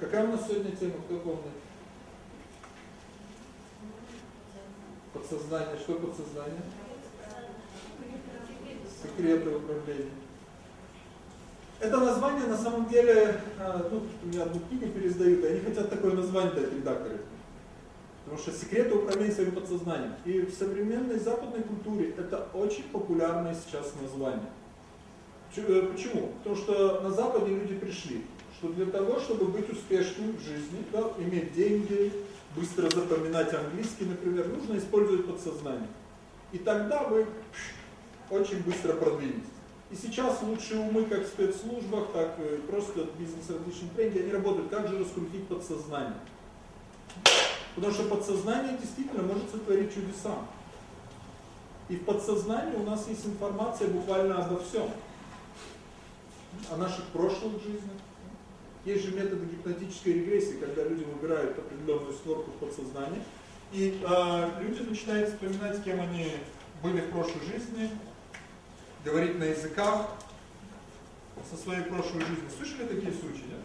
Какая у нас сегодня тема, кто помнит? Подсознание. Что подсознание? Секреты управления. Это название на самом деле, а, ну, у меня одну книгу пересдают, и они хотят такое название дать редакторы. Потому что секреты управления своим подсознанием. И в современной западной культуре это очень популярное сейчас название. Э, почему? Потому что на Западе люди пришли, что для того, чтобы быть успешным в жизни, да, иметь деньги, быстро запоминать английский, например, нужно использовать подсознание. И тогда вы очень быстро продвинетесь. И сейчас лучшие умы, как в спецслужбах, так просто в бизнес-различных тренинге, они работают, как же раскрутить подсознание. Потому что подсознание действительно может сотворить чудеса. И в подсознании у нас есть информация буквально обо всем. О наших прошлых жизнях. Есть же методы гипнотической регрессии, когда люди выбирают определенную створку в подсознании. И э, люди начинают вспоминать, кем они были в прошлой жизни, говорить на языках со своей прошлой жизни. Слышали такие случаи, нет?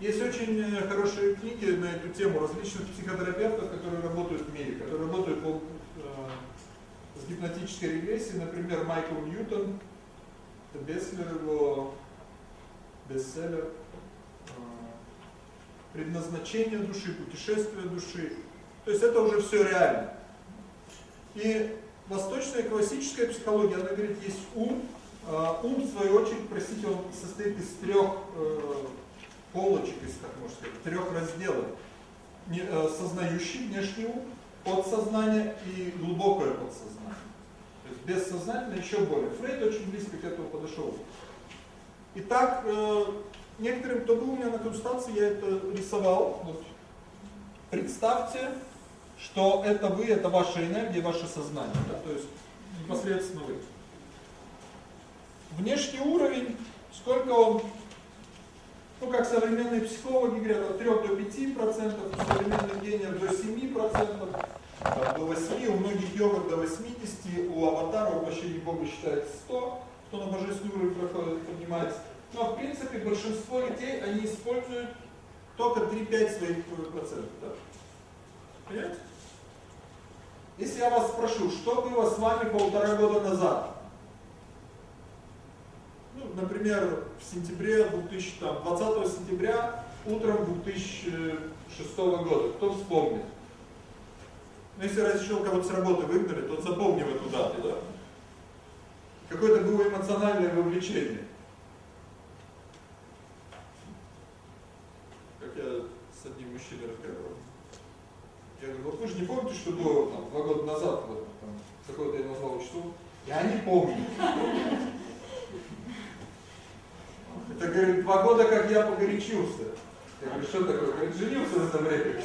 Есть очень э, хорошие книги на эту тему различных психотерапевтов, которые работают в мире, которые работают по, э, с гипнотической регрессией. Например, Майкл Ньютон, это бестселлер его, бестселлер, предназначение души, путешествие души. То есть это уже все реально. И восточная классическая психология, она говорит, есть ум. Э, ум, в свою очередь, простите, он состоит из трех э, полочек, если так можно сказать, трех разделов. Э, сознающий внешний ум, подсознание и глубокое подсознание. То есть бессознательно еще более. Фрейд очень близко к этому подошел. Итак, э, некоторым, кто был у меня на консультации, я это рисовал. Вот. Представьте, что это вы, это ваша энергия, ваше сознание. Да? То есть непосредственно вы. Внешний уровень, сколько он ну, как современные психологи говорят, от 3 до 5 процентов, современных гениев до 7 процентов, до 8, у многих йогов до 80, у аватара воплощение Бога считается 100, кто на божественный уровень проходит, поднимается. Но в принципе большинство людей, они используют только 3-5 своих процентов. Да? Понимаете? Если я вас спрошу, что было с вами полтора года назад? ну, например, в сентябре 2000, там, 20 сентября утром 2006 года, кто вспомнит? Ну, если раз еще кого-то с работы выгнали, то запомним эту дату, да? Какое-то было эмоциональное вовлечение. Как я разговаривал. Я говорю, вот вы же не помните, что было там, два года назад, вот, какое-то я назвал число? Я не помню. Это, говорит, два года, как я погорячился. Я говорю, что такое? Говорит, женился в это время.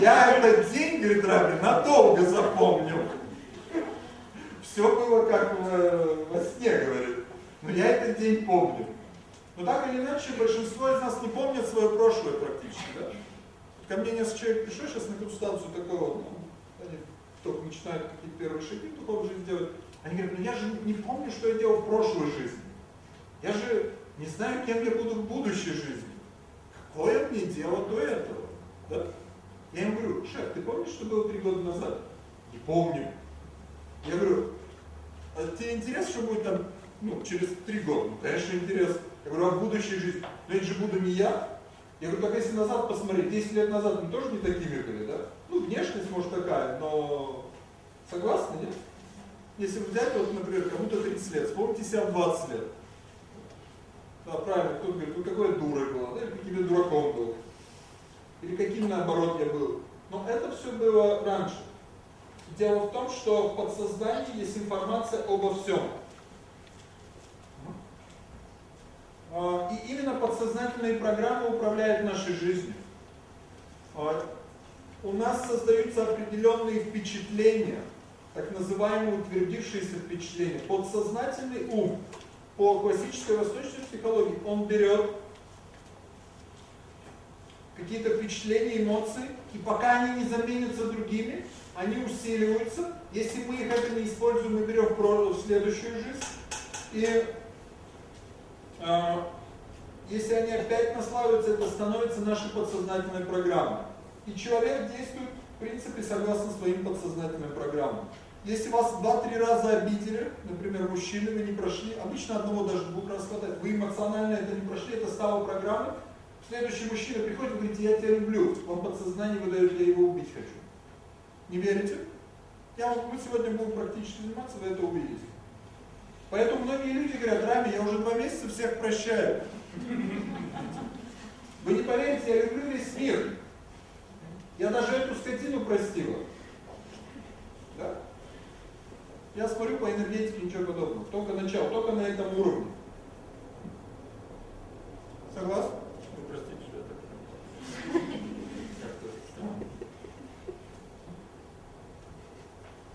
Я этот день, говорит, Раби, надолго запомнил. Все было как в, во сне, говорит. Но я этот день помню. Но так или иначе, большинство из нас не помнят свое прошлое практически. Да? Ко мне несколько человек пришло сейчас на консультацию такого, ну, они только начинают какие-то первые шаги в духовной жизни делать. Они говорят, ну я же не помню, что я делал в прошлой жизни. Я же не знаю, кем я буду в будущей жизни. Какое мне дело до этого? Да? Я ему говорю, шеф, ты помнишь, что было три года назад? Не помню. Я говорю, а тебе интересно, что будет там, ну, через три года? Ну, конечно, интересно. Я говорю, а в будущей жизни? Но это же буду не я. Я говорю, так если назад посмотреть, 10 лет назад мы тоже не такими были, да? Ну, внешность может такая, но согласны, нет? Если взять, вот, например, кому-то 30 лет, вспомните себя в 20 лет. Да, правильно, кто говорит, ну какой я дурой был, да, или каким я дураком был. Или каким наоборот я был. Но это все было раньше. Дело в том, что в подсознании есть информация обо всем. А, и именно подсознательные программы управляют нашей жизнью. А, у нас создаются определенные впечатления, так называемые утвердившиеся впечатления. Подсознательный ум по классической восточной психологии, он берет какие-то впечатления, эмоции, и пока они не заменятся другими, они усиливаются. Если мы их это не используем, мы берем в следующую жизнь. И если они опять наслаиваются, это становится нашей подсознательной программой. И человек действует, в принципе, согласно своим подсознательным программам. Если вас два-три раза обидели, например, мужчины, вы не прошли, обычно одного даже двух раз хватает, вы эмоционально это не прошли, это стало программой, следующий мужчина приходит и говорит, я тебя люблю, вам подсознание выдает, я его убить хочу. Не верите? Я, мы сегодня будем практически заниматься, вы это увидите. Поэтому многие люди говорят, Рами, я уже два месяца всех прощаю. Вы не поверите, я люблю весь мир. Я даже эту скотину простила. Да? Я смотрю по энергетике, ничего подобного. Только начало, только на этом уровне. Согласны? Ну, простите, что я так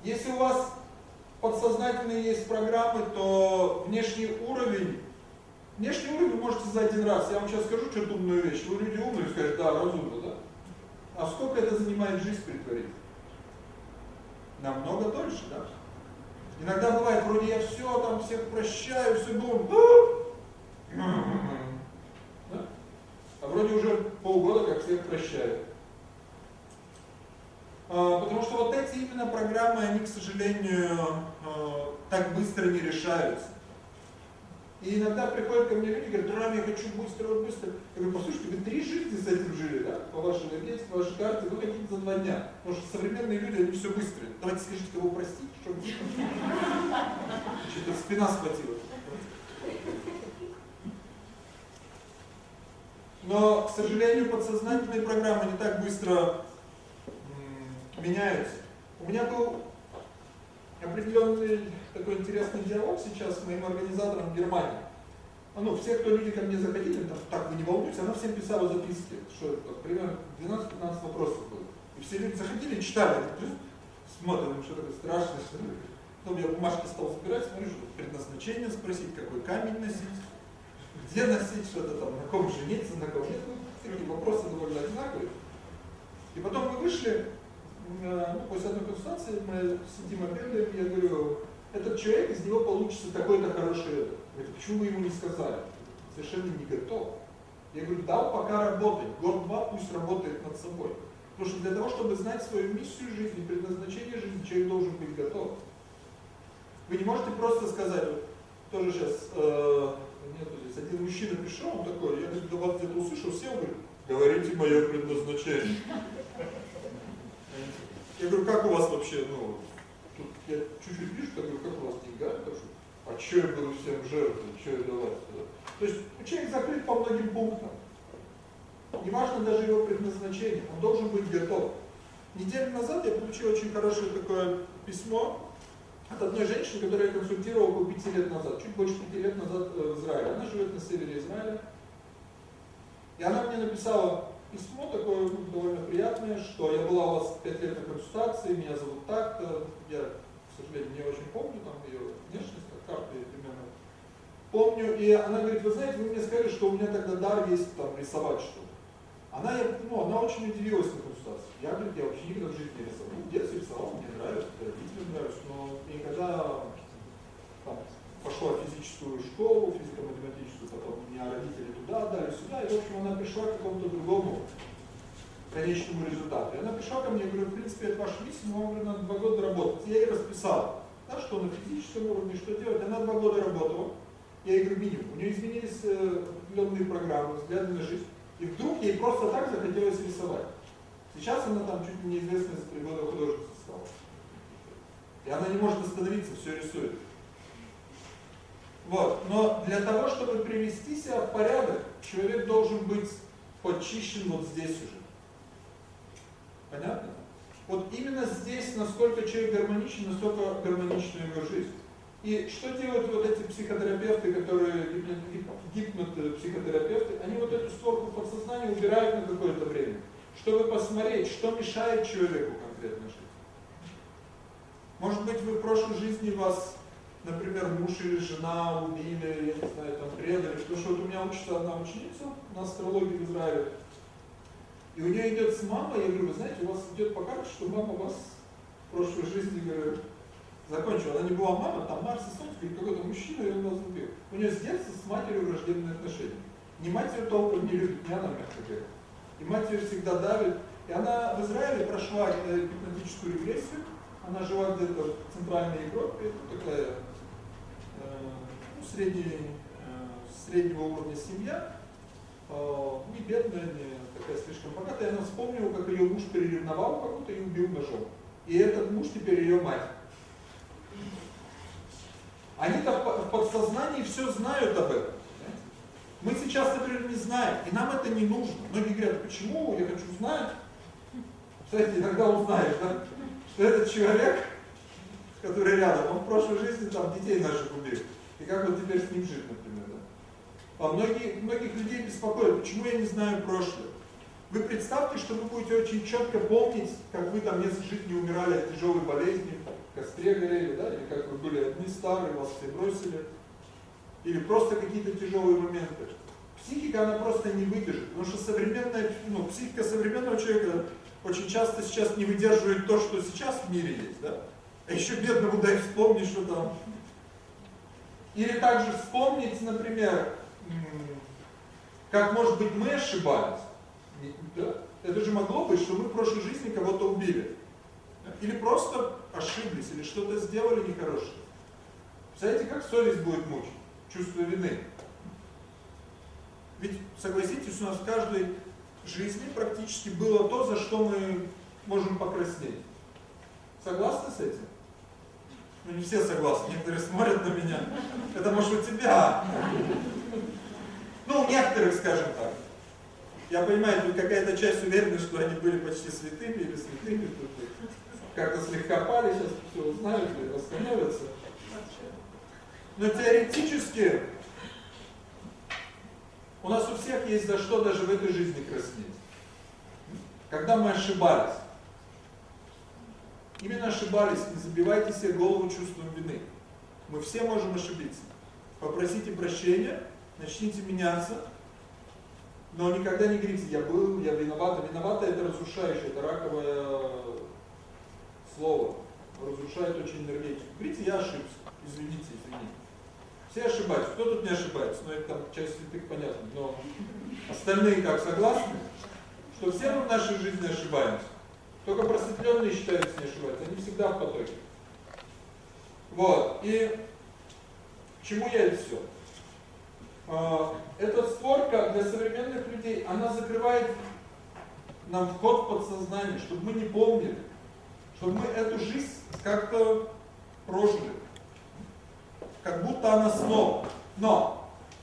Если у вас подсознательные есть программы, то внешний уровень, внешний уровень вы можете за один раз. Я вам сейчас скажу что-то умную вещь. Вы люди умные, скажете, да, разумно, да? А сколько это занимает жизнь притворить? Намного дольше, да? Иногда бывает, вроде я все, там всех прощаю, все было, да? а вроде уже полгода как всех прощаю. А, потому что вот эти именно программы, они, к сожалению, а, так быстро не решаются. И иногда приходят ко мне люди говорят, Рам, я хочу быстро, вот быстро. Я говорю, послушайте, вы три жизни с этим жили, да, по вашей энергетике, по вашей карте, вы хотите за два дня. Потому что современные люди, они все быстрые. Давайте скажите, кого простить, чтобы что-то спина схватила. Но, к сожалению, подсознательные программы не так быстро меняются. У меня был определенный такой интересный диалог сейчас с моим организатором в Германии. А, ну, все, кто люди ко мне заходили, там, так, вы не волнуйтесь, она всем писала записки, что примерно 12-15 вопросов было. И все люди заходили читали, смотрим, что такое страшное, что ли. Потом я бумажки стал собирать, смотрю, что предназначение спросить, какой камень носить, где носить, что-то там, на ком жениться, на ком нет. Ну, такие вопросы довольно одинаковые. И потом мы вышли, ну, после одной консультации мы сидим обедаем, я говорю, этот человек, из него получится такой-то хороший это. Говорит, почему вы ему не сказали? Совершенно не готов. Я говорю, да, пока работает, год-два пусть работает над собой. Потому что для того, чтобы знать свою миссию жизни, предназначение жизни, человек должен быть готов. Вы не можете просто сказать, вот, тоже сейчас, э, нету здесь, один мужчина пришел, он такой, я до вас где-то услышал, сел, говорит, говорите мое предназначение. Я говорю, как у вас вообще, ну, тут я чуть-чуть вижу, я говорю, как у вас деньгами, а что я буду всем жертвовать, что я давать? То есть человек закрыт по многим пунктам. Неважно даже его предназначение, он должен быть готов. Неделю назад я получил очень хорошее такое письмо от одной женщины, которую я консультировал около пяти лет назад, чуть больше пяти лет назад э, в Израиле. Она живет на севере Израиля. И она мне написала, письмо такое довольно приятное, что я была у вас пять лет на консультации, меня зовут так-то, я, к сожалению, не очень помню там ее внешность, как карты примерно помню, и она говорит, вы знаете, вы мне сказали, что у меня тогда дар есть там рисовать что-то. Она, ну, она очень удивилась на консультации. Я, говорю, я вообще никогда в жизни не рисовал. Ну, в детстве рисовал, мне нравится, родителям нравится, но никогда там, пошла в физическую школу, физико-математическую, меня родители туда отдали, сюда, и в общем она пришла к какому-то другому конечному результату. И она пришла ко мне, я говорю, в принципе, это ваша миссия, но вам надо два года работать. Я ей расписал, да, что на физическом уровне, что делать. Она два года работала, я ей говорю, минимум. У нее изменились э, определенные программы, взгляды на жизнь. И вдруг ей просто так захотелось рисовать. Сейчас она там чуть ли неизвестная за три года художница стала. И она не может остановиться, все рисует. Вот. Но для того, чтобы привести себя в порядок, человек должен быть почищен вот здесь уже. Понятно? Вот именно здесь, насколько человек гармоничен, настолько гармонична его жизнь. И что делают вот эти психотерапевты, которые гипнопсихотерапевты, они вот эту створку подсознания убирают на какое-то время, чтобы посмотреть, что мешает человеку конкретно жить. Может быть, вы в прошлой жизни вас например, муж или жена убили, я не знаю, там предали, потому что вот у меня учится одна ученица на астрологии в Израиле, и у нее идет с мамой, я говорю, вы знаете, у вас идет по карте, что мама вас в прошлой жизни, говорю, закончила. Она не была мама, там Марс и Солнце, какой-то мужчина, и он вас убил. У нее с детства с матерью враждебные отношения. ни мать ее толком не любит, не она, мягко говоря. И мать ее всегда давит. И она в Израиле прошла э, гипнотическую регрессию, она жила где-то в Центральной Европе, это такая ну, средний, э, среднего уровня семья, э, не бедная, не такая слишком богатая. Она вспомнила, как ее муж переревновал кого-то и убил ножом. И этот муж теперь ее мать. Они-то в подсознании все знают об этом. Мы сейчас, например, не знаем, и нам это не нужно. Многие говорят, почему, я хочу знать. Кстати, иногда узнаешь, да, что этот человек, который рядом, он в прошлой жизни там детей наших убил. И как вот теперь с ним жить, например, да? А многие, многих людей беспокоит, почему я не знаю прошлое. Вы представьте, что вы будете очень четко помнить, как вы там несколько жизней умирали от тяжелой болезни, в костре горели, да, или как вы были одни старые, вас все бросили, или просто какие-то тяжелые моменты. Психика, она просто не выдержит, потому что современная, ну, психика современного человека очень часто сейчас не выдерживает то, что сейчас в мире есть, да? А еще бедному дай вспомнить, что там. Или также вспомнить, например, как, может быть, мы ошибались. Да? Это же могло быть, что мы в прошлой жизни кого-то убили. Или просто ошиблись, или что-то сделали нехорошее. Представляете, как совесть будет мучить? Чувство вины. Ведь, согласитесь, у нас в каждой жизни практически было то, за что мы можем покраснеть. Согласны с этим? Ну не все согласны, некоторые смотрят на меня. Это может у тебя. Ну, у некоторых, скажем так. Я понимаю, тут какая-то часть уверена, что они были почти святыми или святыми. Как-то слегка пали, сейчас все узнают и восстановятся. Но теоретически у нас у всех есть за что даже в этой жизни краснеть. Когда мы ошибались. Именно ошибались, не забивайте себе голову чувством вины. Мы все можем ошибиться. Попросите прощения, начните меняться, но никогда не говорите, я был, я виноват. Виновата это разрушающее, это раковое слово. Разрушает очень энергетику. Говорите, я ошибся, извините, извините. Все ошибаются, кто тут не ошибается, но это там часть святых понятно. Но остальные как согласны, что все мы в нашей жизни ошибаемся. Только просветленные считаются не ошибаются, они всегда в потоке. Вот, и чему я это все? А, эта створка для современных людей, она закрывает нам вход в подсознание, чтобы мы не помнили, чтобы мы эту жизнь как-то прожили, как будто она снова. Но,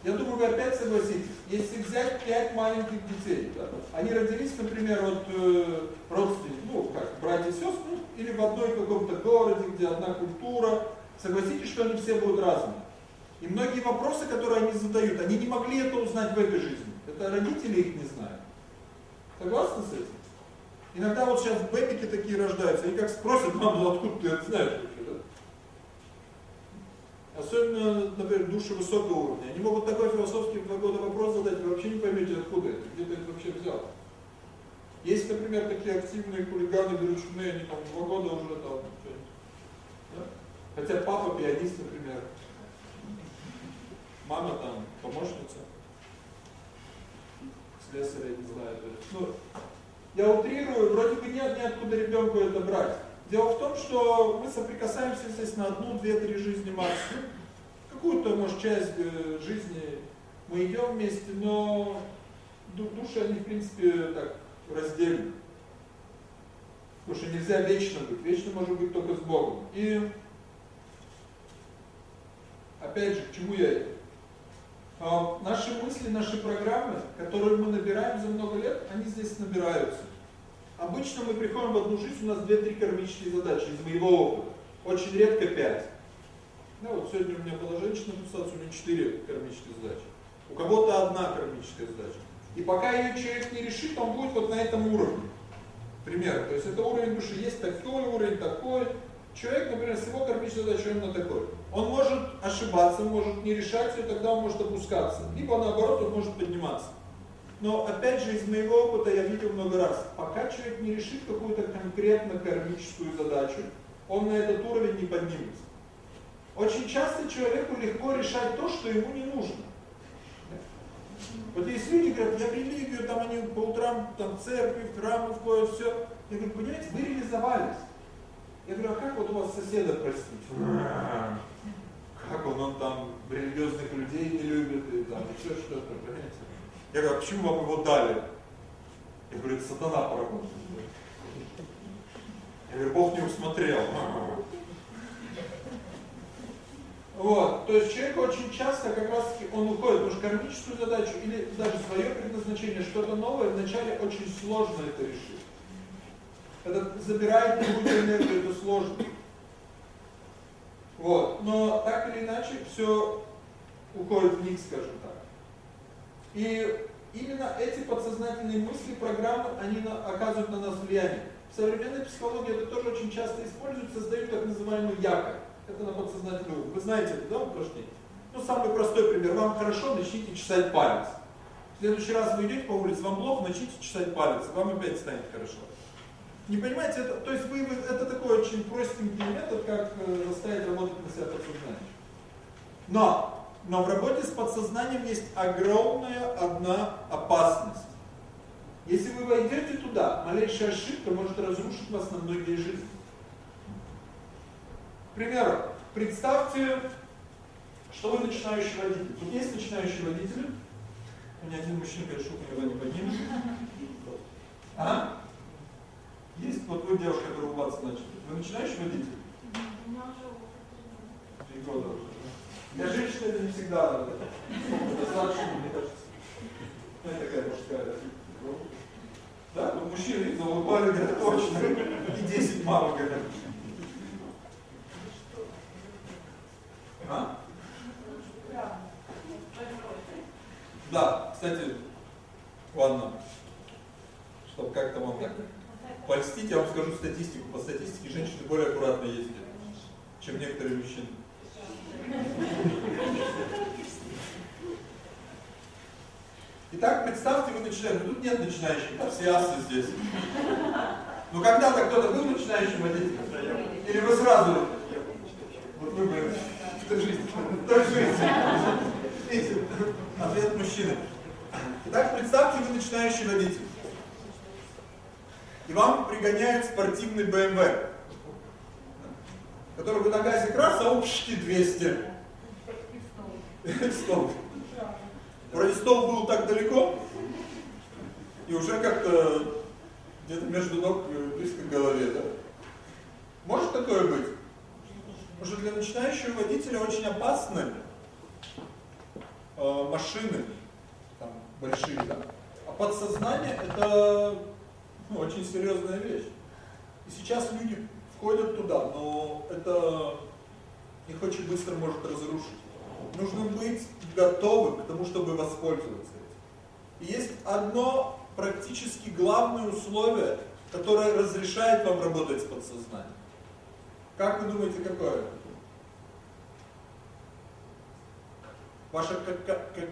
я думаю, вы опять согласитесь, если взять пять маленьких детей, да, они родились, например, от э, родственников, ну, как братья и сестры, или в одной каком-то городе, где одна культура, согласитесь, что они все будут разные. И многие вопросы, которые они задают, они не могли это узнать в этой жизни. Это родители их не знают. Согласны с этим? Иногда вот сейчас бэбики такие рождаются, они как спросят, маму, откуда ты это знаешь? Особенно, например, души высокого уровня. Они могут такой философский два года вопрос задать, вы вообще не поймете, откуда это, где ты это вообще взял. Есть, например, такие активные хулиганы, беручные, они там два года уже там, да? Хотя папа пианист, например, мама там помощница, слесаря, не знаю. Ну, я утрирую, вроде бы нет ниоткуда ребенку это брать. Дело в том, что мы соприкасаемся здесь на одну, две, три жизни максимум. Какую-то, может, часть э, жизни мы идем вместе, но души, они, в принципе, так, раздельны. Потому что нельзя вечно быть. Вечно может быть только с Богом. И, опять же, к чему я это? А, наши мысли, наши программы, которые мы набираем за много лет, они здесь набираются. Обычно мы приходим в одну жизнь, у нас 2-3 кармические задачи из моего опыта. Очень редко 5. Да, вот сегодня у меня была женщина писаться, у нее 4 кармические задачи. У кого-то одна кармическая задача. И пока ее человек не решит, он будет вот на этом уровне. Пример. То есть это уровень души. Есть такой уровень, такой. Человек, например, с его кармической задачей именно такой. Он может ошибаться, может не решать, и тогда он может опускаться. Либо наоборот, он может подниматься. Но опять же, из моего опыта я видел много раз, пока человек не решит какую-то конкретно кармическую задачу, он на этот уровень не поднимется. Очень часто человеку легко решать то, что ему не нужно. Вот есть люди, говорят, я религию, там они по утрам там церкви, в храмы входят, все. Я говорю, понимаете, вы реализовались. Я говорю, а как вот у вас соседа простить? Как он, он там религиозных людей не любит, и там еще что-то, понимаете? Я говорю, а почему вам его дали? Я говорю, это сатана поработал. Я говорю, Бог не усмотрел. Вот, то есть человек очень часто как раз таки он уходит, потому что кармическую задачу или даже свое предназначение, что-то новое, вначале очень сложно это решить. Это забирает другую энергию, это сложно. Вот, но так или иначе все уходит вниз, скажем так. И именно эти подсознательные мысли, программы, они на, оказывают на нас влияние. В современной психологии это тоже очень часто используют, создают так называемый якорь. Это на подсознательном уровне. Вы знаете это, да, упражнение? Ну, самый простой пример. Вам хорошо, начните чесать палец. В следующий раз вы идете по улице, вам плохо, начните чесать палец, вам опять станет хорошо. Не понимаете, это, то есть вы, это такой очень простенький метод, как э, заставить работать на себя подсознание. Но, но в работе с подсознанием есть огромная одна опасность. Если вы войдете туда, малейшая ошибка может разрушить вас на многие жизни. К примеру, представьте, что вы начинающий водитель. Тут есть начинающий водитель. У меня один мужчина говорит, что никогда не поднимет. А? Есть? Вот вы девушка, которая улыбаться начали. Вы начинающий водитель? Три года уже. Для женщины это не всегда достаточно, мне кажется. Ну, это такая мужская. Да, ну мужчины заулыбали, говорят, точно. И 10 мамы говорят. А? Да, кстати, ладно, чтобы как-то вам так польстить, я вам скажу статистику. По статистике женщины более аккуратно ездят, чем некоторые мужчины. Итак, представьте, вы начинаете, ну, тут нет начинающих, да, все асы здесь. Но когда-то кто-то был начинающим водителем? Или вы сразу, вот вы бы в той жизни, в той жизни. Ответ мужчины. Итак, представьте, вы начинающий водитель и вам пригоняют спортивный BMW, который вы на газе крас, а общий 200. Стол. Вроде стол был так далеко, и уже как-то где-то между ног э, близко к голове, да? Может такое быть? Потому для начинающего водителя очень опасны э, машины, там, большие, да? А подсознание это ну, очень серьезная вещь. И сейчас люди входят туда, но это их очень быстро может разрушить. Нужно быть готовым к тому, чтобы воспользоваться этим. И есть одно практически главное условие, которое разрешает вам работать с подсознанием. Как вы думаете, какое? Ваша, как, как,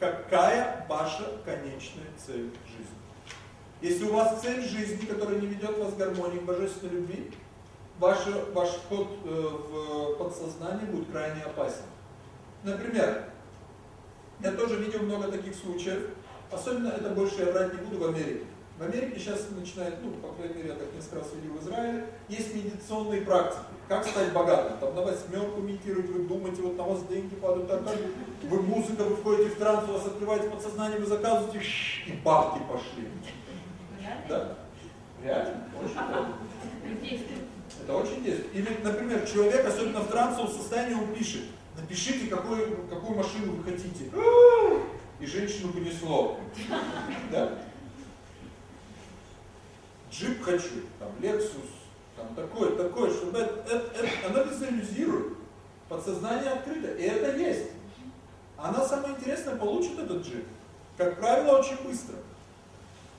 какая ваша конечная цель? Если у вас цель жизни, которая не ведет вас к гармонии, к божественной любви, ваш, ваш вход э, в подсознание будет крайне опасен. Например, я тоже видел много таких случаев, особенно это больше я врать не буду в Америке. В Америке сейчас начинает, ну, по крайней мере, я так несколько раз видел в Израиле, есть медитационные практики. Как стать богатым? Там на восьмерку медитировать, вы думаете, вот на вас деньги падают, так, так. Вы музыка, вы входите в транс, у вас открывается подсознание, вы заказываете, и бабки пошли. Да. Реально. Очень Это очень действует. Или, например, человек, особенно в трансовом состоянии, он пишет, напишите, какую, какую машину вы хотите. И женщину понесло. Да? Джип хочу, там, Lexus, там, такое, такое, чтобы это, это, это, она визуализирует. Подсознание открыто, и это есть. Она, самое интересное, получит этот джип. Как правило, очень быстро.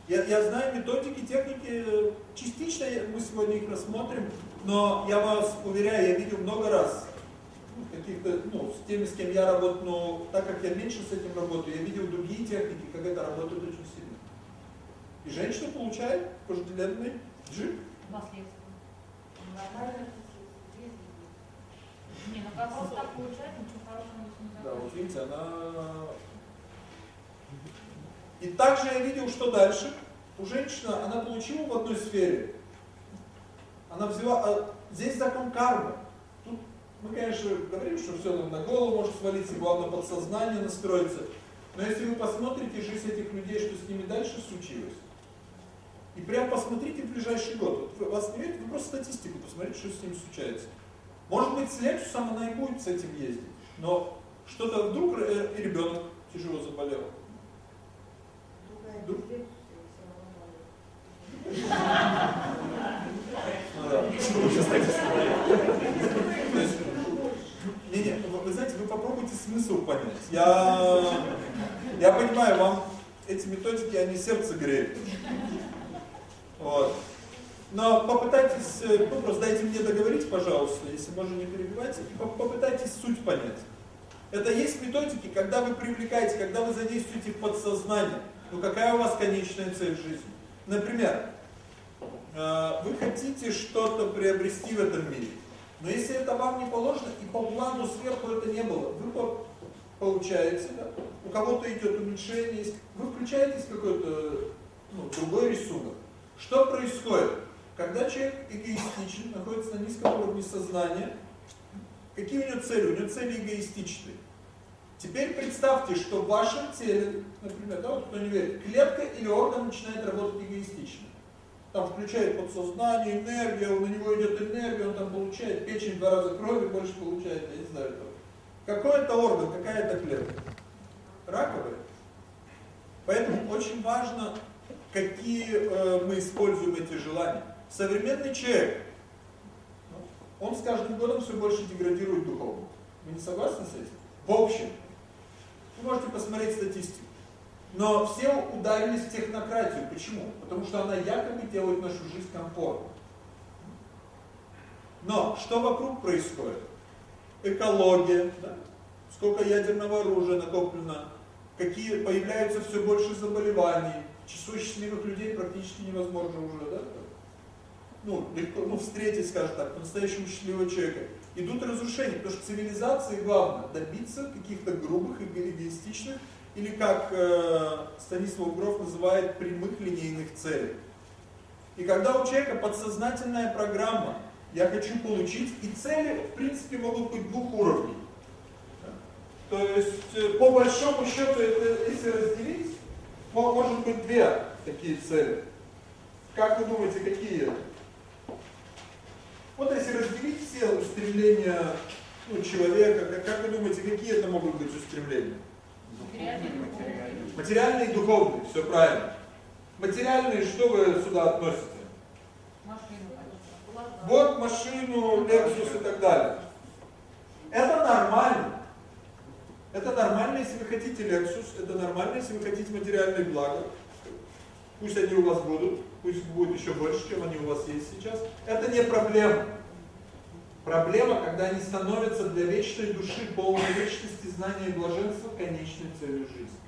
Я, я знаю методики, техники, частично мы сегодня их рассмотрим, но я вас уверяю, я видел много раз каких-то, ну, с теми, с кем я работаю, но так как я меньше с этим работаю, я видел другие техники, как это работает очень сильно. И женщина получает вожделенный джип. Не, ну как просто так получает, ничего хорошего не Да, вот видите, она И также я видел, что дальше. У женщины, она получила в одной сфере. Она взяла, а здесь закон кармы. Тут мы, конечно, говорим, что все на голову может свалиться, главное подсознание настроиться. Но если вы посмотрите жизнь этих людей, что с ними дальше случилось, и прям посмотрите в ближайший год. Вот вас не верите, вы просто статистику посмотрите, что с ними случается. Может быть, с Лексусом она и будет с этим ездить, но что-то вдруг э, и ребенок тяжело заболел. Вдруг? Не, не, вы знаете, вы попробуйте смысл понять. Я, я понимаю, вам эти методики, они сердце греют. Вот. Но попытайтесь, э, ну просто дайте мне договорить, пожалуйста, если можно не перебивать, попытайтесь суть понять. Это есть методики, когда вы привлекаете, когда вы задействуете подсознание. Ну какая у вас конечная цель жизни? Например, э, вы хотите что-то приобрести в этом мире. Но если это вам не положено, и по плану сверху это не было, вы получаете, да? у кого-то идет уменьшение, вы включаетесь в какой-то ну, другой рисунок. Что происходит? Когда человек эгоистичен, находится на низком уровне сознания, какие у него цели? У него цели эгоистичные. Теперь представьте, что в вашем теле, например, да, вот кто не верит, клетка или орган начинает работать эгоистично. Там включает подсознание, энергия, на него идет энергия, он там получает, печень два раза крови больше получает, я не знаю. Какой это орган, какая это клетка? Раковая. Поэтому очень важно, какие э, мы используем эти желания. Современный человек, он с каждым годом все больше деградирует духовно. Вы не согласны с этим? В общем, вы можете посмотреть статистику. Но все ударились в технократию. Почему? Потому что она якобы делает нашу жизнь комфортной. Но что вокруг происходит? Экология, да? сколько ядерного оружия накоплено, какие появляются все больше заболеваний, число счастливых людей практически невозможно уже, да? Ну, легко, ну, встретить, скажем так, по-настоящему счастливого человека идут разрушения, потому что цивилизации главное добиться каких-то грубых и эгоистичных, или как э, Станислав Гров называет, прямых линейных целей. И когда у человека подсознательная программа, я хочу получить, и цели, в принципе, могут быть двух уровней. То есть, э, по большому счету, это, если разделить, может быть две такие цели. Как вы думаете, какие это? Вот если разделить все устремления ну, человека, как, как вы думаете, какие это могут быть устремления? Материальные и духовные, все правильно. Материальные, что вы сюда относите? Вот машину, Lexus и так далее. Это нормально. Это нормально, если вы хотите Lexus, это нормально, если вы хотите материальные блага. Пусть они у вас будут, пусть будет еще больше, чем они у вас есть сейчас. Это не проблема. Проблема, когда они становятся для вечной души, полной вечности, знания и блаженства конечной целью жизни.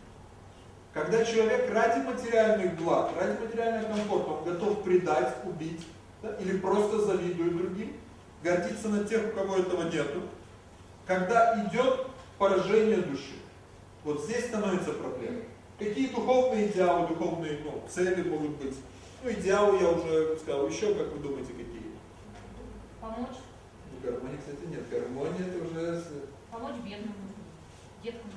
Когда человек ради материальных благ, ради материального комфорта, он готов предать, убить, да, или просто завидует другим, гордиться на тех, у кого этого нету, когда идет поражение души, вот здесь становится проблема. Какие духовные идеалы, духовные ну, цели могут быть? Ну, идеалы я уже сказал. Еще, как вы думаете, какие? Помочь. Ну, гармонии, кстати, нет. Гармония это уже... Помочь бедным, деткам.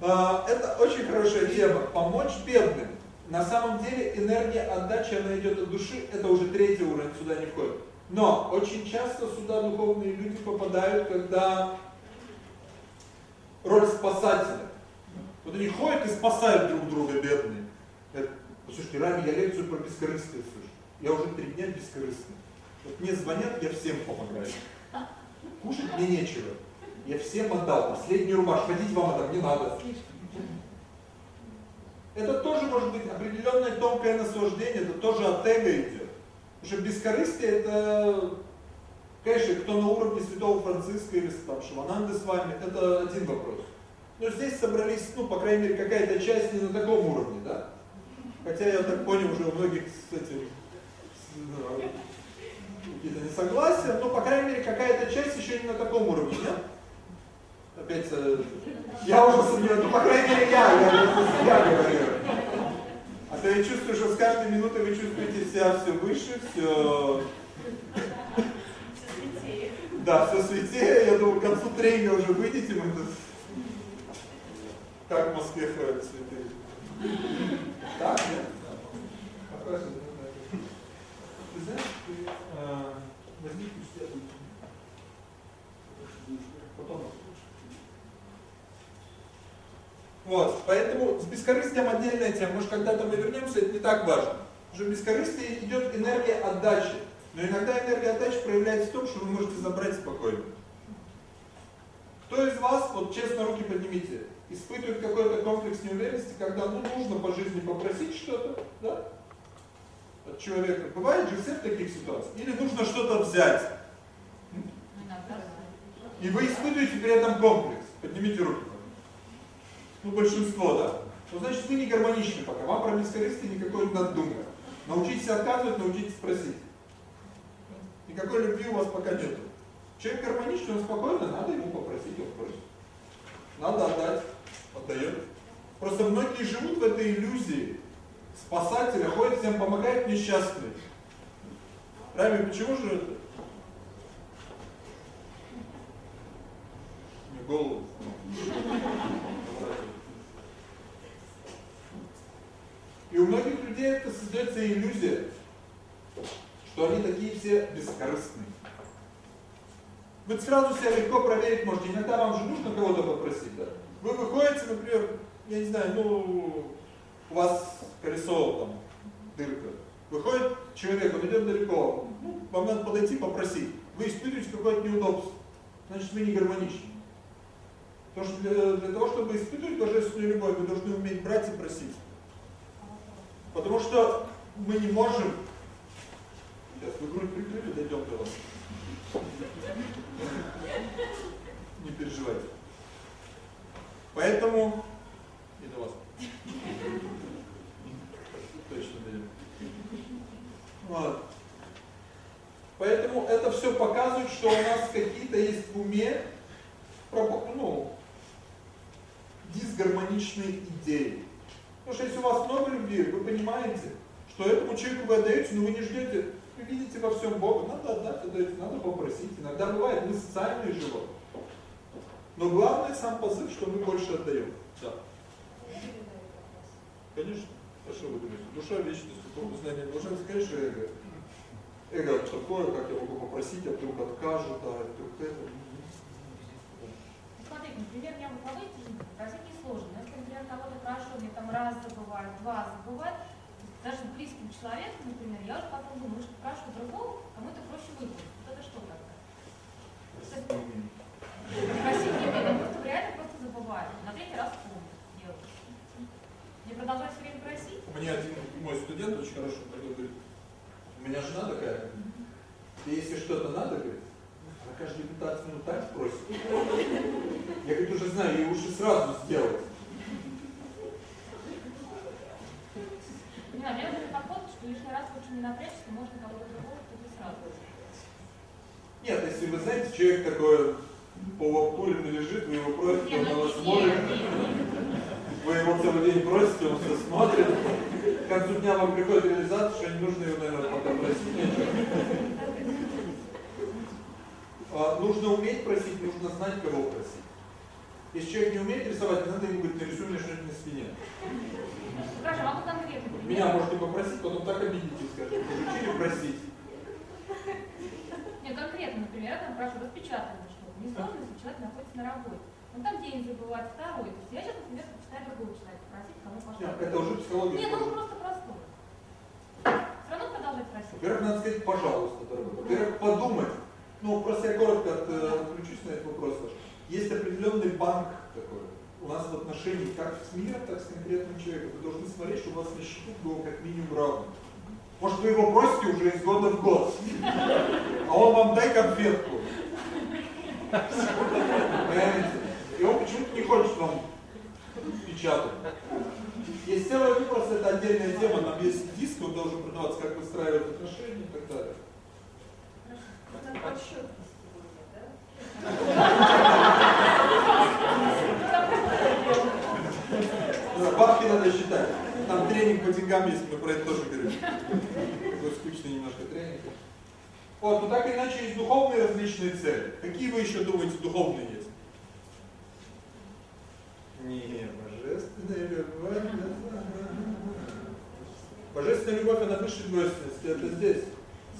А, это очень хорошая тема. Помочь бедным. На самом деле энергия отдачи, она идет от души, это уже третий уровень, сюда не входит. Но очень часто сюда духовные люди попадают, когда роль спасателя. Вот они ходят и спасают друг друга, бедные. Послушайте, ранее я лекцию про бескорыстие слышу. Я уже три дня бескорыстный. Вот мне звонят, я всем помогаю. Кушать мне нечего. Я всем отдал. Последнюю рубашку. Хотите вам это? Не надо. Это тоже может быть определенное тонкое наслаждение, это тоже от эго идет. Потому что бескорыстие это, конечно, кто на уровне святого Франциска или там Шивананды с вами, это один вопрос. Но здесь собрались, ну, по крайней мере, какая-то часть не на таком уровне, да? Хотя я так понял, уже у многих с этим ну, какие-то несогласия, но, по крайней мере, какая-то часть еще не на таком уровне, нет? Опять, э, я уже сомневаюсь, ну, по крайней мере, я, я, я, я говорю. то я чувствую, что с каждой минутой вы чувствуете себя все выше, все... Все. Да, все светее. Я думаю, к концу тренинга уже выйдете, мы тут... Как в Москве ходят святые. Так, нет? Хорошо, Ты знаешь, ты возьми пусть я Потом Вот, поэтому с бескорыстием отдельная тема. Может, когда-то мы вернемся, это не так важно. Потому что в бескорыстии идет энергия отдачи. Но иногда энергия отдачи проявляется в том, что вы можете забрать спокойно. Кто из вас, вот честно руки поднимите, испытывает какой-то комплекс неуверенности, когда ну, нужно по жизни попросить что-то, да? От человека. Бывает же все в таких ситуациях. Или нужно что-то взять. И вы испытываете при этом комплекс. Поднимите руки. Ну, большинство, да? Ну, значит, вы не гармоничны пока. Вам про бескорыстие никакой не. Научитесь отказывать, научитесь просить. Никакой любви у вас пока нету. Человек гармоничный, он спокойно, надо ему попросить, он просит. Надо отдать, отдает. Просто многие живут в этой иллюзии спасателя, ходят всем, помогают несчастным. Правильно, почему же это? Мне голову. И у многих людей это создается иллюзия, что они такие все бескорыстные. Вы сразу себя легко проверить можете. Иногда вам же нужно кого-то попросить, да? Вы выходите, например, я не знаю, ну, у вас колесо там, дырка. Выходит человек, он идет далеко, ну, вам надо подойти попросить. Вы испытываете какое-то неудобство. Значит, вы не гармоничны. Потому что для, для того, чтобы испытывать божественную любовь, вы должны уметь брать и просить. Потому что мы не можем... Сейчас вы грудь прикрыли, дойдем до вас. Не переживайте. Поэтому... До вас. Точно дойдем. Вот. Поэтому это все показывает, что у нас какие-то есть в уме ну, дисгармоничные идеи. Потому что если у вас много любви, вы понимаете, что этому человеку вы отдаете, но вы не ждете, вы видите во всем Бога. Надо отдать, отдать, надо попросить. Иногда бывает, мы социальные животные. Но главное сам позыв, что мы больше отдаем. Да. Конечно. А что вы думаете? Душа вечность, духовное знание блаженства, конечно, эго. Эго такое, как я могу попросить, а вдруг откажут, а вдруг это. Смотрите, например, я могу выйти, просить несложно. Если, например, кого-то прошу, мне там раз забывают, два забывают, даже близким человеком, например, я уже потом думаю, что прошу другого, кому-то проще выполнить. Вот это что тогда? Просить не умею, просто реально просто забываю. На третий раз помню делать. Мне продолжать все время просить? У меня один мой студент очень хорошо говорит, у меня жена такая, и если что-то надо, говорит, она каждые 15 минут так спросит. Я, говорит, уже знаю, ей лучше сразу сделать. Не знаю, мне уже подход, что лишний раз лучше не напрячься, можно кого-то другого, кто не сразу. Нет, если вы знаете, человек такой полуобкуренный лежит, вы его просите, он на вас смотрит. Вы его целый день просите, он все смотрит. К концу дня вам приходит реализация, что не нужно его, наверное, пока просить ничего. А, нужно уметь просить, нужно знать, кого просить. Если человек не умеет рисовать, не надо ему говорить, нарисуй мне что-нибудь на спине. Хорошо, могу конкретно. Меня можете попросить, потом так обидитесь, скажете, получили просить. Не, конкретно, например, я там прошу распечатанное что-то. Несложно, если человек находится на работе. Он там день забывает, второй. То есть я сейчас, например, почитаю другого человека, просить, кому. Нет, это уже психология. Нет, ну просто простой. Все равно продолжать просить. Во-первых, надо сказать, пожалуйста, дорогой. Во-первых, подумать. Ну, просто я коротко от, э, отключусь на этот вопрос. Есть определенный банк такой. У нас в отношении как с миром, так с конкретным человеком. Вы должны смотреть, чтобы у вас на счету было как минимум равно. Может, вы его просите уже из года в год. А он вам дай конфетку. И он почему-то не хочет вам печатать. Есть целый вопрос, это отдельная тема, нам есть диск, он должен продаваться, как выстраивать отношения и так далее. Бабки надо считать. Там тренинг по деньгам есть, мы про это тоже говорим. Такой скучный немножко тренинг. Вот, ну так или иначе есть духовные различные цели. Какие вы еще думаете духовные есть? Не, божественная любовь. Божественная любовь, она выше двойственности, это здесь.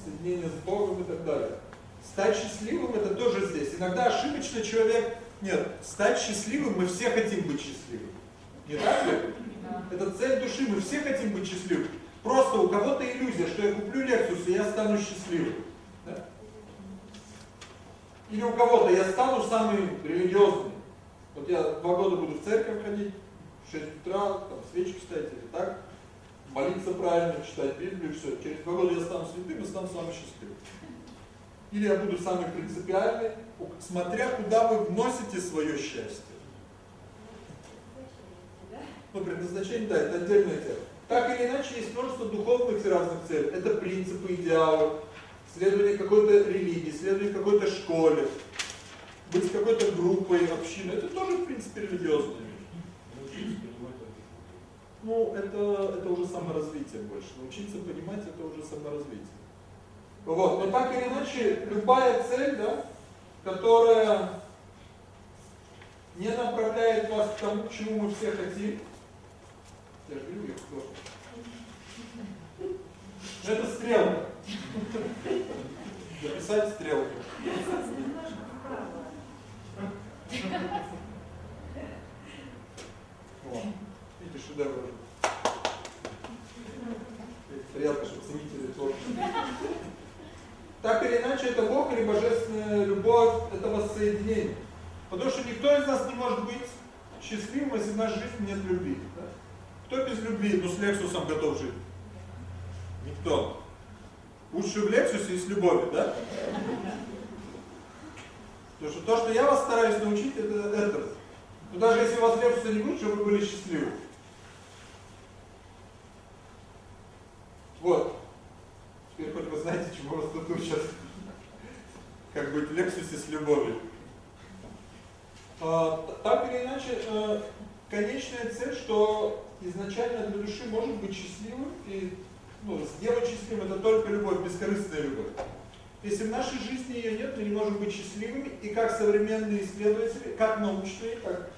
Соединение с Богом и так далее. Стать счастливым это тоже здесь. Иногда ошибочно человек, нет, стать счастливым, мы все хотим быть счастливым. Не так ли? Это цель души, мы все хотим быть счастливым. Просто у кого-то иллюзия, что я куплю Lexus и я стану счастливым. Или у кого-то я стану самый религиозный. Вот я два года буду в церковь ходить, в 6 утра, там, свечки ставить или так, молиться правильно, читать Библию, все. Через два года я стану святым и стану самым счастливым. Или я буду самый принципиальный, смотря куда вы вносите свое счастье. Ну, предназначение, да, это отдельная тема. Так или иначе, есть множество духовных разных целей. Это принципы, идеалы, следование какой-то религии, следование какой-то школе, быть какой-то группой, общиной. Это тоже, в принципе, религиозные вещи. Ну, это, это уже саморазвитие больше. Научиться понимать, это уже саморазвитие. Вот, но так или иначе, любая цель, да, которая не направляет вас к тому, к чему мы все хотим, я же говорю, их Это стрелка. Записать стрелку. О, видите, шедевр. Приятно, что ценители творчества. Так или иначе, это Бог или божественная любовь, это воссоединение. Потому что никто из нас не может быть счастливым, если в нашей жизни нет любви. Да? Кто без любви, ну с Лексусом готов жить? Никто. Лучше в Лексусе и с любовью, да? Потому что то, что я вас стараюсь научить, это это. Но даже если у вас Лексуса не будет, чтобы вы были счастливы. Вот. Теперь хоть вы знаете, чему вас тут учат. Как быть в Лексусе с любовью. А, так или иначе, э, конечная цель, что изначально для души может быть счастливым, и ну, сделать счастливым это только любовь, бескорыстная любовь. Если в нашей жизни ее нет, мы не можем быть счастливыми, и как современные исследователи, как научные, как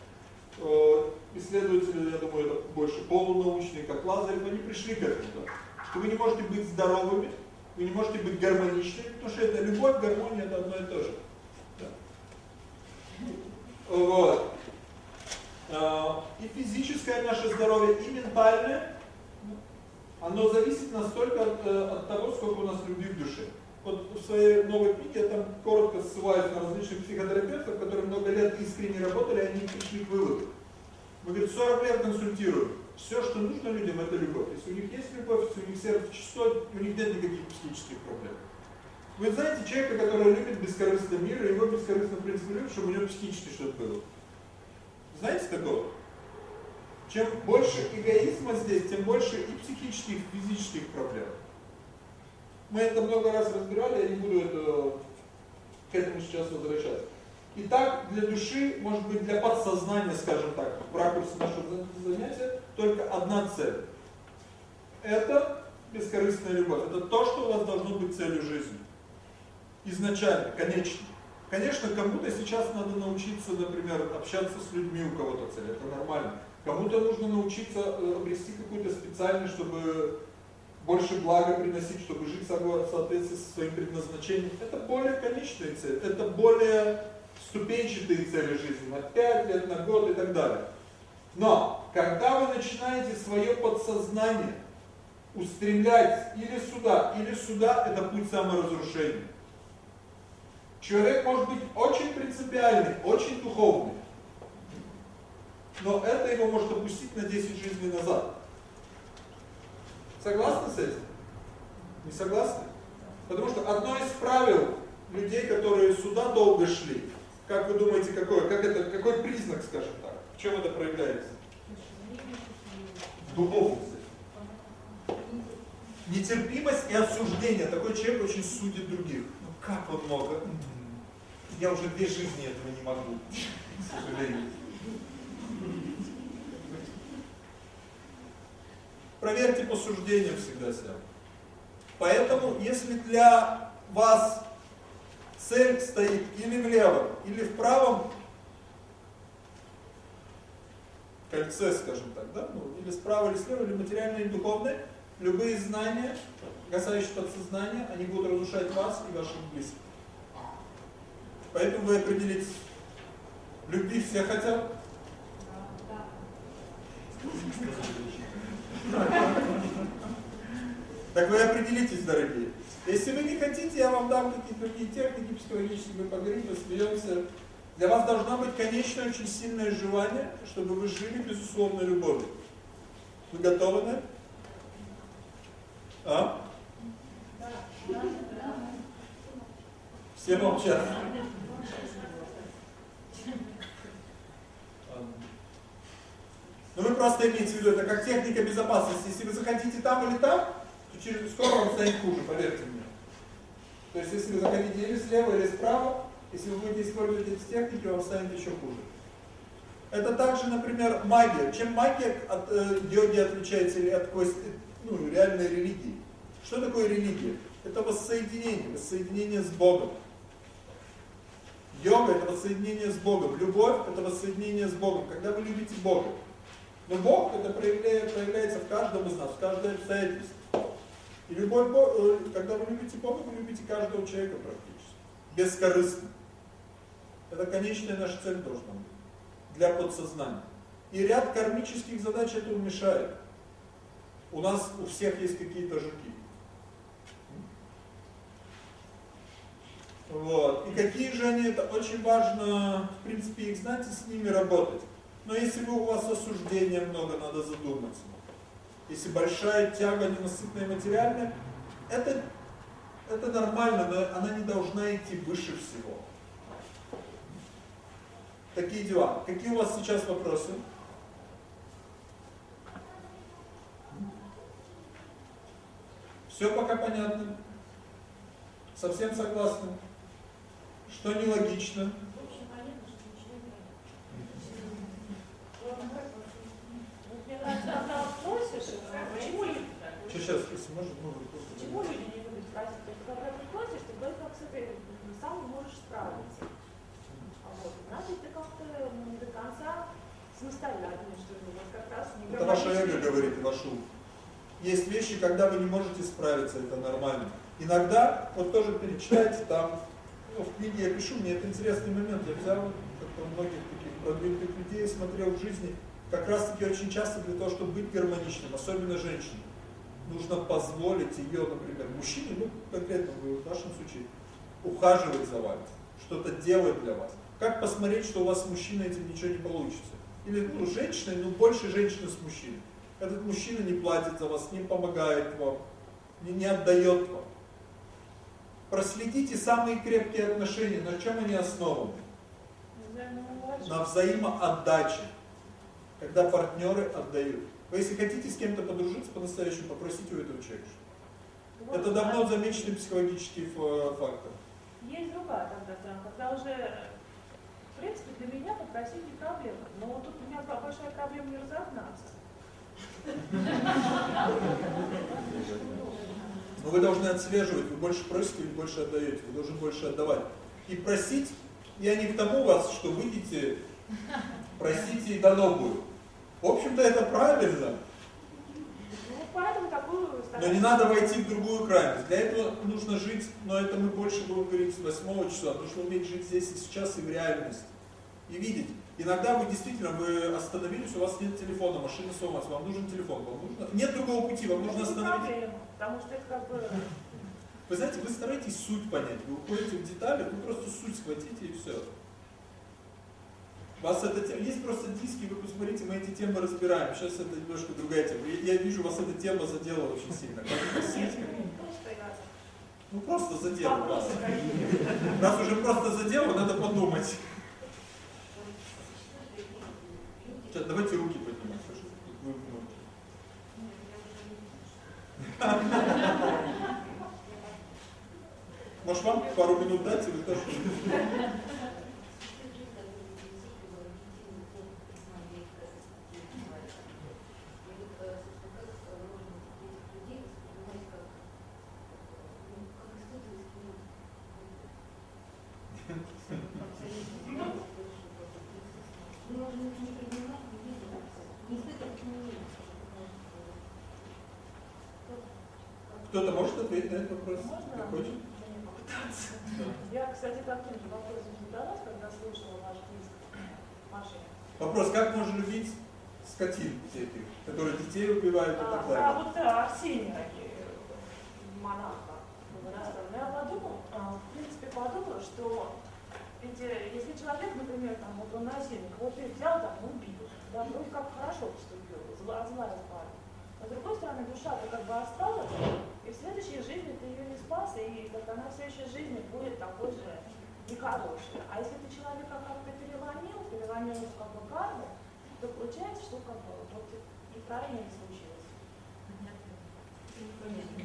э, исследователи, я думаю, это больше полунаучные, как Лазарев, они пришли к этому, да, что вы не можете быть здоровыми, вы не можете быть гармоничными, потому что это любовь, гармония, это одно и то же. Да. Вот. А, и физическое наше здоровье, и ментальное, оно зависит настолько от, э, от того, сколько у нас любви в душе. Вот в своей новой книге я там коротко ссылаюсь на различных психотерапевтов, которые много лет искренне работали, они пришли к выводу. Мы, говорит, 40 лет консультируем. Все, что нужно людям, это любовь. Если у них есть любовь, если у них сердце чисто, у них нет никаких психических проблем. Вы знаете человека, который любит бескорыстный мир, и его бескорыстно, в принципе, любит, чтобы у него психически что-то было. Знаете такого? Чем больше эгоизма здесь, тем больше и психических, и физических проблем. Мы это много раз разбирали, я не буду это, к этому сейчас возвращаться. Итак, для души, может быть, для подсознания, скажем так, в ракурсе нашего занятия, только одна цель. Это бескорыстная любовь. Это то, что у вас должно быть целью жизни. Изначально, конечно. Конечно, кому-то сейчас надо научиться, например, общаться с людьми, у кого-то цель, это нормально. Кому-то нужно научиться э, обрести какую-то специальность, чтобы больше блага приносить, чтобы жить в соответствии со своим предназначением. Это более конечные цели, это более ступенчатые цели жизни, на 5 лет, на год и так далее. Но, когда вы начинаете свое подсознание устремлять или сюда, или сюда, это путь саморазрушения. Человек может быть очень принципиальный, очень духовный, но это его может опустить на 10 жизней назад. Согласны с этим? Не согласны? Потому что одно из правил людей, которые сюда долго шли, как вы думаете, какое? Как это, какой признак, скажем так? В чем это проявляется? Духовность. Нетерпимость и осуждение. Такой человек очень судит других. Ну как он мог? Я уже две жизни этого не могу, к сожалению. Проверьте по суждениям всегда себя. Поэтому, если для вас цель стоит или влево, или в правом кольце, скажем так, да, ну, или справа, или слева, или материальное, или духовное, любые знания, касающиеся подсознания, они будут разрушать вас и ваших близких. Поэтому вы определитесь, любви все хотят? Так вы определитесь, дорогие. Если вы не хотите, я вам дам какие-то другие техники психологические, мы поговорим, посмеемся. Для вас должна быть конечное очень сильное желание, чтобы вы жили безусловной любовью. Вы готовы на? А? Все молчат. Но вы просто имеете в виду, это как техника безопасности. Если вы захотите там или там, то через скоро вам станет хуже, поверьте мне. То есть если вы захотите или слева, или справа, если вы будете использовать эти техники, вам станет еще хуже. Это также, например, магия. Чем магия от э, йоги отличается или от ну, реальной религии? Что такое религия? Это воссоединение, воссоединение с Богом. Йога – это воссоединение с Богом. Любовь – это воссоединение с Богом. Когда вы любите Бога. Но Бог это проявляет, проявляется в каждом из нас, в каждое обстоятельство. И любой Бог, э, когда вы любите Бога, вы любите каждого человека практически. Бескорыстно. Это конечная наша цель должна быть. Для подсознания. И ряд кармических задач этому мешает. У нас у всех есть какие-то жуки. Вот. И какие же они, это очень важно, в принципе, их знать и с ними работать. Но если у вас осуждения много, надо задуматься. Если большая тяга ненасытная материальная, это, это нормально, но она не должна идти выше всего. Такие дела. Какие у вас сейчас вопросы? Все пока понятно? Совсем согласны? Что нелогично? Почему люди Сейчас, если можно, можно Почему люди не любят? То есть, когда ты просишь, ты вроде как себе сам можешь справиться. А вот, значит, ты как-то до конца самостоятельный, что ли, вот как раз не Это ваше эго говорит, ваш ум. Есть вещи, когда вы не можете справиться, это нормально. Иногда, вот тоже перечитайте, там, ну, в книге я пишу, мне это интересный момент, я взял, как-то многих таких продвинутых людей смотрел в жизни, как раз таки очень часто для того, чтобы быть гармоничным, особенно женщине, нужно позволить ее, например, мужчине, ну конкретно в вашем случае, ухаживать за вами, что-то делать для вас. Как посмотреть, что у вас с мужчиной этим ничего не получится? Или ну, женщиной, но больше женщины с мужчиной. Этот мужчина не платит за вас, не помогает вам, не, не отдает вам. Проследите самые крепкие отношения, на чем они основаны? На взаимоотдаче когда партнеры отдают. Вы если хотите с кем-то подружиться по-настоящему, попросите у этого человека. Вот, Это давно замеченный психологический фактор. Есть другая тогда, когда уже, в принципе, для меня попросить не проблема. Но вот тут у меня большая проблема не разогнаться. Но вы должны отслеживать, вы больше просите или больше отдаете, вы должны больше отдавать. И просить, я не к тому вас, что выйдете, просите и дано будет. В общем-то это правильно. Ну, но не надо войти в другую крайность. Для этого нужно жить, но это мы больше будем говорить с 8 числа, нужно уметь жить здесь и сейчас и в реальности. И видеть. Иногда вы действительно, вы остановились, у вас нет телефона, машина сломалась, вам нужен телефон, вам нужно... Нет другого пути, вам нужно остановиться. Потому что это как бы... Вы знаете, вы стараетесь суть понять, вы уходите в детали, вы просто суть схватите и все. Вас это есть просто диски, вы посмотрите, мы эти темы разбираем. Сейчас это немножко другая тема. Я, я вижу, вас эта тема задела очень сильно. Ну просто задела вас. Раз уже просто задела, надо подумать. Сейчас, давайте руки поднимать. Может вам пару минут дать, и вы тоже... Кто-то на этот вопрос? Можно? хочешь? попытаться. Я, кстати, таким же вопросом задалась, когда слушала ваш диск. Маша. Вопрос, как можно любить скотин всяких, которые детей убивают и так А, далее? а вот а, Арсения, э, монаха, монастырь, я подумала, а, в принципе, подумала, что ведь э, если человек, например, там, вот он насильник, вот ты взял там, убил, да, вроде как хорошо поступил, зла, зла избавил. Но с другой стороны, душа-то как бы осталась, и в следующей жизни ты ее не спас, и как она в следующей жизни будет такой же нехорошей. А если ты человека как-то переломил, переломил как бы карму, то получается, что как бы вот и правильно не случилось.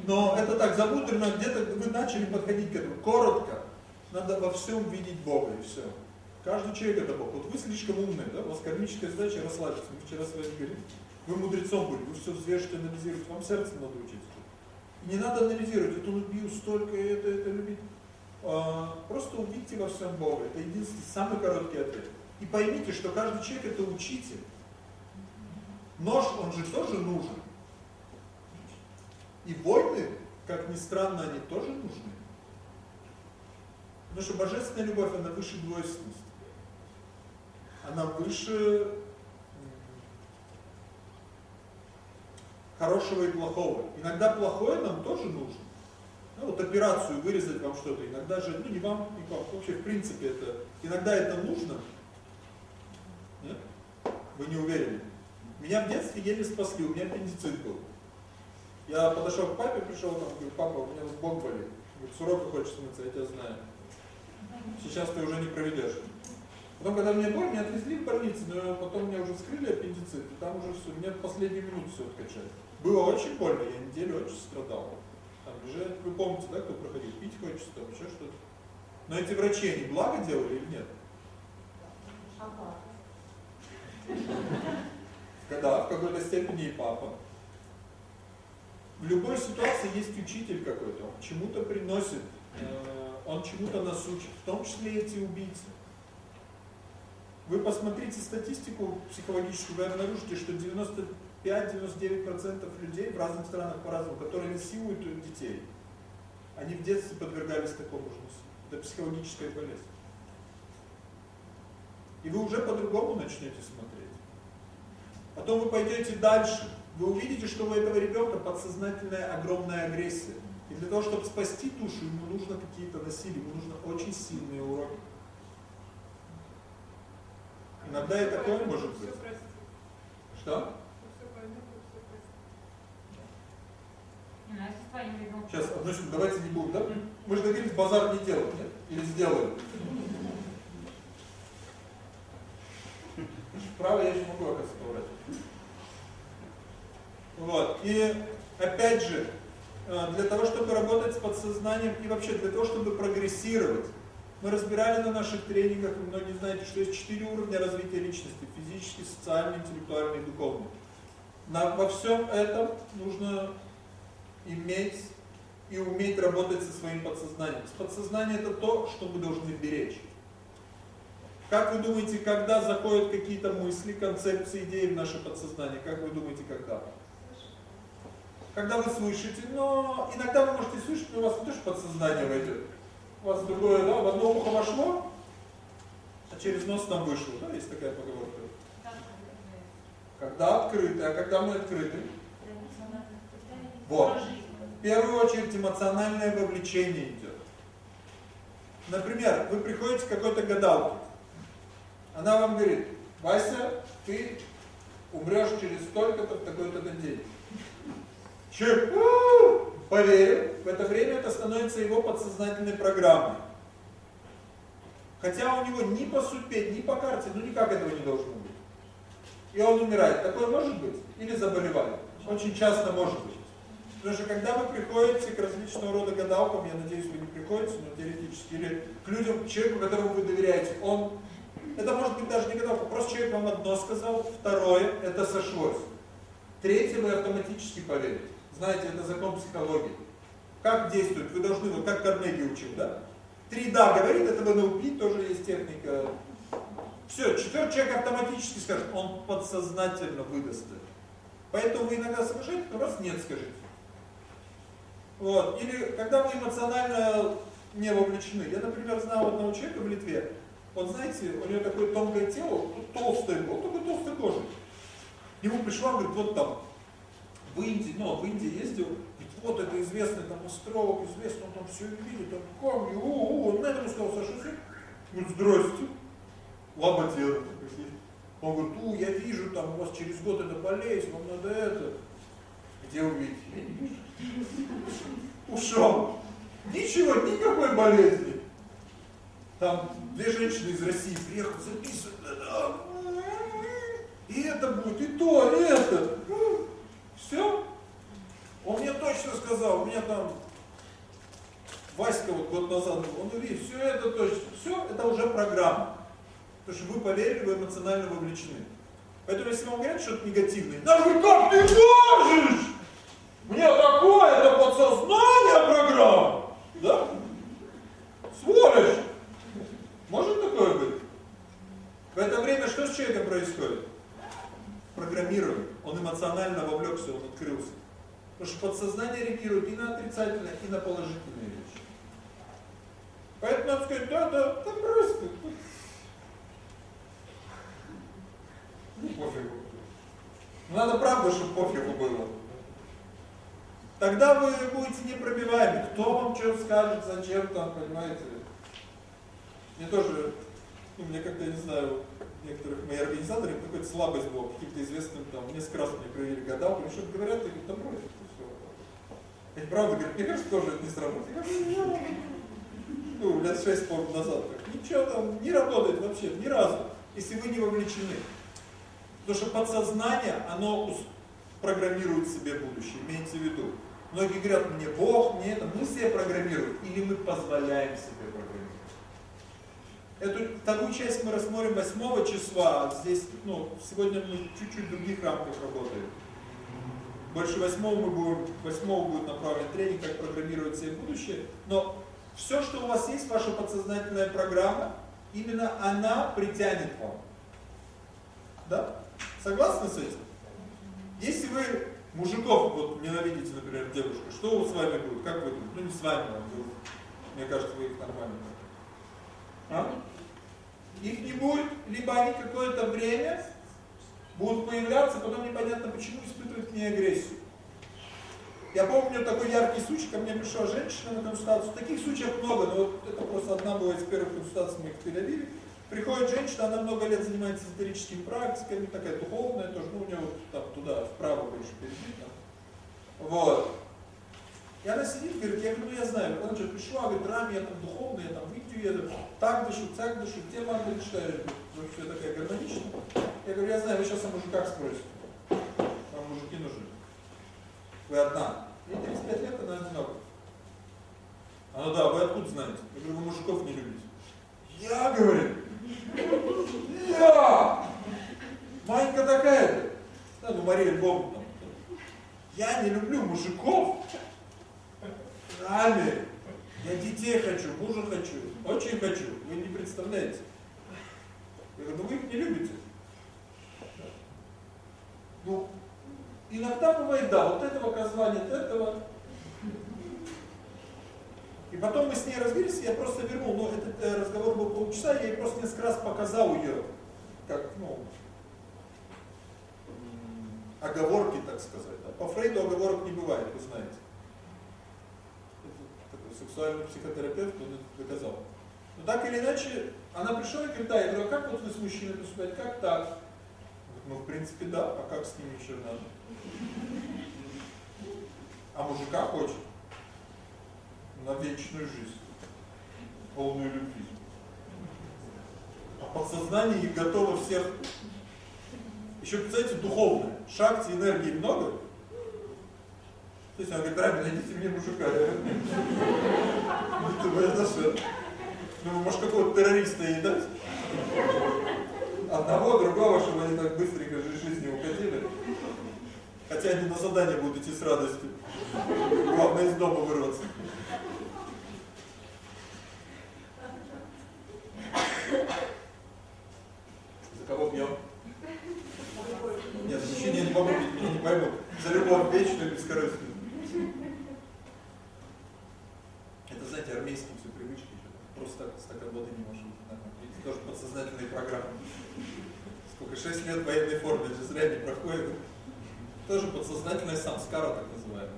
Но это так замудрено, где-то вы начали подходить к этому. Коротко. Надо во всем видеть Бога и все. Каждый человек это Бог. Вот вы слишком умный, да? У вас кармическая задача расслабиться. Мы вчера с вами говорили. Вы мудрецом были, вы все взвешиваете, анализируете. Вам сердце надо учиться. Не надо анализировать, это он убил столько, это, это любить. А, просто увидите во всем Бога. Это единственный, самый короткий ответ. И поймите, что каждый человек это учитель. Нож, он же тоже нужен. И войны, как ни странно, они тоже нужны. Потому что божественная любовь, она выше двойственности. Она выше хорошего и плохого. Иногда плохое нам тоже нужно. Ну, вот операцию вырезать вам что-то, иногда же, ну не вам, не вам, вообще в принципе это, иногда это нужно. Нет? Вы не уверены? Меня в детстве еле спасли, у меня аппендицит был. Я подошел к папе, пришел там, говорю, папа, у меня вот бок болит. Говорит, с урока хочешь смыться, я тебя знаю. Сейчас ты уже не проведешь. Потом, когда мне боль, меня отвезли в больницу, но потом меня уже вскрыли аппендицит, и там уже все, меня в последнюю минуту все откачали. Было очень больно, я неделю очень страдал. Там уже, вы помните, да, кто проходил, пить хочется, там еще что-то. Но эти врачи, они благо делали или нет? Когда в какой-то степени и папа. В любой ситуации есть учитель какой-то, он чему-то приносит, э, он чему-то нас учит, в том числе эти убийцы. Вы посмотрите статистику психологическую, вы обнаружите, что 95-99% людей в разных странах по-разному, которые насилуют детей, они в детстве подвергались такому же насилию. Это психологическая болезнь. И вы уже по-другому начнете смотреть. Потом вы пойдете дальше, вы увидите, что у этого ребенка подсознательная огромная агрессия. И для того, чтобы спасти душу, ему нужно какие-то насилия, ему нужно очень сильные уроки. Иногда и такое может быть. Что? Не, ну, если с твоим ребенком. Сейчас, одну давайте не будем, да? Мы же договорились базар не делать, нет? Или сделаем? Право я еще могу, оказывается, поворачивать. Вот. И опять же, э, для того, чтобы работать с подсознанием и вообще для того, чтобы прогрессировать, мы разбирали на наших тренингах, многие знаете, что есть четыре уровня развития личности. Физический, социальный, интеллектуальный и духовный. На, во всем этом нужно иметь и уметь работать со своим подсознанием. Подсознание это то, что мы должны беречь. Как вы думаете, когда заходят какие-то мысли, концепции, идеи в наше подсознание? Как вы думаете, когда? Когда вы слышите, но иногда вы можете слышать, но у вас не тоже подсознание войдет. У вас другое, да, в одно ухо вошло, а через нос там вышло, да, есть такая поговорка. Когда открыты, а когда мы открыты? Вот. В первую очередь эмоциональное вовлечение идет. Например, вы приходите к какой-то гадалке. Она вам говорит, Вася, ты умрешь через столько-то в такой-то день. Человек поверил, в это время это становится его подсознательной программой. Хотя у него ни по судьбе, ни по карте, ну никак этого не должно быть. И он умирает. Такое может быть? Или заболевает? Очень часто может быть. Потому что когда вы приходите к различного рода гадалкам, я надеюсь, вы не приходите, но теоретически, или к людям, человеку, которому вы доверяете, он, это может быть даже не гадалка, просто человек вам одно сказал, второе, это сошлось. Третье, вы автоматически поверите. Знаете, это закон психологии. Как действует? Вы должны, вот как Карнеги учил, да? Три «да» говорит, это в НЛП тоже есть техника. Все, четвертый человек автоматически скажет, он подсознательно выдаст это. Поэтому вы иногда скажите, у вас нет, скажите. Вот. Или когда вы эмоционально не вовлечены. Я, например, знал одного человека в Литве, он, знаете, у него такое тонкое тело, толстое было, такой толстой кожей. Ему пришла, говорит, вот там, в Индии, ну, в Индии ездил, говорит, вот это известный там островок, известный, он там все видит, там камни, о, он на этом сказал, Саша, говорит, здрасте, лоботед. Он говорит, у, я вижу, там у вас через год это болезнь, вам надо это. Где увидеть? Я не вижу. Ушел. Ничего, никакой болезни. Там две женщины из России приехали записывают. И это будет, и то, и это. Все. Он мне точно сказал, у меня там Васька вот год назад был, он говорит, все это точно, все, это уже программа. Потому что вы поверили, вы эмоционально вовлечены. Поэтому если вам говорят что-то негативное, да вы как ты можешь? Мне такое, это подсознание программа. Да? Сволочь! Может такое быть? В это время что с человеком происходит? Программирует. Он эмоционально вовлекся, он открылся. Потому что подсознание реагирует и на отрицательное, и на положительные вещи. Поэтому надо сказать, да, да, да просто. Ну, пофигу. Надо правда, чтобы пофигу было. Тогда вы будете непробиваемы. Кто вам что скажет, зачем там, понимаете? Мне тоже, ну, мне как-то, не знаю, некоторых моих организаторов какая-то слабость была, каким-то известным там, несколько раз мне провели гадалку, или что-то говорят, и говорят, да брось, это все. И правда, говорят, мне кажется, тоже это не сработает. Ну, лет шесть по назад. Ничего там не работает вообще, ни разу, если вы не вовлечены. Потому что подсознание, оно программирует себе будущее, имейте в виду. Многие говорят, мне Бог, мне это, мы себе программируем, или мы позволяем себе программировать. Эту вторую часть мы рассмотрим 8 числа, здесь, ну, сегодня мы чуть-чуть в других рамках работаем. Больше 8 мы будем, 8 будет направлен тренинг, как программировать себе будущее, но все, что у вас есть, ваша подсознательная программа, именно она притянет вам. Да? Согласны с этим? Если вы мужиков вот ненавидите, например, девушку, что с вами будет? Как вы думаете? Ну не с вами, а будет. Мне кажется, вы их нормально. А? Их не будет, либо они какое-то время будут появляться, потом непонятно почему испытывают к ней агрессию. Я помню такой яркий случай, ко мне пришла женщина на консультацию. Таких случаев много, но вот это просто одна была из первых консультаций моих в Тель-Авиве. Приходит женщина, она много лет занимается эзотерическими практиками, такая духовная тоже, ну у нее вот там туда, вправо больше перебита. Вот. И она сидит, говорит, я говорю, ну я знаю, она что пришла, говорит, Рами, я там духовный, я там в Индию еду, так дышу, так дышу, где мантры ну все такая гармоничная. Я говорю, я знаю, вы сейчас о мужиках спросите. Вам мужики нужны. Вы одна. Ей 35 лет, она одинока. Она, да, вы откуда знаете? Я говорю, вы мужиков не любите. Я, говорю, я! Манька такая-то. Да, ну Мария Львовна. Я не люблю мужиков. Рами. Я детей хочу, мужа хочу. Очень хочу. Вы не представляете. Я говорю, ну вы их не любите. Ну, иногда бывает, да, вот этого козла нет, этого. И потом мы с ней разбились, я просто вернул, но этот э, разговор был полчаса, я ей просто несколько раз показал ее, как, ну, оговорки, так сказать. Да. По Фрейду оговорок не бывает, вы знаете. Такой сексуальный психотерапевт, он это доказал. Но так или иначе, она пришла и говорит, да, я говорю, а как вот вы с мужчиной поступаете, как так? ну, в принципе, да, а как с ними еще надо? А мужика хочет на вечную жизнь, полную любви. А подсознание их готово всех, еще, кстати, духовное, шахте энергии много. То есть она говорит, да, найдите мне мужика. Это что? Ну, может, какого-то террориста ей дать? Одного, другого, чтобы они так быстренько из жизни уходили. Хотя они на задание будут идти с радостью. Главное из дома вырваться. За кого пьем? Нет, защищение не могу Я не пойму. За любовь вечную и бескорыстную. Это, знаете, армейские все привычки. Просто стакан воды не можем. Это тоже подсознательные программы. Сколько, шесть лет военной формы, это зря не проходит. Тоже подсознательная самскара, так называемая.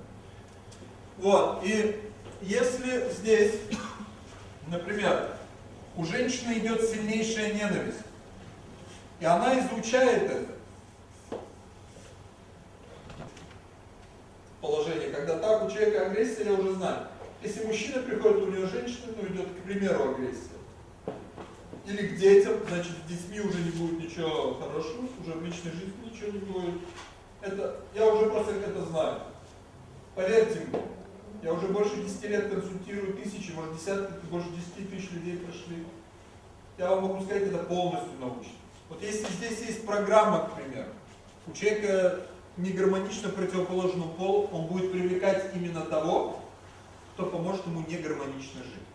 Вот, и если здесь, например, у женщины идет сильнейшая ненависть, и она изучает это, положение, когда так у человека агрессия, я уже знаю. Если мужчина приходит, у него женщина, ну идет, к примеру, агрессия. Или к детям, значит, с детьми уже не будет ничего хорошего, уже в личной жизни ничего не будет. Это, я уже просто это знаю. Поверьте мне, я уже больше 10 лет консультирую тысячи, может десятки, больше 10 тысяч людей прошли. Я вам могу сказать, это полностью научно. Вот если здесь есть программа, к примеру, у человека негармонично противоположному полу, он будет привлекать именно того, кто поможет ему негармонично жить.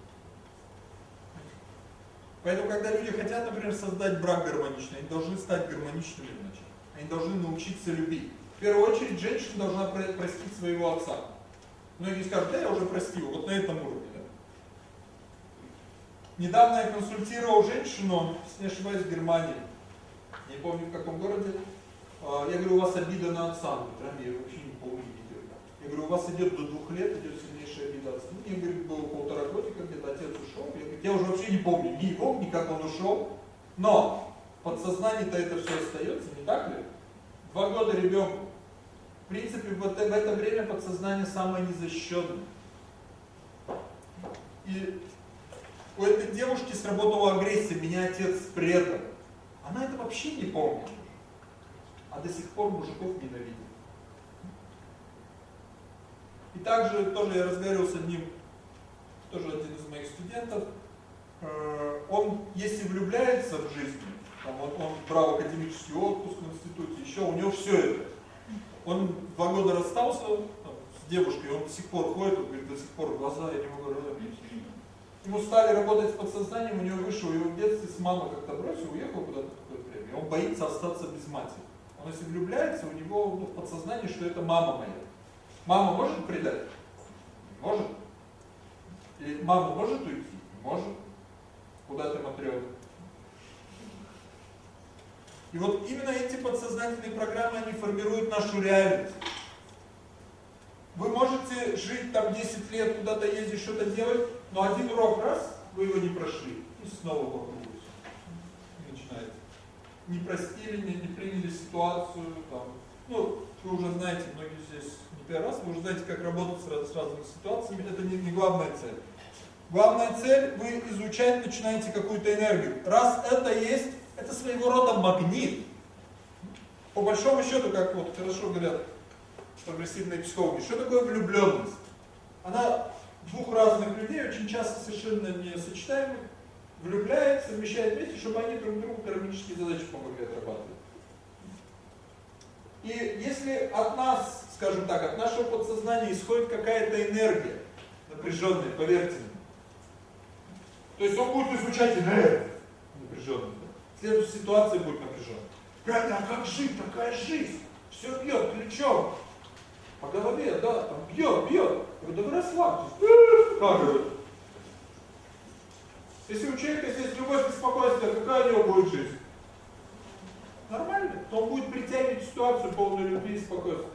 Поэтому, когда люди хотят, например, создать брак гармоничный, они должны стать гармоничными вначале. Они должны научиться любить. В первую очередь, женщина должна простить своего отца. Многие скажут, да, я уже простил, вот на этом уровне. Да. Недавно я консультировал женщину, если не ошибаюсь, в Германии. Не помню в каком городе. А, я говорю, у вас обида на отца. Говорит, я вообще не помню. Я говорю, у вас идет до двух лет, идет сильнейшая обида отца. Ну, мне, говорит, было полтора годика, где-то отец ушел. Я, говорю, я уже вообще не помню ни его, ни как он ушел. Но подсознание-то это все остается, не так ли? Два года ребенку. В принципе, вот в это время подсознание самое незащищенное. И у этой девушки сработала агрессия, меня отец предал. Она это вообще не помнит а до сих пор мужиков ненавидит. И также тоже я разговаривал с одним, тоже один из моих студентов, э, он, если влюбляется в жизнь, там, вот он брал академический отпуск в институте, еще у него все это. Он два года расстался там, с девушкой, он до сих пор ходит, он говорит, до сих пор глаза, я не могу разобрать. Ему стали работать с подсознанием, у него вышел, его в детстве с мамой как-то бросил, уехал куда-то какое-то время. Он боится остаться без матери. Он если влюбляется, у него ну, в подсознании, что это мама моя. Мама может предать? Может. И мама может уйти? Может. Куда ты матрёна? И вот именно эти подсознательные программы, они формируют нашу реальность. Вы можете жить там 10 лет, куда-то ездить, что-то делать, но один урок раз, вы его не прошли, и снова по кругу не простили, не, не приняли ситуацию, там, ну, вы уже знаете, многие здесь не первый раз, вы уже знаете, как работать с, с разными ситуациями, это не, не главная цель. Главная цель, вы изучать начинаете какую-то энергию. Раз это есть, это своего рода магнит. По большому счету, как вот хорошо говорят прогрессивные психологи, что такое влюбленность? Она двух разных людей, очень часто совершенно несочетаемых, влюбляет, совмещает вместе, чтобы они друг другу кармические задачи помогли отрабатывать. И если от нас, скажем так, от нашего подсознания исходит какая-то энергия, напряженная, поверьте мне, то есть он будет изучать энергию напряженную. Следующая ситуация будет напряженная. Правильно, а как жить? Такая жизнь. Все бьет ключом. По голове, да, там бьет, бьет. Я говорю, да вы расслабьтесь. Как? Если у человека есть любовь и какая у него будет жизнь? Нормально. То он будет притягивать ситуацию полной любви и спокойствия.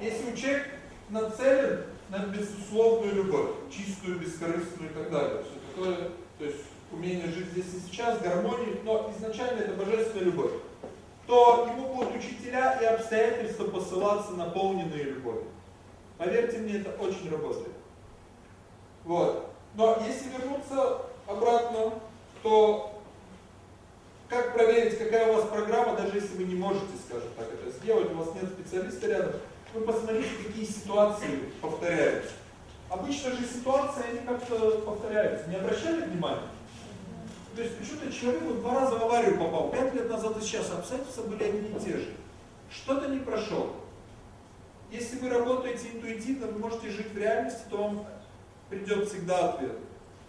Если у человека нацелен на безусловную любовь, чистую, бескорыстную и так далее, все такое, то есть умение жить здесь и сейчас, гармонии, но изначально это божественная любовь, то ему будут учителя и обстоятельства посылаться наполненные любовью. Поверьте мне, это очень работает. Вот. Но если вернуться обратно, то как проверить, какая у вас программа, даже если вы не можете, скажем так, это сделать, у вас нет специалиста рядом, вы посмотрите, какие ситуации повторяются. Обычно же ситуации, они как-то повторяются. Не обращали внимания? То есть почему-то человек вот два раза в аварию попал, пять лет назад и сейчас, обстоятельства были одни и те же. Что-то не прошел. Если вы работаете интуитивно, вы можете жить в реальности, то вам придет всегда ответ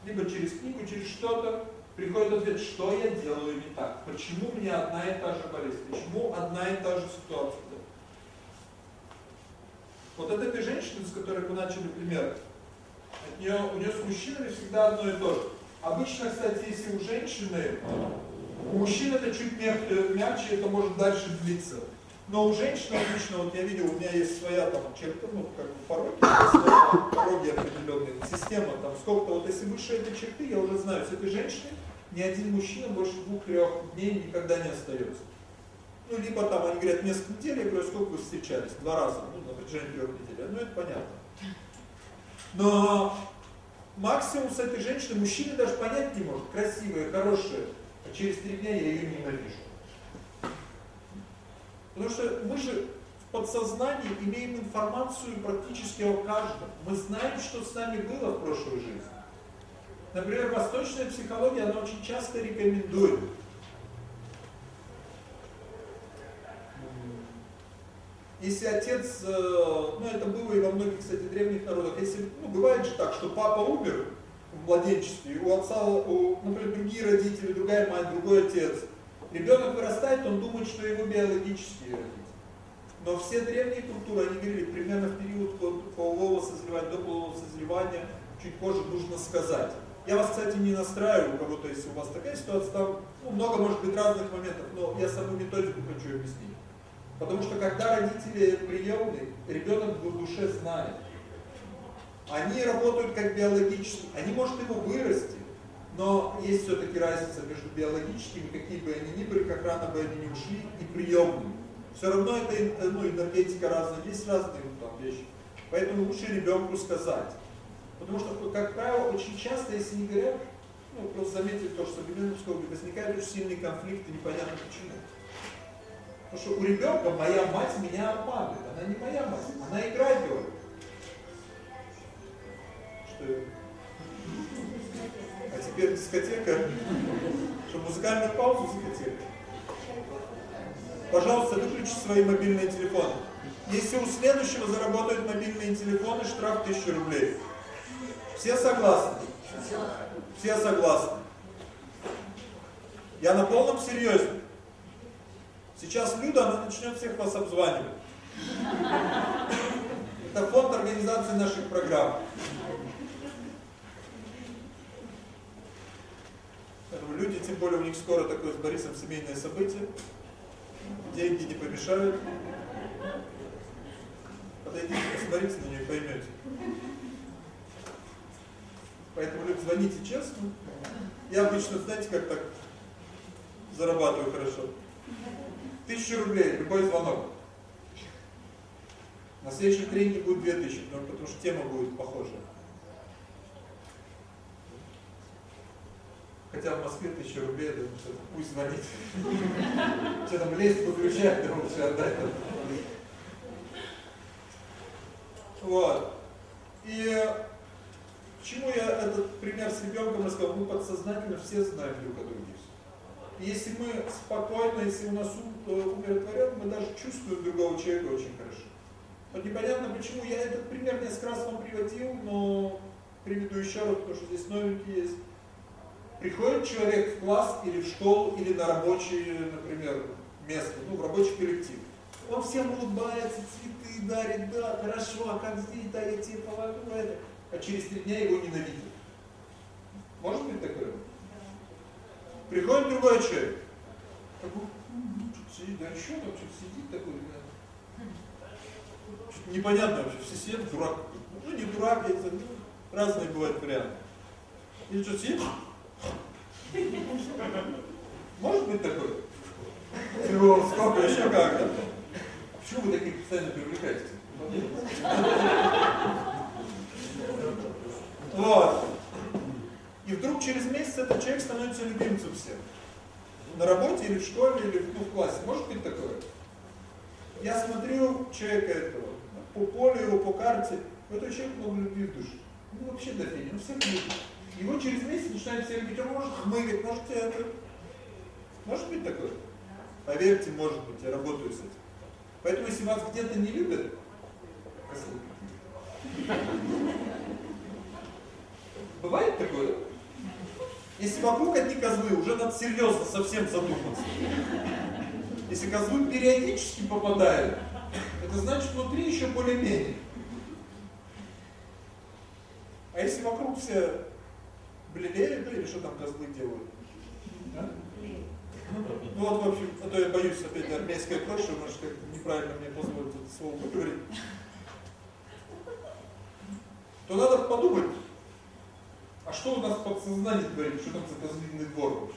либо через книгу, через что-то, приходит ответ, что я делаю не так, почему меня одна и та же болезнь, почему одна и та же ситуация. Вот от этой женщины, с которой мы начали пример, у нее, у нее с мужчинами всегда одно и то же. Обычно, кстати, если у женщины, у мужчин это чуть мягче, мягче это может дальше длиться. Но у женщин обычно, вот я видел, у меня есть своя там черта, ну, как бы пороги, своя, пороги определенные, система там сколько-то, вот если выше этой черты, я уже знаю, с этой женщиной ни один мужчина больше двух-трех дней никогда не остается. Ну, либо там, они говорят, несколько недель, я говорю, сколько вы встречались? Два раза, ну, на протяжении трех недель. Ну, это понятно. Но максимум с этой женщиной мужчина даже понять не может, красивая, хорошая, а через три дня я ее ненавижу. Потому что мы же в подсознании имеем информацию практически о каждом. Мы знаем, что с нами было в прошлой жизни. Например, восточная психология, она очень часто рекомендует Если отец, э, ну это было и во многих, кстати, древних народах, если, ну бывает же так, что папа умер в младенчестве, у отца, у, например, другие родители, другая мать, другой отец, ребенок вырастает, он думает, что его биологические родители. Но все древние культуры, они говорили, примерно в период полового созревания, до полового созревания, чуть позже нужно сказать. Я вас, кстати, не настраиваю, у кого-то, если у вас такая ситуация, там ну, много может быть разных моментов, но я саму методику хочу объяснить. Потому что когда родители приемные, ребенок в душе знает. Они работают как биологически, они, может, его вырасти, но есть все-таки разница между биологическими, какие бы они ни были, как рано бы они не ушли, и приемными. Все равно это ну, энергетика разная, есть разные там, вещи. Поэтому лучше ребенку сказать. Потому что, как правило, очень часто, если не говорят, ну, просто заметили то, что в современном психологии возникает очень сильный конфликт, и непонятно почему. Потому что у ребенка моя мать меня обманывает. Она не моя мать, она играет роль. Что А теперь дискотека. Что, музыкальную паузу дискотека? Пожалуйста, выключи свои мобильные телефоны. Если у следующего заработают мобильные телефоны, штраф 1000 рублей. Все согласны? Все согласны. Я на полном серьезе. Сейчас Люда, она начнет всех вас обзванивать. Это фонд организации наших программ. Люди, тем более у них скоро такое с Борисом семейное событие. Деньги не помешают. Подойдите, посмотрите на нее и поймете. Поэтому, люди, звоните честно. Я обычно, знаете, как так зарабатываю хорошо. Тысячу рублей, любой звонок. На следующем тренинге будет две тысячи, потому что тема будет похожая. Хотя в Москве тысяча рублей, да, пусть звонит. Что там лезть, выключать, да лучше отдать. Вот. И почему я этот пример с ребенком рассказал? Мы подсознательно все знаем друг. Если мы спокойно, если у нас ум э, умиротворен, мы даже чувствуем другого человека очень хорошо. Вот непонятно почему, я этот пример несколько раз вам приводил, но приведу еще раз, потому что здесь новенький есть. Приходит человек в класс или в школу, или на рабочее, например, место, ну, в рабочий коллектив. Он всем улыбается, цветы дарит, да, хорошо, а как здесь, да, я тебе помогу, это. А через три дня его ненавидят. Может быть такое? Приходит другой человек. Такой, что сидит, да еще там что-то сидит такой, да. Что-то непонятно вообще, все сидят, дурак. Ну не дурак, это, ну, разные бывают варианты. Или что, сидит? Может быть такое? Филолог, сколько еще как, да? Почему вы таких постоянно привлекаете? Вот. И вдруг через месяц этот человек становится любимцем всех. На работе или в школе, или ну, в классе. Может быть такое? Я смотрю человека этого, по полю его, по карте, у этого человека много любви в. Ну вообще дофига, ну всех любит. Его через месяц начинает все любить, он может хмыкать, может это... Может быть такое? Поверьте, может быть, я работаю с этим. Поэтому если вас где-то не любят, Бывает такое? Если вокруг одни козлы, уже надо серьезно совсем задуматься. Если козлы периодически попадают, это значит внутри еще более-менее. А если вокруг все бледеют, или что там козлы делают? А? Ну вот, в общем, а то я боюсь опять армейское прошлое, может как-то неправильно мне позволить это слово поговорить. То надо подумать, а что у нас подсознание говорит, что там за козлиный двор?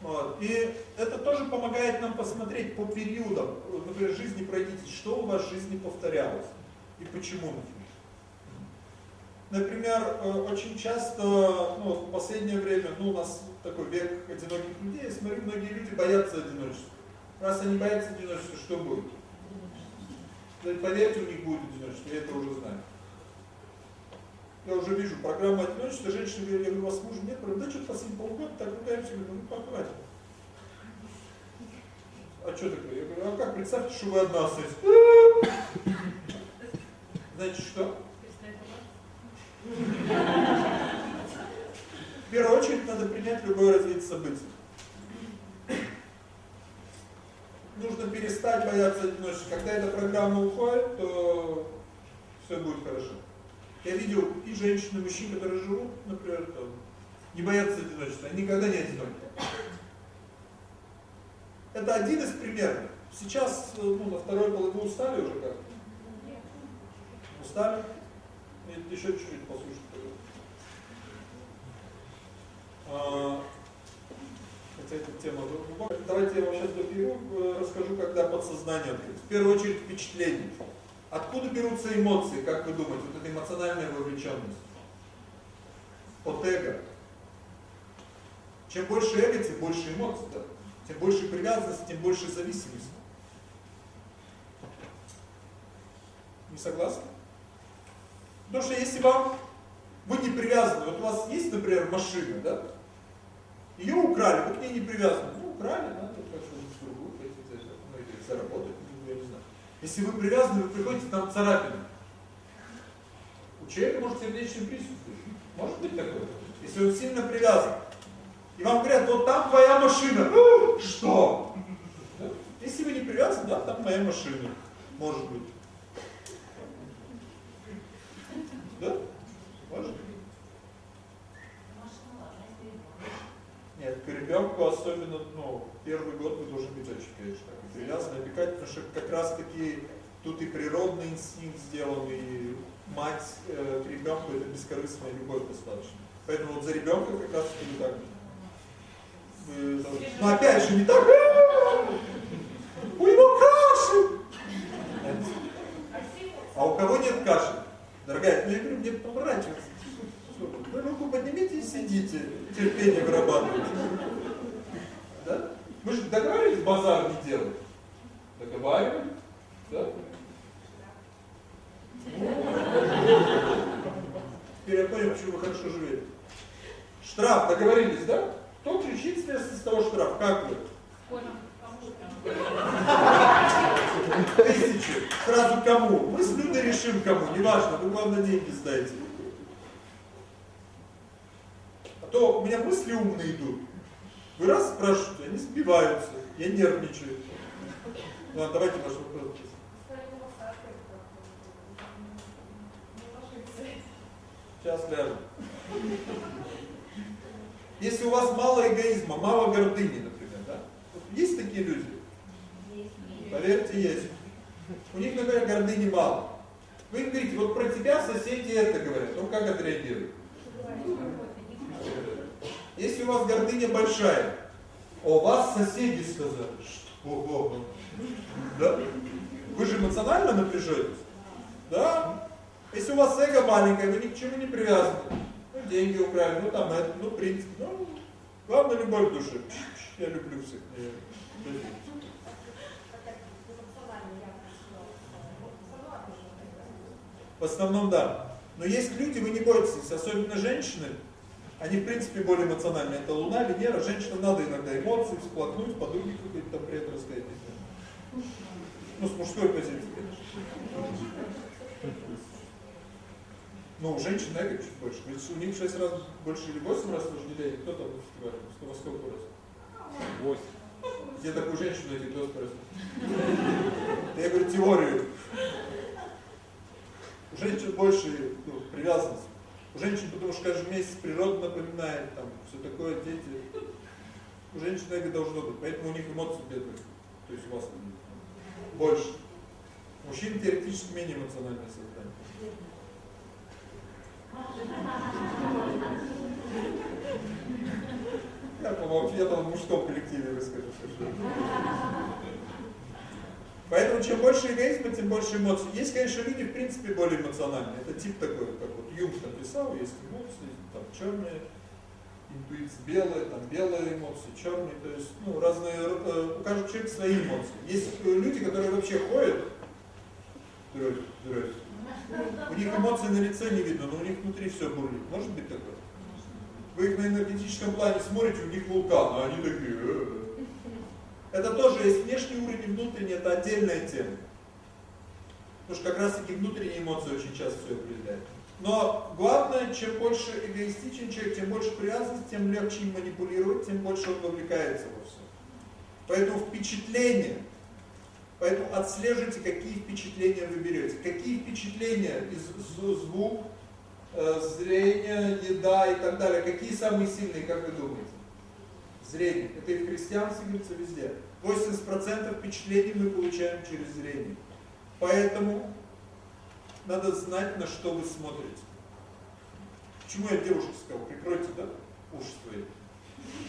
Вот. И это тоже помогает нам посмотреть по периодам, например, жизни пройдите, что у вас в жизни повторялось и почему, например. э, очень часто, ну, в последнее время, ну, у нас такой век одиноких людей, я смотрю, многие люди боятся одиночества. Раз они боятся одиночества, что будет? Поверьте, у них будет одиночество, я это уже знаю. Я уже вижу программу одиночества, женщина говорит, я говорю, у вас мужа нет, говорю, да что-то последние полгода так ругаемся, говорю, ну похватит. А что такое? Я говорю, а как, представьте, что вы одна остаетесь. Знаете что? В первую очередь надо принять любое развитие событий. Нужно перестать бояться одиночества. Когда эта программа уходит, то все будет хорошо. Я видел и женщин, и мужчин, которые живут, например, там, не боятся одиночества, они никогда не одиноки. Это один из примеров. Сейчас, ну, на второй половину устали уже как? Устали? Нет, еще чуть-чуть послушать. А, хотя эта тема глубокая. Давайте я вам сейчас э, расскажу, когда подсознание открыто. В первую очередь впечатление. Откуда берутся эмоции, как вы думаете, вот эта эмоциональная вовлеченность? От эго. Чем больше эго, тем больше эмоций, да? тем больше привязанности, тем больше зависимости. Не согласны? Потому что если вам, вы не привязаны, вот у вас есть, например, машина, да? Ее украли, вы к ней не привязаны. Ну, украли, надо как-то другую ну, или заработать, ну, я не знаю. Если вы привязаны, вы приходите, там царапина. У человека может сердечный приступ Может быть такое? Если он сильно привязан. И вам говорят, вот там твоя машина. Что? Если вы не привязаны, да, там моя машина. Может быть. Да? Может быть. Нет, к ребенку особенно, ну, первый год вы должны быть очень, конечно, так, привязаны, опекать, потому что как раз таки тут и природный инстинкт сделан, и мать э, к ребенку это бескорыстная любовь достаточно. Поэтому вот за ребенка как раз таки так. Вы, но опять же не так. У него кашель! А у кого нет каши? Дорогая, ну я говорю, мне поворачиваться. Вы руку поднимите и сидите, терпение вырабатывайте. Да? Мы же договаривались базар не делать. Договаривались, да? Теперь я понял, почему вы хорошо живете. Штраф, договорились, да? Кто кричит вследствие с того штраф? Как вы? Тысячи. Сразу кому? Мы с Людой решим кому, неважно, вы главное деньги сдайте. А то у меня мысли умные идут. Вы раз спрашиваете, они сбиваются, я нервничаю. Ну, давайте ваш вопрос. Сейчас ляжем. Если у вас мало эгоизма, мало гордыни, например, да? Есть такие люди? Поверьте, есть. У них, например, гордыни мало. Вы им говорите, вот про тебя соседи это говорят, он как отреагирует? Если у вас гордыня большая, а у вас соседи сказали, что Ого. Да? Вы же эмоционально напряжетесь. Да? Если у вас эго маленькое, вы ни к чему не привязаны. Ну, деньги украли, ну там это, ну, принцип. Ну, главное, любовь в душе. Я люблю всех. В основном, да. Но есть люди, вы не бойтесь, особенно женщины, они в принципе более эмоциональные. Это Луна, Венера, женщинам надо иногда эмоции всплакнуть, подруги какой-то там при этом рассказать. Ну, с мужской позиции, конечно. Ну, у женщин эго чуть больше. Ведь у них в 6 раз больше или 8 раз вожделение. Кто там в фестивале? Во сколько раз? 8. Где такую женщину найти, кто спросит? Я говорю теорию. У женщин больше ну, привязанность. У женщин, потому что каждый месяц природа напоминает, там, все такое, дети. У женщин эго должно быть, поэтому у них эмоции бедные. То есть у вас больше. Мужчин теоретически менее эмоциональное создание. Я, по-моему, я там в мужском коллективе выскажу. Поэтому чем больше эгоизма, тем больше эмоций. Есть, конечно, люди, в принципе, более эмоциональные. Это тип такой, как вот Юнг написал, есть эмоции, там черные, интуиция белая, там белые эмоции, черные, то есть, ну, разные, э, у каждого человека свои эмоции. Есть люди, которые вообще ходят, здрасте, здрасте. У них эмоции на лице не видно, но у них внутри все бурлит. Может быть такое? Вы их на энергетическом плане смотрите, у них вулкан, а они такие... Это тоже есть внешний уровень и внутренний, это отдельная тема. Потому что как раз таки внутренние эмоции очень часто все определяют. Но главное, чем больше эгоистичен человек, тем больше привязанность, тем легче им манипулировать, тем больше он вовлекается во все. Поэтому впечатление, поэтому отслеживайте, какие впечатления вы берете. Какие впечатления из звук, э, зрение, еда и так далее, какие самые сильные, как вы думаете? Зрение. Это и в христианстве говорится везде. 80% впечатлений мы получаем через зрение. Поэтому надо знать, на что вы смотрите. Почему я девушке сказал, прикройте, да, уши свои.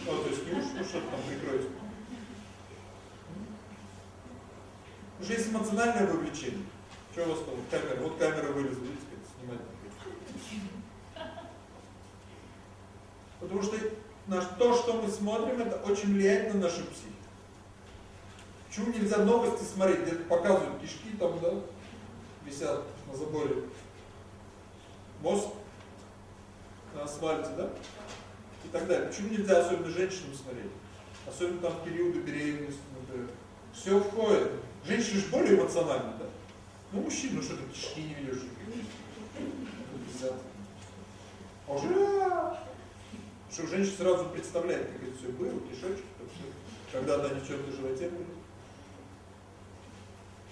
Ну, то есть не уши, ну что там прикройте. Уже есть эмоциональное вовлечение. Что у вас там, камера, вот камера вылезла, видите, снимать. Потому что на то, что мы смотрим, это очень влияет на нашу психику. Почему нельзя новости смотреть, где-то показывают кишки там, да, висят на заборе. Мозг на асфальте, да? И так далее. Почему нельзя особенно женщинам смотреть? Особенно там в периоды беременности, например. Все входит. Женщины же более эмоциональны, да? Ну, мужчина, ну что ты кишки не видишь? А уже что женщина сразу представляет, как это все было, кишечек, когда-то они в животе были.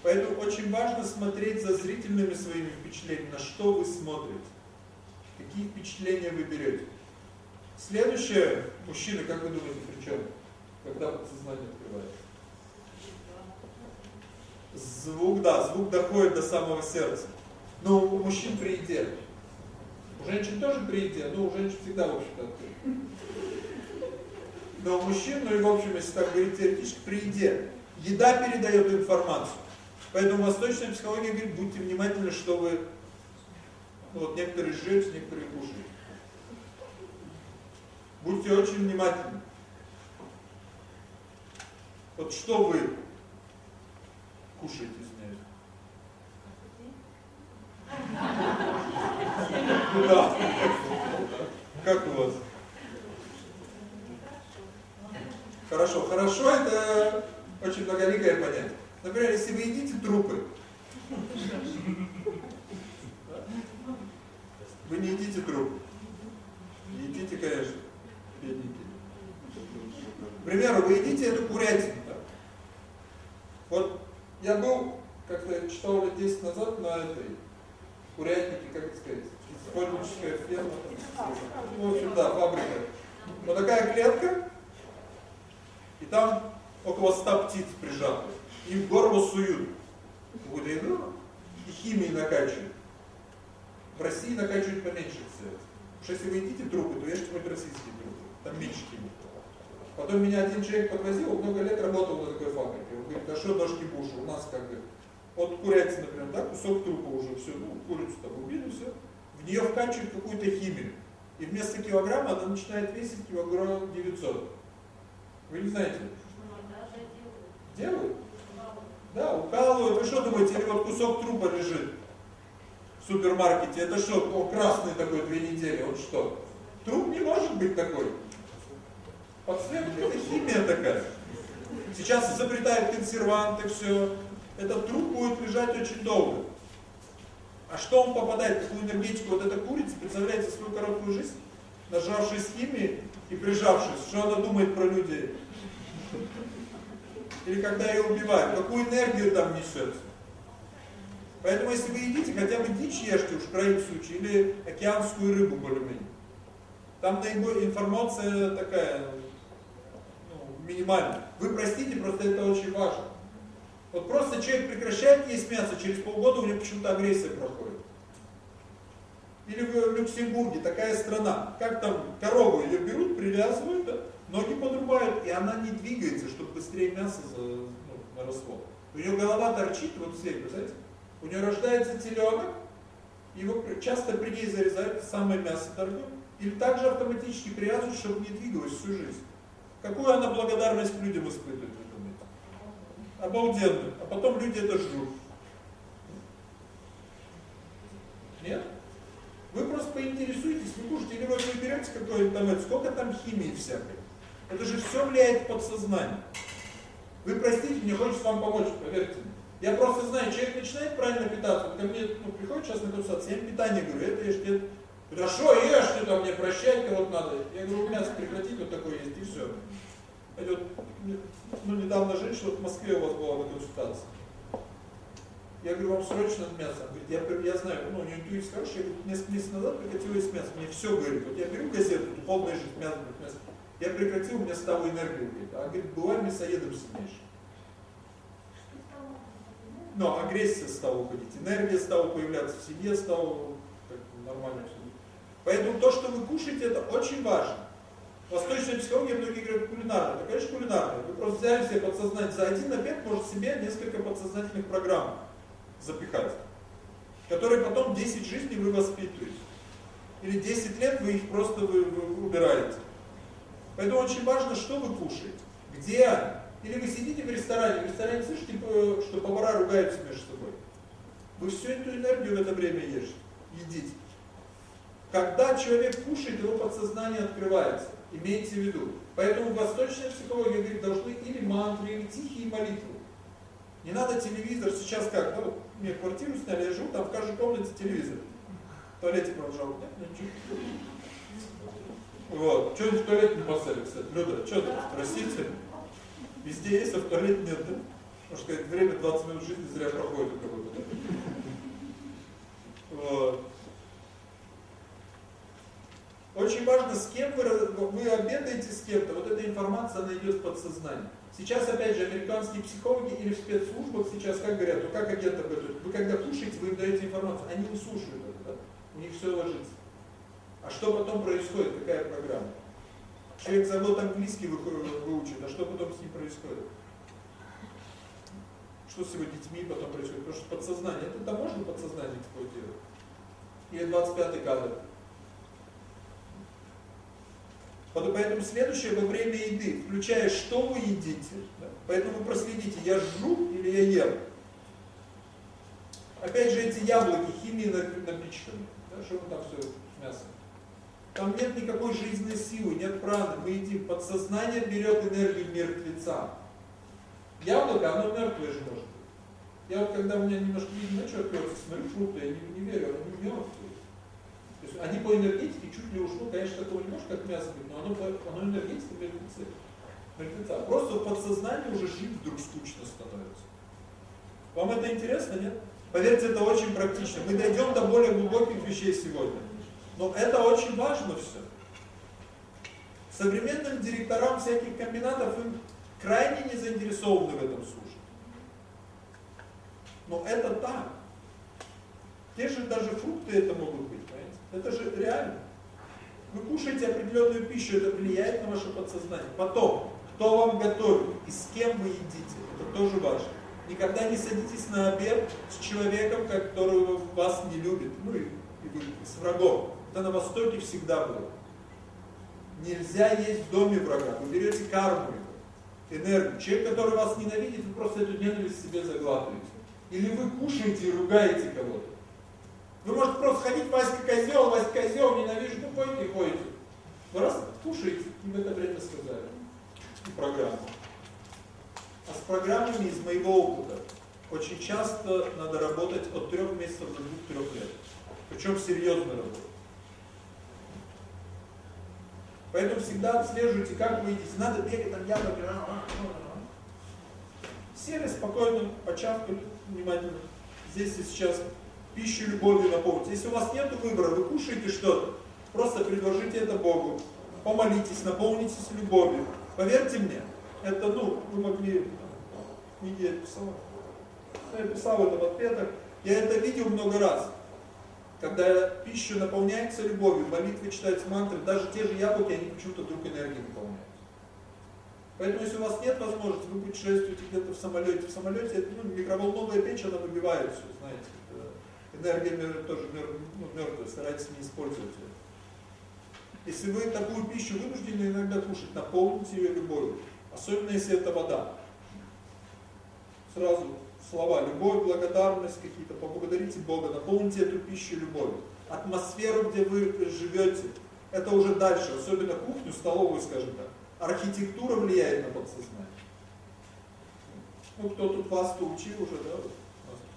Поэтому очень важно смотреть за зрительными своими впечатлениями, на что вы смотрите, какие впечатления вы берете. Следующее, мужчины, как вы думаете, при чем? Когда подсознание открывается? Звук, да, звук доходит до самого сердца. Но у мужчин при еде. У женщин тоже при еде, но у женщин всегда, в общем-то. Но у мужчин, ну и в общем, если так говорить теоретически, при еде. Еда передает информацию. Поэтому восточная психология говорит, будьте внимательны, что вы, ну, вот некоторые жрете, некоторые кушают. Будьте очень внимательны. Вот что вы кушаете, Да. Как у вас? Хорошо. Хорошо это очень многоликое понятие. Например, если вы едите трупы, вы не едите трупы. Едите, конечно, бедненькие. К примеру, вы едите эту курятину. Да? Вот я был, как-то читал лет 10 назад на этой курятнике, как это сказать, исходническая ферма. Ну, в общем, да, фабрика. Вот такая клетка, и там около 100 птиц прижаты и в горло суют какую-то еду и химией накачивают. В России накачивают поменьше всего. Потому что если вы едите трупы, то ешьте хоть российские трупы. Там меньше химии. Потом меня один человек подвозил, много лет работал на такой фабрике. Он говорит, а что ножки Буша, у нас как бы, вот курица, например, да, кусок трупа уже, все, ну, курицу там убили, все. В нее вкачивают какую-то химию. И вместо килограмма она начинает весить килограмм 900. Вы не знаете? Делают? Да, укалывают. Вы что думаете, или вот кусок трупа лежит в супермаркете, это что, о, красный такой две недели, он что? Труп не может быть такой. Подсветка, это химия такая. Сейчас изобретают консерванты, все. Этот труп будет лежать очень долго. А что он попадает, какую энергетику вот эта курица, представляете свою короткую жизнь, нажавшись химией и прижавшись, что она думает про людей? Или когда ее убивают, какую энергию там несется? Поэтому если вы едите, хотя бы дичь ешьте уж в крайнем случае, или океанскую рыбу более-менее. Там информация такая, ну, минимальная. Вы простите, просто это очень важно. Вот просто человек прекращает есть мясо, через полгода у него почему-то агрессия проходит. Или в Люксембурге такая страна, как там корову ее берут, привязывают, да, ноги подрубают, и она не двигается, чтобы быстрее мясо ну, наросло. У нее голова торчит, вот здесь, представляете? У нее рождается теленок, его часто при ней зарезают, самое мясо торгуют, или также автоматически привязывают, чтобы не двигалась всю жизнь. Какую она благодарность к людям испытывает, Обалденно. А потом люди это жрут. Нет? Вы просто поинтересуйтесь, вы кушаете, или вы берете какой-то там, сколько там химии всякой. Это же все влияет подсознание. Вы простите, мне хочется вам помочь, поверьте мне. Я просто знаю, человек начинает правильно питаться, ко мне ну, приходит сейчас на консультацию, я им питание говорю, это ешь, это... Хорошо, ешь, ты там мне прощать кого-то надо. Я говорю, мясо прекратить вот такое есть, и все. Пойдет, ну, недавно женщина в Москве у вас была на консультации. Я говорю, вам срочно мясо. Он говорит, я, я знаю, ну, у нее интуиция хорошая. Я говорю, несколько месяцев назад прекратил есть мясо. Мне все говорит. Вот я беру газету, духовная жизнь, мясо, мясо. Я прекратил, у меня стало энергия. Говорит. А говорит, бывает мясоедом сильнейшим. Но агрессия стала уходить, энергия стала появляться в себе, стало как, нормально. Поэтому то, что вы кушаете, это очень важно. Восточная психология, многие говорят, кулинарная. Это, конечно, кулинарная. Вы просто взяли себе подсознание. За один обед может себе несколько подсознательных программ запихать, которые потом 10 жизней вы воспитываете. Или 10 лет вы их просто вы, вы убираете. Поэтому очень важно, что вы кушаете, где. Или вы сидите в ресторане, в ресторане слышите, типа, что повара ругаются между собой. Вы всю эту энергию в это время ешьте, едите. Когда человек кушает, его подсознание открывается. Имейте в виду. Поэтому восточная психология говорит, должны или мантры, или тихие молитвы. Не надо телевизор, сейчас как, ну, мне квартиру сняли, я живу, там в каждой комнате телевизор. В туалете, жалко, нет, ничего. Вот, что-нибудь в туалете не поставили, кстати. Люда, что ты, простите? Везде есть, а в туалете нет, да? Можно сказать, время 20 минут жизни зря проходит у кого-то. Вот. Очень важно, с кем вы, вы обедаете с кем-то, вот эта информация, она идет в подсознание. Сейчас, опять же, американские психологи или в спецслужбах сейчас как говорят, ну как агенты говорят, вы когда кушаете, вы им даете информацию, они не слушают это, да? у них все ложится. А что потом происходит, какая программа? Человек забыл английский выучить, а что потом с ним происходит? Что с его детьми потом происходит? Потому что подсознание, это можно подсознание эксплуатировать. Или 25 кадр. Поэтому следующее во время еды, включая что вы едите, да? поэтому проследите, я жру или я ем. Опять же эти яблоки, химии напичканы, да? что там все с мясом. Там нет никакой жизненной силы, нет праны. Мы едим. Подсознание берет энергию мертвеца. Яблоко, оно мертвое же может быть. Я вот когда у меня немножко видно, что отпется, смотрю фрукты, я не, не верю, они мертвые. То есть они по энергетике чуть ли ушло, конечно, такого не может, как мясо быть, но оно, оно энергетика мертвецы. мертвеца. Просто в подсознании уже жить вдруг скучно становится. Вам это интересно, нет? Поверьте, это очень практично. Мы дойдем до более глубоких вещей сегодня. Но это очень важно все. Современным директорам всяких комбинатов им крайне не заинтересованы в этом служить. Но это так. Те же даже фрукты это могут быть? Это же реально. Вы кушаете определенную пищу, это влияет на ваше подсознание. Потом, кто вам готовит и с кем вы едите, это тоже важно. Никогда не садитесь на обед с человеком, который вас не любит, ну и, и вы с врагом. Это на Востоке всегда было. Нельзя есть в доме врага. Вы берете карму, энергию. Человек, который вас ненавидит, вы просто эту ненависть себе заглатываете. Или вы кушаете и ругаете кого-то. Вы можете просто ходить, Васька козел, Васька козел, ненавижу, ну ходите и ходите. Вы раз кушаете, и в это время сказали. И программу. А с программами из моего опыта очень часто надо работать от трех месяцев до двух-трех лет. Причем серьезно работать. Поэтому всегда отслеживайте, как вы едите. Надо бегать там яблоки. Сели спокойно, почавкали внимательно. здесь и сейчас пищу любовью наполните. Если у вас нет выбора, вы кушаете что-то, просто предложите это Богу. Помолитесь, наполнитесь любовью. Поверьте мне, это, ну, вы могли, в книге я писал, я писал это в ответах, я это видел много раз. Когда пища наполняется любовью, молитвы читаются мантры, даже те же яблоки, они почему-то вдруг энергией наполняются. Поэтому, если у вас нет возможности, вы путешествуете где-то в самолете, в самолете, ну, микроволновая печь, она выбивает все, знаете. Энергия тоже ну, мертвая, старайтесь не использовать ее. Если вы такую пищу вынуждены иногда кушать, наполните ее любовью. Особенно, если это вода. Сразу слова любовь, благодарность какие-то, поблагодарите Бога, наполните эту пищу любовью. Атмосферу, где вы живете, это уже дальше, особенно кухню, столовую, скажем так. Архитектура влияет на подсознание. Ну, кто тут васту учил уже, да,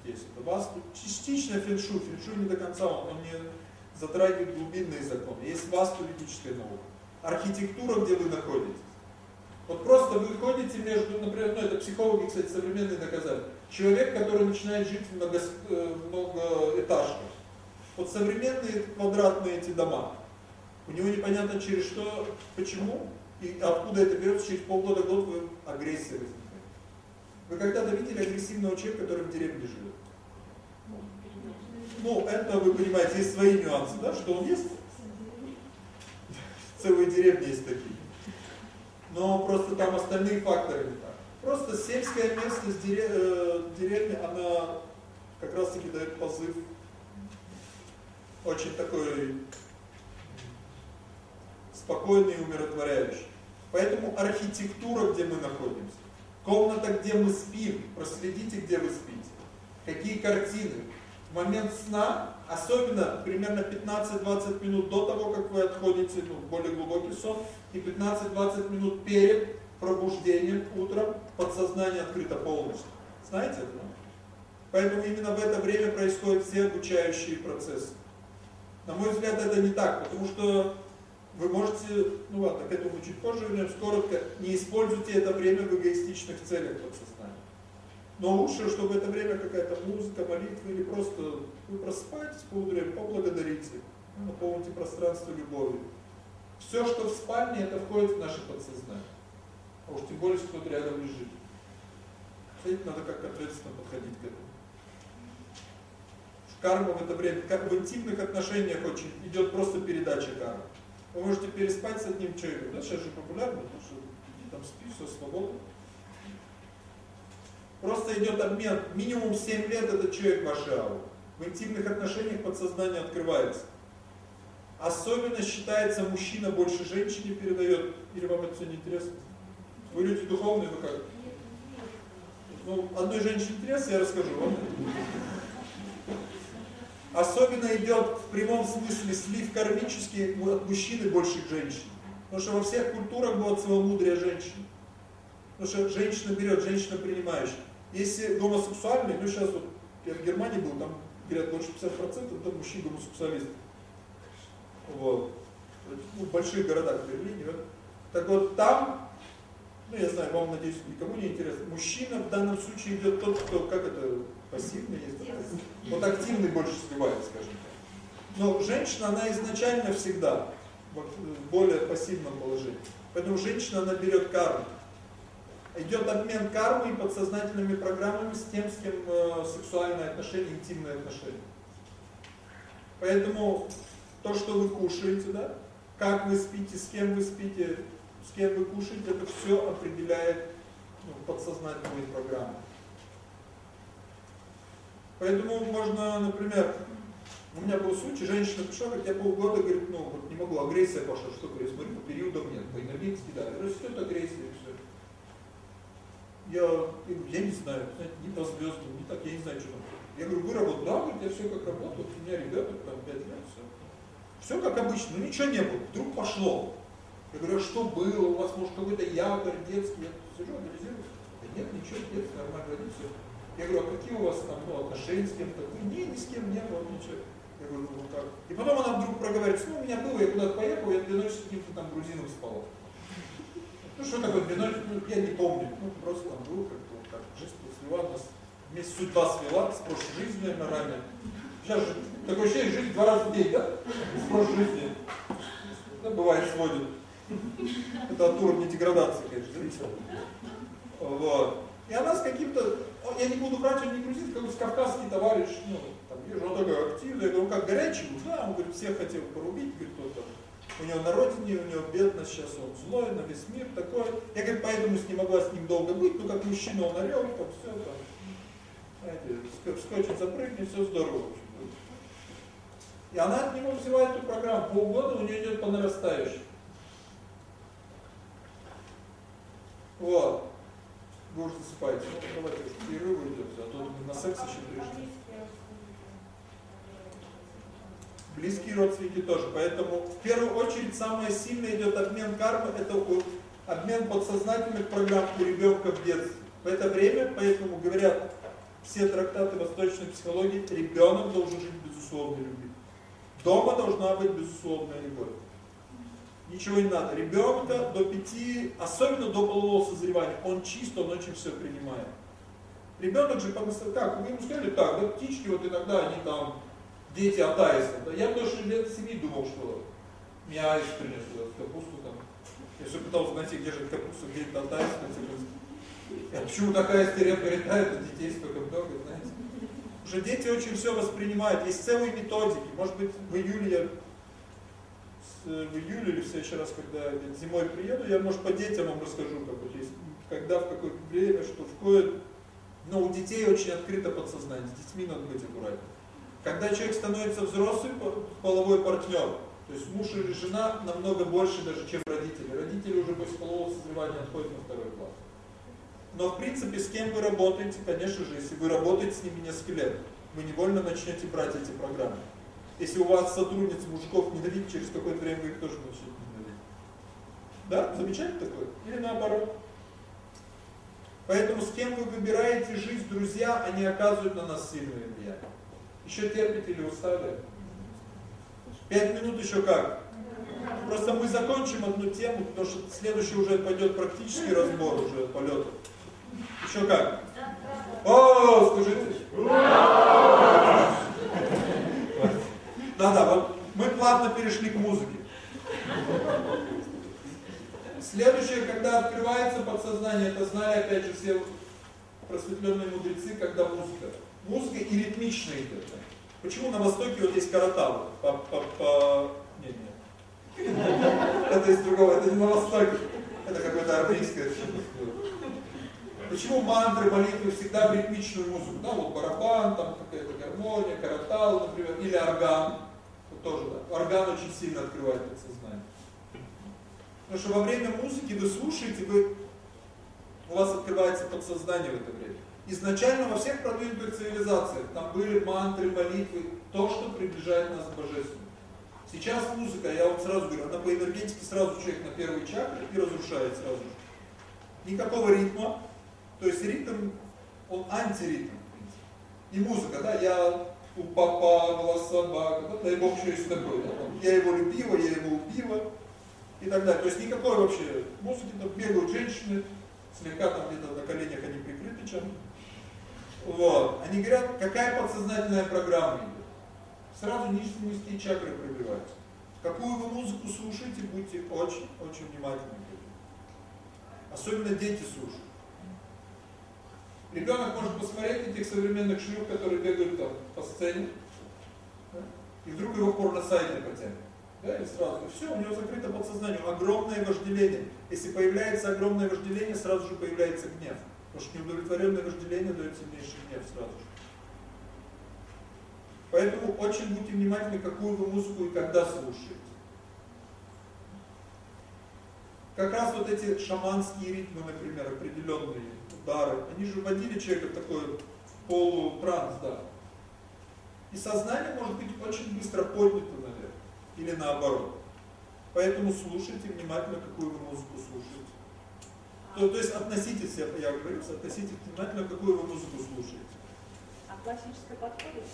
есть это васту. Частично феншу, феншу не до конца, он, он не затрагивает глубинные законы. Есть васту ведическая наука. Архитектура, где вы находитесь. Вот просто вы ходите между, например, ну это психологи, кстати, современные доказали. Человек, который начинает жить в много, э, многоэтажках. Вот современные квадратные эти дома. У него непонятно через что, почему и откуда это берется, через полгода-год вы агрессия возникает. Вы когда-то видели агрессивного человека, который в деревне живет? Ну, это вы понимаете, есть свои нюансы, да, что он есть. Целые деревни есть такие. Но просто там остальные факторы не так. Просто сельская местность, э, деревня, она как раз таки дает позыв очень такой спокойный и умиротворяющий. Поэтому архитектура, где мы находимся, комната, где мы спим, проследите, где вы спите, какие картины. В момент сна, особенно примерно 15-20 минут до того, как вы отходите ну, в более глубокий сон, и 15-20 минут перед пробуждением утром подсознание открыто полностью. Знаете это? Поэтому именно в это время происходят все обучающие процессы. На мой взгляд, это не так, потому что вы можете, ну ладно, к этому чуть позже вернемся, коротко, не используйте это время в эгоистичных целях подсознания. Но лучше, чтобы это время какая-то музыка, молитва или просто вы просыпаетесь по утрам, поблагодарите, наполните пространство любовью. Все, что в спальне, это входит в наше подсознание. А уж тем более, кто-то рядом лежит. Смотрите, надо как ответственно подходить к этому. Карма в это время, как в интимных отношениях очень идет просто передача кармы. Вы можете переспать с одним человеком, да, сейчас же популярно, потому что иди там спи, все свободно. Просто идет обмен, минимум 7 лет этот человек ваш ауру. В интимных отношениях подсознание открывается. Особенно считается, мужчина больше женщине передает, или вам это все не интересно? Вы люди духовные, вы как? Ну, одной женщине интересно, я расскажу вам. Особенно идет в прямом смысле слив кармический от мужчины больше к женщине. Потому что во всех культурах было целомудрие женщины. Потому что женщина берет, женщина принимающая. Если гомосексуальный, ну сейчас вот я в Германии был, там говорят больше 50% это мужчин гомосексуалистов. Вот. Ну, в больших городах, в Берлине. Вот. Так вот там, ну я знаю, вам, надеюсь, никому не интересно, мужчина в данном случае идет тот, кто, как это, пассивный есть? Вот активный больше сливает, скажем так. Но женщина, она изначально всегда в более пассивном положении. Поэтому женщина, она берет карму. Идет обмен кармой и подсознательными программами с тем, с кем э, сексуальные отношения, интимные отношения. Поэтому то, что вы кушаете, да, как вы спите, с кем вы спите, с кем вы кушаете, это все определяет ну, подсознательные программы. Поэтому можно, например, у меня был случай, женщина пришла, говорит, я полгода, говорит, ну, вот не могу, агрессия пошла, что, говорит, смотри, по периодам нет, войновицкий, да, растет агрессия, Я, я, я не знаю, знаете, не по звездам, не так, я не знаю, что там. Я говорю, вы работаете? Да, говорит, я все как работаю, у меня ребенок, там, 5 лет, все. Все как обычно, ну ничего не было, вдруг пошло. Я говорю, а что было, у вас может какой-то якорь детский? Я сижу, анализирую. Да нет, ничего, нет, нормально родился. Я говорю, а какие у вас там ну, отношения с кем-то? Не, ни с кем не было, ничего. Я говорю, ну как? И потом она вдруг проговорит, ну у меня было, я куда-то поехал, я две ночи с каким-то там грузином спал. Ну что такое ночи, ну я не помню, ну просто там был как-то вот так, жизнь слила нас Вместе судьба свела с прошлой наверное, ранее. Сейчас же такое ощущение, жизнь два раза в день, да? С прошлой жизни. Да, бывает, сводит. Это от уровня деградации, конечно, зависит. Вот. И она с каким-то, я не буду брать, он не грузит, как бы кавказский товарищ, ну, там, вижу, он такой активный, я говорю, как горячий, да, он говорит, всех хотел порубить, говорит, кто там, у него на родине, у него бедность, сейчас он злой, на весь мир такой. Я, говорит, поэтому не могла с ним долго быть, ну, как мужчина он орел, там, все, там, знаете, скотчем запрыгнет, все здорово. И она от него взяла эту программу, полгода у нее идет по нарастающей. Вот. Вы уже засыпаете. Ну, давайте перерыв идет, а то на секс еще пришли. Близкие родственники тоже. Поэтому в первую очередь самое сильное идет обмен кармы, это обмен подсознательных программ у ребенка в детстве. В это время, поэтому говорят все трактаты восточной психологии, ребенок должен жить безусловной любви. Дома должна быть безусловная любовь ничего не надо. Ребенка до пяти, особенно до полового созревания, он чист, он очень все принимает. Ребенок же, как, вы ему сказали, так, да птички вот иногда, они там, дети от. Да, я тоже лет семи думал, что меня аист принес капусту там. Я все пытался найти, где же капуста, где это от аиста. Почему такая редко летает, а детей столько много, знаете. Уже дети очень все воспринимают, есть целые методики. Может быть, в июле я в июле или в следующий раз, когда зимой приеду, я, может, по детям вам расскажу, как вот есть, когда, в какое время, что входит. Но у детей очень открыто подсознание, с детьми надо быть аккуратнее. Когда человек становится взрослый, половой партнер, то есть муж или жена намного больше даже, чем родители. Родители уже после полового созревания отходят на второй план. Но в принципе, с кем вы работаете, конечно же, если вы работаете с ними несколько лет, вы невольно начнете брать эти программы. Если у вас сотрудниц мужиков ненавидит, через какое-то время вы их тоже начнете ненавидеть. Да? Замечательно такое? Или наоборот? Поэтому с кем вы выбираете жизнь, друзья, они оказывают на нас сильное влияние. Еще терпите или устали? Пять минут еще как? Просто мы закончим одну тему, потому что следующий уже пойдет практический разбор уже полета. Еще как? О, скажите. Да-да, вот мы плавно перешли к музыке. Следующее, когда открывается подсознание, это знали опять же все просветленные мудрецы, когда музыка. Музыка и ритмичная идет. Почему на Востоке вот есть каратал? По, по, по... Нет, нет. Это из другого, это не на Востоке. Это какое-то армейское Почему мантры, молитвы всегда в ритмичную музыку? Да, вот барабан, там какая-то гармония, каратал, например, или орган тоже, да. Орган очень сильно открывает подсознание. Потому что во время музыки вы слушаете, вы, у вас открывается подсознание в это время. Изначально во всех продвинутых цивилизациях там были мантры, молитвы, то, что приближает нас к Божественному. Сейчас музыка, я вам сразу говорю, она по энергетике сразу человек на первой чакре и разрушает сразу же. Никакого ритма, то есть ритм, он антиритм. И музыка, да, я у папа была собака, да, дай Бог, что есть такое. Да, я его любила, я его убила и так далее. То есть никакой вообще музыки, там бегают женщины, слегка там где-то на коленях они прикрыты чем Вот. Они говорят, какая подсознательная программа идет. Сразу низкие чакры пробиваются. Какую вы музыку слушаете, будьте очень-очень внимательны. Особенно дети слушают. Ребенок может посмотреть этих современных шлюх, которые бегают там по сцене, и вдруг его порно-сайты потянет. Да, и сразу, и все, у него закрыто подсознание, огромное вожделение. Если появляется огромное вожделение, сразу же появляется гнев. Потому что неудовлетворенное вожделение дает сильнейший гнев сразу же. Поэтому очень будьте внимательны, какую вы музыку и когда слушаете. Как раз вот эти шаманские ритмы, например, определенные, удары, они же вводили человека в такой полутранс, да. И сознание может быть очень быстро поднято наверх, или наоборот. Поэтому слушайте внимательно, какую вы музыку слушаете. То, то есть относитесь, я, я говорю, относитесь внимательно, какую вы музыку слушаете. А классическая подходит?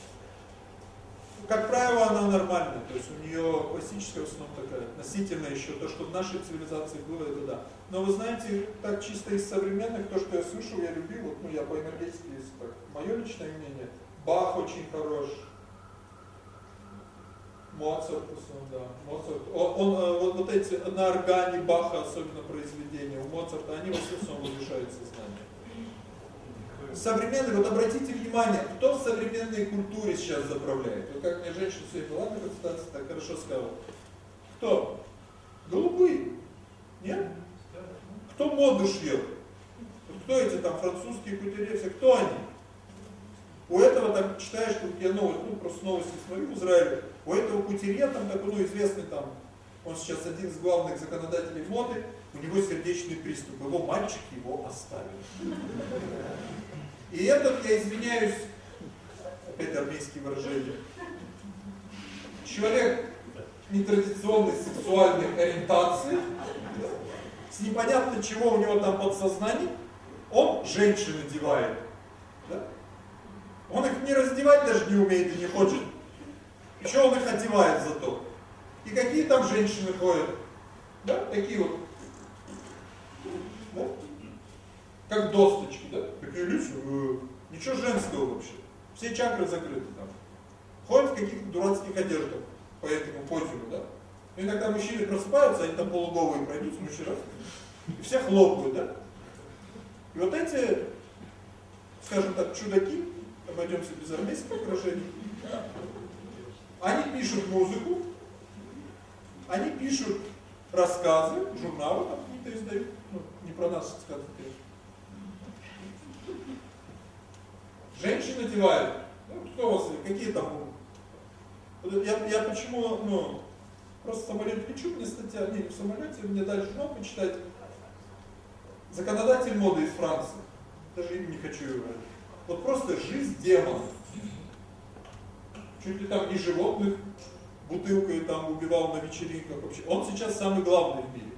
Как правило, она нормальная, то есть у нее классическая в основном такая, носительная еще, то, что в нашей цивилизации было, это да. Но вы знаете, так чисто из современных, то, что я слышал, я любил, вот, ну я по энергетике, если так, мое личное мнение, Бах очень хорош, Моцарт, да, Моцарт. Он, он э, вот, вот эти на органе Баха, особенно произведения у Моцарта, они в основном лишают сознания. Современный, вот обратите внимание, кто в современной культуре сейчас заправляет? Вот как мне женщина сегодня была на консультации, так хорошо сказала. Кто? Голубые. Нет? Кто моду шьет? Кто эти там французские кутерье, кто они? У этого там читаешь, тут я новости, ну просто новости смотрю в Израиле, у этого кутерье там такой, ну известный там, он сейчас один из главных законодателей моды, у него сердечный приступ, его мальчик его оставил. И этот, я извиняюсь, опять армейские выражения, человек нетрадиционной сексуальной ориентации, с непонятно чего у него там подсознание, он женщин одевает. Да? Он их не раздевать даже не умеет и не хочет. Еще он их одевает зато. И какие там женщины ходят? Да, такие вот. Да? Как досточки, да? Такие э, ничего женского вообще. Все чакры закрыты там. Ходят в каких-то дурацких одеждах по этому подиуму, да? И иногда мужчины просыпаются, они там полуголые пройдут, мужчина, и все хлопают, да? И вот эти, скажем так, чудаки, обойдемся без армейских выражений, они пишут музыку, они пишут рассказы, журналы там какие-то издают, ну, не про нас сказать. Женщины одевают, ну, кто у вас, какие там, я, я почему, ну, просто в самолете лечу, мне статья, не, в самолете, мне дали журнал почитать, законодатель моды из Франции, даже не хочу его вот просто жизнь демона. Чуть ли там не животных бутылкой там убивал на вечеринках вообще. Он сейчас самый главный в мире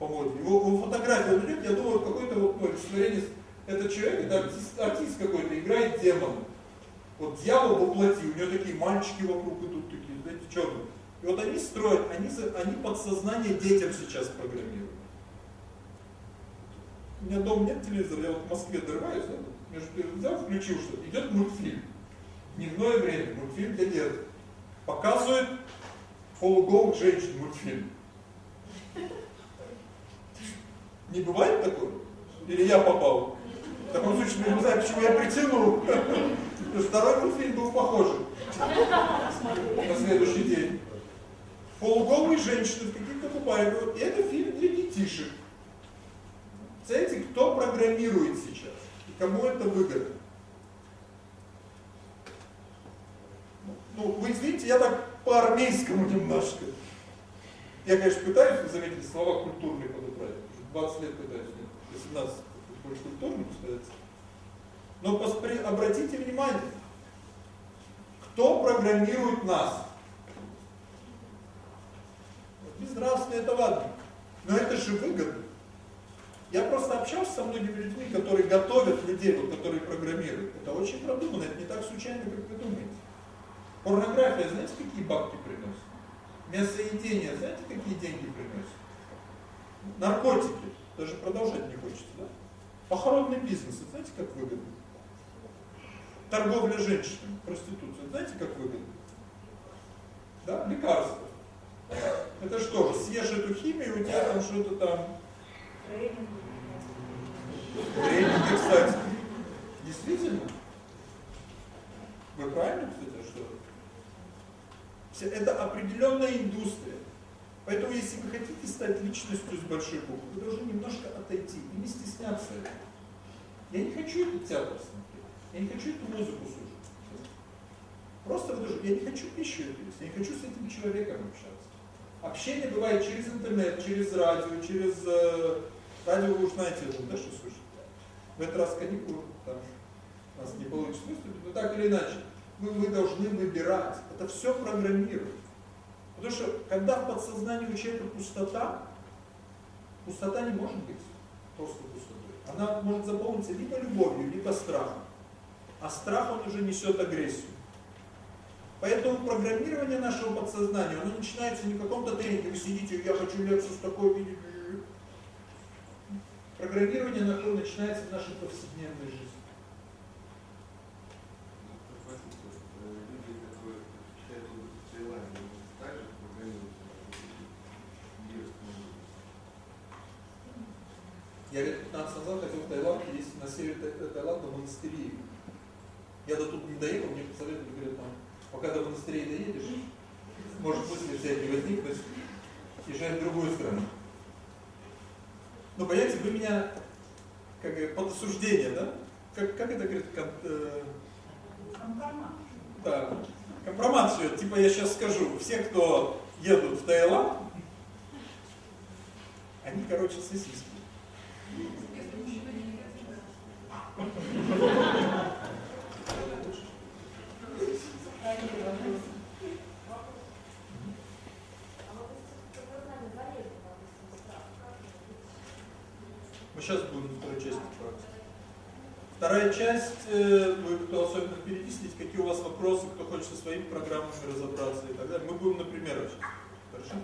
по моде. Его, его фотография идет, я думаю, какой-то вот ну, олицетворение. Это человек, это артист, артист какой-то, играет демона. Вот дьявол воплоти, у него такие мальчики вокруг идут, такие, знаете, черные. И вот они строят, они, они подсознание детям сейчас программируют. У меня дома нет телевизора, я вот в Москве дорываюсь, между взял, включил что идет мультфильм. Дневное время, мультфильм для деток. Показывает полуголых женщин мультфильм. Не бывает такого? Или я попал? В таком случае, я не знаю, почему я притянул. Второй мультфильм был похожий. На следующий день. Полуголые женщины в каких-то купальниках. И это фильм для детишек. Знаете, кто программирует сейчас? Кому это выгодно? Ну, вы извините, я так по-армейскому немножко. Я, конечно, пытаюсь, заметили, слова культурные подобрать. 20 лет пытаюсь, 18 больше культурных сказать. Но поспри, обратите внимание, кто программирует нас? Безнравственно это ладно. Но это же выгодно. Я просто общался со многими людьми, которые готовят людей, вот, которые программируют. Это очень продумано, это не так случайно, как вы думаете. Порнография, знаете, какие бабки приносит? Мясоедение, знаете, какие деньги приносит? Наркотики, даже продолжать не хочется, да? Похоронный бизнес, знаете, как выгодно? Торговля женщинами, проституция, знаете, как выгодно? Да, лекарства. Это что же, съешь эту химию, у тебя там что-то там... Тренинги, кстати. Действительно. Вы правильно, кстати? Это определенная индустрия. Поэтому, если вы хотите стать личностью с большой буквы, вы должны немножко отойти и не стесняться этого. Я не хочу этот театр смотреть. Я не хочу эту музыку слушать. Просто вы должны, я не хочу пищу есть, я не хочу с этим человеком общаться. Общение бывает через интернет, через радио, через э, радио вы уж знаете, да, что слышите в этот раз каникулы, там у нас не получится выступить, но так или иначе, вы, вы должны выбирать. Это все программирует. Потому что когда в подсознании у человека пустота, пустота не может быть просто пустотой. Она может заполниться либо любовью, либо страхом. А страх он уже несет агрессию. Поэтому программирование нашего подсознания, оно начинается не в каком-то тренинге, вы сидите, я хочу лекцию с такой видеть. Программирование начинается в нашей повседневной жизни. Я лет 15 назад хотел в Таиланд, есть на севере Таиланда монастыри. Я до тут не доехал, мне посоветовали, говорят, там, пока до монастырей доедешь, может мысли всякие возникнуть, езжай в другую страну. Ну, понимаете, вы меня, как под осуждение, да? Как, как это говорит? Ком, э, компромат. Да, компромат все. Типа я сейчас скажу, все, кто едут в Таиланд, они, короче, сосиски. Мы сейчас будем второй части практики. Вторая часть, э, вы кто особенно перечислить, какие у вас вопросы, кто хочет со своими программами разобраться и так далее. Мы будем на примерах. Хорошо?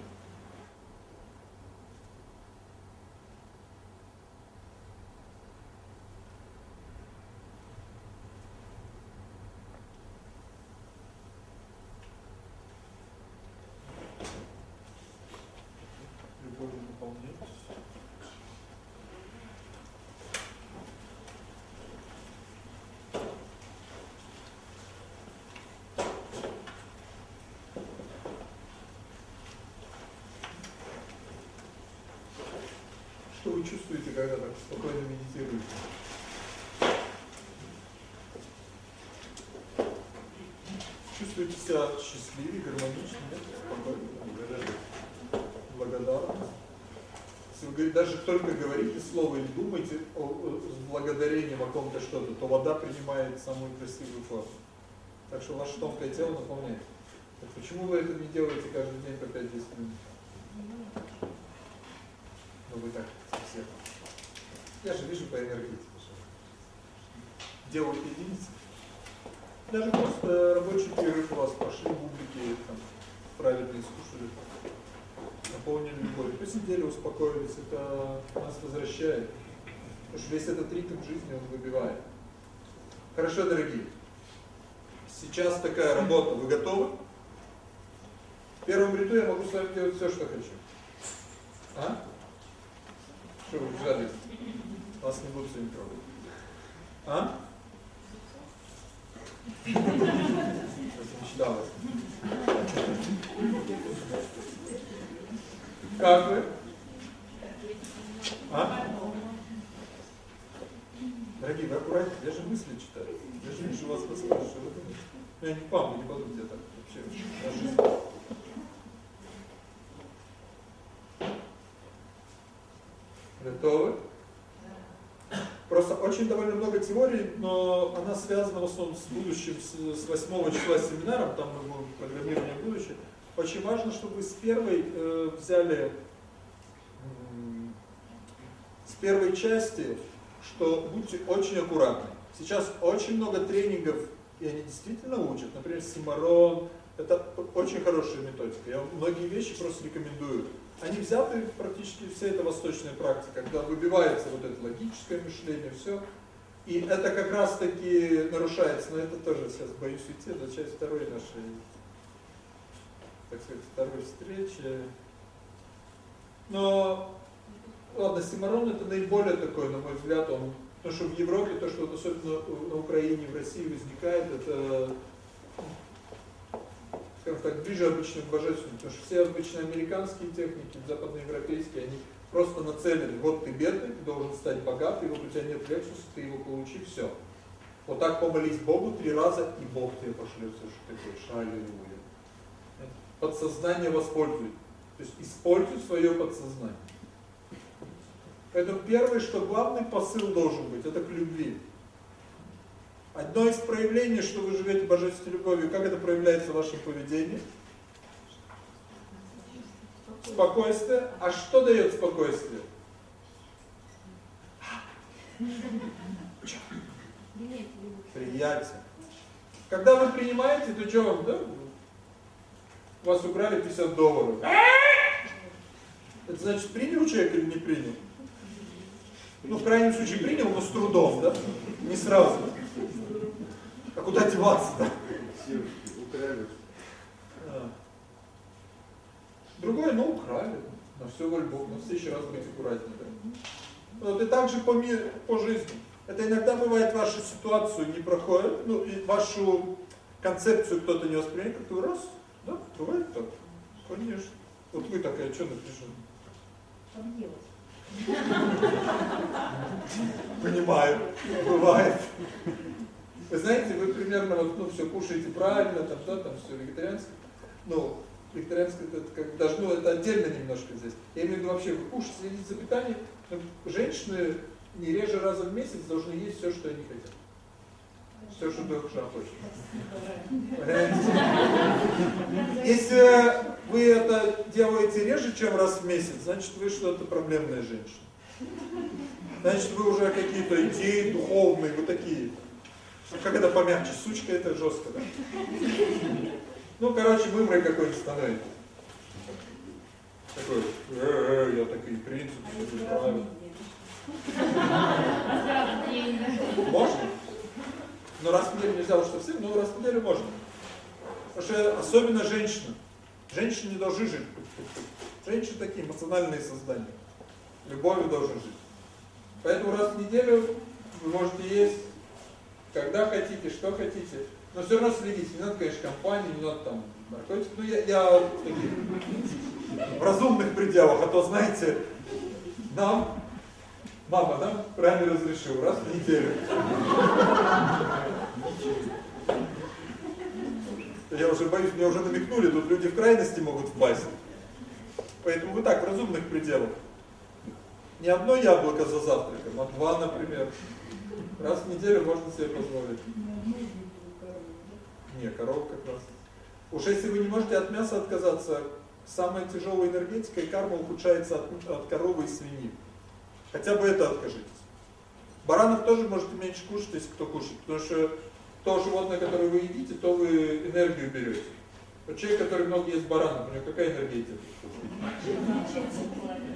что вы чувствуете, когда так спокойно медитируете? Чувствуете себя счастливее, гармоничнее, нет? Спокойно, благодарность. Если вы даже только говорите слово или думаете о, о, с благодарением о ком-то что-то, то вода принимает самую красивую форму. Так что ваше тонкое тело наполняет. Так почему вы это не делаете каждый день по 5-10 минут? Ну вы так совсем. Я же вижу по энергетике, делают единицы. Даже просто рабочий перерыв у вас пошли бублики, там, правильно скушали, наполнили любовью. Посидели, успокоились, это нас возвращает. Потому что весь этот ритм жизни он выбивает. Хорошо, дорогие. Сейчас такая работа. Вы готовы? В первом ряду я могу с вами делать все, что хочу. А? Что вы жались? Вас не будут сегодня трогать. А? Как вы? А? Дорогие, вы аккуратнее, я же мысли читаю. Я же вижу вас расскажу, что вы. Я не пам, не подумайте так вообще. Готовы? Просто очень довольно много теорий, но она связана в основном с будущим, с 8 числа семинаром, там мы будем программирование будущее. Очень важно, чтобы с первой э, взяли, э, с первой части, что будьте очень аккуратны. Сейчас очень много тренингов, и они действительно учат. Например, Симарон, это очень хорошая методика. Я многие вещи просто рекомендую они взяты практически вся эта восточная практика, когда выбивается вот это логическое мышление, все. И это как раз таки нарушается, но это тоже сейчас боюсь уйти, это часть второй нашей, так сказать, второй встречи. Но, ладно, Симарон это наиболее такой, на мой взгляд, он, потому что в Европе, то, что вот особенно на Украине, в России возникает, это скажем так, ближе обычно к божественному, потому что все обычно американские техники, западноевропейские, они просто нацелены, вот ты бедный, ты должен стать богатый, вот у тебя нет лексуса, ты его получи, все. Вот так помолись Богу три раза, и Бог тебе пошлет что ты хочешь. Аллилуйя. Подсознание воспользует. То есть используй свое подсознание. Поэтому первое, что главный посыл должен быть, это к любви. Одно из проявлений, что вы живете божественной любовью, как это проявляется в вашем поведении? Спокойствие. А что дает спокойствие? Приятие. Когда вы принимаете, то что вам, да? вас украли 50 долларов. Это значит, принял человек или не принял? Ну, в крайнем случае принял, но с трудом, да? Не сразу. А куда деваться-то? Другое, ну, украли. На все во Бог, на следующий раз быть аккуратнее. Вот и так же по, миру, по жизни. Это иногда бывает вашу ситуацию не проходит, ну, и вашу концепцию кто-то не воспринимает, как-то раз, да, бывает так. Конечно. Вот вы такая, что напряжена? Понимаю, бывает. Вы знаете, вы примерно вот, ну, все кушаете правильно, там, да, там все вегетарианское. Ну, вегетарианское это как даже, ну, это отдельно немножко здесь. Я имею в виду вообще, вы кушаете, следите за питанием. Женщины не реже раза в месяц должны есть все, что они хотят. Все, что душа хочет. Если вы это делаете реже, чем раз в месяц, значит вы что-то проблемная женщина. Значит вы уже какие-то идеи духовные, вы такие. Как это помягче? Сучка это жестко, да? Ну, короче, вымрой какой-нибудь становится. Такой, э -э, я такие принципы, правильно. Можно? Но раз в неделю нельзя уж совсем, но раз в неделю можно. Потому что особенно женщина. Женщины не должны жить. Женщины такие эмоциональные создания. Любовью должны жить. Поэтому раз в неделю вы можете есть, когда хотите, что хотите. Но все равно следите. Не надо, конечно, компании, не надо там наркотики. Ну, я, я в разумных пределах. А то, знаете, нам Мама нам правильно разрешил, раз в неделю. Я уже боюсь, мне уже намекнули, тут люди в крайности могут впасть. Поэтому вы так, в разумных пределах. Не одно яблоко за завтраком, а два, например. Раз в неделю можно себе позволить. Не, коров как раз. Уж если вы не можете от мяса отказаться, самая тяжелая энергетика и карма ухудшается от, от коровы и свиньи. Хотя бы это откажитесь. Баранов тоже можете меньше кушать, если кто кушает, потому что то животное, которое вы едите, то вы энергию берете. Вот человек, который много ест баранов, у него какая энергетика?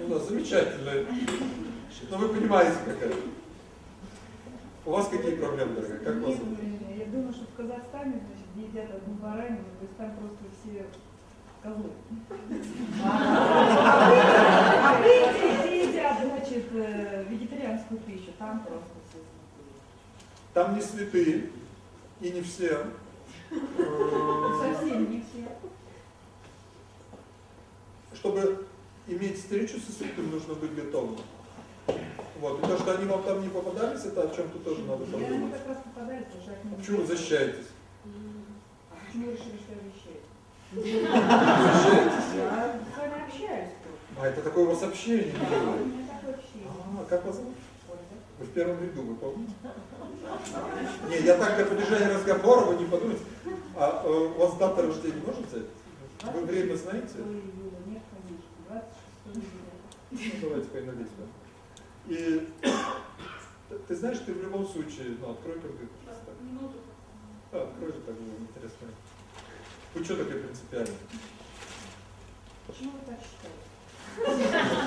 Ну да, замечательно. Но вы понимаете, какая. У вас какие проблемы, дорогая? Как вас? Я думаю, что в Казахстане, значит, едят одну баранину, то есть там просто все козлы. А вы едят, значит, э, вегетарианскую пищу, там просто все Там не святые, и не все. Совсем не все. Чтобы иметь встречу со святым, нужно быть готовым. Вот. И то, что они вам там не попадались, это о чем-то тоже надо Я они подумать. как раз попадались, что от них А почему вы защищаетесь? А почему вы решили, что я вещаю? Защищаетесь? Я с вами общаюсь. А, это такое у вас общение. Да, у меня такое общение. А, как вас зовут? Вы в первом ряду, вы помните? Не, я так для поддержания разговора, вы не подумайте. А э, у вас дата рождения может взять? Вы время знаете? 26 июля. Нет, конечно. 26 июля. Ну, давайте поиногите, да. И ты, знаешь, ты в любом случае, ну, открой компьютер. Минуту. Да, открой же так было интересно. Вы что такой принципиальный? Почему вы так считаете?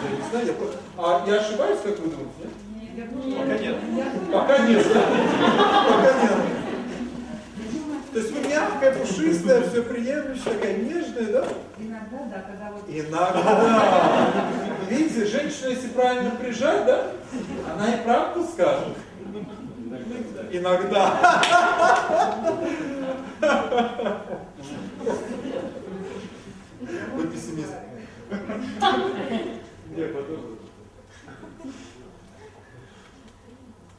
Я не знаю, я просто... А я ошибаюсь, как вы думаете, нет? Думаю, Пока нет. Пока нет? Пока нет. То есть вы мягкая, пушистая, все приемлющая, такая нежная, да? иногда, да, когда вот... Иногда. Видите, женщину, если правильно прижать, да, она и правду скажет. Иногда. Вы пессимист.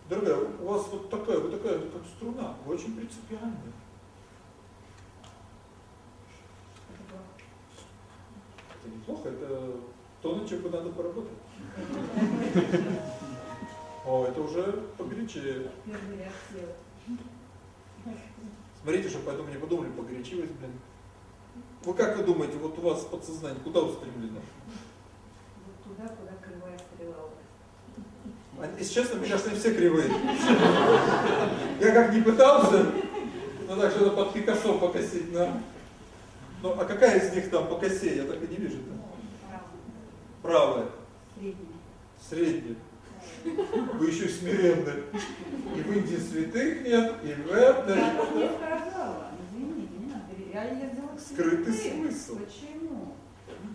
Дорогая, у вас вот такая, вот такая, как струна, вы очень принципиальная. Это неплохо, это то, над чем бы надо поработать. О, это уже погорячее. Смотрите, чтобы поэтому не подумали, погорячилась, блин. Вы как вы думаете, вот у вас подсознание куда устремлено? Вот туда, куда кривая стрела у вас. А, Если честно, мне кажется, они все кривые. Я как не пытался, ну так что-то под Пикассо покосить, но Ну, а какая из них там по косе? Я так и не вижу. -то. Правая. Средний. Средняя. Вы еще смиренны. И в Индии святых нет, и в этом. Я не сказала. Извините, не надо. Я ездила к Скрытый святым. смысл. Почему?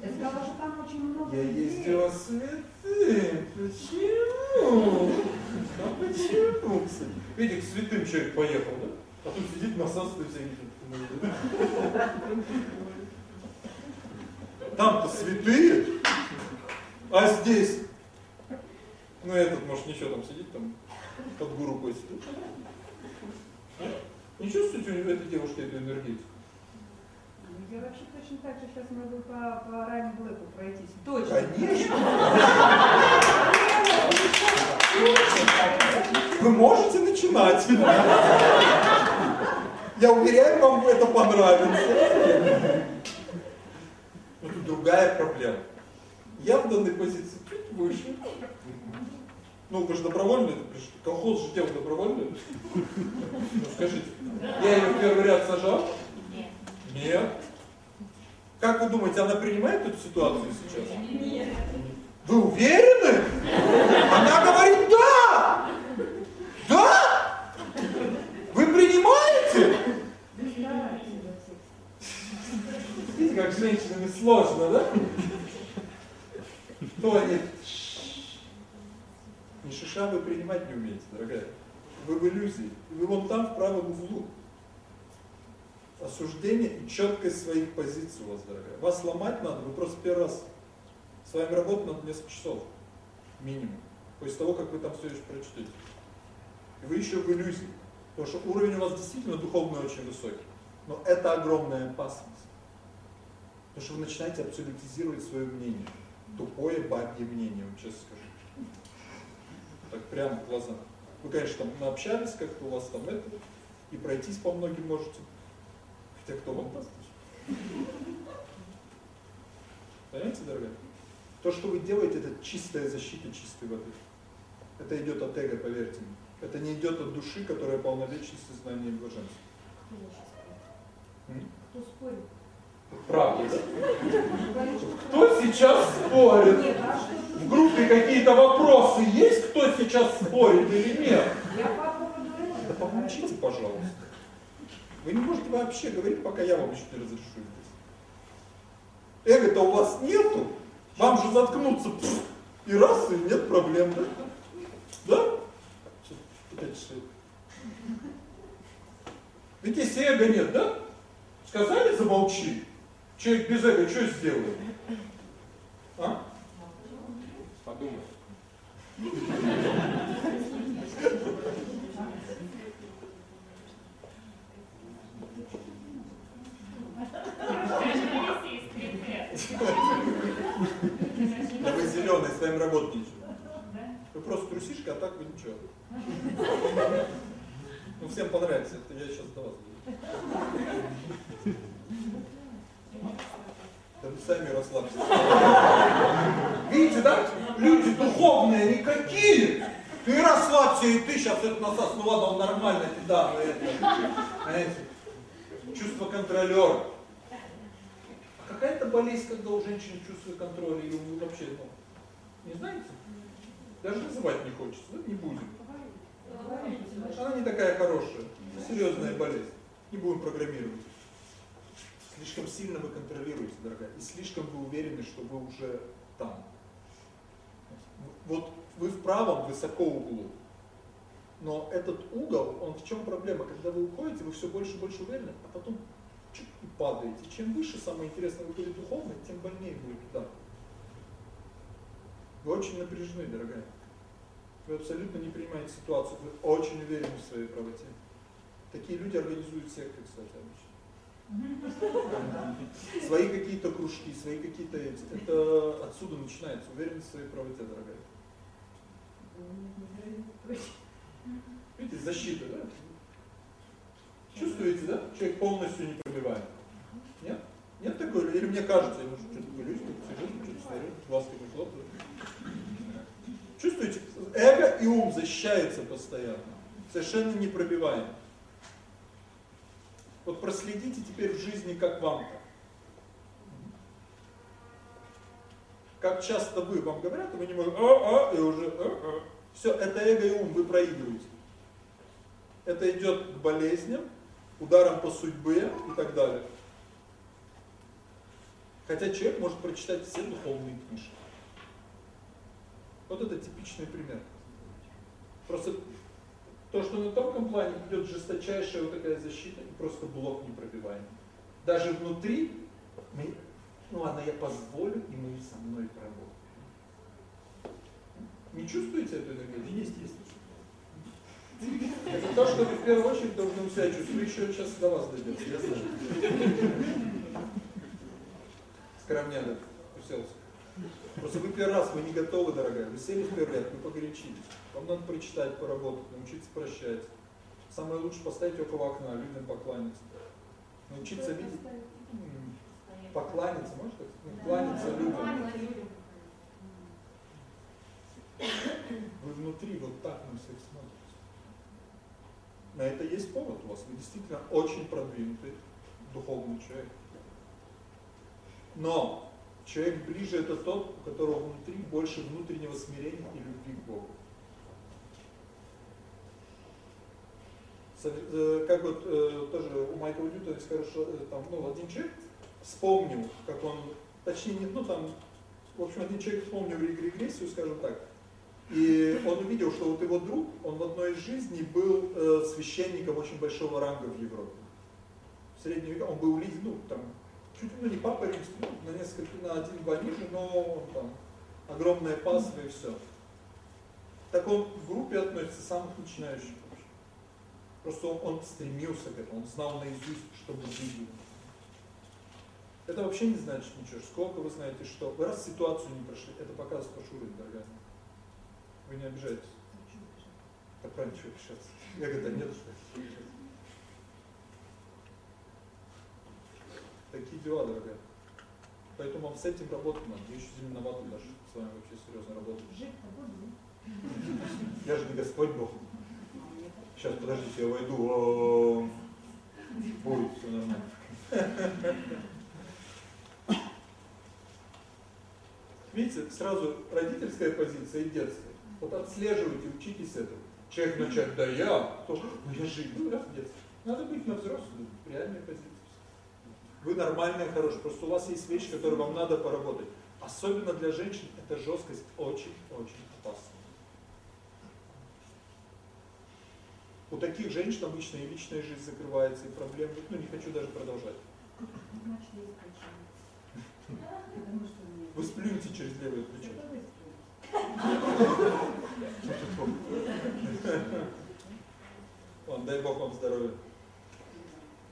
Я сказала, что там очень много Я людей. ездила святым. Почему? А почему, кстати? Видите, к святым человек поехал, да? А тут сидит на санстве всякие. Там-то святые, а здесь, ну этот, может, ничего там сидит, там, под гуру косит. Не чувствуете у этой девушки эту энергетику? Я вообще точно так же сейчас могу по, по Райну Блэку пройтись. Точно. Конечно. Вы можете начинать. Я уверяю, вам это понравится. Но тут другая проблема. Я в данной позиции чуть выше. Ну, вы же добровольно это пришли. Колхоз же тема добровольная. Ну, скажите, я ее в первый ряд сажал? Нет. Нет. Как вы думаете, она принимает эту ситуацию сейчас? Нет. Вы уверены? Она говорит да! Да? Вы принимаете? Видите, как с женщинами сложно, да? Они? Ни шиша вы принимать не умеете, дорогая. Вы в иллюзии. Вы вон там, в правом углу. Осуждение и четкость своих позиций у вас, дорогая. Вас сломать надо, вы просто первый раз. С вами работать надо несколько часов. Минимум. После того, как вы там все еще прочтете. И вы еще в иллюзии. Потому что уровень у вас действительно духовный очень высокий. Но это огромная опасность. Потому что вы начинаете абсолютизировать свое мнение. Тупое бабье мнение, вам честно скажу. Так прямо в глаза. Вы, конечно, там наобщались как-то, у вас там это, и пройтись по многим можете. Хотя кто вам даст? Понимаете, дорогая? То, что вы делаете, это чистая защита чистой воды. Это идет от эго, поверьте мне. Это не идет от души, которая полна вечности, знания и блаженства. Кто спорит? Что Кто сейчас спорит? В группе какие-то вопросы есть, кто сейчас спорит или нет? Да помолчите, пожалуйста. Вы не можете вообще говорить, пока я вам еще не разрешу здесь. Эго-то у вас нету. Вам же заткнуться пф, и раз, и нет проблем, да? Да? Опять что? Ведь если эго нет, да? Сказали замолчи. Человек без эго что сделает? А? Подумай. Да вы зеленый, с вами работать нечего. Вы просто трусишка, а так вы ничего. Ну всем понравится, это я сейчас до вас буду. Да вы сами расслабьтесь. Видите, да? Люди духовные, они какие? Ты расслабься, и ты сейчас это насас, ну ладно, он нормально, ты да. Знаете, чувство контролера. А какая-то болезнь, когда у женщины чувство контроля, или вы вообще, ну, не знаете? Даже называть не хочется, да? не будем. Она не такая хорошая, серьезная болезнь. Не будем программировать. Слишком сильно вы контролируете, дорогая, и слишком вы уверены, что вы уже там. Вот вы в правом высоко углу, но этот угол, он в чем проблема? Когда вы уходите, вы все больше и больше уверены, а потом чуть и падаете. Чем выше, самое интересное, вы были духовны, тем больнее будет удар. Вы очень напряжены, дорогая. Вы абсолютно не принимаете ситуацию, вы очень уверены в своей правоте. Такие люди организуют секты, кстати. Свои какие-то кружки, свои какие-то эти. Это отсюда начинается уверенность в своей правоте, дорогая. Видите, защита, да? Чувствуете, да? Человек полностью не пробиваем. Нет? Нет такой? Или мне кажется, я может что-то боюсь, как сижу, что-то смотрю, глазками хлопаю. Чувствуете? Эго и ум защищаются постоянно. Совершенно непробиваемо. Вот проследите теперь в жизни, как вам-то. Как часто вы вам говорят, и вы не можете, а, а, и уже, «Э, а, а. Все, это эго и ум, вы проигрываете. Это идет к болезням, ударам по судьбе и так далее. Хотя человек может прочитать все духовные книжки. Вот это типичный пример. Просто то, что на тонком плане идет жесточайшая вот такая защита и просто блок непробиваемый. Даже внутри, мы, ну ладно, я позволю, и мы со мной поработаем. Не чувствуете эту энергию? Есть, есть. Это то, что вы в первую очередь должны у себя чувствовать. Еще сейчас до вас дойдет, я знаю. Скромняда уселся. Просто вы первый раз, вы не готовы, дорогая. Вы сели в первый ряд, вы погорячились. Вам надо прочитать, поработать, научиться прощать. Самое лучшее поставить около окна, людям покланяться. Научиться видеть. Покланяться, можешь так? Ну, кланяться людям. Вы внутри вот так на всех смотрите. На это есть повод у вас. Вы действительно очень продвинутый духовный человек. Но человек ближе это тот, у которого внутри больше внутреннего смирения и любви к Богу. Как вот э, тоже у Майкла Ньютона есть хорошо, э, там, ну, один человек вспомнил, как он, точнее, ну там, в общем, один человек вспомнил регрессию, скажем так, и он увидел, что вот его друг, он в одной из жизней был э, священником очень большого ранга в Европе. В среднем веке он был лидер, ну, там, чуть ну не папа римский, ну, на несколько, на один-два ниже, но там огромное паство и все. Так он в группе относится самых начинающих. Просто он, стремился к этому, он знал наизусть, чтобы быть. Это вообще не значит ничего. Сколько вы знаете, что вы раз ситуацию не прошли, это показывает ваш уровень, дорогая. Вы не обижайтесь. Так правильно, что обижаться? Я говорю, да нет, что Такие дела, дорогая. Поэтому вам с этим работать надо. Я еще зеленовато даже с вами вообще серьезно буду. Я же не Господь Бог. Сейчас, подождите, я войду. Будет все нормально. Видите, сразу родительская позиция и детская. Вот отслеживайте, учитесь этому. Человек начать, да я, то, ну я же иду раз в детстве. Надо быть на взрослую, реальной позиции. Вы нормальные, хорошие, просто у вас есть вещи, которые вам надо поработать. Особенно для женщин эта жесткость очень-очень У таких женщин обычно и личная жизнь закрывается, и проблемы, ну не хочу даже продолжать. Вы сплюнете через левое плечо. Он, дай Бог вам здоровья.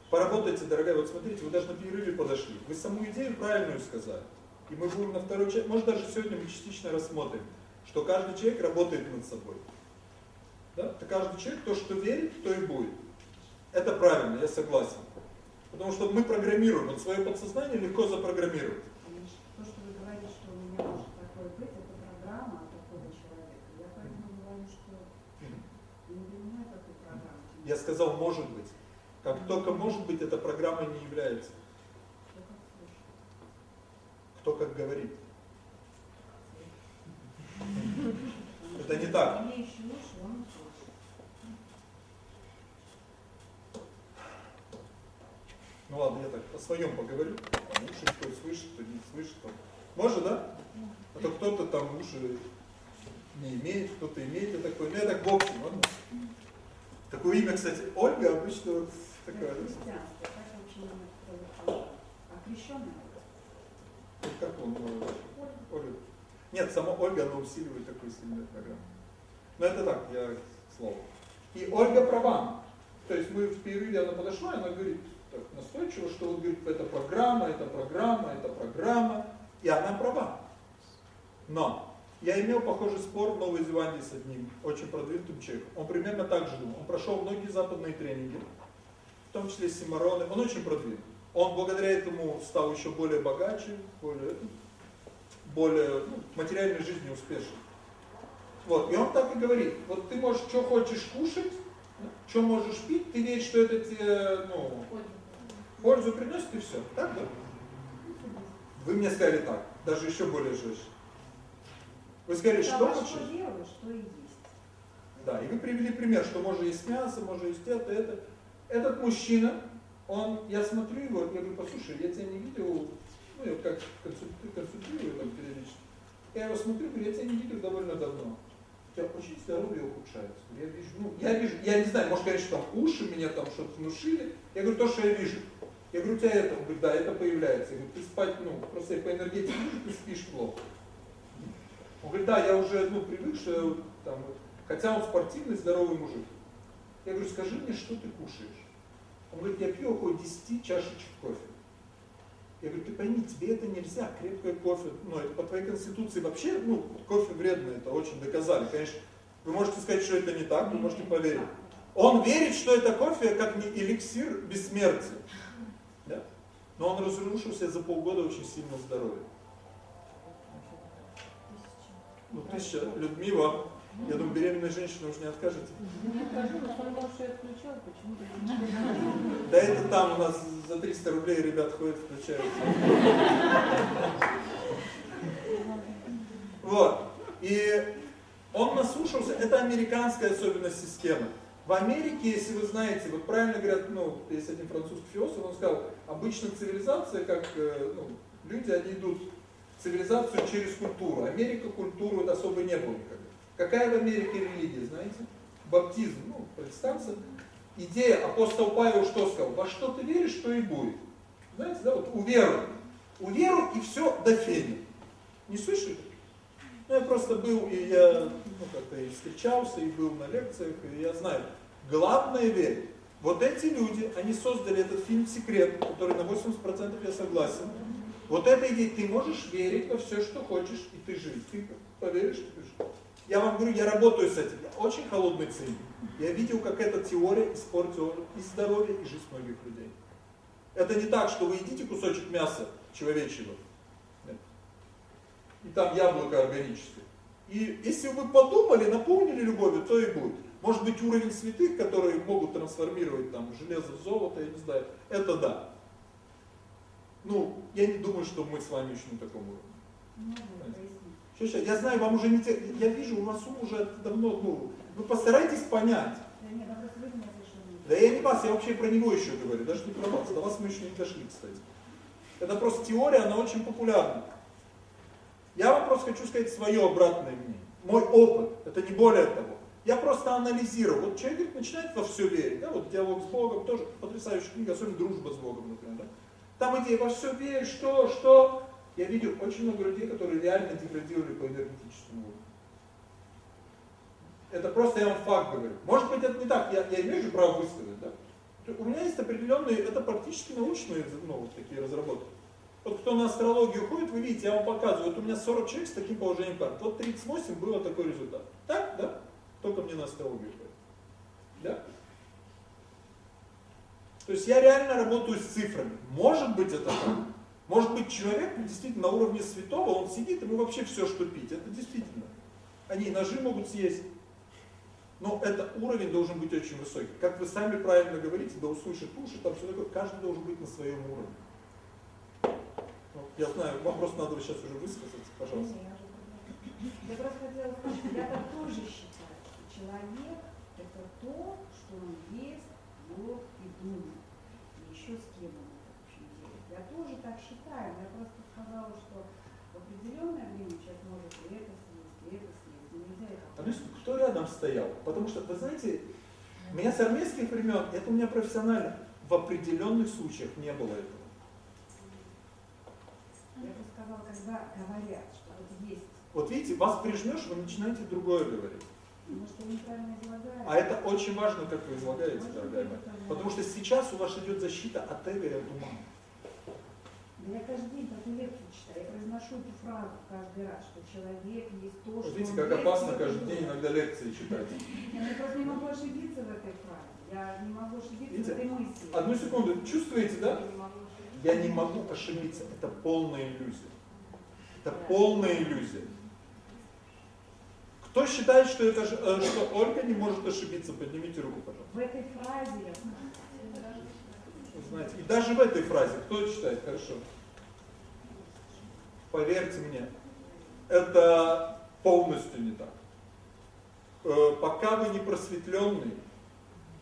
Поработайте, дорогая, вот смотрите, вы даже на перерыве подошли. Вы саму идею правильную сказали. И мы будем на второй часть, может даже сегодня мы частично рассмотрим, что каждый человек работает над собой. Да? Это каждый человек, то, что верит, то и будет. Это правильно, я согласен. Потому что мы программируем, вот свое подсознание легко запрограммировать. То, что вы говорите, что у меня может такое быть, это программа такого человека. Я поэтому говорю, что не для меня такой программы. Я сказал, может быть. Как только может быть, эта программа не является. Кто как говорит. Это не так. Ну ладно, я так о своем поговорю. Там уши кто слышит, кто не слышит. Там. Можно, да? А то кто-то там уши не имеет, кто-то имеет и такой. Ну я так общем, ладно? Такое имя, кстати, Ольга обычно вот такая. Окрещенная? Как он Ольга? Нет, сама Ольга, она усиливает такую сильную программу. Но это так, я слово. И Ольга права. То есть мы в перерыве, она подошла, и она говорит, так настойчиво, что вот говорит, это программа, это программа, это программа, и она права. Но я имел похожий спор в Новой Зеландии с одним очень продвинутым человеком. Он примерно так же думал. Он прошел многие западные тренинги, в том числе Симароны. Он очень продвинут. Он благодаря этому стал еще более богаче, более, более ну, материальной жизни успешным. Вот, и он так и говорит, вот ты можешь, что хочешь кушать, что можешь пить, ты веришь, что это тебе, ну, пользу приносит и все. Так, да? Вы мне сказали так, даже еще более жестче. Вы сказали, Это что хочешь? что и есть. Да, и вы привели пример, что можно есть мясо, можно есть это, это. Этот мужчина, он, я смотрю его, я говорю, послушай, я тебя не видел, ну, я как консультирую там периодически. Я его смотрю, говорю, я тебя не видел довольно давно. У тебя очень здоровье ухудшается. Я вижу, ну, я вижу, я не знаю, может, конечно, там уши меня там что-то внушили. Я говорю, то, что я вижу. Я говорю, у тебя это, он говорит, да, это появляется. Я говорю, ты спать, ну, просто по энергетике ты спишь плохо. Он говорит, да, я уже, ну, привык, что я там, хотя он спортивный, здоровый мужик. Я говорю, скажи мне, что ты кушаешь? Он говорит, я пью около 10 чашечек кофе. Я говорю, ты пойми, тебе это нельзя, крепкое кофе, ну, это по твоей конституции вообще, ну, кофе вредно, это очень доказали. Конечно, вы можете сказать, что это не так, вы можете поверить. Он верит, что это кофе как не эликсир бессмертия. Но он разрушился за полгода очень сильно здоровье. Ну, тысяча. Людмила, я думаю, беременной женщине уже не откажете. Не откажу, но что я отключал, почему-то не Да это там у нас за 300 рублей ребят ходят, включают. Вот. И он наслушался, это американская особенность системы. В Америке, если вы знаете, вот правильно говорят, ну, есть один французский философ, он сказал, обычно цивилизация, как э, ну, люди, они идут в цивилизацию через культуру. Америка культуру это особо не было никогда. Какая в Америке религия, знаете? Баптизм, ну, представьте. Идея, апостол Павел что сказал? Во что ты веришь, что и будет. Знаете, да, вот уверуй. Уверуй и все до фени. Не слышали? Ну, я просто был, и я ну, как-то и встречался, и был на лекциях, и я знаю. Главное верить. Вот эти люди, они создали этот фильм «Секрет», который на 80% я согласен. Вот эта идея, ты можешь верить во все, что хочешь, и ты жить. Ты поверишь, ты жить. Я вам говорю, я работаю с этим. Я очень холодный циник. Я видел, как эта теория испортила и здоровье, и жизнь многих людей. Это не так, что вы едите кусочек мяса человечьего, и там яблоко органическое. И если вы подумали, наполнили любовью, то и будет. Может быть уровень святых, которые могут трансформировать там железо в золото, я не знаю, это да. Ну, я не думаю, что мы с вами еще на таком уровне. Ну. Сейчас, сейчас, я знаю, вам уже не те, я вижу, у вас ум уже давно, ну, вы постарайтесь понять. Ну Да я не вас, я вообще про него еще говорю, даже не про вас. До вас мы еще не дошли, кстати. Это просто теория, она очень популярна. Я вам просто хочу сказать свое обратное мнение. Мой опыт, это не более того. Я просто анализирую. Вот человек говорит, начинает во все верить. Да? Вот диалог с Богом, тоже потрясающая книга, особенно дружба с Богом, например. Да? Там идея во все веришь, что, что. Я видел очень много людей, которые реально деградировали по энергетическому уровню. Это просто я вам факт говорю. Может быть это не так, я, я имею же право высказать. Да? У меня есть определенные, это практически научные ну, вот такие разработки. Вот кто на астрологию ходит, вы видите, я вам показываю, вот у меня 40 человек с таким положением карт. Вот 38 было такой результат. Так, да? Только мне на астрологию ходит. Да? То есть я реально работаю с цифрами. Может быть это так. Может быть человек действительно на уровне святого, он сидит, ему вообще все, что пить. Это действительно. Они ножи могут съесть. Но это уровень должен быть очень высокий. Как вы сами правильно говорите, да услышит уши, там все такое, каждый должен быть на своем уровне. Ну, я знаю, вам просто надо сейчас уже высказаться, пожалуйста. Я просто хотела сказать, я так тоже считаю, человек это то, что он есть, Бог и думает. И еще с кем он это вообще делает. Я тоже так считаю. Я просто сказала, что в определенное время человек может и это съесть, и это съесть. И нельзя это А ну, кто рядом стоял? Потому что, вы знаете, меня с армейских времен, это у меня профессионально, в определенных случаях не было этого. Я бы сказала, когда говорят, что вот есть, Вот видите, вас прижмешь, вы начинаете другое говорить. А это очень важно, как вы излагаете, дорогая моя. Потому что сейчас у вас идет защита от эго и от ума. Я каждый день такую лекцию читаю, я произношу эту фразу каждый раз, что человек есть то, что видите, как опасно каждый день иногда лекции читать. Я просто не могу ошибиться в этой фразе. Я не могу ошибиться Видите? в этой мысли. Одну секунду, чувствуете, да? Я не могу ошибиться. Это полная иллюзия. Это полная иллюзия. Кто считает, что, это, э, что Ольга не может ошибиться? Поднимите руку, пожалуйста. В этой фразе знаете, и даже в этой фразе, кто считает, хорошо. Поверьте мне, это полностью не так. Э, пока вы не просветленный,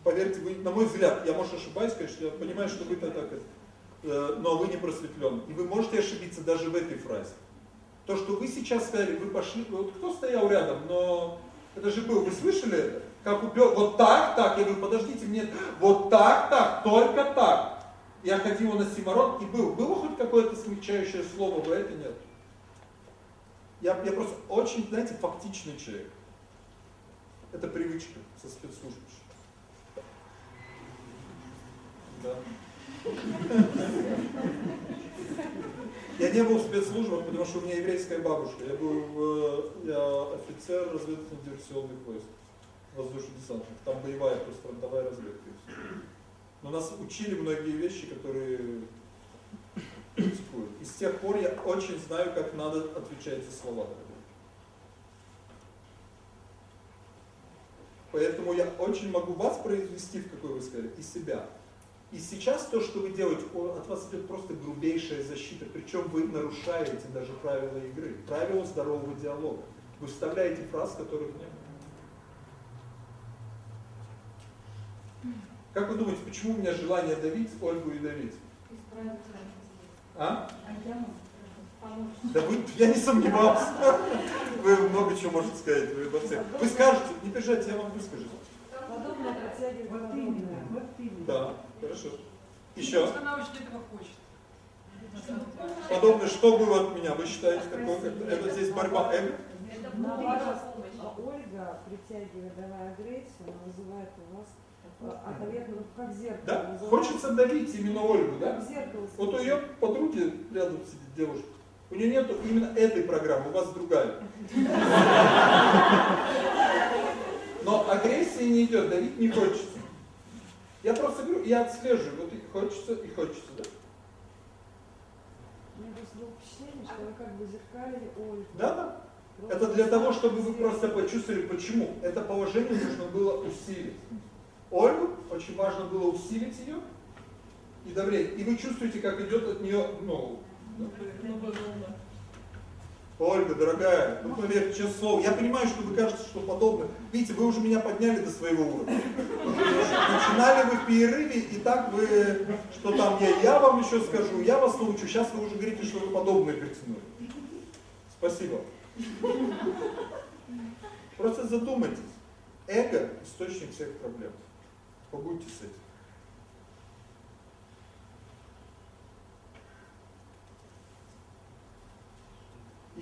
поверьте, вы, на мой взгляд, я, может, ошибаюсь, конечно, я понимаю, что вы-то так, э, но вы не просветленный. И вы можете ошибиться даже в этой фразе. То, что вы сейчас сказали, вы пошли, вот кто стоял рядом, но это же был, вы слышали это? Как упер, вот так, так, я говорю, подождите, мне, вот так, так, только так. Я ходил на Симарон и был. Было хоть какое-то смягчающее слово, вы это нет? Я, я просто очень, знаете, фактичный человек. Это привычка со спецслужб. Да. Я не был в спецслужбах, потому что у меня еврейская бабушка. Я был э, я офицер разведывательно-диверсионных войск, воздушно-десантных. Там боевая, просто фронтовая разведка. Но нас учили многие вещи, которые практикуют. И с тех пор я очень знаю, как надо отвечать за слова. Поэтому я очень могу вас произвести, в какой вы сказали, и себя. И сейчас то, что вы делаете, от вас идет просто грубейшая защита, причем вы нарушаете даже правила игры, правила здорового диалога. Вы вставляете фраз, которых нет. Как вы думаете, почему у меня желание давить Ольгу и давить? А? Да вы, я не сомневался. Вы много чего можете сказать. Вы, вы скажете, не бежайте, я вам выскажу. Подобное вот именно, вот именно. Да, хорошо. Еще. Что она очень этого хочет. Подобное, что было от меня? Вы считаете, такое, это здесь борьба эго? Наоборот, а Ольга, притягивая, давая агрессию, она вызывает у вас ответ, ну, как зеркало. Да, хочется давить именно Ольгу, да? Как зеркало. Вот у ее подруги рядом сидит девушка. У нее нет именно этой программы, у вас другая. Но агрессии не идет, давить не хочется. Я просто говорю, я отслеживаю, вот и хочется, и хочется, да? У меня просто было впечатление, что вы как бы зеркалили Ольгу. Да, да. Это для того, чтобы вы просто почувствовали, почему. Это положение нужно было усилить. Ольгу очень важно было усилить ее и давление. И вы чувствуете, как идет от нее, ну, Ольга, дорогая, ну поверьте, честное слово, я понимаю, что вы кажете, что подобное. Видите, вы уже меня подняли до своего уровня. Начинали вы в перерыве, и так вы, что там я, я вам еще скажу, я вас научу. Сейчас вы уже говорите, что вы подобное притянули. Спасибо. Просто задумайтесь. Эго – источник всех проблем. Побудьте с этим.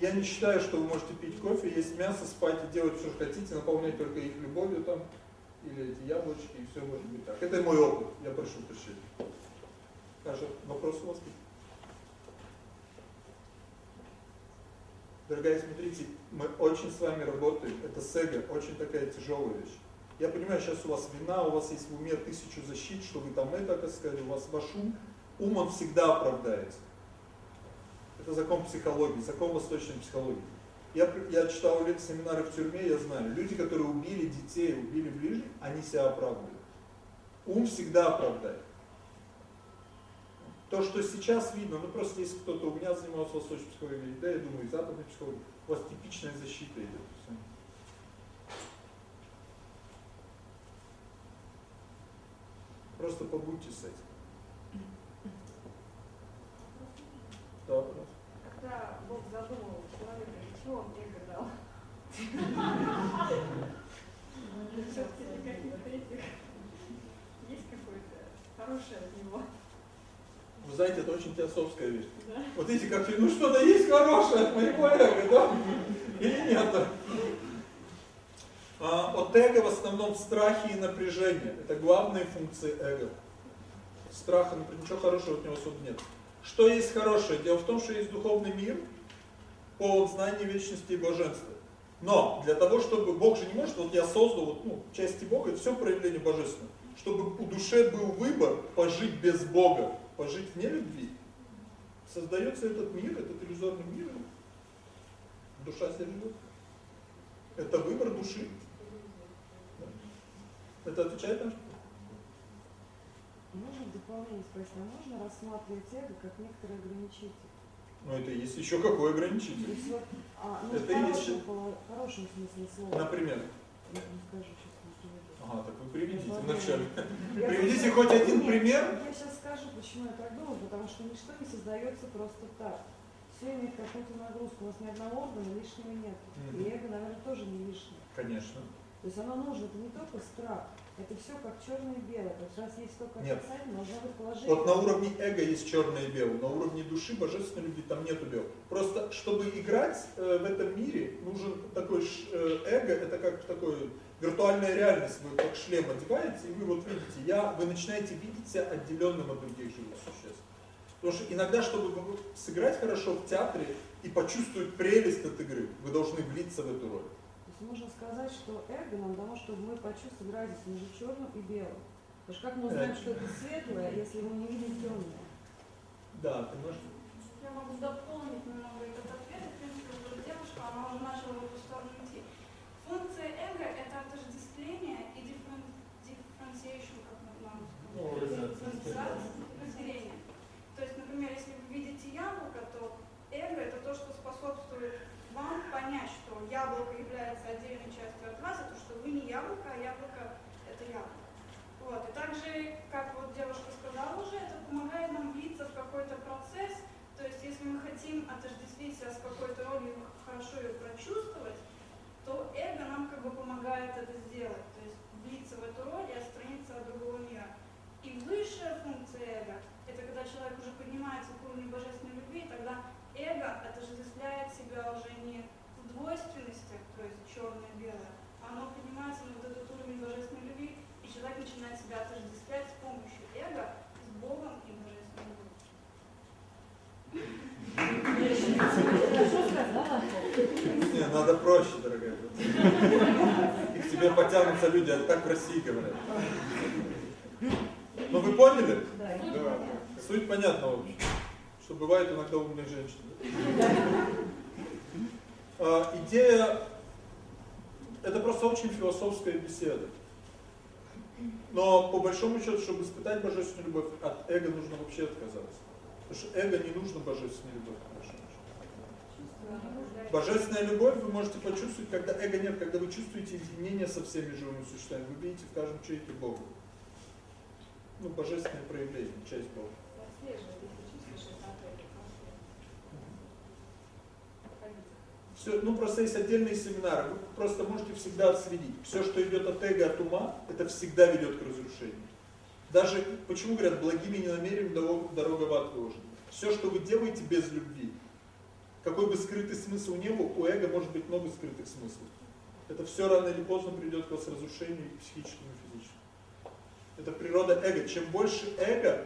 Я не считаю, что вы можете пить кофе, есть мясо, спать и делать все, что хотите, наполнять только их любовью там, или эти яблочки, и все может быть так. Это мой опыт, я прошу прощения. Даже вопрос у вас есть? Дорогая, смотрите, мы очень с вами работаем, это сега, очень такая тяжелая вещь. Я понимаю, сейчас у вас вина, у вас есть в уме тысячу защит, что вы там это, как сказать, у вас ваш ум, ум он всегда оправдается. Это закон психологии, закон восточной психологии. Я, я читал семинары в тюрьме, я знаю, люди, которые убили детей, убили ближних, они себя оправдывают. Ум всегда оправдает. То, что сейчас видно, ну просто если кто-то у меня занимался восточной психологией, да, я думаю, западной психологией, у вас типичная защита идет. Просто побудьте с этим. Да, вопрос. Когда Бог задумал человека, чего он эго дал? Все-таки каких-то этих есть какое-то хорошее от него. Вы знаете, это очень теософская вещь. Да? Вот видите, как ну что-то есть хорошее от моего эго, да? Или нет? А, от эго в основном страхи и напряжение. Это главные функции эго. Страха, например, ничего хорошего от него особо нет. Что есть хорошее? Дело в том, что есть духовный мир, полон знаний вечности и блаженства. Но для того, чтобы Бог же не может, вот я создал вот, ну, части Бога, это все проявление божественного. Чтобы у душе был выбор пожить без Бога, пожить вне любви, создается этот мир, этот иллюзорный мир, душа себя. Это выбор души. Это отвечает на? Можно в дополнение спросить, а можно рассматривать эго как некоторый ограничитель? Ну это есть еще какой ограничитель? есть вот, а, ну, Это в есть хорошем, щи- поло- хорошем смысле слова. Например. Я не скажу сейчас. Ага, так вы приведите Я вначале. Я Приведите хочу- хоть один Нет, пример. Я сейчас скажу, почему я так думаю, потому что ничто не создается просто так. Все имеет какую-то нагрузку. У нас ни одного органа лишнего нет. Мгм. И эго, наверное, тоже не лишнее. Конечно. То есть оно нужно, это не только страх, это все как черное и белое. Как раз есть только Нет. отрицательное, должно быть положение. Вот на уровне эго есть черное и белое, на уровне души божественной любви там нету белого. Просто чтобы играть э, в этом мире, нужен такой э, эго, это как такой виртуальная реальность, вы как шлем одеваете, и вы вот видите, я, вы начинаете видеть себя отделенным от других живых существ. Потому что иногда, чтобы сыграть хорошо в театре и почувствовать прелесть от игры, вы должны влиться в эту роль. Можно сказать, что эго нам дано, чтобы мы почувствовали разницу между черным и белым. Потому что как мы узнаем, что это светлое, если мы не видим темное? Да, ты можешь... Я могу дополнить немного этот ответ. В принципе, уже девушка, она уже начала в эту сторону идти. Функция эго – это отождествление и дифферен- differentiation, как мы на русском. Ну, Дифференциация, разделение. То есть, например, если вы видите яблоко, то эго – это то, что способствует вам понять, что яблоко является отдельной частью от вас, то, что вы не яблоко, а яблоко – это яблоко. Вот. И также, как вот девушка сказала уже, это помогает нам влиться в какой-то процесс. То есть, если мы хотим отождествить себя с какой-то ролью, хорошо ее прочувствовать, то эго нам как бы помогает это сделать. То есть, влиться в эту роль и отстраниться от другого мира. И высшая функция эго – это когда человек уже поднимается к уровню божественной любви, и тогда эго отождествляет себя уже не в двойственности, то есть черное-белое, а оно поднимается на вот этот уровень божественной любви, и человек начинает себя отождествлять с помощью эго с Богом и божественной любовью. Не, надо проще, дорогая. И к тебе потянутся люди, а так в России говорят. Ну вы поняли? Да. Да. Суть понятна, в общем. Что бывает иногда умные женщины. А, идея, это просто очень философская беседа. Но по большому счету, чтобы испытать божественную любовь, от эго нужно вообще отказаться. Потому что эго не нужно божественной любовь, по большому счету. Божественная любовь вы можете почувствовать, когда эго нет, когда вы чувствуете единение со всеми живыми существами. Вы видите в каждом человеке Бога. Ну, божественное проявление, часть Бога. Отслеживать, если чувствуешь это от эго, Все, ну просто есть отдельные семинары. Вы просто можете всегда отследить. Все, что идет от эго, от ума, это всегда ведет к разрушению. Даже, почему говорят, благими ненамерениями дорога, в ад выложена. Все, что вы делаете без любви, какой бы скрытый смысл ни был, у эго может быть много скрытых смыслов. Это все рано или поздно приведет к вас разрушению и психическому, и физическому. Это природа эго. Чем больше эго,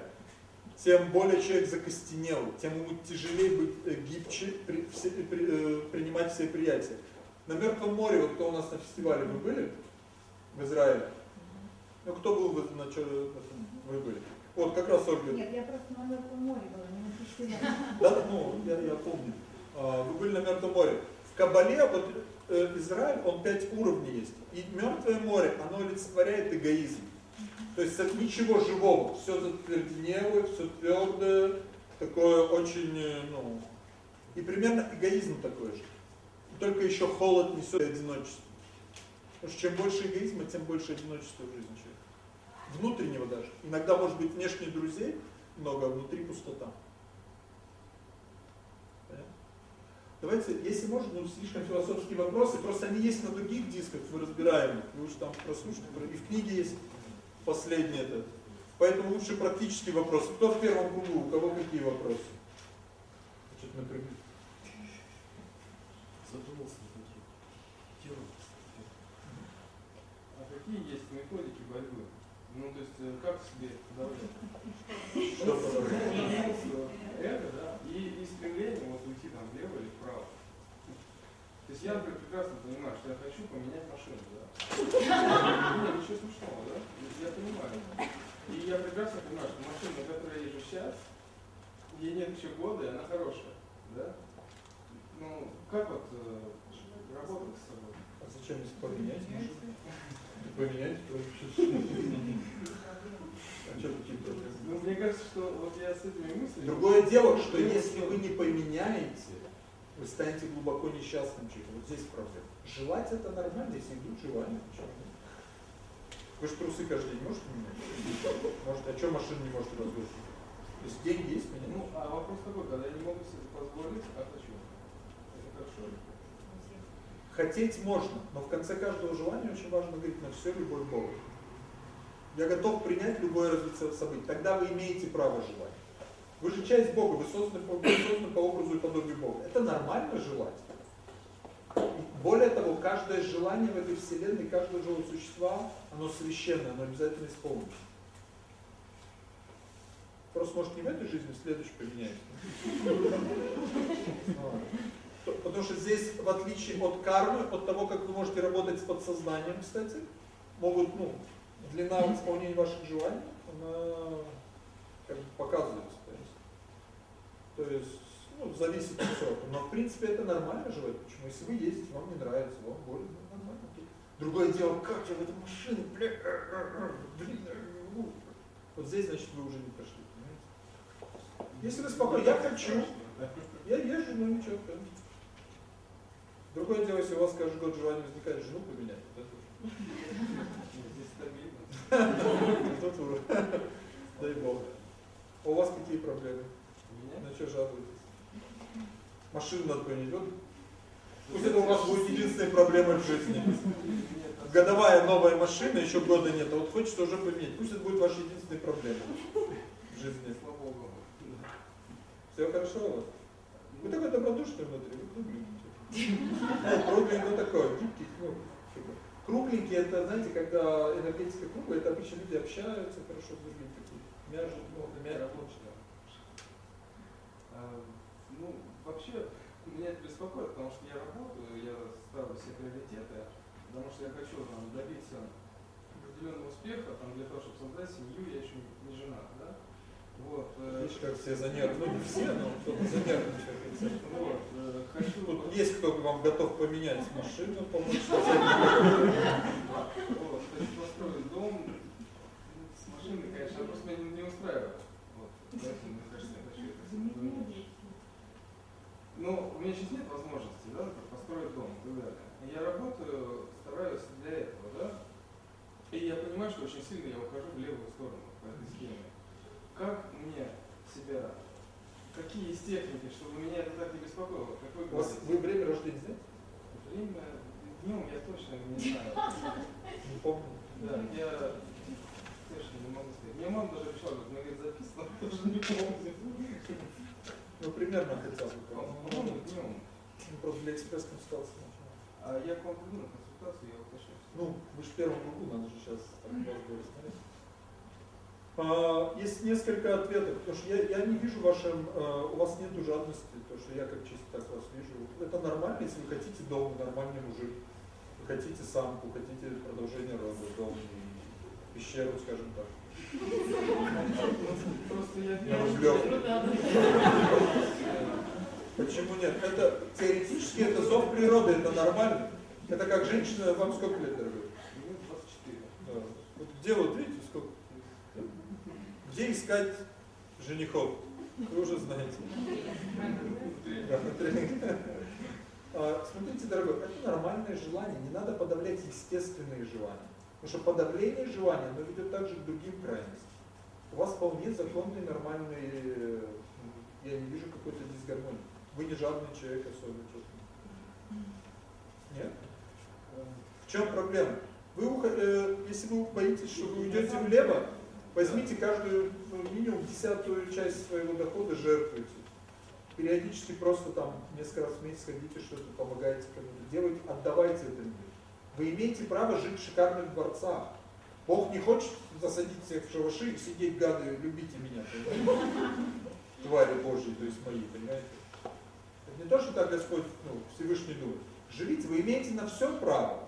тем более человек закостенел, тем ему тяжелее быть э, гибче, при- все- при- э, принимать все приятия. На Мертвом море, вот кто у нас на фестивале, вы были в Израиле? Ну, кто был в- на? Вы были. Вот, как раз Ольга. Нет, я просто на Мертвом море была, не на фестивале. Да, ну, я, я помню. А, Вы были на Мертвом море. В Кабале, вот э, Израиль, он пять уровней есть. И Мертвое море, оно олицетворяет эгоизм. То есть это ничего живого, все затверденелое, все твердое, такое очень, э, ну, и примерно эгоизм такой же. Только еще холод несет и одиночество. Потому что чем больше эгоизма, тем больше одиночества в жизни человека. Внутреннего даже. Иногда может быть внешних друзей много, а внутри пустота. Давайте, если можно, ну, слишком философские вопросы, просто они есть на других дисках, мы разбираем их, вы уж там прослушайте, и в книге есть последний этот. Поэтому лучше практические вопросы. Кто в первом кругу, у кого какие вопросы? Что-то напрягли. Задумался. А какие есть методики борьбы? Ну, то есть, э, как себе подавлять? Что подавлять? Эго, да, и, и стремление вот уйти там влево или вправо. То есть я например, прекрасно понимаю, что я хочу поменять машину, да. Нет, ничего смешного? Я понимаю. И я прекрасно понимаю, что машина, на которой я езжу сейчас, ей нет еще года, и она хорошая, да? Ну, как вот э, работать с собой? А зачем если поменять? Поменять? А что проблемы? Ну, мне кажется, что вот я с этими мыслями... Другое дело, что если вы не поменяете, вы станете глубоко несчастным человеком. Вот здесь проблема. Желать это нормально, если идут желания, почему? Вы же трусы каждый день можете менять? Может, а что машину не можете разгрузить? То есть деньги есть, меня Ну, а вопрос такой, когда я не могу себе позволить, а хочу. Это хорошо. Хотеть можно, но в конце каждого желания очень важно говорить на все любовь Богу. Я готов принять любое развитие событий. Тогда вы имеете право желать. Вы же часть Бога, вы созданы вы созданы по образу и подобию Бога. Это нормально желать. Более того, каждое желание в этой вселенной, каждого живого существа, оно священное, оно обязательно исполнится. Просто может не в этой жизни, в следующей поменяется. Потому что здесь, в отличие от кармы, от того, как вы можете работать с подсознанием, кстати, могут, ну, длина исполнения ваших желаний, она как бы показывается. То есть ну, зависит от срока. Но в принципе это нормально желать. Почему? Если вы ездите, вам не нравится, вам больно, ну, нормально. Другое дело, как я в этой машине, бля, блин, вот здесь, значит, вы уже не прошли, понимаете? Если вы спокойно, я хочу, я езжу, но ничего, конечно. Другое дело, если у вас каждый год желание возникает жену поменять, да, Тут уже. Дай Бог. А у вас какие проблемы? На что жалуетесь? Поменять. Вот. Пусть это у вас будет единственной проблемой в жизни. Годовая новая машина, еще года нет, а вот хочется уже поменять. Пусть это будет ваша единственная проблема в жизни. Все хорошо у вас? Вы такой добродушный внутри, вы кругленький. Кругленький, ну такой, гибкий, ну, Кругленький, это, знаете, когда энергетика круглая, это обычно люди общаются хорошо с другими, такие, мяжут, ну, мягкие. А, ну, вообще, меня это беспокоит, потому что я работаю, я ставлю все приоритеты, потому что я хочу там, добиться определенного успеха, там, для того, чтобы создать семью, я еще не женат, да? Вот. Э, Видишь, как все занервничают. Ну, не все, но кто-то занервничает. Вот. Э, хочу... Тут есть кто вам готов поменять машину, помочь. Вот. Хочу построить дом с машиной, конечно, просто меня не устраивает. Вот. Поэтому, мне кажется, я хочу это. Но у меня сейчас нет возможности, да, построить дом и так далее. Я работаю, стараюсь для этого, да. И я понимаю, что очень сильно я ухожу в левую сторону по этой схеме как мне себя, какие есть техники, чтобы меня это так не беспокоило? Как вы, У вас, вы время рождения знаете? Время днем я точно не знаю. Не помню. Да, я точно не могу сказать. Мне мама даже обещала, говорит, мы говорит, записано, тоже не помню. Ну, примерно хотел бы. По-моему, днем. Ну, просто для экспресс-консультации. А я к вам приду на консультацию, я уточню. Ну, вы же в первом кругу, надо же сейчас разговор смотреть. А, есть несколько ответов, потому что я, я не вижу вашем, а, у вас нет жадности, то что я как чисто так вас вижу. Это нормально, если вы хотите дом, нормальный мужик, вы хотите самку, хотите продолжение рода, дом, пещеру, скажем так. Я. Почему нет? Это теоретически это зов природы, это нормально. Это как женщина, вам сколько лет, дорогой? Мне 24. Да. Вот где вот видите, сколько? Где искать женихов? Вы уже знаете. А, смотрите, дорогой, это нормальное желание, не надо подавлять естественные желания. Потому что подавление желания, оно ведет также к другим крайностям. У вас вполне законный, нормальный, я не вижу какой-то дисгармонии. Вы не жадный человек особенно, честно. Нет? В чем проблема? Вы, э, если вы боитесь, что вы уйдете влево, Возьмите каждую, ну, минимум десятую часть своего дохода, жертвуйте. Периодически просто там несколько раз в месяц ходите, что-то помогаете кому-то делать, отдавайте это миру. Вы имеете право жить в шикарных дворцах. Бог не хочет засадить всех в шалаши и сидеть, гады, любите меня? Твари Божьи, то есть мои, понимаете? Это не то, что так Господь, ну, Всевышний думает. Живите, вы имеете на все право.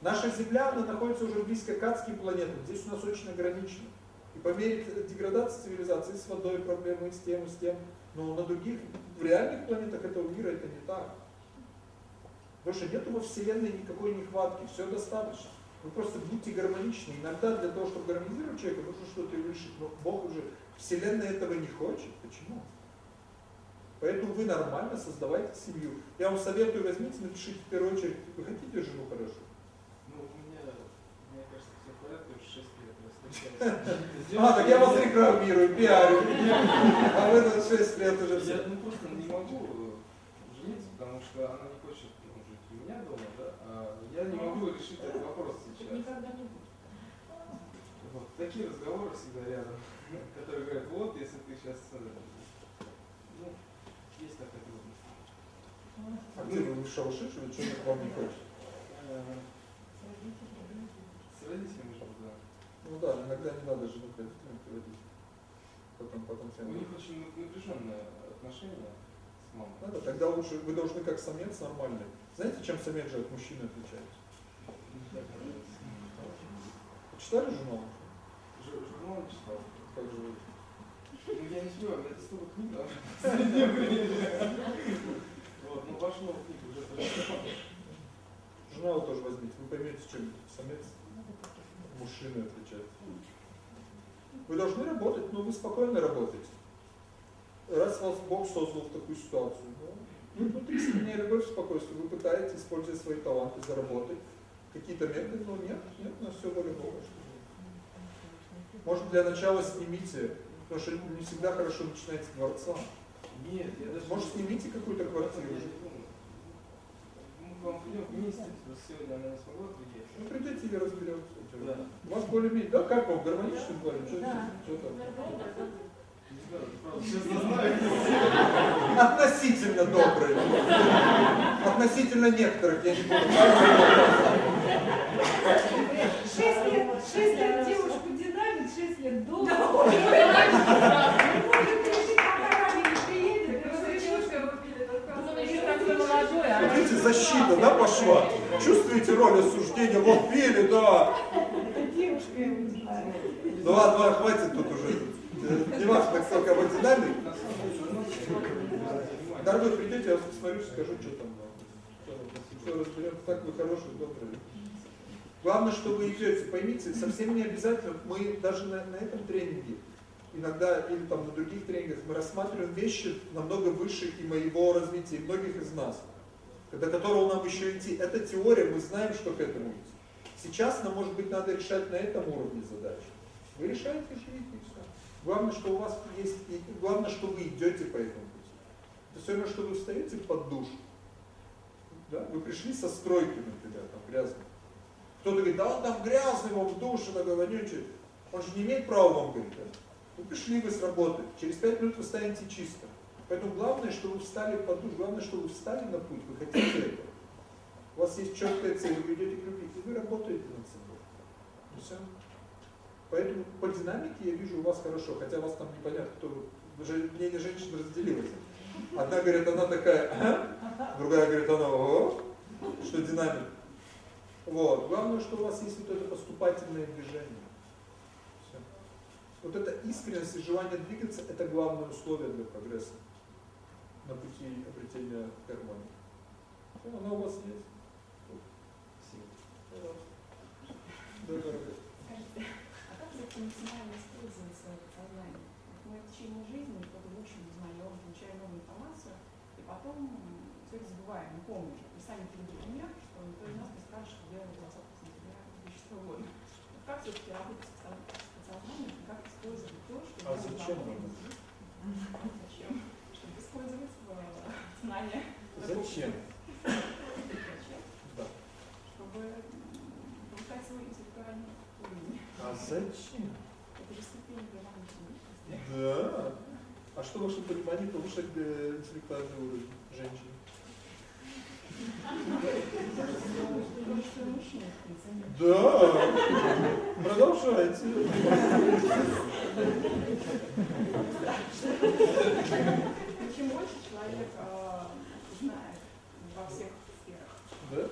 Наша Земля, она находится уже близко к адским планетам. Здесь у нас очень ограничено. И по мере деградации цивилизации с водой проблемы, с тем, с тем. Но на других, в реальных планетах этого мира это не так. Потому что нет во Вселенной никакой нехватки, все достаточно. Вы просто будьте гармоничны. Иногда для того, чтобы гармонизировать человека, нужно что-то решить. Но Бог уже, Вселенная этого не хочет. Почему? Поэтому вы нормально создавайте семью. Я вам советую, возьмите, напишите в первую очередь, вы хотите жену хорошо? Ну, у меня, мне кажется, все в порядке, уже 6 лет А, так я вас рекламирую, пиарю. А вы на 6 лет уже Я все. ну, просто не могу жениться, потому что она не хочет ну, жить у меня дома, да, а я не могу решить этот вопрос сейчас. Никогда не будет. Вот, такие разговоры всегда рядом, которые говорят, вот, если ты сейчас, ну, есть такая трудность. А где вы в шалаше, что к вам не хочет? Э, С родителями живу, да. Ну да, иногда не надо жену к родителям приводить. Потом, потом. У них очень напряженные отношения с мамой. Надо, тогда лучше, вы должны как самец нормальный. Знаете, чем самец же от мужчины отличается? Читали журнал? Журнал читал. Как же вы? Ну, я не читал, это столько книг, да. Вот, ну, вошло в книгу уже. Журнал тоже возьмите, вы поймете, чем самец мужчины отличается. Вы должны работать, но вы спокойно работаете. Раз вас Бог создал в такую ситуацию, ну, ну, внутри семейная любовь, спокойствие, вы пытаетесь, используя свои таланты, заработать какие-то методы, но нет, нет, на все воля Бога. Может, для начала снимите, потому что не всегда хорошо начинать с дворца. Нет, я даже... Может, снимите какую-то квартиру? Мы к вам придем вместе, просто сегодня она не смогла приехать. Ну, придите и разберемся. Да. У вас более-менее, да, как вам, гармоничный дворец? Что, Да. что Относительно добрый. Относительно некоторых, я не буду. Шесть лет, шесть лет девушку динамит, шесть лет. Не не молодой, а Видите, защита, да, пошла? Чувствуете роль осуждения? Вот пили, да. Это девушка его динамит. Ну ладно, ладно, хватит тут уже. Не важно, сколько вы динамик. Дорогой, придете, я посмотрю, скажу, что там. Все разберем. Так вы хороший, добрый. Главное, что вы идете, поймите, совсем не обязательно, мы даже на, на этом тренинге, иногда или там на других тренингах, мы рассматриваем вещи намного выше и моего развития, и многих из нас, до которого нам еще идти. Это теория, мы знаем, что к этому идти. Сейчас нам, может быть, надо решать на этом уровне задачи. Вы решаете, живите. Главное, что у вас есть, главное, что вы идете по этому пути. Это все равно, что вы встаете под душ. Да? Вы пришли со стройки, например, там грязно. Кто-то говорит, да он там грязный, он в душе, такой вонючий. Он же не имеет права вам говорить это. Вы пришли, вы сработали. Через пять минут вы станете чисто. Поэтому главное, что вы встали под душ, главное, что вы встали на путь, вы хотите этого. У вас есть четкая цель, вы идете к любви, и вы работаете над собой. Все. Поэтому по динамике я вижу у вас хорошо, хотя у вас там непонятно, кто вы. Мнение женщин разделилось. Одна говорит, она такая, «Ага», другая говорит, она, о, что динамик. Вот. Главное, что у вас есть вот это поступательное движение. Все. Вот эта искренность и желание двигаться, это главное условие для прогресса на пути обретения гармонии. Все, оно у вас есть. Пожалуйста. Да, дорогая. Это максимально использовать свое подсознание? Вот Мы в течение жизни что-то учим, узнаем, получаем новую информацию, и потом все это забываем, не помним. Вы сами привели пример, что никто из нас не скажет, что делал 20 сентября 2006 года. Вот как все-таки работать с подсоз- с подсознанием, и как использовать то, что А зачем? Зачем? Чтобы использовать знания. Зачем? Да. Чтобы м, повышать свой интеллектуальный уровень. А зачем? Это же ступень гармоничной личности. Да. А что в вашем понимании повышать э, интеллектуальный уровень функционирует. Да. Продолжайте. Чем больше человек э, знает во всех сферах, Да? да,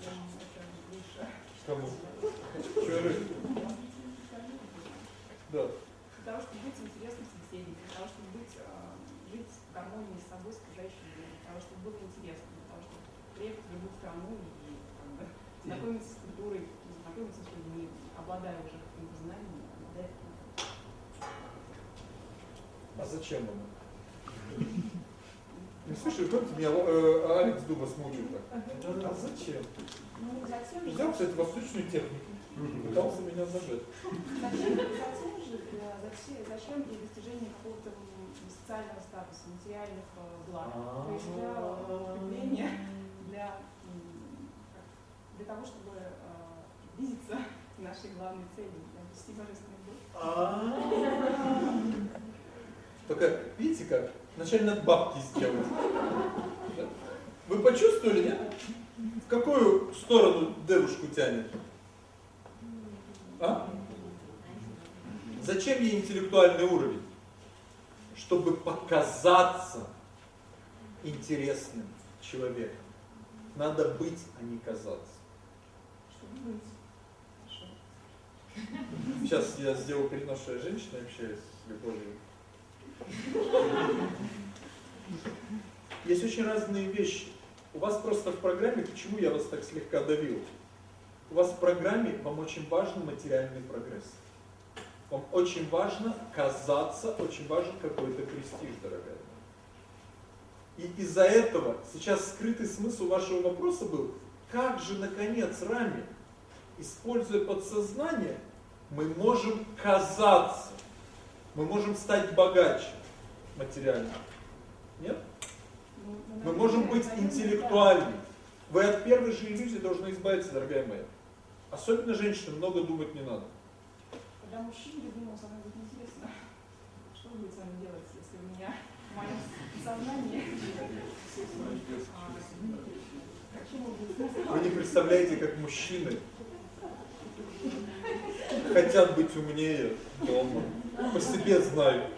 тем это выше. Кому? Да. Для того, чтобы быть интересным собеседником, для того, чтобы быть, э, жить в гармонии с собой, с окружающим миром, для того, чтобы было интересно, для того, чтобы приехать в любую страну и как бы, знакомиться с культурой, знакомиться с людьми, обладая уже каким-то знанием, обладая А зачем вам? Ну, слушай, помните, меня э, Алекс Дуба смучил так. А зачем? Ну, затем же, Взял, кстати, восточную технику. Пытался меня зажать. зачем, для достижения какого-то социального статуса, материальных благ? То есть для укрепления, для, для того, чтобы близиться нашей главной цели, обрести божественную любовь. А. Только, видите как? Вначале надо бабки сделать. Вы почувствовали, нет? В какую сторону девушку тянет? А? Зачем ей интеллектуальный уровень? Чтобы показаться интересным человеком. Надо быть, а не казаться. Сейчас я сделаю перенос, что я женщина общаюсь с любовью. Есть очень разные вещи. У вас просто в программе, почему я вас так слегка давил? У вас в программе вам очень важен материальный прогресс. Вам очень важно казаться, очень важен какой-то престиж, дорогая. И из-за этого сейчас скрытый смысл вашего вопроса был, как же наконец Рами, используя подсознание, мы можем казаться, мы можем стать богаче материально. Нет? Ну, ну, Мы можем быть интеллектуальны. Вы от первой же иллюзии должны избавиться, дорогая моя. Особенно женщинам много думать не надо. да. Когда мужчине, я думал, со мной будет интересно, что он будет с вами делать, если у меня в моем сознании Вы не представляете, как мужчины хотят быть умнее дома. По себе знаю.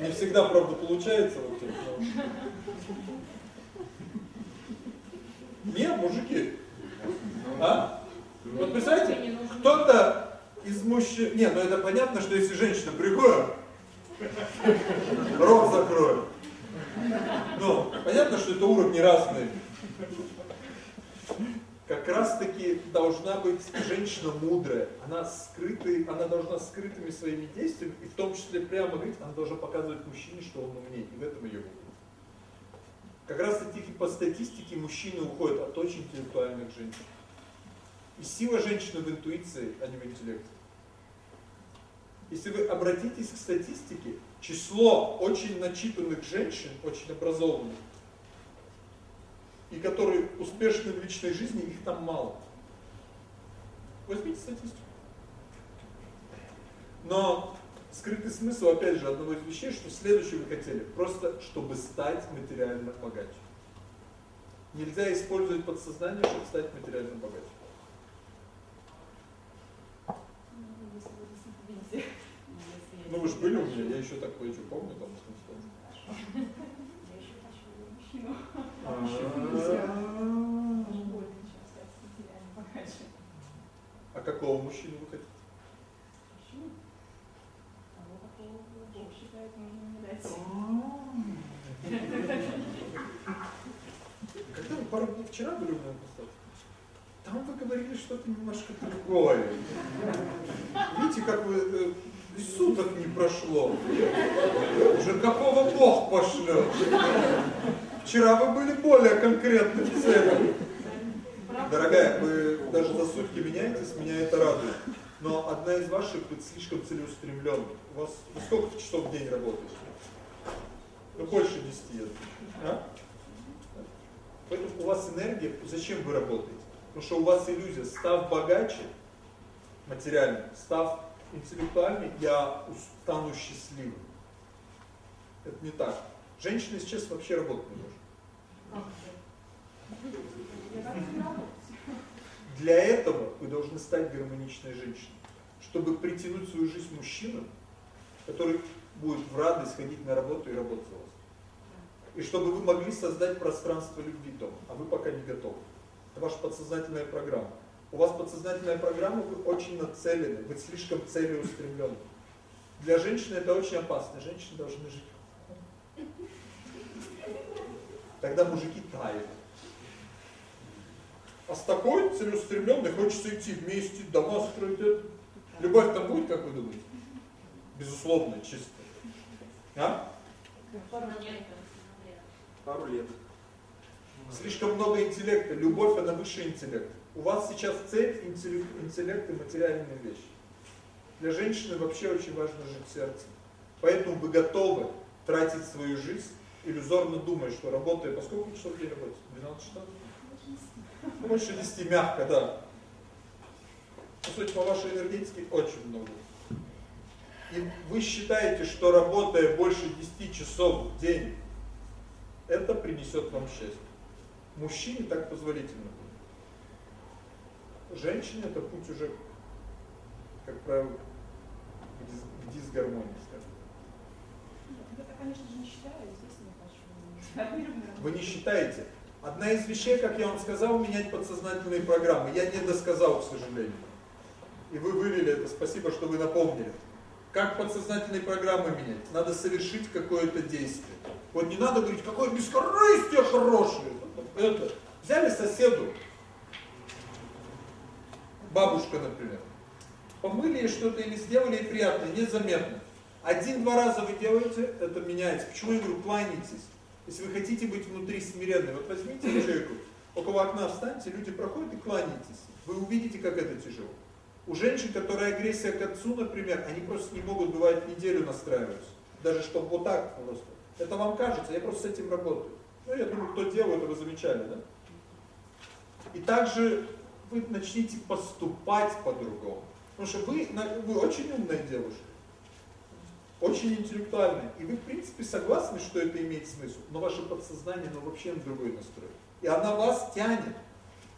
Не всегда, правда, получается. вообще, но- Нет, мужики. А? Вот представляете, кто-то из мужчин... Не, ну это понятно, что если женщина приходит, рот закроет. Ну, понятно, что это уровни разные. Как раз таки должна быть женщина мудрая. Она скрытый, она должна скрытыми своими действиями, и в том числе прямо говорить, она должна показывать мужчине, что он умнее. И в этом ее мудрость. Как раз таки по статистике мужчины уходят от очень интеллектуальных женщин. И сила женщины в интуиции, а не в интеллекте. Если вы обратитесь к статистике, число очень начитанных женщин, очень образованных, и которые успешны в личной жизни, их там мало. Возьмите статистику. Но скрытый смысл, опять же, одного из вещей, что следующее вы хотели, просто чтобы стать материально богаче. Нельзя использовать подсознание, чтобы стать материально богаче. Ну, если вы действительно видите, если Ну вы же были у меня, я еще так кое-что помню там. Я еще хочу мужчину. А. Материально богаче. А какого мужчину вы хотите? Мужчину? Того, какого Бог считает нужным мне дать. Когда вы пару дней вчера были у меня? Там вы говорили что-то немножко другое. Видите, как вы э, и суток не прошло. Уже какого Бог пошлет. Вчера вы были более конкретны в целях. Дорогая, вы даже за сутки меняетесь, меня это радует. Но одна из ваших вы слишком целеустремленных. У вас вы сколько часов в день работаете? Ну, больше 10 лет. А? Поэтому у вас энергия, зачем вы работаете? Потому что у вас иллюзия, став богаче, материально, став интеллектуальней, я стану счастливым. Это не так. Женщина сейчас вообще работать не работаю. Для этого вы должны стать гармоничной женщиной. Чтобы притянуть свою жизнь мужчину, который будет в радость ходить на работу и работать за вас. И чтобы вы могли создать пространство любви дома, а вы пока не готовы. Это ваша подсознательная программа. У вас подсознательная программа, вы очень нацелены, вы слишком целеустремленны. Для женщины это очень опасно. Женщины должны жить. Тогда мужики тают. А с такой целеустремленной хочется идти вместе, дома строить. Это. Любовь там будет, как вы думаете? Безусловно, чисто. А? Пару лет. Слишком много интеллекта. Любовь, она выше интеллекта. У вас сейчас цель, интеллект, интеллект и материальные вещи. Для женщины вообще очень важно жить сердцем. Поэтому вы готовы тратить свою жизнь, иллюзорно думая, что работая, по сколько часов в день работаете? 12 часов? Ну, больше 10, мягко, да. По сути, по вашей энергетике очень много. И вы считаете, что работая больше 10 часов в день, это принесет вам счастье. Мужчине так позволительно. Женщине это путь уже, как правило, к, дисгармонии, скажем. Я, конечно же, не считаю, здесь не хочу. Вы не считаете? Одна из вещей, как я вам сказал, менять подсознательные программы. Я не досказал, к сожалению. И вы вывели это, спасибо, что вы напомнили. Как подсознательные программы менять? Надо совершить какое-то действие. Вот не надо говорить, какое бескорыстие хорошее. Это. Взяли соседу, бабушка, например, помыли ей что-то или сделали ей приятно, незаметно. Один-два раза вы делаете, это меняется. Почему я говорю, кланяйтесь? Если вы хотите быть внутри смиренной, вот возьмите человеку, около окна встаньте, люди проходят и кланяйтесь. Вы увидите, как это тяжело. У женщин, которые агрессия к отцу, например, они просто не могут, бывает, неделю настраиваться. Даже чтобы вот так просто. Это вам кажется, я просто с этим работаю. Ну, я думаю, кто делает, это вы замечали, да? И также вы начните поступать по-другому. Потому что вы, вы очень умная девушка, очень интеллектуальная. И вы, в принципе, согласны, что это имеет смысл. Но ваше подсознание, ну, вообще на другой настрой. И она вас тянет.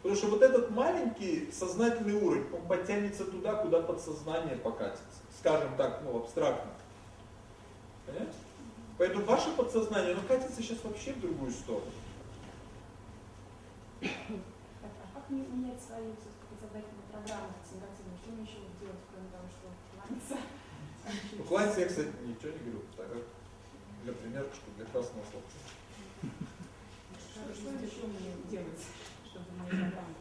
Потому что вот этот маленький сознательный уровень, он потянется туда, куда подсознание покатится. Скажем так, ну, абстрактно. Понимаете? Поэтому ваше подсознание, оно катится сейчас вообще в другую сторону. А как мне менять свою подсознательную программу негативную? Что мне еще делать, кроме того, что кланяться? Ну, кланяться я, кстати, ничего не говорю. Так, для примерки, что для красного словца. Что, что еще мне делать, чтобы моя программа?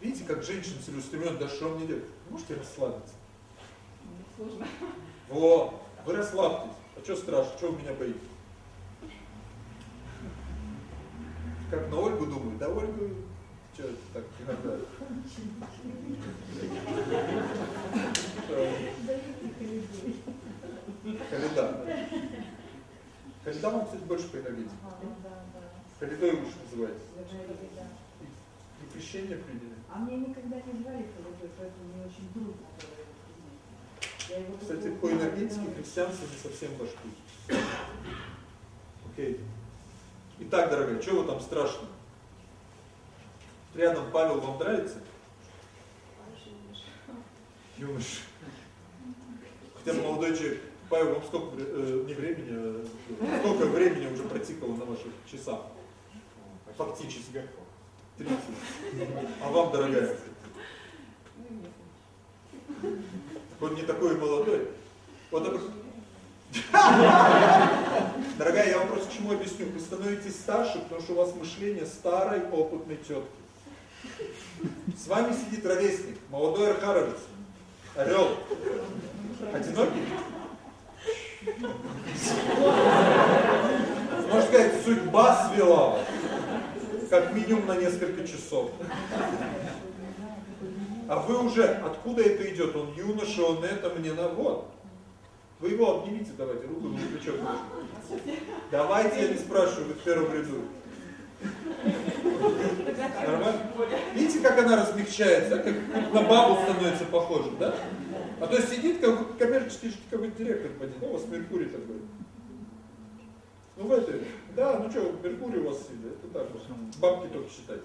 Видите, как женщина целеустремленно, да что мне делать? Можете расслабиться? Ну, сложно. Во, вы расслабьтесь. Что страшно, что вы меня боитесь? Как на Ольгу думаю, да Ольгу, что так иногда. Каледа. Каледа вам, кстати, больше по энергетике. Каледой лучше называется. И крещение приняли. А мне никогда не звали Каледой, поэтому мне очень трудно было кстати, по энергетике христианство не совсем ваш путь. Окей. Итак, дорогая, что вы там страшно? Рядом Павел вам нравится? Юноша. Хотя молодой человек. Павел, вам сколько э, не времени, а сколько времени уже протикало на ваших часах? Фактически. 30. А вам, дорогая? Он не такой молодой. Вот. Дорогая, я вам просто чему объясню. Вы становитесь старше, потому что у вас мышление старой опытной тетки. С вами сидит ровесник, молодой архаровец, орел. Одинокий? Можно сказать, судьба свела вас. Как минимум на несколько часов. А вы уже, откуда это идет? Он юноша, он это мне на... Вот. Вы его обнимите, давайте, руку на плечо. Давайте, я не спрашиваю, вы в первом ряду. Нормально? Видите, как она размягчается, как на бабу становится похожа, да? А то сидит как коммерческий какой-то директор, поди, ну, у вас Меркурий такой. Ну в этой, да, ну что, Меркурий у вас сидит, это так бабки только считать.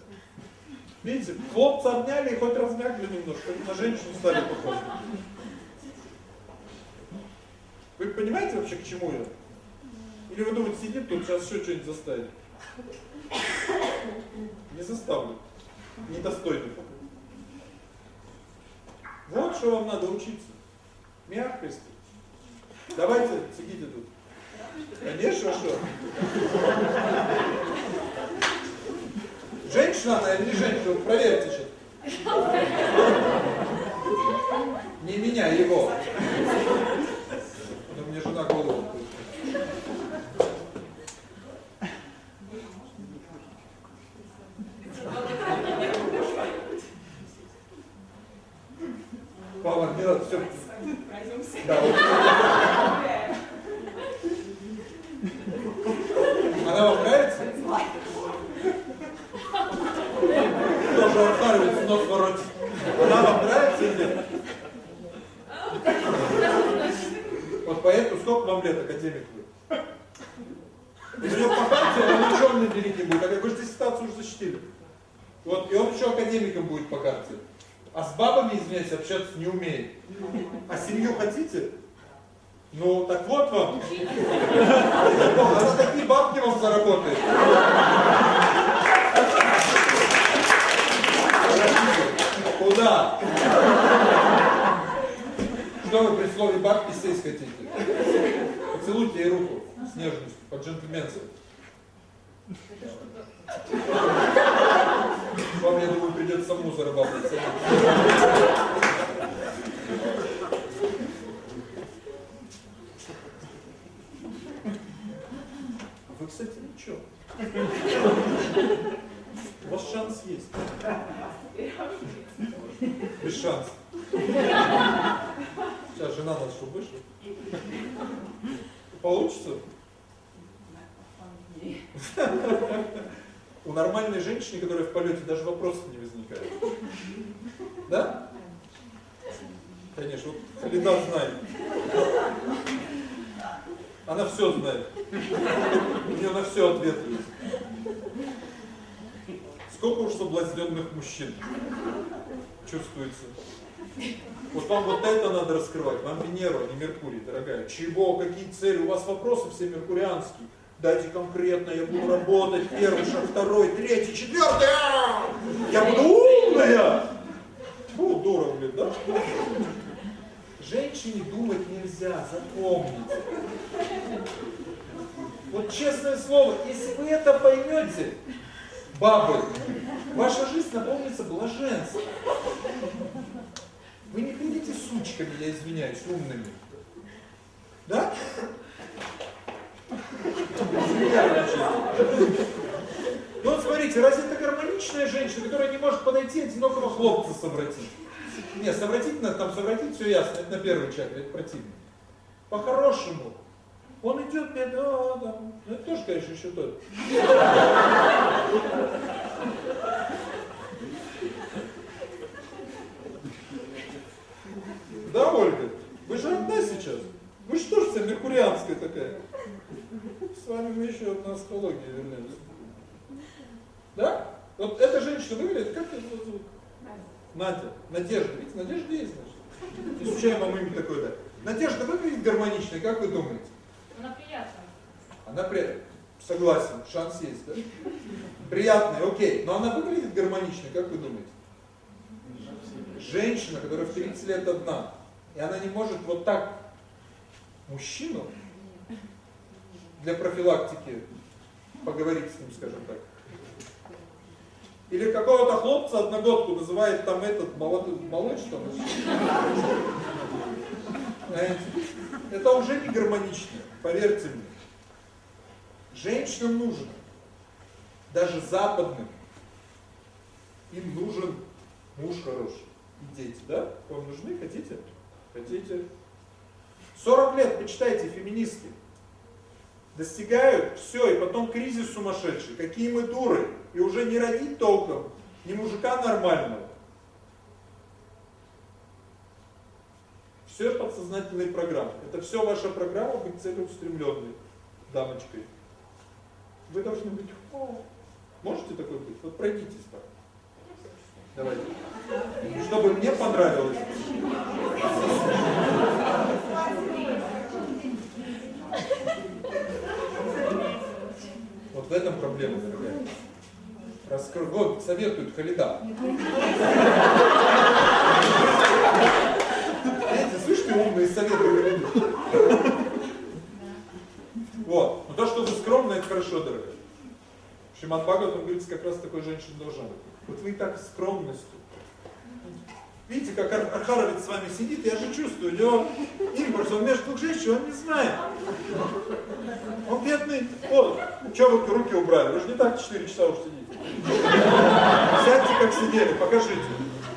Видите, хлопца обняли и хоть размягли немножко, на женщину стали похожи. Вы понимаете вообще, к чему я? Или вы думаете, сидит тут, сейчас еще что-нибудь заставит? Не заставлю. Недостойный. Вот что вам надо учиться. Мягкости. Давайте, сидите тут. Конечно, что? Женщина она или не женщина? Проверьте сейчас. Не меня, его. Но мне жена голову. Павла, не надо, все. Да, вот. Она вам нравится? Тоже отхаривается, нос воротит. Она вам нравится или нет? Вот поэтому сколько вам лет, академик вы? По карте, он делить не будет. Вы же диссертацию уже защитили. Вот, и он еще академиком будет по карте. А с бабами, извиняюсь, общаться не умеет. А семью хотите? Ну, так вот вам. Она такие бабки вам заработает. Куда? Что вы при слове бабки сесть хотите? Поцелуйте ей руку с нежностью, по-джентльменски. Вам, я думаю, придется саму зарабатывать. Вы, кстати, ничего. У вас шанс есть. Без шансов. Сейчас жена нас что вышла. Получится? У нормальной женщины, которая в полете, даже вопросов не возникает. Да? Конечно, вот Халида знает. Она все знает. У нее на все ответ есть. Сколько уж соблазненных мужчин чувствуется. Вот вам вот это надо раскрывать. Вам Венеру, а не Меркурий, дорогая. Чего, какие цели? У вас вопросы все меркурианские. Дайте конкретно, я буду работать, первый шаг, второй, третий, четвертый. А! Я буду умная. Фу, дура, блин, да? Женщине думать нельзя, запомните. Вот честное слово, если вы это поймете, бабы, ваша жизнь наполнится блаженством. Вы не будете сучками, я извиняюсь, умными. Да? Ну вот смотрите, разве это гармоничная женщина, которая не может подойти одинокого хлопца совратить? Нет, совратить надо, там совратить, все ясно, это на первой чакре, это противно. По-хорошему. Он идет, мне, ну это тоже, конечно, еще тот. Да, Ольга? Вы же одна сейчас. Вы что ж вся меркурианская такая? С вами мы еще на астрологии вернемся. Да? Вот эта женщина выглядит, как ее зовут? Надя. Надежда. Видите, Надежда есть, значит. Изучаем вам имя такое, да. Надежда выглядит гармоничной, как вы думаете? Она приятная. Она приятная. Согласен, шанс есть, да? Приятная, окей. Но она выглядит гармоничной, как вы думаете? Женщина, которая в 30 лет одна, и она не может вот так мужчину для профилактики поговорить с ним, скажем так. Или какого-то хлопца одногодку называет там этот молодой малыш там. Это уже не гармонично, поверьте мне. Женщинам нужно, даже западным, им нужен муж хороший и дети, да? Вам нужны? Хотите? Хотите? 40 лет, почитайте, феминистки. Достигают, все, и потом кризис сумасшедший. Какие мы дуры. И уже не родить толком, ни мужика нормального. Все подсознательные программы. Это все ваша программа быть целеустремленной дамочкой. Вы должны быть, о, можете такой быть? Вот пройдитесь так. Давайте. Чтобы мне понравилось. Вот в этом проблема, дорогая. Раскрой. Вот, советуют Халида. Слышите, умные советы? Вот. Но то, что вы скромны, это хорошо, дорогая. Шримад Бхагаватам говорится, как раз такой женщина должна быть. Вот вы и так скромностью. Видите, как Ар Архаровец с вами сидит, я же чувствую, у него импульс, он между двух женщин, он не знает. Он бедный, о, что вы руки убрали, вы же не так 4 часа уж сидите. Сядьте, как сидели, покажите.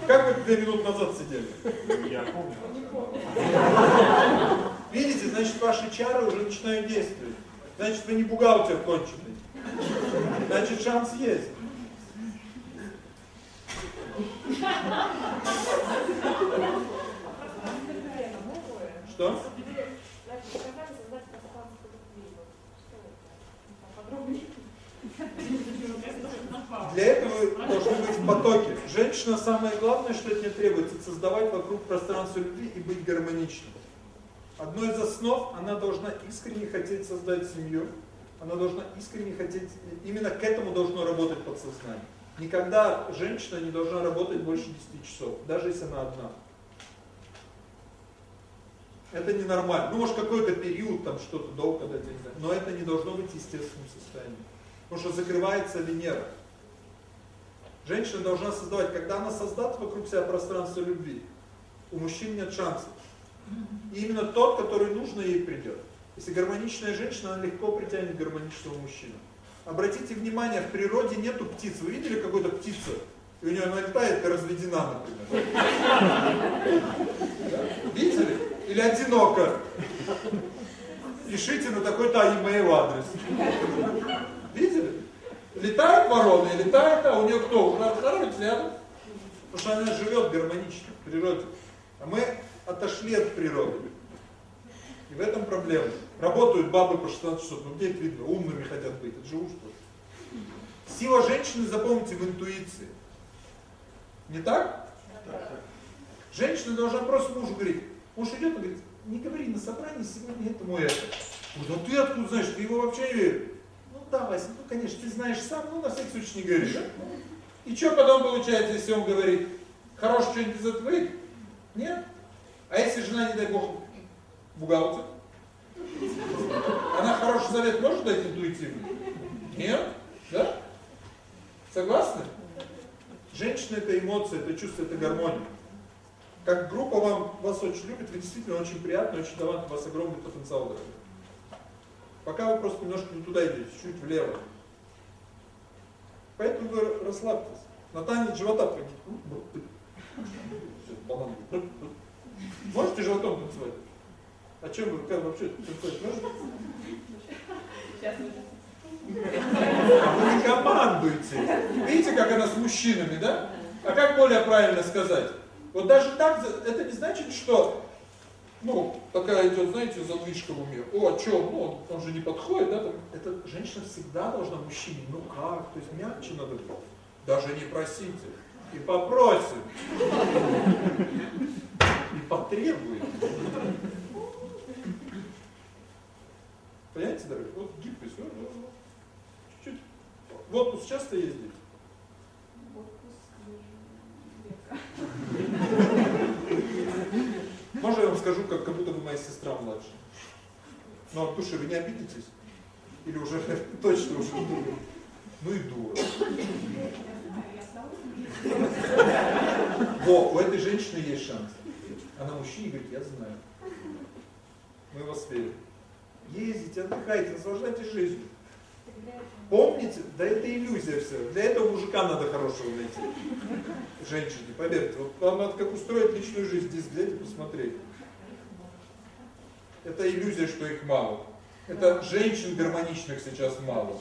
Как вы две минуты назад сидели? Я помню. Видите, значит, ваши чары уже начинают действовать. Значит, вы не бухгалтер конченый. Значит, шанс есть. Что? Для этого должны быть в потоке. Женщина самое главное, что от нее требуется, создавать вокруг пространства любви и быть гармоничной. Одно из основ, она должна искренне хотеть создать семью, она должна искренне хотеть, именно к этому должно работать подсознание. Никогда женщина не должна работать больше 10 часов, даже если она одна. Это ненормально. Ну, может, какой-то период, там что-то долго, да, но это не должно быть естественным состоянием. Потому что закрывается Венера. Женщина должна создавать, когда она создаст вокруг себя пространство любви, у мужчин нет шансов. И именно тот, который нужно ей придет. Если гармоничная женщина, она легко притянет гармоничного мужчину. Обратите внимание, в природе нету птиц. Вы видели какую-то птицу? И у нее она летает и разведена, например. Видели? Или одиноко. Пишите на такой-то e-mail адрес. Видели? Летает ворона и летает, а у нее кто? Хоровец рядом. Потому что она живет гармонично в природе. А мы отошли от природы. И в этом проблема. Работают бабы по 16 часов, ну где это видно, умными хотят быть, это же уж Сила женщины, запомните, в интуиции. Не так? Женщина должна просто мужу говорить. Муж идет и говорит, не говори на собрании сегодня этому это. Вот, а ты откуда знаешь, ты его вообще не веришь? Да, Вася, ну конечно, ты знаешь сам, ну на всякий случай не говори. Да? И что потом получается, если он говорит, хорош что-нибудь из этого выйдет? Нет? А если жена, не дай бог, бухгалтер? Она хороший совет может дать интуитивно? Нет? Да? Согласны? Женщина это эмоция, это чувство, это гармония. Как группа вам, вас очень любит, вы действительно очень приятно, очень талантливый, у вас огромный потенциал. Дорогой. Пока вы просто немножко не туда идете, чуть влево. Поэтому вы расслабьтесь. Наталья живота пойдите. Можете животом танцевать? А чем вы как вообще танцевать можете? Сейчас вы не командуете. Видите, как она с мужчинами, да? А как более правильно сказать? Вот даже так, это не значит, что, ну, такая идет, знаете, задвижка в уме. О, а что, ну, он, же не подходит, да? Это женщина всегда должна мужчине, ну как, то есть мягче надо быть. Даже не просите. И попросим. И потребуем. Понимаете, дорогие? Вот гибкость. Чуть-чуть. В отпуск часто ездите? Можно я вам скажу, как, как будто вы моя сестра младшая? Ну, души вы не обидитесь? Или уже точно уже дура? Ну и дура. Во, у этой женщины есть шанс. Она мужчине говорит, я знаю. Мы вас верим. Ездите, отдыхайте, наслаждайтесь жизнью. Помните, да это иллюзия все. Для этого мужика надо хорошего найти. Женщине, поверьте. Вот вам надо как устроить личную жизнь, здесь и посмотреть. Это иллюзия, что их мало. Это женщин гармоничных сейчас мало.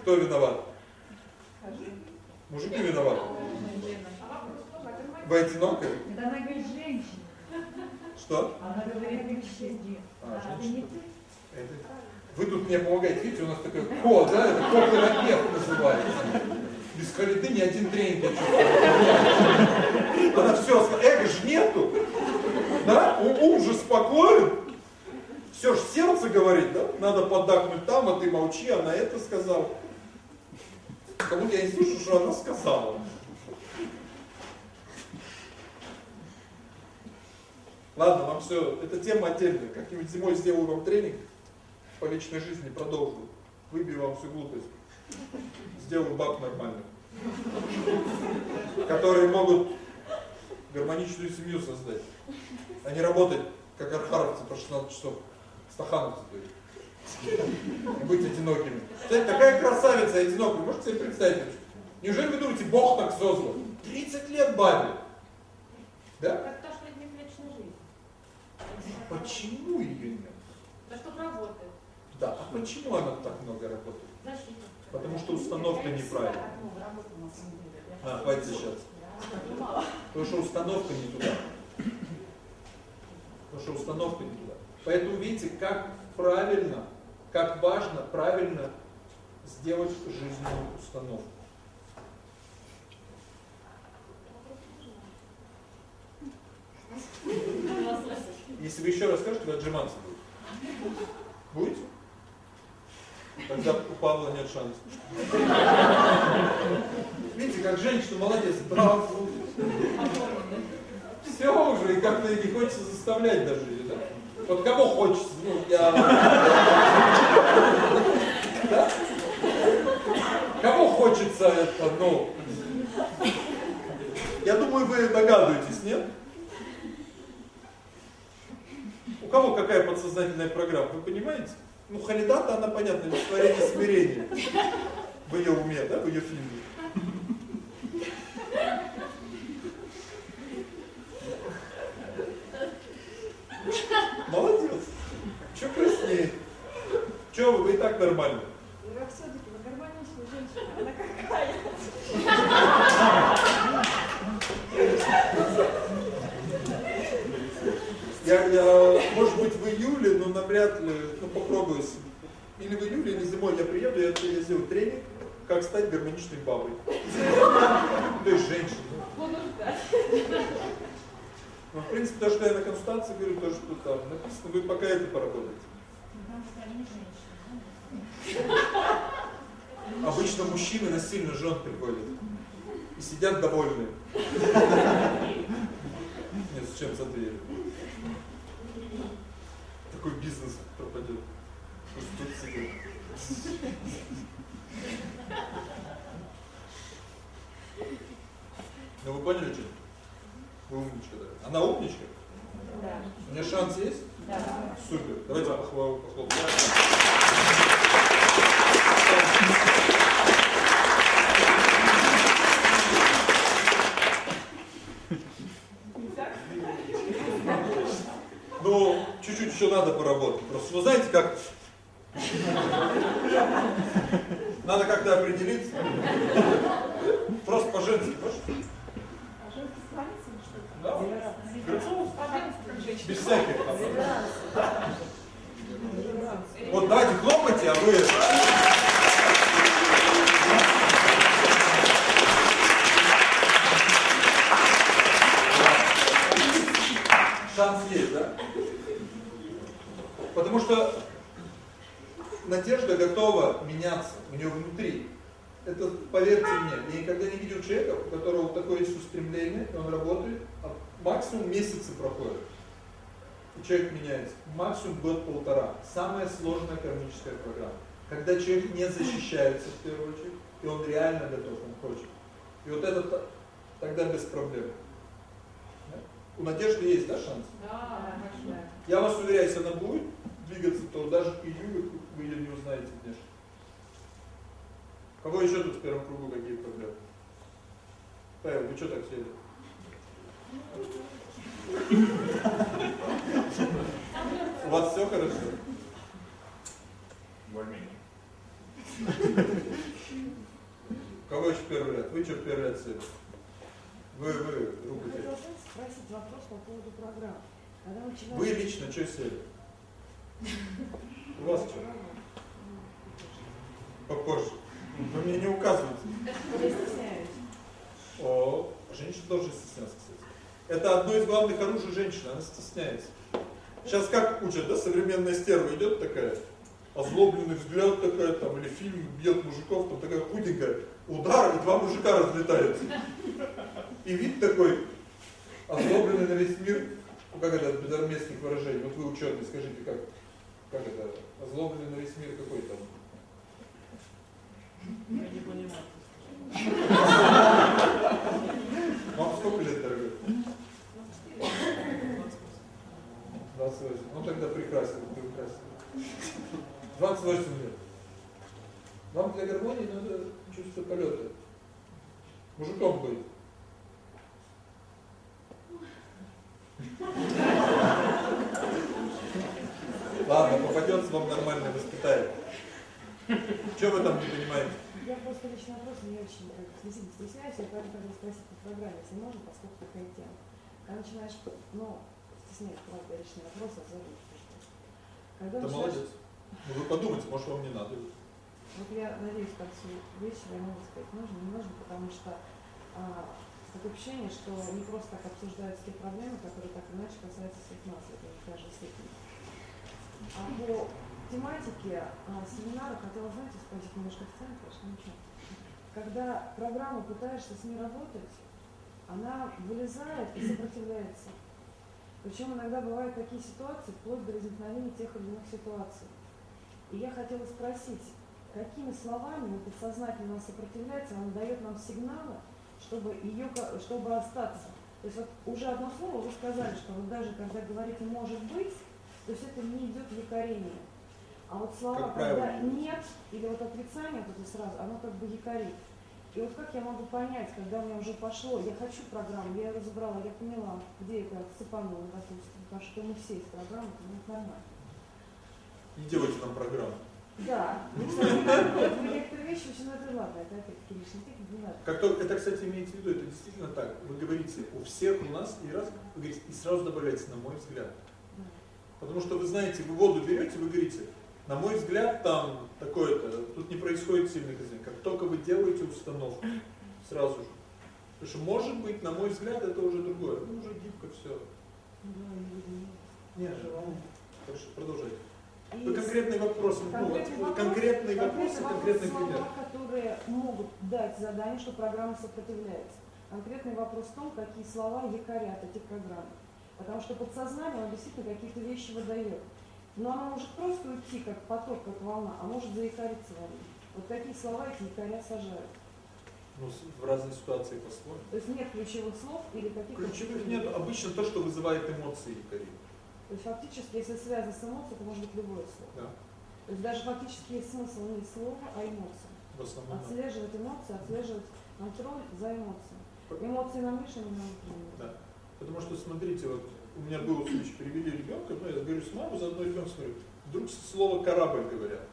Кто виноват? Мужики виноваты. Одинокая? Да она говорит женщина. Что? Она говорит мужчине. А, женщина. Вы тут мне помогаете, видите, у нас такой ко, да, это ко-терапевт называется. Без коляды ни один тренинг не Она все, эго ж нету. Да? Ум же спокоен. Все ж сердце говорит, да? Надо поддакнуть там, а ты молчи, она это сказала. Кому-то я не слышу, что она сказала. Ладно, вам все, это тема отдельная. Как-нибудь зимой сделаю вам тренинг по личной жизни, продолжу. Выбью вам всю глупость. Сделаю баб нормальных. Которые могут гармоничную семью создать. А не работать, как архаровцы по 16 часов. Стахановцы, то. И быть одинокими. Кстати, такая красавица одинокая, можете себе представить? Неужели вы думаете, Бог так создал? 30 лет бабе. Да? Как то, что нет вечной жизни. Почему ее нет? Да что работает. Да, а почему она так много работает? Защита. Потому что установка неправильная. А, хватит сейчас. Потому что установка не туда. Потому что установка не туда. Поэтому видите, как правильно, как важно правильно сделать жизненную установку. Если вы еще раз скажете, вы отжиматься будете. Будете? Тогда у Павла нет шансов. Видите, как женщина молодец, будет. Все уже, и как-то не хочется заставлять даже да? Вот кого хочется, ну, я... Да? Кого хочется это, ну... Я думаю, вы догадываетесь, нет? У кого какая подсознательная программа, вы понимаете? Ну, Халидата, она понятна, творение смирения. В ее уме, да, в ее фильме. Молодец. Че краснее? Че вы и так нормально. Ну, как все-таки вы гармоничная женщина, она какая? Я, я, может быть, в июле, но навряд ли, ну, попробую. Или в июле, или зимой я приеду, я, я сделаю тренинг, как стать гармоничной бабой. То есть женщиной. Буду ждать. Ну, в принципе, то, что я на консультации говорю, то, что там написано, вы пока это поработаете. Обычно мужчины насильно жен приходят и сидят довольные. Нет, зачем за дверью? Такой бизнес пропадет. Тут сидят. Ну вы поняли, что? Вы умничка, да? Она умничка? Да. У меня шанс есть? Да. Супер. Давайте похвалу, похлопаем. Ну, чуть-чуть еще надо поработать. Просто вы знаете, как... Надо как-то определиться. Просто по-женски, можешь? А женский склонится или что? Да. Без всяких. Вот давайте хлопайте, а вы... Шанс есть, да? Потому что Надежда готова меняться у нее внутри. Это, поверьте мне, я никогда не видел человека, у которого такое есть устремление, и он работает, а максимум месяцы проходит. И человек меняется. Максимум год-полтора. Самая сложная кармическая программа. Когда человек не защищается в первую очередь, и он реально готов, он хочет. И вот это тогда без проблем. Да? У Надежды есть, да, шанс? Да, большая. Я вас уверяю, если она будет двигаться, то даже к июлю вы ее не узнаете внешне. Кого еще тут в первом кругу какие проблемы? Павел, вы что так сели? У вас все хорошо? Более-менее. У кого еще первый ряд? Вы что в первый ряд сели? Вы, вы, руку Я хотела спросить вопрос по поводу программ. Вы лично что сели? У вас что? Попозже. Вы мне не указываете. О, женщина должна стесняться, кстати. Это одно из главных оружий женщины, она стесняется. Сейчас как учат, да, современная стерва идет такая, озлобленный взгляд такая, там, или фильм бьет мужиков, там такая худенькая, удар, и два мужика разлетаются. И вид такой, озлобленный на весь мир, Ну как это без армейских выражений? Вот вы ученые, скажите, как, как это, озлобленный весь мир какой там? Я не понимаю. Вам сколько лет, дорогой? 28. Ну тогда прекрасно, прекрасно. 28 лет. Вам для гармонии надо чувство полета. Мужиком быть. Ладно, попадется вам нормально воспитание. Что вы там не понимаете? Я просто личный вопрос не очень как, действительно стесняюсь, я поэтому спросить по программе, если можно, поскольку такая тема. Когда начинаешь, ну, стесняюсь, правда, личный вопрос, а забыл. Когда Да начинаешь, молодец. Ну вы подумайте, может вам не надо. вот я надеюсь, к концу вечера я могу сказать, нужно, не нужно, потому что а, такое ощущение, что не просто так обсуждаются те проблемы, которые так иначе касаются всех нас, это в той же степени. По тематике а, семинара хотела, знаете, спросить немножко в центр, ничего. Когда программу пытаешься с ней работать, она вылезает и сопротивляется. Причем иногда бывают такие ситуации, вплоть до возникновения тех или иных ситуаций. И я хотела спросить, какими словами вот подсознательно сопротивляется, она дает нам сигналы, чтобы ее, чтобы остаться. То есть вот уже одно слово вы сказали, что вот даже когда говорите «может быть», то есть это не идет якорение. А вот слова, Как когда правило. «нет» или вот отрицание вот это сразу, оно как бы якорит. И вот как я могу понять, когда у меня уже пошло, я хочу программу, я ее разобрала, я поняла, где это цепануло, допустим, потому что мы все из программы, это ну, нормально. Не делайте нам программу. Да, ну, некоторые вещи очень это опять-таки лишний тыкв, не надо. Как только, это, кстати, имейте в виду, это действительно так. Вы говорите у всех у нас и раз, вы говорите, и сразу добавляете, на мой взгляд. Потому что вы знаете, вы воду берете, вы говорите, на мой взгляд, там такое-то, тут не происходит сильных изменений. Как только вы делаете установку, сразу же. Потому что может быть, на мой взгляд, это уже другое. Ну, уже гибко все. Нет, Хорошо, продолжайте. Вы конкретный вопрос, ну, конкретный вот, вопрос- конкретный вопрос вопрос, конкретный слова, пример. которые могут дать задание, что программа сопротивляется. Конкретный вопрос в том, какие слова якорят эти программы. Потому что подсознание, оно действительно какие-то вещи выдает. Но оно может просто уйти как поток, как волна, а может заякориться во мне. Вот такие слова эти якоря сажают. Ну, в разной ситуации по-своему. То есть нет ключевых слов или каких-то... Ключевых нет, обычно то, что вызывает эмоции якорей. То есть фактически, если связано с эмоцией, это может быть любое слово. Да, То есть даже фактически есть смысл не слова, а эмоции. в основном. Отслеживать эмоции, отслеживать контроль за эмоциями. Эмоции нам лишние, нам. Да. Потому что, смотрите, вот у меня был случай, привели ребенка, ну, я говорю с мамой, заодно ребенка смотрю, вдруг слово «корабль» говорят.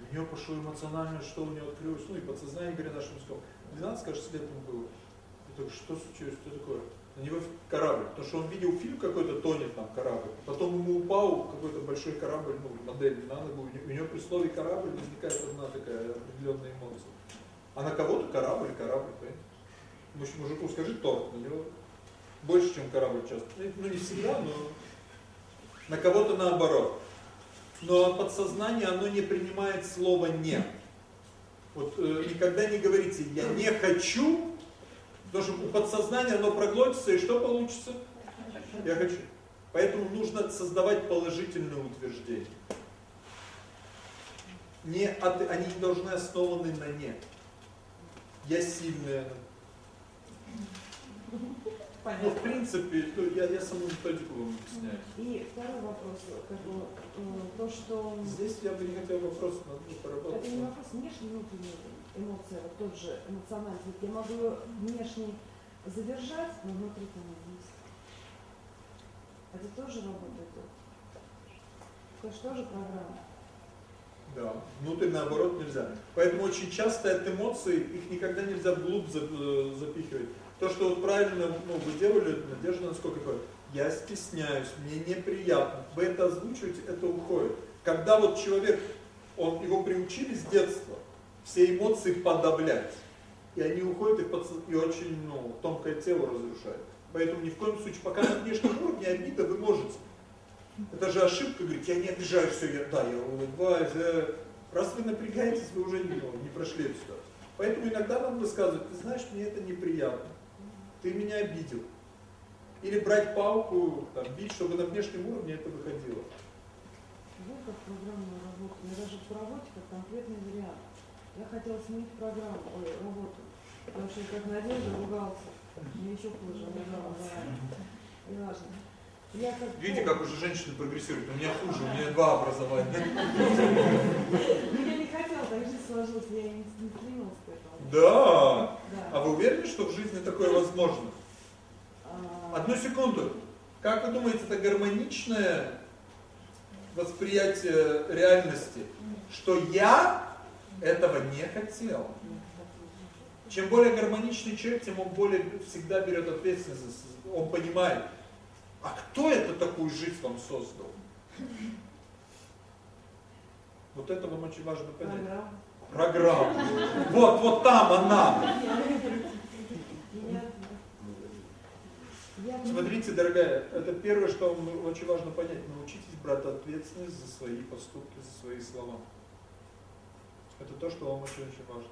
У нее пошло эмоционально, что у нее открылось, ну и подсознание, говоря нашим языком. 12, кажется, лет ему было. Я такой, что случилось, что такое? На него корабль, потому что он видел фильм какой-то, тонет там корабль. Потом ему упал какой-то большой корабль, ну, модель на ногу, у него при слове корабль возникает одна такая определенная эмоция. А на кого-то корабль, корабль, понимаете? Муж- Мужику скажи торт, на него больше, чем корабль часто. Ну, Ну, не всегда, но на кого-то наоборот. Но подсознание, оно не принимает слово «не». Вот э, никогда не говорите «я не хочу», потому что у подсознания оно проглотится, и что получится? Я хочу. Поэтому нужно создавать положительные утверждения. Не от- они не должны основаны на «не». Я сильная, ну, Понятно. в принципе, ну, я, я саму методику вам объясняю. И второй вопрос, как бы, э, то, что Здесь я бы не хотел вопрос, надо поработать. это не вопрос внешней внутренней эмоции, вот тот же эмоциональный. Я могу ее внешне задержать, но внутри там есть. Это тоже работает. Это же тоже программа. Да, внутрь наоборот нельзя. Поэтому очень часто от эмоций, их никогда нельзя вглубь э, запихивать. То, что вот правильно ну, вы делали, Надежда, насколько говорит, я стесняюсь, мне неприятно. Вы это озвучиваете, это уходит. Когда вот человек, он, его приучили с детства все эмоции подавлять, и они уходят и, подсо- и очень ну, тонкое тело разрушают. Поэтому ни в коем случае, пока на внешнем уровне обида, вы можете. Это же ошибка, говорить, я не обижаюсь, все, я, да, я улыбаюсь. э. Раз вы напрягаетесь, вы уже не, ну, не прошли эту ситуацию. Поэтому иногда надо высказывать, ты знаешь, мне это неприятно. Ты меня обидел. Или брать палку, там, бить, чтобы на внешнем уровне это выходило. Вот как программную работу. Я даже по работе как конкретный вариант. Я хотела сменить программу, ой, работу. Потому что я как Надежда ругался. Мне еще хуже, меня Не важно. Видите, как уже женщины прогрессируют? У меня хуже, у меня два образования. Ну, я не хотела, так жизнь сложилась, я не, не стремилась к этому. Да. Да. А вы уверены, что в жизни такое возможно? А, Одну секунду. Как вы думаете, это гармоничное восприятие реальности? Что я этого не хотел. Чем более гармоничный человек, тем он более всегда берет ответственность. Он понимает, а кто это такую жизнь вам создал? Вот это вам очень важно понять. Программа. Вот, вот там она. Смотрите, дорогая, это первое, что вам очень важно понять. Научитесь брать ответственность за свои поступки, за свои слова. Это то, что вам очень-очень важно.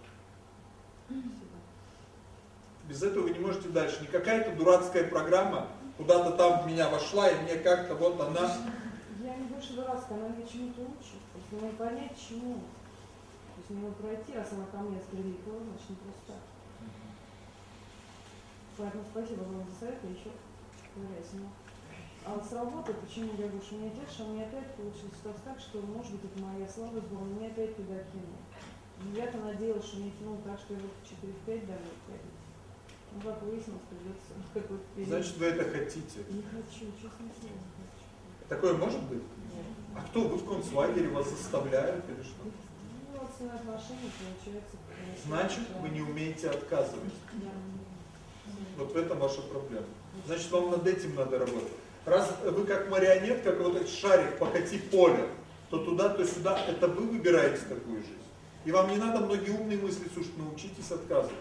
Без этого вы не можете дальше. Не какая-то дурацкая программа куда-то там в меня вошла, и мне как-то вот она... Я не больше дурацкая, она меня чему-то учит. Просто надо понять, чему. То есть мне надо пройти, раз она ко мне прилипла, значит не просто так. Поэтому спасибо вам за совет, я еще поясню. А с работы, почему я больше не держу, у меня опять получилось так, что, может быть, это моя слабость была, меня опять туда кинул. Я-то надеялась, что меня кинул так, что я вот 4 в 5 домой как выяснилось, придется какой-то период. Значит, вы это хотите. Не хочу, честно слово, не хочу. Такое может быть? Нет. А кто? Вы в концлагере вас заставляют или что? Ну, родственные отношения, получается. Значит, вы не умеете отказывать. Вот в этом ваша проблема. Значит, вам над этим надо работать. Раз вы как марионетка, как вот этот шарик, покати поле, то туда, то сюда, это вы выбираете такую жизнь. И вам не надо многие умные мысли слушать, научитесь отказывать.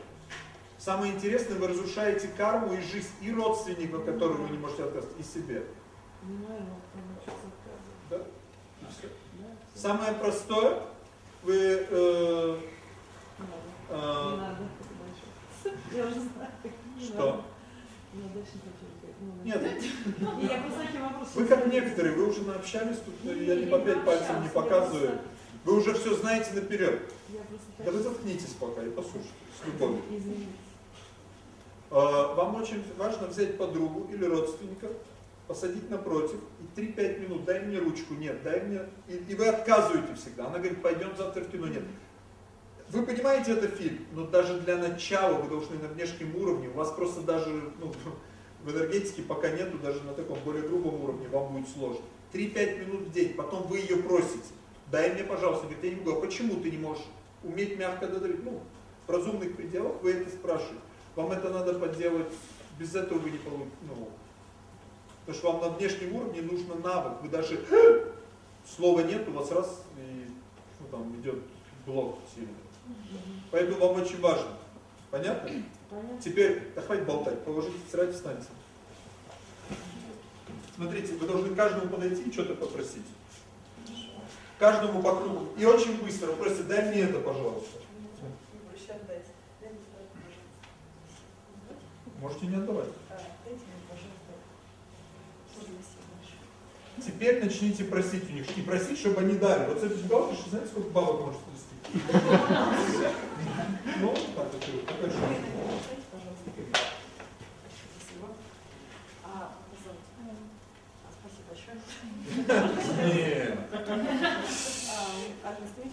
Самое интересное, вы разрушаете карму и жизнь и родственников, которым вы не можете отказать, и себе. Да? Самое простое, вы э, э, Не надо, это большое. Я уже знаю. Не Что? нет, вы как некоторые, вы уже наобщались, тут я не по пять пальцев не показываю. Вы уже все знаете наперед. Да вы заткнитесь пока и послушайте с любовью. А, Вам очень важно взять подругу или родственника, посадить напротив и 3-5 минут, дай мне ручку, нет, дай мне... И, и вы отказываете всегда. Она говорит, пойдем завтра в кино, нет. Вы понимаете, это фильм, но даже для начала вы должны на внешнем уровне, у вас просто даже ну, в энергетике пока нету, даже на таком более грубом уровне вам будет сложно. 3-5 минут в день, потом вы ее просите, дай мне, пожалуйста, говорит, я не могу, а почему ты не можешь уметь мягко додавить? Ну, в разумных пределах вы это спрашиваете. Вам это надо поделать, без этого вы не получите, ну, потому что вам на внешнем уровне нужно навык, вы даже слова нет, у вас раз и ну, там идет блок сильный. Поэтому вам очень важно. Понятно? Понятно? Теперь, да хватит болтать, положите тетрадь, встаньте. Смотрите, вы должны каждому подойти и что-то попросить. Каждому по кругу. И очень быстро. Вы просите, дай мне это, пожалуйста. Проще отдать. Дай мне сюда, пожалуйста. Можете не отдавать. А. Теперь начните просить у них. И просить, чтобы они дали. Вот с этим бабушкой, знаете, сколько бабок может плести? Ну, так. Дайте, пожалуйста. Спасибо. А, зовут? А, спасибо большое. Нет.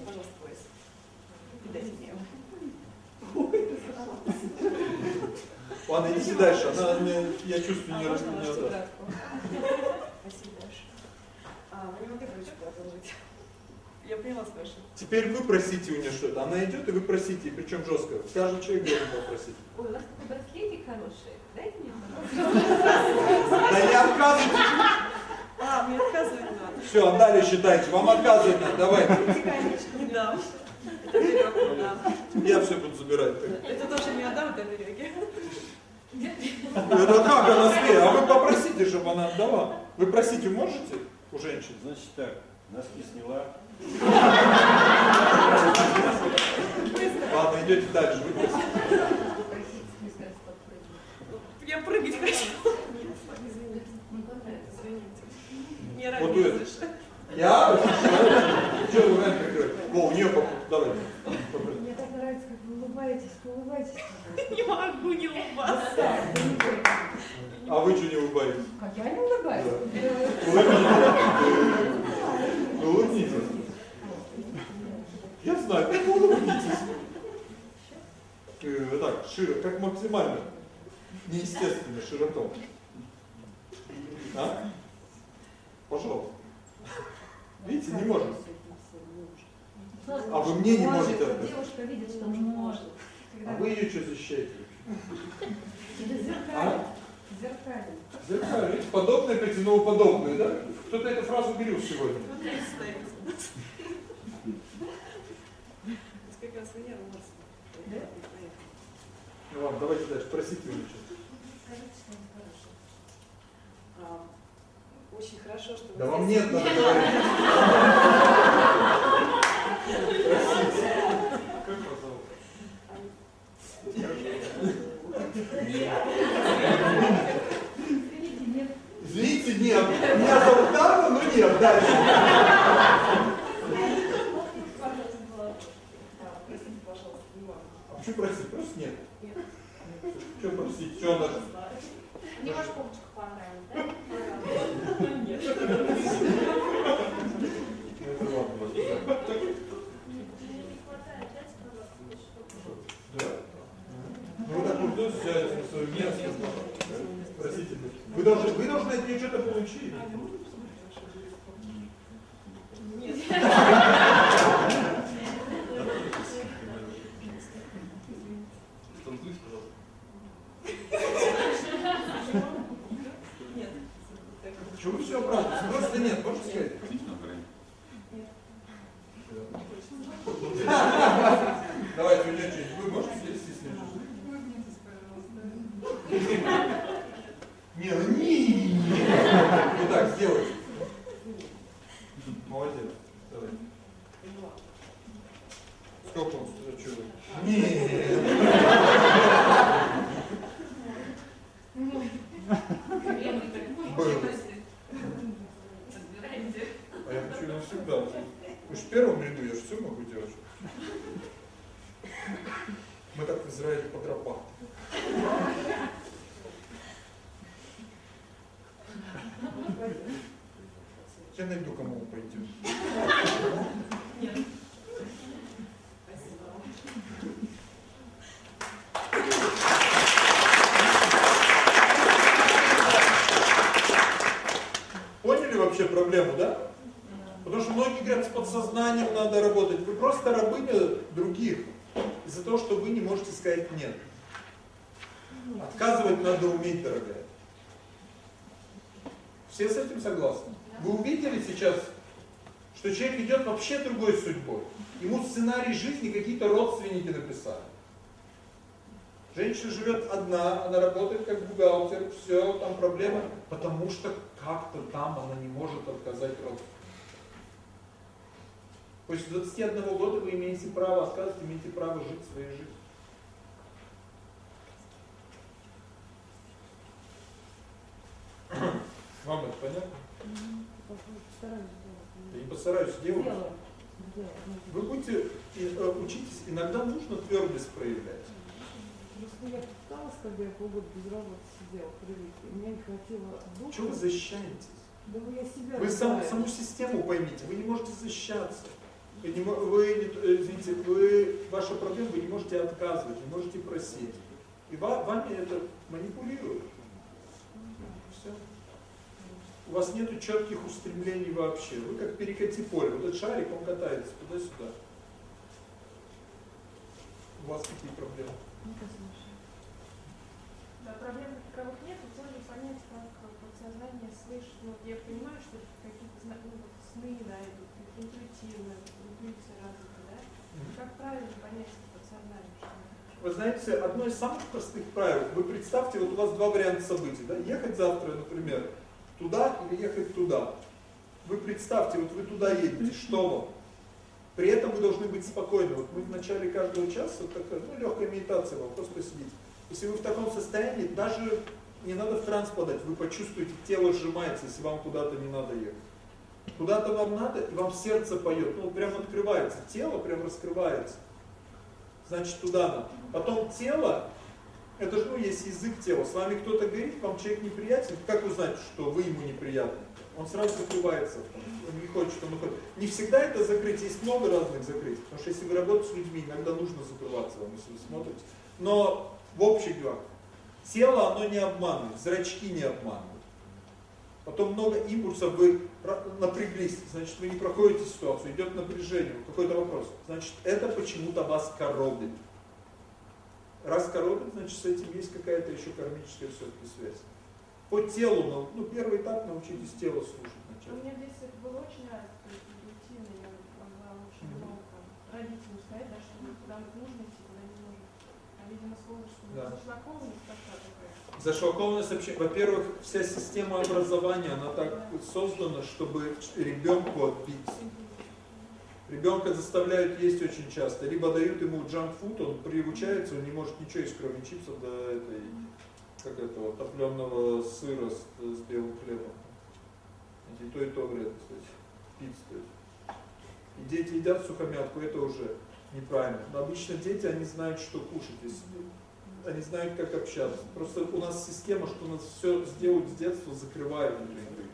Пожалуйста, пояс. И дайте мне его. Ладно, идите дальше. Она, мне- я чувствую, не тетрадку? Спасибо большое. А, вы не могли бы ручку отложить? Я поняла ошибку. Теперь вы просите у нее что-то. Она идет, и вы просите, причем жестко. Каждый человек должен был просить. Ой, у вас такой браслетик хороший. Дайте мне. Да не отказывайте. А, мне отказывать надо. Все, отдали, считайте. Вам отказывать надо. Давайте. Конечно, не дам. Это берег не дам. Я все буду забирать. Это тоже не отдам, это береги. Это как она смеет? А вы попросите, чтобы она отдала. Вы просите можете у женщин? Значит так, носки сняла. Ладно, идете дальше, выбросите. Я прыгать хочу. Извините. Вот это. Я? Что вы знаете, как Во, у нее давай улыбаетесь, улыбайтесь. Не могу не улыбаться. А вы что не улыбаетесь? Как я не улыбаюсь? Улыбнитесь. Улыбнитесь. Я знаю, как вы улыбнитесь. Э, Так, широко, как максимально. Неестественно, широко. А? Пожалуйста. Видите, не может. А вы мне не Может, можете отказать. Девушка видит, что может. А вы ее что защищаете? Это зеркально. А? Зеркально. Зеркально. Видите, Подобное притянуло подобное, да? Кто-то эту фразу говорил сегодня. Ну ладно, давайте дальше, спросите у меня. А, Очень хорошо, что вы Да вам нет, надо говорить. Как вас зовут? Извините, нет. Меня зовут Дарна, но нет. Дальше. Простите, пожалуйста, не могу. А почему просить? Просто нет. Нет. Что просить? Что надо? Не ваш попочка понравилась, да? Нет. Это ладно, ладно. Не хватает, дайте, пожалуйста, что Да. Ну вы так вот идете, сядете на свое место. Простите. Вы должны, вы должны от нее что-то получить. Чего вы все оправдываете? Просто нет, можете сказать? Давайте, у нее что-нибудь. Вы можете слезть с нее? Не, ну не. Вот так, сделайте. Молодец. Давай. Сколько он зачем? Нет. Было. А я хочу не всегда. Уж в первом ряду я же все могу делать. Мы так в Израиле по гробам. Я найду, кому мы пойдем. Нет. Спасибо. Поняли вообще проблему, да? Потому что многие говорят, с подсознанием надо работать. Вы просто рабыня других. Из-за того, что вы не можете сказать нет. Отказывать надо уметь, дорогая. Все с этим согласны? Вы увидели сейчас, что человек идет вообще другой судьбой. Ему сценарий жизни какие-то родственники написали. Женщина живет одна, она работает как бухгалтер, все, там проблема, потому что как-то там она не может отказать родственнику. После 21 года вы имеете право отказывать, имеете право жить своей жизнью. Вам это понятно? Я не постараюсь делать. Вы будете э, учитесь, иногда нужно твердость проявлять. Я пыталась, когда я полгода без работы сидела в привычке, мне не хватило духа. Чего вы защищаетесь? Да вы я себя Вы сам- саму систему поймите, вы не можете защищаться. Вы, не, вы, э, извините, вы, ваша проблема, вы не можете отказывать, не можете просить. И ва- вами это манипулируют. Все. У вас нет четких устремлений вообще. Вы как перекати поле. Вот этот шарик, он катается туда-сюда. У вас какие проблемы? Да, проблем таковых нет, но сложно понять, как э, подсознание слышит. Ну, я понимаю, что какие-то ну, сны, да, идут, интуитивно, интуиция развита, да? Как правильно понять это подсознание, что? Вы знаете, одно из самых простых правил, вы представьте, вот у вас два варианта событий, да? ехать завтра, например, туда или ехать туда. Вы представьте, вот вы туда едете, что вам? При этом вы должны быть спокойны. Вот мы в начале каждого часа, вот такая, ну, легкая медитация вам, просто посидите. Если вы в таком состоянии, даже не надо в транс подать, вы почувствуете, тело сжимается, если вам куда-то не надо ехать. Куда-то вам надо, и вам сердце поет. Ну, прям открывается. Тело прям раскрывается. Значит, туда надо. Потом тело, это же, ну, есть язык тела. С вами кто-то говорит, вам человек неприятен. Как узнать, что вы ему неприятны? Он сразу закрывается. Он не хочет, он уходит. Не всегда это закрытие, есть много разных закрытий. Потому что если вы работаете с людьми, иногда нужно закрываться если вы смотрите. Но в общем делах, тело оно не обманывает, зрачки не обманывают. Потом много импульсов, вы напряглись, значит вы не проходите ситуацию, идет напряжение, какой-то вопрос. Значит это почему-то вас коробит. Раз коробит, значит с этим есть какая-то еще кармическая все-таки связь. По телу, ну первый этап научитесь тело слушать. У меня здесь это было очень интуитивно я могла очень много родителям сказать, да, что куда нужно идти, куда не нужно. А видимо слово, что да. зашлакованность вообще, во-первых, вся система образования, она так создана, чтобы ребенку отбить. Ребенка заставляют есть очень часто. Либо дают ему джанк-фуд, он приучается, он не может ничего есть, кроме чипсов до этой, как этого, топленого сыра с, с белым хлебом. И то, и то вредно, кстати. Пицца, то есть. И дети едят сухомятку, это уже неправильно. Но обычно дети, они знают, что кушать. Если они знают, как общаться. Просто у нас система, что нас все сделают с детства, закрывает интуицию.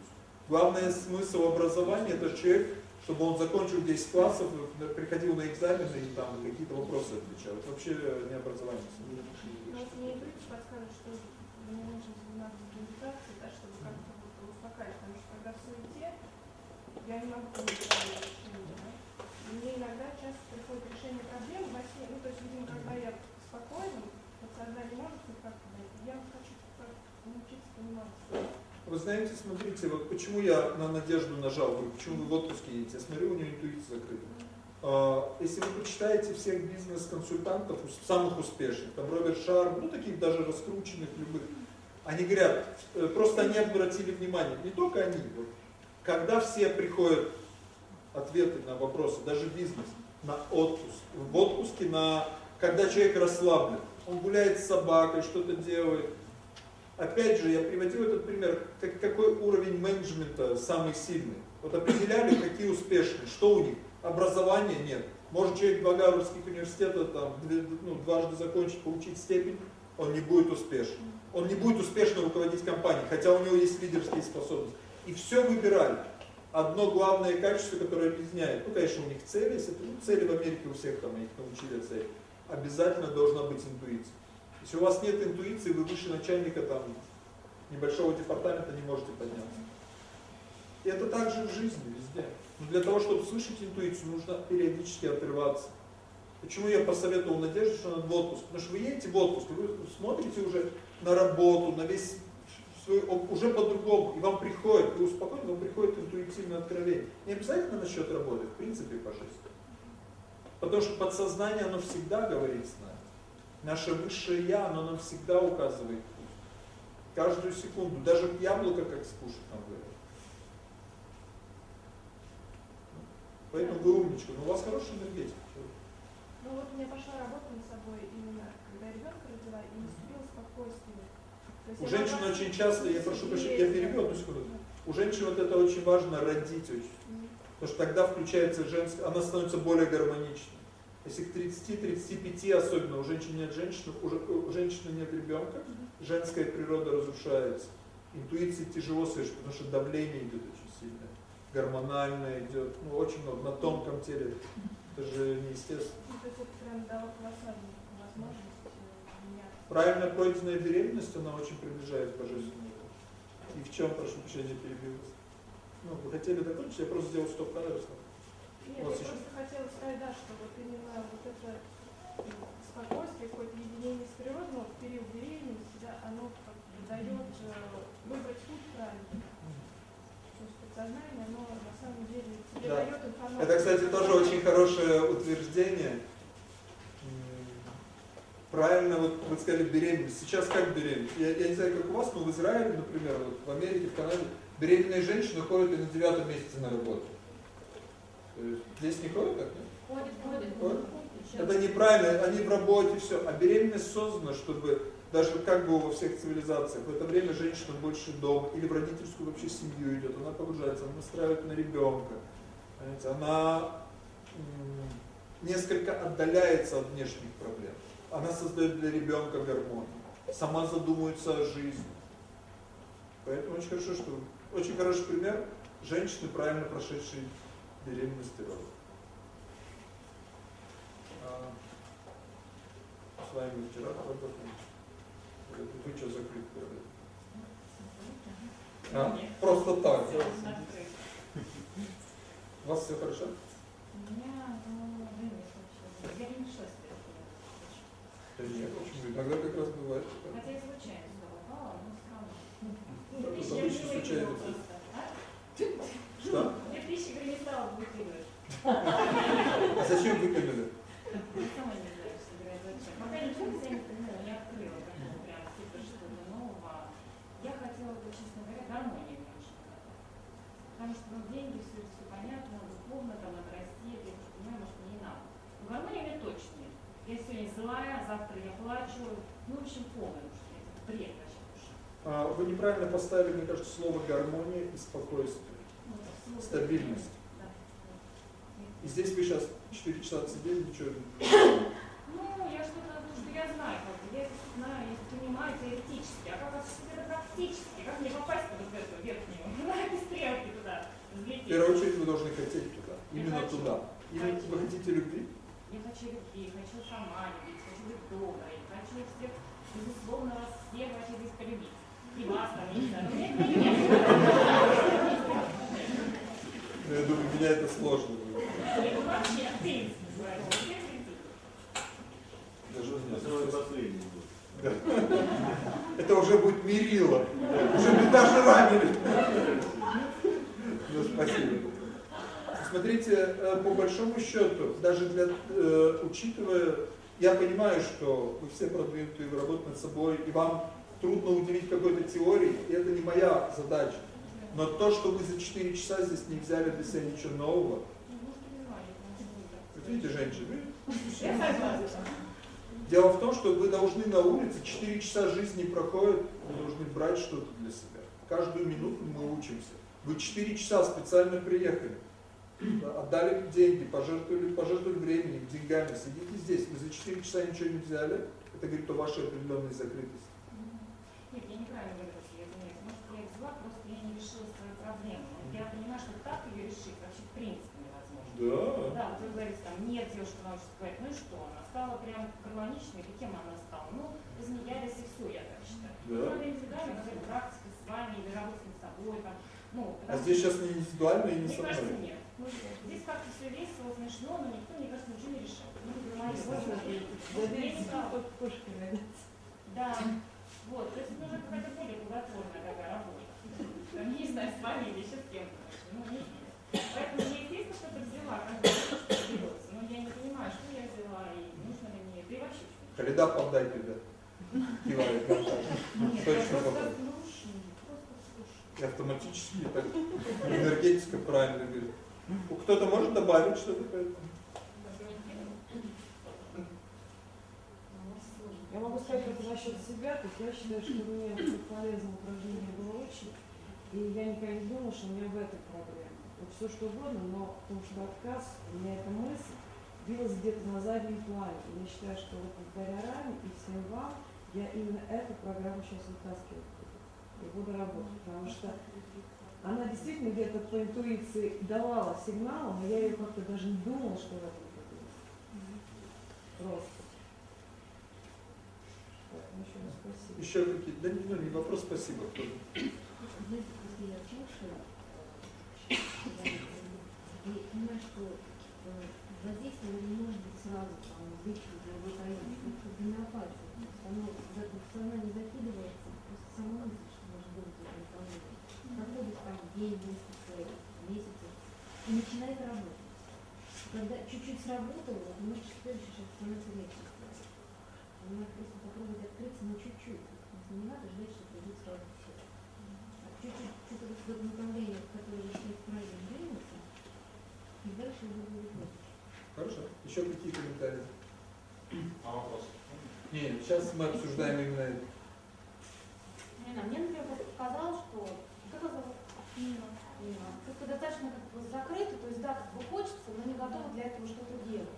Главный смысл образования – это человек, чтобы он закончил 10 классов, приходил на экзамены и там какие-то вопросы отвечал. Это вообще не образование. Ну, вот мне интуиция подсказывает, что мне нужно заниматься медитацией, да, чтобы как-то успокаивать, потому что когда в суете, я не могу принять решение. Да? Мне иногда часто приходит решение проблем во сне, ну то есть, видимо, когда я спокойна, знаете, смотрите, вот почему я на Надежду нажал, почему вы в отпуске едете, я смотрю, у нее интуиция закрыта. А, если вы почитаете всех бизнес-консультантов, самых успешных, там Роберт Шарм, ну таких даже раскрученных, любых, они говорят, э, просто они обратили внимание, не только они, вот, когда все приходят ответы на вопросы, даже бизнес, на отпуск, в отпуске, на, когда человек расслаблен, он гуляет с собакой, что-то делает. Опять же, я приводил этот пример, как, какой уровень менеджмента самый сильный. Вот определяли, какие успешные, что у них. Образования нет. Может человек два Гарвардских университета там, ну, дважды закончить, получить степень, он не будет успешен. Он не будет успешно руководить компанией, хотя у него есть лидерские способности. И все выбирали. Одно главное качество, которое объединяет, ну, конечно, у них цели, если ну, цели в Америке у всех там, их научили цели обязательно должна быть интуиция. Если у вас нет интуиции, вы выше начальника там небольшого департамента не можете подняться. И это также в жизни, везде. Но для того, чтобы слышать интуицию, нужно периодически отрываться. Почему я посоветовал Надежде, что надо в отпуск? Потому что вы едете в отпуск, вы смотрите уже на работу, на весь свой, уже по-другому, и вам приходит, вы успокоены, вам приходит интуитивное откровение. Не обязательно насчет работы, в принципе, по жизни. Потому что подсознание, оно всегда говорит с нами. Наше высшее Я, оно нам всегда указывает путь. Каждую секунду. Даже яблоко как скушать нам говорят. Поэтому вы умничка. Но у вас хорошая энергетика. Ну вот у меня пошла работа над собой именно, когда ребенка родила, и наступило спокойствие. У женщин очень часто, я прошу прощения, я перебью одну секунду. У женщин вот это очень важно родить очень. Потому что тогда включается женская, она становится более гармоничной. Если к 30-35 особенно у женщин нет женщины, у женщины нет ребенка, женская природа разрушается. Интуиции тяжело совершить, потому что давление идет очень сильное. Гормональное идет, ну очень много, на тонком теле. Это же неестественно. Ну, э, Правильно пройденная беременность, она очень приближает к божественному. И в чем, прошу прощения, перебилась? Ну, вы хотели закончить, я просто сделал стоп-кадр. Нет, вот я еще. просто хотела сказать, да, что вот именно вот это спокойствие, какое-то единение с природой, ну, в период беременности, да, оно как бы дает э, выбрать путь правильный. То есть подсознание, оно на самом деле тебе да. дает информацию. Это, кстати, тоже очень хорошее утверждение. Правильно, вот вы сказали беременность. Сейчас как беременность? Я, я не знаю, как у вас, но в Израиле, например, вот в Америке, в Канаде, беременные женщины ходят и на девятом месяце на работу. Здесь не ходят так, нет? Ходят, ходят. ходят. Это неправильно, они в работе, все. А беременность создана, чтобы даже как бы во всех цивилизациях, в это время женщина больше дома или в родительскую вообще семью идет, она погружается, она настраивает на ребенка, понимаете, она несколько отдаляется от внешних проблем. Она создает для ребенка гармонию, сама задумывается о жизни. Поэтому очень хорошо, что очень хороший пример женщины, правильно прошедшей беременность и роды. А, с вами вчера работали. Вы что закрыт а? Просто так. У вас все хорошо? У меня, ну, я не нашла себя. Да нет, почему? Иногда как раз бывает. Хотя я случайно сюда попала, но все равно. Обычно случается. Что? Я тысячи стала выкидывать. А зачем зачем. Пока ничего не поняла, не открыла такого прям супер что-то нового. Я хотела бы, честно говоря, гармонии немножко. Потому что ну, деньги, все, все понятно, духовно, там, отрасти, я уже понимаю, может, мне не надо. Но гармонии мне точно нет. Я сегодня злая, завтра я плачу. Ну, в общем, полный уж. Это бред вообще. А, вы неправильно поставили, мне кажется, слово гармония и спокойствие. Стабильность. И здесь вы сейчас 4 часа сидели, ничего не Ну, я что-то, что я знаю, как я это знаю, я понимаю теоретически, а как это практически, как мне попасть в эту верхнюю, на эти стрелки туда, взлететь? В первую очередь вы должны хотеть туда, именно хочу. туда. Именно вы хотите любви? Я хочу любви, хочу сама любить, хочу быть доброй, хочу всех, безусловно, вас всех вообще здесь полюбить. И вас там, не знаю, Я думаю, меня это сложно это уже будет мерило. Уже бы даже ранили. Ну, спасибо. Смотрите, э, по большому счету, даже для, э, учитывая, я понимаю, что вы все продвинутые, вы работаете над собой, и вам трудно удивить какой-то теорией, и это не моя задача. Но то, что вы за 4 часа здесь не взяли для себя ничего нового, видите, женщины, Дело в том, что вы должны на улице, 4 часа жизни проходят, вы должны брать что-то для себя. Каждую минуту мы учимся. Вы 4 часа специально приехали, отдали деньги, пожертвовали, пожертвовали временем, деньгами, сидите здесь, вы за 4 часа ничего не взяли, это говорит о вашей определенной закрытости. Нет, я неправильно говорю, я извиняюсь. Может, я их взяла, просто я не решила свою проблему. Я понимаю, что так ее решить вообще в принципе да. Да, вот вы говорите, там, нет, девушка научится говорить, ну и что, она стала прям гармоничной, каким она стала? Ну, изменялись и все, я так считаю. Да. Ну, надо индивидуально, например, практика с вами, или работать над собой, там, ну, а здесь сейчас не индивидуально и не Мне кажется, нет. Ну, здесь как-то все весело, смешно, но никто, мне кажется, ничего не решает. Ну, для моих Да, вот, то есть нужна какая-то более плодотворная такая работа. Там, не знаю, с вами или еще с кем-то. Ну, не Поэтому я, естественно, что-то взяла, как что берется. Но я не понимаю, что я взяла, и нужно ли мне это, и вообще. Коляда подай тебя. Кивает Точно подай. И автоматически так энергетика правильно говорит. Кто-то может добавить что-то к этому? Я могу сказать только насчет себя, то есть я считаю, что мне полезное упражнение было очень, и я никогда не думала, что у меня в этом проблема вот все что угодно, но потому что отказ, у меня эта мысль билась где-то на заднем плане. И я считаю, что вот благодаря Раме и всем вам я именно эту программу сейчас вытаскиваю и буду работать, потому что она действительно где-то по интуиции давала сигнал, но я ее как-то даже не думала, что в этом Просто. Еще раз спасибо. Еще какие-то, да не, не вопрос, спасибо. Чуть-чуть сработало, немножко следующий шаг становится легче. Надо просто попробовать открыться, но чуть-чуть. Не надо ждать, что придет сразу все. А чуть-чуть что-то в этом направлении, которое вы считаете правильным, и комментарии? А вопрос? Нет, сейчас мы обсуждаем именно это. Не мне, например, показалось, что как? Нина. Нина. Как-то достаточно как бы закрыто, то есть да, как бы хочется, но не готовы для этого что-то делать.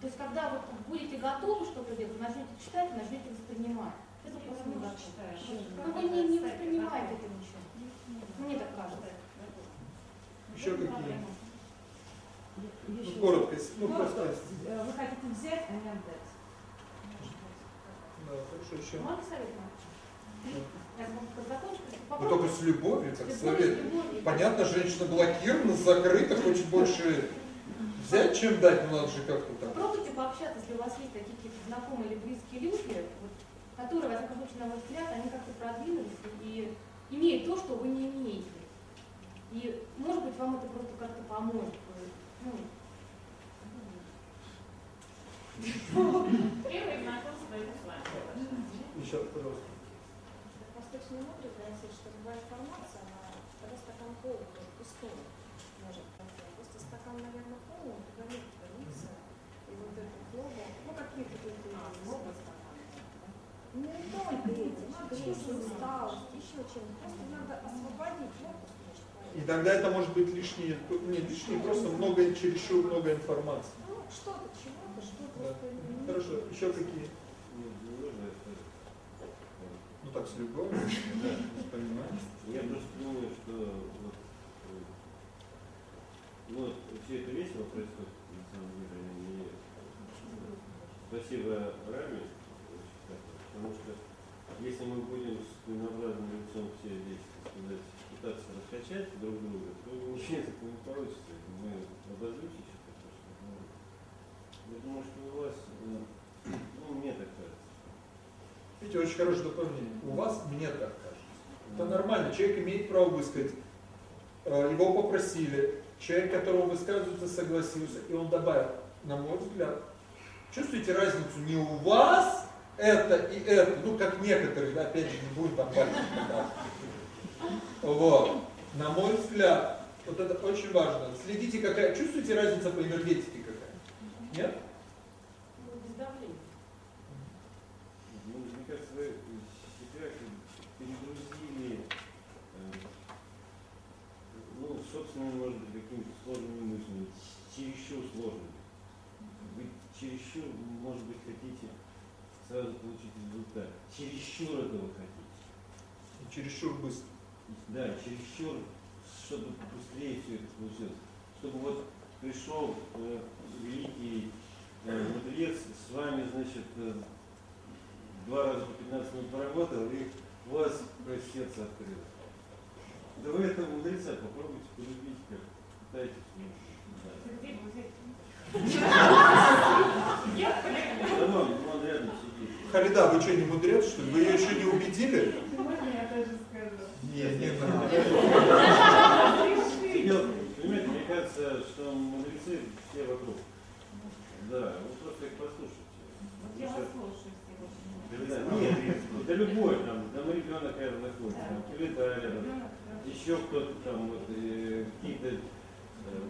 То есть когда вот будете готовы что-то делать, начнете читать, начнете воспринимать. Это просто не готовы. Ну вы не, не воспринимаете это ничего. Мне так кажется. Еще какие? Ну, коротко, если- ну, Коротко, просто. э, Вы хотите взять, а не отдать. Да, хорошо, еще. Можно совет? Я как закончу, Ну только с любовью, так С совет. Понятно, женщина блокирована, закрыта, хочет больше взять, чем дать, но надо же как-то так. Попробуйте пообщаться, если у вас есть такие какие-то знакомые или близкие люди, вот, которые, во всяком случае, на мой взгляд, они как-то продвинулись и имеют то, что вы не имеете. И, может быть, вам это просто как-то поможет. Ну, Первое знакомство это с вами. Еще, пожалуйста. Восточная мудрость гласит, что любая информация, она когда стакан полный, то пустой может. А Просто стакан, наверное, полный, нет границы. И вот это слово, ну какие-то тут много стаканов. Не только эти, агрессия, усталость, еще чем-то. Просто надо освободить воздух немножко. И тогда это может быть лишнее, не лишнее, просто много, чересчур много информации. Ну, что-то, чего-то, что-то. Да. Хорошо, еще какие? Нет, не нужно это. Ну так, с любовью, да, понимаешь. Я просто думаю, что вот, э, ну, вот все это весело происходит, на самом деле, и спасибо Раме, потому что если мы будем с клинообразным лицом все здесь, сказать, пытаться раскачать друг друга, то ничего такого не получится. Мы обозрите еще что ну, Я думаю, что у вас, э, ну, мне так кажется, Видите, очень хорошее дополнение. У вас, мне так кажется. Это нормально, человек имеет право высказать. Э, Его попросили, человек, которого высказывается, согласился, и он добавил, на мой взгляд, чувствуете разницу не у вас это и это, ну как некоторые, да, опять же, не будем там пальцем кидать. Вот. На мой взгляд, вот это очень важно. Следите, какая, чувствуете разница по энергетике какая? Нет? ну, без давления. Ну, мне кажется, вы себя перегрузили, э, ну, собственными, может быть, какими-то сложными мыслями, чересчур сложными. Вы чересчур, может быть, хотите сразу получить результат. Чересчур этого хотите. И чересчур быстро. Да, чересчур, чтобы быстрее все это получилось. Чтобы вот пришел э, великий э, мудрец, с вами, значит, э, два раза по 15 минут поработал, и у вас сердце открылось. Да вы этого мудреца попробуйте полюбить, как пытаетесь. ну. Халида, вы что, не мудрец, что ли? Вы ее еще не убедили? Нет, не. Дело, понимаете, мне кажется, что мудрецы все вокруг. Да, вы просто их послушайте. Вот я вас слушаю нет, да любой, там, там ребенок рядом находится, там, рядом, еще кто-то там, вот, э, какие-то, э,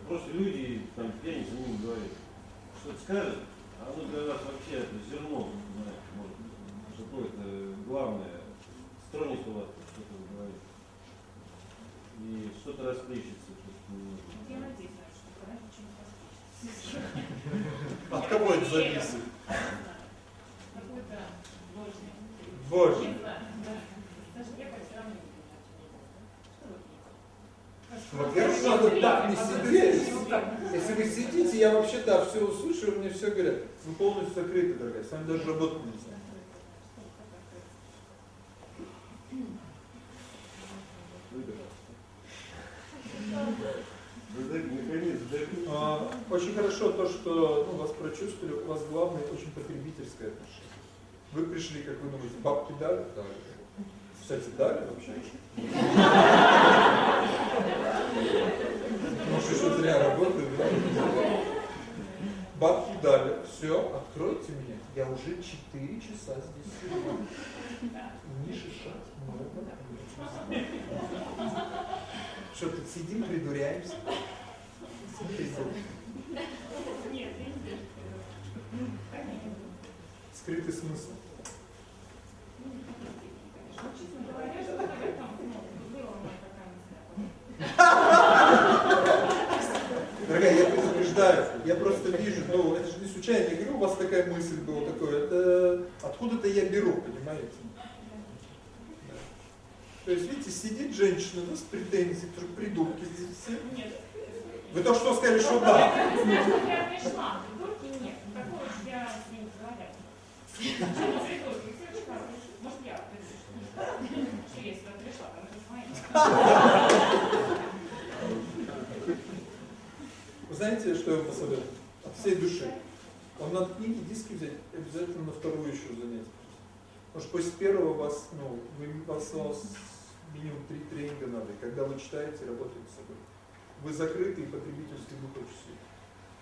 просто люди, там, пьяни за ним говорят, что-то скажет, а оно для вас вообще это зерно, знаете, может, какое-то главное, стронет у вас. И что-то расплещется, что-то не нужно. Я надеюсь, что раньше чем От кого это зависит? Какой-то что вы Во-первых, надо так не сидеть. Если вы сидите, я вообще, да, все услышу, мне все говорят. Вы полностью закрыты, дорогая, с вами даже работать нельзя. Наконец, А, Очень хорошо то, что ну, вас прочувствовали, у вас главное очень потребительское отношение. Вы пришли, как вы думаете, бабки дали? Дали. Кстати, дали вообще? Может, еще зря работаю, да? Бабки дали. Все, откройте мне. Я уже 4 часа здесь сижу. Не шишать. Что тут сидим, придуряемся? Скрытый смысл. Дорогая, я предупреждаю, я просто вижу, ну это же не случайно, я говорю, у вас такая мысль была, такое, это откуда-то я беру, понимаете? То есть, видите, сидит женщина, да, с претензией, придурки здесь все. Нет. Вы только что сказали, что да. Я пришла, придурки нет. Такого уж я с ним разговариваю. Придурки, все очень хорошие. Может, я. Что я сюда пришла, там это. Вы знаете, что я вам посоветую? От всей души. Вам надо книги, диски взять, обязательно на вторую еще занятие. Потому что после первого вас, ну, вы, вас, вас минимум три тренинга надо. Когда вы читаете, работаете с собой. Вы закрыты и потребительский дух очень.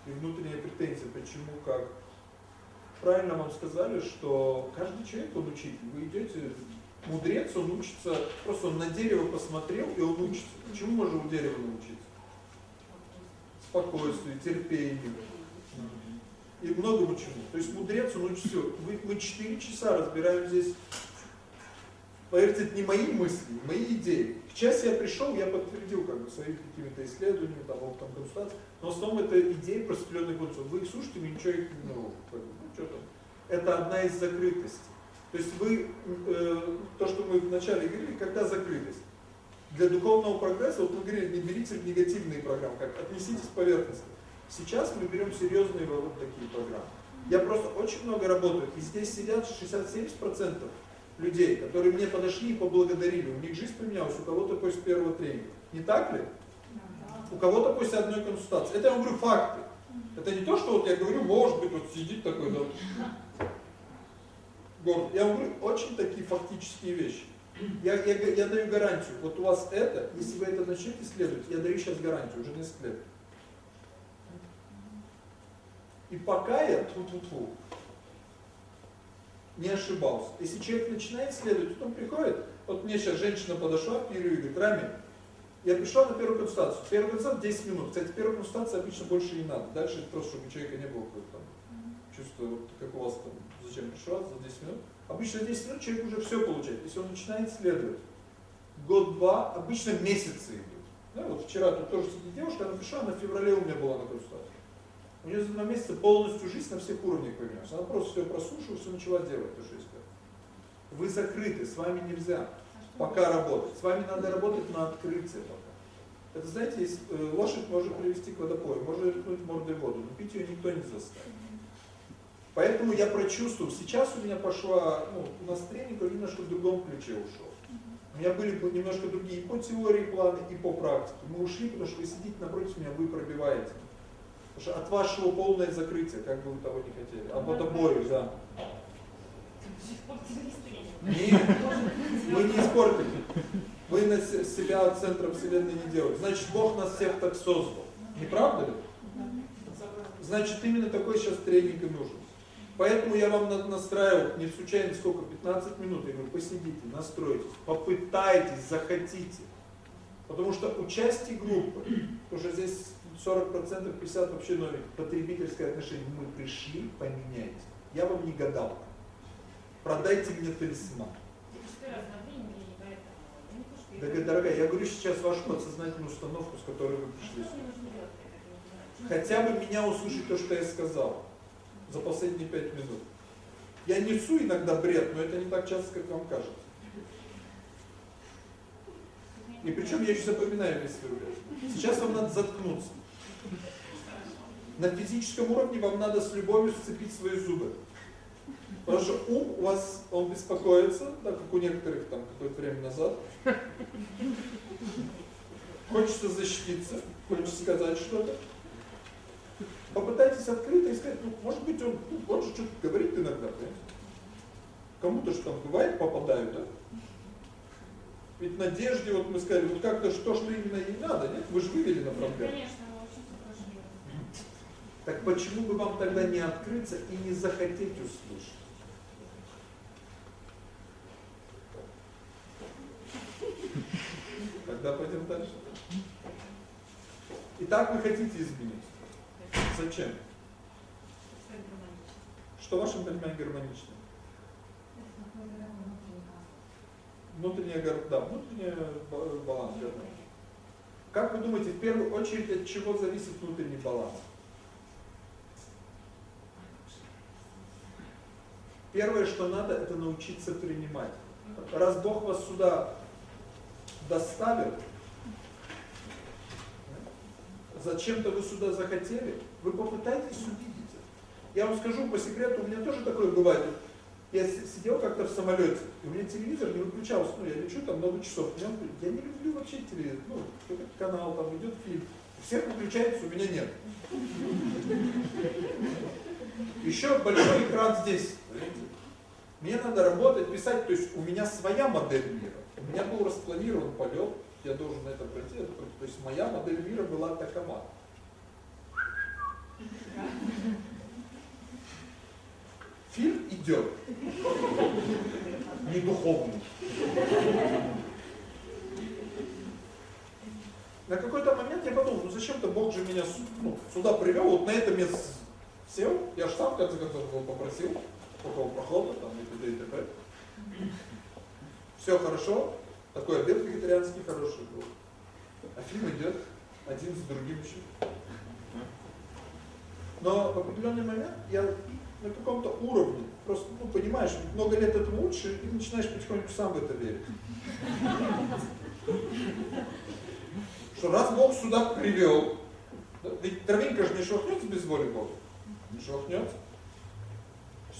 И внутренняя претензия, почему, как. Правильно вам сказали, что каждый человек, он учитель. Вы идете, мудрец, он учится, просто он на дерево посмотрел, и он учится. Почему можно у дерева научиться? Спокойствию, терпению и многому чему. То есть мудрец, он учит все. Мы, мы 4 часа разбираем здесь, поверьте, это не мои мысли, мои идеи. К часу я пришел, я подтвердил как бы своими какими-то исследованиями, там, опытом консультации, но в основном это идеи просветленных концов. Вы их слушаете, вы ничего их, ну, как бы, ну что там. Это одна из закрытостей. То есть вы, э, то, что мы вначале говорили, когда закрытость? Для духовного прогресса, вот мы говорили, не берите негативные программы, как отнеситесь поверхностно. Сейчас мы берем серьезные вот такие программы. Я просто очень много работаю, и здесь сидят 60-70% людей, которые мне подошли и поблагодарили. У них жизнь поменялась, у кого-то после первого тренинга. Не так ли? У кого-то после одной консультации. Это я говорю факты. Это не то, что вот я говорю, может быть, вот сидит такой, да, горд. Я говорю очень такие фактические вещи. Я, я, я даю гарантию. Вот у вас это, если вы это начнете исследовать, я даю сейчас гарантию, уже несколько лет. И пока я тьфу -тьфу -тьфу, не ошибался. Если человек начинает исследовать, потом приходит, вот мне сейчас женщина подошла в перерыве и говорит, Рами, я пришла на первую консультацию. Первая консультация 10 минут. Кстати, первая консультация обычно больше не надо. Дальше это просто, чтобы у человека не было какого-то там чувства, вот, как у вас там, зачем пришла за 10 минут. Обычно 10 минут человек уже все получает. Если он начинает исследовать, год-два, обычно месяцы идут. Да, вот вчера тут тоже сидит девушка, она пришла, она в феврале у меня была на консультации. У нее за два месяца полностью жизнь на всех уровнях поменялась. Она просто все прослушала, все начала делать, то, что искать. Вы закрыты, с вами нельзя пока работать. С вами надо работать на открытие пока. Это, знаете, есть, э, лошадь может привести к водопою, может рыкнуть мордой в воду, но пить ее никто не заставит. Поэтому я прочувствовал, сейчас у меня пошла, ну, у нас тренинг немножко в другом ключе ушел. У меня были немножко другие по теории планы, и по практике. Мы ушли, потому что вы сидите напротив меня, вы пробиваете. Потому что от вашего полное закрытие, как бы вы того не хотели. А под обоих, да. Нет, мы не испортили. Вы на себя центром Вселенной не делаете. Значит, Бог нас всех так создал. Не правда ли? Значит, именно такой сейчас тренинг и нужен. Поэтому я вам настраивал, не случайно сколько, 15 минут, я говорю, посидите, настройтесь, попытайтесь, захотите. Потому что участие группы, что здесь 40%, 50% вообще новеньких, потребительское отношение, мы пришли, поменяйте. Я вам не гадал. Продайте мне талисман. Дорогая, дорогая, я говорю сейчас вашу подсознательную установку, с которой вы пришли. Хотя бы меня услышать то, что я сказал за последние пять минут. Я несу иногда бред, но это не так часто, как вам кажется. И причем я еще запоминаю весь свой бред. Сейчас вам надо заткнуться. На физическом уровне вам надо с любовью сцепить свои зубы. Потому что ум у вас, он беспокоится, да, как у некоторых там какое-то время назад. Хочется защититься, хочется сказать что-то. Попытайтесь открыто и сказать, ну, может быть, он, ну, он же что-то говорит иногда, понимаете? Кому-то же там бывает попадают, да? Ведь надежде, вот мы сказали, вот как-то что, что именно ей надо, нет? Вы же вывели на проблему. Конечно, Так почему бы вам тогда не открыться и не захотеть услышать? Тогда пойдем дальше. Итак, вы хотите изменить. Зачем? Что в вашем понимании гармонично? Внутренняя, да, внутренний баланс. Как вы думаете, в первую очередь от чего зависит внутренний баланс? Первое, что надо, это научиться принимать. Раз Бог вас сюда доставил, зачем-то вы сюда захотели, вы попытайтесь увидеть. Я вам скажу по секрету, у меня тоже такое бывает. Я сидел как-то в самолете, и у меня телевизор не выключался, ну я лечу там много часов, меня, я не люблю вообще телевизор, ну какой-то канал, там идет фильм, всех выключается, у меня нет. Еще большой экран здесь, мне надо работать, писать, то есть у меня своя модель мира. У меня был распланирован полет, я должен на это пройти. То есть моя модель мира была такова. Фильм идет. Не духовный. На какой-то момент я подумал, ну зачем-то Бог же меня ну, сюда привел, вот на это место сел, я сам в конце концов попросил, прохода, там и т.д. и т.п. Все хорошо, такой обед вегетарианский хороший был. А фильм идет один с другим еще. Но в определенный момент я на каком-то уровне просто ну, понимаешь, много лет этому лучше, и начинаешь потихоньку сам в это верить. Что раз Бог сюда привел, ведь травинка же не шелохнется без воли Бога. Не шелохнется.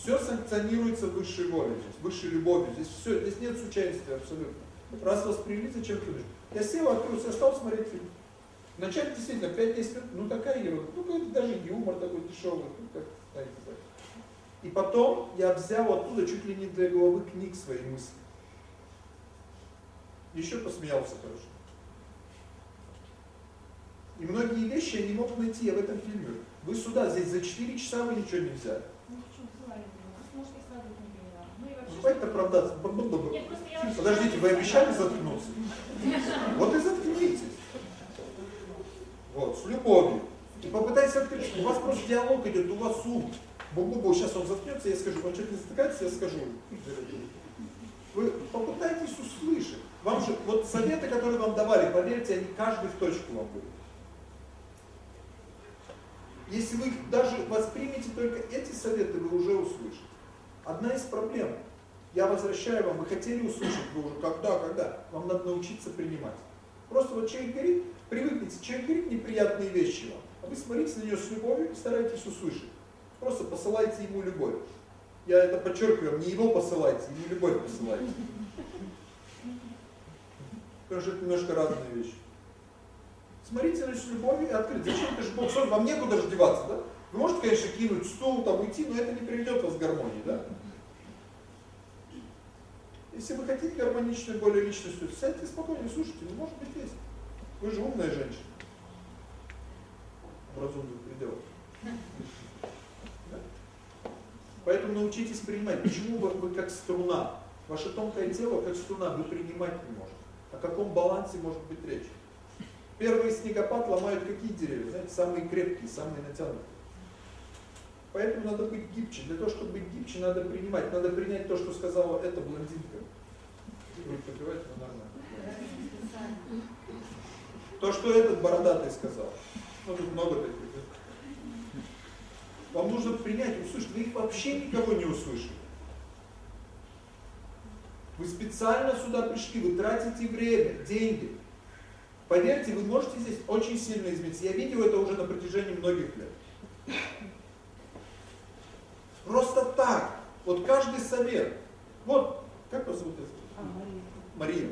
Все санкционируется высшей волей, здесь, высшей любовью. Здесь все, здесь нет случайности абсолютно. Раз вас привели, зачем ты Я сел, открылся, я стал смотреть фильм. Вначале действительно 5-10 минут, ну такая ерунда, ну какой-то даже юмор такой дешевый, ну как, знаете, так. И потом я взял оттуда чуть ли не для головы книг свои мысли. Еще посмеялся, короче. И многие вещи я не мог найти, в этом фильме. Вы сюда, здесь за 4 часа вы ничего не взяли. Хватит оправдаться. Подождите, вы обещали заткнуться? Вот и заткнитесь. Вот, с любовью. И попытайтесь открыть, у вас просто диалог идет, у вас ум. Бу-бу-бу, сейчас он заткнется, я скажу, он что-то не затыкается, я скажу. Вы попытайтесь услышать. Вам же, вот советы, которые вам давали, поверьте, они каждый в точку вам будут. Если вы даже воспримете только эти советы, вы уже услышите. Одна из проблем – я возвращаю вам, вы хотели услышать, вы уже когда, когда, вам надо научиться принимать. Просто вот человек говорит, привыкните, человек говорит неприятные вещи вам, а вы смотрите на нее с любовью и старайтесь услышать. Просто посылайте ему любовь. Я это подчеркиваю, не его посылайте, ему любовь посылайте. Потому что это немножко разные вещи. Смотрите на нее с любовью и открыть. Зачем это же Бог вам некуда же деваться, да? Вы можете, конечно, кинуть стул, там уйти, но это не приведет вас к гармонии, да? Если вы хотите гармоничную более личностью, сядьте спокойно, слушайте, ну может быть есть. Вы же умная женщина. В разумных пределах. Поэтому научитесь принимать. Почему вы, вы как струна? Ваше тонкое тело как струна, вы принимать не можете. О каком балансе может быть речь? Первые снегопад ломают какие деревья? Знаете, самые крепкие, самые натянутые. Поэтому надо быть гибче. Для того, чтобы быть гибче, надо принимать. Надо принять то, что сказала эта блондинка. Вы попиваете, но нормально. То, что этот бородатый сказал. Ну, тут много таких. Вам нужно принять, услышать. Вы их вообще никого не услышали. Вы специально сюда пришли, вы тратите время, деньги. Поверьте, вы можете здесь очень сильно измениться. Я видел это уже на протяжении многих лет. Просто так. Вот каждый совет. Вот, как вас зовут? А, Мария. Мария.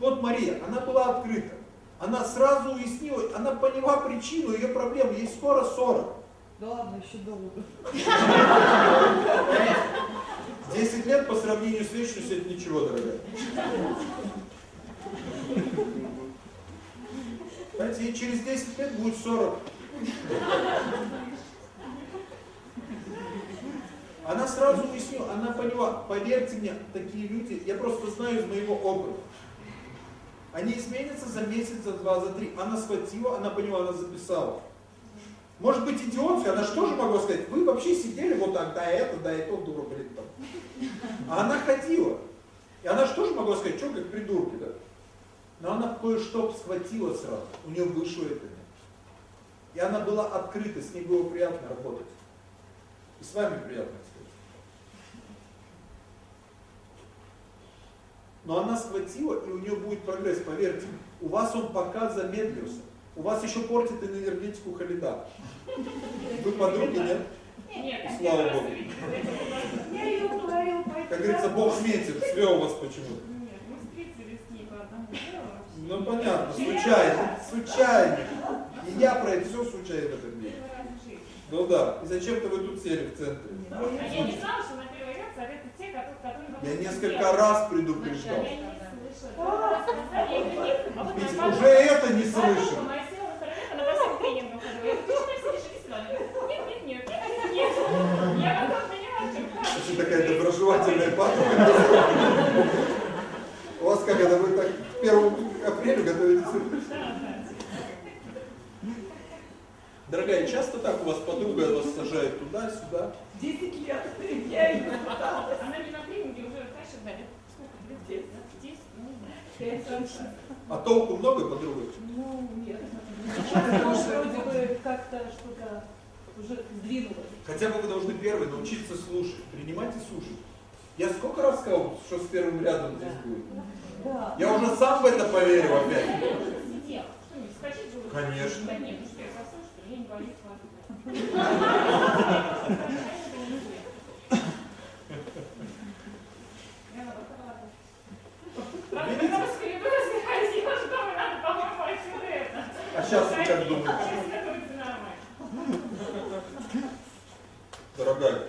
Вот Мария, она была открыта. Она сразу уяснила, она поняла причину ее проблемы. Ей скоро 40. Да ладно, еще долго. 10 лет по сравнению с вечностью это ничего, дорогая. Знаете, ей через 10 лет будет 40. Она сразу уяснила, она поняла, поверьте мне, такие люди, я просто знаю из моего опыта. Они изменятся за месяц, за два, за три. Она схватила, она поняла, она записала. Может быть идиотская, она что же могла сказать? Вы вообще сидели вот так, да это, да это, дура, блин, там. А она ходила. И она что же могла сказать, что как придурки, да? Но она кое-что схватила сразу, у нее вышло это. И она была открыта, с ней было приятно работать. И с вами приятно, кстати. Но она схватила, и у нее будет прогресс, поверьте. У вас он пока замедлился. У вас еще портит энергетику Халида. Вы подруги, нет? Нет, Слава Богу. Я ее уговорила пойти. Как говорится, Бог метит, свел вас почему-то. Нет, мы встретились с ней по одному делу. Ну понятно, случайно, случайно. И я про это все случайно в этом мире. Ну да, и зачем-то вы тут сели в центре? А я не знала, что садятся те, которые... которые Я несколько раз предупреждал. Я не слышала. Ведь уже это не слышал. Очень такая доброжелательная подруга. У вас как это, вы так к 1 апреля готовитесь? Дорогая, часто так у вас подруга вас сажает туда-сюда? 10 лет. Я ее пыталась. Она не на тренинге уже, знаешь, дали. Сколько лет? Десять? Десять? Ну, не знаю. Пять точно. А толку много подруг? Ну, нет. Сейчас вроде бы как-то что-то уже сдвинулось. Хотя бы вы должны первый научиться слушать, принимать и слушать. Я сколько раз сказал, что с первым рядом здесь будет? Да. Я уже сам в это поверил опять. Уже? Конечно. Да нет, ну что, я засну, что ли? Я не боюсь вас. Я на вот Правда, когда мы с Калибросом ходила, что мы надо, по-моему, отсюда А сейчас вы как думаете? Дорогая,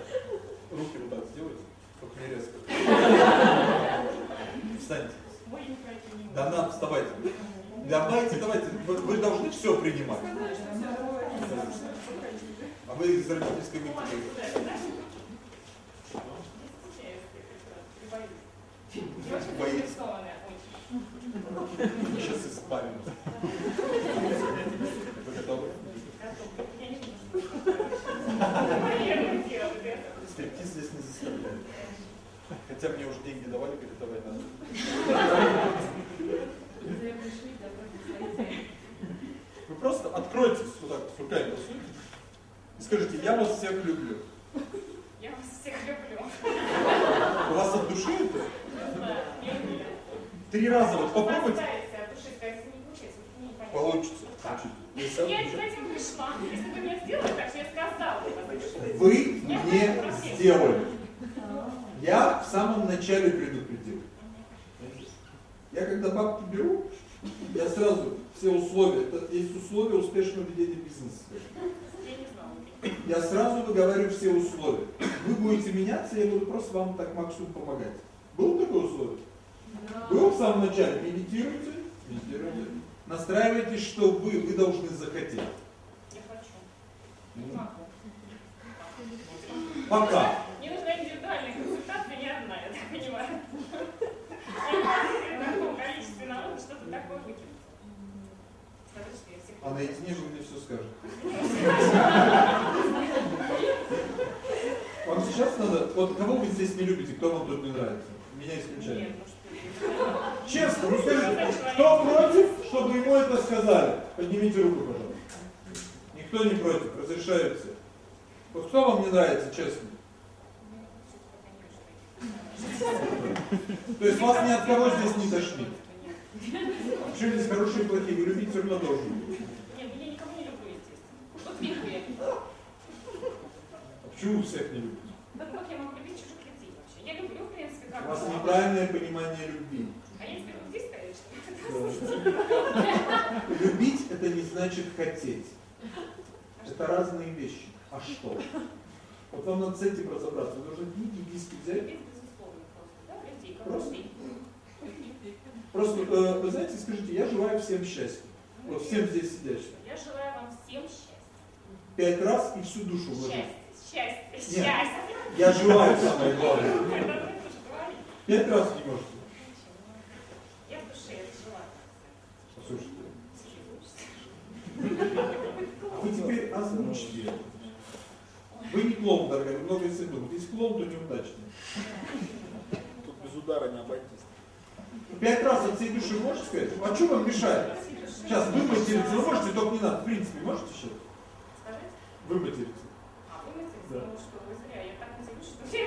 руки вот так сделайте, только не резко. Встаньте. Да надо, вставайте. Давайте, давайте, вы, вы должны все принимать. А вы из родительской митинги. Заинтересованная, очень. Сейчас исправим. Вы готовы? Это. Стриптиз здесь не заставляют. Хотя мне уже деньги давали, говорит, давай надо. Вы просто откройтесь вот так, с руками и скажите, я вас всех люблю. Я вас всех люблю. У вас от души это? Не знаю, Три раза вот попробуйте. Заставите от души не получается, вот. Получится. Я не этим пришла. Если бы мне сделали, так что я сказала. Вы не сделали. Я в самом начале предупредил. Я когда бабки беру, я сразу все условия, это есть условия успешного ведения бизнеса. Я не сразу выговариваю все условия. Вы будете меняться, я буду просто вам так максимум помогать. Было такое условие? Было в самом начале. Медитируйте, медитируйте. Настраивайтесь, что вы, вы должны захотеть. Я хочу. Не могу. Пока. Мне нужна индивидуальная консультация, не одна, я так понимаю. Я не могу в таком количестве народа что-то такое выкинуть. Скажи, что я всех А наедине вы мне все скажете. Вам сейчас надо, вот кого вы здесь не любите, кто вам тут не нравится? Меня ты. Честно, ну скажите, кто против, чтобы ему это сказали? Поднимите руку, пожалуйста. Никто не против, разрешаю все. Вот кто вам не нравится, честно? То есть вас ни от кого здесь не тошнит? Почему здесь хорошие и плохие? Вы любить все равно должны. Нет, я никого не люблю, естественно. Вот я. А почему всех не любите? Да как я могу любить чужих людей вообще? Я люблю, в принципе, как У вас неправильное понимание любви. А я сказать, что Любить это не значит хотеть. Это разные вещи. А что? Вот вам надо с этим разобраться. Вы должны книги и диски взять. Просто, да, людей, как Просто. людей. Просто, э, вы знаете, скажите, я желаю всем счастья. Вот всем здесь сидящим. Я желаю вам всем счастья. Пять раз и всю душу вложить. Счастье, Нет. счастье. Я желаю самое главное. Пять раз не можете. Я в душе это желаю. Послушайте. А вы теперь, это. Вы не клоун, дорогая, вы много если думаете. Если клоун, то неудачный. Тут без удара не обойтись. Пять раз от всей души можете сказать? А что вам мешает? Сейчас вы материться, вы можете, только не надо. В принципе, можете сейчас? Скажите? А? Да. Ну что, вы зря. Я так матерюсь, что я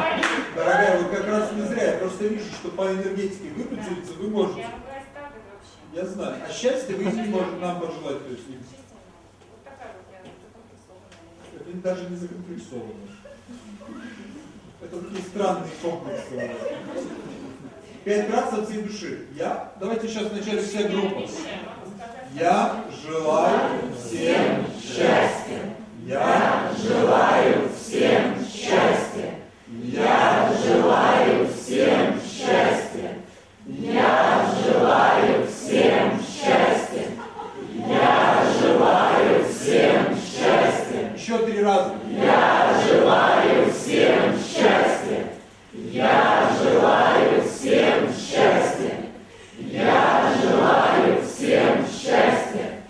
боюсь. Дорогая, вот как раз не зря. Я просто вижу, что по энергетике вы материться вы можете. Я вообще. Я знаю. А счастье вы не можете нам пожелать. То есть, Вот такая вот я закомплексованная. это даже не закомплексовано. Это такие странные комплексы. Пять раз от всей души. Я? Давайте сейчас вначале вся группа. Я желаю всем счастья. Я желаю всем счастья. Я желаю всем счастья. Я желаю всем счастья. Я желаю всем счастья. Еще три раза. Я желаю всем счастья. Я желаю всем счастья. Я желаю всем счастья.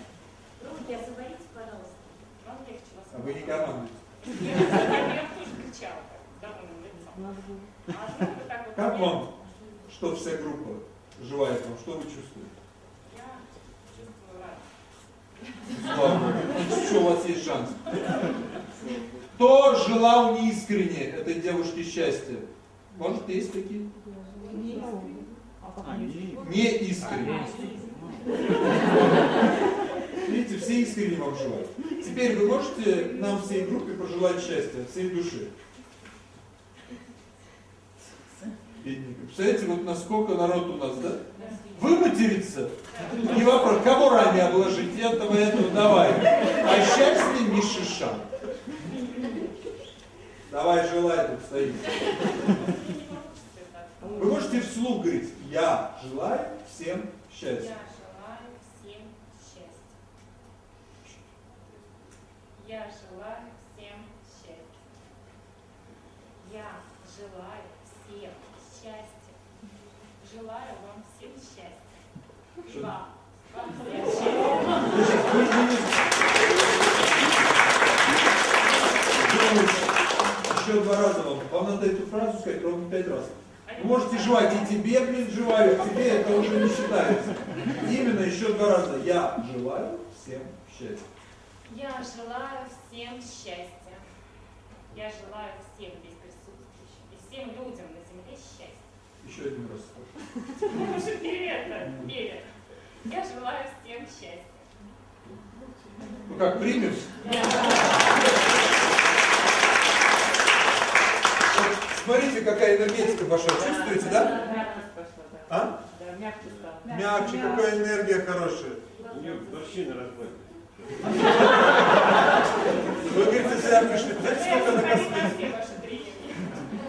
Руки освободите, пожалуйста. Вам легче вас. А вы не. Я кричала. А ну, вот Как вам, что вся группа желает вам? Что вы чувствуете? Я чувствую радость. Слава Богу. У вас есть шанс? Кто желал неискренне этой девушке счастья? Может, есть такие? Не искренне. Видите, все искренне вам желают. Теперь вы можете нам всей группе пожелать счастья, всей души? Бедненько. Представляете, вот насколько народ у нас, да? Вы материться? Не вопрос. Кого ранее обложить? Этого, этого, давай. А счастье не шиша. Давай, желай, тут стоит. Вы можете вслух говорить, я желаю всем счастья. Я желаю всем счастья. Я желаю всем счастья. Я желаю всем счастья. Желаю вам всем счастья. Вам. Вам всем Еще два раза вам. Вам надо эту фразу сказать ровно пять раз. Вы можете жевать и тебе, блин, жеваю, и тебе это уже не считается. Именно еще два раза. Я желаю всем счастья. Я желаю всем счастья. Я желаю всем здесь присутствующим и всем людям на земле счастья. Еще один раз. Уже перед, перед. Я желаю всем счастья. Ну как, примем? Вот Смотрите, какая энергетика пошла. Чувствуете, да? А? Да, мягче стало. Мягче, какая энергия хорошая. У нее морщины разбавили. Вы говорите, зря пришли. Знаете, сколько на косметике? Все ваши тренинги.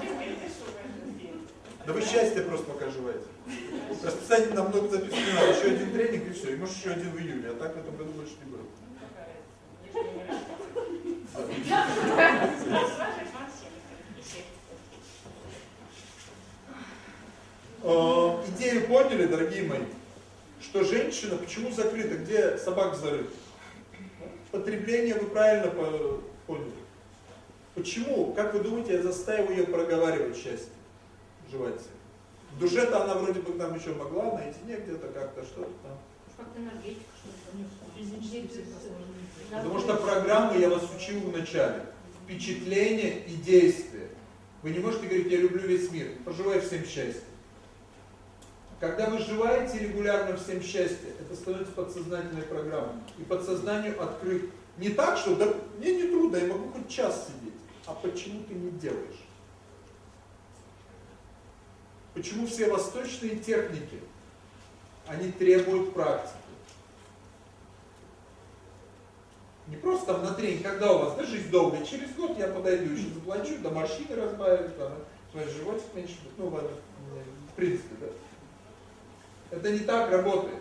Теперь пишу каждый день. Да вы счастье просто пока желаете. Расписание нам много записано не надо. Еще один тренинг и все. И может еще один в июле. А так в этом году больше не будет. Э, Идею поняли, дорогие мои, что женщина почему закрыта, где собак зарыт? Потребление вы правильно по- поняли. Почему, как вы думаете, я заставил ее проговаривать счастье? Себе? В душе-то она вроде бы там еще могла, наедине где-то как-то что-то там. Как-то энергетика, что-то. Потому что программы я вас учил в начале. Впечатление и действие. Вы не можете говорить, я люблю весь мир. Пожелаю всем счастья. Когда вы желаете регулярно всем счастья, это становится подсознательной программой. И подсознанию открыт. Не так, что да, мне не трудно, я могу хоть час сидеть. А почему ты не делаешь? Почему все восточные техники, они требуют практики? Не просто на тренинг, когда у вас, да, жизнь долгая, через год я подойду, еще заплачу, да морщины разбавить, там, животик меньше будет, ну ладно, в принципе, да. Это не так работает.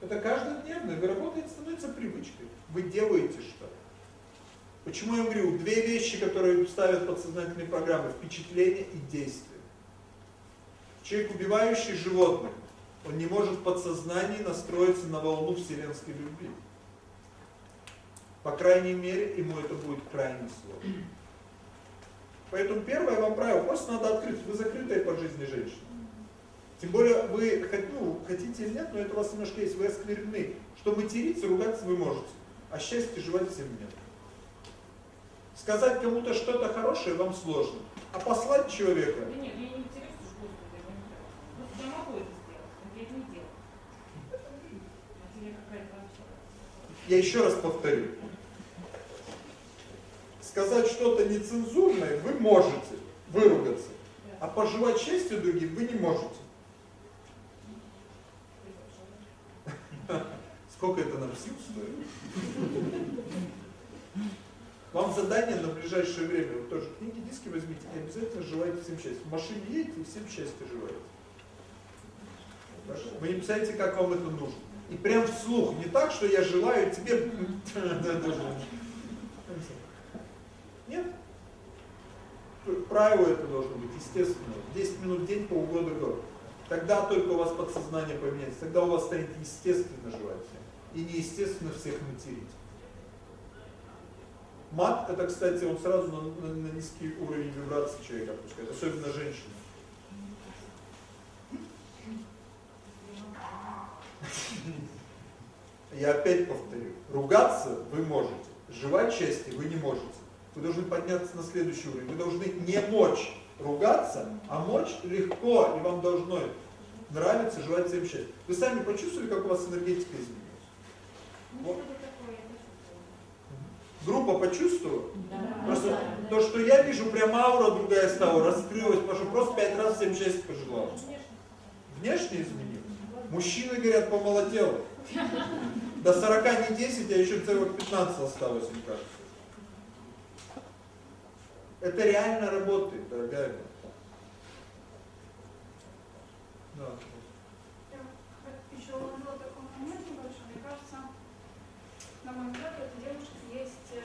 Это каждодневно, вы работаете, становится привычкой. Вы делаете что. Почему я говорю, две вещи, которые ставят подсознательные программы, впечатление и действие. Человек, убивающий животных, он не может в подсознании настроиться на волну вселенской любви. По крайней мере, ему это будет крайне сложно. Поэтому первое вам правило, просто надо открыть. Вы закрытая по жизни женщина. Тем более вы ну, хотите или нет, но это у вас немножко есть, вы осквернены. Что материться, ругаться вы можете, а счастье жевать всем нет. Сказать кому-то что-то хорошее вам сложно, а послать человека... Да нет, я не интересуюсь, Господи, я, я могу это сделать, я это не делаю. Я еще раз повторю. Сказать что-то нецензурное вы можете, выругаться, а пожелать счастья другим вы не можете. Сколько это нам сил стоит? Вам задание на ближайшее время, вот тоже книги, диски возьмите и обязательно желайте всем счастья. В машине едете и всем счастья желаете. Вы не представляете, как вам это нужно. И прям вслух, не так, что я желаю тебе... Нет. Правило это должно быть, естественно. 10 минут в день, полгода год. Тогда только у вас подсознание поменяется. Тогда у вас станет естественно желать всем. И неестественно всех материть. Мат, это, кстати, он сразу на, на, на низкий уровень вибрации человека опускает, особенно женщины. Я опять повторю, ругаться вы можете, жевать счастье вы не можете. Вы должны подняться на следующий уровень. Вы должны не мочь ругаться, а мочь легко, и вам должно нравиться, желать всем счастья. Вы сами почувствовали, как у вас энергетика изменилась? Ну, вот. Группа почувствовала? Да. Просто да, то, что я вижу, прям аура другая стала, раскрылась, потому что просто пять раз всем счастья пожелал. Внешне изменилось. Мужчины говорят, помолодел. До 40 не 10, а еще целых 15 осталось, мне кажется. Это реально работает, дорогая моя. Да. Еще уложила такой момент небольшой. Мне кажется, на мой взгляд, у этой девушки есть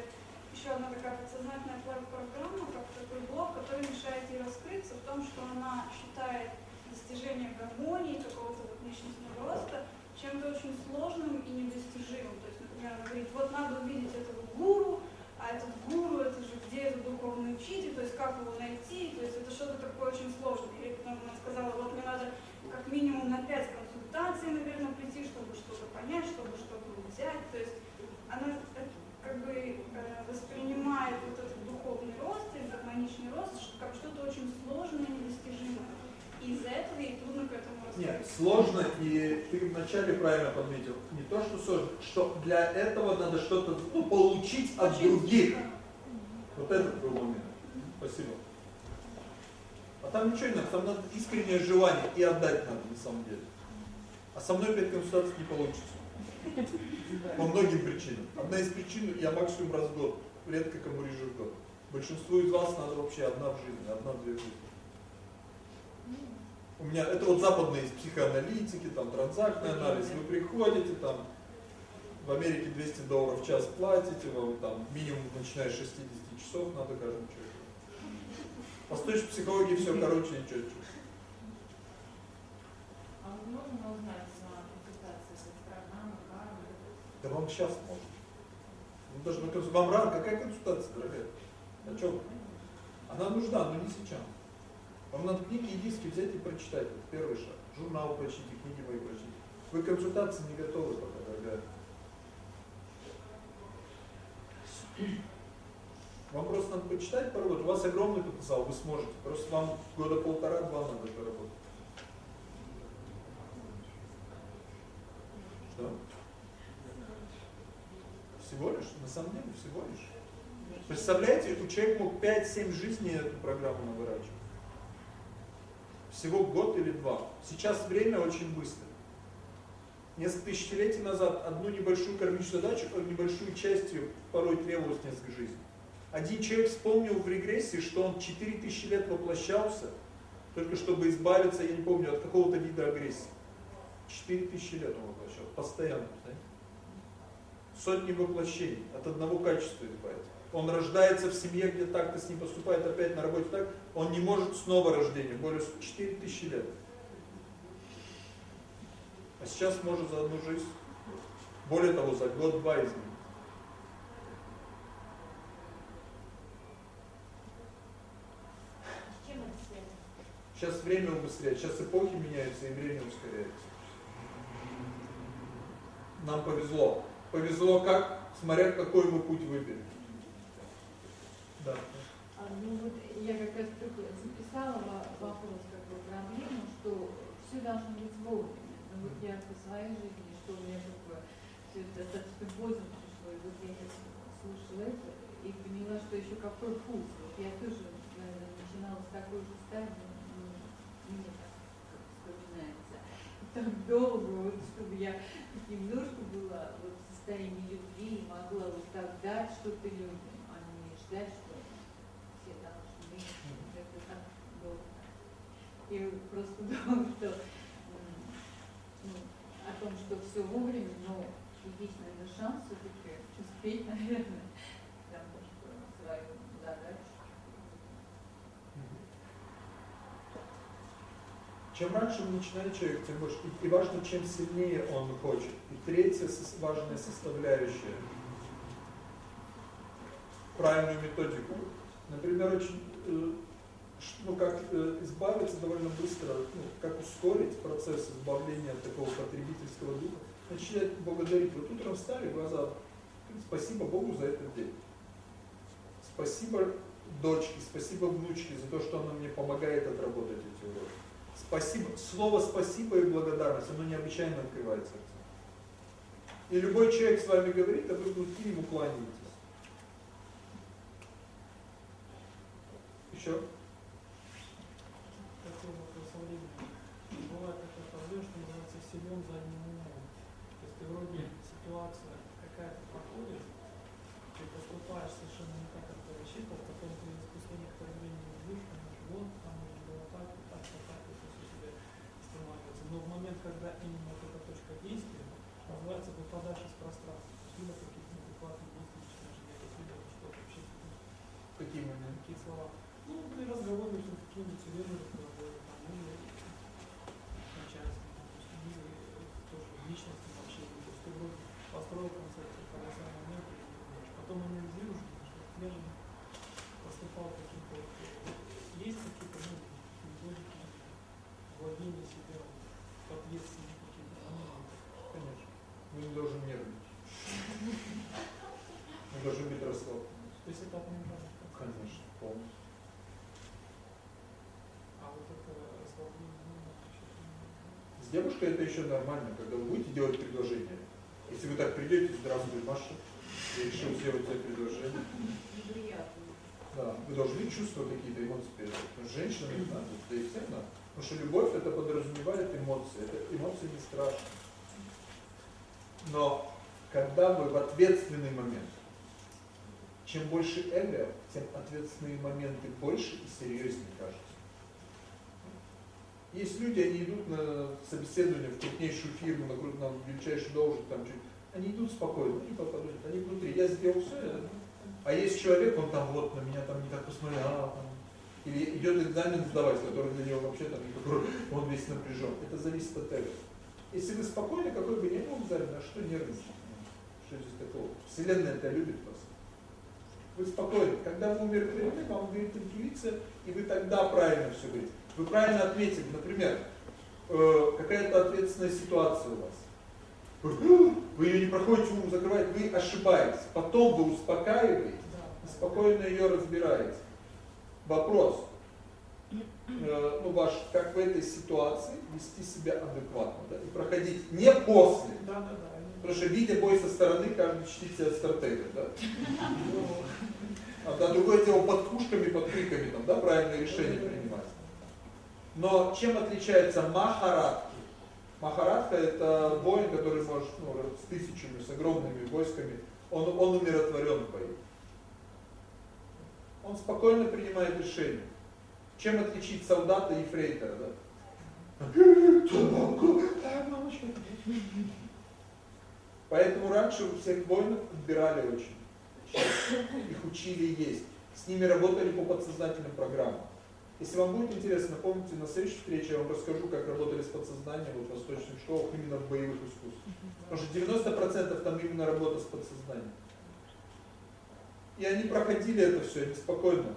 еще одна такая подсознательная программа, как такой блок, который мешает ей раскрыться в том, что она считает достижение гармонии, какого-то вот личностного роста чем-то очень сложным и недостижимым. То есть, например, она говорит, вот надо увидеть этого гуру, а этот гуру, это же где этот духовный учитель, то есть как его найти, то есть это что-то такое очень сложное. Или потом она сказала, вот мне надо как минимум на пять консультаций, наверное, прийти, чтобы что-то понять, чтобы что-то взять. То есть она э, как бы э, воспринимает вот этот духовный рост или гармоничный рост как что-то очень сложное и недостижимое. И из-за этого ей трудно к этому нет, сложно, и ты вначале правильно подметил, не то, что сложно, что для этого надо что-то ну, получить от других. Вот этот был момент. Спасибо. А там ничего не надо, там надо искреннее желание и отдать надо на самом деле. А со мной пять консультаций не получится. По многим причинам. Одна из причин, я максимум раз в год, редко кому реже в год. Большинству из вас надо вообще одна в жизни, одна-две в жизни. У меня, это вот западные психоаналитики, там транзактный анализ, вы приходите, там в Америке 200 долларов в час платите, вам там минимум начиная с 60 часов надо каждому человеку. По с психологии все короче и четче. А можно узнать за консультации программы, Да вам сейчас можно. Ну, даже на консультацию. Вам рано, какая консультация, дорогая? О чем? Она нужна, но не сейчас. Вам надо книги и диски взять и прочитать. Это первый шаг. Журнал прочтите, книги мои прочтите. Вы консультации не готовы пока, дорогая. Вам просто надо почитать поработать. У вас огромный потенциал, вы сможете. Просто вам года полтора-два надо поработать. Что? Всего лишь? На самом деле всего лишь. Представляете, у человека мог 5-7 жизней эту программу наворачивать. Всего год или два. Сейчас время очень быстро. Несколько тысячелетий назад одну небольшую кармическую задачу, небольшую частью порой требовалось несколько жизней. Один человек вспомнил в регрессии, что он 4000 лет воплощался, только чтобы избавиться, я не помню, от какого-то вида агрессии. 4000 лет он воплощал, постоянно. Знаете? Сотни воплощений от одного качества избавиться он рождается в семье, где так-то с ним поступает, опять на работе так, он не может снова рождения, более 4000 лет. А сейчас может за одну жизнь, более того, за год-два изменить. Сейчас время убыстряет, сейчас эпохи меняются и время ускоряется. Нам повезло. Повезло как, смотря какой мы путь выберем. Да. А, ну вот я как раз только записала вопрос, как бы проблему, что все должно быть вовремя. Ну вот я по своей жизни, что у меня как бы все это достаточно поздно пришло, и вот я слушала это и поняла, что еще какой путь. Вот я тоже, наверное, начинала с такой же стадии, ну, мне так как вспоминается. Так долго, вот, чтобы я немножко была вот, в состоянии любви и могла вот так дать что-то людям, а не ждать, что все должны. Это так долго. И просто думаю, что ну, о том, что все вовремя, но есть, наверное, шанс все-таки успеть, наверное, потому что свою задачу. Чем раньше начинает человек, тем больше. И, и важно, чем сильнее он хочет. И третья важная составляющая. Правильную методику. Например, очень, э, ну, как э, избавиться довольно быстро, ну, как ускорить процесс избавления от такого потребительского духа. Начать благодарить. Вот утром встали, глаза, спасибо Богу за этот день. Спасибо дочке, спасибо внучке за то, что она мне помогает отработать эти уроки. Спасибо. Слово спасибо и благодарность, оно необычайно открывает сердце. И любой человек с вами говорит, а вы внутри ему кланяетесь. Еще? Такой вопрос о времени. Бывает такое проблема, что называется силен задним умом. То есть ты вроде ситуация какая-то проходит, ты поступаешь совершенно не так, как ты рассчитывал, потом ты спустя некоторое время видишь, понимаешь, вот, там нужно было так, и так, и так, и все себе останавливается. Но в момент, когда именно вот эта точка действия, называется выпадаешь из пространства. Либо какие-то неадекватные действия начинаешь делать, либо что-то вообще. Какие моменты? Какие слова? Ну, при разговоре с каким-нибудь серьезным разговором, там, или начальством, допустим, или тоже в личностном общении. То есть ты вроде построил концепцию в самый момент, и потом анализируешь, что я же поступал каким-то вот, есть какие-то, ну, методики владения себя в ответственности каким-то моментом. Конечно. Мы не должен нервничать. Мы должны быть расслаблены. То есть это отменяет? Конечно, полностью. А вот это расслабление, ну, С девушкой это еще нормально, когда вы будете делать предложение. Если вы так придете, здравствуй, Маша, я решил сделать тебе предложение. Да, вы должны чувствовать какие-то эмоции перед этим. Женщинам это надо, да и всем надо. Потому что любовь это подразумевает эмоции. Это эмоции не страшны. Но когда вы в ответственный момент, чем больше эго, тем ответственные моменты больше и серьезнее кажутся. Есть люди, они идут на собеседование в крупнейшую фирму, на, крупную, величайшую должность, там, чуть, они идут спокойно, не попадут, они внутри, я сделал все, а есть человек, он там вот на меня там не так посмотрел, а, там, или идет экзамен сдавать, который для него вообще там никакой, он весь напряжен. Это зависит от эго. Если вы спокойны, какой бы ни был экзамен, а что нервничать? Что здесь такого? Вселенная это любит вас. Вы спокойны. Когда вы умиротворены, вам говорит интуиция, и вы тогда правильно все говорите. Вы правильно отметили, например, э, какая-то ответственная ситуация у вас. Вы ее не проходите, ум закрываете, вы ошибаетесь. Потом вы успокаиваете и спокойно ее разбираете. Вопрос. Э, ну, ваш, как в этой ситуации вести себя адекватно, да, и проходить не после. Да, да, да. Потому что видя бой со стороны, каждый чтит себя стратегом, да. А да, другое дело под пушками, под криками, там, да, правильное решение принимать. Но чем отличается Махаратха? Махаратха это воин, который может ну, с тысячами, с огромными войсками, он, он умиротворен в бою. Он спокойно принимает решения. Чем отличить солдата и фрейтера, да? Поэтому раньше у всех воинов отбирали очень. Их учили есть. С ними работали по подсознательным программам. Если вам будет интересно, помните, на следующей встрече я вам расскажу, как работали с подсознанием вот, в восточных школах именно в боевых искусствах. Потому что 90% там именно работа с подсознанием. И они проходили это все, они спокойно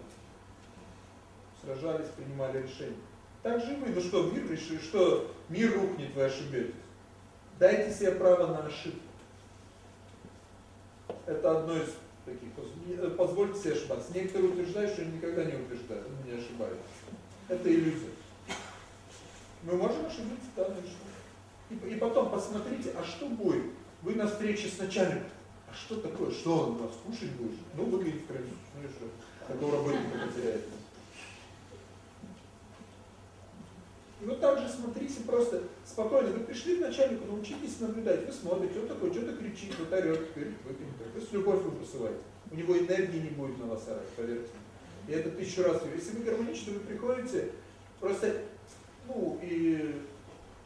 сражались, принимали решения. Так же вы. Ну что, мир решит, что мир рухнет, вы ошибетесь. Дайте себе право на ошибку. Это одно из таких. Э, позвольте себе ошибаться. Некоторые утверждают, что никогда не утверждают, они не ошибаются. Это иллюзия. Мы можем ошибиться, да, ну и, и потом посмотрите, а что будет? Вы на встрече с начальником. А что такое? Что он вас кушать будет? Ну, выглядит красиво. Ну и что? Такого работника потеряет. Ну так же смотрите просто спокойно. Вы пришли к начальнику, научитесь наблюдать. Вы смотрите, он такой что-то кричит, вот орет, говорит, выпьем так. Вы с вы посылаете. У него энергии не будет на вас орать, поверьте. И это тысячу раз. Если вы гармоничны, вы приходите, просто, ну и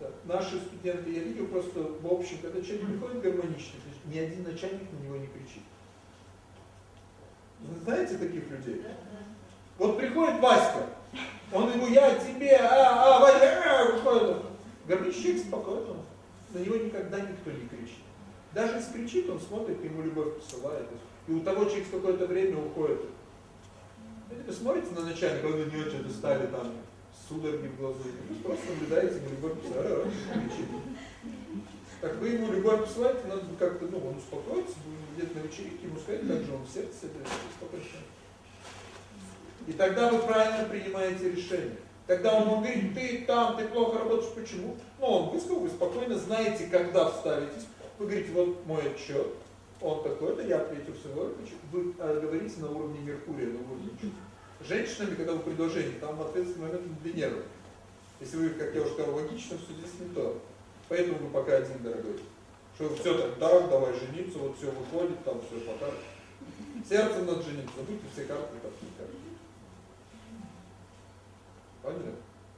да, наши студенты, я видел просто в общем, когда человек приходит гармонично, ни один начальник на него не кричит. Вы знаете таких людей? Вот приходит Васька, он ему, я тебе, а, а, Ваня, а, выходит. Гармоничный спокойно, на него никогда никто не кричит. Даже если кричит, он смотрит, ему любовь посылает. И у того через какое-то время уходит. Вы смотрите на начальника, он него что-то ставит там, судороги в глазу. Вы просто наблюдаете, ему любовь посылает, кричит. Так вы ему любовь посылаете, надо как-то, ну, он успокоится, где-то на вечеринке ему сказать, как же он в сердце спокойно. И тогда вы правильно принимаете решение. Когда он говорит, ты там, ты плохо работаешь, почему? Ну, он высказал, вы спокойно знаете, когда вставитесь. Вы говорите, вот мой отчет, он такой-то, я ответил всего, вы говорите на уровне Меркурия, на уровне. Женщинами, когда вы предложение, там ответственный момент Венеры. Если вы, как я уже сказал, логично, все здесь не то. Поэтому вы пока один, дорогой. Что все так, так, давай жениться, вот все выходит, там все пока. Сердце надо жениться, забудьте все карты, карты, карты. Понятно?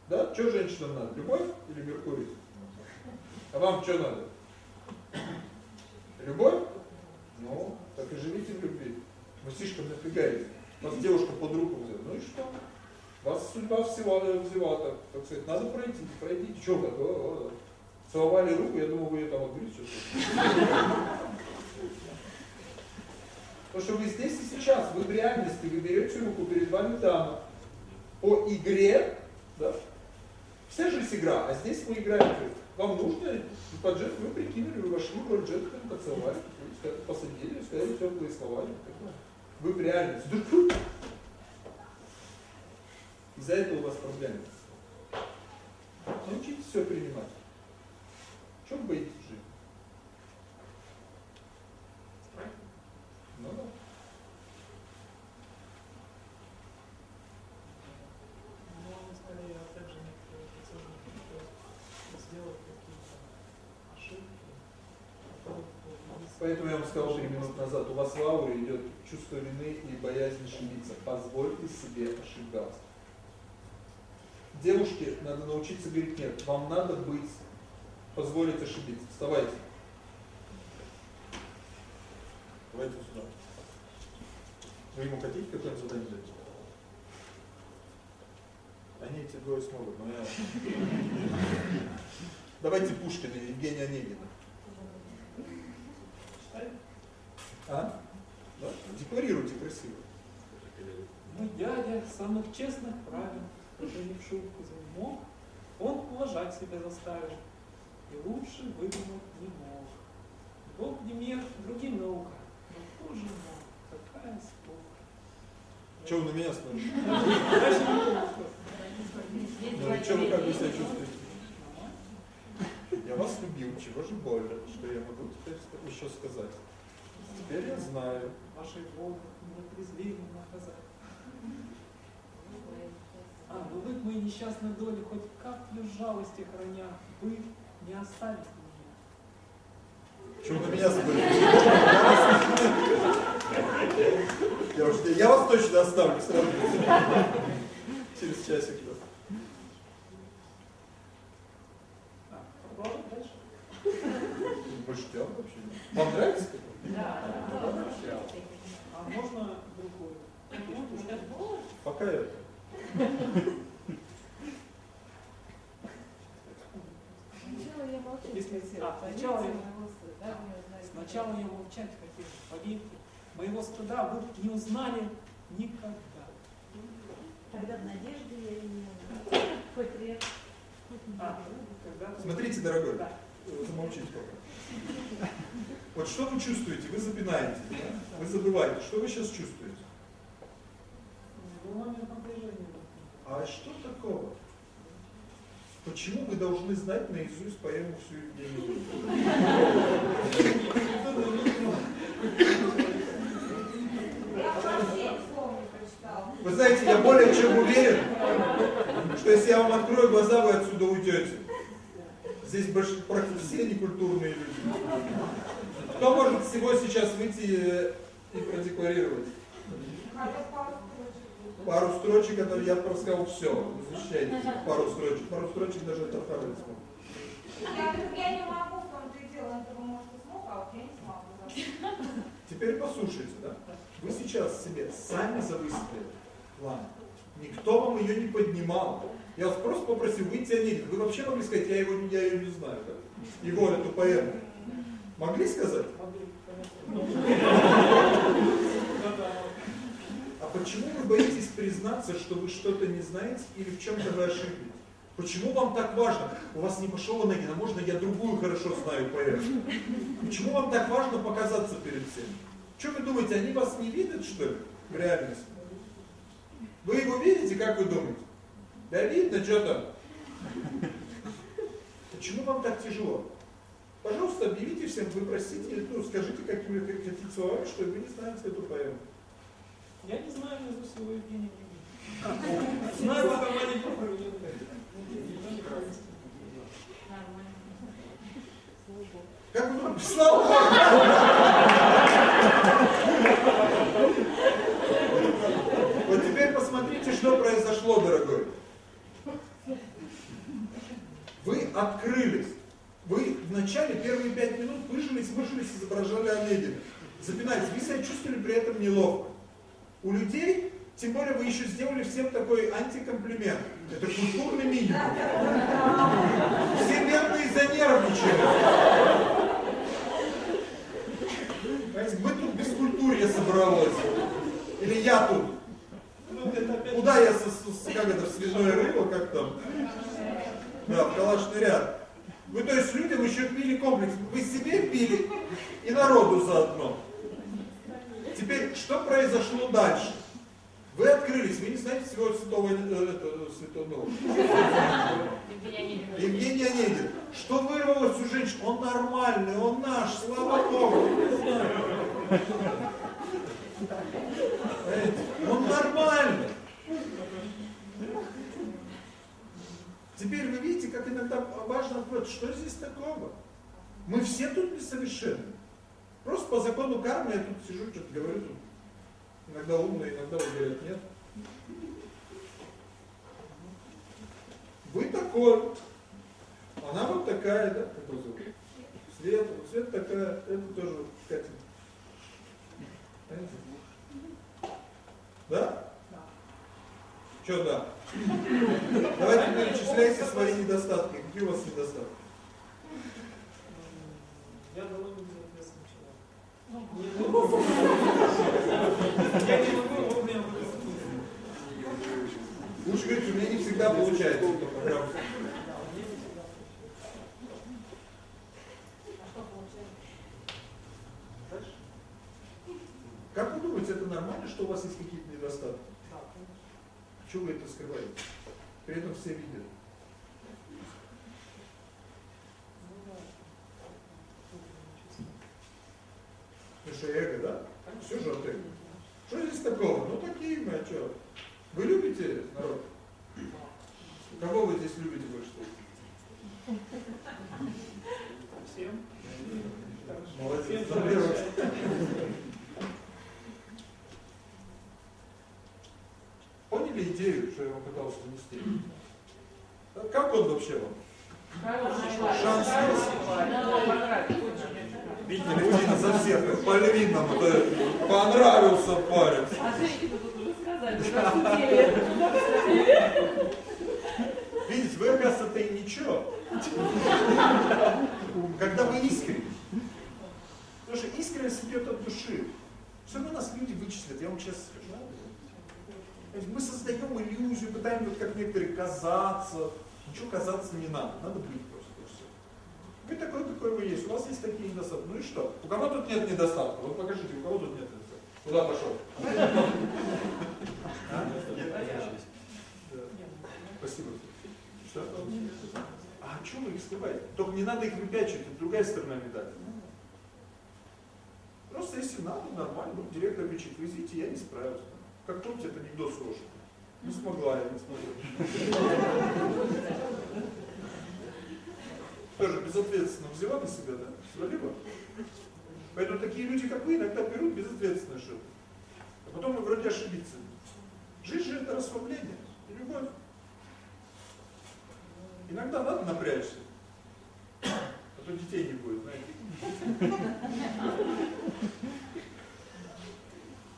Да? Что женщинам надо? Любовь или Меркурий? А вам что надо? Любовь? Ну, так и живите в любви. Вы слишком напрягаете. Вас девушка под руку взяла. Ну и что? Вас судьба взяла, взяла так, так сказать. Надо пройти, пройдите. Что вы? О, о, Целовали руку, я думал, вы ее там отгрызете. Потому что вы здесь и сейчас, вы в реальности, вы берете руку, перед вами дама. По игре, да, вся же игра, а здесь мы играем. Вам нужно, по джет, вы прикинули, вы вошли в роль джентльмена, поцеловали, посадили, сказали теплые слова. Вы в реальности. Из-за этого у вас проблемы. Научитесь все принимать. Чем боитесь жить? Ну да. Поэтому я вам сказал три минут назад, у вас в ауре идет чувство вины и боязнь ошибиться. Позвольте себе ошибаться. Девушке надо научиться говорить нет. Вам надо быть позволить ошибиться. Вставайте. Давайте сюда. Вы ему хотите какое-нибудь задание дать? Они эти двое смогут, но я... Давайте Пушкина, Евгения Онегина. А? Да? Декларируйте красиво. Мой дядя самых честных правил, это не в шутку мог, он уважать себя заставил и лучше выдумать не мог. Бог не мер другим наука, но тоже мог. Какая скука. Чего вы на меня смотрите? Ну вы как вы себя чувствуете? Я вас любил, чего же больно, что я могу теперь еще сказать? Теперь я знаю. Вашей Бога мне презрением наказать. А, ну вы к моей несчастной доле хоть каплю жалости храня, вы не оставить меня. Чего на меня смотрите? Я, уж, я вас точно оставлю сразу. Через часик. А, продолжим дальше? Мы ждем вообще. Вам нравится? Да. А можно другую? Пока это. Сначала я хотела, а, сначала, я- молчать хотел, поверьте, моего стыда вы не узнали никогда. Тогда в надежде я имела. Хоть реально. А, Смотрите, дорогой, замолчите пока. Вот что вы чувствуете? Вы запинаете, да? вы забываете. Что вы сейчас чувствуете? А что такого? Почему вы должны знать наизусть поэму всю Евгению? Вы знаете, я более чем уверен, что если я вам открою глаза, вы отсюда уйдете. Здесь больше практически все некультурные люди. Кто может всего сейчас выйти и продекларировать? Пару строчек, это я просто сказал все. Защищайте пару строчек. Пару строчек даже это второй смог. Я, я не могу в том-то и дело, может и смог, а вот я не смогу. Теперь послушайте, да? Вы сейчас себе сами завысили план. Никто вам ее не поднимал. Я вас просто попросил выйти Онегин. Вы вообще могли сказать, я, его, я ее не знаю. Да? Его эту поэму. Могли сказать? А почему вы боитесь признаться, что вы что-то не знаете или в чем-то вы ошиблись? Почему вам так важно? У вас не пошел Онегин, а можно я другую хорошо знаю поэму? Почему вам так важно показаться перед всеми? Что вы думаете, они вас не видят, что ли, в реальности? Вы его видите, как вы думаете? Да видно, что там. Почему вам так тяжело? Пожалуйста, объявите всем, вы простите, ну, скажите какими хотите словами, что вы не знаете эту поэму. Я не знаю наизусть его Евгения Знаю только маленькую Как вы думаете? Слава Вот теперь посмотрите, что произошло, дорогой. Вы открылись. Вы вначале первые пять минут выжились, выжились, изображали Онегина. Запинались. Вы себя чувствовали при этом неловко. У людей, тем более вы еще сделали всем такой антикомплимент. Это культурный минимум. Все бедные занервничали. Мы тут без культурья собралось. Или я тут. Куда я, со, с, как это, свиное рыба, как там? Да, в калашный ряд. Вы, то есть, людям еще пили комплекс. Вы себе пили и народу заодно. Теперь, что произошло дальше? Вы открылись, вы не знаете всего святого, э, это, святого Евгений Онегин. Что вырвалось у женщин? Он нормальный, он наш, слава Богу. Он нормальный. Теперь вы видите, как иногда важно вопрос, что здесь такого? Мы все тут несовершенны. Просто по закону кармы я тут сижу, что-то говорю, тут иногда умные, иногда вот говорят, нет. Вы такой, она вот такая, да, как его зовут? Света, такая, это тоже Катя. Понимаете? Да? Что да? Давайте перечисляйте свои недостатки. Какие у вас недостатки? Я довольно безответственный человек. Я не могу вовремя Лучше говорить, у меня не всегда получается. Как вы думаете, это нормально, что у вас есть какие-то недостатки? Чего вы это скрываете? При этом все видят. Ну что, эго, да? Все же от эго. Что здесь такого? Ну такие мы, а что? Вы любите народ? Кого вы здесь любите больше всего? Всем. Молодец. Поняли идею, что я вам пытался донести? Как он вообще вам? Шанс есть? Видите, видите за всех, по львиному, понравился парень. А зрители тут уже сказали, что Видите, вы, оказывается, и ничего. Когда вы искренне. Потому что искренность идет от души. Все равно нас люди вычислят, я вам честно скажу. Мы создаем иллюзию, пытаемся, вот как некоторые, казаться, Ничего казаться не надо, надо быть просто. и всё. Вы такой, какой вы есть, у вас есть такие недостатки. Ну и что? У кого тут нет недостатков? Вот покажите, у кого тут нет недостатков. Куда пошел? А? Да. Спасибо. А о чем их скрываете? Только не надо их выпячивать, это другая сторона медали. Просто если надо, нормально, ну, директор кричит, вы извините, я не справился. Как помните, это анекдот с лошадью. Не смогла, я не смогла. Тоже безответственно взяла на себя, да? Свалила. Поэтому такие люди, как вы, иногда берут безответственно что-то. А потом вы вроде ошибиться. Жизнь же это расслабление и любовь. Иногда надо напрячься. А то детей не будет, знаете.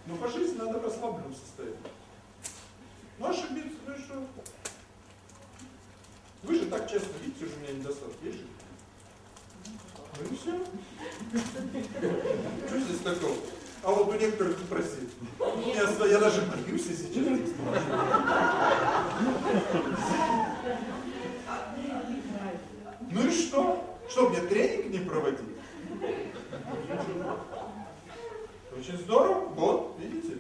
Но по жизни надо в расслабленном состоянии. Ну ошибиться, ну что? Вы же так часто видите, что у меня недостатки есть же? Ну и все. Что здесь такого? А вот у некоторых спроси. Я, я даже боюсь, если честно. Ну и что? Что, мне тренинг не проводить? Очень здорово, вот, видите.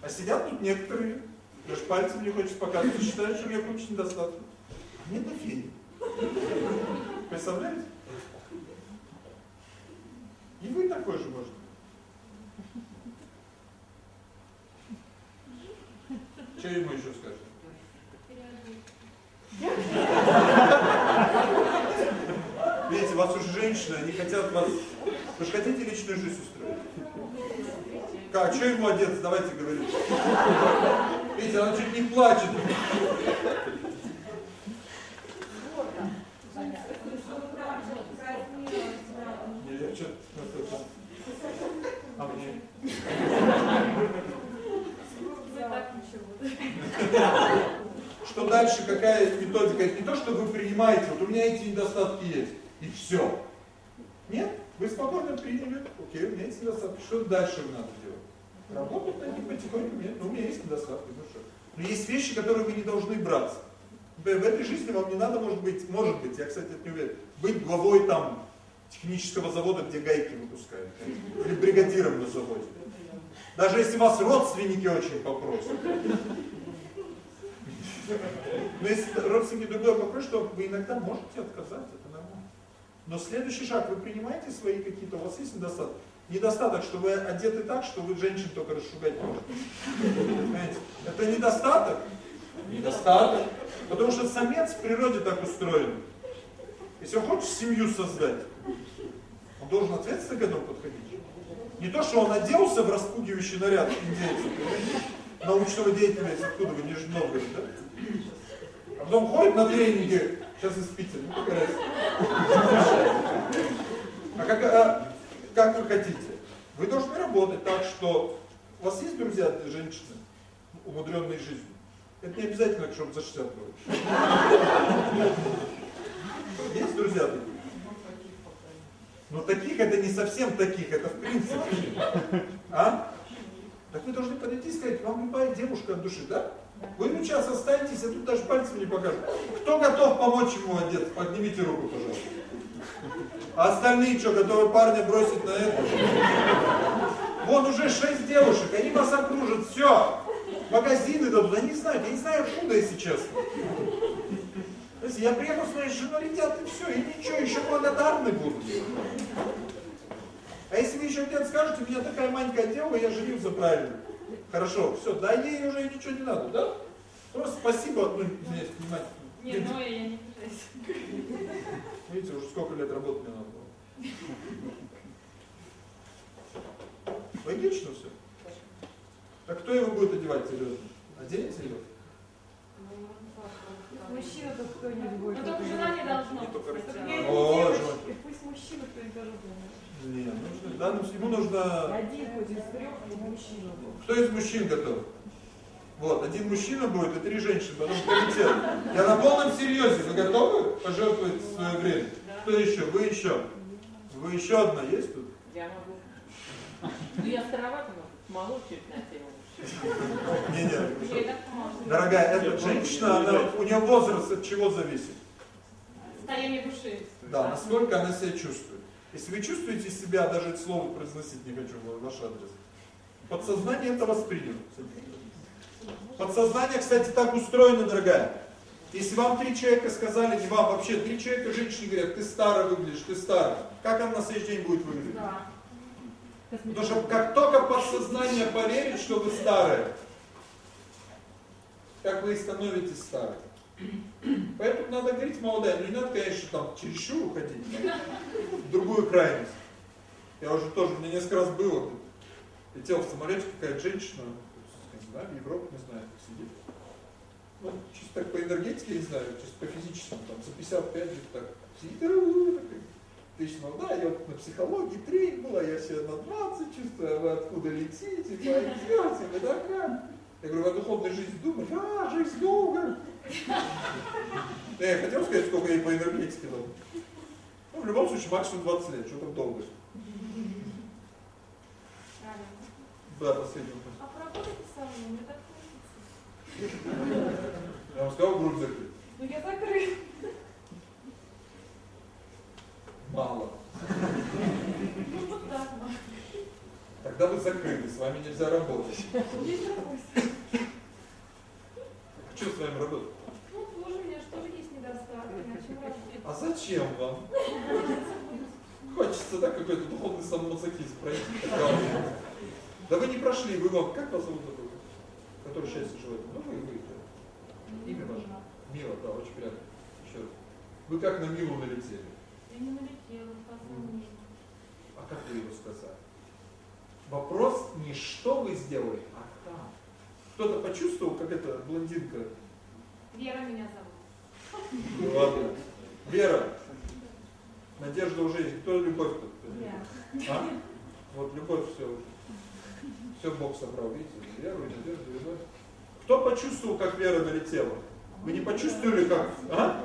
А сидят тут некоторые, даже пальцем не хочется показывать, считают, что у меня куча недостатков. А мне фене. Представляете? И вы такой же можете. Что ему еще скажешь? Видите, вас уже женщины, они хотят вас... Вы же хотите личную жизнь устроить? Как? Что ему одеться? Давайте говорить. Видите, она чуть не плачет. Не. А? Что дальше, какая методика? Это не то, что вы принимаете, вот у меня эти недостатки есть, и все. Нет, вы спокойно приняли, окей, у меня есть недостатки, что дальше надо делать? Работать над ним потихоньку, нет, ну у меня есть недостатки, ну что. Но есть вещи, которые вы не должны браться. В этой жизни вам не надо, может быть, может быть, я, кстати, это не уверен, быть главой там технического завода, где гайки выпускают, или бригадиром на заводе. Даже если вас родственники очень попросят. Но если родственники другое попросят, что вы иногда можете отказать, это нормально. Но следующий шаг, вы принимаете свои какие-то, у вас есть недостаток? Недостаток, что вы одеты так, что вы женщин только расшугать можете. Это недостаток? Недостаток. Потому что самец в природе так устроен. Если он хочет семью создать, он должен ответственно к этому подходить. Не то, что он оделся в распугивающий наряд индейцев, научного деятеля, из откуда вы, Нижний Новгород, да? А потом ходит на тренинги, сейчас из Питера, ну какая А как, а, как вы хотите? Вы должны работать так, что у вас есть друзья женщины, умудренные жизнью? Это не обязательно, чтобы за 60 было. Есть друзья такие? Но таких это не совсем таких, это в принципе. А? Так вы должны подойти и сказать, вам любая девушка от души, да? Вы ну сейчас останетесь, а тут даже пальцем не покажут. Кто готов помочь ему одеться? Поднимите руку, пожалуйста. А остальные что, готовы парня бросить на это? Вон уже шесть девушек, они вас окружат, все. Магазины дадут, они знают, я не знаю откуда, если честно. Если я приехал с моей женой, летят и все, и ничего, еще благодарны будут. А если вы еще где-то скажете, у меня такая маленькая дева, я женился правильно. Хорошо, все, да ей уже ничего не надо, да? Просто спасибо, ну, извиняюсь, внимательно. Нет, ну я не пытаюсь. Видите, уже сколько лет работать мне надо было. Логично все. А кто его будет одевать серьезно? Оденете его? Мужчина то кто-нибудь будет. Ну только жена не должна. О, девочки, пусть мужчина кто-нибудь тоже будет. Не, нужно, да, ну, ему нужно... Один из трех, и мужчина. Кто из мужчин готов? Вот, один мужчина будет и три женщины, потом комитет. Я на полном серьезе. Вы готовы пожертвовать свое время? Кто еще? Вы еще? Вы еще одна есть тут? Я могу. Ну я старовата, но могу чуть на тему. Не, не. Дорогая, эта женщина, она, у нее возраст от чего зависит? Состояние души. Да, насколько она себя чувствует. Если вы чувствуете себя, даже это слово произносить не хочу в ваш адрес, подсознание это восприняло. Подсознание, кстати, так устроено, дорогая. Если вам три человека сказали, не вам, вообще три человека женщине говорят, ты старо выглядишь, ты старо. Как она на следующий день будет выглядеть? Да. Потому что как только подсознание поверит, что вы старые, как вы и становитесь старые. Поэтому надо говорить молодая, но не надо, конечно, там чересчур уходить в другую крайность. Я уже тоже, мне несколько раз было, летел в самолете какая-то женщина, в Европе, не знаю, как сидит. Ну, чисто так по энергетике, не знаю, чисто по физическому, там, за 55 где-то так сидит, отлично, да, я вот на психологии тренинг была, я себя на 20 чувствую, а вы откуда летите, пойдете, вы такая. Я говорю, о духовной жизни думаете? А, жизнь долго. Да, я хотел сказать, сколько ей по энергетике дал. Ну, в любом случае, максимум 20 лет, что там долго. Да, последний вопрос. А поработайте со мной, мне так хочется. Я вам сказал, грудь закрыть. Ну я закрыт. Мало. Ну вот так, мам. Тогда вы закрыты, с вами нельзя работать. Есть такой. Что с вами работать? Ну тоже у меня же тоже есть недостатки, на чем работать. А зачем вам? Хочется, да, какой-то духовный самомазохизм пройти. Да вы не прошли, вы вам, как вас зовут такой? Который счастье желает? Ну вы, вы. да. Имя ваше? Мила, да, очень приятно. Еще раз. Вы как на Милу налетели? Я не налетела, сказала. А как вы его сказали? Вопрос не что вы сделали, а как. Кто-то почувствовал, как эта блондинка? Вера меня зовут. Ладно. Вера. Надежда уже есть. Кто любовь тут? А? Вот любовь все уже. Все Бог собрал, видите? Веру, надежду, любовь. Кто почувствовал, как Вера налетела? Вы не почувствовали, как? А?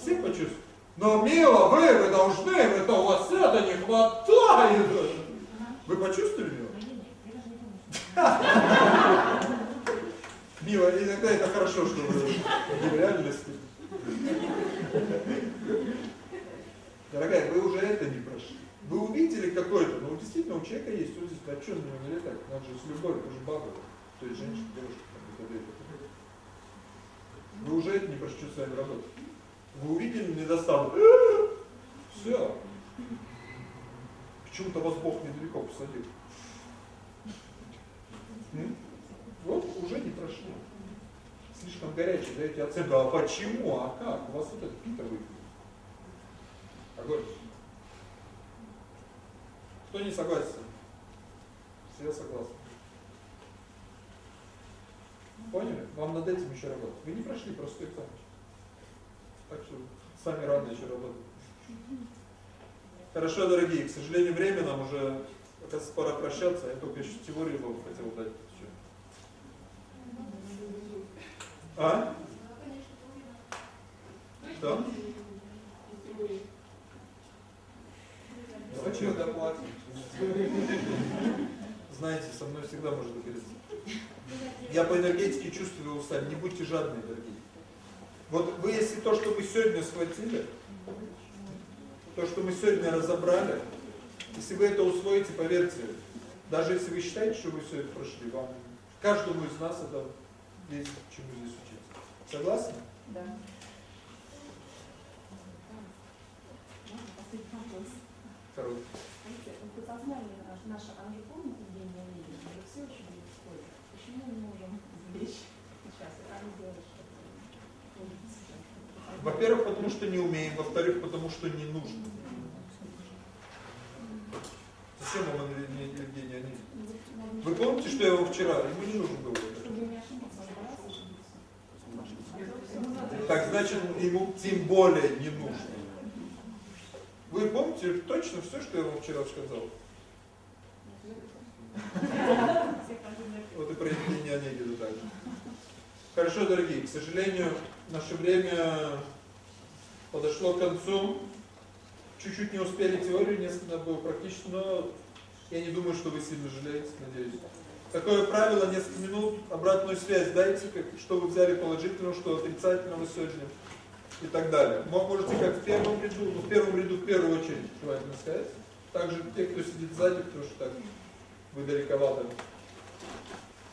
Все почувствовали? Но, мило, вы, вы должны, это у вас это не хватает. Вы почувствовали его? Мило, иногда это хорошо, что вы в реальности. Дорогая, вы уже это не прошли. Вы увидели какой-то, но действительно у человека есть, здесь, а что на него не летать? Надо же с любовью, это же баба. То есть женщина, девушка, там, это. Вы уже это не прошли, что с вами работать. Вы увидели недостаток. Все. Почему-то вас Бог недалеко посадил. Вот уже не прошли. Слишком горячий, даете оценку. А почему? А как? У вас вот этот пита выпил. Огонь. Кто не согласен? Все согласны. Поняли? Вам над этим еще работать. Вы не прошли простой экзамен. Так что с вами рано еще работать. Хорошо, дорогие, к сожалению, время нам уже оказывается, пора прощаться. Я только еще теорию вам хотел дать. А? Да? Зачем доплатить? Знаете, со мной всегда можно договориться. Я по энергетике чувствую устали. Не будьте жадные, дорогие. Вот вы, если то, что вы сегодня схватили, то, что мы сегодня разобрали, если вы это усвоите, поверьте, даже если вы считаете, что вы все это прошли, вам, каждому из нас это есть чему здесь. Согласны? Да. Короткий. Подсознание наше, оно же помнит Евгения Онегина, мы же все очень не. Почему мы можем сейчас, делают что-то. Во-первых, потому что не умеем, во-вторых, потому что не нужно. Зачем вам Евгений Онегин? Вы помните, что я его вчера, ему не нужен был. Чтобы не ошибиться. Так значит, ему тем более не нужно. Вы помните точно все, что я вам вчера сказал? Вот и про Евгения Онегина также. Хорошо, дорогие, к сожалению, наше время подошло к концу. Чуть-чуть не успели теорию, несколько было практически, но я не думаю, что вы сильно жалеете, надеюсь. Такое правило, несколько минут, обратную связь дайте, как, что вы взяли положительного, что отрицательного сегодня и так далее. Можете как в первом ряду, ну в первом ряду в первую очередь желательно сказать. Также те, кто сидит сзади, потому что так вы далековато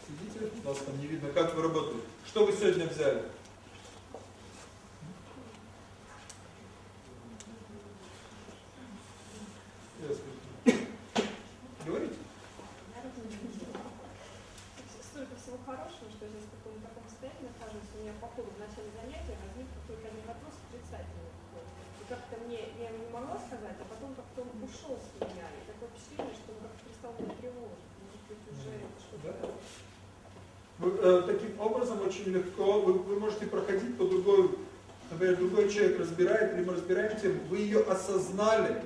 сидите, вас там не видно, как вы работаете. Что вы сегодня взяли? Говорите. Столько всего хорошего, что я сейчас в таком, таком состоянии нахожусь. У меня по ходу в начале занятия возник какой-то один вопрос отрицательный. И как-то мне, я ему не могла сказать, а потом как-то он ушел с меня. И такое впечатление, что он как-то перестал меня тревожить. Может быть, уже это что-то... Вы, э, таким образом очень легко, вы, вы можете проходить по другой, например, другой человек разбирает, или мы разбираем тему, вы ее осознали.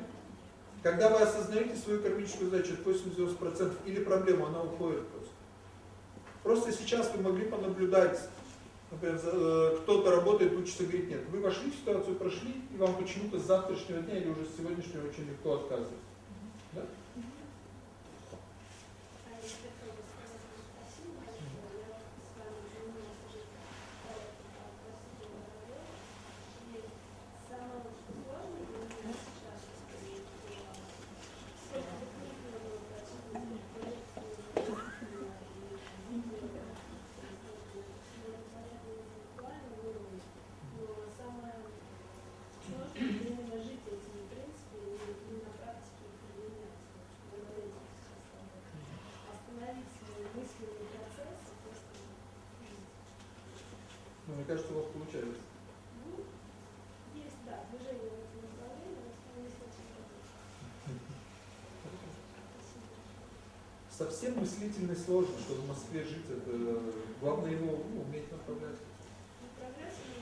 Когда вы осознаете свою кармическую задачу, 80% или проблему, она уходит просто. Просто сейчас вы могли понаблюдать, например, э, кто-то работает, учится, говорит, нет, вы вошли в ситуацию, прошли, и вам почему-то с завтрашнего дня или уже с сегодняшнего очень легко отказывать. Да? Но мне кажется, у вас получается. Есть, да, движение в этом направлении, но не очень Совсем мыслительно сложно, что в Москве жить, это главное его ну, уметь. Направлять, но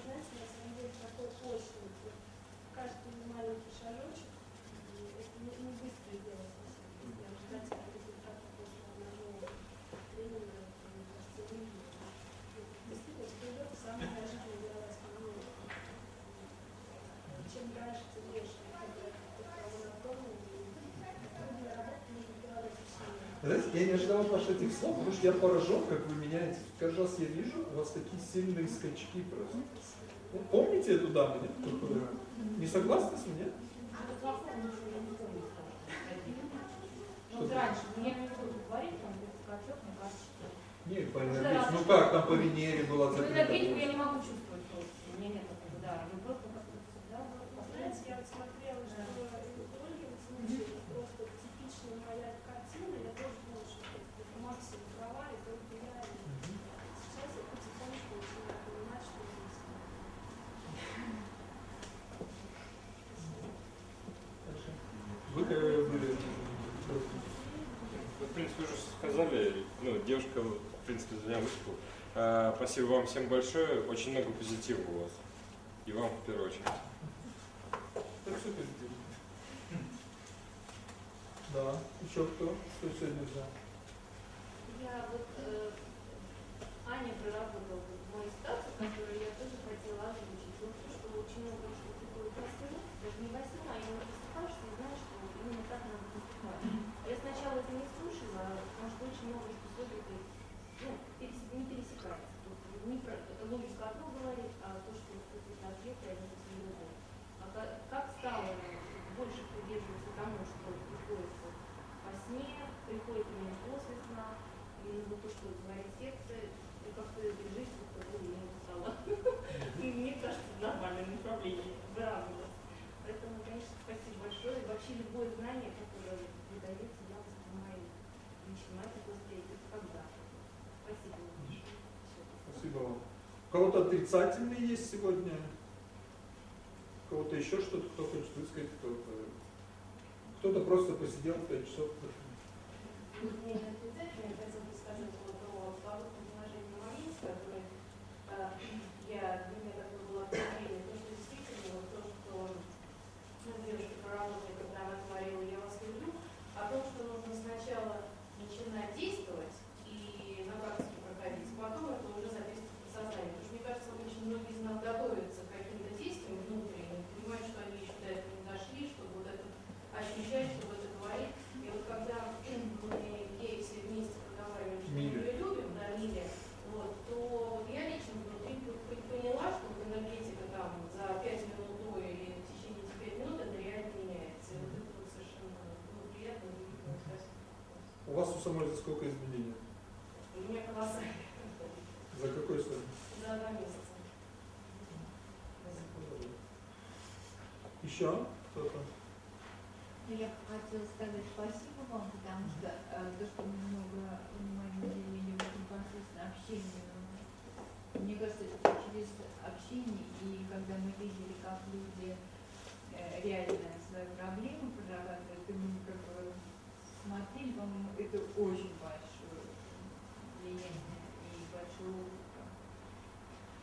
знаете, на самом деле такой очень, вот, каждый маленький шажочек, и это не, не быстро делать, на самом деле, ждать результата после одного тренинга, мне кажется, не Действительно, вперед самое неожиданное дело основное. Чем дальше, тем больше. Знаете, я не ожидал от вас этих слов, потому что я поражен, как вы меняете. Каждый раз я вижу, у вас такие сильные скачки просто. Ну, помните эту даму, нет? Которую... Не согласны с? Ну, вот раньше, ну, я не буду говорить, там, скачок, мне кажется, что... Нет, энергетике. Ну как, там по Венере была Ну, закрыта. энергетику я не могу чувствовать просто, у меня нет такого удара. Ну, просто как-то всегда Знаете, я вот смотрела, что в Ольгин случае просто типичная моя картина, я тоже думала, что это максимум права, и только я. и Сейчас я потихонечку начинаю понимать, что здесь. Вы э, были... Вы, в принципе, уже сказали, ну, девушка, в принципе, за меня выступила. А, спасибо вам всем большое, очень много позитива у вас. И вам в первую очередь. Так все позитивно. Да, еще кто? Что сегодня взял? Я вот э, Аня проработала вот мою ситуацию, которую я тоже хотела озвучить. Вот то, что очень много что приходит во сне, даже не во сне, а именно просыпаешься и знаешь, что именно так надо поступать. Я сначала это не слушала, потому что очень много что с логикой ну, перес- не пересекается. Тут не про, логика одно говорит, а то, что какие-то ответы, они совсем другое. А как, как стало больше придерживаться тому, что приходится во сне, приходит именно после сна, именно вот то, что говорит сердце, и как-то жизнь как-то более не стала. Мне кажется, в нормальном направлении выравниваться. Поэтому, конечно, спасибо большое. И вообще любое знание, которое выдается, я воспринимаю лично это быстрее, это когда. Спасибо вам большое. Спасибо вам. У кого-то отрицательный есть сегодня? Кого-то еще что-то, кто хочет высказать, кто-то... Кто-то просто посидел 5 часов. Не отрицательно, я хотела бы сказать вот про свободное положение на моменте, которое э, я, для меня такое было откровение, то, что действительно, вот то, что ну, девушка проработала, когда она говорила, я вас люблю, о том, что нужно сначала начинать действовать и на практике проходить, потом это уже записывать в сознании. Потому что, мне кажется, очень многие из нас готовятся к каким-то действиям внутренним, понимают, что они еще до этого не дошли, чтобы вот это ощущать, чтобы это говорить. И вот когда мы ей все вместе проговаривали, что у самой за сколько изменений? У меня колоссально. За какой срок? За два месяца. Еще кто-то? Ну, Я хотела сказать спасибо вам, потому что э, то, что мы много внимания уделили в этом процессе общения, мне кажется, через общение и когда мы видели, как люди э, реально свои проблемы прорабатывают, и мы как бы по-моему, это очень большое влияние и большой опыт.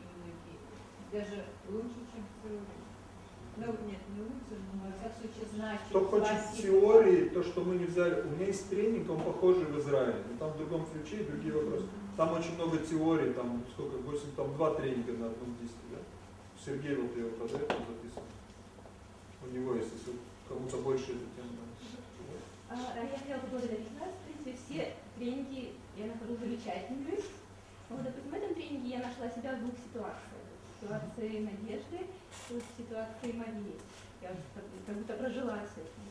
И многие, даже лучше, чем в теории. Ну, нет, не лучше, но во всяком случае значит. Кто хочет спасибо. теории, то, что мы не взяли, у меня есть тренинг, он похожий в Израиле, но там в другом ключе и другие вопросы. Там очень много теорий, там сколько, 8, там два тренинга на одном диске, да? Сергей вот его продает, он записан. У него если кому-то больше эта тема нравится. А, Я хотела поблагодарить вас. В принципе, все тренинги я нахожу замечательными. Вот, допустим, в этом тренинге я нашла себя в двух ситуациях. В ситуации надежды и в ситуации Марии. Я как будто прожила с этим.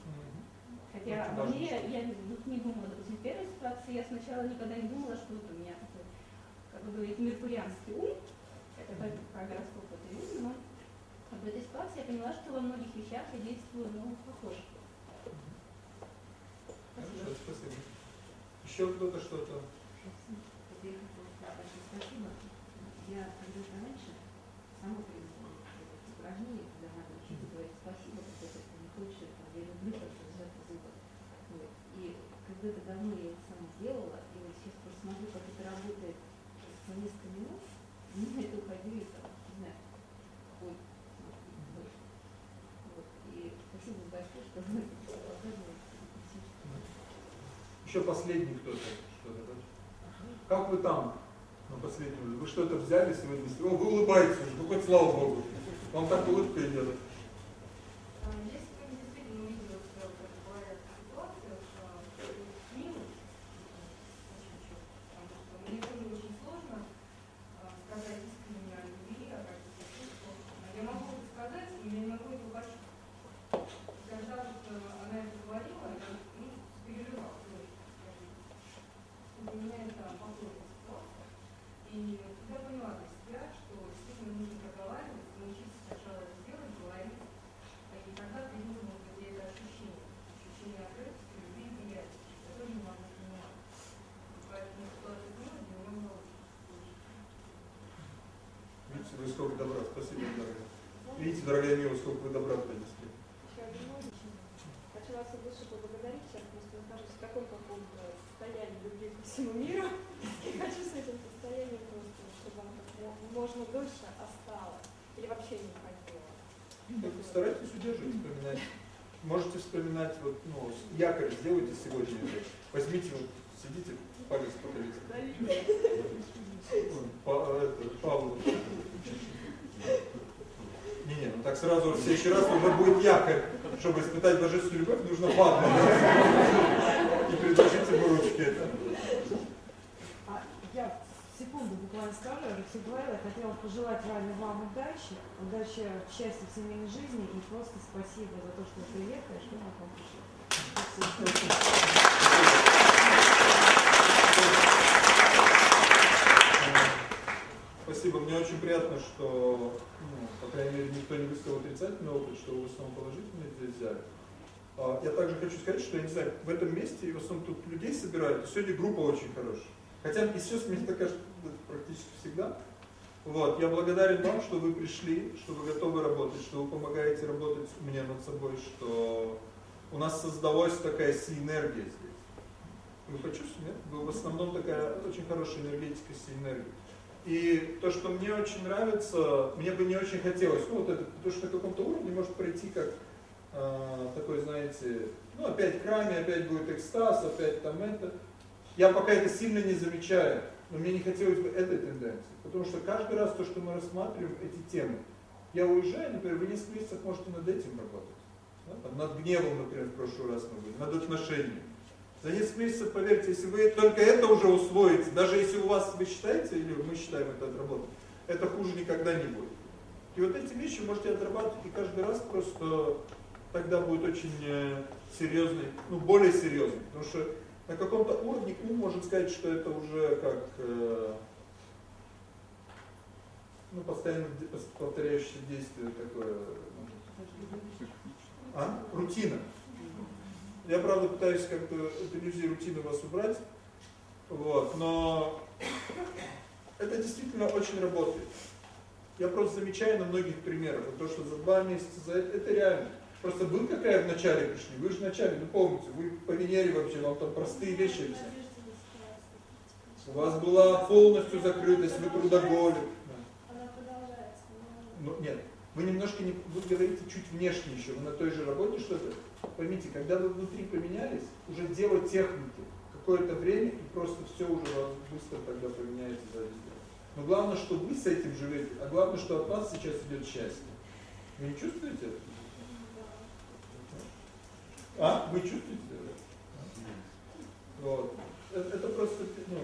Хотя мне что- я ну, не думала, допустим, в первой ситуации я сначала никогда не думала, что вот у меня такой, как вы говорите, меркурианский ум. Это как про гороскоп это видно, но в этой ситуации я поняла, что во многих вещах я действую, ну, похоже. Хорошо, спасибо. Еще кто-то что-то? Спасибо. Я когда-то раньше сама это упражнение, когда надо спасибо, когда ты не хочешь, там, я люблю как-то зубы. И когда-то давно я это сама делала, и вот сейчас просто смотрю, как это работает за несколько минут, у меня это уходили там, не знаю, год, больше. Вот. И спасибо большое, что вы это показываете. Еще последний кто-то что-то? Как вы там на последнем? Вы что-то взяли сегодня? О, вы улыбаетесь уже, ну хоть слава Богу. Вам так улыбка идет. А, Я сегодня действительно увидела, что, как говорят, ситуация, что снилось очень четко, потому что мне тоже очень сложно а, сказать искренне о любви, о каких-то чувствах. А Я могу это сказать, но я не могу это угощать. Когда вот э, она это говорила, я ну, переживала очень. Для меня это похожая ситуация. И я поняла для себя, что действительно нужно проговаривать, научиться сначала это делать, говорить, и тогда придумать может быть это ощущение, ощущение открытости, любви и приятия. Я тоже не могу понимать. Поэтому ситуация с мной для меня много. Видите, вы сколько добра. Спасибо, дорогая. Видите, дорогая Мила, сколько вы добра принесли. Хочу вас души поблагодарить. Сейчас просто нахожусь в таком каком-то состоянии любви ко всему миру. И хочу с этим состоянием просто, чтобы оно как можно дольше осталось. Или вообще не уходило. Так, Старайтесь удерживать, вспоминать. Можете вспоминать, вот, ну, якорь сделайте сегодня. Возьмите, вот, сидите, палец поколите. Павлу. Так сразу в следующий раз уже будет якорь. Чтобы испытать божественную любовь, нужно падать. И предложить ему ручки. А я секунду буквально скажу, я уже я хотела пожелать Ване вам удачи, удачи, счастья в семейной жизни и просто спасибо за то, что вы приехали, что мы к вам пришли. Спасибо. Мне очень приятно, что, ну, по крайней мере, никто не высказал отрицательный опыт, что вы в основном положительный здесь взяли. А, Я также хочу сказать, что, я не знаю, в этом месте, и в основном тут людей собирают, сегодня группа очень хорошая. Хотя и сейчас мне так кажется практически всегда. Вот, я благодарен вам, что вы пришли, что вы готовы работать, что вы помогаете работать мне над собой, что у нас создалась такая синергия здесь. Вы почувствовали, нет? Вы в основном такая очень хорошая энергетика синергии. И то, что мне очень нравится, мне бы не очень хотелось, ну вот это, то, что на каком-то уровне может пройти как э, такой, знаете, ну опять к раме, опять будет экстаз, опять там это. Я пока это сильно не замечаю, но мне не хотелось бы этой тенденции. Потому что каждый раз то, что мы рассматриваем, эти темы, я уезжаю, например, вы несколько месяцев можете над этим работать. Да, там, над гневом, например, в прошлый раз мы были, над отношениями. За несколько месяцев, поверьте, если вы только это уже усвоите, даже если у вас, вы считаете, или мы считаем это отработать, это хуже никогда не будет. И вот эти вещи можете отрабатывать, и каждый раз просто тогда будет очень э, серьезный, ну более серьезный. Потому что На каком-то уровне ум может сказать, что это уже как э, ну, постоянно повторяющееся действие такое. А? Рутина. Я, правда, пытаюсь как-то эту иллюзию рутины вас убрать. Вот, но это действительно очень работает. Я просто замечаю на многих примерах, вот то, что за два месяца, за это, это реально. Просто вы какая в начале пришли, вы же в начале, ну помните, вы по Венере вообще, вам там простые вещи У вас была полностью закрытость, вы трудоголик. Ну, нет, вы немножко не, вы говорите чуть внешне еще, вы на той же работе что-то. Поймите, когда вы внутри поменялись, уже дело техники, какое-то время, и просто все уже быстро тогда поменяется за Но главное, что вы с этим живете, а главное, что от вас сейчас идет счастье. Вы не чувствуете это? А? Вы чувствуете это? Вот. Это, просто, ну,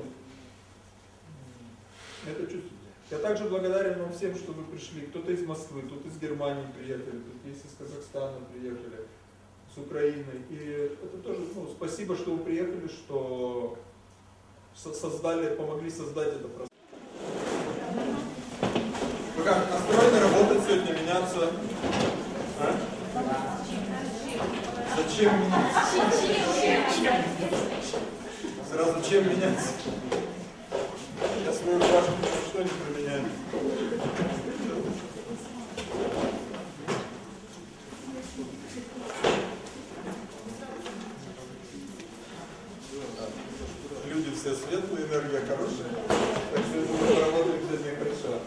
это чувствуете. Я также благодарен вам всем, что вы пришли. Кто-то из Москвы, кто-то из Германии приехали, кто-то из Казахстана приехали, с Украины. И это тоже, ну, спасибо, что вы приехали, что создали, помогли создать это пространство. Вы как, настроены работать сегодня, меняться? А? Зачем меняться? Сразу чем меняться? Я свою башню что не променяю. Люди все светлые, энергия хорошая. Так что я думаю, работать сегодня хорошо.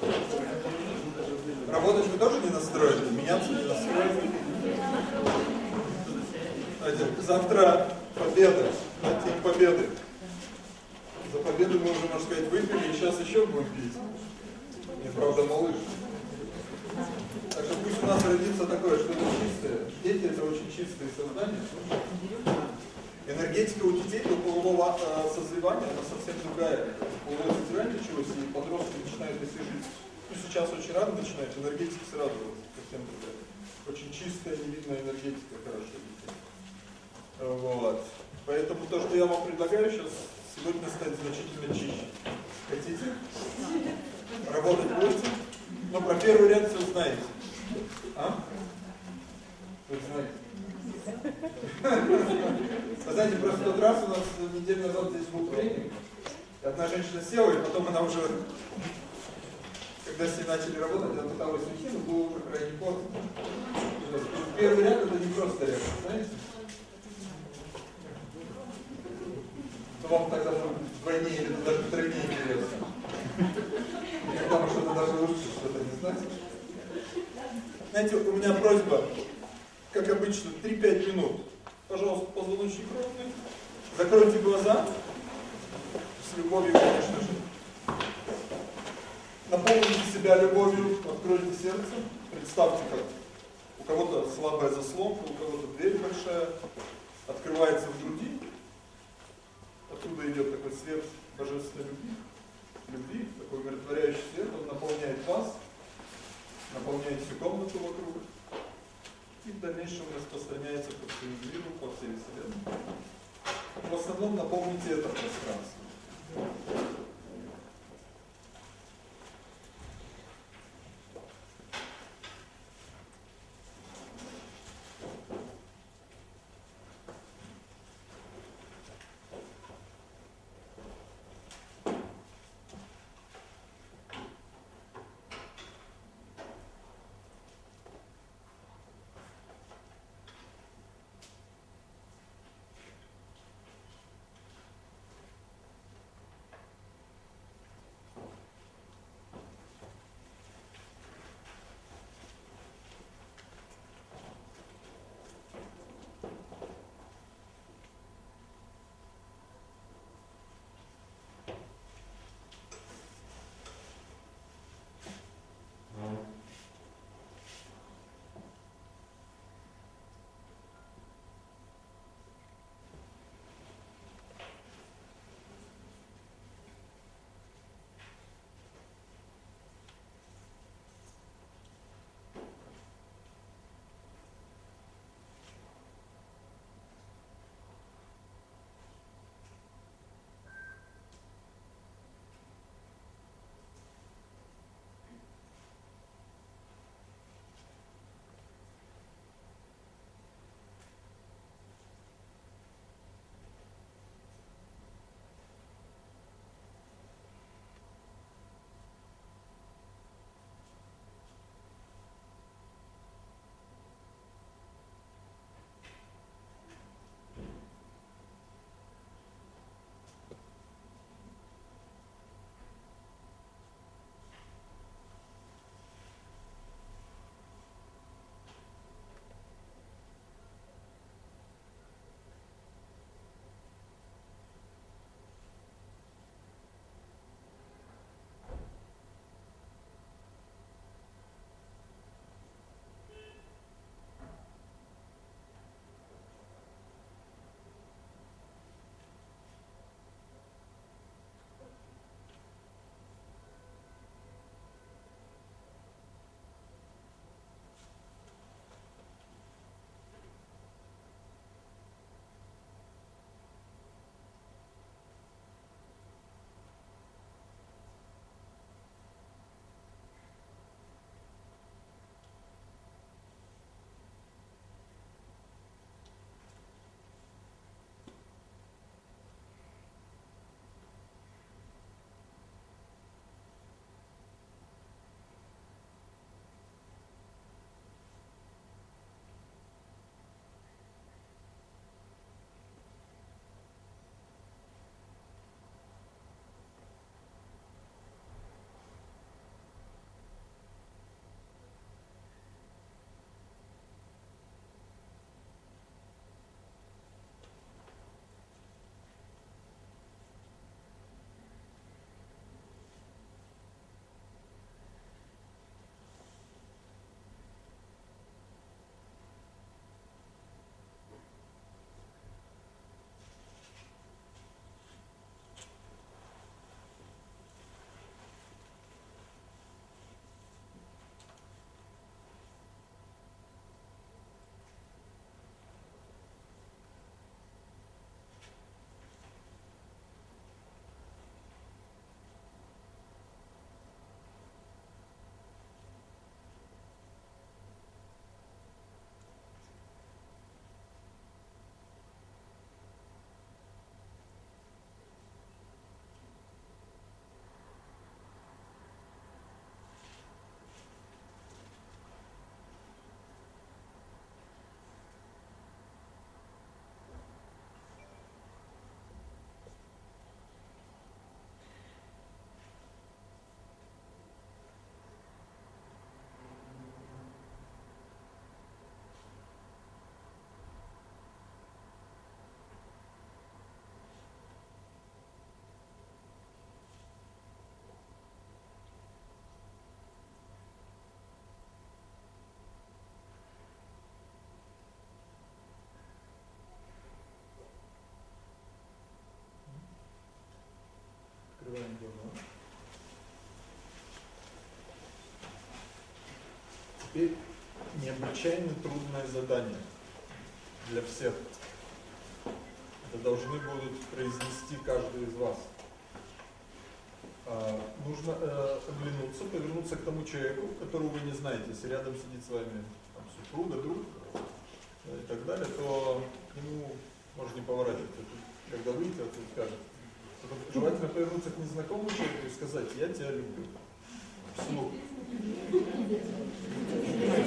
Работать вы тоже не настроены, меняться не настроены. Завтра победа, день победы. За победу мы уже, можно сказать, выпили, и сейчас еще будем пить. И правда, малыш. Так что пусть у нас родится такое, что это чистое. Дети это очень чистые создания. Энергетика у детей до полового а, созревания, она совсем другая. Половое созревание началось, и подростки начинают освежить. Ну, сейчас очень рано начинают, энергетика сразу совсем другая. Очень чистая, невидная энергетика хорошая детей. Вот. Поэтому то, что я вам предлагаю сейчас, сегодня стать значительно чище. Хотите? Работать будете? Ну, про первую реакцию знаете. А? Вы знаете. Вы знаете, просто тот раз у нас неделю назад здесь был тренинг. Одна женщина села, и потом она уже, когда с ней начали работать, она пыталась уйти, но было уже крайне поздно. Первый ряд это не просто ряд, знаете? То вам тогда будет вдвойне или даже втройне интересно. Когда мы что-то даже лучше что-то не знать. Знаете, у меня просьба, как обычно, 3-5 минут. Пожалуйста, позвоночник ровный. Закройте глаза. С любовью, конечно же. Наполните себя любовью, откройте сердце. Представьте, как у кого-то слабая заслонка, у кого-то дверь большая открывается в груди. Оттуда идет такой свет божественной любви, любви, такой умиротворяющий свет, он наполняет вас, наполняет всю комнату вокруг, и в дальнейшем распространяется по всему миру, по всей Вселенной. В основном наполните это пространство. Теперь необычайно трудное задание для всех. Это должны будут произнести каждый из вас. А, нужно э, оглянуться, повернуться к тому человеку, которого вы не знаете, если рядом сидит с вами там, супруга, друг э, и так далее, то ему можно не поворачиваться. Когда выйдет, он скажет. Желательно повернуться к незнакомому человеку и сказать, я тебя люблю. Вслух. Thank you.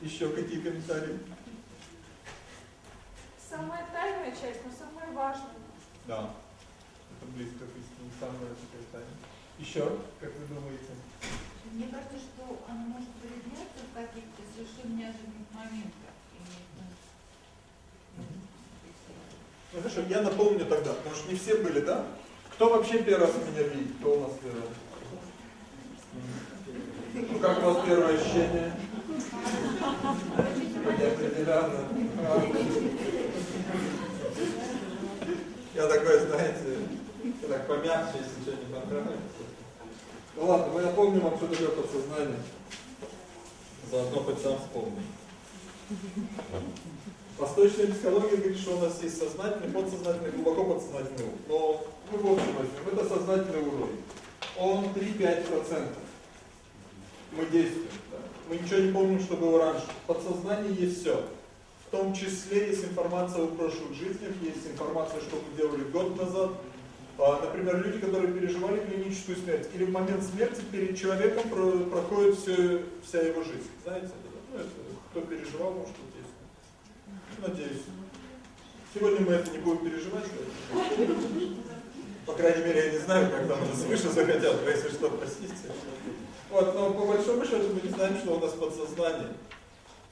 Еще какие комментарии? Самая тайная часть, но самая важная. Да. Это близко к истине, самая такая тайна. Еще, как вы думаете? Мне кажется, что она может проявляться в каких-то совершенно неожиданных моментах. Ну хорошо, я напомню тогда, потому что не все были, да? Кто вообще первый раз меня видит? Кто у нас первый раз? Ну как у вас первое ощущение? Я такой, знаете, так помягче, если что не понравится. Ну ладно, мы напомним вам, что такое подсознание. Заодно хоть сам вспомним. Восточная психология говорит, что у нас есть сознательный, подсознательный, глубоко подсознательный ум. Но мы в общем возьмем, это сознательный уровень. Он 3-5%. Мы действуем. Мы ничего не помним, что было раньше. В подсознании есть все. В том числе есть информация о прошлых жизнях, есть информация, что мы делали год назад. А, например, люди, которые переживали клиническую смерть. Или в момент смерти перед человеком проходит все, вся его жизнь. Знаете, ну, это, кто переживал, может быть, есть. Надеюсь. Сегодня мы это не будем переживать. По крайней мере, я не знаю, когда нас выше захотят, если что, простите. Вот, но по большому счету мы не знаем, что у нас подсознание,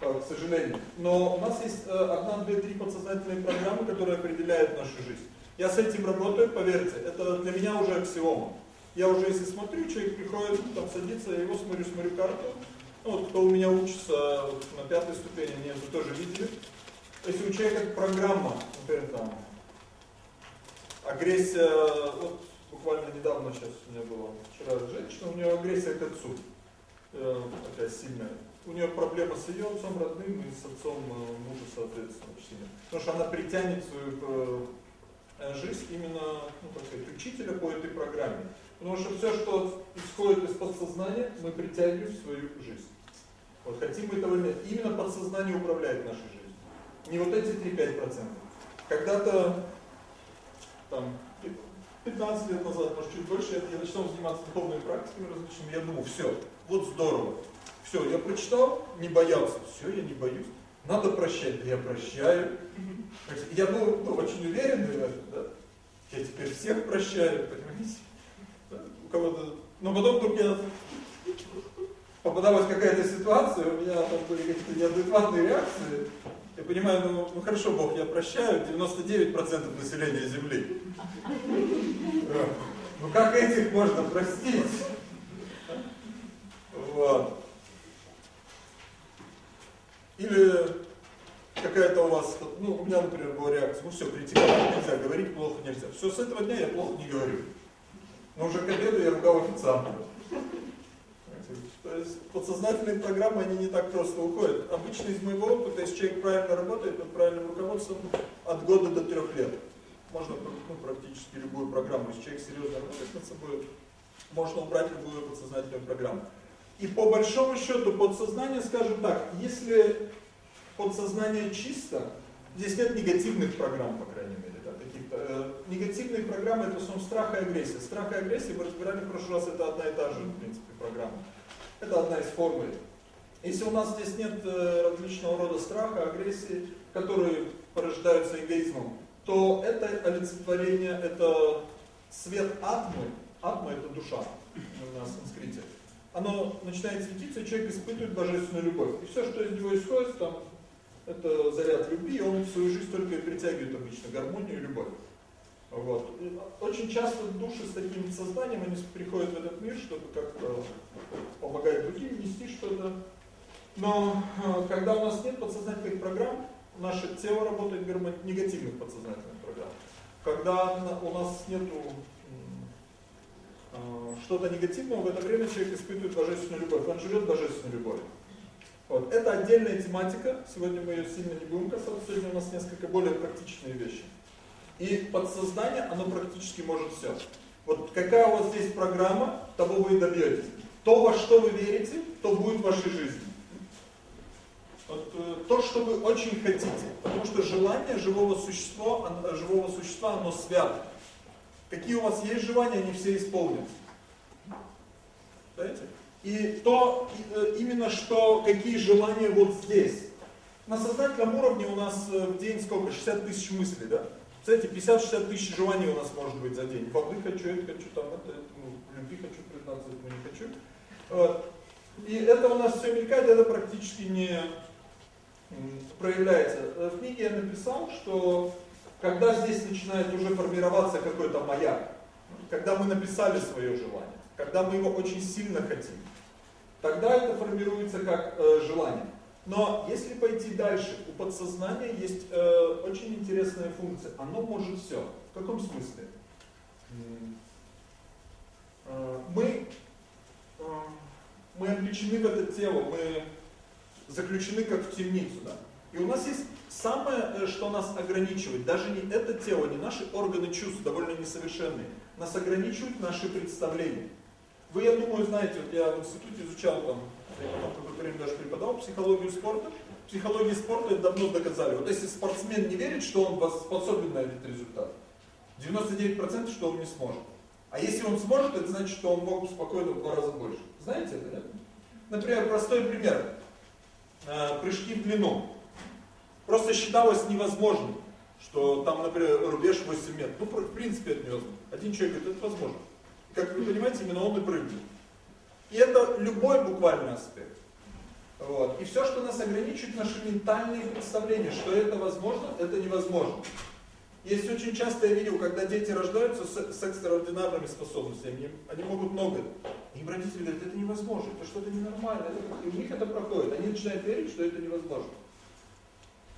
к сожалению. Но у нас есть э, одна, две, три подсознательные программы, которые определяют нашу жизнь. Я с этим работаю, поверьте, это для меня уже аксиома. Я уже если смотрю, человек приходит, там садится, я его смотрю, смотрю карту. Ну, вот кто у меня учится вот, на пятой ступени, они вы тоже видели. Если у человека программа, например, там, агрессия, вот буквально недавно сейчас у меня была вчера женщина, у нее агрессия к отцу, э, такая сильная. У нее проблема с ее отцом родным и с отцом э, мужа, соответственно, очень. Потому что она притянет свою э, жизнь именно, ну, так сказать, учителя по этой программе. Потому что все, что исходит из подсознания, мы притягиваем в свою жизнь. Вот хотим мы этого нет. Именно подсознание управляет нашей жизнью. Не вот эти 3-5%. Когда-то, там, 15 лет назад, может чуть больше, я, я начал заниматься духовными практиками различными, я думал, все, вот здорово. Все, я прочитал, не боялся. Все, я не боюсь. Надо прощать, да я прощаю. Я был ну, очень уверенный в этом, да. Я теперь всех прощаю, понимаете? Да? У кого-то. Но потом вдруг я попадалась какая-то ситуация, у меня там были какие-то неадекватные реакции, я понимаю, ну, ну хорошо, Бог, я прощаю 99% населения Земли. Ну как этих можно простить? Вот. Или какая-то у вас, ну, у меня, например, была реакция, ну все, критиковать нельзя, говорить плохо нельзя. Все, с этого дня я плохо не говорю. Но уже к обеду я ругал официанта. То есть подсознательные программы, они не так просто уходят. Обычно из моего опыта, если человек правильно работает под правильным руководством, от года до трех лет. Можно ну, практически любую программу, если человек серьезно работает над собой, можно убрать любую подсознательную программу. И по большому счету подсознание, скажем так, если подсознание чисто, здесь нет негативных программ, по крайней мере, да, каких-то. Э, негативные программы это в основном страх и агрессия. Страх и агрессия, мы разбирали в прошлый раз, это одна и та же, в принципе, программа. Это одна из формул. Если у нас здесь нет э, различного рода страха, агрессии, которые порождаются эгоизмом, то это олицетворение, это свет атмы, атма это душа на санскрите, оно начинает светиться, человек испытывает божественную любовь. И все, что из него исходит, там, это заряд любви, и он в свою жизнь только и притягивает обычно гармонию и любовь. Вот. Очень часто души с таким сознанием, они приходят в этот мир, чтобы как-то помогать другим, нести что-то. Но э, когда у нас нет подсознательных программ, наше тело работает гармонично, негативных подсознательных программ. Когда у нас нету э, что-то негативного, в это время человек испытывает божественную любовь, он живет божественной любовью. Вот. Это отдельная тематика, сегодня мы ее сильно не будем касаться, сегодня у нас несколько более практичные вещи. И подсознание, оно практически может все. Вот какая у вас здесь программа, того вы и добьетесь. То, во что вы верите, то будет в вашей жизни. Вот, э, то, что вы очень хотите. Потому что желание живого существа, живого существа, оно свято. Какие у вас есть желания, они все исполнятся. Знаете? И то, э, именно что, какие желания вот здесь. На сознательном уровне у нас э, в день сколько? 60 тысяч мыслей, да? Кстати, 50-60 тысяч желаний у нас может быть за день. Воды хочу, это хочу, там, это, это ну, любви хочу признаться, это не хочу. Вот. И это у нас все мелькает, это практически не проявляется. Э, в книге я написал, что когда здесь начинает уже формироваться какой-то маяк, когда мы написали свое желание, когда мы его очень сильно хотим, тогда это формируется как э, желание. Но если пойти дальше, у подсознания есть э, очень интересная функция. Оно может все. В каком смысле? Э, мы, э, мы обличены в это тело, мы заключены как в темницу. Да? И у нас есть самое, э, что нас ограничивает. Даже не это тело, не наши органы чувств, довольно несовершенные. Нас ограничивают наши представления. Вы, я думаю, знаете, вот я в институте изучал там время даже преподавал психологию спорта. Психология спорта давно доказали. Вот если спортсмен не верит, что он способен на этот результат, 99% что он не сможет. А если он сможет, это значит, что он мог спокойно в два раза больше. Знаете это, нет? Например, простой пример. Э, прыжки в длину. Просто считалось невозможным, что там, например, рубеж 8 метров. Ну, в принципе, это невозможно. Один человек говорит, это возможно. Как вы понимаете, именно он и прыгнул. И это любой буквальный аспект. Вот. И все, что нас ограничивает, наши ментальные представления, что это возможно, это невозможно. Есть очень часто я видел, когда дети рождаются с, с экстраординарными способностями, они, они могут много. Им родители говорят, это невозможно, это что-то ненормально, это, и у них это проходит. Они начинают верить, что это невозможно.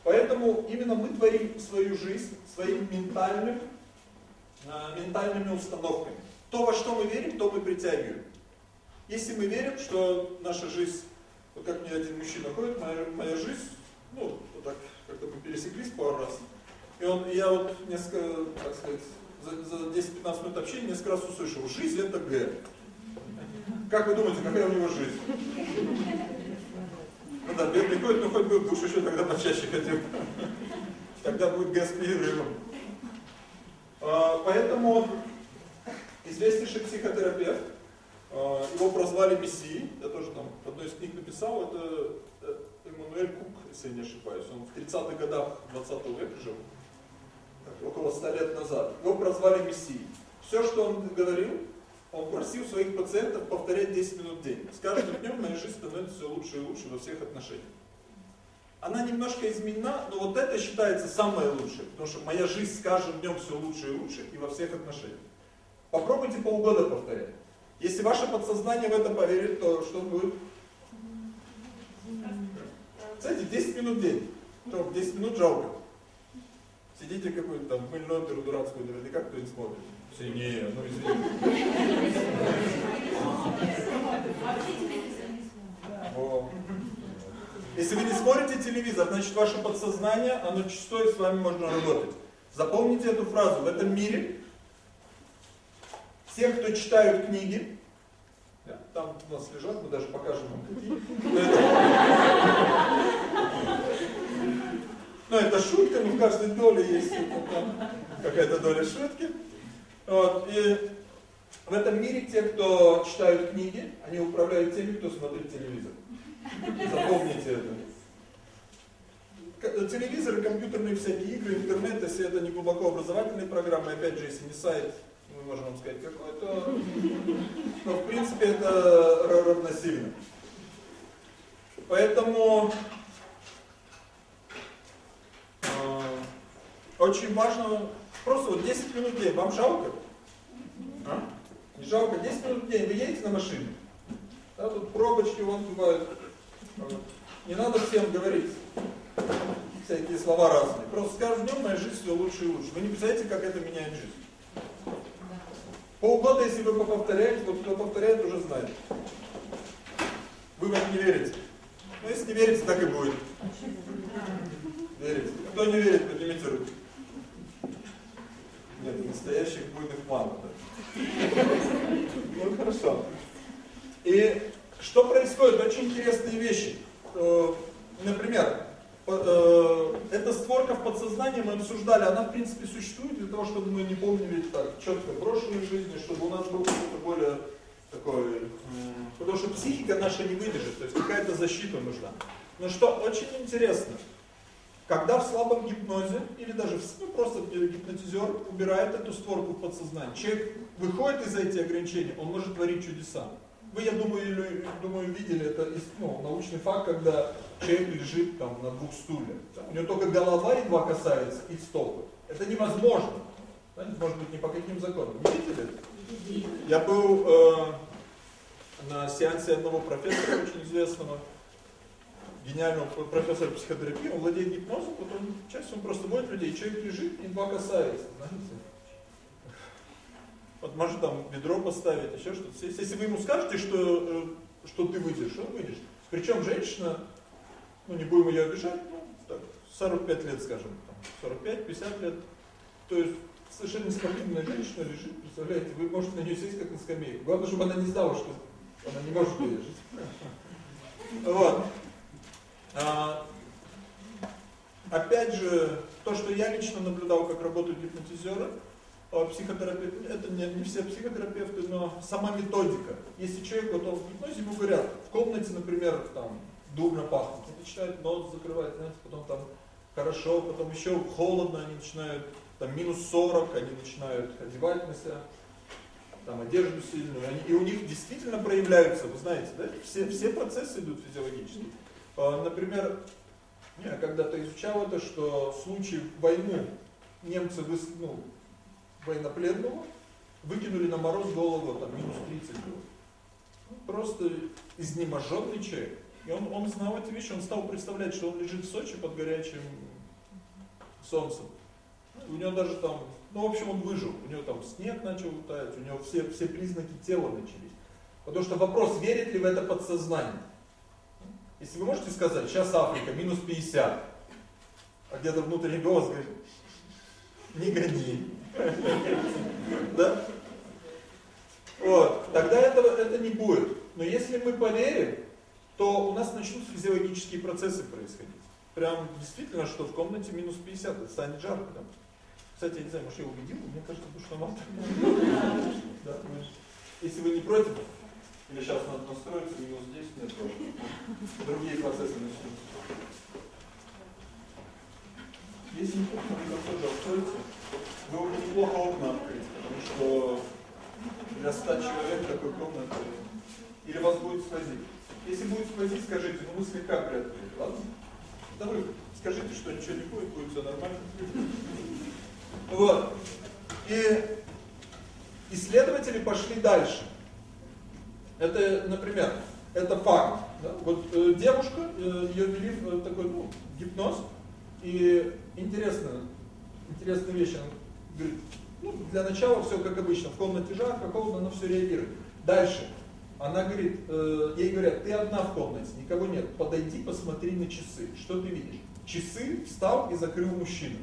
Поэтому именно мы творим свою жизнь своими ментальным, э, ментальными установками. То, во что мы верим, то мы притягиваем. Если мы верим, что наша жизнь, вот как мне один мужчина ходит, моя, моя жизнь, ну, вот так, как-то мы пересеклись пару раз, и он, я вот несколько, так сказать, за, за 10-15 минут общения несколько раз услышал, жизнь это Г. Как вы думаете, какая у него жизнь? Ну да, бедный ходит, но хоть бы в душ еще тогда почаще ходил. Тогда будет Г с перерывом. А, поэтому известнейший психотерапевт, его прозвали Мессией, я тоже там одной из книг написал, это э, Эммануэль Кук, если я не ошибаюсь. Он в 30-х годах 20 века жил, около 100 лет назад. Его прозвали Мессией. Все, что он говорил, Он просил своих пациентов повторять 10 минут в день. С каждым днем моя жизнь становится все лучше и лучше во всех отношениях. Она немножко изменена, но вот это считается самое лучшее, потому что моя жизнь с каждым днем все лучше и лучше и во всех отношениях. Попробуйте полгода повторять. Если ваше подсознание в это поверит, то что будет? Кстати, 10 минут в день. Что, 10 минут жалко. Сидите какую-то там мыльную оперу дурацкую, наверняка кто-нибудь смотрит. Все, не, ну извините. Если вы не смотрите телевизор, значит ваше подсознание, оно чистое, с вами можно работать. Запомните эту фразу. В этом мире все, кто читают книги, да, там у нас лежат, мы даже покажем вам. Ну это шутка, но в каждой доле есть какая-то доля шутки. Вот. И в этом мире те, кто читают книги, они управляют теми, кто смотрит телевизор. Запомните это. Телевизоры, компьютерные всякие игры, интернет, если это не глубоко образовательные программы, опять же, если не сайт, можем вам сказать какой, то, то в принципе это равносильно. Поэтому э, очень важно, просто вот 10 минут в день, вам жалко? А? Не жалко, 10 минут в день, вы едете на машине? Да, тут пробочки вон бывают. Не надо всем говорить всякие слова разные. Просто с каждым днем моя жизнь все лучше и лучше. Вы не представляете, как это меняет жизнь. Полгода, если вы повторяете, вот кто повторяет, уже знает. Вы в это не верите. Но если не верите, так и будет. Верите. Кто не верит, поднимите руки. Нет, настоящих буйных мало. Да? Ну хорошо. И что происходит? Очень интересные вещи. Э, например, э, эта створка в подсознании мы обсуждали, она в принципе существует для того, чтобы мы не помнили так четко прошлой жизни, чтобы у нас был какой-то более такой... Потому что психика наша не выдержит, то есть какая-то защита нужна. Но что очень интересно, когда в слабом гипнозе, или даже в, ну, просто гипнотизер убирает эту створку в подсознание, человек выходит из этих ограничений, он может творить чудеса. Вы, я думаю, думаю видели это ну, научный факт, когда человек лежит там на двух стульях. У него только голова едва касается и стопы. Это невозможно. Знаете, может быть, не по каким законам. Видели? Я был э, на сеансе одного профессора очень известного, гениального профессора психотерапии, он владеет гипнозом, вот он часто он просто водит людей, человек лежит, едва касается, знаете. Вот может там ведро поставить, еще что-то. Если вы ему скажете, что, э, что ты выйдешь, он выйдешь. Причем женщина, ну не будем ее обижать, ну, так, 45 лет, скажем, 45-50 лет. То есть совершенно спортивная женщина лежит, представляете, вы можете на нее сесть как на скамейку. Главное, чтобы она не знала, что она не может выдержать. Вот. А, опять же, то, что я лично наблюдал, как работают гипнотизеры, психотерапевты, это не, не все психотерапевты, но сама методика. Если человек вот он в гипнозе, ему говорят, в комнате, например, там дурно пахнет, он начинает нос закрывать, знаете, потом там хорошо, потом еще холодно, они начинают, там минус 40, они начинают одевать на себя, там одежду сильную, они, и у них действительно проявляются, вы знаете, да, все, все процессы идут физиологически. А, например, я когда-то изучал это, что в случае войны немцы, ну, военнопленного, выкинули на мороз голову, там минус 30 было. Ну, просто изнеможенный человек. И он, он знал эти вещи, он стал представлять, что он лежит в Сочи под горячим солнцем. У него даже там, ну в общем он выжил, у него там снег начал таять, у него все, все признаки тела начались. Потому что вопрос, верит ли в это подсознание. Если вы можете сказать, сейчас Африка, минус 50, а где-то внутренний голос говорит, не гони. Да? Вот. Тогда этого, это не будет. Но если мы поверим, то у нас начнут физиологические процессы происходить. Прям действительно, что в комнате минус 50, это станет жарко. Да? Кстати, я не знаю, может я убедил, мне кажется, душновато. Да, если вы не против, или сейчас надо настроиться, минус 10, нет, другие процессы начнутся. Если не вы тоже откроете, вы уже неплохо окна открыть, потому что для 100 человек такой комнаты. Или вас будет сквозить. Если будет сквозить, скажите, ну мы слегка приоткрыли, ладно? Да вы скажите, что ничего не будет, будет все нормально. Вот. И исследователи пошли дальше. Это, например, это факт. Да? Вот э, девушка, э, ее ввели в э, такой ну, гипноз, и интересно, интересная вещь, она говорит, ну, для начала все как обычно, в комнате жарко, холодно, она все реагирует. Дальше, она говорит, э, ей говорят, ты одна в комнате, никого нет, подойди, посмотри на часы, что ты видишь? Часы встал и закрыл мужчина.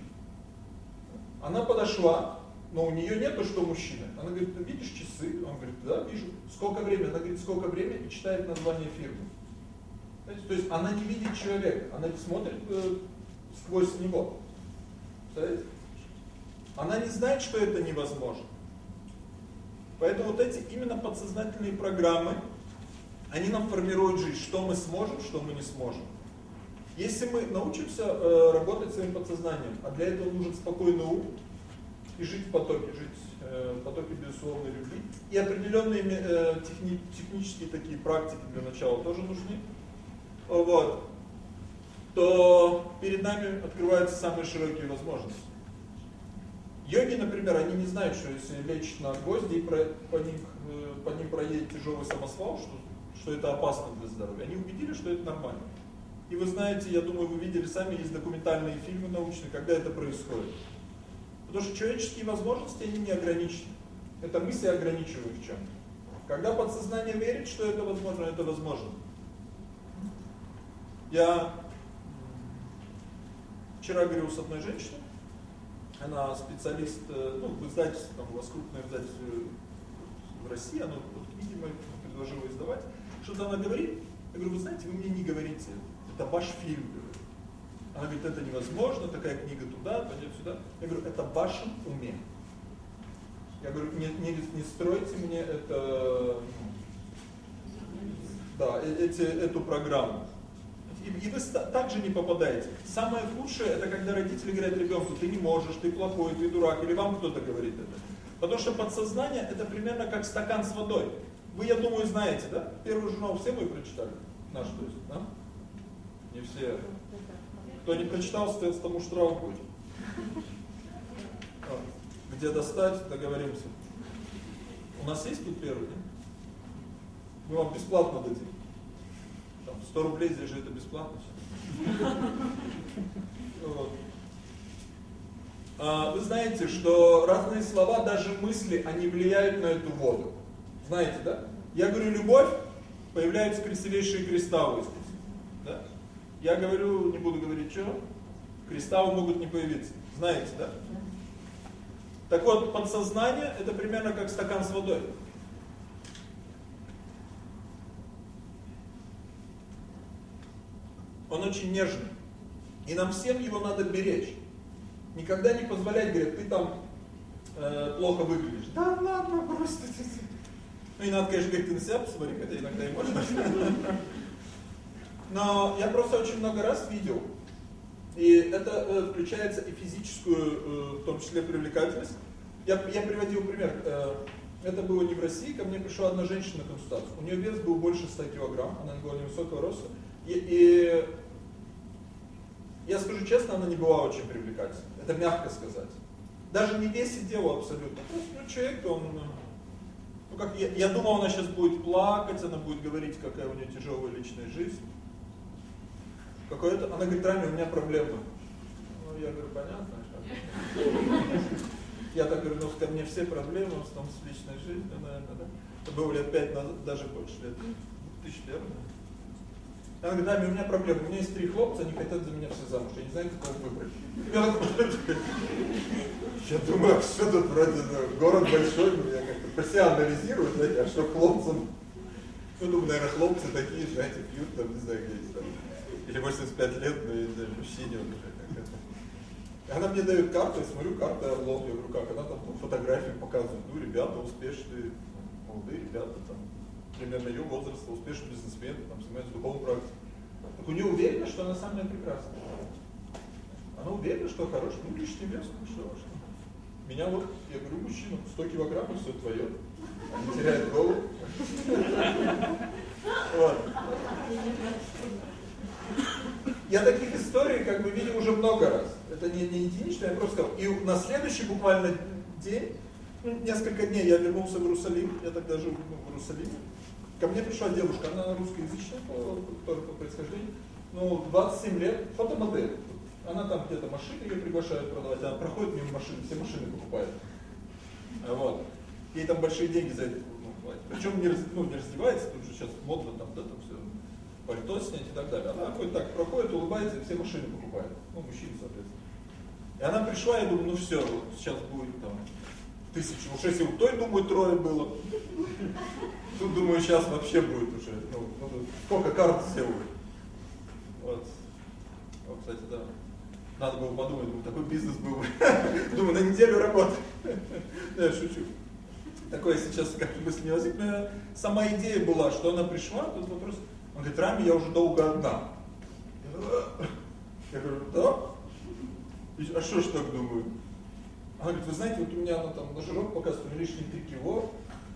Она подошла, но у нее нету, что мужчина. Она говорит, ты видишь часы? Он говорит, да, вижу. Сколько времени? Она говорит, сколько времени? И читает название фирмы. То есть она не видит человека, она смотрит э, сквозь него. Она не знает, что это невозможно. Поэтому вот эти именно подсознательные программы, они нам формируют жизнь, что мы сможем, что мы не сможем. Если мы научимся э, работать своим подсознанием, а для этого нужен спокойный ум и жить в потоке, жить э, в потоке безусловной любви, и определенные э, техни технические такие практики для начала тоже нужны, вот, то перед нами открываются самые широкие возможности. Йоги, например, они не знают, что если лечь на гвозди и по, ним, э, по ним проедет тяжелый самосвал, что, что это опасно для здоровья. Они убедили, что это нормально. И вы знаете, я думаю, вы видели сами, есть документальные фильмы научные, когда это происходит. Потому что человеческие возможности, они не ограничены. Это мысли ограничивают в чем Когда подсознание верит, что это возможно, это возможно. Я вчера говорил с одной женщиной, она специалист, э, ну, в издательстве, там, у вас крупное издательство в России, оно вот, видимо, предложило издавать. Что-то она говорит, я говорю, вы знаете, вы мне не говорите, это ваш фильм. Она говорит, это невозможно, такая книга туда, пойдет сюда. Я говорю, это в вашем уме. Я говорю, не, не, не стройте мне это, да, э, эти, эту программу и, и вы также не попадаете. Самое худшее, это когда родители говорят ребенку, ты не можешь, ты плохой, ты дурак, или вам кто-то говорит это. Потому что подсознание, это примерно как стакан с водой. Вы, я думаю, знаете, да? Первую журнал все вы прочитали? Наш, то есть, да? Не все. Кто не прочитал, с тому штраф будет. Где достать, договоримся. У нас есть тут первый, да? Мы вам бесплатно дадим. 100 рублей здесь же это бесплатно. А, вы знаете, что разные слова, даже мысли, они влияют на эту воду. Знаете, да? Я говорю любовь, появляются красивейшие кристаллы здесь. Да? Я говорю, не буду говорить что, кристаллы могут не появиться. Знаете, да? Так вот, подсознание это примерно как стакан с водой. Он очень нежный. И нам всем его надо беречь. Никогда не позволять, говорят, ты там э, плохо выглядишь. Да ладно, просто. Ну и надо, конечно, говорить, ты на себя посмотри, хотя иногда и можно. Но я просто очень много раз видел, и это э, включается и физическую, э, в том числе, привлекательность. Я, я приводил пример. Э, это было не в России, ко мне пришла одна женщина на консультацию. У нее вес был больше 100 килограмм, она была невысокого роста. И, и я скажу честно, она не была очень привлекательной. Это мягко сказать. Даже не весит дело абсолютно. Просто ну, человек, он... Ну, как я, я думал, она сейчас будет плакать, она будет говорить, какая у нее тяжелая личная жизнь. Какое-то... Она говорит, Рами, у меня проблемы. Ну, я говорю, понятно. Я так говорю, ну, ко мне все проблемы, в том с личной жизнью, наверное, да? Это было лет пять назад, даже больше лет, тысяч лет, наверное. Она говорит, да, у меня проблема, у меня есть три хлопца, они хотят за меня все замуж, я не знаю, какого выбрать. Я думаю, все тут вроде, ну, город большой, я как-то про себя анализирую, знаете, а что хлопцам, ну, думаю, наверное, хлопцы такие, знаете, пьют там, не знаю, где там, или 85 лет, но я знаю, мужчине уже Она мне дает карту, я смотрю, карта я говорю, как, она там фотографии показывает, ну, ребята успешные, молодые ребята примерно ее возраста, успешный бизнесмен, там, занимается духовной практикой. Так у нее уверена, что она самая прекрасная. Она уверена, что хорошая, ну лишний вес, ну что, что. Меня вот, я говорю, мужчина, 100 килограммов, все твое. Они теряют голову. Вот. Я таких историй как бы видел уже много раз. Это не, не единичное, я просто сказал. И на следующий буквально день, ну, несколько дней я вернулся в Иерусалим, я тогда жил ну, в Иерусалиме. Ко мне пришла девушка, она русскоязычная, тоже по происхождению, ну, 27 лет, фотомодель. Она там где-то машины ее приглашают продавать, она проходит мимо машины, все машины покупает. Вот. Ей там большие деньги за это ну, платят. Причем не, ну, не раздевается, тут же сейчас модно там, да, там все, пальто снять и так далее. Она такой так проходит, улыбается все машины покупает. Ну, мужчины, соответственно. И она пришла, я думаю, ну все, вот сейчас будет там тысяча. Уж если у той, думаю, трое было. Тут, думаю, сейчас вообще будет уже. Ну, сколько карт сделали. Вот. Вот, кстати, да. Надо было подумать, думаю, такой бизнес был. Думаю, на неделю работы. Я шучу. Такое сейчас как мысль не возникла. Сама идея была, что она пришла, тут вопрос, он говорит, Рами, я уже долго одна. Я говорю, да? А что ж так думаю? Она говорит, вы знаете, вот у меня она там на жирок показывает, лишние 3 кило.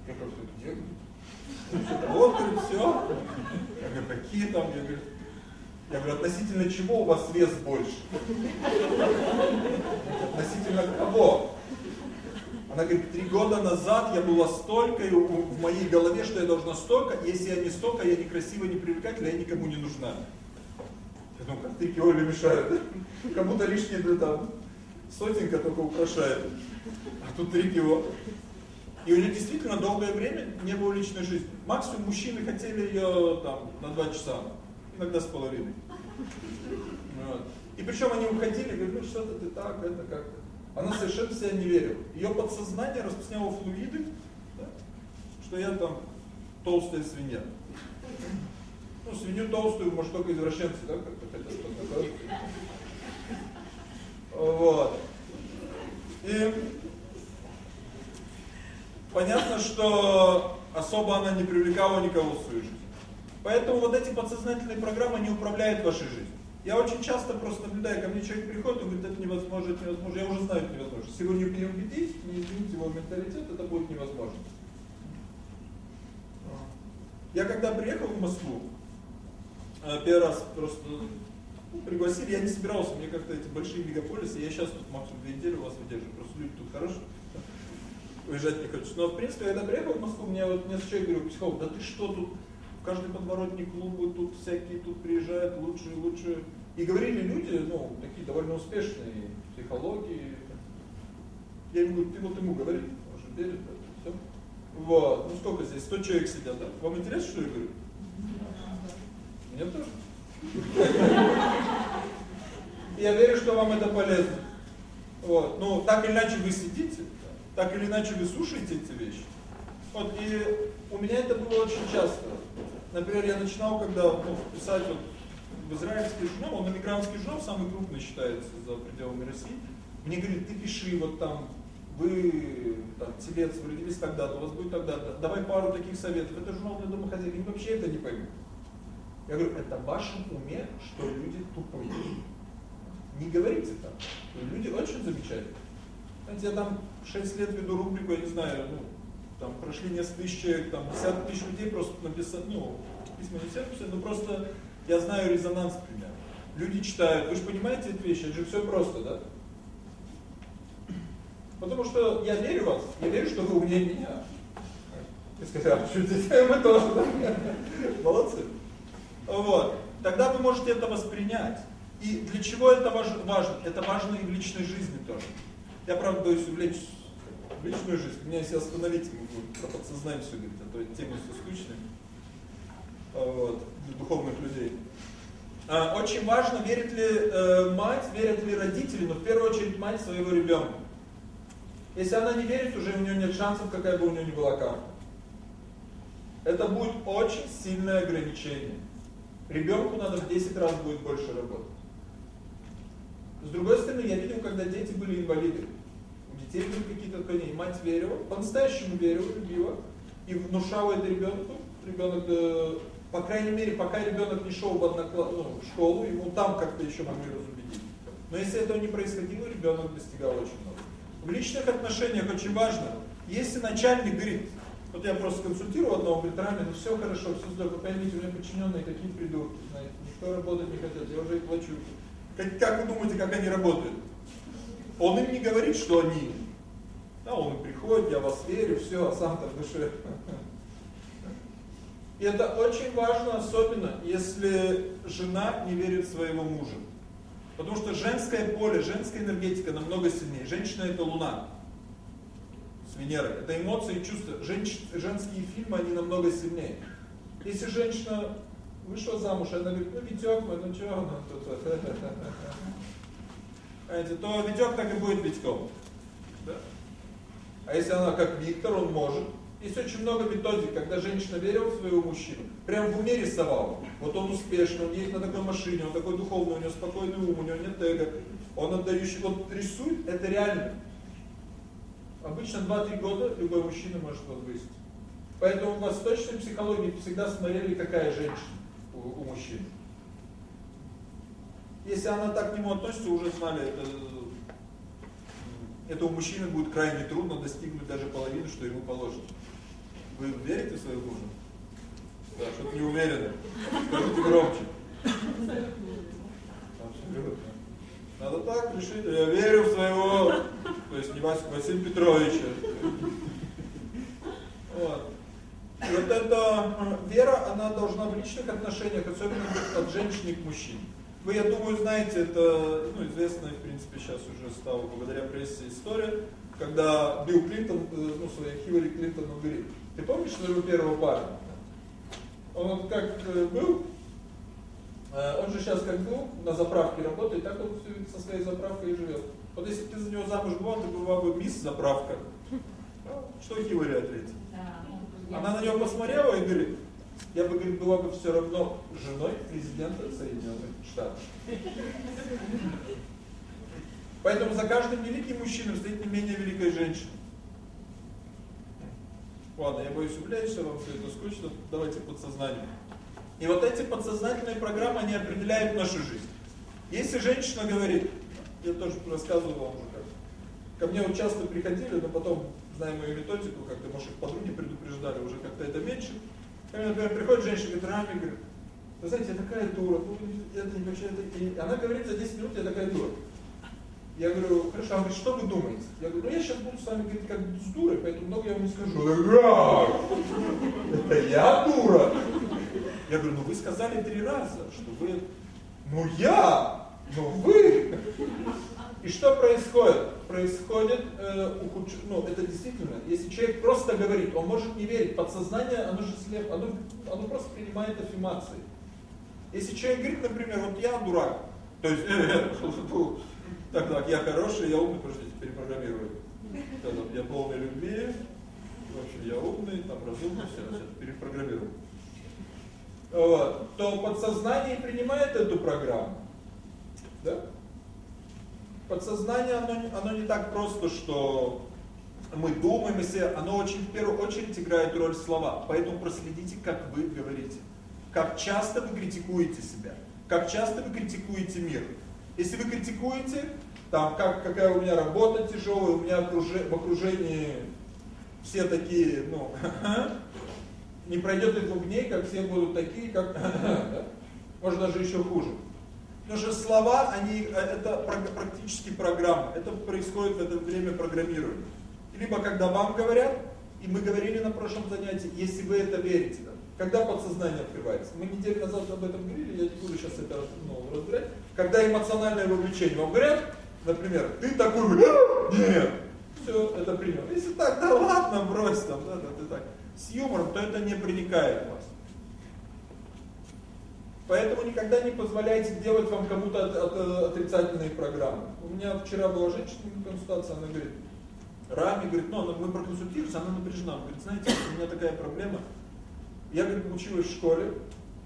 Я как-то, где? Вот, говорит, все. Я говорю, какие там? Я говорю, я говорю, относительно чего у вас вес больше? Относительно кого? Она говорит, три года назад я была столько в моей голове, что я должна столько, если я не столько, я некрасивая, не привлекательная, я никому не нужна. Я думаю, как три кило мешают? Кому-то лишние да, там сотенька только украшает. А тут три кило. И у нее действительно долгое время не было личной жизни. Максимум мужчины хотели ее там на два часа, иногда с половиной. Вот. И причем они уходили, говорят, ну что-то ты так, это как Она совершенно себя не верила. Ее подсознание распространяло флуиды, да, что я там толстая свинья. Ну, свинью толстую, может, только извращенцы, да, как-то хотят что-то Вот. И понятно, что особо она не привлекала никого в свою жизнь. Поэтому вот эти подсознательные программы не управляют вашей жизнью. Я очень часто просто наблюдаю, ко мне человек приходит и говорит, это невозможно, это невозможно. Я уже знаю, это невозможно. Вы не убедите, не измените его менталитет, это будет невозможно. Я когда приехал в Москву, э, первый раз просто ну, пригласили, я не собирался, мне как-то эти большие мегаполисы, я сейчас тут максимум две недели у вас выдерживаю, просто люди тут хорошие, уезжать не хочется. Но в принципе, когда приехал в Москву, мне вот несколько человек говорю, психолог, да ты что тут, в каждый подворотни клубы, тут всякие, тут приезжают лучшие, лучшие. И говорили люди, ну, такие довольно успешные психологии. Я ему говорю, ты вот ему говори, он же верит, все. Вот, ну сколько здесь, 100 человек сидят, да? Вам интересно, что я говорю? Мне тоже. Я верю, что вам это полезно. Вот, ну, так или иначе вы сидите, так или иначе вы слушаете эти вещи. Вот, и у меня это было очень часто. Например, я начинал, когда ну, писать вот в израильский журнал, он эмигрантский журнал, самый крупный считается за пределами России. Мне говорит, ты пиши вот там, вы там телец, вы родились тогда-то, у вас будет тогда-то, давай пару таких советов. Это журнал для домохозяйки, они вообще это не поймут. Я говорю, это в вашем уме, что люди тупые. Не говорите так. Люди очень замечательные. Я там 6 лет веду рубрику, я не знаю, ну, там прошли несколько тысяч человек, там десятки тысяч людей просто написали, ну, письма не все написали, но просто я знаю резонанс примерно. Люди читают, вы же понимаете эти вещи, это же все просто, да? Потому что я верю в вас, я верю, что вы умнее меня. И сказали, а чуть мы тоже, да? Молодцы. Вот. Тогда вы можете это воспринять. И для чего это важно? Это важно и в личной жизни тоже. Я, правда, боюсь увлечь в личную жизнь. Меня если остановить, могу про подсознание все говорить, а то темы все скучные. Вот, для духовных людей. А, очень важно, верит ли э, мать, верят ли родители, но в первую очередь мать своего ребенка. Если она не верит, уже у нее нет шансов, какая бы у нее ни была карта. Это будет очень сильное ограничение. Ребенку надо в 10 раз будет больше работать. С другой стороны, я видел, когда дети были инвалиды. Были какие-то отклонения. Мать верила, по-настоящему верила, любила. И внушала это ребенку. Ребенок, э, по крайней мере, пока ребенок не шел в, однокла... ну, в школу, ему там как-то еще могли разубедить. Но если этого не происходило, ребенок достигал очень много. В личных отношениях очень важно, если начальник говорит, Вот я просто консультировал одного, говорит, Рами, ну все хорошо, все здорово, поймите, у меня подчиненные такие придурки, знаете, никто работать не хотят, я уже их плачу. Как, как вы думаете, как они работают? Он им не говорит, что они. Да, он приходит, я вас верю, все, а сам-то в душе. И это очень важно, особенно если жена не верит своего мужа. Потому что женское поле, женская энергетика намного сильнее. Женщина это луна с Венерой. Это эмоции и чувства. Женщ, женские фильмы, они намного сильнее. Если женщина вышла замуж, она говорит, ну Витек ну что, ну тут, Понимаете, то Витек так и будет Витьком. Да? А если она как Виктор, он может. Есть очень много методик, когда женщина верила в своего мужчину, прям в уме рисовала. Вот он успешный, он едет на такой машине, он такой духовный, у него спокойный ум, у него нет эго, он отдающий, вот рисует, это реально. Обычно 2-3 года любой мужчина может возвысить. Поэтому в восточной психологии всегда смотрели, какая женщина у, у мужчин. Если она так к нему относится, уже знали, это, этого мужчины будет крайне трудно достигнуть даже половины, что ему положено. Вы верите в свою мужа? Да, что-то не уверены. Скажите громче. Надо так решить. Я верю в своего, то есть не Василия Василия Петровича. Вот. И вот эта э, вера, она должна в личных отношениях, особенно от женщины к мужчине. Вы, я думаю, знаете, это ну, известная, в принципе, сейчас уже стала благодаря прессе история, когда Билл Клинтон, э, ну, своей Хиллари Клинтон говорит, ты помнишь своего первого парня? Он вот как э, был, он же сейчас как был, на заправке работает, так он со своей заправкой и живет. Вот если бы ты за него замуж была, ты была бы мисс заправка. Что Хиллари ответит? Она на него посмотрела и говорит, я бы, говорит, была бы все равно женой президента Соединенных Штатов. Поэтому за каждым великим мужчиной стоит не менее великая женщина. Ладно, я боюсь увлечься, вам все это скучно, давайте подсознание. И вот эти подсознательные программы, они определяют нашу жизнь. Если женщина говорит, я тоже рассказывал вам уже как, ко мне вот часто приходили, но потом зная мою методику, как-то, может, подруги предупреждали, уже как-то это меньше. Ко например, приходит женщина, говорит, Рами, говорит, вы знаете, я такая дура, ну, это не вообще, это... И она говорит за 10 минут, я такая дура. Я говорю, хорошо, она говорит, что вы думаете? Я говорю, ну я сейчас буду с вами говорить как с дурой, поэтому много я вам не скажу. Это я дура. Я говорю, ну вы сказали три раза, что вы, ну я, ну вы. И что происходит? Происходит э, ухудш... ну это действительно, если человек просто говорит, он может не верить, подсознание, оно же слеп, оно, оно просто принимает аффирмации. Если человек говорит, например, вот я дурак, то есть, э, так, так, я хороший, я умный, подождите, перепрограммирую. Я полный любви, в общем, я умный, там разумный, все, все перепрограммирую. Вот, то подсознание принимает эту программу. Да? Подсознание, оно, оно не так просто, что мы думаем, если оно очень в первую очередь играет роль слова. Поэтому проследите, как вы говорите. Как часто вы критикуете себя. Как часто вы критикуете мир. Если вы критикуете, там, как, какая у меня работа тяжелая, у меня окружи, в окружении все такие, ну, не пройдет и двух дней, как все будут такие, как, может даже еще хуже. Что слова, они, э, это практически программа. Это происходит в это время программирования. Либо когда вам говорят, и мы говорили на прошлом занятии, если вы это верите, да, когда подсознание открывается. Мы неделю назад об этом говорили, я не буду сейчас это ну, разбирать. Когда эмоциональное вовлечение вам говорят, например, ты такой, нет, все, это принял. Если так, да ладно, брось там, да, да, ты так, с юмором, то это не проникает в вас. Поэтому никогда не позволяйте делать вам кому-то от, от, отрицательные программы. У меня вчера была женщина на консультации, она говорит, Рами, говорит, ну, мы проконсультировались, она напряжена. Она говорит, знаете, у меня такая проблема. Я, говорит, училась в школе,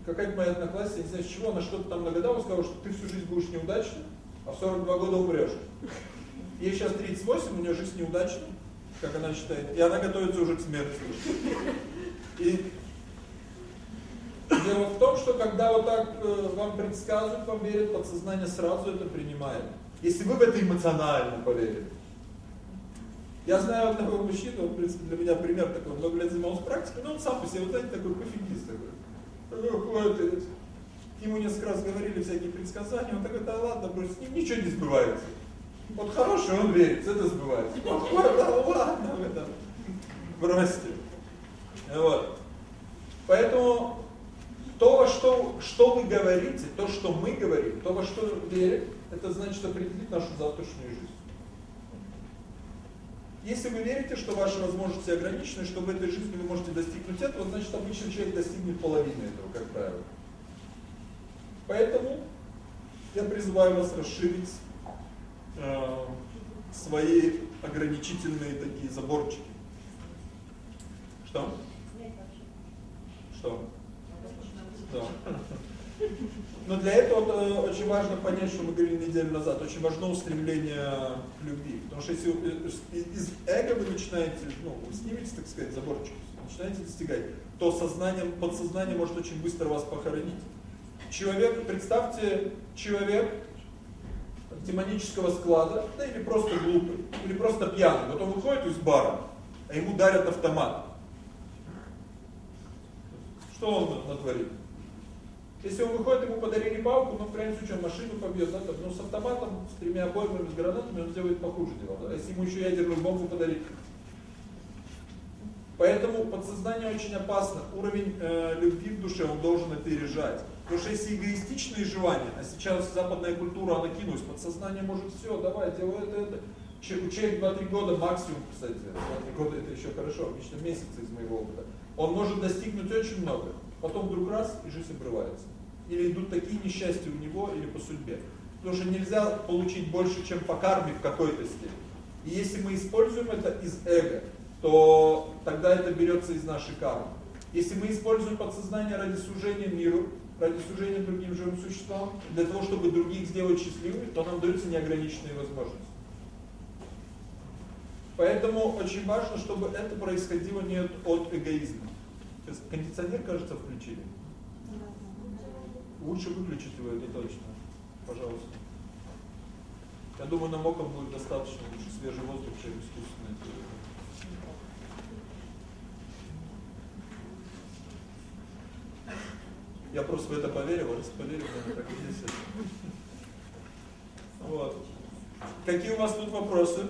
какая-то моя одноклассница, не знаю с чего, она что-то там нагадала, сказала, что ты всю жизнь будешь неудачным, а в 42 года умрешь. Ей сейчас 38, у нее жизнь неудачная, как она считает, и она готовится уже к смерти. И Дело в том, что когда вот так э, вам предсказывают, вам верят, подсознание сразу это принимает. Если вы в это эмоционально поверили. Я знаю одного мужчину, он, в принципе, для меня пример такой, много лет занимался практикой, но он сам по себе, вот знаете, такой пофигист такой. Ходит, ему несколько раз говорили всякие предсказания, он такой, да ладно, брось, с ним ничего не сбывается. Вот хороший, он верит, это сбывается. Плохой, да ладно, там бросьте. Вот. Поэтому то, во что, что вы говорите, то, что мы говорим, то, во что верим, это значит определить нашу завтрашнюю жизнь. Если вы верите, что ваши возможности ограничены, что в этой жизни вы можете достигнуть этого, значит обычный человек достигнет половины этого, как правило. Поэтому я призываю вас расширить э, свои ограничительные такие заборчики. Что? Что? Да. Но для этого э, очень важно понять, что мы говорили неделю назад, очень важно устремление к любви. Потому что если э, из эго вы начинаете, ну, вы снимете, так сказать, заборчик, начинаете достигать, то сознание, подсознание может очень быстро вас похоронить. Человек, представьте, человек демонического склада, да или просто глупый, или просто пьяный. Вот он выходит из бара, а ему дарят автомат. Что он натворит? Если он выходит, ему подарили палку, но в крайнем случае он машину побьет, да, там, но с автоматом, с тремя обоймами, с гранатами он сделает похуже дело. Да? Если ему еще ядерную бомбу подарить. Поэтому подсознание очень опасно. Уровень э, любви в душе он должен опережать. Потому что если эгоистичные желания, а сейчас западная культура, она кинулась, подсознание может все, давай, делай это, это. У человека 2-3 года максимум, кстати, 2-3 года это еще хорошо, обычно месяцы из моего опыта. Он может достигнуть очень много, потом вдруг раз и жизнь обрывается. Или идут такие несчастья у него, или по судьбе. Потому что нельзя получить больше, чем по карме в какой-то степени. И если мы используем это из эго, то тогда это берется из нашей кармы. Если мы используем подсознание ради служения миру, ради служения другим живым существам, для того, чтобы других сделать счастливыми, то нам даются неограниченные возможности. Поэтому очень важно, чтобы это происходило не от, от эгоизма. Кондиционер, кажется, включили. Лучше выключить его, это точно. Пожалуйста. Я думаю, нам окон будет достаточно лучше свежий воздух, чем искусственный. Я просто в это поверил, а раз поверил, наверное, так и есть. Вот. Какие у вас тут вопросы?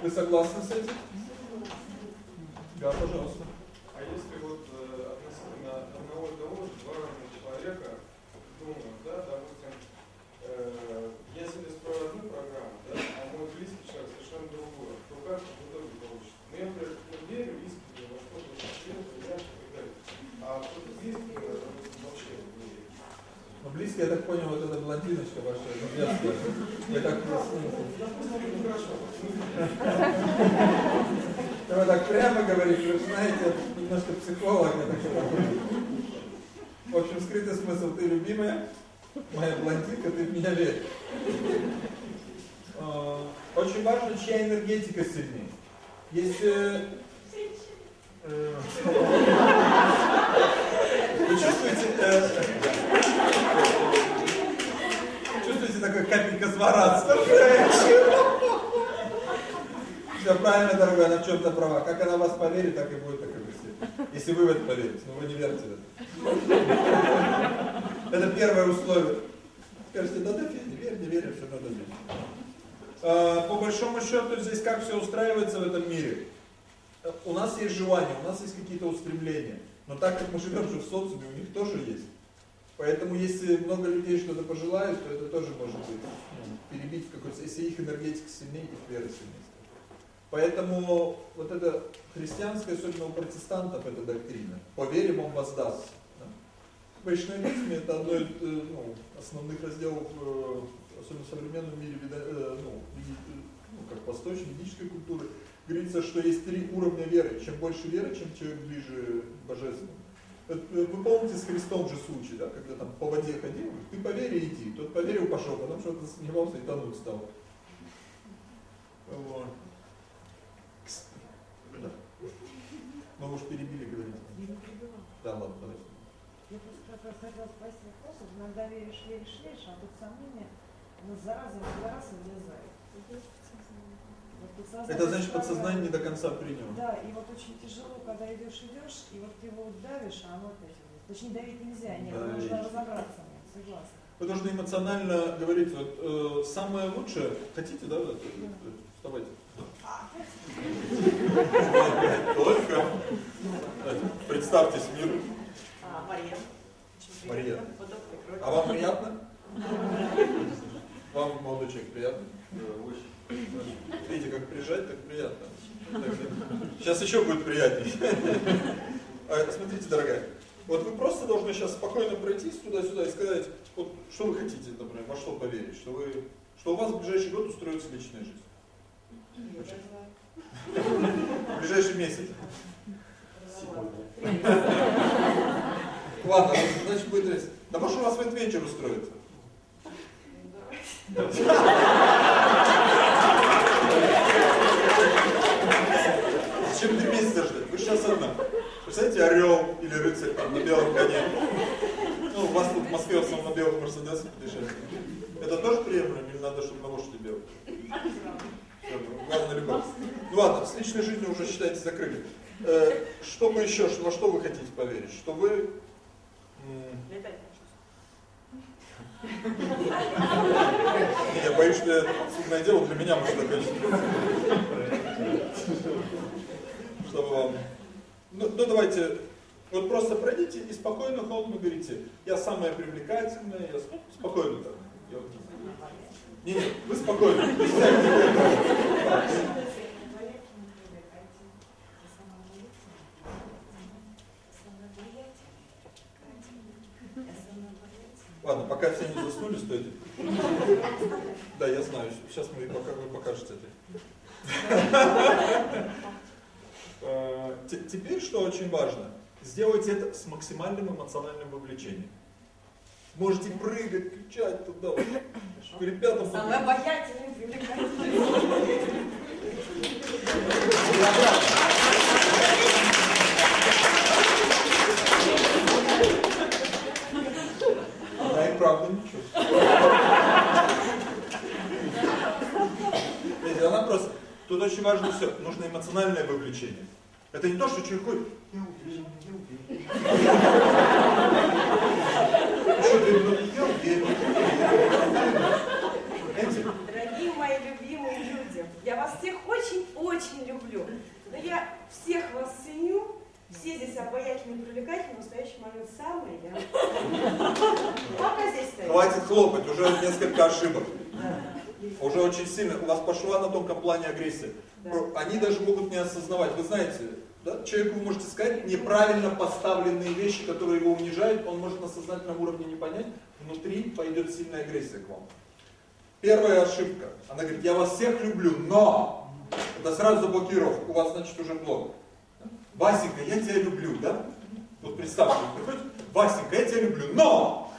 Вы согласны с этим? Да, пожалуйста. А если вот э, относительно же два разных человека думают, да, допустим, э, я себе строю одну программу, да, а мой близкий человек совершенно другую, то как в итоге получится? Ну, я, например, верю искренне во что-то я и так далее. А кто-то близкий, допустим, вообще не верит. Ну, близкий, я так понял, вот эта блондиночка ваша. Вы так хорошо. Вы так прямо говорите, вы знаете, немножко психолог. Я так в общем, скрытый смысл, ты любимая, моя блондинка, ты в меня веришь. А, очень важно, чья энергетика сильнее. Если... э, Вы чувствуете... э, Чувствуете такой капелька злорадства? Все правильно, дорогая, она в чем-то права. Как она вас поверит, так и будет, так. Если вы в это поверите, но вы не верите в это. Это первое условие. Скажите, да, да, не верь, не верь, все надо верить. А, По большому счету, здесь как все устраивается в этом мире? У нас есть желания, у нас есть какие-то устремления. Но так как мы живем же в социуме, у них тоже есть. Поэтому если много людей что-то пожелают, то это тоже может быть ну, перебить какой-то, если их энергетика сильнее, их вера сильнее. Поэтому вот это христианская, особенно у протестантов, эта доктрина. По вере вам воздаст. Да? В вайшнавизме это одно из ну, основных разделов, э, особенно в современном мире, э, ну, ну, как восточной, ведической культуры. Говорится, что есть три уровня веры. Чем больше веры, чем человек ближе к божественному. Вы помните с Христом же случай, да, когда там по воде ходил, ты по вере иди, тот поверил пошел, потом что-то сомневался и тонуть стал. Вот. Да. Мы уж перебили говорить. Да, ладно, подожди. Я просто как раз хотела спросить вопрос, иногда веришь, веришь, веришь, а тут сомнения Она зараза, зараза влезает. Вот подсознание Это значит, подсознание не до конца приняло. Да, и вот очень тяжело, когда идешь, идешь, и вот ты его давишь, а оно опять. Точнее, давить нельзя, нет, Давить. нужно разобраться, нет, согласна. Вы должны эмоционально говорить, вот э, самое лучшее, хотите, да, вот, э, вставайте. Только. Представьтесь миру. А, Мария. Мария. А вам приятно? Вам, молодой человек, приятно? Видите, как приезжать, так приятно. Сейчас еще будет приятнее. А, Смотрите, дорогая, вот вы просто должны сейчас спокойно пройтись туда-сюда и сказать, вот что вы хотите, например, во что поверить, что вы, что у вас в ближайший год устроится личная жизнь. В ближайший месяц. Ладно, значит будет резко. Да может у вас в вечер устроится. Зачем три месяца ждать? Вы сейчас одна. Представляете, орел или рыцарь там на белом коне. Ну, у вас тут в Москве в основном на белых мерседесах путешествуют. Это тоже приемлемо или надо, чтобы на лошади белый? Всё, Главное любовь. Ну ладно, с личной жизнью уже считайте закрыли. Э, что мы еще, во что вы хотите поверить? Что вы... Я боюсь, что это судное дело для меня может закончиться. Чтобы вам... Ну, ну, давайте, вот просто пройдите и спокойно, холодно говорите, я самая привлекательная, я сп- спокойно так. Я вот- Не, не, вы спокойно. Ладно, пока все не заснули, стойте. Да, я знаю. Сейчас мы пока вы покажете это. Э, те- Теперь, что очень важно, сделайте это с максимальным эмоциональным вовлечением. Можете прыгать, кричать туда. Самый обаятельный, привлекательный. Она и правда ничего. Она просто... Тут очень важно все. Нужно эмоциональное вовлечение. Это не то, что человек ходит, я уверен, я минуты, я уверен. Знаете, Дорогие мои любимые люди, я вас всех очень-очень люблю. Но я всех вас ценю. Все здесь обаятельные и привлекательные, в настоящий момент самые я. Папа здесь стоит. Хватит хлопать, уже несколько ошибок. Уже очень сильно. У вас пошла на тонком плане агрессия. Они даже могут не осознавать. Вы знаете, да, человеку вы можете сказать неправильно поставленные вещи, которые его унижают, он может на сознательном уровне не понять, внутри пойдет сильная агрессия к вам. Первая ошибка. Она говорит, я вас всех люблю, но... Это сразу заблокировка, у вас, значит, уже блок. Васенька, я тебя люблю, да? Вот представьте, Васенька, я тебя люблю, но...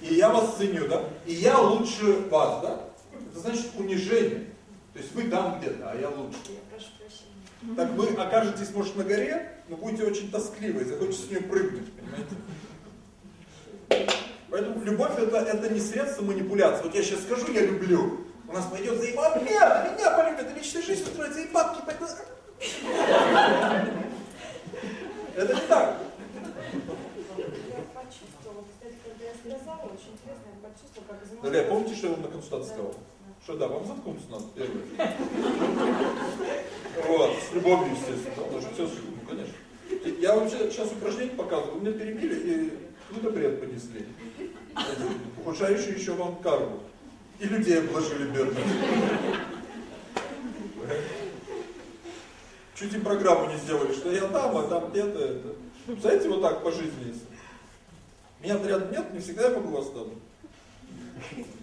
И я вас ценю, да? И я лучше вас, да? Это значит унижение. То есть вы там где-то, а я лучше. Я прошу прощения. Так вы окажетесь, может, на горе, но будете очень тоскливы, и захочется с нее прыгнуть, понимаете? Поэтому любовь это, это не средство манипуляции. Вот я сейчас скажу, я люблю. У нас пойдет заебал, меня, меня полюбят, личная жизнь устроится, и бабки пойдут. Это не так. Я почувствовала, кстати, когда я сказала, очень интересно, я почувствовала, как из Дорогая, помните, что я вам на консультации сказал? Что да, вам заткнуться надо первое. Вот, с любовью, естественно, потому что все с ну, конечно. Я вообще сейчас упражнение показываю, вы меня перебили и какой-то бред понесли. Ухудшающий еще вам карму. И людей обложили бедных. Чуть им программу не сделали, что я там, а там где-то это. Знаете, вот так по жизни. если. Меня рядом нет, не всегда я могу вас там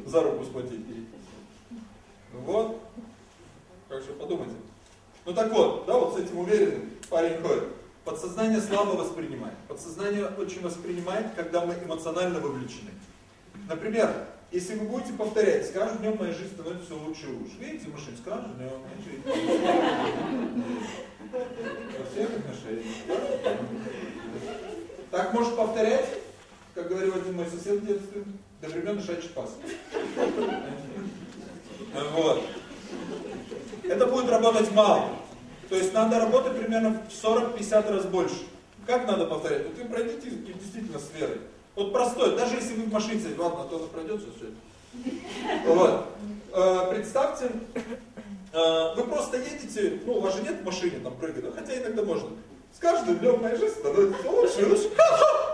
за руку схватить. Вот. Так что подумайте. Ну так вот, да, вот с этим уверенным парень ходит. Подсознание слабо воспринимает. Подсознание очень воспринимает, когда мы эмоционально вовлечены. Например, если вы будете повторять, с каждым днем моя жизнь становится все лучше и лучше. Видите, машин, с каждым днем моя жизнь. Во всех отношениях. Так может повторять, как как говорил один мой сосед в детстве, до времен шачий пас. Вот. Это будет работать мало. То есть надо работать примерно в 40-50 раз больше. Как надо повторять? Вот вы пройдите действительно с верой. Вот простой, даже если вы в машине сидите, ладно, а то она пройдет все. Вот. Э, представьте, э, вы просто едете, ну у вас же нет машины там прыгать, да, хотя иногда можно. С каждым днем моя жизнь становится лучше и лучше.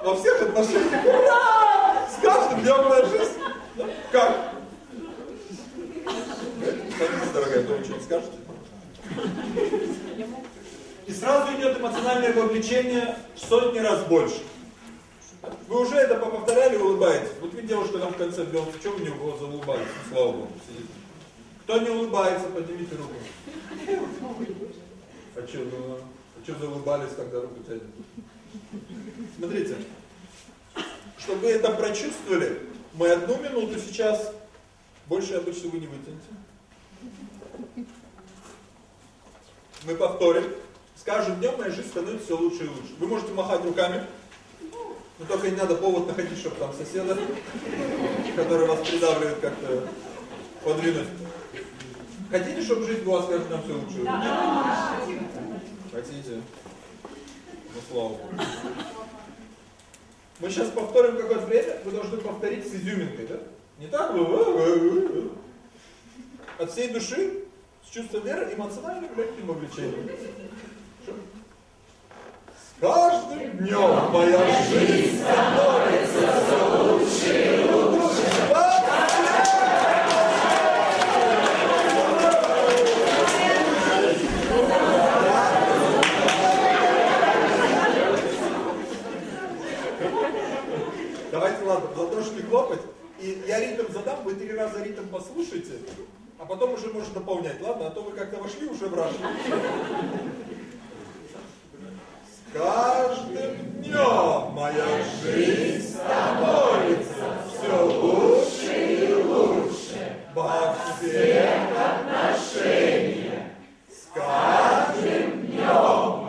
Во всех отношениях. Ура! С каждым днем моя жизнь. Как? Садитесь, дорогая, то вы что не скажете? И сразу идет эмоциональное вовлечение в сотни раз больше. Вы уже это повторяли, улыбаетесь. Вот видите девушка там в конце бьет, в чем у нее глаза улыбаются, слава Богу, сидит. Кто не улыбается, поднимите руку. А что, ну, а что заулыбались, когда руку тянет? Смотрите, чтобы вы это прочувствовали, мы одну минуту сейчас, больше обычно вы не вытянете. Мы повторим. С каждым днем моя жизнь становится все лучше и лучше. Вы можете махать руками, но только не надо повод находить, чтобы там соседа, который вас придавливает как-то, подвинуть. Хотите, чтобы жизнь была с каждым днем все лучше лучше? Хотите? Ну, слава Богу. Мы сейчас повторим какое-то время, вы должны повторить с изюминкой, да? Не так? От всей души, с чувством веры, эмоциональным легким вовлечением. С каждым днем моя жизнь становится все лучше и лучше. Ладно, в ладошки хлопать. И я ритм задам, вы три раза ритм послушайте, а потом уже можно дополнять, ладно? А то вы как-то вошли уже в раш. С каждым днем моя жизнь становится все лучше и лучше во всех отношениях. С каждым днем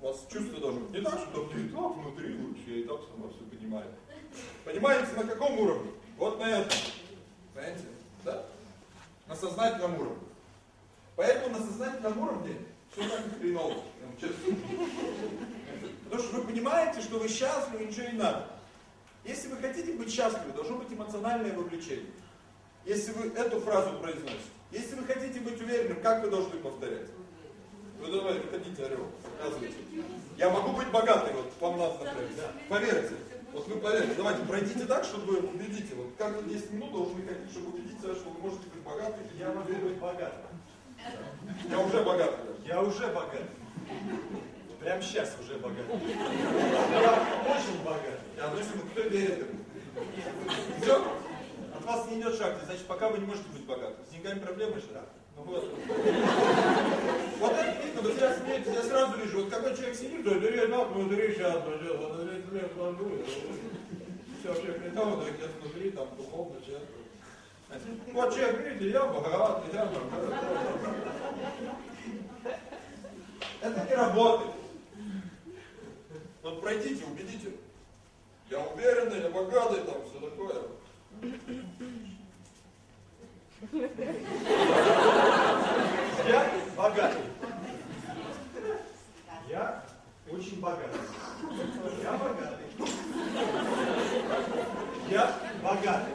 У вас чувство должно быть не так, что и так внутри лучше, я и так сама все понимаю. Понимаете, на каком уровне? Вот на этом. Понимаете? Да? На сознательном уровне. Поэтому на сознательном уровне все так и хреново. Потому что вы понимаете, что вы счастливы, ничего не надо. Если вы хотите быть счастливы, должно быть эмоциональное вовлечение. Если вы эту фразу произносите. Если вы хотите быть уверенным, как вы должны повторять? Вы давайте, ходите, орел, рассказывайте. Я могу быть богатый, вот вам надо направить. Поверьте. Вот вы поверьте, давайте пройдите так, чтобы вы убедите. Вот каждые 10 минут должны ходить, чтобы убедить себя, что вы можете быть богатым. Я могу быть богатым. Я уже богатый. Я уже богат. Прям сейчас уже богат. Я очень богат. Я ну, если кто верит этому. Все? От вас не идет шаг, значит, пока вы не можете быть богатым. С деньгами проблемы же? Ну вот. Вот это видно, вы зря смеетесь, я сразу вижу, вот какой человек сидит, да, да, я так внутри сейчас, вот это лет планует. Все вообще хреново, да, где-то внутри, там, духовно, честно. Вот человек, видите, я богат, я богат. Это не работает. Вот пройдите, убедите. Я уверенный, я богатый, там все такое. Я богатый. Я очень богатый. Я богатый. Я богатый.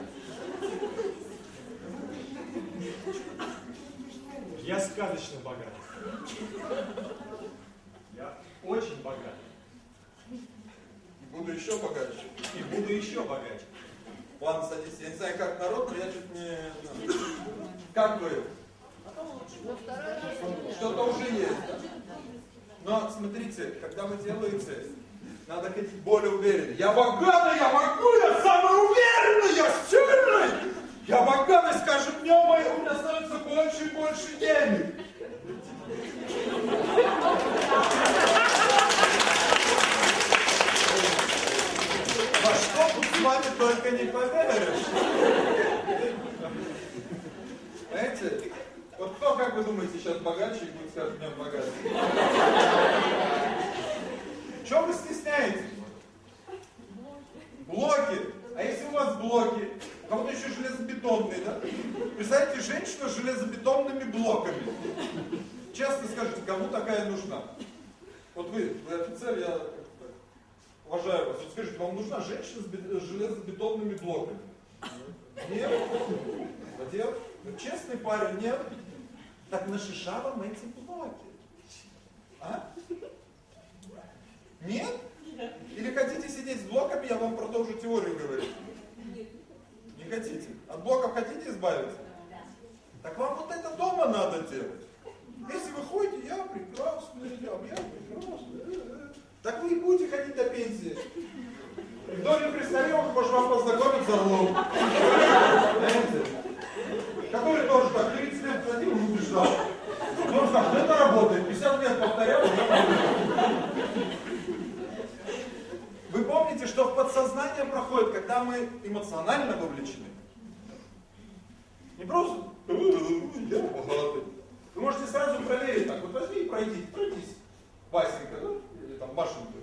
Я сказочно богатый. Я очень богатый. И буду еще богаче. И буду еще богаче. Ладно, садитесь. Я не знаю, как народ, но я чуть не... ну, Как вы? Что-то уже есть. Но смотрите, когда вы делаете, надо ходить более уверенно. Я богатый, я могу, я самый уверенный, я сильный. Я богатый, с каждым днем мой- у меня становится больше и больше денег. Тут с вами только не поверишь. Знаете, вот кто, как вы думаете, сейчас богаче и будет скажет, днем богаче? Чего вы стесняетесь? Блоки. А если у вас блоки? У кого-то еще железобетонные, да? Представьте, женщина с железобетонными блоками. Честно скажите, кому такая нужна? Вот вы, вы офицер, я уважаю вас. Вот скажите, вам нужна женщина с бе- с железобетонными блоками? Нет? Молодец. Ну, честный парень, нет? Так на шиша вам эти блоки. А? Нет? Или хотите сидеть с блоками, я вам продолжу теорию говорить? Не хотите? От блоков хотите избавиться? Так вам вот это дома надо делать. Если вы ходите, я прекрасный, я, я прекрасный. Так вы и будете ходить до пенсии. И в доме престарелых, может, вам познакомить с Орлом. Понимаете? Который тоже так 30 лет ходил и убеждал. И он скажет, это работает. 50 лет повторял, уже. Вы помните, что в подсознание проходит, когда мы эмоционально вовлечены. Не просто «Э, я богатый. Вы можете сразу проверить так, вот возьми и пройди, пройдись. Васенька, да? там машинки.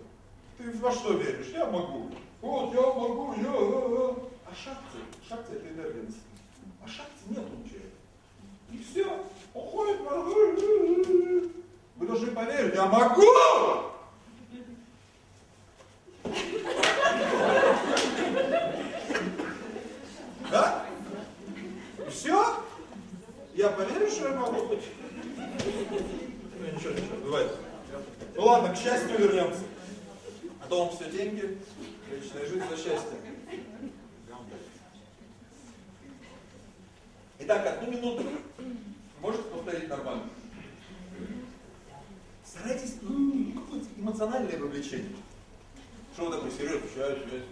Ты во что веришь? Я могу. Вот, я могу, я, я, я. А шахты, шахты это энергия А шахты нету ничего. И все, уходит. Вы должны поверить, я могу! Да? И все? Я поверю, что я могу? быть? Ну ничего, ничего, бывает. Ну ладно, к счастью вернемся. Дом, все деньги, личная жизнь за счастье. Итак, одну минуту. Можете повторить нормально? Старайтесь ну, какое-то эмоциональное вовлечение. Что вы такой серьезный, счастье, счастье.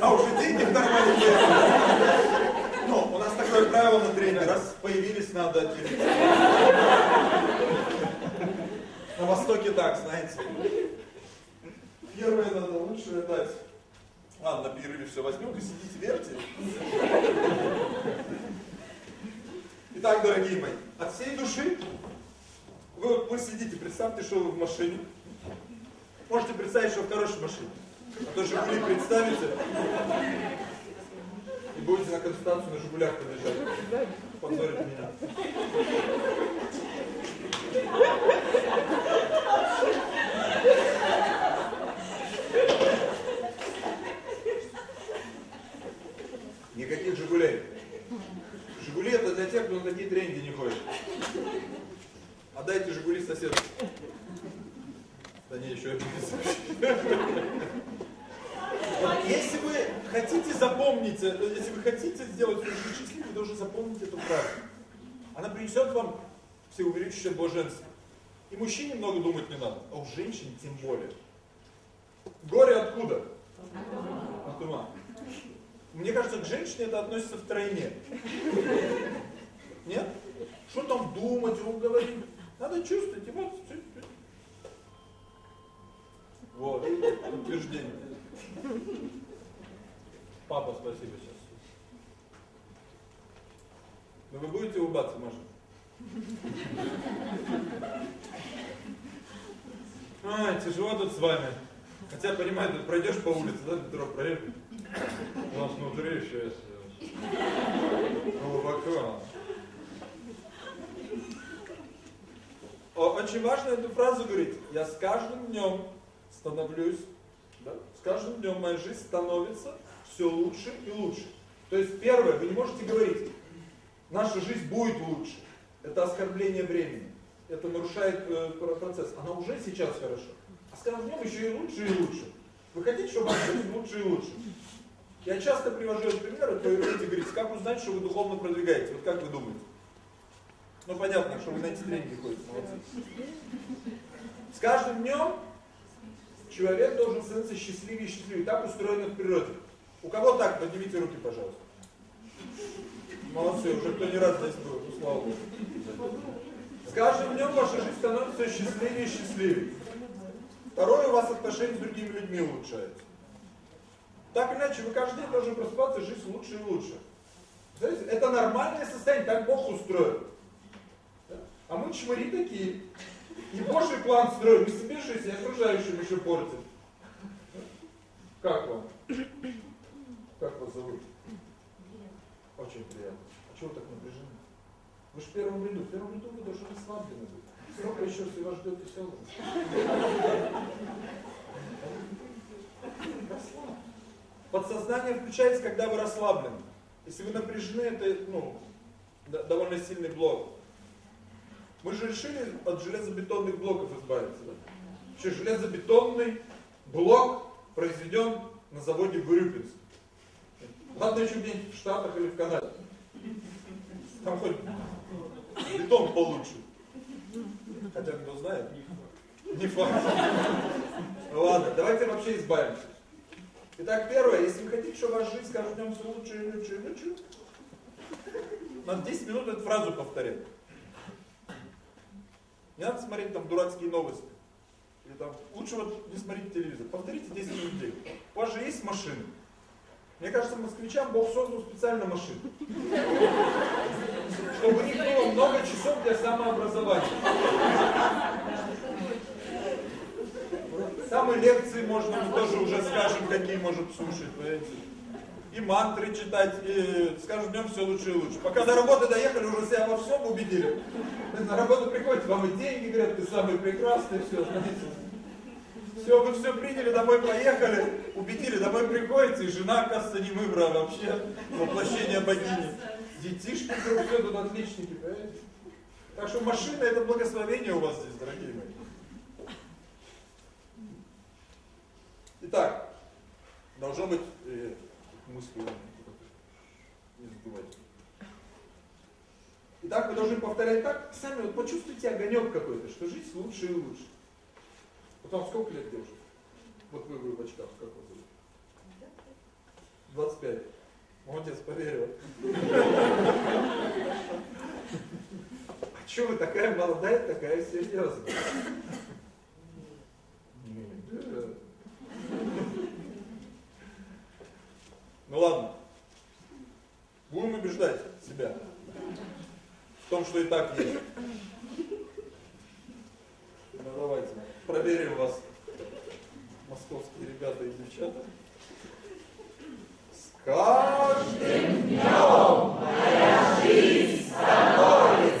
А уже деньги в кармане Ну, у нас такое правило на тренинге, раз появились, надо отделиться. На Востоке так, знаете. Первое надо лучше дать. Ладно, на перерыве все возьмем, вы сидите, верьте. Итак, дорогие мои, от всей души вы вы сидите, представьте, что вы в машине. Можете представить, что в хорошей машине. А то Жигули представите. И будете на консультацию на Жигулях подъезжать. Позорите меня. Никаких Жигулей. Жигули это для тех, кто на такие тренинги не ходит. Отдайте Жигули соседу. Да не, еще. Вот если вы хотите запомнить, если вы хотите сделать жизнь счастливой, вы должны запомнить эту фразу. Она принесет вам всеувеличивающее блаженство. И мужчине много думать не надо, а у женщин тем более. Горе откуда? От ума. Мне кажется, к женщине это относится втройне. Нет? Что там думать, он? Надо чувствовать эмоции. Вот, утверждение. Папа, спасибо сейчас. Но вы будете улыбаться, Маша? А, тяжело тут с вами. Хотя, понимаю, тут пройдешь по улице, да, метро проехать. У нас внутри еще есть глубоко. Очень важно эту фразу говорить. Я с каждым днем становлюсь, да, с каждым днем моя жизнь становится все лучше и лучше. То есть первое, вы не можете говорить, наша жизнь будет лучше. Это оскорбление времени. Это нарушает э, процесс. Она уже сейчас хорошо. А с каждым днем еще и лучше и лучше. Вы хотите, чтобы ваша жизнь лучше и лучше? Я часто привожу этот пример, то люди говорите, как узнать, что вы духовно продвигаете? Вот как вы думаете? Ну понятно, что вы на эти тренинги ходите, молодцы. С каждым днем человек должен становиться счастливее и счастливее. Так устроено в природе. У кого так? Поднимите руки, пожалуйста. Молодцы, уже кто не раз здесь был, ну слава Богу. С каждым днем ваша жизнь становится счастливее и счастливее. Второе, у вас отношения с другими людьми улучшаются. Так иначе, вы каждый день должны просыпаться, жить лучше и лучше. Знаете, это нормальное состояние, так Бог устроил. А мы чмари такие. И Божий план строим, и себе жизнь, и окружающим еще портим. Как вам? Как вас зовут? Очень приятно. А чего так напряжены? Вы же в первом ряду. В первом ряду вы должны расслаблены быть. Сколько еще всего ждет веселого? Подсознание включается, когда вы расслаблены. Если вы напряжены, это ну, довольно сильный блок. Мы же решили от железобетонных блоков избавиться. Да? Вообще железобетонный блок произведен на заводе в Урюпинске. Ладно еще где-нибудь в Штатах или в Канаде. Там хоть бетон получше. Хотя кто знает. Не факт. Ладно, давайте вообще избавимся. Итак, первое, если вы хотите, чтобы ваша жизнь с каждым днем все лучше и лучше и лучше, надо 10 минут эту фразу повторять. Не надо смотреть там дурацкие новости. Или там, лучше вот не смотрите телевизор. Повторите 10 минут в день. У вас же есть машина. Мне кажется, москвичам Бог создал специально машину. Чтобы у них было много часов для самообразования. Там и лекции можно, мы тоже уже скажем, какие может слушать, понимаете и мантры читать, и с каждым днем все лучше и лучше. Пока до работы доехали, уже себя во всем убедили. На работу приходите, вам и деньги говорят, ты самый прекрасный, все, знаете. Все, вы все приняли, домой поехали, убедили, домой приходите, и жена, кажется, не выбрала вообще воплощение богини. Детишки вдруг все тут отличники, понимаете? Так что машина это благословение у вас здесь, дорогие мои. Итак, должно быть э, мысли не забывайте. Итак, вы должны повторять так, сами вот почувствуйте огонек какой-то, что жизнь лучше и лучше. Вот вам сколько лет держит? Вот вы, в очках, как вас зовут? 25. Молодец, поверил. А что вы такая молодая, такая серьезная? Ну ладно. Будем убеждать себя в том, что и так есть. Ну давайте, проверим вас, московские ребята и девчата. С каждым днем моя жизнь становится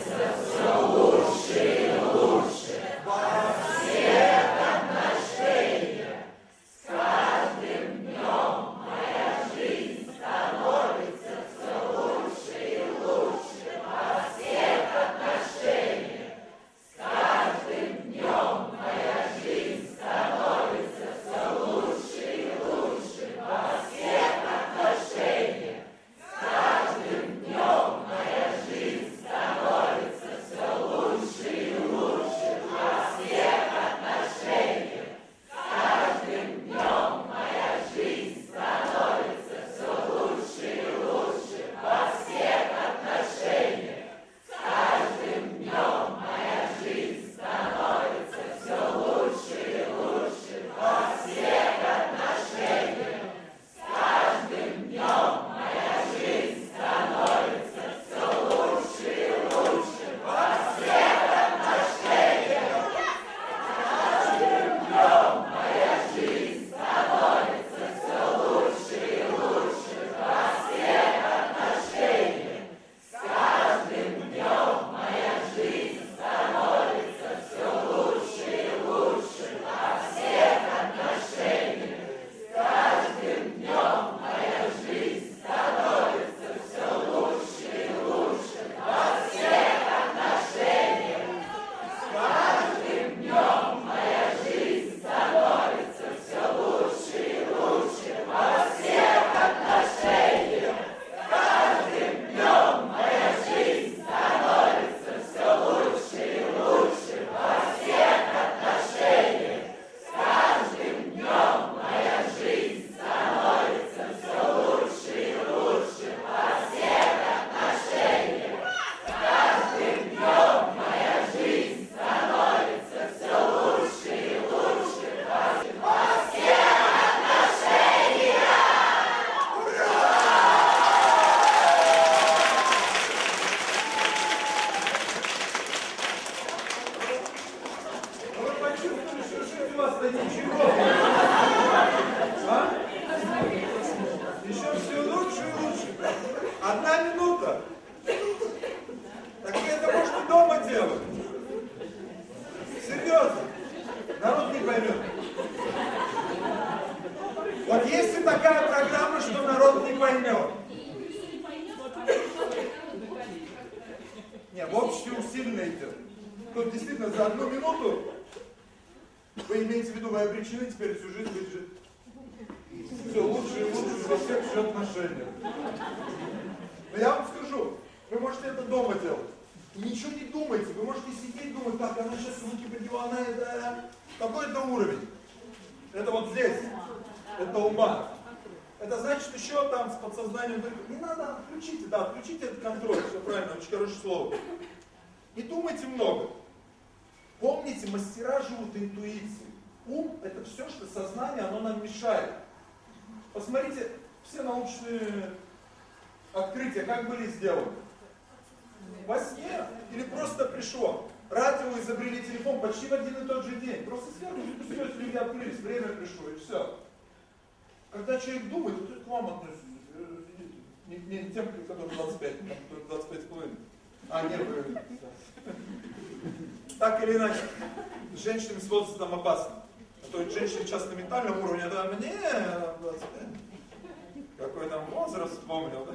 Возраст вспомнил, да?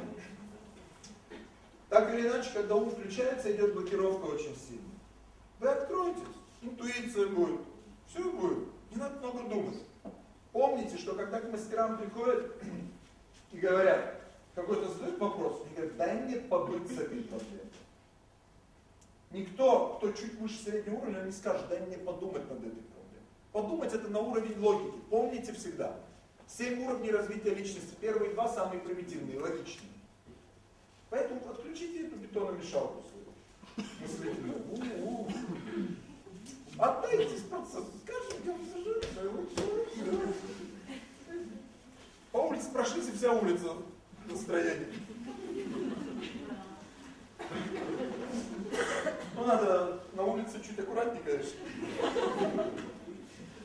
Так или иначе, когда ум включается, идет блокировка очень сильно. Вы откроетесь, интуиция будет, все будет, не надо много думать. Помните, что когда к мастерам приходят и говорят, какой-то задают вопрос, они говорят, дай мне побыть с этой проблемой. Никто, кто чуть выше среднего уровня, не скажет, дай мне подумать над этой проблемой. Подумать это на уровень логики. Помните всегда. Семь уровней развития личности. Первые два самые примитивные, логичные. Поэтому отключите эту бетономешалку свою. Отдайтесь процессу. Скажем, я сажу, По улице прошлись, вся улица в настроении. Ну, надо на улице чуть аккуратнее, конечно.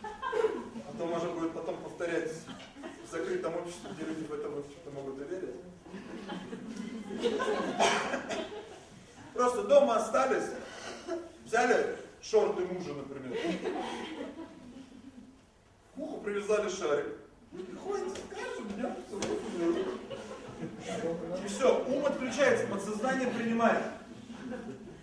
А то можно будет потом повторять в закрытом обществе, где люди в этом обществе могут доверять. Просто дома остались, взяли шорты мужа, например. К уху привязали шарик. Ходите, скажем, днем И все, ум отключается, подсознание принимает.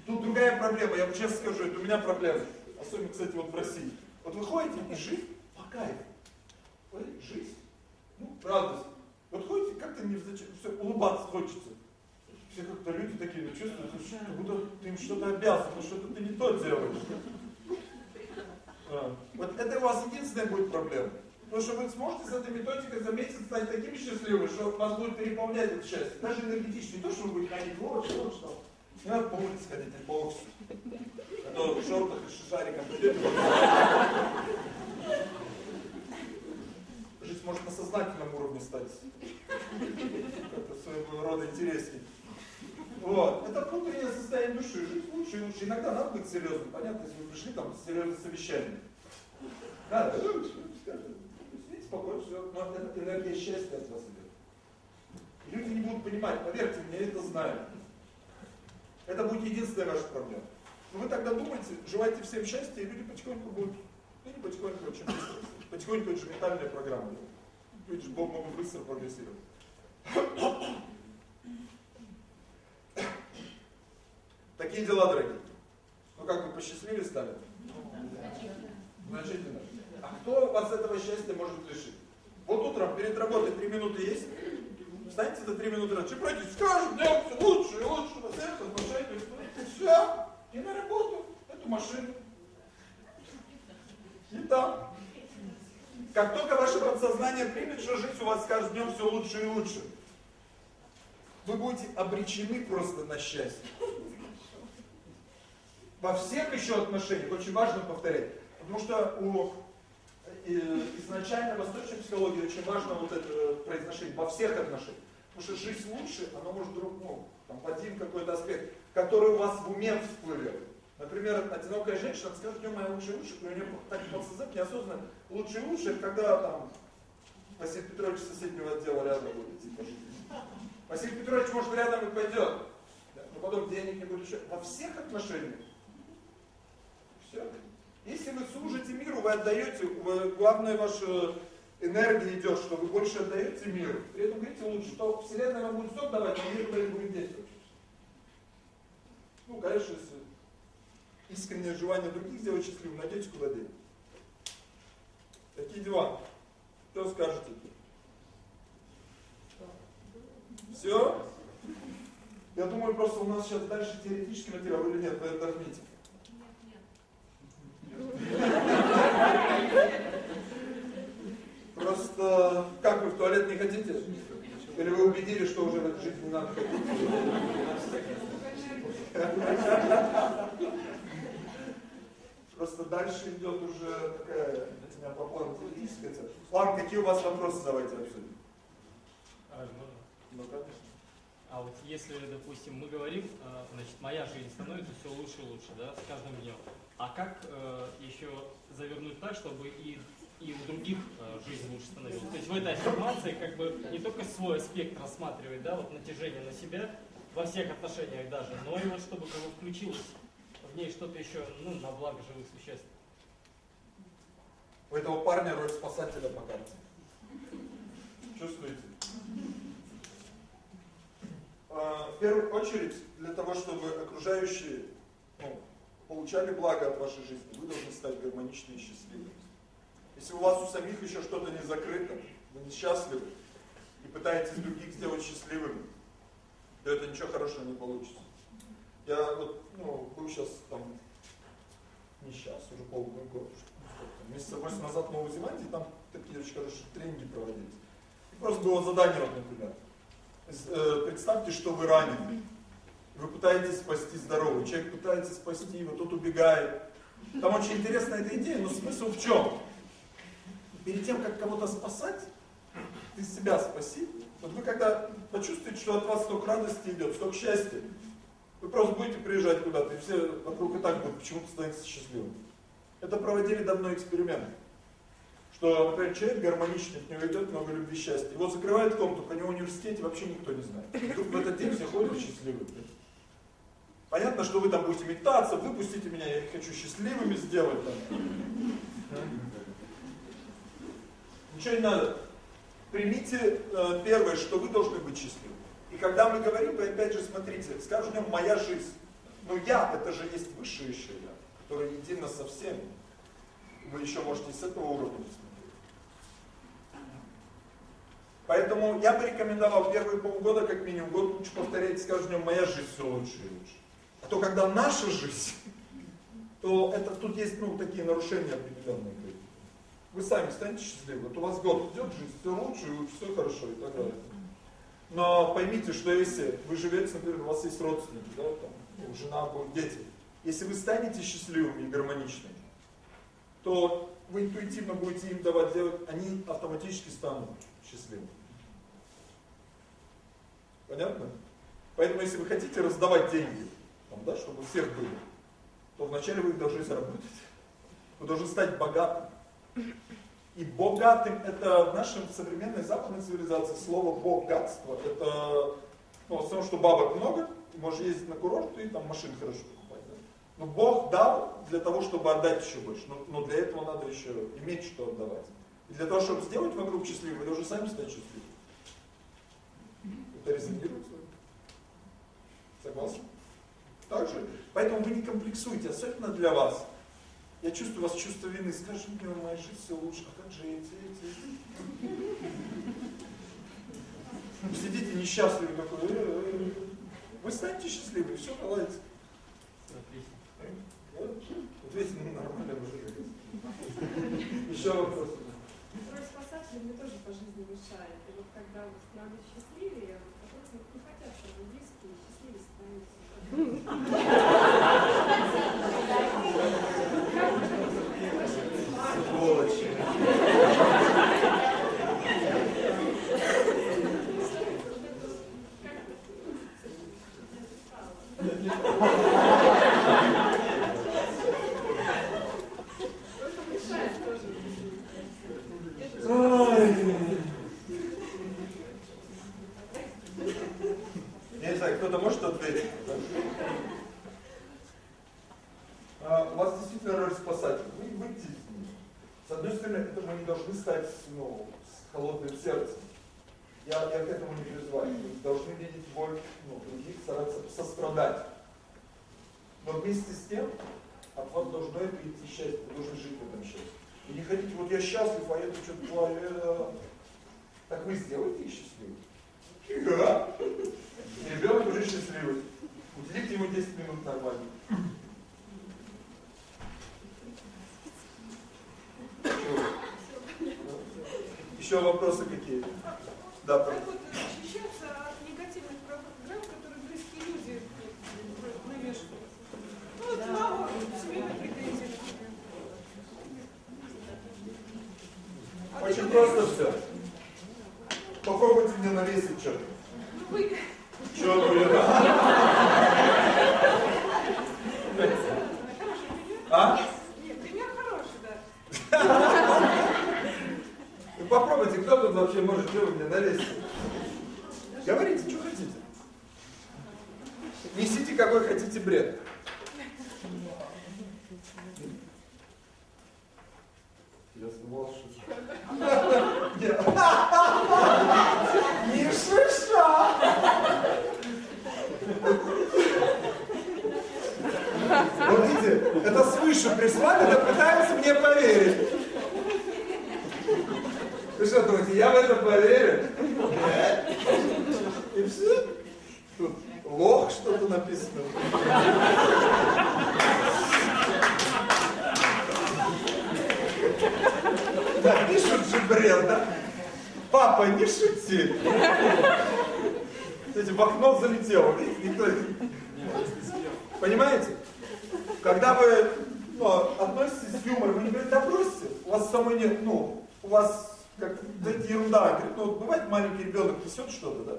Тут другая проблема, я вам честно скажу, это у меня проблема. Особенно, кстати, вот в России. Вот вы ходите и жизнь по кайфу. Жизнь. Ну, радость. Вот ходите, как-то не все улыбаться хочется. Все как-то люди такие, ну чувствуют, что, как будто ты им что-то обязан, но что-то ты не то делаешь. А. Вот это у вас единственная будет проблема. Потому что вы сможете с этой методикой за месяц стать таким счастливым, что вас будет переполнять это счастье. Даже энергетически. Не то, что вы будете ходить, вот, вот, что. Не надо по улице ходить, или по офису. А то в шортах и шариком придет. Жизнь может на сознательном уровне стать. Это своего рода интереснее. Вот. Это внутреннее состояние души. Жить лучше и лучше. Иногда надо быть серьезным. Понятно, если вы пришли там с серьезным совещанием. Да, сидите спокойно, все. Но это энергия счастья от вас идет. люди не будут понимать, поверьте мне, это знаю. Это будет единственная ваша проблема. Но вы тогда думаете, желайте всем счастья, и люди потихоньку будут, ну не потихоньку, очень быстро. Потихоньку это же ментальная программа. Люди же Бог могут быстро прогрессировать. Такие дела, дорогие. Ну как вы посчастливее стали? Значительно. А кто вас этого счастья может лишить? Вот утром перед работой три минуты есть? Встаньте за три минуты раньше, пройдите, скажем, днем все лучше и лучше, на сердце, отношения, все, и на работу, эту машину. И там. Как только ваше подсознание примет, что жизнь у вас с каждым днем все лучше и лучше, вы будете обречены просто на счастье. Во всех еще отношениях, очень важно повторять, потому что у изначально восточной психологии очень важно вот это произношение во всех отношениях. Потому что жизнь лучше, она может вдруг, ну, там, один какой-то аспект, который у вас в уме всплывет. Например, одинокая женщина скажет, днем моя лучше и лучше, у нее так подсознательно, неосознанно, лучше и лучше, когда там Василий Петрович соседнего отдела рядом будет жизни. Василий Петрович, может, рядом и пойдет, но потом денег не будет. Во всех отношениях. Все. Если вы служите миру, вы отдаете, вы, главное ваша энергия идет, что вы больше отдаете миру. При этом говорите лучше, что Вселенная вам будет все давать, а мир будет действовать. Ну, конечно, если искреннее желание других сделать счастливым, найдете куда деть. Такие дела. Что скажете? Все? Я думаю, просто у нас сейчас дальше теоретический материал или нет, вы отдохните. Просто, как вы в туалет не хотите? Или вы убедились, что уже жизни не надо ходить? Просто дальше идет уже такая, меня по плану теоретическая цель. Ладно, какие у вас вопросы, давайте обсудим. А, можно? Ну, конечно. А вот если, допустим, мы говорим, э, значит, моя жизнь становится все лучше и лучше, да, с каждым днем. А как э, еще завернуть так, чтобы и, и у других э, жизнь лучше становилась? То есть в этой аффирмации как бы не только свой аспект рассматривать, да, вот натяжение на себя, во всех отношениях даже, но и вот чтобы как бы включилось в ней что-то еще, ну, на благо живых существ. У этого парня роль спасателя по карте. Чувствуете? А, в первую очередь, для того, чтобы окружающие ну, получали благо от вашей жизни, вы должны стать гармоничными и счастливыми. Если у вас у самих еще что-то не закрыто, вы несчастливы и пытаетесь других сделать счастливыми, то это ничего хорошего не получится. Я вот, ну, был сейчас там, не уже полный год, месяца 8 назад в Новой Зеландии, там такие очень хорошие тренинги проводились. И просто было задание, вот, например. Э, представьте, что вы ранены. Вы пытаетесь спасти здоровый. Человек пытается спасти его, тот убегает. Там очень интересная эта идея, но смысл в чем? Перед тем, как кого-то спасать, ты себя спаси. Вот вы когда почувствуете, что от вас столько радости идет, столько счастья, вы просто будете приезжать куда-то, и все вокруг и так будут почему-то становиться счастливым. Это проводили давно эксперимент. Что, например, человек гармоничный, от него идет много любви счастья. Его закрывают в комнату, по нему в университете вообще никто не знает. Тут в этот день все ходят счастливые. Понятно, что вы там будете метаться, выпустите меня, я хочу счастливыми сделать. Там. Ничего не надо. Примите э, первое, что вы должны быть счастливы. И когда мы говорим, вы опять же смотрите, скажем моя жизнь. Но я, это же есть высшее еще я, которое едино со всеми. Вы еще можете с этого уровня посмотреть. Поэтому я бы рекомендовал первые полгода, как минимум, год лучше повторять, скажем в нем моя жизнь все лучше и лучше. А то когда наша жизнь, то это тут есть ну, такие нарушения определенные. Вы сами станете счастливы. Вот у вас год идет, жизнь все лучше, и все хорошо и так далее. Но поймите, что если вы живете, например, у вас есть родственники, да, там, ну, жена, дети. Если вы станете счастливыми и гармоничными, то вы интуитивно будете им давать делать, они автоматически станут счастливыми. Понятно? Поэтому если вы хотите раздавать деньги, там, да, чтобы у всех были, то вначале вы их должны заработать. Вы должны стать богатым. И богатым, это в нашей современной западной цивилизации слово богатство. Это ну, в основном, что бабок много, можешь ездить на курорт и там машин хорошо? Но Бог дал для того, чтобы отдать еще больше. Но, но для этого надо еще иметь что отдавать. И для того, чтобы сделать вокруг счастливым, вы должны сами стать счастливым. Это резонирует с вами? Согласны? Так же? Поэтому вы не комплексуйте, особенно для вас. Я чувствую у вас чувство вины. Скажи мне, моя жизнь все лучше. А как же эти, эти? Сидите несчастливы такой. «Э, э, э». Вы станете счастливы, все наладится. Вот видите, ну нормально уже. Еще вопрос. Роль спасателя мне тоже по жизни мешает. И вот когда вы становитесь счастливее, вот, не хотят, чтобы близкие счастливее становятся. Сволочи. Я не знаю, кто-то может ответить? А, у вас действительно роль спасателя. Вы будьте с одной стороны, это мы должны стать ну, с холодным сердцем. Я, я к этому не призываю. Вы должны видеть боль ну, других, стараться сострадать. Но вместе с тем от вас должно это идти счастье, вы должны жить в этом счастье. И не хотите, вот я счастлив, а это что-то твое. Так вы сделаете их счастливым. Да. Ребенок уже счастливый. Уделите ему 10 минут нормально. Еще вопросы какие? Да, Как вот защищаться от негативных программ, которые близкие люди навешивают? Ну вот мама семейной претензии, например. А Очень просто все. Попробуйте мне навесить что-то. Ну вы... Что вы? А? Нет, пример хороший, да. Ну попробуйте, кто тут вообще может что вы мне навесить? Говорите, что хотите. Несите какой хотите бред. Я думал, что... Не шиша! Вот видите, это свыше прислали, да пытаются мне поверить. Вы что думаете, я в это поверю? Нет. И все. Тут лох что-то написано. Да, пишут же бред, да? Папа, не шути. Кстати, в окно залетело. Никто... Понимаете? Когда вы ну, относитесь с юмором, вы не говорите, да бросьте, у вас самой нет, ну, у вас как, да ерунда. Говорит, ну, бывает маленький ребенок несет что-то, да?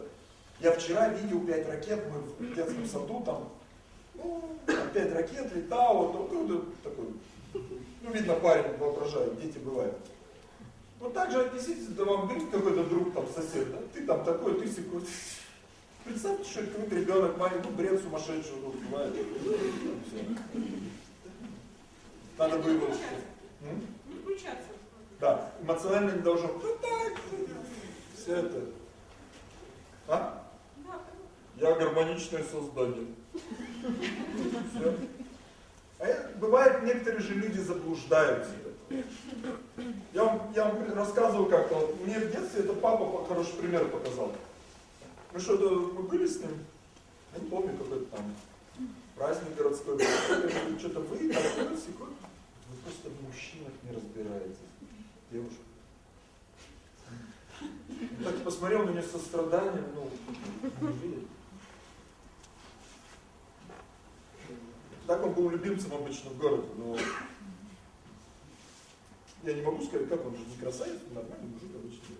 Я вчера видел пять ракет, мы в детском саду, там, ну, пять ракет летало, то, то, то, такой, ну, видно, парень воображает, дети бывают. Вот так же отнеситесь, да вам говорит какой-то друг, там, сосед, да? Ты там такой, ты секой. Представьте, что это какой-то ребенок маленький, ну, бред сумасшедший, ну, бывает. Надо бы его... Не включаться. Да, эмоционально не должно. Ну так, все это. А? Я гармоничное создание. Все. А бывает, некоторые же люди заблуждаются. Я вам, я вам рассказывал как-то, вот мне в детстве это папа хороший пример показал. Мы что-то, мы были с ним, я не помню, какой-то там праздник городской, что-то вы просто в мужчинах не разбираетесь, девушка. Так посмотрел на нее со ну, не. Так он был любимцем обычно в городе, но я не могу сказать, как он же не красавец, нормальный мужик обычно.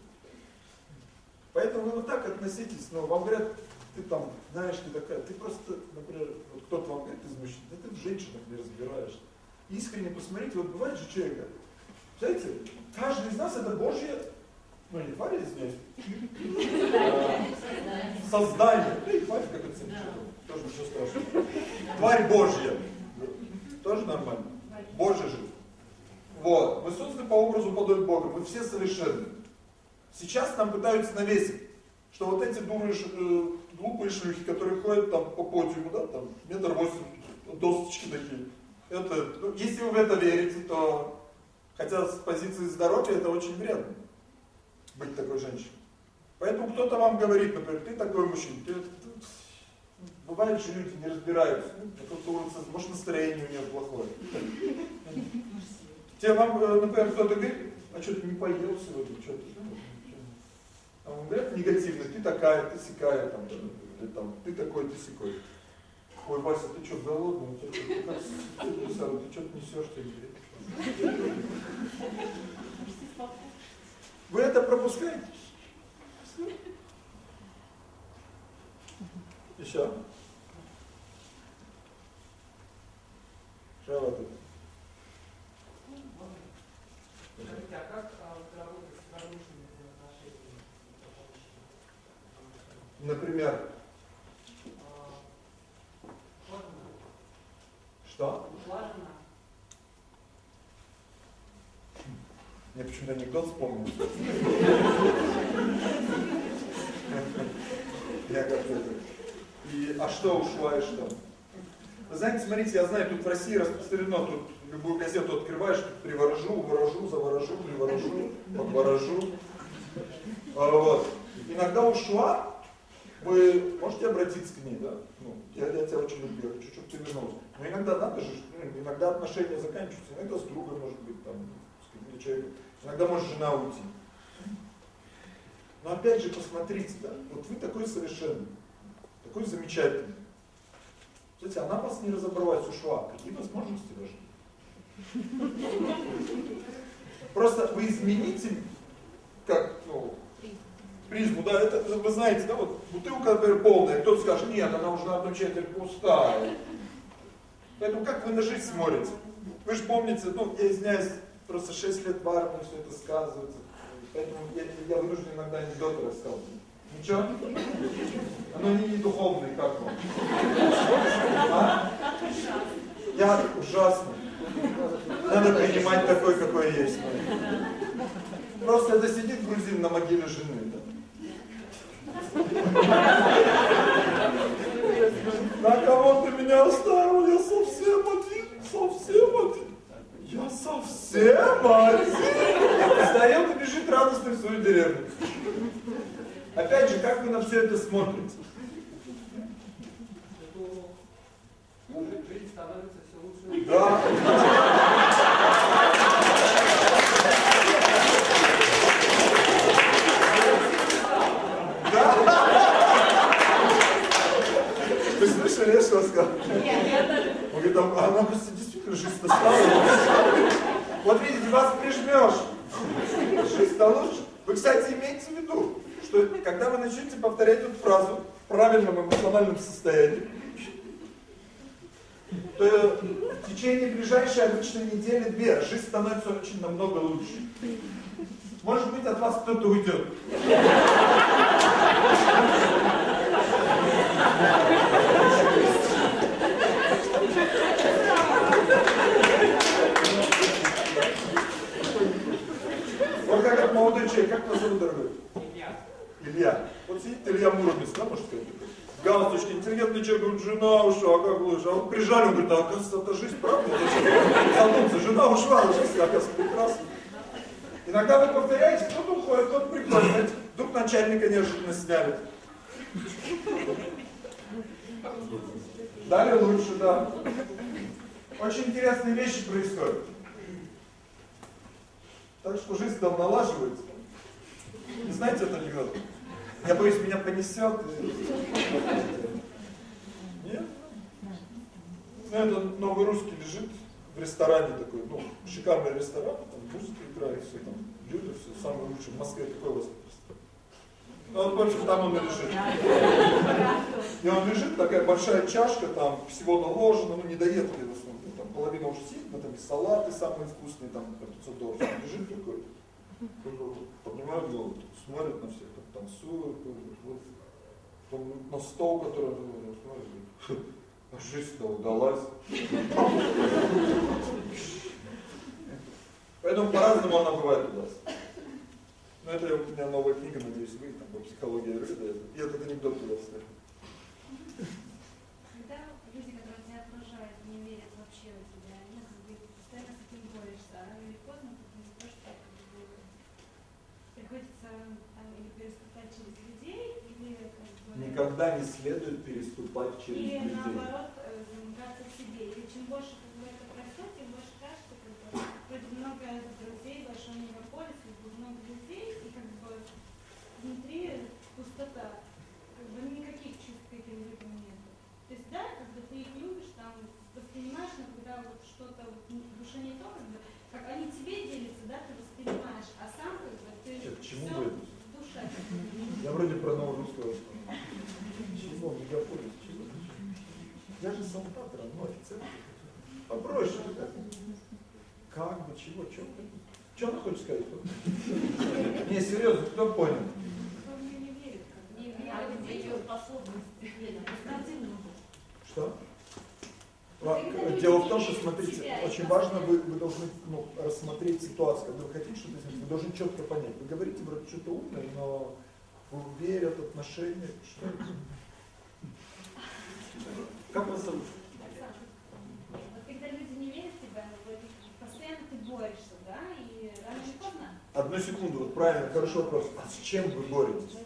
Поэтому вы вот так относитесь, но вам говорят, ты там, знаешь, ты такая, ты просто, например, вот кто-то вам говорит из мужчин, да ты в женщинах не разбираешься. Искренне посмотрите, вот бывает же человек, знаете, каждый из нас это Божье, ну не тварь, извиняюсь, а, создание, да и тварь, как это тоже ничего страшного. Тварь Божья, тоже нормально, Божий же. Вот, мы созданы по образу подобию Бога, мы все совершенны. Сейчас нам пытаются навесить, что вот эти дуры, э, глупые шлюхи, которые ходят там по подиуму, да, там метр восемь, досочки такие. Это, ну, если вы в это верите, то, хотя с позиции здоровья это очень вредно, быть такой женщиной. Поэтому кто-то вам говорит, например, ты такой мужчина, ты, ты, бывает же люди не разбираются, ну, может настроение у нее плохое. Тебе вам, э, например, кто-то говорит, а что ты не поел сегодня, что ты, а он говорит негативно, ты такая, ты сякая, там, или там, ты такой, ты секой. Ой, Вася, ты что, голодный? Ты, ты, как, ты, ты, ты что-то несешь, ты Вы это пропускаете? Еще? Что вот это? Скажите, а как а, вот, работать с нарушенными взаимоотношениями? Например, что? Важно. Я почему-то анекдот вспомнил. Я как это. И, а что ушла и что? Вы знаете, смотрите, я знаю, тут в России распространено, тут любую газету открываешь, тут приворожу, выражу, заворожу, приворожу, подворожу. А, вот. Иногда ушла, вы можете обратиться к ней, да? Ну, я, я тебя очень люблю, я хочу, чтобы ты вернулся. Но иногда надо же, ну, иногда отношения заканчиваются, иногда с другом, может быть, там, с каким-то человеком. Иногда может жена уйти. Но опять же, посмотрите, да, вот вы такой совершенный, такой замечательный. Кстати, она вас не разобралась, ушла. Какие возможности должны? Просто вы измените, как, ну, призму, да, это, вы знаете, да, вот бутылка, например, полная, кто-то скажет, нет, она уже на одну четверть пустая. Поэтому как вы на жизнь смотрите? Вы же помните, ну, я извиняюсь, просто 6 лет в армии все это сказывается. Поэтому я, я вынужден иногда анекдоты рассказывать. Ничего? Оно не, не духовное, как вам? А? Я ужасно. Я надо принимать такой, какой есть. Просто это сидит грузин на могиле жены. Да? На кого ты меня оставил? Я совсем один, совсем один. Я совсем один. Встает и бежит радостный в свою деревню. Опять же, как вы на все это смотрите? Жизнь становится все лучше. Да. Вы что сказал? Он говорит, а она просто действительно жизнь стала. Вот видите, вас прижмешь. Лучше. Вы, кстати, имейте в виду, что когда вы начнете повторять эту фразу в правильном эмоциональном состоянии, то в течение ближайшей обычной недели-две жизнь становится очень намного лучше. Может быть, от вас кто-то уйдет. Вот человек, как вас зовут, дорогой? Илья. Илья. Вот сидит Илья Муромец, да, может сказать? Галстучки, интеллигентный человек, говорит, жена ушла, а как лучше? А вот прижали, он говорит, а оказывается, это жизнь, правда? Задуматься, жена ушла, а жизнь, оказывается, прекрасна. Иногда вы повторяете, кто-то уходит, кто-то приходит, знаете, вдруг начальника неожиданно сняли. Далее лучше, да. Очень интересные вещи происходят. Так что жизнь там налаживается. Не знаете это анекдот? Я боюсь, меня понесет. Нет? Ну, это новый русский лежит в ресторане такой, ну, шикарный ресторан, там музыка играет, все там, люди, все самое лучшее. В Москве какой у вас ну, вот, в общем, там он и лежит. И он лежит, такая большая чашка, там всего наложено, ну, не доедали в основном, там половина уже съедена, там и салаты самые вкусные, там по 500 долларов. Он лежит такой, поднимает голову, смотрит на всех, там, танцует, вот, потом на стол, который говорит, смотрит, а жизнь-то удалась. Поэтому по-разному она бывает у вас. Но это у меня новая книга, надеюсь, вы там по психологии рыда. И этот анекдот туда вставлю. Когда люди, которые тебя окружают, не верят вообще в тебя, ну, как бы постоянно с этим борешься, а рано или поздно это не то, что как бы, приходится там, или переступать через людей, или как бы... Никогда не следует переступать через Или людей. наоборот, э, замыкаться в себе. Или чем больше как бы, это растет, тем больше кажется, как бы, вроде много друзей, большой мегаполис, как бы много людей, и как бы внутри пустота. Как бы никаких чувств к этим людям нет. То есть да, бы ты их любишь, там, воспринимаешь, но когда вот что-то вот в душе не то, как бы, как они тебе делятся, да, ты воспринимаешь, а сам как бы ты к чему всё вы. Я вроде про новорусского. Чего? Мегаполис? Чего? Я же солдат, родной офицер. Попроще. да? Как бы, чего, что? Что она хочет сказать? Не, серьезно, кто понял? Способности. Что? Дело в том, что, смотрите, очень важно, вы, вы должны ну, рассмотреть ситуацию. Когда вы хотите что-то сделать, вы должны четко понять. Вы говорите вроде что-то умное, но верят, отношения, что это? Как вас зовут? Вот когда люди не верят в тебя, вот, постоянно ты борешься, да, и рано или поздно Одну секунду, вот правильно, хороший вопрос. А с чем вы боретесь?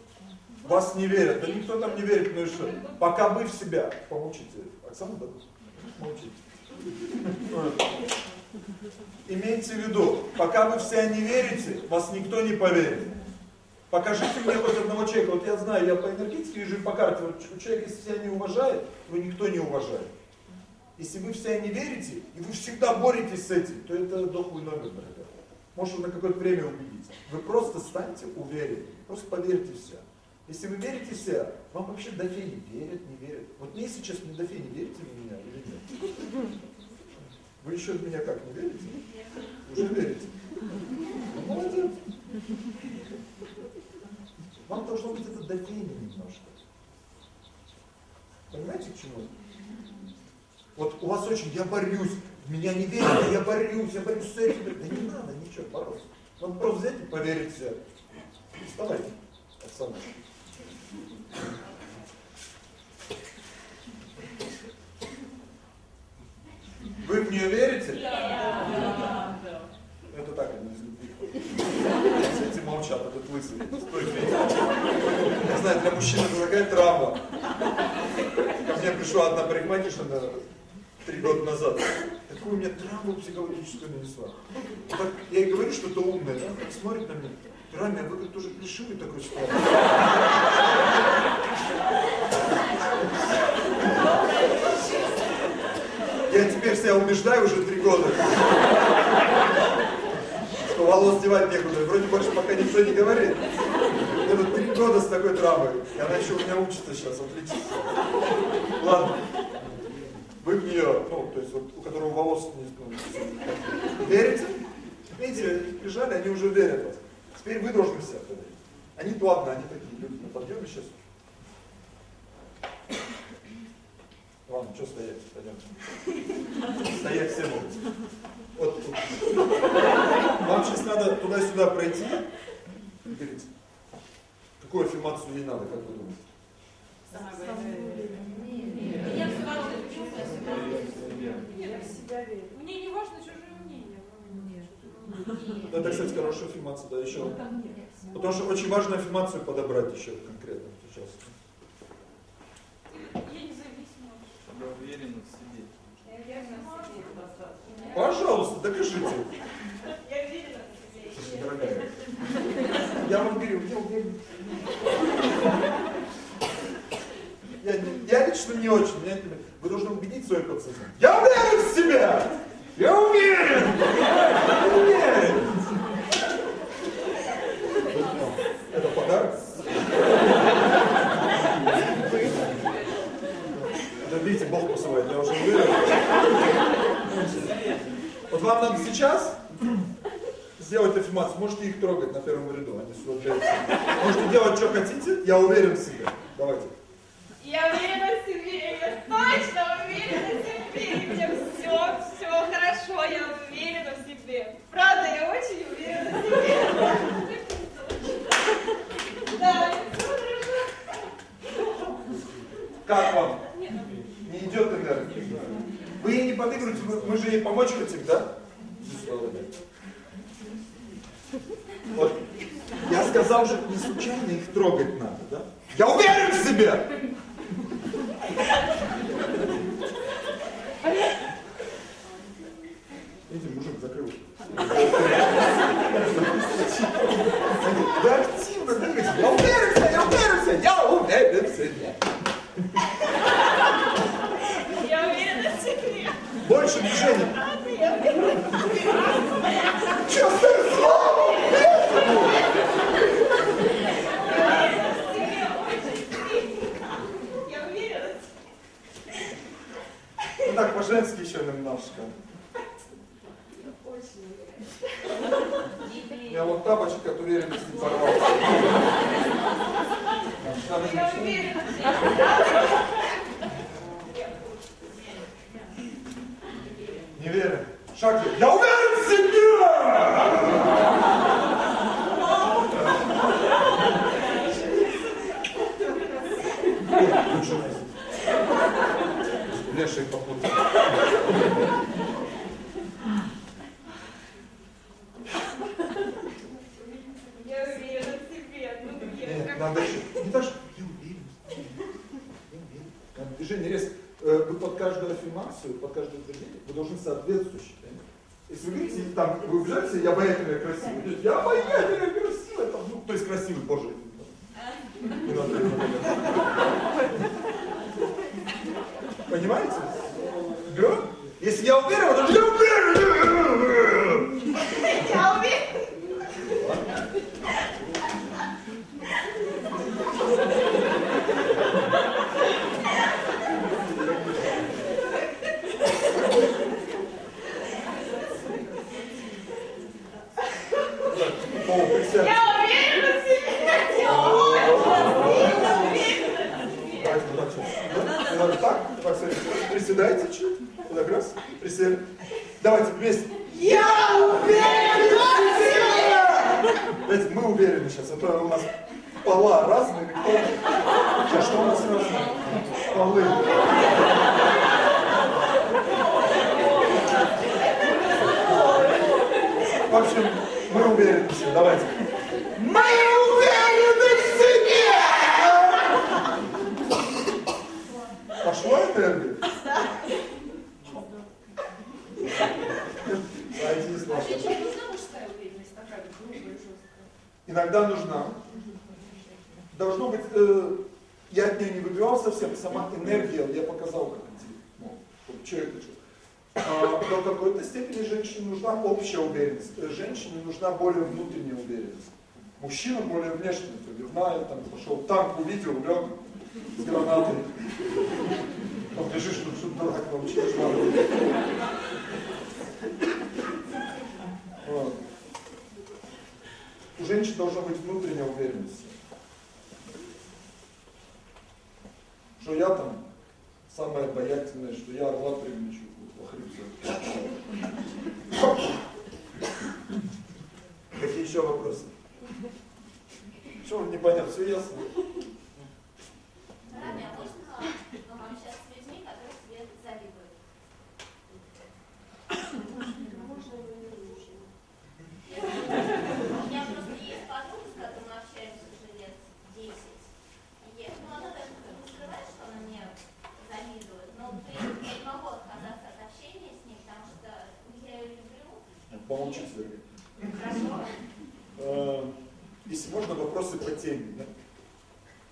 Вас не верят, да никто там не верит, ну и что? Пока вы в себя, помолчите. Оксана, да? Молчите. Имейте в виду, пока вы все не верите, вас никто не поверит. Покажите мне хоть одного человека. Вот я знаю, я по энергетике вижу по карте. Вот у человека, если себя не уважает, его никто не уважает. Если вы в себя не верите, и вы всегда боретесь с этим, то это дохлый номер, дорогая. Может, на какое-то время убедите. Вы просто станьте уверенными, просто поверьте в себя. Если вы верите в себя, вам вообще до фени верят, не верят. Вот мне сейчас не до фени, верите в меня или нет? Вы еще в меня как, не верите? Уже верите? Молодец. Вам должно быть это до фени немножко. Понимаете, к чему? Вот у вас очень, я борюсь, меня не верят, а я борюсь, я борюсь с этим. Да не надо ничего бороться. Надо просто взять и поверить в себя. Вставайте, Оксана. Вы в нее верите? Да. Это так, из любви. Все эти молчат, этот лысый. Стой, Я знаю, для мужчины это такая травма. Ко мне пришла одна парикмахерша наверное, три года назад. Такую мне травму психологическую нанесла. Так, я ей говорю, что это умное, она так смотрит на меня. Рами, а вы как тоже плешивый такой стал. Я теперь себя убеждаю уже три года, что волос девать некуда. Вроде больше пока никто не говорит. Это три года с такой травмой. И она еще у меня учится сейчас, вот лечится. Ладно. Вы в нее, ну, то есть вот у которого волос не ну, верите? Видите, лежали, они уже верят вас. Теперь вы должны себя поверить. Они, ладно, они такие люди на подъеме сейчас. Ладно, что стоять, пойдемте. Стоять все могут. Вот. Вам сейчас надо туда-сюда пройти. И говорить, какую аффирмацию ей надо, как вы думаете? Я в себя верю. Мне не важно чужое мнение. Это, кстати, хорошая аффирмация, да, еще. Потому что очень важно аффирмацию подобрать еще конкретно сейчас. Я независима. Я уверена в себе. Я уверена в себе. Пожалуйста, докажите. Я уверена в себе. Слушай, дорогая, я вам говорю, я. Я, я лично не очень. Меня, вы должны убедить свое подсознание. Я уверен в себя! Я уверен! Я уверен! Это подарок? Да видите, Бог посылает, я уже уверен. Вот вам надо сейчас сделать аффирмацию. Можете их трогать на первом ряду, они сюда этого. Можете делать, что хотите, я уверен в себе. Давайте. Я уверена в себе, я точно уверена в себе. Мне все, все хорошо, я уверена в себе. Правда, я очень уверена в себе. Да, все хорошо. Как вам? Не идет энергия. Вы ей не подыгрываете, мы, же ей помочь хотим, да? Вот. Я сказал же, не случайно их трогать надо, да? Я уверен в себе! Видите, мужик закрыл. Вы активно двигаетесь. Я уверен в себе, я уверен в себе, я уверен в себе. Я уверена в себе. Больше движений. Чувствую слово! Ну так, по-женски еще немножко. Я вот тапочек от уверенности порвался. Я уверена в себе. Не верю. Шаг. вверх. Я уверен в себе! Леший попутал. Я уверена в себе. Ну, Нет, надо еще. Не что я уверен. Я уверен. Движение резко. Э, Вы под каждую аффирмацию, под каждое утверждение, вы должны соответствующий. понимаете? Если вы говорите, там, вы убежаете, я обаятельная красивая. Говорите, Я обаятельная красивая. Там, ну, кто из красивый, боже. Не надо, не надо. Понимаете? Да? Если я уверен, то я уверен. Я уверена. Я уверена в себе. Я уверена в себе. Вот надо так? Так. Приседайте чуть. Так раз. Присели. Давайте вместе. Я уверен в себе! Давайте, мы уверены сейчас, а то у нас пола разные. Кто... Сейчас что у нас разные? Полы. В общем, мы уверены в себе. Давайте. Мы уверены в себе! Пошла энергия? Садись, А Маша. Иногда нужна. Должно быть, э, я от нее не выбивал совсем, сама энергия, я показал, как идти. Ну, вот что это А, до какой-то степени женщине нужна общая уверенность. Женщине нужна более внутренняя уверенность. Мужчина более внешний, пробивная, там пошел танк увидел, лег с гранатой. Там бежишь, чтобы что дурак научишь. Вот. У женщин должна быть внутренняя уверенность. Что я там самая обаятельная, что я орла привлечу. Какие еще вопросы? Что непонятно, все ясно? Рами, а можно вам сейчас с людьми, которые тебе завидуют? У меня просто есть подруга, с которой мы общаемся уже лет 10. И я- ну, она даже как бы не скрывает, что она мне завидует, но при этом я не могу отказаться от общения с ней, потому что я ее люблю. Помолчи, Сергей. Хорошо. Э, Если можно, вопросы по теме. Да?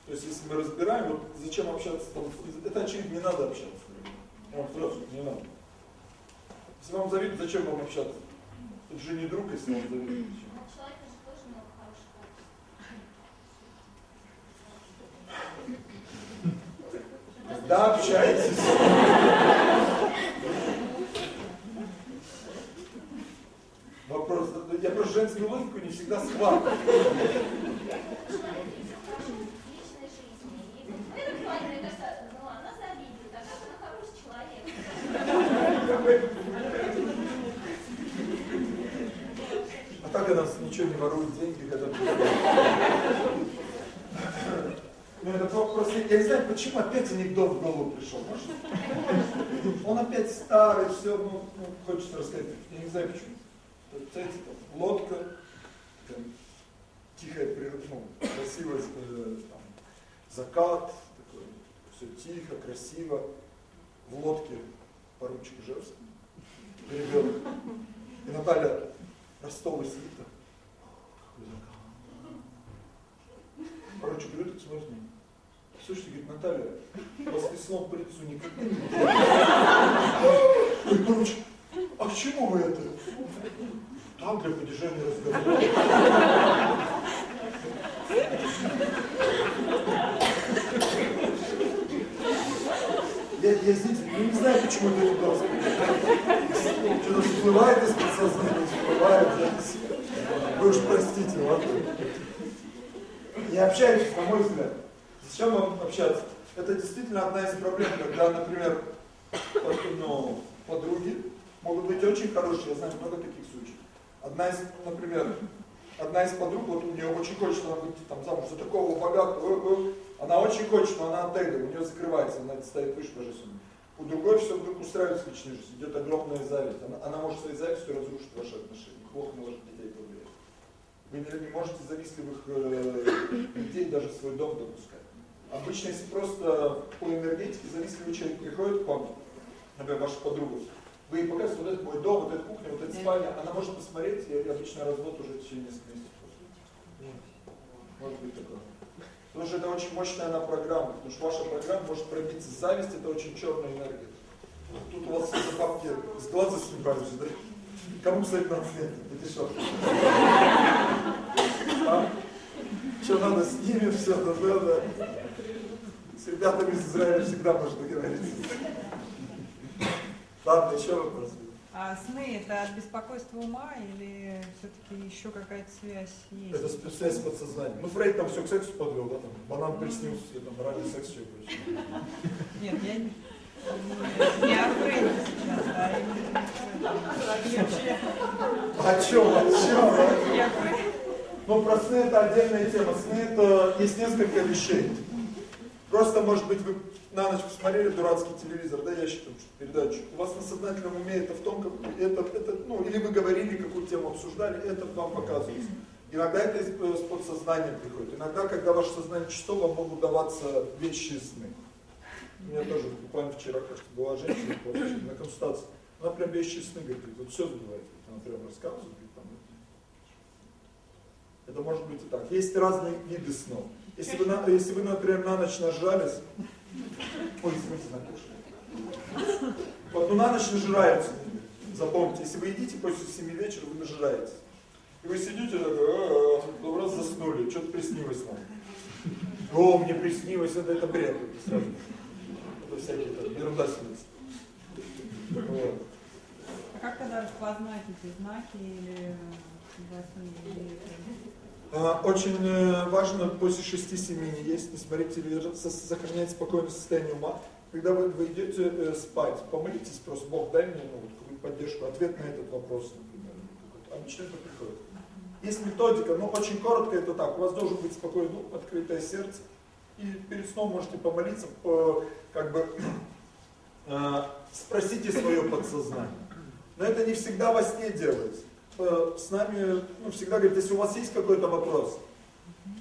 То есть, если мы разбираем, вот зачем общаться, там, это очевидно, не надо общаться. Вам сразу не надо. Если вам завидуют, зачем вам общаться? Это же не друг, если вам завидуют. Зачем? У человека же тоже много хороших качеств. Тогда общайтесь. Вопрос, я просто женскую логику не всегда схватываю. ну, а так она ничего не ворует, деньги когда Ну это про- просто, я не знаю, почему опять анекдот в голову пришел. Может? Он опять старый, все, ну, ну, хочется рассказать. Я не знаю почему. Там, лодка, там, тихая природа, ну, красивая, э, там, закат, такой, все тихо, красиво. В лодке поручик Ижевский, ребенок. И Наталья Ростова сидит там. Поручик берет и смотрит на нее. Слушайте, говорит, Наталья, вас веснок по лицу никогда. Ой, поручик, а к чему вы это? Так, для поддержания разговора. Я, я здесь, ну не знаю, почему это удалось. Что-то всплывает из подсознания, всплывает. Вы уж простите, ладно? Не общайтесь, на мой взгляд. Зачем вам общаться? Это действительно одна из проблем, когда, например, ну, подруги могут быть очень хорошие, я знаю много таких случаев. Одна из, например, одна из подруг, вот у нее очень хочет она выйти там замуж за такого богатого, она очень хочет, но она отега, у нее закрывается, она стоит выше по. У другой все вдруг устраивается в личной идет огромная зависть. Она, она может своей завистью разрушить ваши отношения, плохо ваших детей повлиять. Вы не, не можете завистливых э, даже в свой дом допускать. Обычно, если просто по энергетике завистливый человек приходит к вам, например, ваша подруга, вы ей показываете, вот это мой дом, вот эта кухня, вот эта спальня, она может посмотреть, и обычно развод уже в течение нескольких месяцев. Может быть такое. Потому что это очень мощная она программа, потому что ваша программа может пробиться. Зависть это очень черная энергия. Тут у вас все бабки с глаза снимаются, да? Кому, кстати, надо снять? Это что? А? Что надо с ними все, да, да, да. С ребятами из Израиля всегда можно договориться. Ладно, еще вопрос. А сны это от беспокойства ума или все-таки еще какая-то связь есть? Это связь с подсознанием. Ну, Фрейд там все к сексу подвел, да, там, банан приснился, там, ради секса все прочее. Нет, я не... Не о Фрейде сейчас, а именно О чем, о чем? Ну, про сны это отдельная тема. Сны это есть несколько вещей. Просто, может быть, вы на ночь посмотрели дурацкий телевизор, да, я считаю, что передачу. У вас на сознательном уме это в том, как это, это, ну, или вы говорили, какую тему обсуждали, это вам показывается. Иногда это из, из подсознания приходит. Иногда, когда ваше сознание чисто, вам могут даваться вещи сны. У меня тоже буквально вчера, кажется, была женщина на консультации. Она прям вещи сны говорит, вот все сбывается. Она прям рассказывает, говорит, там, это может быть и так. Есть разные виды снов. Если вы, на, если вы например, на ночь нажались, ой, извините, накушали. Вот, ну на ночь нажираются. Запомните, если вы едите после 7 вечера, вы нажираетесь. И вы сидите такой, ну раз заснули, что-то приснилось нам. О, мне приснилось, это, это бред. Это, всякие там, ерунда снится. Вот. А как тогда распознать эти знаки или во сне, или а, очень э, важно после 6-7 не есть, не смотреть телевизор, сохранять спокойное состояние ума. Когда вы, вы идете э, спать, помолитесь просто, Бог, дай мне ну, какую-то поддержку, ответ на этот вопрос, например. Обычно это приходит. Есть методика, но очень коротко это так. У вас должен быть спокойный ум, открытое сердце. И перед сном можете помолиться, по, как бы э, спросите свое подсознание. Но это не всегда во сне делается. Э, с нами ну, всегда говорит, если у вас есть какой-то вопрос,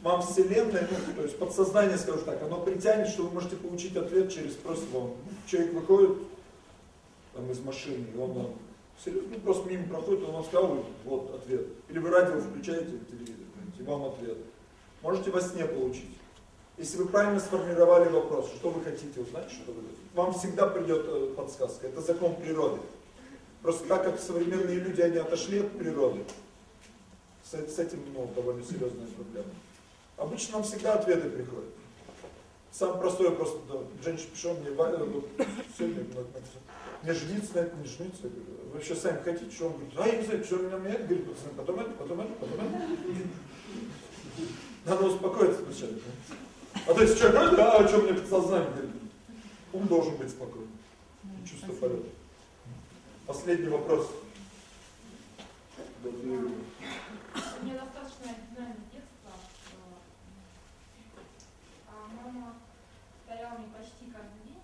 вам Вселенная, ну, то есть подсознание, скажу так, оно притянет, что вы можете получить ответ через просто вам. Человек выходит там, из машины, и он вам серьезно, ну, просто мимо проходит, он вам сказал, вот ответ. Или вы радио включаете, телевизор, и вам ответ. Можете во сне получить. Если вы правильно сформировали вопрос, что вы хотите узнать, что вы вам всегда придет э, подсказка. Это закон природы. Просто так как современные люди, они отошли от природы, с, с этим ну, довольно серьезная проблема. Обычно нам всегда ответы приходят. Самый простой вопрос, да, женщина пришла, мне вот, сегодня, мне жениться на это, не жениться. Вы вообще сами хотите, что он говорит, а я не знаю, что меня это говорит, потом это, потом это, потом это. Надо успокоиться сначала. А то есть человек говорит, а, о чем мне подсознание говорит? Ум должен быть спокойным. Чувство полета. Последний вопрос. Мне достаточно оригинальное детство. А мама повторяла мне почти каждый день,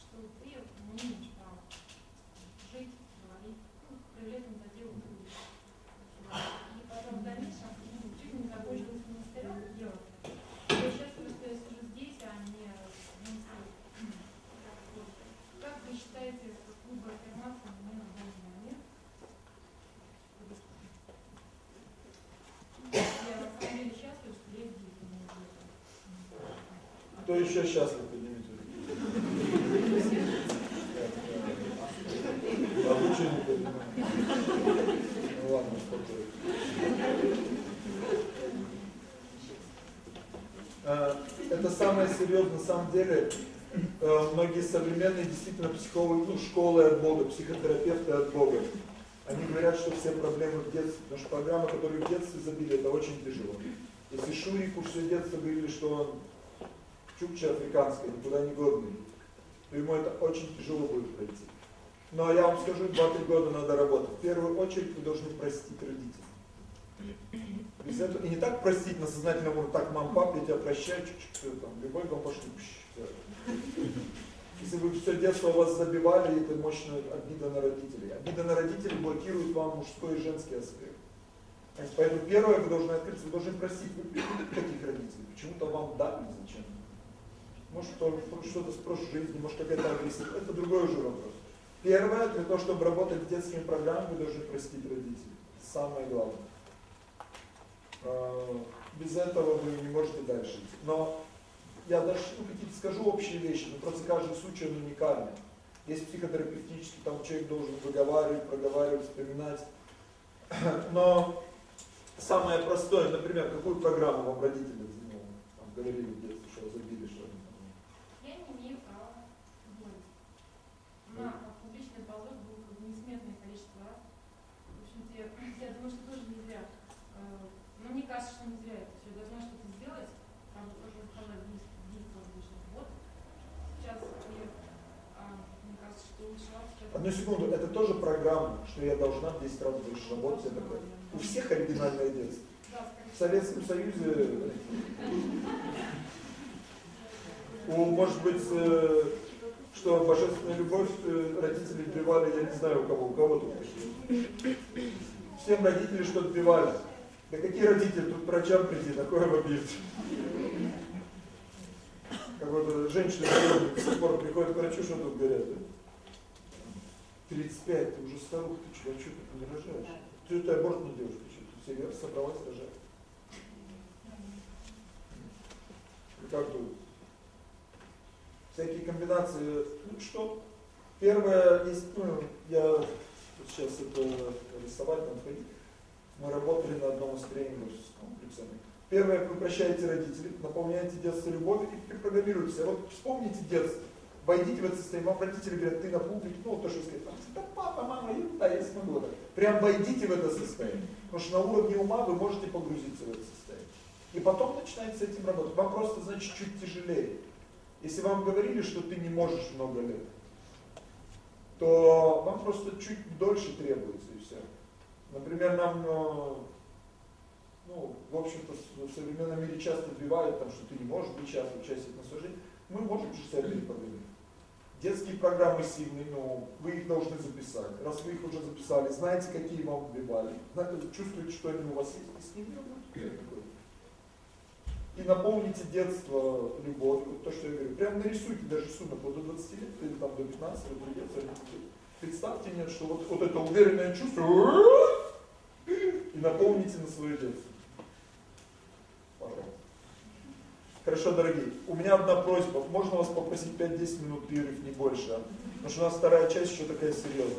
что ты не имеешь права жить, говорить, ну, проявлять инициативу других. И потом в дальнейшем ну, чуть не закончилась монастырем делать. Я счастлива, что я сижу здесь, а не в монастыре. Как вы считаете, выбор аффирмации мне на данный момент? Я на самом деле счастлива, что я здесь, а не где-то. Кто еще счастлив, поднимите руку. Обучение поднимать. Ну ладно, успокойтесь. Э, Это самое серьезное, на самом деле, э, многие современные действительно психологи, ну, школы от Бога, психотерапевты от Бога, они говорят, что все проблемы в детстве, потому что программа, которую в детстве забили, это очень тяжело. Если Шурику все детство говорили, что он чукча африканская, никуда не годный, то ему это очень тяжело будет пройти. Но я вам скажу, 2-3 года надо работать. В первую очередь вы должны простить родителей. Без этого, и не так простить на сознательном уровне, так, мам, пап, я тебя прощаю, чуть-чуть, там, любовь вам пошли. Если вы все детство вас забивали, это мощная обида на родителей. Обида на родителей блокирует вам мужской и женский аспект. Поэтому первое, вы должны открыться, вы должны простить, вы таких родителей, почему-то вам дали зачем? Может что-то с прошлой жизни, может какая-то агрессия, это другой уже вопрос. Первое, для того, чтобы работать с детскими программами, вы должны простить родителей. Самое главное. А, без этого вы не можете дальше идти. Но я даже ну, какие-то скажу общие вещи, но просто каждый случай он уникальный. Есть психотерапевтический, там человек должен выговаривать, проговаривать, вспоминать. Но самое простое, например, какую программу вам родители ну, там, говорили в детстве, что забили, что они там. Я не имею права уволить. На публичный позор был как бы несметное количество раз. В общем-то, я, я думаю, что тоже не зря. Э, Но мне кажется, что не зря это все. Я должна что-то сделать. Правда, тоже сказать действовать лишних. Вот сейчас я, а, Одну секунду, это тоже программа, что я должна в 10 раз больше работать. Это такое. У всех оригинальное детство. В Советском Союзе у, может быть, э, что божественная любовь э, родители отбивали, я не знаю у кого, у кого тут такие. Всем родители что отбивали. Да какие родители, тут врачам приди, такое вобьют. Какой-то женщина до сих пор приходит к врачу, что тут говорят, да? 35, ты уже старуха, ты что, а что ты не рожаешь? Ты, ты аборт не делаешь, что, ты серьезно собралась рожать? Как думаете? Всякие комбинации, ну что? Первое, есть, ну, я сейчас это рисовать надо ходить. Мы работали на одном из тренингов с комплексами. Первое, вы прощаете родителей, наполняете детство любовью и перепрограммируете себя. Вот вспомните детство войдите в это состояние. Вам родители говорят, ты на публике, ну, то, что сказать, да папа, мама, я, да, я смогу. Прям войдите в это состояние. Потому что на уровне ума вы можете погрузиться в это состояние. И потом начинаете с этим работать. Вам просто, значит, чуть тяжелее. Если вам говорили, что ты не можешь много лет, то вам просто чуть дольше требуется и все. Например, нам, э, ну, в общем-то, в современном мире часто вбивают, там, что ты не можешь быть часто участник наслаждения. Мы можем же себя перепроверить. Детские программы сильные, но вы их должны записать. Раз вы их уже записали, знаете, какие вам вбивали, чувствуете, что они у вас есть, и с ними работаете. И наполните детство любовью, вот то, что я говорю. Прям нарисуйте даже сумму вот до 20 лет или там до 15 лет придется. Представьте мне, что вот, вот это уверенное чувство и наполните на свое детство. Хорошо, дорогие. У меня одна просьба. Можно вас попросить 5-10 минут перерыв, не больше? Потому что у нас вторая часть еще такая серьезная.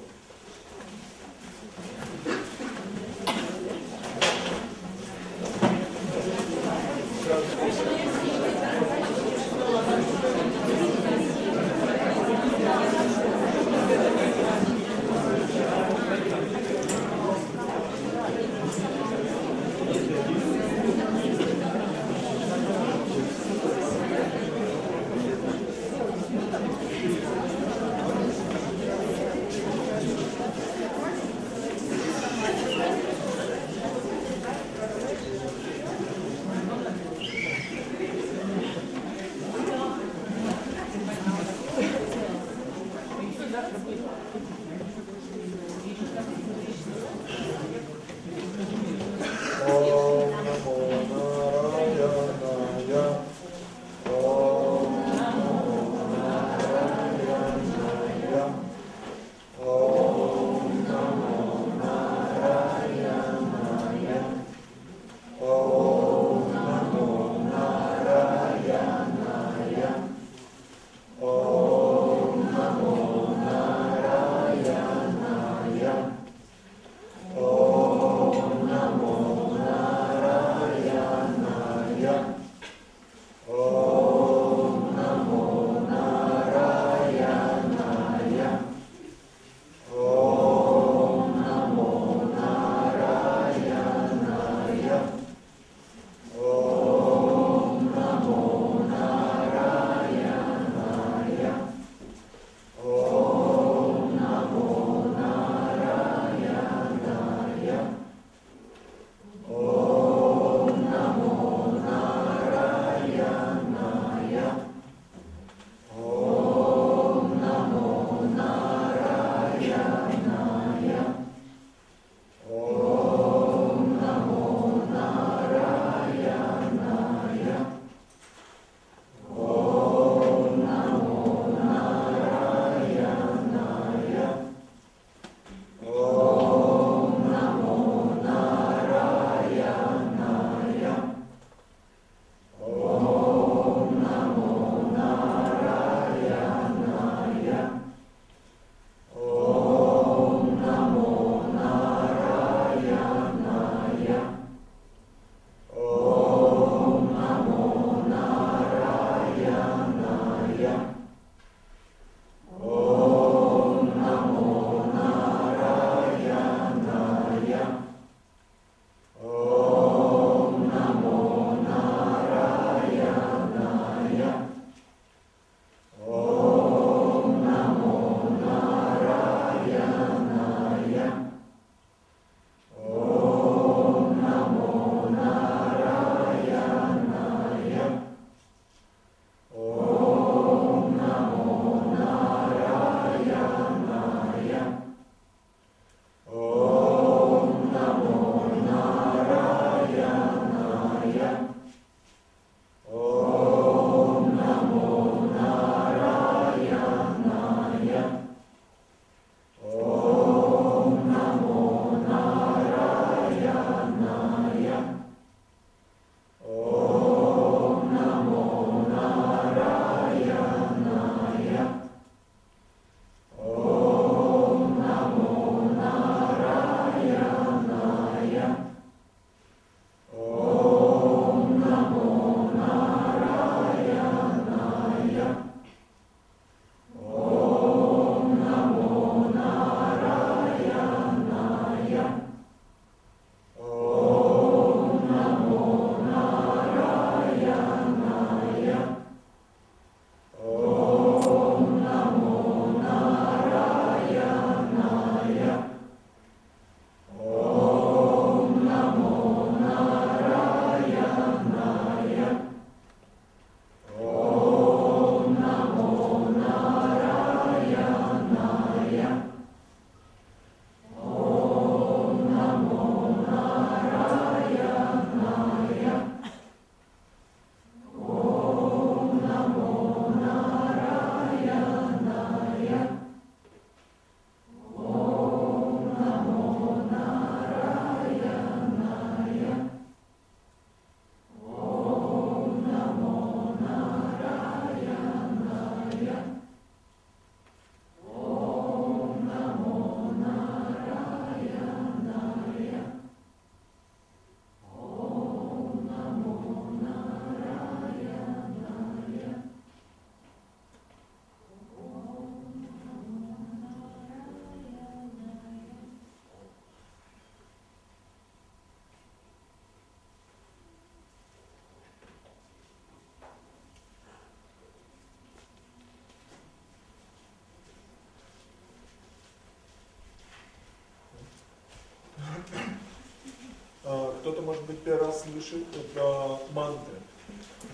Слышал, это мантры.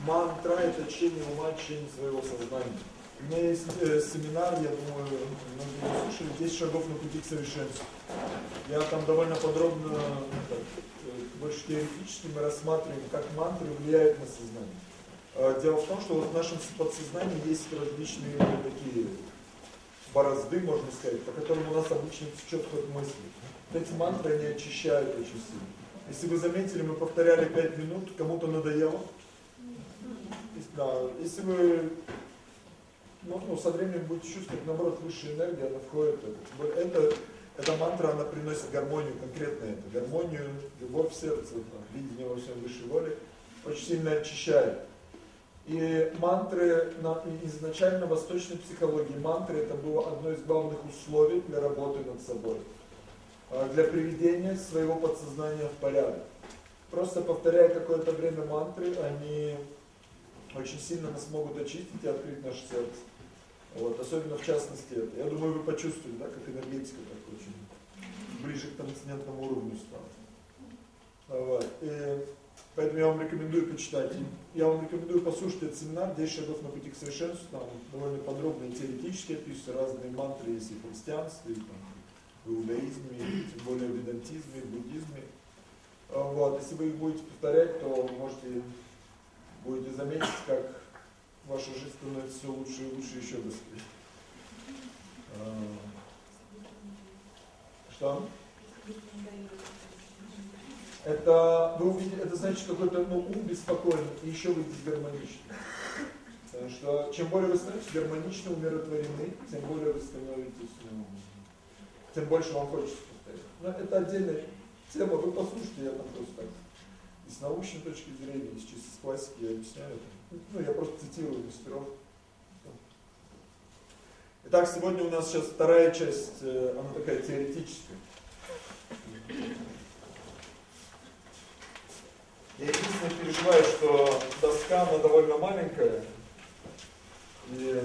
Мантра – это чтение ума, чтение своего сознания. У меня есть э, семинар, я думаю, многие слышали, 10 шагов на пути к совершенству. Я там довольно подробно, так, э, больше теоретически мы рассматриваем, как мантры влияют на сознание. Э, дело в том, что вот в нашем подсознании есть различные такие борозды, можно сказать, по которым у нас обычно течет ход мысли. Вот эти мантры, они очищают очень сильно. Если вы заметили, мы повторяли 5 минут, кому-то надоело. Да, если вы ну, ну, со временем будете чувствовать, наоборот, высшая энергия, она входит. Это, эта мантра, она приносит гармонию, конкретно это, гармонию, любовь в сердце, там, видение во всем высшей воли, очень сильно очищает. И мантры, на, изначально восточной психологии, мантры это было одно из главных условий для работы над собой, для приведения своего подсознания в порядок. Просто повторяя какое-то время мантры, они очень сильно нас могут очистить и открыть наше сердце. Вот, особенно в частности это. Я думаю, вы почувствовали, да, как энергетика так очень ближе к трансцендентному уровню стала. Вот. И поэтому я вам рекомендую почитать. Я вам рекомендую послушать этот семинар «10 шагов на пути к совершенству». Там довольно подробно и теоретически описываются разные мантры, есть и в христианстве, и там, в иудаизме, тем более в ведантизме, в буддизме. Вот. Если вы их будете повторять, то можете будете заметить, как ваша жизнь становится все лучше и лучше еще быстрее. А, что? Это, вы увидите, это значит какой-то ну, ум беспокойный, и еще вы дисгармоничны. Потому что чем более вы становитесь гармонично умиротворены, тем более вы становитесь, ну, тем больше вам хочется повторять. Но это отдельная тема, вы послушайте, я там просто так, и с научной точки зрения, и с чисто с классики я объясняю это. Ну, я просто цитирую мастеров. Итак, сегодня у нас сейчас вторая часть, э, она такая теоретическая. Я единственное переживаю, что доска, она довольно маленькая. И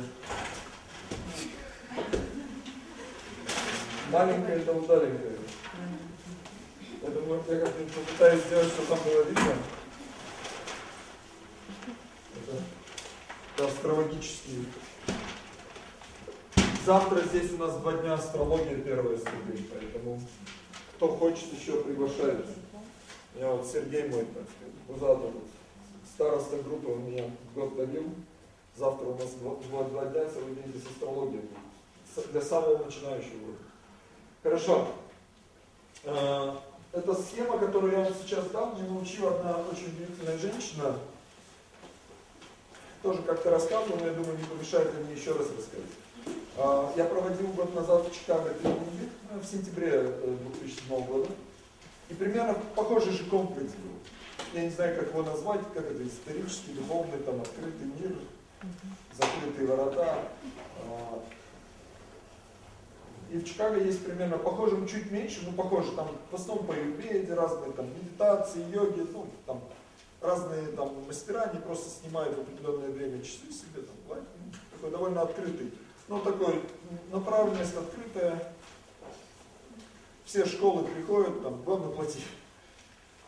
маленькая это удаленькая. Поэтому я как-нибудь попытаюсь сделать, чтобы там было видно. Это астрологические. Завтра здесь у нас два дня астрология первая ступень, поэтому кто хочет еще приглашается. Я вот Сергей мой, так сказать, Бузатов, староста группы у меня год давил. Завтра у нас два, два дня, целый день здесь астрология. Для самого начинающего. Хорошо. А, эта схема, которую я вам сейчас дам, мне научила одна очень удивительная женщина, тоже как-то рассказывал, но я думаю, не помешает мне еще раз рассказать. А, я проводил год назад в Чикаго тренинги ну, в сентябре 2007 э, года. И примерно похожий же комплекс был. Я не знаю, как его назвать, как это исторический, духовный, там, открытый мир, закрытые ворота. И в Чикаго есть примерно похоже, ну чуть меньше, но похоже, там в основном по юрведе разные там медитации, йоги, ну там разные там мастера, они просто снимают в определенное время часы себе, там, лайк, ну, такой довольно открытый. Ну, такой, направленность открытая. Все школы приходят, там, главное платить.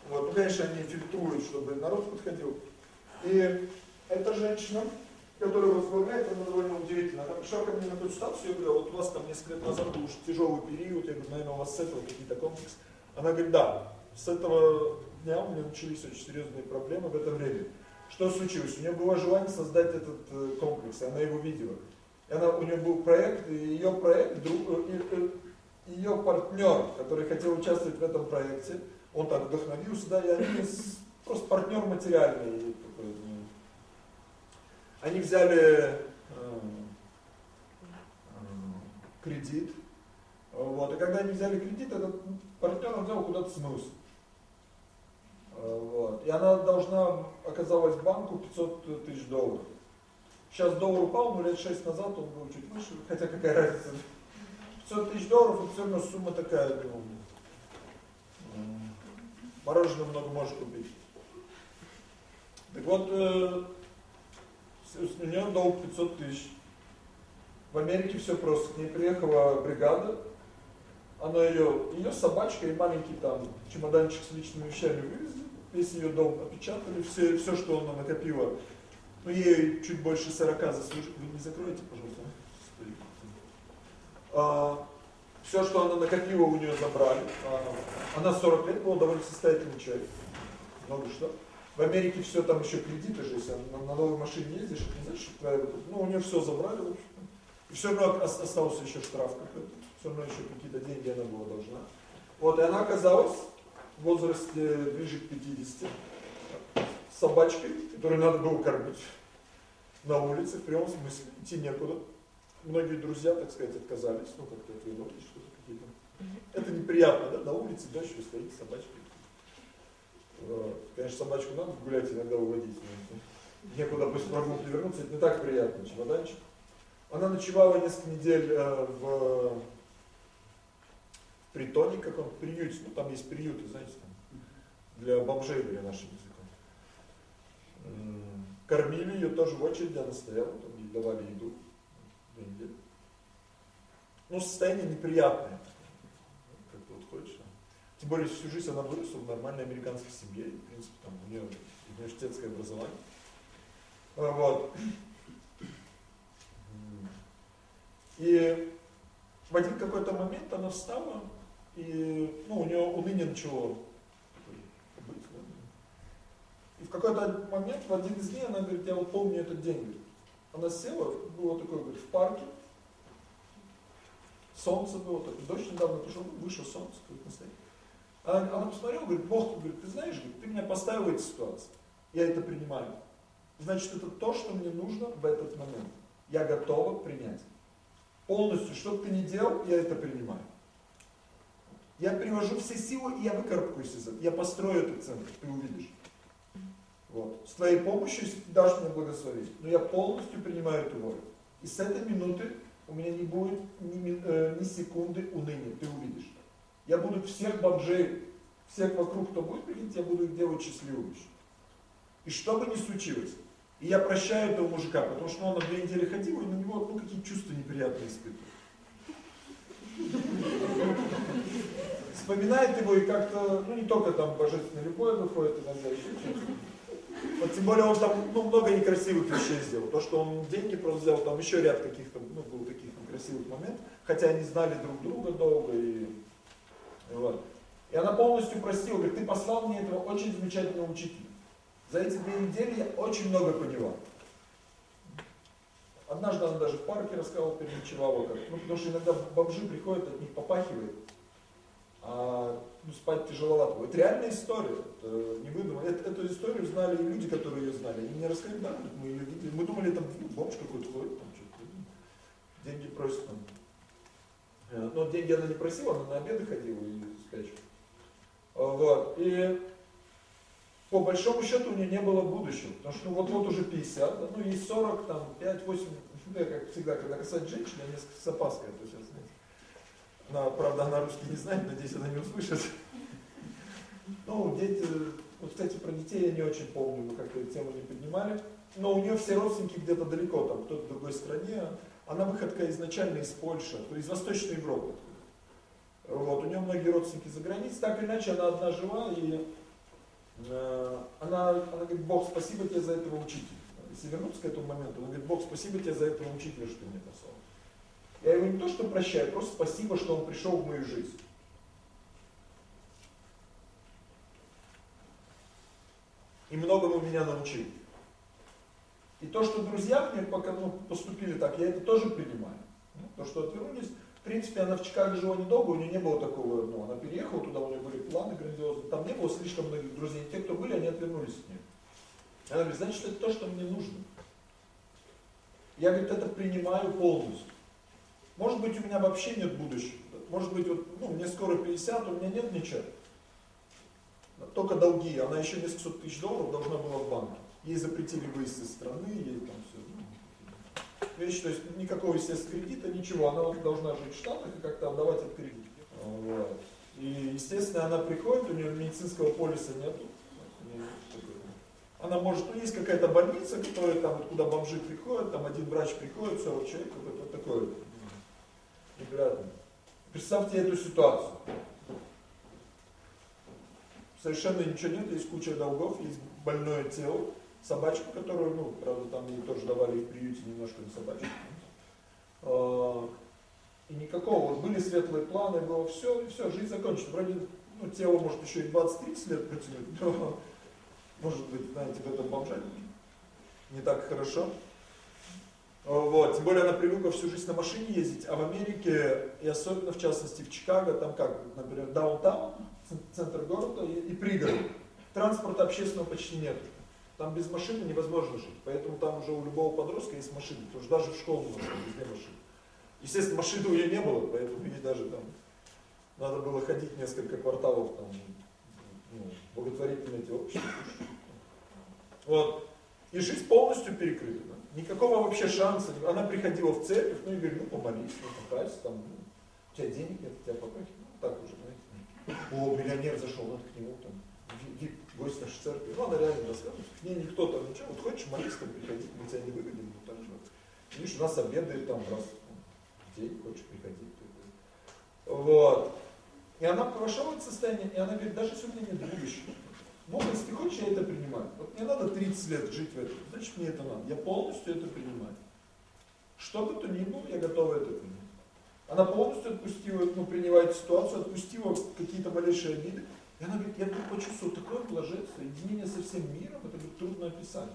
Вот, ну, конечно, они фильтруют, чтобы народ подходил. И эта женщина, которая возглавляет, она довольно удивительна. Она пришла ко мне на консультацию, я говорю, «А вот у вас там несколько лет назад был уж тяжелый период, я говорю, наверное, у вас с этого какие-то комплексы. Она говорит, да, с этого дня у меня начались очень серьезные проблемы в это время. Что случилось? У нее было желание создать этот э, комплекс, она его видела. И она, у нее был проект, и ее проект, друг, э, э, ее партнер, который хотел участвовать в этом проекте, он так вдохновился, да, и они просто партнер материальный. Они взяли э, кредит, вот, и когда они взяли кредит, этот партнер взял куда-то смылся. Э, вот. И она должна оказалась банку 500 тысяч долларов. Сейчас доллар упал, но лет 6 назад он был чуть выше, хотя какая разница. 500 тысяч долларов, это все равно сумма такая, ну, мороженое много можешь купить. Так вот, э, у нее долг 500 тысяч. В Америке все просто. К ней приехала бригада, она ее, ее собачка и маленький там чемоданчик с личными вещами вывезли, весь ее дом опечатали, все, все что она накопила. Ну, ей чуть больше 40 заслужили. Вы не закроете, пожалуйста? А, все, что она накопила, у нее забрали. А, она 40 лет была довольно состоятельный человек. Много что. В Америке все там еще кредиты же, если на, на новой машине ездишь, не знаешь, что твоя, ну, у нее все забрали, в общем. И все равно остался еще штраф какой-то. Все равно еще какие-то деньги она была должна. Вот, и она оказалась в возрасте ближе к 50 с собачкой, которую надо было кормить на улице, в прямом смысле, идти некуда. Многие друзья, так сказать, отказались, ну как-то отвернулись, что-то какие-то. Это неприятно, да, на улице дождь, вы стоите с собачкой. Конечно, собачку надо гулять, иногда уводить. Некуда после прогулки вернуться, это не так приятно, чемоданчик. Она ночевала несколько недель э, в притоне каком-то, приюте, ну там есть приюты, знаете, там, для бомжей, говоря нашим языком. Кормили ее тоже в очереди, она стояла, там ей давали еду две недели. Ну, состояние неприятное, как ты вот хочешь. Тем более всю жизнь она выросла в нормальной американской семье, в принципе, там у нее университетское образование. А, вот. И в один какой-то момент она встала, и ну, у нее уныние начало быть. Да? И в какой-то момент, в один из дней, она говорит, я вот помню этот день. Она села, было такое, говорит, в парке, солнце было, так, дождь недавно пошел, выше солнце, говорит, настоящее. Она, она посмотрела, говорит, Бог, говорит, ты знаешь, ты меня поставил в эти ситуации, я это принимаю. Значит, это то, что мне нужно в этот момент. Я готова принять. Полностью, что бы ты ни делал, я это принимаю. Я привожу все силы, и я выкарабкаюсь из этого. Я построю этот центр, ты увидишь. Вот. С твоей помощью, если ты дашь мне благословить. Но я полностью принимаю эту волю. И с этой минуты у меня не будет ни, э, ни секунды уныния, ты увидишь. Я буду всех бомжей, всех вокруг, кто будет приходить, я буду их делать счастливыми. И что бы ни случилось, и я прощаю этого мужика, потому что он на две недели ходил, и на него ну, какие чувства неприятные испытывал. Вспоминает его и как-то, ну не только там божественная любовь выходит, иногда еще что-то. Вот тем более он там ну, много некрасивых вещей сделал. То, что он деньги просто взял, там еще ряд каких-то, ну, был таких некрасивых моментов. Хотя они знали друг друга долго и, вот. И она полностью простила, говорит, ты послал мне этого очень замечательного учителя. За эти две недели я очень много поняла. Однажды она даже в парке рассказывала, переночевала, как, ну, потому что иногда бомжи приходят, от них попахивает, а ну, спать тяжеловато. Это реальная история, это не выдумано. Это, эту историю знали люди, которые ее знали. Они мне рассказали, да, мы ее видели. Мы думали, там ну, бомж какой-то ходит, там что-то, деньги просит там. Э, но деньги она не просила, она на обеды ходила и скачет. Вот. И по большому счету у нее не было будущего, потому что ну, вот, вот уже 50, да, ну ей 40, там, 5, 8, да, как всегда, когда касается женщин, я несколько с опаской это сейчас, знаете. Она, правда, она русский не знает, надеюсь, она не услышит. Ну, дети, вот, кстати, про детей я не очень помню, мы как-то эту тему не поднимали, но у нее все родственники где-то далеко, там, кто-то в другой стране, она выходка изначально из Польши, из Восточной Европы. Вот, у нее многие родственники за границей, так или иначе, она одна жила, и Э, она, она говорит, Бог, спасибо тебе за этого учителя. Если вернуться к этому моменту, она говорит, Бог, спасибо тебе за этого учителя, что ты мне послал. Я его не то, что прощаю, просто спасибо, что он пришел в мою жизнь. И многому меня научил. И то, что друзья мне пока ну, поступили так, я это тоже принимаю. Ну, то, что отвернулись, принципе, она в Чикаго жила недолго, у нее не было такого, ну, она переехала туда, у нее были планы грандиозные, там не было слишком многих друзей, те, кто были, они отвернулись от нее. Она говорит, значит, это то, что мне нужно. Я, говорит, это принимаю полностью. Может быть, у меня вообще нет будущего. Может быть, вот, ну, мне скоро 50, у меня нет ничего. Только долги. Она еще несколько тысяч долларов должна была в банке. Ей запретили выезд из страны, ей там все вещь, то есть никакого, естественно, кредита, ничего, она вот должна жить в Штатах и как-то отдавать этот кредит. Вот. И, естественно, она приходит, у нее медицинского полиса нету. Она может, ну, есть какая-то больница, которая там, вот, куда бомжи приходят, там один врач приходит, 40 человек, какой-то вот такой неприятный. Представьте эту ситуацию. Совершенно ничего нет, есть куча долгов, есть больное тело, собачку, которую, ну, правда, там ей тоже давали в приюте немножко на собачку. А, и никакого, вот были светлые планы, было все, и все, жизнь закончена. Вроде, ну, тело может еще и 20-30 лет протянуть, но, может быть, знаете, в этом бомжать не так хорошо. Вот. Тем более она привыкла всю жизнь на машине ездить, а в Америке, и особенно в частности в Чикаго, там как, например, даунтаун, центр города и, и пригород. Транспорта общественного почти нет. Там без машины невозможно жить. Поэтому там уже у любого подростка есть машина. Потому что даже в школу нужно везде машина. Естественно, машины у нее не было, поэтому ей даже там надо было ходить несколько кварталов там, ну, благотворительные эти общества. Вот. И жизнь полностью перекрыта. Да? Никакого вообще шанса. Она приходила в церковь, ну и говорит, ну помолись, ну покайся, там, ну, у тебя денег нет, у тебя покайся. Ну так уже, знаете. О, миллионер зашел, надо к нему там, гость нашей церкви. Ну она реально рассказывает, к ней никто там ничего, вот хочешь молиться, приходи, мы тебя не выгодим, ну так же. Видишь, у нас обедает там раз в день, хочешь приходи. Вот. И она вошла в это состояние, и она говорит, даже если у меня нет будущего, Бог, если ты хочешь, я это принимаю. Вот мне надо 30 лет жить в этом, значит мне это надо. Я полностью это принимаю. Что бы то ни было, я готова это принять. Она полностью отпустила, ну, принимает ситуацию, отпустила какие-то малейшие обиды. И она говорит, я вдруг почувствовал такое блаженство, единение со всем миром, это говорит, трудно описать.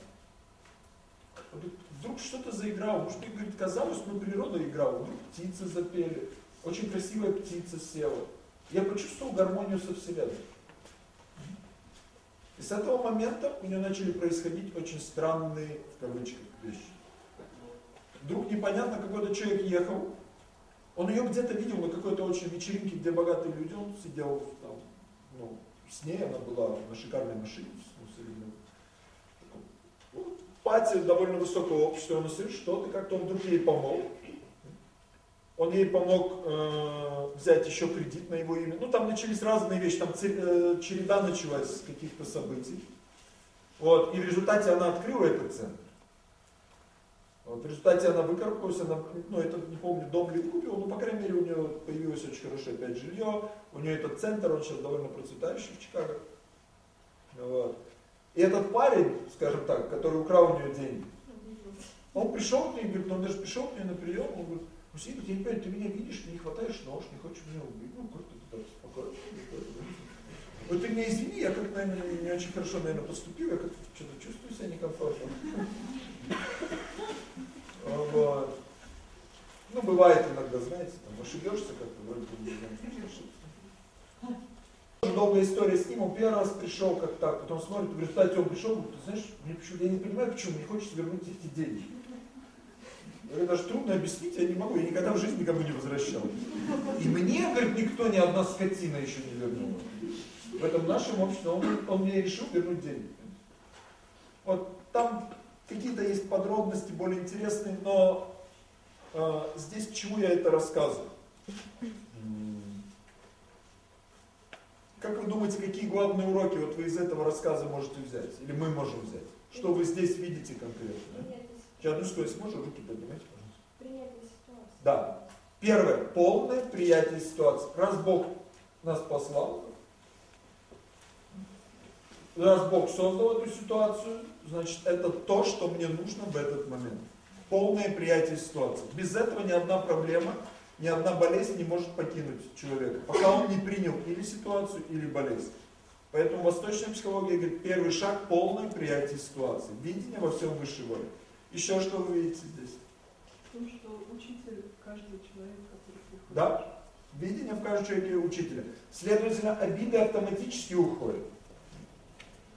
Вдруг что-то заиграло, может, мне, говорит, казалось, ну, природа играла, вдруг птицы запели, очень красивая птица села. Я почувствовал гармонию со Вселенной. И с этого момента у нее начали происходить очень странные, в кавычках, вещи. Вдруг непонятно, какой-то человек ехал, он ее где-то видел на какой-то очень вечеринке, где богатые люди, он сидел с ней, она была на шикарной машине, ну, ну, пати довольно высокого общества, он говорит, что ты как-то он вдруг ей помог. Он ей помог э, взять еще кредит на его имя. Ну, там начались разные вещи, там э, череда началась с каких-то событий. Вот, и в результате она открыла этот центр. В результате она выкарабкалась, она, ну, это, не помню, дом ли купил, но, по крайней мере, у нее появилось очень хорошее опять жилье, у нее этот центр, он сейчас довольно процветающий в Чикаго. Вот. И этот парень, скажем так, который украл у нее деньги, он пришел к ней, говорит, он даже пришел к ней на прием, он говорит, Мужчина, я не понимаю, ты меня видишь, ты не хватаешь нож, не хочешь меня убить. Ну, как ты так спокойно. Вот ты меня извини, я как, наверное, не очень хорошо, наверное, поступил, я как что-то чувствую себя некомфортно. Вот. Ну, бывает иногда, знаете, там ошибешься как-то, вроде бы Долгая история с ним, он первый раз пришел как так, потом смотрит, в результате он пришел, говорит, ты знаешь, мне почему, я не понимаю, почему, мне хочется вернуть эти деньги. Это даже трудно объяснить, я не могу, я никогда в жизни никому не возвращал. И мне, говорит, никто, ни одна скотина еще не вернула. В этом нашем обществе он, он мне решил вернуть деньги. Вот там какие-то есть подробности более интересные, но э, здесь к чему я это рассказываю? Как вы думаете, какие главные уроки вот вы из этого рассказа можете взять? Или мы можем взять? Что вы здесь видите конкретно? Сейчас одну секунду, если можно, руки поднимайте, пожалуйста. Принятие ситуации. Да. Первое. Полное приятие ситуации. Раз Бог нас послал, раз Бог создал эту ситуацию, значит, это то, что мне нужно в этот момент. Полное приятие ситуации. Без этого ни одна проблема, ни одна болезнь не может покинуть человека, пока он не принял или ситуацию, или болезнь. Поэтому восточная психология говорит, первый шаг – полное приятие ситуации. Видение во всем высшей воле. Еще что вы видите здесь? В том, что учитель каждый человек, который приходит. Да. Видение в каждом человеке учителя. Следовательно, обиды автоматически уходят.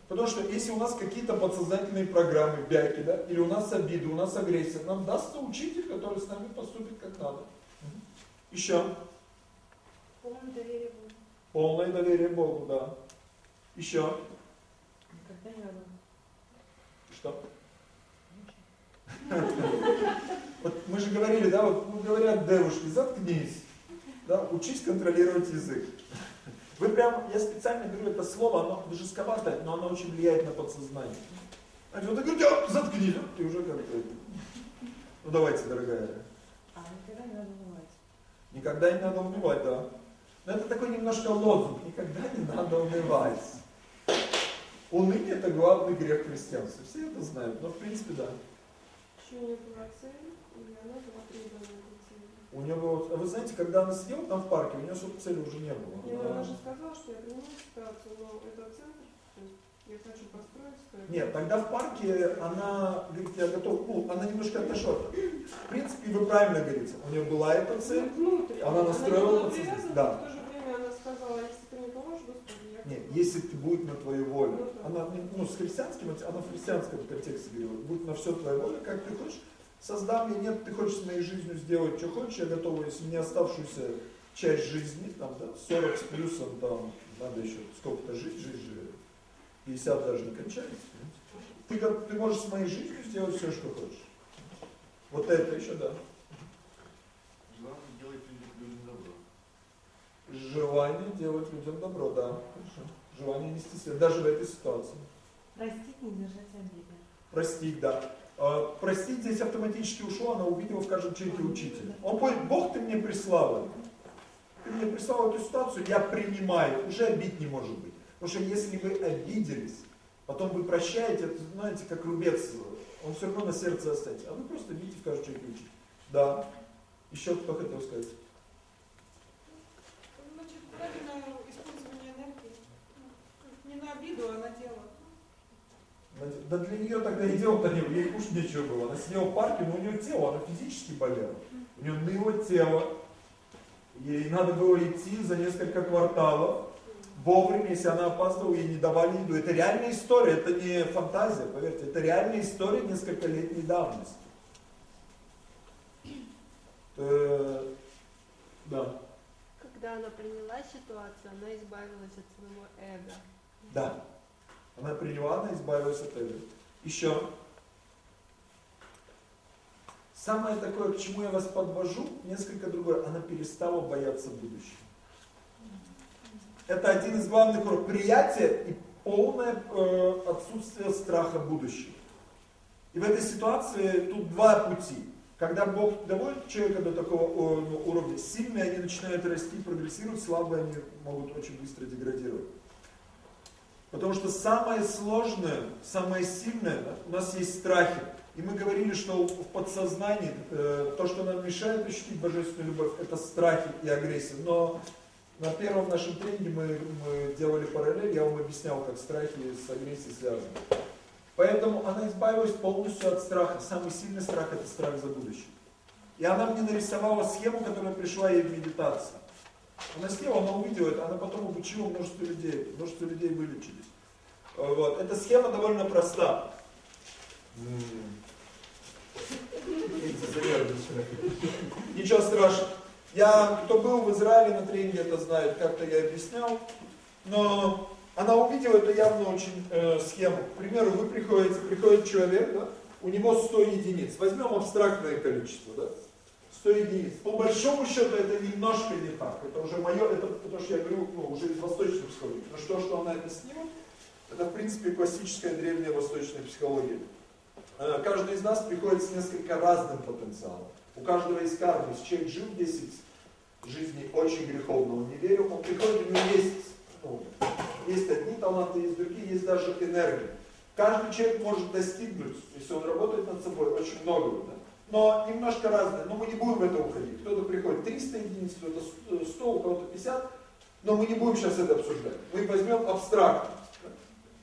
Потому что если у нас какие-то подсознательные программы, бяки, да, или у нас обиды, у нас агрессия, нам дастся учитель, который с нами поступит как надо. Еще. Полное доверие Богу. Полное доверие Богу, да. Еще. Никогда не надо. Что? Вот мы же говорили, да, вот ну, говорят девушки, заткнись, да, учись контролировать язык. Вы прям, я специально говорю это слово, оно жестковатое, но оно очень влияет на подсознание. А вот так говорит, заткнись, ты уже как-то... Ну давайте, дорогая. А никогда не надо унывать. Никогда не надо унывать, да. Но это такой немножко лозунг, никогда не надо унывать. Уныние это главный грех христианства. Все это знают, но в принципе да. Еще у нее была цель, и она была цели. У нее было, а вы знаете, когда она сидела там в парке, у нее особо цели уже не было. Не, ну Она- она же сказала, что я принимаю ситуацию, но это центр, я хочу построить свою... Нет, тогда в парке она говорит, я готов, ну, она немножко отошла. В принципе, вы правильно говорите, у нее была эта цель, Внутрь. она настроила подсознание. привязана, Да. в то же время она сказала, если ты мне поможешь, Господи, я... Нет, если ты будет на твою волю. Ну. Она, ну, с христианским, она в христианском контексте говорила, будет на все твоя воля, как ты хочешь. Создам мне, нет, ты хочешь с моей жизнью сделать, что хочешь, я готова, если мне оставшуюся часть жизни, там, да, 40 с плюсом, там, надо еще сколько-то жить, жизнь же 50 даже не кончается. Ты, ты можешь с моей жизнью сделать все, что хочешь. Вот это еще, да. Главное, делать людям добро. Желание делать людям добро, да. Хорошо. Желание нести свет, даже в этой ситуации. Простить, не держать обиды. Простить, да. А, Простить здесь автоматически ушло, она увидела в каждом человеке учителя. Он понял, Бог, ты мне прислал. Ты мне прислал эту ситуацию, я принимаю. Уже обид не может быть. Потому что если вы обиделись, потом вы прощаете, это, знаете, как рубец, он все равно на сердце останется. А вы просто видите в каждом человеке учителя. Да. Еще кто хотел сказать? Значит, правильное использование энергии. Не на обиду, а на дело. Да для нее тогда и дела-то не было, ей кушать нечего было. Она сидела в парке, но у нее тело, она физически болела. У нее ныло тело. Ей надо было идти за несколько кварталов. Вовремя, если она опаздывала, ей не давали еду. Это реальная история, это не фантазия, поверьте. Это реальная история несколько летней давности. Э, Да, Когда она приняла ситуацию, она избавилась от своего эго. да. Она приняла, она избавилась от этого. Еще. Самое такое, к чему я вас подвожу, несколько другое. Она перестала бояться будущего. Это один из главных уроков. Приятие и полное э, отсутствие страха будущего. И в этой ситуации тут два пути. Когда Бог доводит человека до такого ну, уровня, сильные они начинают расти, прогрессировать, слабые они могут очень быстро деградировать. Потому что самое сложное, самое сильное, у нас есть страхи. И мы говорили, что в подсознании э, то, что нам мешает ощутить божественную любовь, это страхи и агрессия. Но на первом нашем тренинге мы, мы делали параллель, я вам объяснял, как страхи с агрессией связаны. Поэтому она избавилась полностью от страха. Самый сильный страх это страх за будущее. И она мне нарисовала схему, которая пришла ей в медитации. Она села, она увидела это, она потом обучила множество людей, множество людей вылечились. Вот. Эта схема довольно проста. Ничего страшного. Я, кто был в Израиле на тренинге, это знает, как-то я объяснял. Но она увидела это явно очень э, схему. К примеру, вы приходите, приходит человек, да, у него 100 единиц. Возьмем абстрактное количество, да? 100 единиц. По большому счету это немножко не так. Это уже мое, это потому что я говорю, ну, уже из восточной психологии. Но что, что она это снимет, это в принципе классическая древняя восточная психология. Э, Каждый из нас приходит с несколько разным потенциалом. У каждого есть карма. Если человек жил 10 жизней очень греховно, он не верил, он приходит, у него есть, ну, есть одни таланты, есть другие, есть даже энергия. Каждый человек может достигнуть, если он работает над собой, очень многого. Да? Но немножко разное. Но мы не будем в это уходить. Кто-то приходит 300 единиц, кто-то 100, у кого-то 50. Но мы не будем сейчас это обсуждать. Мы возьмем абстрактно.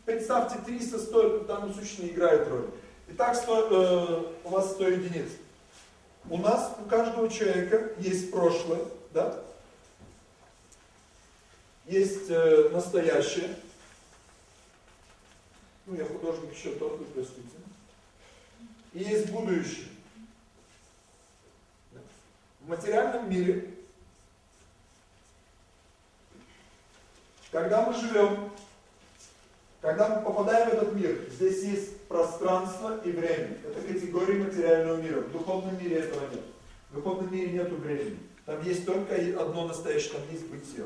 Представьте, 300, 100, в данном случае не играет роль. Итак, 100, э, у вас 100 единиц. У нас, у каждого человека есть прошлое, да? Есть э, настоящее. Ну, я художник еще тот, простите. И есть будущее. В материальном мире, когда мы живем, когда мы попадаем в этот мир, здесь есть пространство и время. Это категории материального мира. В духовном мире этого нет. В духовном мире нет времени. Там есть только одно настоящее, там есть бытие.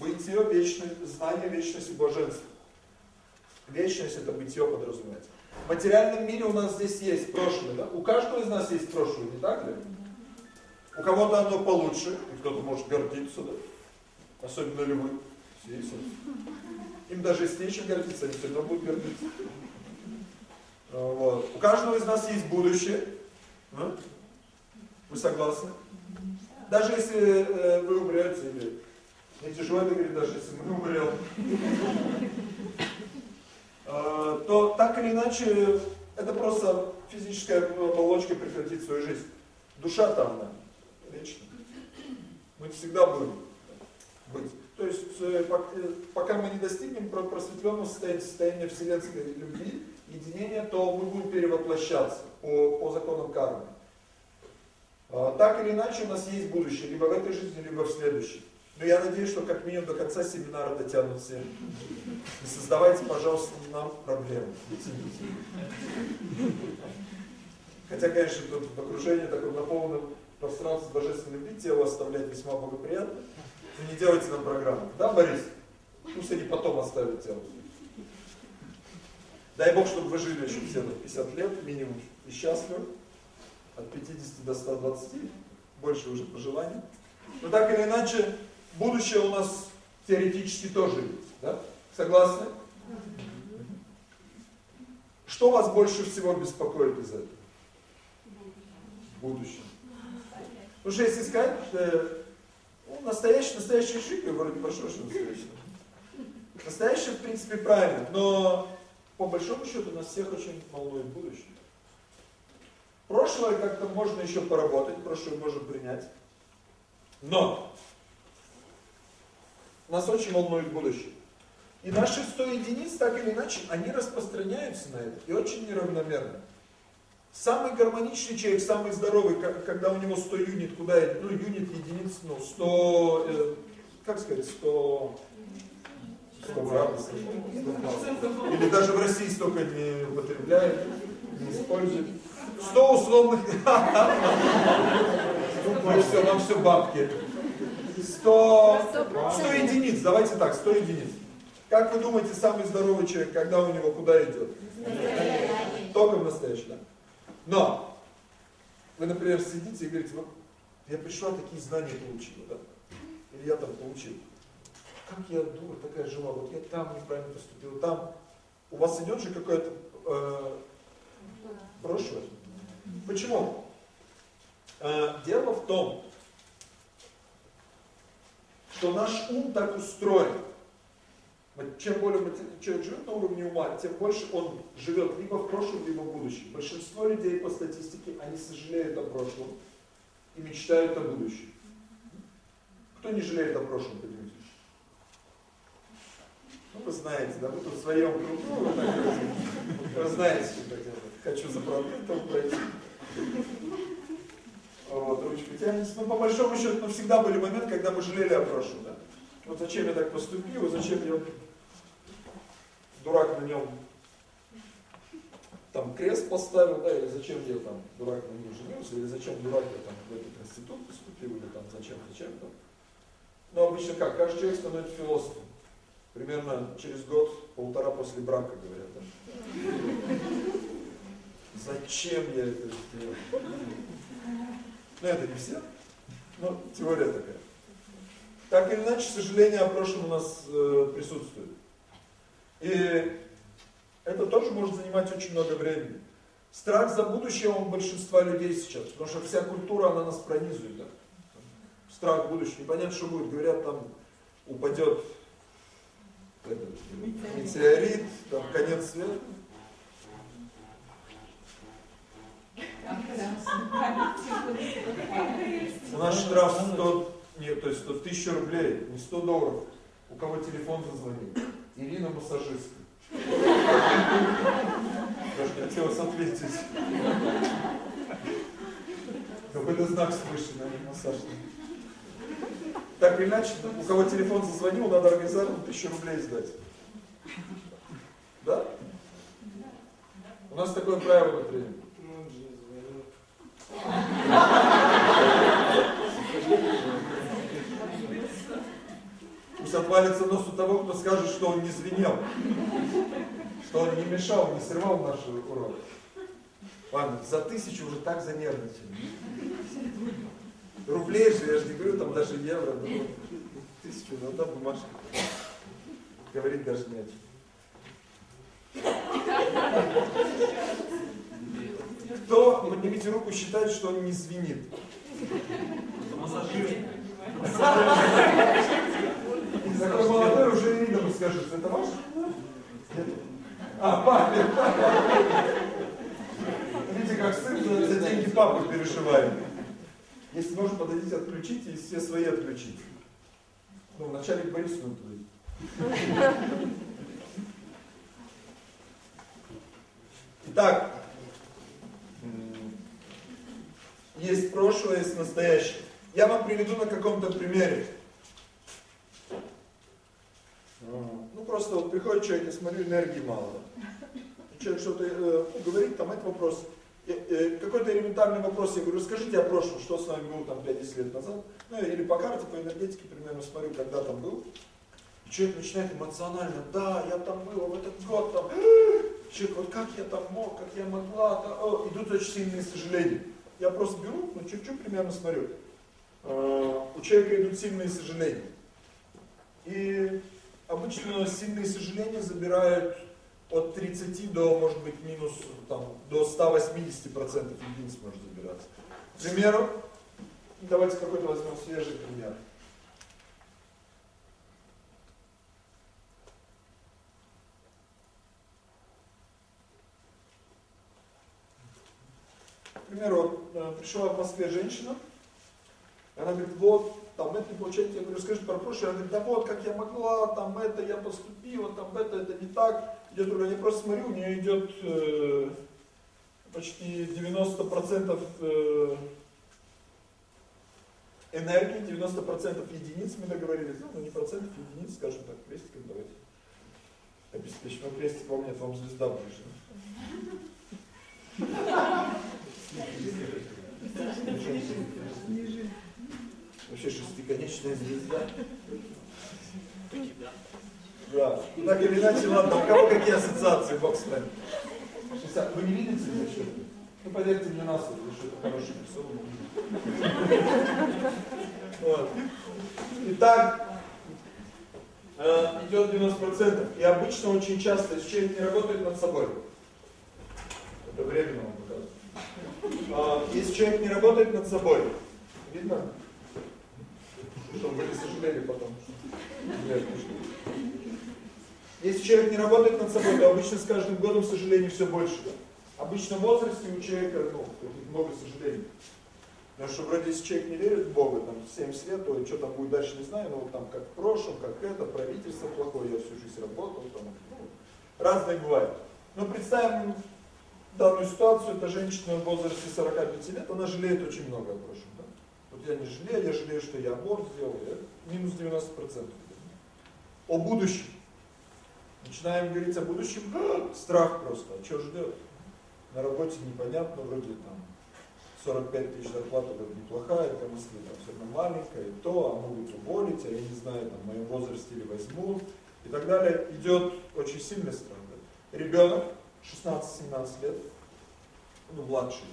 Бытие, вечное, знание вечности, блаженство. Вечность это бытие подразумевается. В материальном мире у нас здесь есть прошлое, да? У каждого из нас есть прошлое, не так ли? У кого-то оно получше, и кто-то может гордиться, да? Особенно ли вы Все, и все. Им даже если нечем гордиться, они все равно будут гордиться. А, вот. У каждого из нас есть будущее. А? Вы согласны? Даже если э, вы умрете, или не тяжело это говорит, даже если мы умрем, э, то так или иначе это просто физическая оболочка прекратит свою жизнь. Душа там, да, вечно. Мы всегда будем быть. То есть э, э, пока мы не достигнем просветленного состояния, состояния вселенской любви, единения, то мы будем перевоплощаться по, по законам кармы. А, так или иначе у нас есть будущее, либо в этой жизни, либо в следующей. Но я надеюсь, что как минимум до конца семинара дотянут все. Не создавайте, пожалуйста, нам проблемы. Хотя, конечно, тут в окружении таком пространстве божественной любви тело оставлять весьма благоприятно. Но не делайте нам программу. Да, Борис? Пусть они потом оставят тело. Дай Бог, чтобы вы жили еще все на 50 лет минимум и счастливы. От 50 до 120. Больше уже по желанию. Но так или иначе, будущее у нас теоретически тоже есть. Да? Согласны? Что вас больше всего беспокоит из этого? Будущее. Потому что если сказать, что ну, настоящий, настоящий жизнь, вроде прошло, что настоящий. Настоящее, в принципе, правильно, но по большому счету нас всех очень волнует будущее. Прошлое как-то можно еще поработать, прошлое можно принять. Но нас очень волнует будущее. И наши 100 единиц, так или иначе, они распространяются на это. И очень неравномерно. Самый гармоничный человек, самый здоровый, когда у него 100 юнит, куда? Ну, юнит единиц, ну, 100, э, как сказать, 100, 100 градусов. 100 Или даже в России столько не употребляют, не используют. 100 условных... Ну, все, нам все бабки. 100, 100 единиц, давайте так, 100 единиц. Как вы думаете, самый здоровый человек, когда у него куда идет? Только настоящий, да. Но, вы, например, сидите и говорите, вот я пришла, такие знания получила, да? Или я там получил. Как я дура такая жила, вот я там неправильно поступил, там. У вас идет же какое-то э, прошлое. Почему? Э, дело в том, что наш ум так устроен, чем более человек живет на уровне ума, тем больше он живет либо в прошлом, либо в будущем. Большинство людей по статистике, они сожалеют о прошлом и мечтают о будущем. Кто не жалеет о прошлом, поднимите? Ну, вы знаете, да, вы тут в своем кругу, так, вы знаете, что я хочу за продуктом пройти. Вот, ручку тянется. Но по большому счету, ну, всегда были моменты, когда мы жалели о прошлом, да. Вот зачем я так поступил, зачем я дурак на нем там крест поставил, да, или зачем я там дурак на ней женился, или зачем дурак я там в этот институт поступил, или там зачем, зачем там. Но обычно как, каждый человек становится философом. Примерно через год, полтора после брака, говорят. Да? Зачем я это сделал? Ну это не все, но теория такая. Так или иначе, сожаление о прошлом у нас э, присутствует. И это тоже может занимать очень много времени. Страх за будущее у большинства людей сейчас, потому что вся культура, она нас пронизывает. Да? Страх будущего. Непонятно, что будет. Говорят, там упадет этот, метеорит, там конец света. У нас штраф 100, нет, то есть 100 тысяч рублей, не 100 долларов. У кого телефон зазвонил? Ирина массажистка. Даже хотелось ответить. Какой-то знак свыше на них массаж. Так или иначе, у кого телефон зазвонил, надо организатору тысячу рублей сдать. Да? У нас такое правило, например. Пусть отвалится нос у того, кто скажет, что он не звенел. Что он не мешал, не срывал наши уроки. Ладно, за тысячу уже так занервничали. Рублей же, я же не говорю, там даже евро. Ну, тысячу, ну да, бумажка. говорить даже не о чем. Кто, поднимите руку, считает, что он не звенит? Массажист. Такой молодой уже и видно скажет, это ваш? А, папе. Видите, как сын за, деньги папы перешивает. Если можно, подойдите, отключите и все свои отключите. Ну, вначале к Борису надо подойти. Итак, есть прошлое, есть настоящее. Я вам приведу на каком-то примере. Ну просто вот приходит человек, я смотрю, энергии мало. Человек что-то э, говорит, там это вопрос. Э, э, какой-то элементарный вопрос, я говорю, расскажите о прошлом, что с вами было там 5-10 лет назад. Ну или по карте, по энергетике примерно смотрю, когда там был. И человек начинает эмоционально, да, я там был, в этот год там. Человек, вот как я там мог, как я могла, да, о, идут очень сильные сожаления. Я просто беру, ну чуть-чуть примерно смотрю. У человека идут сильные сожаления. И обычно сильные сожаления забирают от 30 до, может быть, минус, там, до 180 процентов единиц может забираться. К примеру, давайте какой-то возьмем свежий пример. К примеру, э, пришла в Москве женщина, она говорит, вот, там это не получается, я говорю, скажите про прошлое, она говорит, да вот, как я могла, там это, я поступила, там это, это не так. Идет другая, я просто смотрю, у нее идет э, почти 90% э, энергии, 90% единиц, мы договорились, ну не процентов, единиц, скажем так, крестиком давайте. Обеспечим, ну крестик вам нет, вам звезда ближе. Вообще шестиконечная звезда. Да. Ну, так или иначе, ладно, у кого какие ассоциации, бог с вами. Вы не видите что? Ну, поверьте мне на слово, что это хороший рисунок. Вот. Итак, э, идет 90%. И обычно очень часто, если человек не работает над собой, это временно вам показываю. А, если человек не работает над собой, видно? Чтобы были сожаления потом. Нет, Если человек не работает над собой, то обычно с каждым годом сожалений все больше. Обычно в возрасте у человека ну, много сожалений. Потому что вроде если человек не верит в Бога, там 70 лет, то что там будет дальше не знаю, но вот там как в прошлом, как это, правительство плохое, я всю жизнь работал, там, ну, разное бывает. Но представим данную ситуацию, эта женщина в возрасте 45 лет, она жалеет очень много о прошлом. Я не жалею, я жалею, что я аборт сделал, я минус 90%. О будущем. Начинаем говорить о будущем, страх просто, а что ждет? На работе непонятно, вроде там 45 тысяч зарплата вроде неплохая, для Москвы там все равно маленькая, и то, а могут уволить, а я не знаю, там в моем возрасте или возьмут, и так далее. Идет очень сильный страх. Ребенок 16-17 лет, ну младший,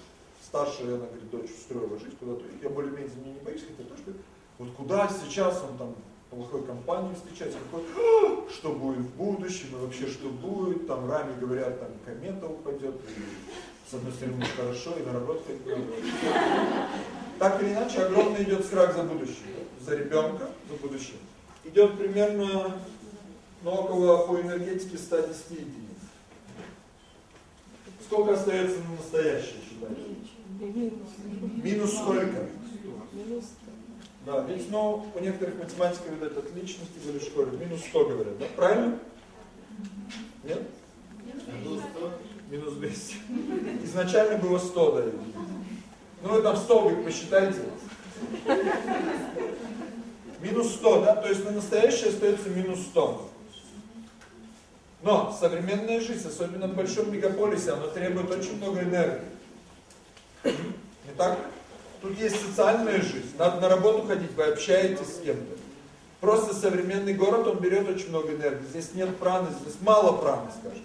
старшая, она говорит, дочь устроила жизнь куда-то, я более-менее за нее не боюсь, хотя тоже вот куда сейчас он там плохой компании встречать, какой, «А, что будет в будущем, и вообще что будет, там раме говорят, там комета упадет, и, с одной стороны хорошо, и наработка Так или иначе, огромный идет страх за будущее, за ребенка, за будущее. Идет примерно, ну, около по энергетике 110 единиц. Сколько остается на настоящее, считаете? Минус сколько? Минус да, ведь, ну, у некоторых математиков, видать, отличности были в школе. Минус 100 говорят, да? Правильно? Нет? Минус 100. Минус 200. Изначально было 100, да. Ну, вы там столбик посчитайте. Минус 100, да? То есть на настоящее остается минус 100. Но современная жизнь, особенно в большом мегаполисе, она требует очень много энергии. Не так ли? Тут есть социальная жизнь, надо на работу ходить, вы общаетесь с кем-то. Просто современный город, он берет очень много энергии. Здесь нет праны, здесь мало праны, скажем.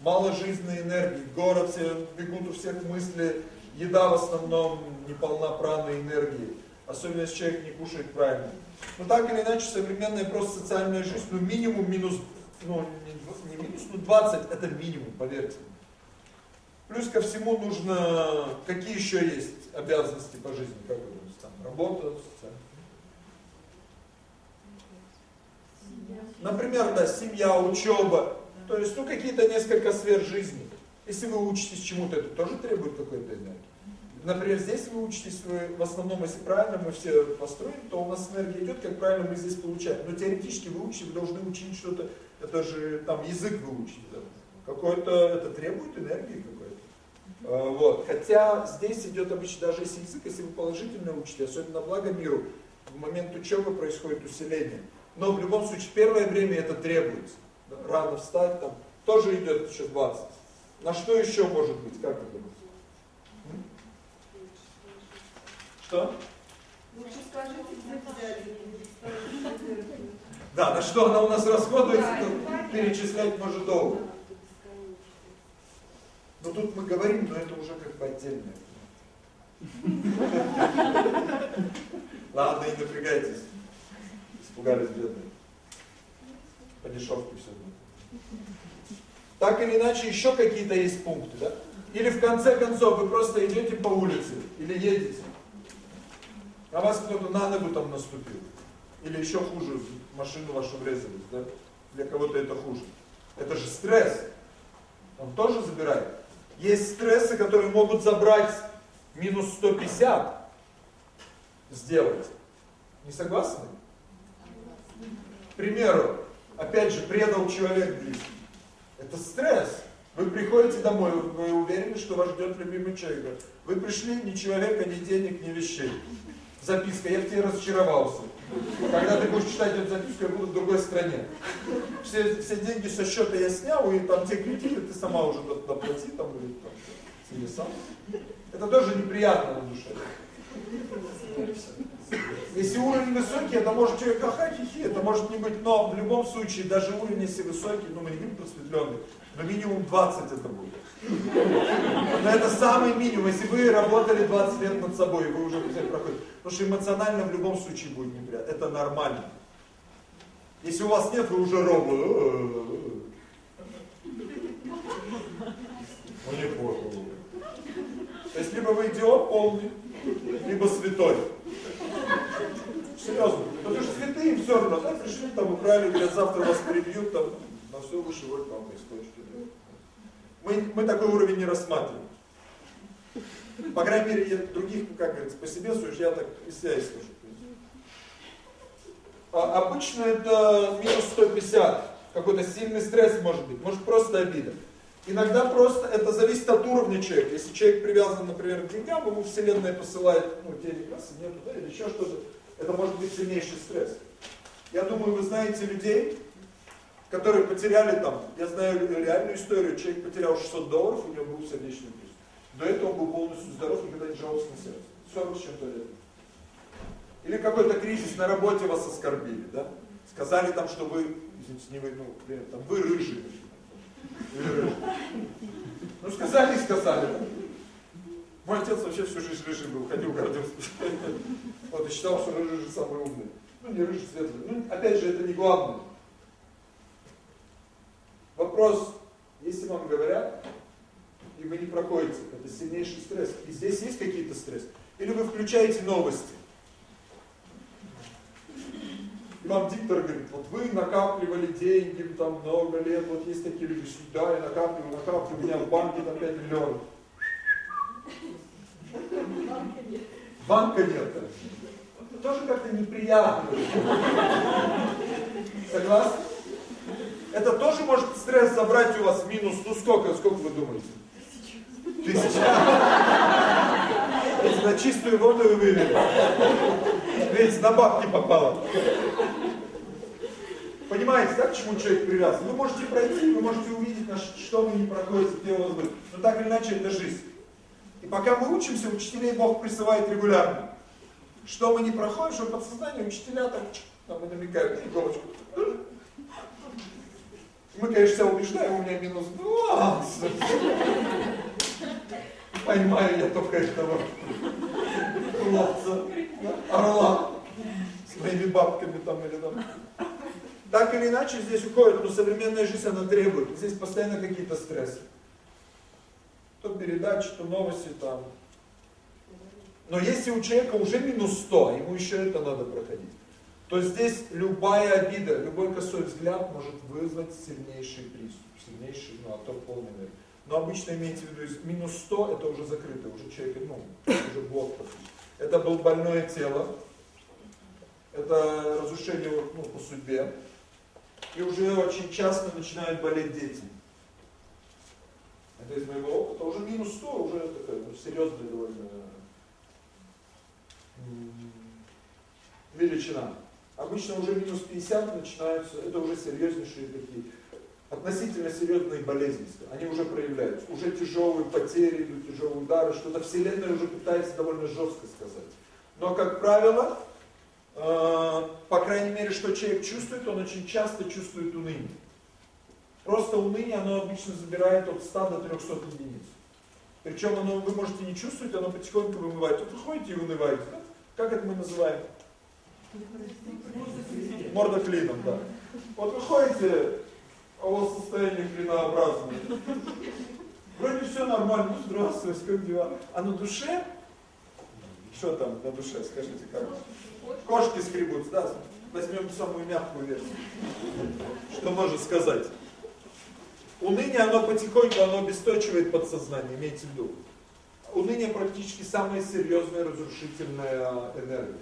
Мало жизненной энергии. Город, все бегут у всех мысли, еда в основном не полна праны энергии. Особенно если человек не кушает правильно. Но так или иначе, современная просто социальная жизнь, ну минимум минус ну, не минус, ну 20 это минимум, поверьте. Плюс ко всему нужно, какие еще есть обязанности по жизни, как вы думаете, там, работа, социальная. Например, да, семья, учеба, то есть, ну, какие-то несколько сфер жизни. Если вы учитесь чему-то, это тоже требует какой-то энергии. Например, здесь вы учитесь, вы, в основном, если правильно мы все построим, то у нас энергия идет, как правильно мы здесь получаем. Но теоретически вы учите, вы должны учить что-то, это же там язык вы учите. Да? Какой-то, это требует энергии вот. Хотя здесь идет обычно, даже если язык, если вы положительно учите, особенно благо миру, в момент учебы происходит усиление. Но в любом случае, первое время это требуется. Рано встать, там, тоже идет еще 20. На что еще может быть, как вы думаете? Что? Лучше скажите, где. Да, на что она у нас расходуется, то перечислять может долго. Но тут мы говорим, но это уже как бы отдельное. Ладно, не напрягайтесь. Испугались бедные. По дешевке все будет. Так или иначе, еще какие-то есть пункты, да? Или в конце концов вы просто идете по улице, или едете. На вас кто-то на ногу там наступил. Или еще хуже, машину вашу врезались, да? Для кого-то это хуже. Это же стресс. Он тоже забирает. Есть стрессы, которые могут забрать минус 150 сделать. Не согласны? К примеру, опять же, предал человек близкий. Это стресс. Вы приходите домой, вы уверены, что вас ждет любимый человек. Вы пришли, ни человека, ни денег, ни вещей. Записка, я в тебе разочаровался. Когда ты будешь читать эту записку, я буду в другой стране. Все, все деньги со счета я снял, и там те кредиты ты сама уже доплати, там, или, там, или сам. Это тоже неприятно на душе. Если уровень высокий, это может человек ха хи это может не быть, но в любом случае, даже уровень, если высокий, ну мы не говорим просветленный, но минимум 20 это будет. Но это самый минимум. Если вы работали 20 лет над собой, вы уже проходите. Потому что эмоционально в любом случае будет неприятно. Это нормально. Если у вас нет, вы уже робот. Ну неплохо. То есть либо вы идиот полный, либо святой. Серьезно. Потому что святые все равно, так пришли, там украли, говорят, завтра вас прибьют, там, на все выше вот там происходит. Мы, мы такой уровень не рассматриваем. По крайней мере, я других, как говорится, по себе сужу, я так из себя исхожу. А, обычно это минус 150, какой-то сильный стресс может быть, может просто обида. Иногда просто это зависит от уровня человека. Если человек привязан, например, к деньгам, ему Вселенная посылает, ну, денег раз нету, да, или еще что-то, это может быть сильнейший стресс. Я думаю, вы знаете людей, которые потеряли там, я знаю реальную историю, человек потерял 600 долларов, у него был сердечный приступ. До этого он был полностью здоров, никогда не жаловался на сердце. 40 с чем-то лет. Или какой-то кризис на работе вас оскорбили, да? Сказали там, что вы, извините, не вы, ну, например, там, вы рыжий. Ну, сказали и сказали, да? Мой отец вообще всю жизнь рыжий был, ходил, гордился. Вот, и считал, что рыжий же самый умный. Ну, не рыжий, светлый. Ну, опять же, это не главное. Вопрос, если вам говорят, и вы не проходите, это сильнейший стресс. И здесь есть какие-то стрессы. Или вы включаете новости. И вам диктор говорит, вот вы накапливали деньги там много лет, вот есть такие люди, да, я накапливаю, накапливаю, у меня в банке там 5 миллионов. Банка нет. Тоже как-то неприятно. Согласны? Это тоже может стресс забрать у вас минус, ну сколько, сколько вы думаете? Тысяча. Если на чистую воду вы вывели. Видите, на бабки попало. Понимаете, да, к чему человек привязан? Вы можете пройти, вы можете увидеть, на что вы не проходите, где у вас будет. Но так или иначе, это жизнь. И пока мы учимся, учителей Бог присылает регулярно. Что мы не проходим, что подсознание, учителя так, там и намекают на иголочку. Мы, конечно, себя убеждаем, у меня минус 20. Понимаю я только этого хлопца, орла, с моими бабками там или там. Так или иначе здесь уходит, но современная жизнь она требует. Здесь постоянно какие-то стрессы. То передачи, то новости там. Но если у человека уже минус 100, ему еще это надо проходить, то здесь любая обида, любой косой взгляд может вызвать сильнейший приступ, сильнейший, ну, а то полный мир. Но обычно имейте в виду, минус 100 это уже закрыто, уже человек, ну, уже блок Это был больное тело, это разрушение ну, по судьбе, и уже очень часто начинают болеть дети. Это из моего опыта. Уже минус 100, уже такая ну, серьезная довольно величина. Обычно уже минус 50 начинаются, это уже серьезнейшие такие, относительно серьезные болезни. Они уже проявляются. Уже тяжелые потери, тяжелые удары, что-то Вселенная уже пытается довольно жестко сказать. Но, как правило, э, по крайней мере, что человек чувствует, он очень часто чувствует уныние. Просто уныние, оно обычно забирает от 100 до 300 единиц. Причем оно, вы можете не чувствовать, оно потихоньку вымывает. Вот вы и унываете, да? Как это мы называем? Морда клином, да. Вот вы ходите, а у вас состояние клинообразное. Вроде все нормально, ну здравствуйте, как дела? А на душе, что там на душе, скажите, как? Кошки скребутся, да? Возьмем самую мягкую версию. Что можно сказать? Уныние, оно потихоньку, оно обесточивает подсознание, имейте в виду. Уныние практически самая серьезная разрушительная энергия.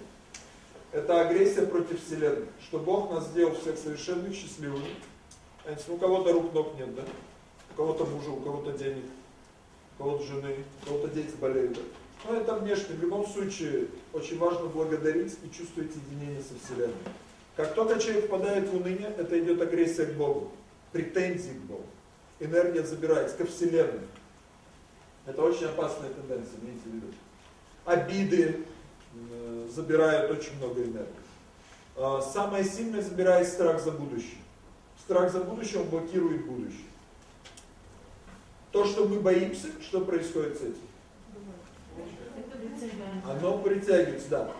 Это агрессия против Вселенной. Что Бог нас сделал всех совершенных, счастливыми. Знаете, у кого-то рук, ног нет, да? У кого-то мужа, у кого-то денег, у кого-то жены, у кого-то дети болеют. Но это внешне. В любом случае, очень важно благодарить и чувствовать единение со Вселенной. Как только человек впадает в уныние, это идет агрессия к Богу, претензии к Богу энергия забирается ко Вселенной. Это очень опасная тенденция, имейте в виду. Обиды забирают очень много энергии. Э, самое сильное забирает страх за будущее. Страх за будущее, он блокирует будущее. То, что мы боимся, что происходит с этим? Оно притягивается, да.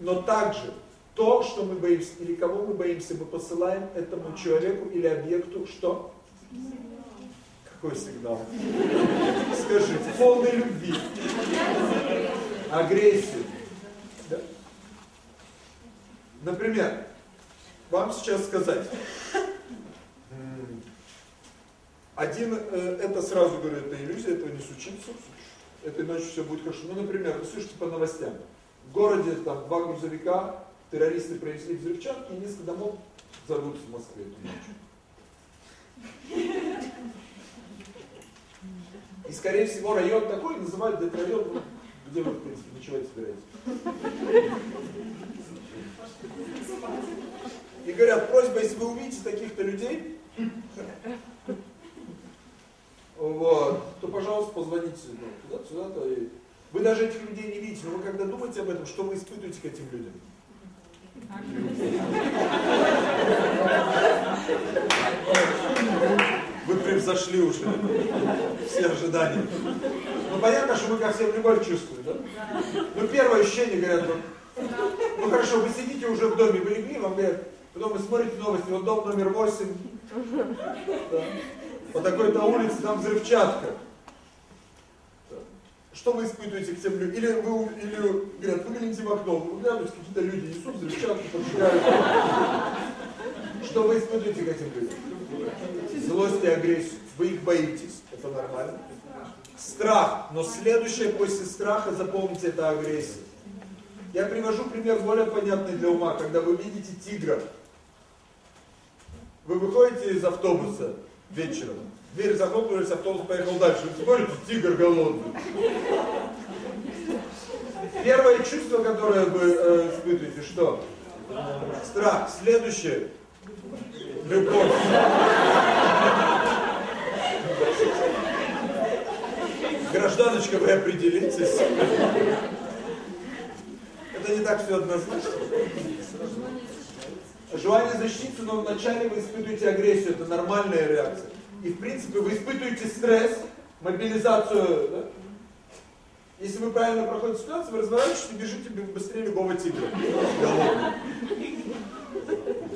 Но также то, что мы боимся, или кого мы боимся, мы посылаем этому человеку или объекту, что? Какой сигнал? Скажите, полной любви, агрессии. Например, вам сейчас сказать, один, э, это сразу говорю, это иллюзия, этого не случится, это иначе все будет хорошо. Ну, например, вы слышите по новостям, в городе там два грузовика, террористы принесли взрывчатки, и несколько домов взорвутся в Москве эту ночью. И, скорее всего, район такой называют район, ну, где вы, в принципе, ночевать собираетесь. И говорят, просьба, если вы увидите таких-то людей, вот, то, пожалуйста, позвоните ну, туда, сюда, то и... Вы даже этих людей не видите, но вы когда думаете об этом, что вы испытываете к этим людям? Вы превзошли уже все ожидания. Ну понятно, что вы ко всем любовь чувствуете, да? Ну первое ощущение, говорят, вот, ну хорошо, вы сидите уже в доме, вы легли, вам говорят, потом вы смотрите новости, вот дом номер 8, да, такой-то улице, там взрывчатка. Что вы испытываете к тем людям? Или вы, или, говорят, выгляните в окно, вы глянете, какие-то люди несут взрывчатку, поджигают. Что вы испытываете к этим людям? Злость и агрессию. Вы их боитесь. Это нормально. Страх. Но следующее после страха, запомните, это агрессия. Я привожу пример более понятный для ума. Когда вы видите тигра, вы выходите из автобуса вечером, дверь захлопнулась, автобус поехал дальше. Вы смотрите, тигр голодный. Первое чувство, которое вы э, испытываете, что? Страх. Следующее. Любовь. Гражданочка, вы определитесь. Это не так все однозначно. Желание защититься, но вначале вы испытываете агрессию, это нормальная реакция. И в принципе вы испытываете стресс, мобилизацию. Да? Если вы правильно проходите ситуацию, вы разворачиваетесь и бежите быстрее любого тигра.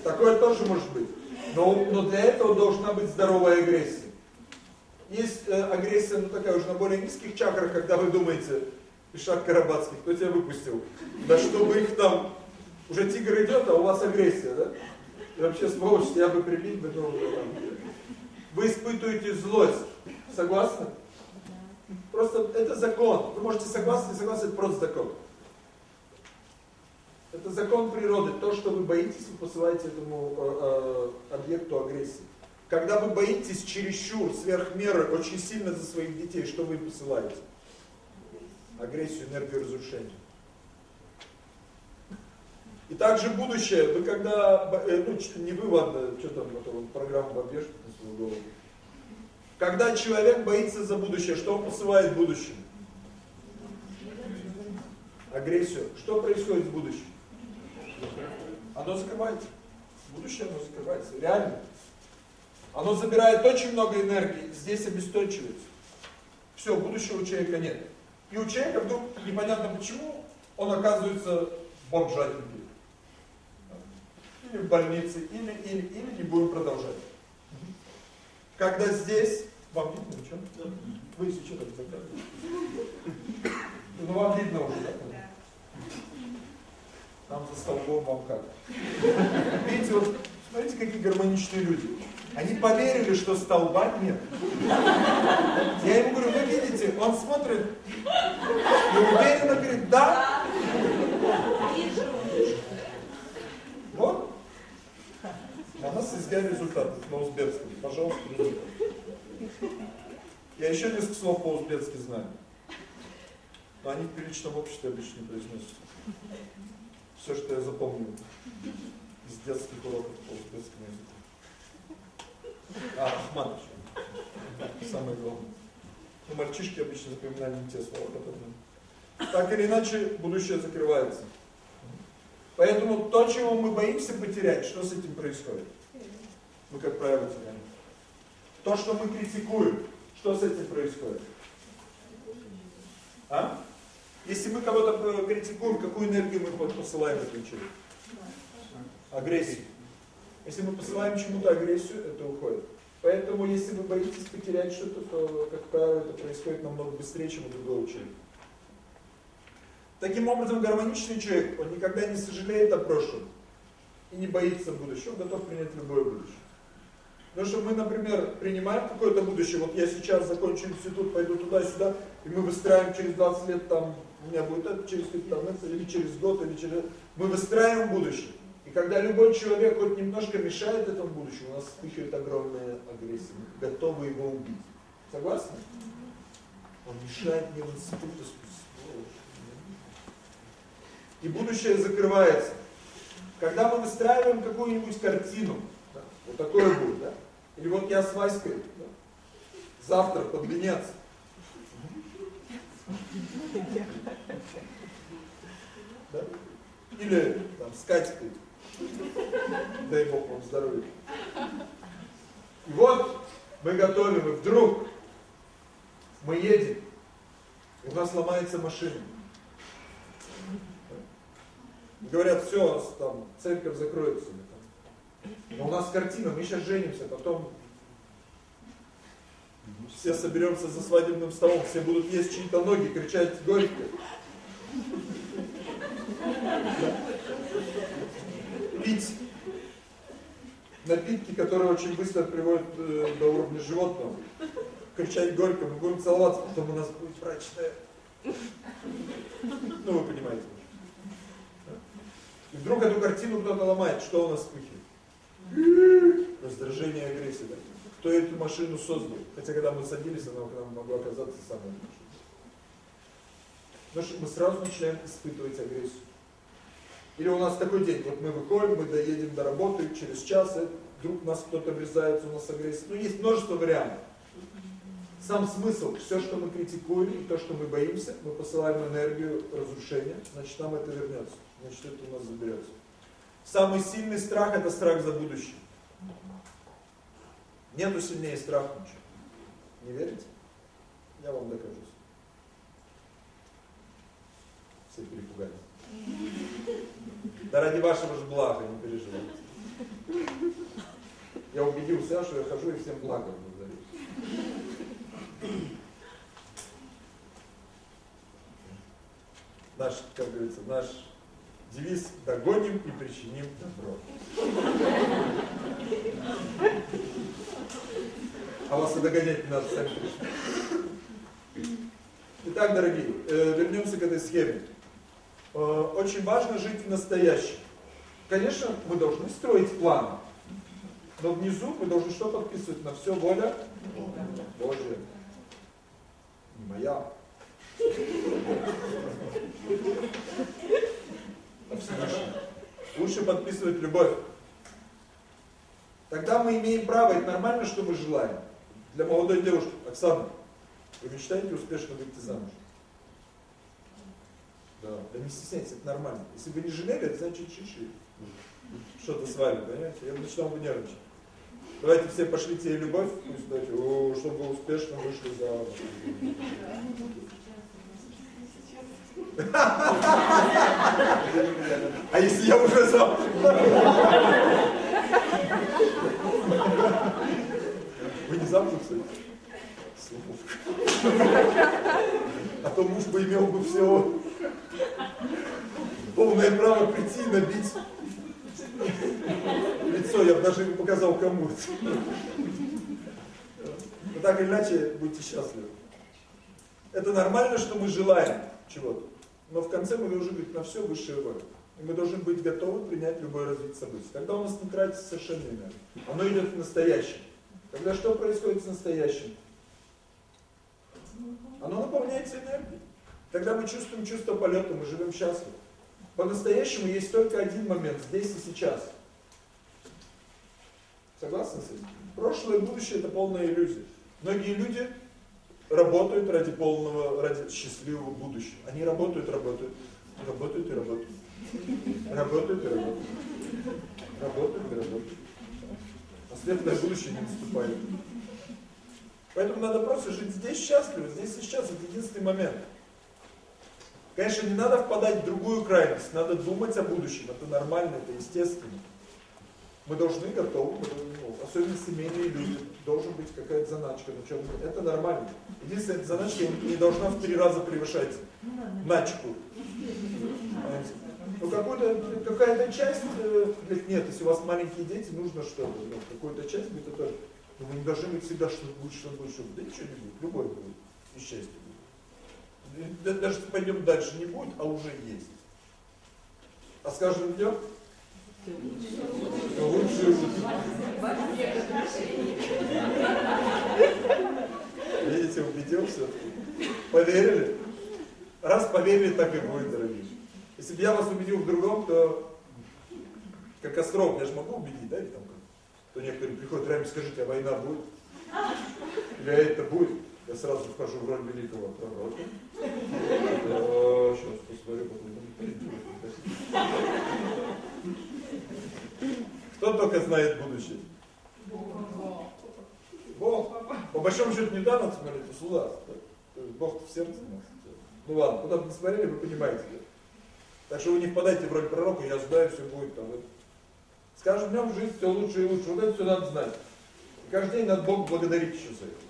Такое тоже может быть. Но, но для этого должна быть здоровая агрессия. Есть э, агрессия, ну такая уже на более низких чакрах, когда вы думаете, Ишак Карабацкий, кто тебя выпустил? Да чтобы их там, уже тигр идет, а у вас агрессия, да? И вообще, сволочь, я бы прибить бы, ну, там. Вы испытываете злость. Согласны? Просто это закон. Вы можете согласны, не согласны, это просто закон. Это закон природы. То, что вы боитесь, вы посылаете этому э, э, объекту агрессии. Когда вы боитесь чересчур, сверх меры, очень сильно за своих детей, что вы посылаете? Агрессию, энергию разрушения. И также будущее, вы когда, э, ну не вы, что там, вот программа бомбежки на свою голову. Когда человек боится за будущее, что он посылает в будущем? Агрессию. Что происходит в будущем? Оно закрывается. Будущее оно закрывается. Реально. Оно забирает очень много энергии, здесь обесточивается. Все, будущего у человека нет. И у человека вдруг непонятно почему он оказывается бомжатенький. Или в больнице, или, или, или не будем продолжать. Когда здесь, вам видно ничего? Вы если что так заказываете. Ну вам видно уже, да? Там за столбом вам как. Видите, вот смотрите, какие гармоничные люди. Они поверили, что столба нет. Я ему говорю, вы видите, он смотрит и уверенно говорит, да. Вот. А нас изъяли результаты на узбекском. Пожалуйста, результат. Я еще несколько слов по-узбекски знаю. Но они в приличном обществе обычно не произносятся. Все, что я запомнил из детских уроков по узбекскому языку. А, Ахмат еще. Самое главное. Ну, мальчишки обычно запоминали не те слова, которые... Так или иначе, будущее закрывается. Поэтому то, чего мы боимся потерять, что с этим происходит? Мы, как правило, теряем. То, что мы критикуем, что с этим происходит? А? Если мы кого-то критикуем, какую энергию мы посылаем этому человеку? Агрессию. Если мы посылаем чему-то агрессию, это уходит. Поэтому, если вы боитесь потерять что-то, то, как правило, это происходит намного быстрее, чем у другого человека. Таким образом, гармоничный человек, он никогда не сожалеет о прошлом и не боится будущего, он готов принять любое будущее. Потому что мы, например, принимаем какое-то будущее, вот я сейчас закончу институт, пойду туда-сюда, и мы выстраиваем через 20 лет, там, у меня будет это, через там, это, или через год, или через... Мы выстраиваем будущее. Когда любой человек хоть немножко мешает этому будущему, у нас вспыхивает огромная агрессия. Готовы его убить. Согласны? Он мешает мне в институте. И будущее закрывается. Когда мы выстраиваем какую-нибудь картину, да, вот такое будет, да? Или вот я с Васькой, да, завтра под венец. Да? Или там с Катькой. Дай Бог вам здоровья. И вот мы готовим, и вдруг мы едем, у нас ломается машина. Говорят, все, там, церковь закроется. Но у нас картина, мы сейчас женимся, потом все соберемся за свадебным столом, все будут есть чьи-то ноги, кричать горько. Пить напитки, которые очень быстро приводят э, до уровня животного. Кричать горько, мы будем целоваться, потом у нас будет брачная. Ну, вы понимаете. И вдруг эту картину кто-то ломает, что у нас вспыхивает? Раздражение, агрессия. Да? Кто эту машину создал? Хотя, когда мы садились, она к нам могла оказаться самой машиной. Потому что мы сразу начинаем испытывать агрессию. Или у нас такой день, вот мы выходим, мы доедем до работы, через час, вдруг нас кто-то врезается, у нас агрессия. Ну, есть множество вариантов. Сам смысл, все, что мы критикуем, и то, что мы боимся, мы посылаем энергию разрушения, значит, нам это вернется, значит, это у нас заберется. Самый сильный страх – это страх за будущее. Нету сильнее страха ничего. Не верите? Я вам докажу. Все перепугались. Да ради вашего же блага, не переживайте. убедился, что я хожу и всем благо благодарю. Наш, как говорится, наш девиз «Догоним и причиним добро». А вас и догонять не надо, сами. Итак, дорогие, э, вернемся к этой схеме. Э, очень важно жить в настоящем. Конечно, мы должны строить планы, но внизу мы должны что подписывать? На все воля Божья. Не моя. Лучше подписывать любовь. Тогда мы имеем право, это нормально, что мы желаем. Для молодой девушки, Оксана, вы мечтаете успешно выйти замуж? Да, да не стесняйтесь, это нормально. Если вы не жалели, это значит чуть-чуть. Что-то с вами, понимаете? Я бы начинал бы нервничать. Давайте все пошлите ей любовь, пусть дайте, о, чтобы успешно вышли замуж. А если я уже замуж? Вы не замужем, кстати? А то муж бы имел бы все полное право прийти и набить лицо. Я бы даже показал кому это. Но так или иначе, будьте счастливы. Это нормально, что мы желаем чего-то. Но в конце мы должны быть на все высшее воля. И мы должны быть готовы принять любое развитие событий. Тогда у нас не тратится совершенно энергия. Оно идет в настоящем. Тогда что происходит с настоящим? Оно наполняется энергией. Тогда мы чувствуем чувство полета, мы живем счастливо. По-настоящему есть только один момент, здесь и сейчас. Согласны с этим? Прошлое и будущее это полная иллюзия. Многие люди работают ради полного, ради счастливого будущего. Они работают, работают, работают и работают. Работают и работают. Работают и работают. А светлое будущее не наступает. Поэтому надо просто жить здесь счастливо, здесь и сейчас. Это единственный момент. Конечно, не надо впадать в другую крайность. Надо думать о будущем. Это нормально, это естественно. Мы должны готовы, ну, особенно семейные люди, должен быть какая-то заначка. на чем это нормально. Единственное, заначка не должна в три раза превышать начку. Ну, какая-то часть, э, нет, если у вас маленькие дети, нужно что-то, ну, какую-то часть будет это, но вы не должны быть всегда, что будет, что будет, что будет. Да ничего не будет, любой будет, и счастье будет. Даже пойдем дальше, не будет, а уже есть. А с каждым днем лучше Видите, убедил все-таки. Поверили? Раз поверили, так и будет, дорогие. Если бы я вас убедил в другом, то как Остров, я же могу убедить, да, или там то некоторые приходят, прямо скажите, а война будет? Или это будет? Я сразу вхожу в роль великого пророка. Сейчас посмотрю, потом. Кто только знает будущее? Бог. По большому счету не да, надо смотреть, а суда. Бог в сердце. Ну ладно, куда бы смотрели, вы понимаете. Так что вы не впадайте в роль пророка, я знаю, все будет там. С каждым днем жизнь все лучше и лучше. Вот это все надо знать. И каждый день надо Бога благодарить еще за это.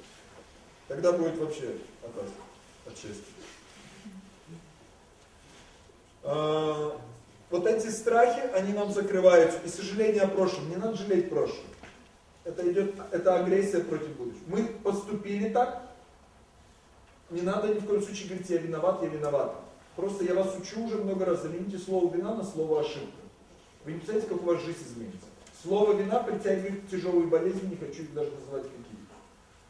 Тогда будет вообще от вас, от счастья. А, вот эти страхи, они нам закрываются. И сожаление о прошлом. Не надо жалеть прошлое. Это идет, это агрессия против будущего. Мы поступили так, не надо ни в коем случае говорить, я виноват, я виноват. Просто я вас учу уже много раз, замените слово вина на слово ошибка. Вы не представляете, как у вас жизнь изменится. Слово вина притягивает тяжелые болезни, не хочу их даже называть.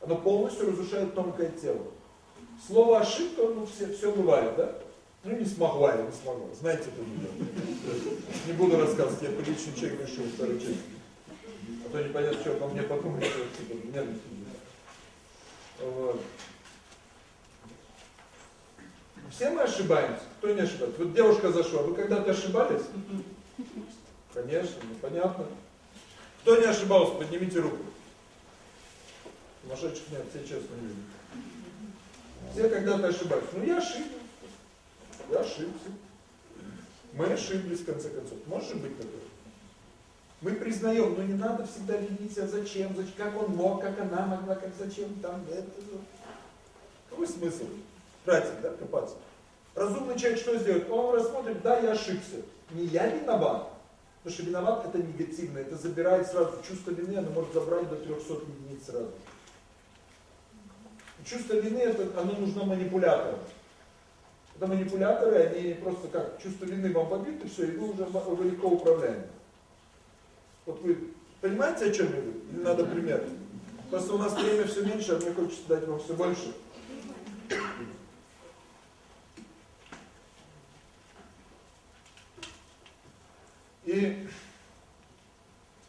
Оно полностью разрушает тонкое тело. Слово ошибка, ну все, все бывает, да? Ну не смогла я, не смогла. Знаете это не Не буду рассказывать, я приличный человек решил второй часть. А то непонятно, что по мне подумали, что типа. Вот. Все мы ошибаемся. Кто не ошибается? Вот девушка зашла. Вы когда-то ошибались? Конечно, ну понятно. Кто не ошибался, поднимите руку. Сумасшедших нет, все честные люди. Все когда-то ошибались. Ну я ошибся. Я ошибся. Мы ошиблись в конце концов. Может быть такое? Мы признаем, но не надо всегда винить, а зачем, зачем, как он мог, как она могла, как зачем, там, это. Какой смысл? Братья, да, копаться? Разумный человек что сделает? Он рассмотрит, да, я ошибся. Не я виноват. Потому что виноват это негативно, это забирает сразу чувство вины, оно может забрать до 300 единиц сразу. Чувство вины, это, оно нужно манипуляторам. Это манипуляторы, они просто как, чувство вины вам побит, и все, и вы уже вы легко управляемы. Вот вы понимаете, о чем я говорю? Надо пример? Просто у нас время все меньше, а мне хочется дать вам все больше. И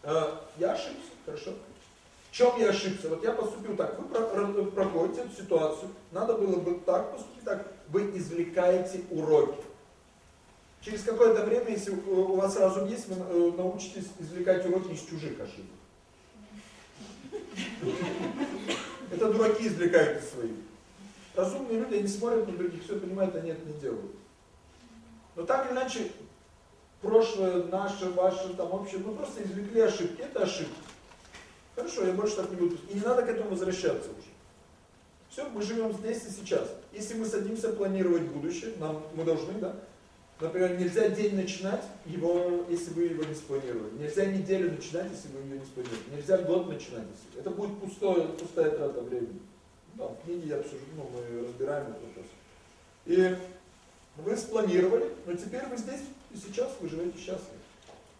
э, я ошибся, хорошо. Чем я ошибся? Вот я поступил так, вы проходите эту ситуацию, надо было бы так поступить, так, вы извлекаете уроки. Через какое-то время, если у вас разум есть, вы э, научитесь извлекать уроки из чужих ошибок. Это дураки извлекают из своих. Разумные люди, они смотрят на других, все понимают, они это не делают. Но так или иначе, прошлое наше, ваше, там общее, мы просто извлекли ошибки. Это ошибки. Хорошо, я больше так не буду. И не надо к этому возвращаться уже. Все, мы живем здесь и сейчас. Если мы садимся планировать будущее, нам, мы должны, да? Например, нельзя день начинать, его, если вы его не спланировали. Нельзя неделю начинать, если вы ее не спланировали. Нельзя год начинать. Если... Это будет пустое, пустая трата времени. Да, в книге я обсужу, ну, мы разбираем этот вопрос. И вы спланировали, но теперь вы здесь и сейчас вы живете счастливо.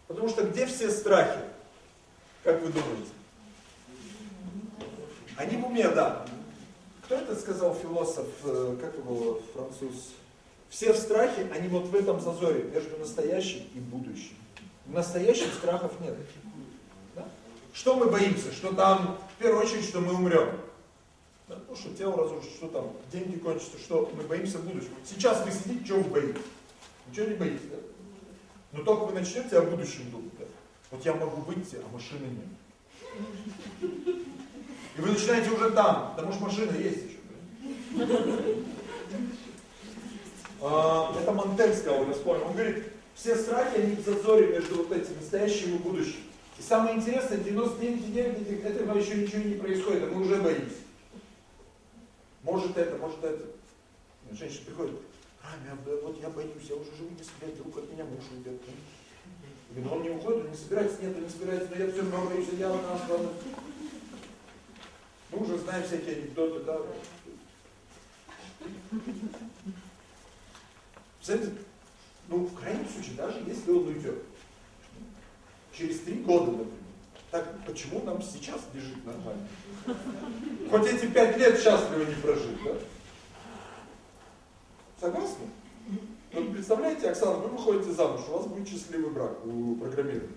Потому что где все страхи? Как вы думаете? Они в уме, да. Кто это сказал философ, э, как его француз? Все страхи, они вот в этом зазоре между настоящим и будущим. В настоящем страхов нет. Да? Что мы боимся? Что там, в первую очередь, что мы умрем. Да? Ну что тело разрушится, что там, деньги кончатся, что мы боимся будущего. Сейчас вы сидите, чего вы боитесь? Ничего не боитесь, да? Но только вы начнете о будущем думать. Да? Вот я могу выйти, а машины нет. И вы начинаете уже там, потому что машина есть еще. А, это Мантель сказал, я вспомнил. Он говорит, все страхи, они в зазоре между вот этим настоящим и будущим. И самое интересное, 99,9 этого еще ничего не происходит, а мы уже боимся. Может это, может это. Женщина приходит, Рами, вот я боюсь, я уже живу не себе, вдруг от меня муж уйдет. И он не уходит, он не собирается, нет, он не собирается, но я все равно боюсь, я нас, ладно. Мы уже знаем всякие анекдоты, да. Ну, в крайнем случае, даже если он уйдет, через три года, например, так почему нам сейчас не жить нормально? Хоть эти пять лет счастливо не прожить, да? Согласны? Вот представляете, Оксана, вы выходите замуж, у вас будет счастливый брак у программиста.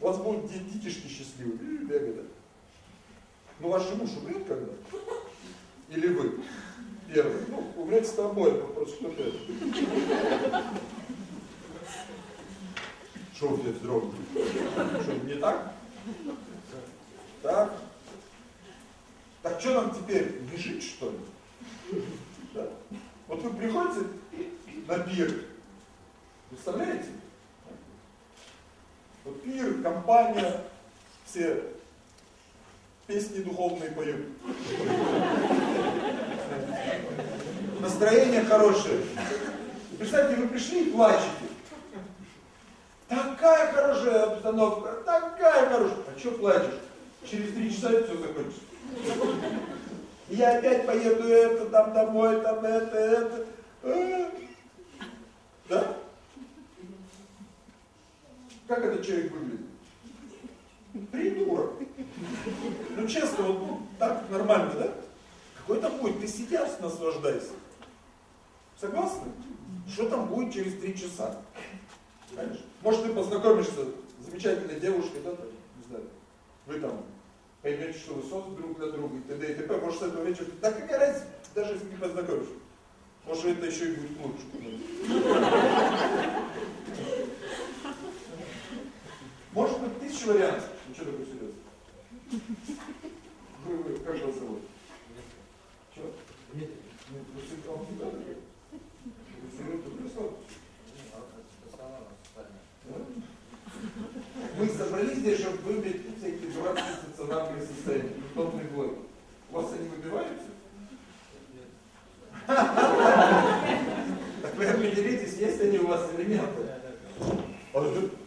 У вас будут детишки счастливые, бегать, да? Ну ваш муж умрет когда? Или вы? Первый. Ну, умрете с тобой, просто кто то Что вы вздрогнули? Что, не так? Так? Так что нам теперь, не жить что ли? Да? Вот вы приходите на пир, представляете? Вот пир, компания, все песни духовные поют. Настроение хорошее. Представьте, вы пришли и плачете. Такая хорошая обстановка, такая хорошая. А что плачешь? Через три часа все закончится. Я опять поеду это, там домой, там это, это. А? Да? Как этот человек выглядит? Придурок. Ну честно, вот ну, так нормально, да? Какой там будет? Ты сейчас наслаждайся. Согласны? Что там будет через три часа? Понимаешь? Может ты познакомишься с замечательной девушкой, да, не знаю, вы там поймете, что вы созданы друг для друга и т.д. и т.п. Может с этого вечера, да какая разница, даже если не познакомишься. Может это еще и будет лучше. Может быть тысяча вариантов. Что такое серьезно? Вы, вы, как вас зовут? Что? Дмитрий. Дмитрий, вы он тебя такой? Вы серьезно прислал? Мы собрались здесь, чтобы выбить всякие дурацкие стационарные состояния, подобные блоки. У вас они выбиваются? Так вы определитесь, есть они у вас или нет. А ты...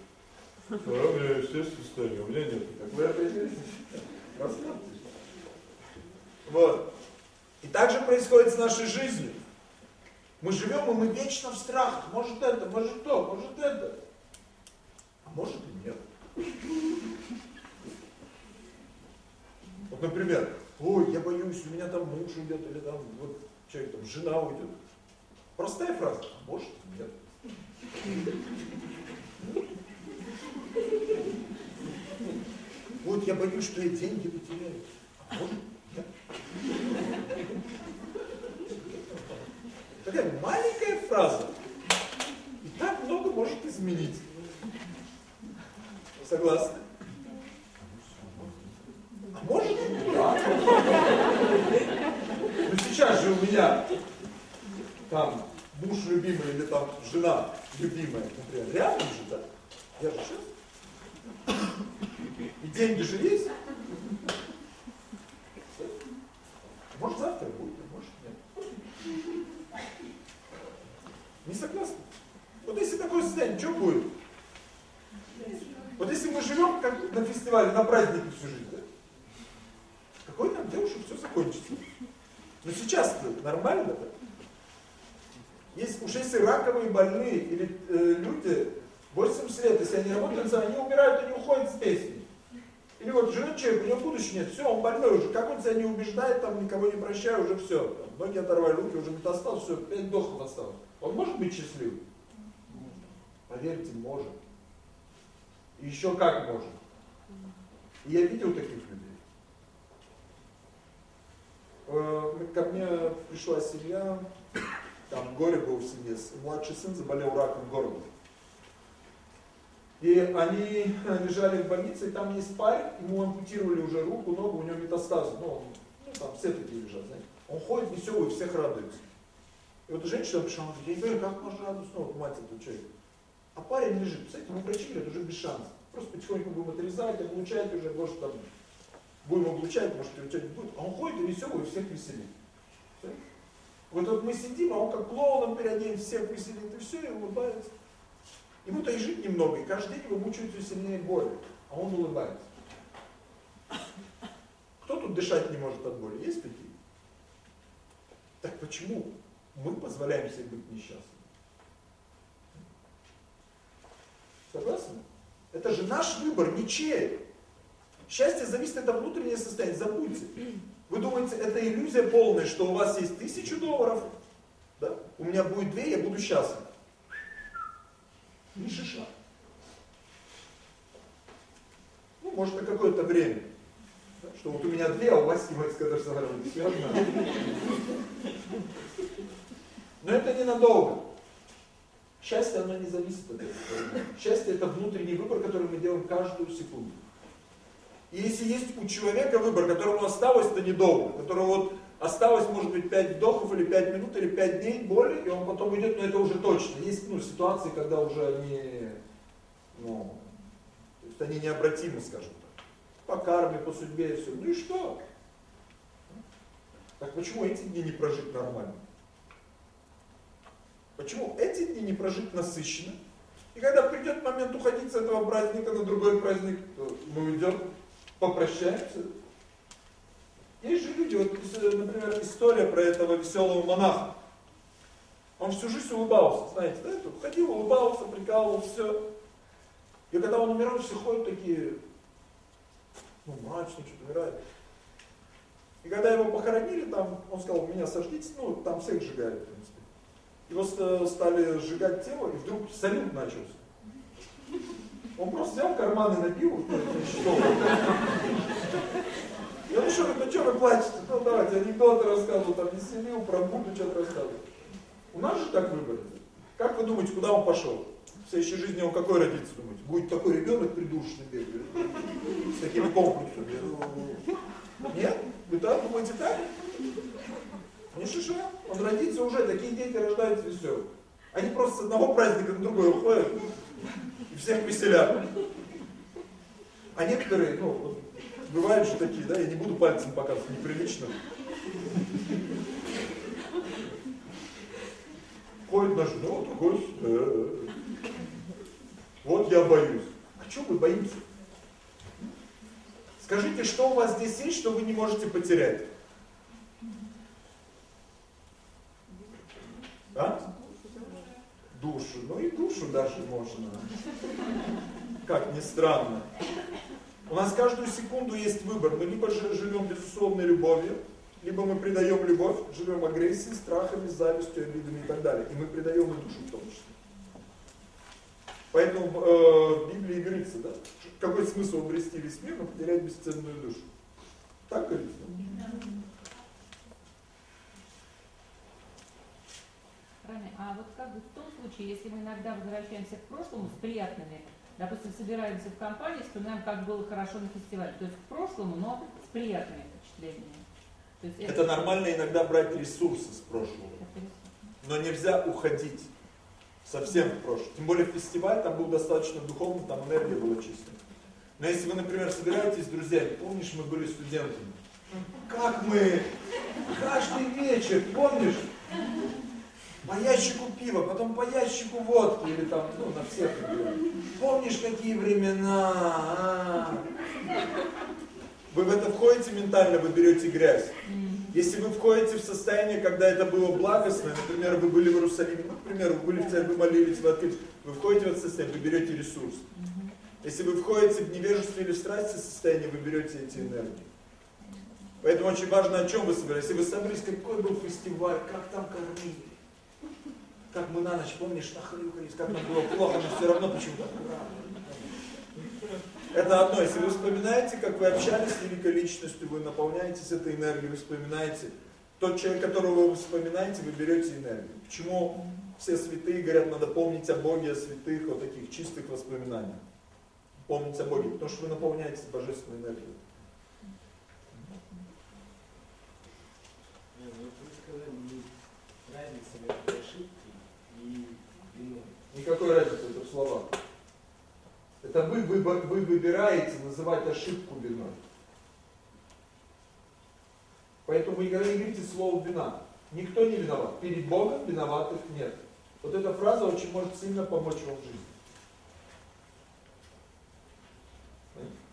Меня есть состояние, у меня нет. Так вы определитесь. Расслабьтесь. Вот. И так же происходит с нашей жизнью. Мы живем, и мы вечно в страхах. Может это, может то, может это. А может и нет. Вот, например, ой, я боюсь, у меня там муж уйдет, или там вот человек, там, жена уйдет. Простая фраза, а может и нет. Вот я боюсь, что я деньги потеряю. А. Такая маленькая фраза. И так много может изменить. Согласны? А может да. Ну сейчас же у меня там муж любимый или там жена любимая, например, рядом же, да? Я же сейчас. И деньги же есть. Может завтра будет, а может нет. Не согласны? Вот если такое состояние, что будет? Вот если мы живем как на фестивале, на празднике всю жизнь, да? Какой нам дело, что все закончится? Но сейчас нормально, да? Есть, уж если раковые больные или э, люди 80 лет, если они работают, они умирают, они уходят с песней. Или вот живет человек, у него будущего нет, все, он больной уже, как он себя не убеждает, там никого не прощаю, уже все. Там, ноги оторвали, руки уже метастаз, все, пять дохов осталось. Он может быть счастливым? Поверьте, может. И еще как может. И я видел таких людей. Э, ко мне пришла семья, там горе было в семье, младший сын заболел раком горла. И они лежали в больнице, и там есть парень, ему ампутировали уже руку, ногу, у него метастазы, ну, он, ну там все такие лежат, знаете. Он ходит веселый, всех радуется. И вот женщина пришла, она говорит, я не понимаю, как можно радоваться, ну, вот мать этого человека. А парень лежит, представляете, ему врачи говорят, уже без шансов. Просто потихоньку будем отрезать, облучать уже, может там, будем облучать, может его что-нибудь будет. А он ходит и веселый, и всех веселит. Вот, вот мы сидим, а он как клоуном переоденет, всех веселит, и все, и улыбается. Ему-то и жить немного, и каждый день его мучают все сильнее боли, а он улыбается. Кто тут дышать не может от боли? Есть такие? Так почему мы позволяем себе быть несчастными? Согласны? Это же наш выбор, ничей. Счастье зависит от внутреннего состояния, забудьте. Вы думаете, это иллюзия полная, что у вас есть тысячу долларов, да? у меня будет две, я буду счастлив. Ни шиша. Ну, может, на какое-то время. Что вот у меня две, а у Васьки Васька даже заговорили. Но это ненадолго. Счастье, оно не зависит от этого. Счастье это внутренний выбор, который мы делаем каждую секунду. И если есть у человека выбор, которому осталось-то недолго, которому вот осталось, может быть, 5 вдохов или 5 минут или 5 дней боли, и он потом идет, но это уже точно. Есть ну, ситуации, когда уже они, ну, то есть они необратимы, скажем так. По карме, по судьбе и все. Ну и что? Так почему эти дни не прожить нормально? Почему эти дни не прожить насыщенно? И когда придет момент уходить с этого праздника на другой праздник, то мы уйдем попрощаемся. Есть же люди, вот, например, история про этого веселого монаха. Он всю жизнь улыбался, знаете, да? Ходил, улыбался, прикалывал, все. И когда он умирал, все ходят такие, ну, мрачные, что-то умирают. И когда его похоронили, там, он сказал, меня сожгите, ну, там всех сжигают, в принципе. Его стали сжигать тело, и вдруг салют начался. Он просто взял карманы набил, что И он еще говорит, ну что вы плачете? Ну давайте, анекдоты рассказывал, там веселил, про Будду что-то рассказывал. У нас же так выбор. Как вы думаете, куда он пошел? В следующей жизни он какой родится, думаете? Будет такой ребенок придушенный бегает, с такими комплексами. Нет? Вы так думаете так? Не шиша. Он родится уже, такие дети рождаются веселые. Они просто с одного праздника на другой уходят и всех веселят. А некоторые, ну, вот, бывают же такие, да, я не буду пальцем показывать, неприлично. Ходит на жену, вот такой, э, вот я боюсь. А чего вы боитесь? Скажите, что у вас здесь есть, что вы не можете потерять? А? Душу. Ну и душу даже можно. Как ни странно. У нас каждую секунду есть выбор. Мы либо живем безусловной любовью, либо мы предаем любовь, живем агрессией, страхами, завистью, обидами и так далее. И мы предаем и душу в том числе. Поэтому э, в Библии говорится, да, какой смысл обрести весь мир, но потерять бесценную душу. Так говорится? Правильно. А вот как бы в том случае, если мы иногда возвращаемся к прошлому с приятными, допустим, собираемся в компании, вспоминаем, как было хорошо на фестивале. То есть к прошлому, но с приятными впечатлениями. это... это нормально иногда брать ресурсы с прошлого. Но нельзя уходить совсем в прошлое. Тем более фестиваль там был достаточно духовный, там энергия была чистая. Но если вы, например, собираетесь с друзьями, помнишь, мы были студентами, как мы каждый вечер, помнишь, по ящику пива, потом по ящику водки, или там, ну, на всех. Помнишь, какие времена? А -а -а. Вы в это входите ментально, вы берете грязь. Если вы входите в состояние, когда это было благостно, например, вы были в Иерусалиме, ну, например, вы были в церкви, молились, вы открылись, вы входите в это состояние, вы берете ресурс. Если вы входите в невежество или в страсти состояние, вы берете эти энергии. Поэтому очень важно, о чем вы собирались. Если вы собрались, какой был фестиваль, как там кормили. Как мы на ночь, помнишь, нахрюкались, как нам было плохо, но все равно почему-то это одно. Если вы вспоминаете, как вы общались с великой личностью, вы наполняетесь этой энергией, вы вспоминаете. Тот человек, которого вы вспоминаете, вы берете энергию. Почему все святые говорят, надо помнить о Боге, о святых, о таких чистых воспоминаниях. Помнить о Боге, потому что вы наполняетесь божественной энергией. Никакой разницы, это в словах. Это вы, вы, вы выбираете называть ошибку виной. Поэтому вы не говорите слово вина. Никто не виноват. Перед Богом виноватых нет. Вот эта фраза очень может сильно помочь вам в жизни.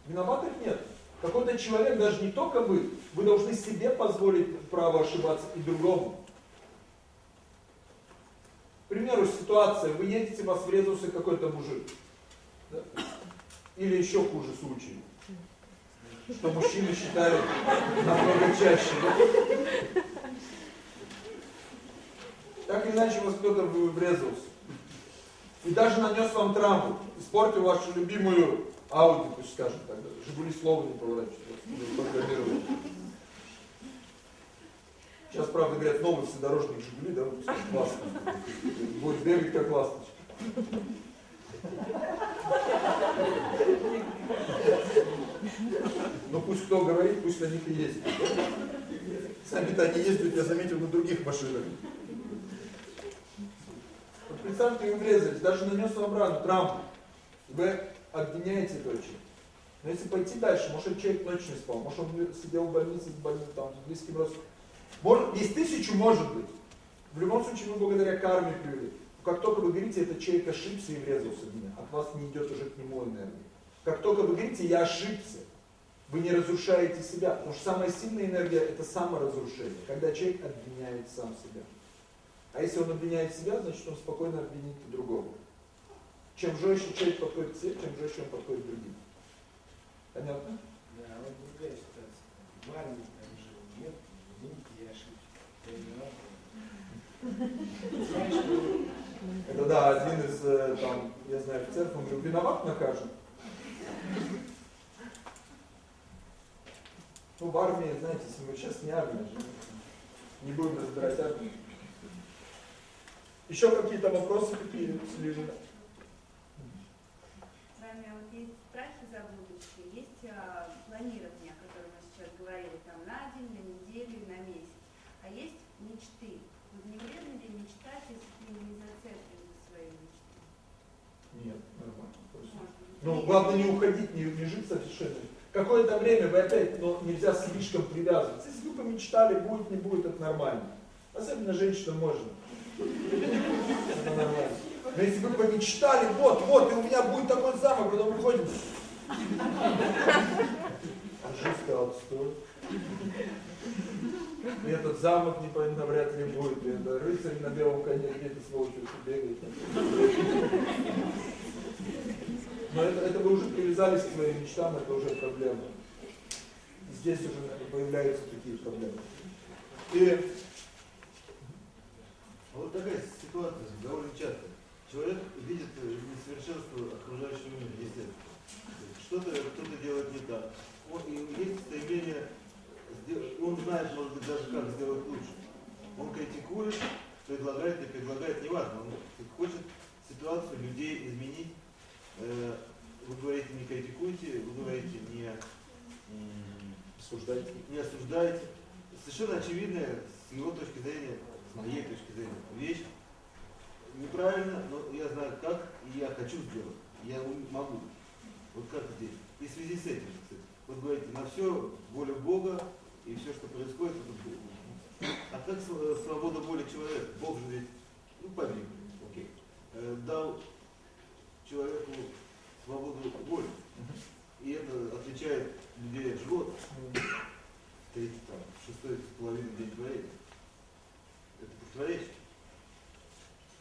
Виноватых нет. Какой-то человек, даже не только вы, вы должны себе позволить право ошибаться и другому. К примеру, ситуация, вы едете, вас врезался какой-то мужик. Да? Или еще хуже случай. Что мужчины считают намного чаще. Да? Так или иначе вас кто-то врезался. И даже нанес вам травму. Испортил вашу любимую Ауди, пусть скажем так. Жигули слова не поворачивают. Сейчас, правда, говорят, новый вседорожник Жигули, да, выпустят классно. Будет бегать как ласточка. Ну пусть кто говорит, пусть на них и ездит. Сами-то они ездят, я заметил, на других машинах. Вот представьте, вы врезались, даже нанес вам рану, травму. Вы обвиняете этого человека. Но если пойти дальше, может человек ночь не спал, может он сидел в больнице с больным, там, с близким родственником. Может, есть тысячу, может быть. В любом случае, вы благодаря карме привели. Как только вы говорите, этот человек ошибся и врезался в меня, от вас не идет уже к нему энергия. Как только вы говорите, я ошибся, вы не разрушаете себя. Потому что самая сильная энергия это саморазрушение, когда человек обвиняет сам себя. А если он обвиняет себя, значит он спокойно обвинит и другого. Чем жестче человек подходит к себе, тем жестче он подходит к другим. Понятно? Да, вот другая ситуация. В армии там жил, нет, извините, я ошибся. Я виноват. Это да, один из э, там, я знаю, офицеров, он говорил, виноват накажем. Ну, в армии, знаете, если мы сейчас не армия, не будем разбирать армию. Еще какие-то вопросы какие слежи? С вами есть страхи за будущее, есть а, планирование, о котором мы сейчас говорили, там на день, на неделю, на месяц. А есть мечты. Вот не вредно ли мечтать, если ты не зацеплен за свои мечты? Нет, нормально. Просто. Может быть, Ну, главное не уходить, не, не жить совершенно. Какое-то время вы опять, но нельзя слишком привязываться. Если вы помечтали, будет, не будет, это нормально. Особенно женщинам можно. Это нормально. Но если вы помечтали, вот, вот, и у меня будет такой замок, потом выходим. А жизнь сказал, стой. И этот замок не понятно, вряд ли будет. И это рыцарь на белом коне где-то сволочь бегает. Но это, это вы уже привязались к своим мечтам, это уже проблема. Здесь уже появляются такие проблемы. И а вот такая ситуация довольно часто. Человек видит несовершенство окружающего мира, естественно. Что-то кто-то делает не так. Он, и есть стремление, он знает, может быть, даже как сделать лучше. Он критикует, предлагает и предлагает, неважно, он хочет ситуацию людей изменить. Э, вы говорите, не критикуйте, вы говорите, не осуждайте. Не осуждайте. Совершенно очевидная, с его точки зрения, с моей точки зрения, вещь неправильно, но я знаю как, и я хочу сделать. Я могу. Вот как здесь. И в связи с этим, кстати, вот говорите, на все воля Бога, и все, что происходит, это Бог. А как свобода воли человека? Бог же ведь, ну, по Библии, окей, э, дал человеку свободу воли. И это отличает людей от животных. Третий, там, шестой с половиной день творения. Это противоречие.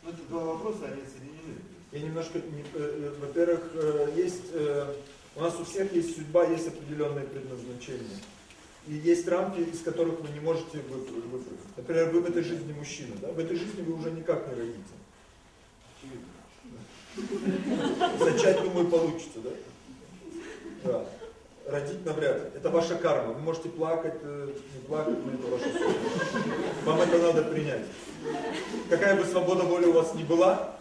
Ну, это два вопроса, они соединены. Я немножко, не, э, э, во-первых, э, есть, э, у нас у всех есть судьба, есть определенное предназначение. И есть рамки, из которых вы не можете выпрыгнуть. Например, вы в этой жизни мужчина, да? В этой жизни вы уже никак не родите. Зачать, думаю, получится, да? Да. Родить навряд ли. Это ваша карма. Вы можете плакать, э, не плакать, но это ваша совесть. Вам это надо принять. Какая бы свобода воли у вас ни была,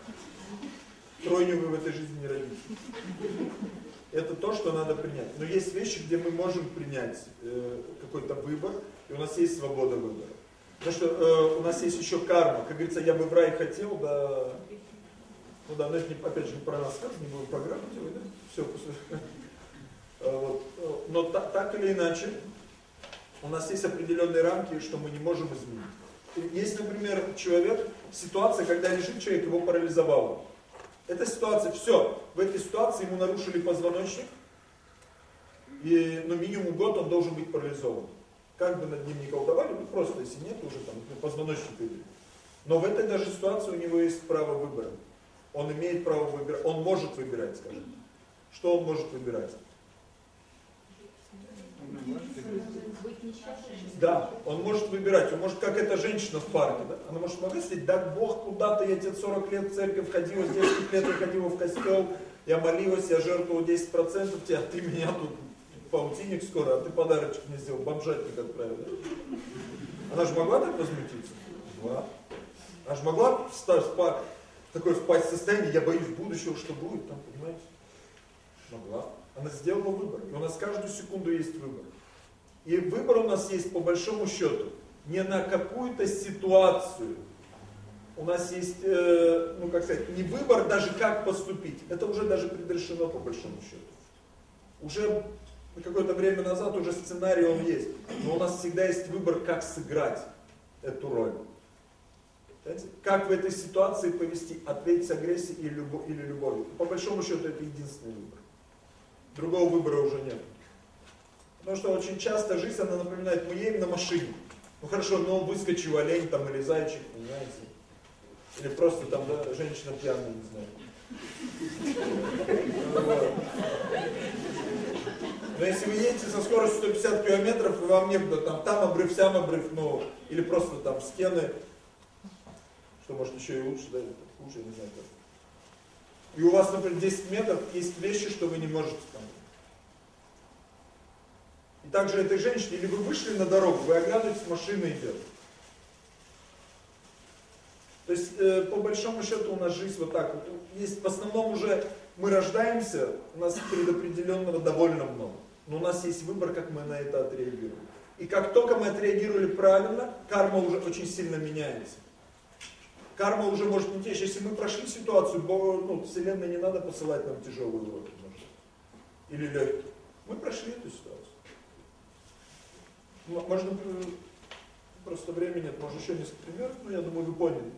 тройню вы в этой жизни не родите. Это то, что надо принять. Но есть вещи, где мы можем принять э, какой-то выбор, и у нас есть свобода выбора. Потому что э, у нас есть еще карма. Как говорится, я бы в рай хотел, да... Ну да, но это не, опять же про нас, как не будем программу делать, да? Все, после... Э, вот. Но так, так или иначе, у нас есть определенные рамки, что мы не можем изменить. Есть, например, человек, ситуация, когда лежит человек, его парализовало. Эта ситуация, все, в этой ситуации ему нарушили позвоночник, и ну, минимум год он должен быть парализован. Как бы над ним не колдовали, ну просто, если нет, уже там ну, позвоночник идет. Но в этой даже ситуации у него есть право выбора. Он имеет право выбирать, он может выбирать, скажем. Что он может выбирать? Да, он может выбирать, он может, как эта женщина в парке, да? она может сказать, да Бог, куда-то я тебе 40 лет в церковь ходила, с детских лет я ходила в костел, я молилась, я жертвовала 10% тебе, а ты меня тут паутинник скоро, а ты подарочек мне сделал, бомжатник отправил. Да? Она же могла так возмутиться? Могла. Она же могла встать в парк, такое впасть в состояние, я боюсь будущего, что будет там, понимаете? Могла. Она сделала выбор. И у нас каждую секунду есть выбор. И выбор у нас есть по большому счету не на какую-то ситуацию. У нас есть, э, ну как сказать, не выбор даже как поступить. Это уже даже предрешено по большому счету. Уже какое-то время назад уже сценарий он есть. Но у нас всегда есть выбор, как сыграть эту роль. Как в этой ситуации повести, ответить агрессией или, любовь, или любовью. По большому счету это единственный выбор. Другого выбора уже нет. Потому что очень часто жизнь, она напоминает, мы едем на машине. Ну хорошо, но выскочил олень там или зайчик, понимаете? Или просто там, да, женщина пьяная, не знаю. Но если вы едете со скоростью 150 километров, и вам некуда, там, там обрыв, сям обрыв, ну, или просто там стены, что может еще и лучше, да, хуже, не знаю как и у вас, например, 10 метров, есть вещи, что вы не можете там. И также этой женщине, или вы вышли на дорогу, вы оглядываетесь, машина идет. То есть, э, по большому счету, у нас жизнь вот так вот. Есть, в основном уже мы рождаемся, у нас предопределенного довольно много. Но у нас есть выбор, как мы на это отреагируем. И как только мы отреагировали правильно, карма уже очень сильно меняется карма уже может не течь. Если мы прошли ситуацию, ну, Вселенной не надо посылать нам тяжелые уроки. или легкий. Мы прошли эту ситуацию. Можно э, просто времени нет, может еще несколько примеров, но я думаю, вы поняли.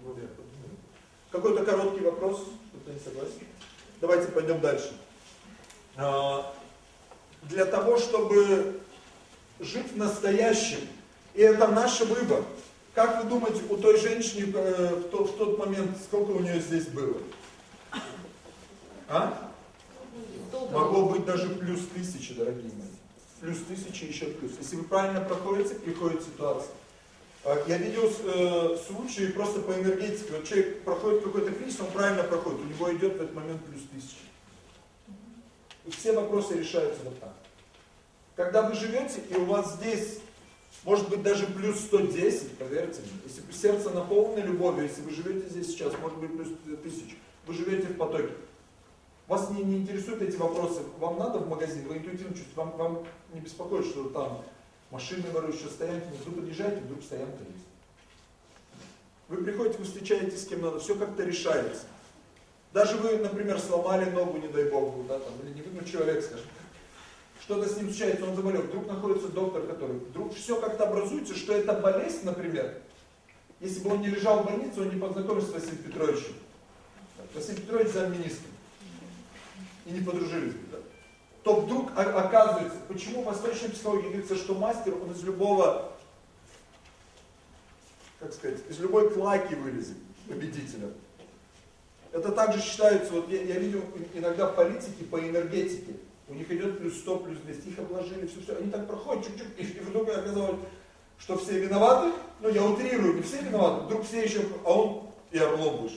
Какой-то короткий вопрос, кто-то не согласен? Давайте пойдем дальше. А, для того, чтобы жить в настоящем, и это наш выбор. Как вы думаете, у той женщины э, в тот, в тот момент, сколько у нее здесь было? А? Могло быть даже плюс тысячи, дорогие мои. Плюс тысячи еще плюс. Если вы правильно проходите, приходит ситуация. А, я видел э, случаи просто по энергетике. Вот человек проходит какой-то кризис, он правильно проходит, у него идет в этот момент плюс тысячи. И все вопросы решаются вот так. Когда вы живете, и у вас здесь, может быть, даже плюс 110, поверьте мне, если сердце наполнено любовью, если вы живете здесь сейчас, может быть, плюс 1000, вы живете в потоке. Вас не, не интересуют эти вопросы. Вам надо в магазин, вы интуитивно чувствуете, вам, вам не беспокоит, что там машины ворующие, стоянки, нет. Вы подъезжаете, вдруг стоянка есть. Вы приходите, вы встречаетесь с кем надо, все как-то решается. Даже вы, например, сломали ногу, не дай бог, да, там, или не вы, ну, человек, скажем, что-то с ним случается, он заболел, вдруг находится доктор, который, вдруг все как-то образуется, что это болезнь, например, если бы он не лежал в больнице, он не познакомился с Василием Петровичем. Василий Петрович замминистра и не подружились бы, да, то вдруг оказывается, почему в восточной психологии говорится, что мастер, он из любого, как сказать, из любой клаки вылезет победителем. Это также считается, вот я, я видел иногда политики по энергетике, у них идет плюс 100, плюс 200, их обложили, все, все, они так проходят, чуть-чуть, и, вдруг оказалось, что все виноваты, ну я утрирую, не все виноваты, вдруг все еще, а он и орлом.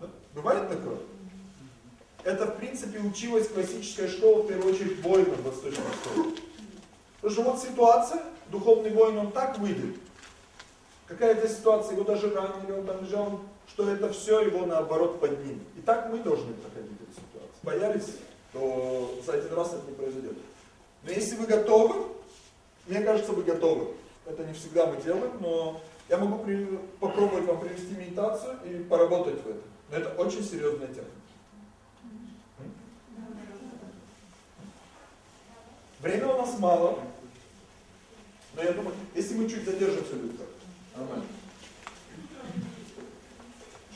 Да? Бывает такое? это в принципе училась классическая школа, в первую очередь воинам восточной школы. Потому что вот ситуация, духовный воин, он так выйдет. Какая-то ситуация, его даже ранили, он там лежал, что это все его наоборот поднимет. И так мы должны проходить эту ситуацию. Боялись, то за один раз это не произойдет. Но если вы готовы, мне кажется, вы готовы. Это не всегда мы делаем, но я могу при... попробовать вам привести медитацию и поработать в этом. Но это очень серьезная тема. Время у нас мало. Но я думаю, если мы чуть задержимся, Люка, нормально.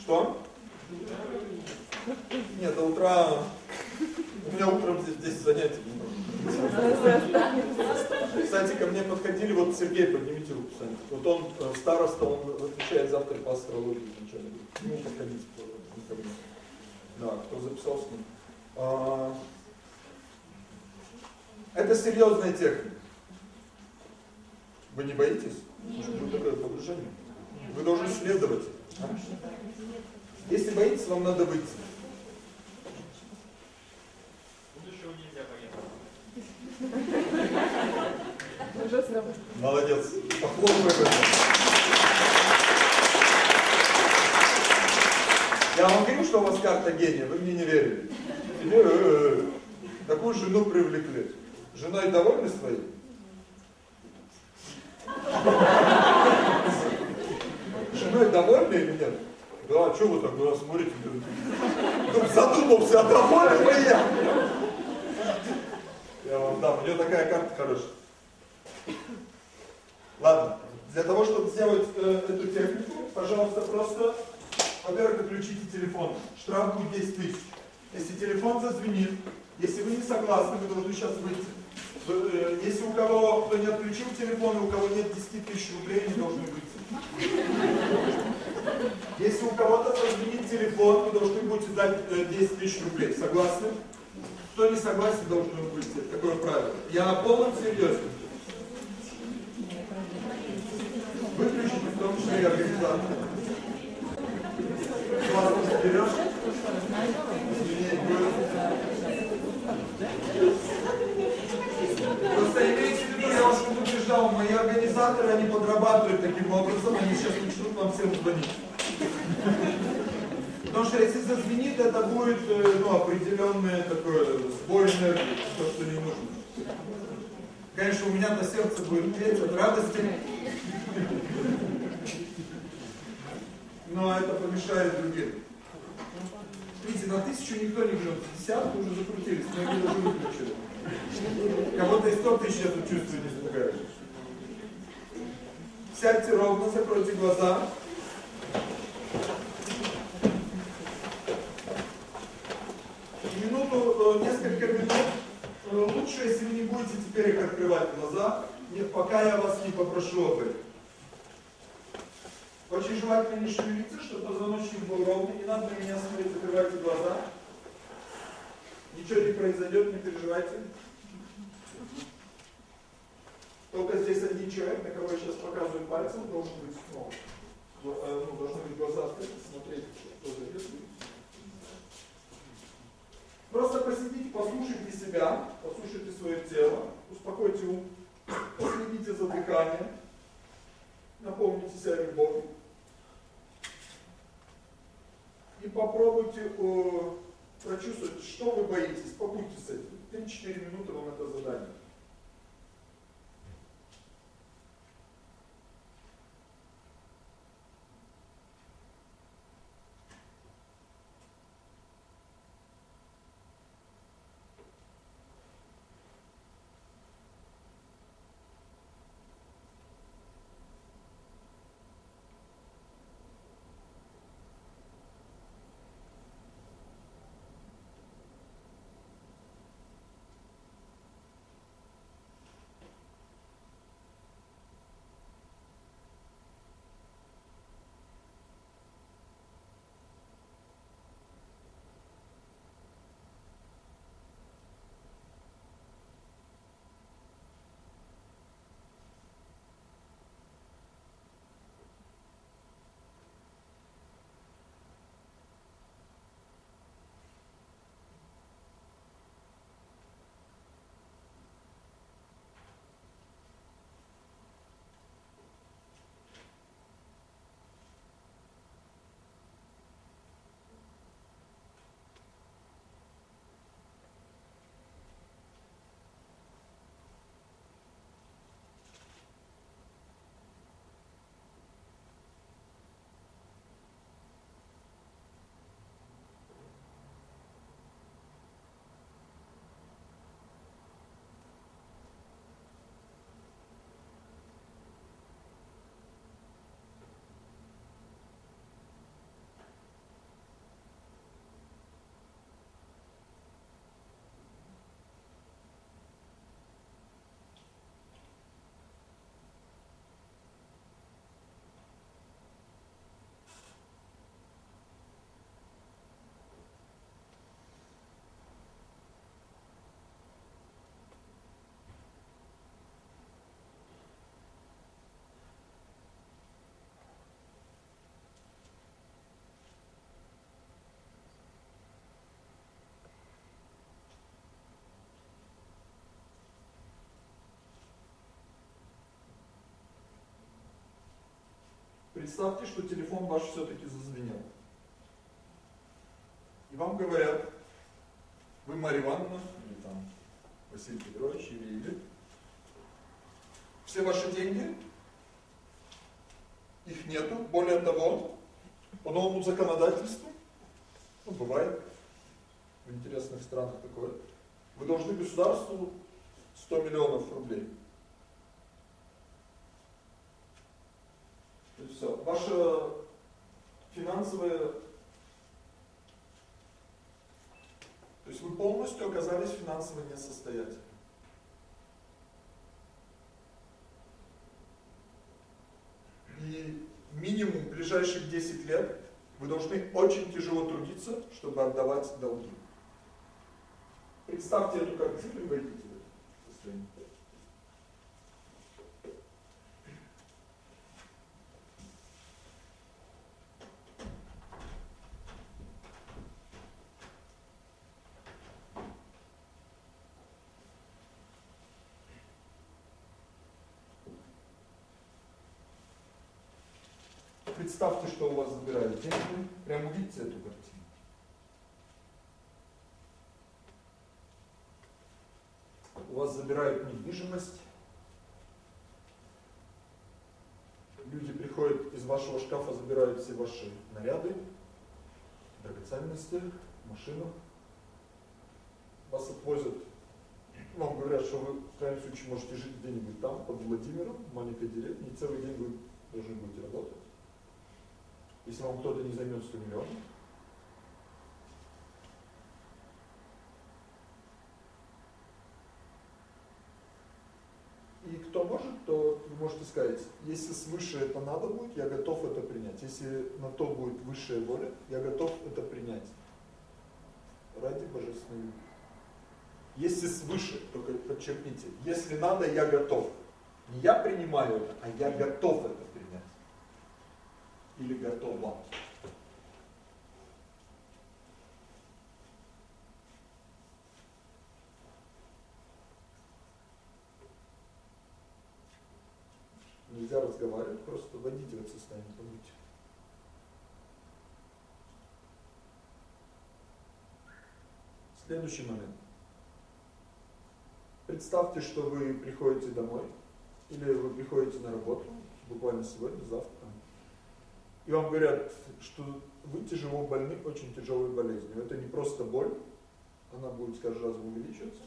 Что? Нет, до утра... У меня утром здесь 10 занятий. Кстати, ко мне подходили, вот Сергей, поднимите руку, кстати. Вот он э, староста, он отвечает завтра по астрологии. Ну, подходите, Да, кто записался? А, это серьезная техника. Вы не боитесь? Быть такое погружение? Вы должны следовать. А? Если боитесь, вам надо выйти. Молодец. Похлопаем Я вам говорю, что у вас карта гения, вы мне не верили. Такую жену привлекли. Женой довольны своей? Женой довольны или нет? Да, что вы так на нас смотрите? Тут задумался, а довольны я? Я вам дам, у нее такая карта хорошая. Ладно, для того, чтобы сделать э, эту технику, пожалуйста, просто, во-первых, отключите телефон. Штраф будет 10 тысяч. Если телефон зазвенит, если вы не согласны, вы должны сейчас выйти. Э, если у кого, кто не отключил телефон, и у кого нет 10 тысяч рублей, не должны выйти. Если у кого-то зазвенит телефон, вы должны будете дать 10 э, тысяч рублей. Согласны? Кто не согласен, должен выйти. Это такое правило. Я на полном серьезе. Выключите в том числе и берешь? Просто имейте в виду, я вас предупреждал, мои организаторы, они подрабатывают таким образом, они сейчас начнут вам всем звонить. Потому что если зазвенит, это будет э, ну, определенное такое сбой энергии, то, что не нужно. Конечно, у меня-то сердце будет петь от радости. Но это помешает другим. Видите, на тысячу никто не берет, десятку уже закрутились, многие уже выключили. Кого-то из 100 тысяч это чувство не испугаешь. Сядьте ровно, закройте глаза. Минуту, э, несколько минут. Э, лучше, если вы не будете теперь их открывать глаза, пока я вас не попрошу об этом. Очень желательно не шевелиться, чтобы позвоночник был ровный. Не надо на меня смотреть, закрывайте глаза. Ничего не произойдет, не переживайте. Только здесь один человек, на кого я сейчас показываю пальцем, должен быть, э, ну должны быть глаза открыты, смотреть, что зайдет. Просто посидите, послушайте себя, послушайте свое тело, успокойте ум, последите за дыханием, наполните себя любовью. И попробуйте э, прочувствовать, что вы боитесь, побудьте с этим. 3-4 минуты вам это задание. Представьте, что телефон ваш все-таки зазвенел. И вам говорят, вы Марья Ивановна, или там Василий Петрович, или или. Все ваши деньги, их нету. Более того, по новому законодательству, ну, бывает в интересных странах такое, вы должны государству 100 миллионов рублей. То есть все. Ваша финансовая... То есть вы полностью оказались финансово несостоятельны. И минимум ближайших 10 лет вы должны очень тяжело трудиться, чтобы отдавать долги. Представьте эту картину и войдите в это состояние. Представьте, что у вас забирают деньги. Прям увидите эту картину. У вас забирают недвижимость. Люди приходят из вашего шкафа, забирают все ваши наряды, драгоценности, машину. Вас отвозят вам говорят, что вы в крайнем случае можете жить где-нибудь там, под Владимиром, в маленькой деревне, и целый день вы должны будете работать. Если вам кто-то не займет 100 миллионов, И кто может, то вы можете сказать, если свыше это надо будет, я готов это принять. Если на то будет высшая воля, я готов это принять. Ради божественной любви. Если свыше, только подчеркните, если надо, я готов. Не я принимаю это, а я готов это. Или готова. Нельзя разговаривать, просто вводите в это состояние, помните. Следующий момент. Представьте, что вы приходите домой, или вы приходите на работу, буквально сегодня, завтра, и вам говорят, что вы тяжело больны, очень тяжелой болезнью. Это не просто боль, она будет с каждый раз увеличиваться.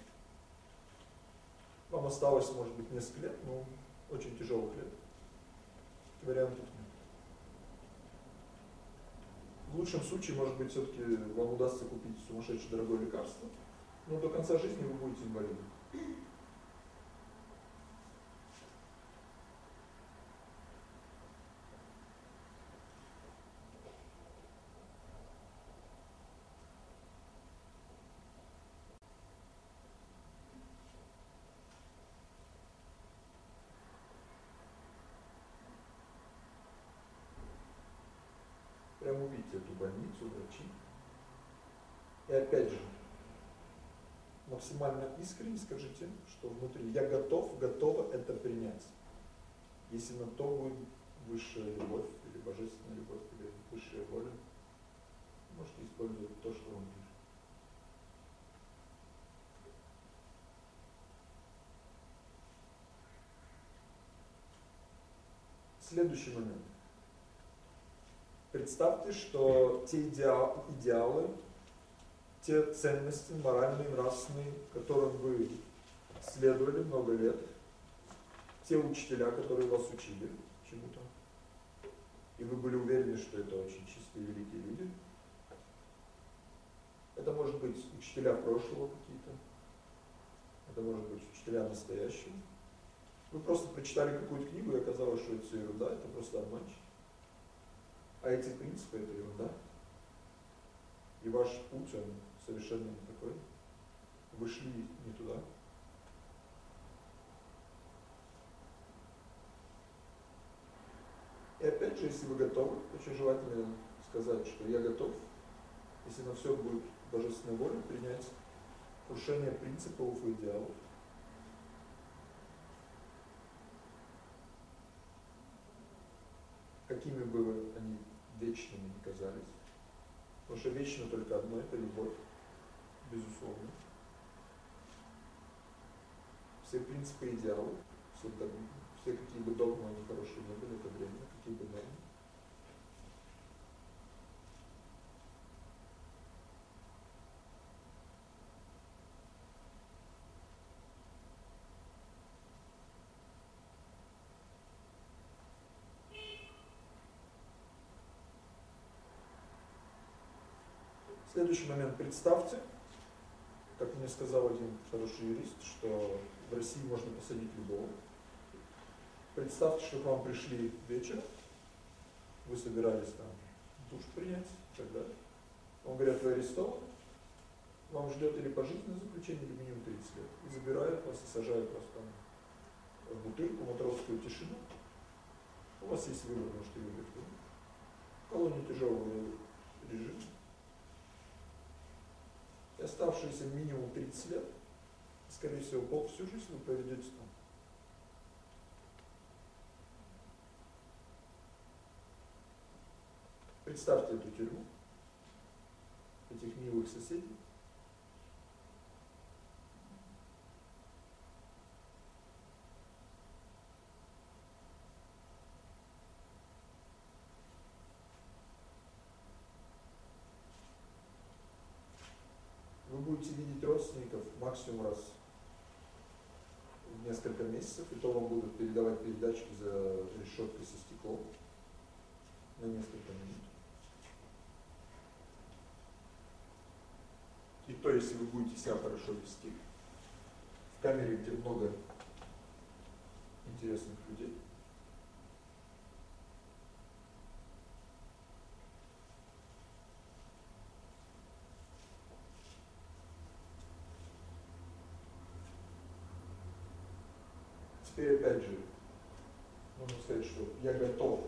Вам осталось, может быть, несколько лет, но очень тяжелых лет. Вариантов нет. В лучшем случае, может быть, все-таки вам удастся купить сумасшедшее дорогое лекарство, но до конца жизни вы будете инвалидом. Прям увидите эту больницу, врачи. И опять же, максимально искренне скажите, что внутри я готов, готова это принять. Если на то будет высшая любовь, или божественная любовь, или высшая воля, можете использовать то, что вам ближе. Следующий момент. Представьте, что те идеал, идеалы, те ценности моральные, нравственные, которым вы следовали много лет, те учителя, которые вас учили чему-то, и вы были уверены, что это очень чистые великие люди. Это может быть учителя прошлого какие-то, это может быть учителя настоящего. Вы просто прочитали какую-то книгу и оказалось, что это все ерунда, это просто обманщик. А эти принципы это ерунда. И ваш путь, он совершенно не такой. Вы шли не туда. И опять же, если вы готовы, очень желательно сказать, что я готов, если на все будет божественная воля, принять крушение принципов и идеалов. Какими бы они вечными не казались. Потому что вечно только одно – это любовь, безусловно. Все принципы идеалы, все, все какие бы догмы они хорошие не были, это время, какие бы нормы. Следующий момент. Представьте, как мне сказал один хороший юрист, что в России можно посадить любого. Представьте, что к вам пришли вечер, вы собирались там душ принять и так далее. Он говорит, вы арестованы, вам ждет или пожизненное заключение, или минимум 30 лет. И забирают вас и сажают вас там в бутылку, матросскую тишину. У вас есть выбор, можете выбрать. Колония тяжелого режима оставшиеся минимум 30 лет, скорее всего, пол всю жизнь вы проведете там. Представьте эту тюрьму, этих милых соседей. вы будете видеть родственников максимум раз несколько месяцев, и то вам будут передавать передачки за решеткой со стеклом на несколько минут. И то, если вы будете себя хорошо вести в камере, где много интересных людей. Теперь опять же, можно сказать, что я готов.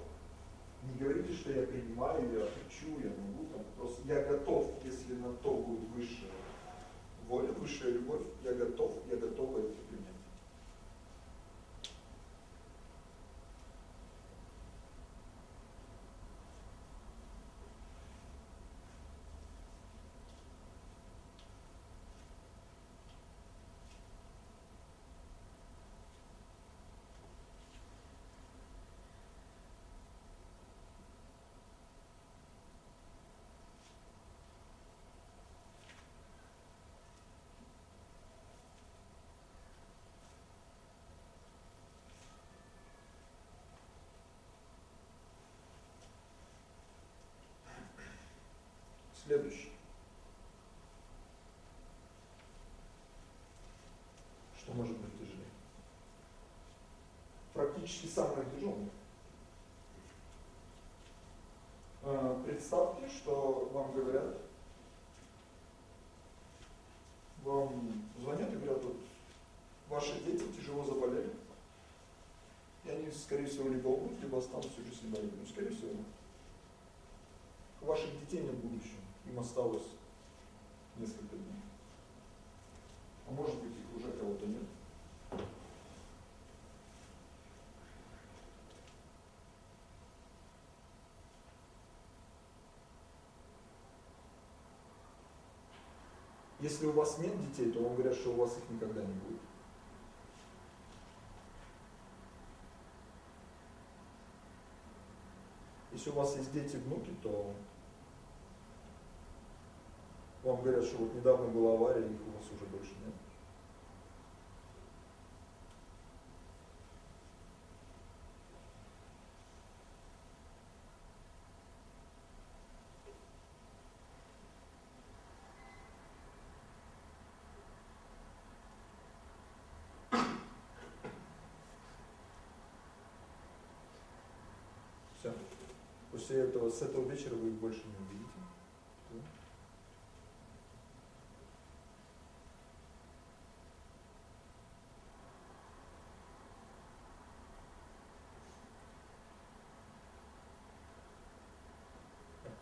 Не говорите, что я принимаю, я хочу, я могу, там, просто я готов, если на то будет высшая воля, высшая любовь, я готов, я готов это принять. Следующий. Что может быть тяжелее? Практически самое тяжелое. А, представьте, что вам говорят, вам звонят и говорят, вот ваши дети тяжело заболели, и они, скорее всего, либо умрут, либо останутся уже с инвалидами. Ну, скорее всего, у ваших детей нет будущего. Им осталось несколько дней. А может быть их уже кого-то нет. Если у вас нет детей, то вам говорят, что у вас их никогда не будет. Если у вас есть дети, внуки, то вам говорят, что вот недавно была авария, их у вас уже больше нет. Все. После этого, с этого вечера вы их больше не увидите.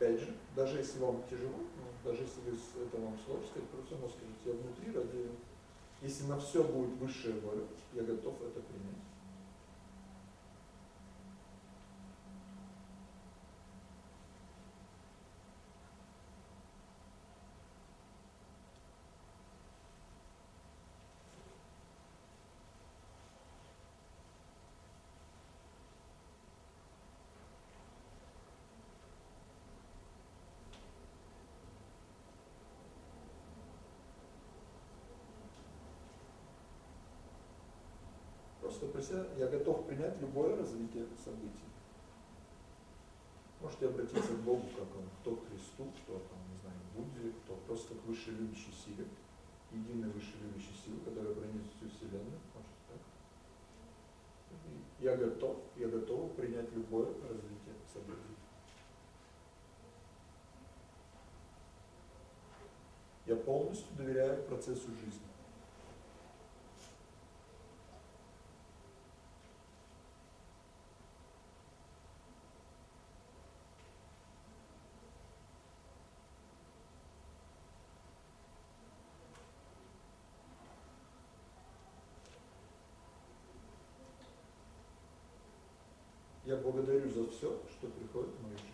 опять же, даже если вам тяжело, ну, даже если это вам сложно сказать, просто равно скажите, я внутри ради, если на все будет высшая воля, я готов это принять. Себя я готов принять любое развитие событий. Можете обратиться к Богу, как он, кто к Христу, кто там, не знаю, Будде, кто просто к высшей любящей силе, единой высшей любящей силе, которая пронизит всю Вселенную. Может так. Я готов, я готов принять любое развитие событий. Я полностью доверяю процессу жизни. за все, что приходит в мою жизнь.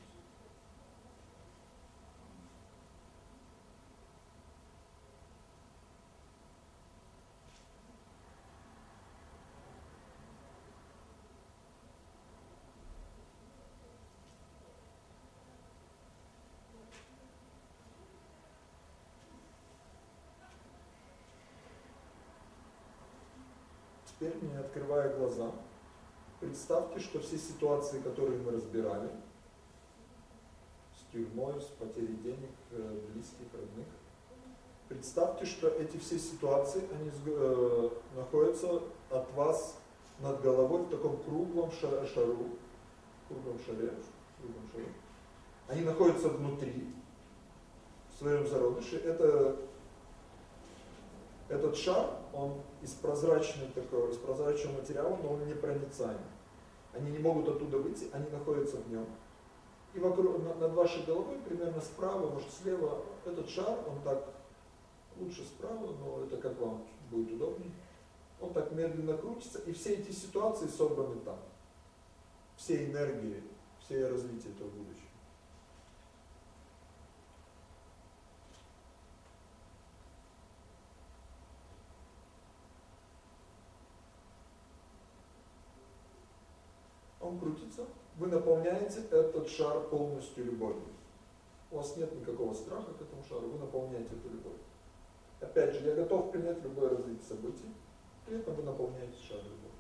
Теперь мне открывая глаза, представьте, что все ситуации, которые мы разбирали, с тюрьмой, с потерей денег, э, близких, родных, представьте, что эти все ситуации, они э, находятся от вас над головой в таком круглом шару, круглом шаре, круглом шаре. Они находятся внутри, в своем зародыше. Это, этот шар, он из прозрачного такого, из прозрачного материала, но он не проницаем. Они не могут оттуда выйти, они находятся в нем. И вокруг, над вашей головой, примерно справа, может слева, этот шар, он так, лучше справа, но это как вам будет удобнее. Он так медленно крутится, и все эти ситуации собраны там. Все энергии, все развитие этого будущего. Он крутится, вы наполняете этот шар полностью любовью. У вас нет никакого страха к этому шару, вы наполняете эту любовь. Опять же, я готов принять любое развитие событий, при этом вы наполняете шар любовью.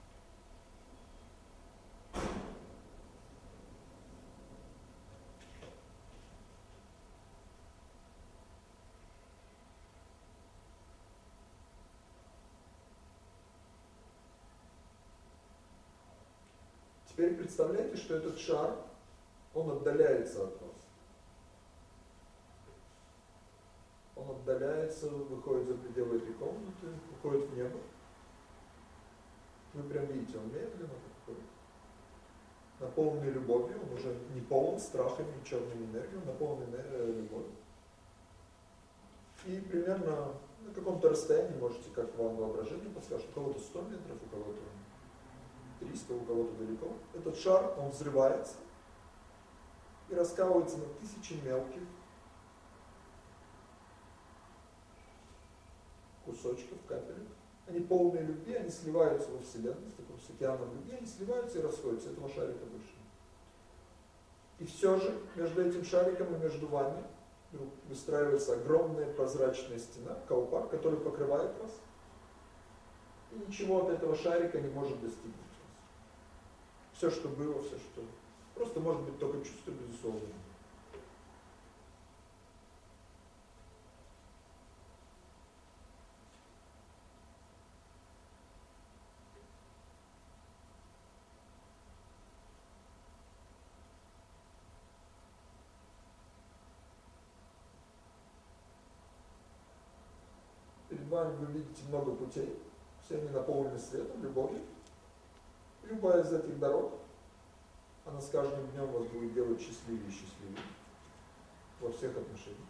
Теперь представляете, что этот шар, он отдаляется от вас. Он отдаляется, выходит за пределы этой комнаты, выходит в небо. Вы прям видите, он медленно подходит. Наполненный любовью, он уже не полон страхами и черными энергиями, наполнен э, любовью. И примерно на каком-то расстоянии можете, как вам воображение подскажет, у кого-то 100 метров, у кого-то 300, у кого-то далеко. Этот шар, он взрывается и раскалывается на тысячи мелких кусочков, капелек. Они полные любви, они сливаются во Вселенной, с таким с океаном любви, они сливаются и расходятся, этого шарика больше. И все же между этим шариком и между вами выстраивается огромная прозрачная стена, колпак, который покрывает вас. И ничего от этого шарика не может достигнуть. Все, что было, все, что... Просто может быть только чувство безусловного. вами вы видите много путей, все они наполнены светом, любовью. Любая из этих дорог, она с каждым днем вас будет делать счастливее и счастливее во всех отношениях.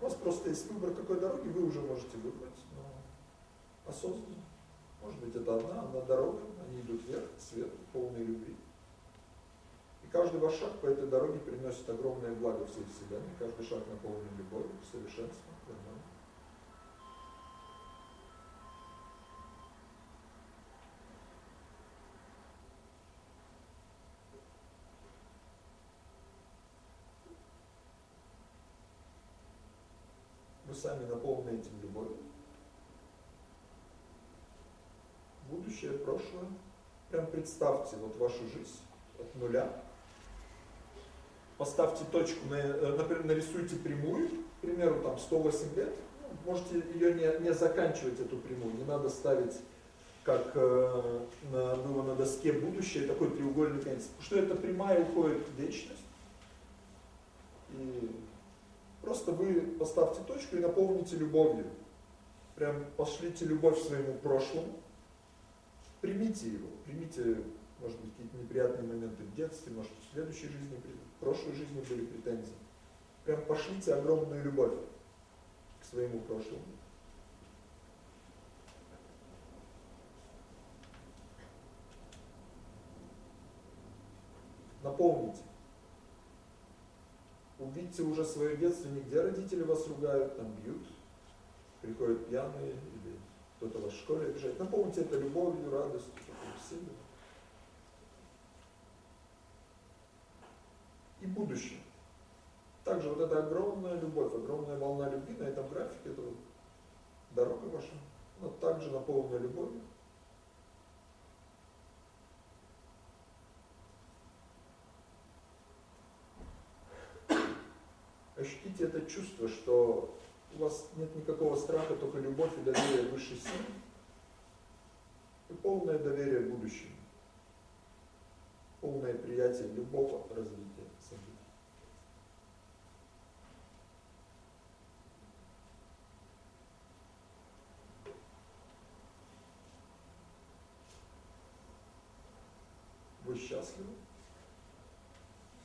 У вас просто есть выбор, какой дороги вы уже можете выбрать, но осознанно. Может быть, это одна, одна дорога, они идут вверх, свет, полный любви. И каждый ваш шаг по этой дороге приносит огромное благо всей Вселенной. Каждый шаг наполнен любовью, совершенством, гармонией. Сами наполнены этим любовью. Будущее, прошлое. Прям представьте вот вашу жизнь от нуля поставьте точку, э, например, нарисуйте прямую, к примеру, там 108 лет, ну, можете ее не, не заканчивать, эту прямую, не надо ставить, как э, на, было на доске будущее, такой треугольный конец, что эта прямая уходит в вечность. И просто вы поставьте точку и наполните любовью. Прям пошлите любовь своему прошлому, примите его, примите, может быть, какие-то неприятные моменты в детстве, может, в следующей жизни в прошлой жизни были претензии. Прям пошлите огромную любовь к своему прошлому. Напомните. Увидите уже свое детство, нигде родители вас ругают, там бьют, приходят пьяные или кто-то вас в школе обижает. Напомните это любовью, радостью, весельем. и будущее. Также вот эта огромная любовь, огромная волна любви на этом графике, это вот дорога ваша, но также наполнена любовью. Ощутите это чувство, что у вас нет никакого страха, только любовь и доверие высшей силы. И полное доверие будущему. Полное приятие любого развития событий. Вы счастливы?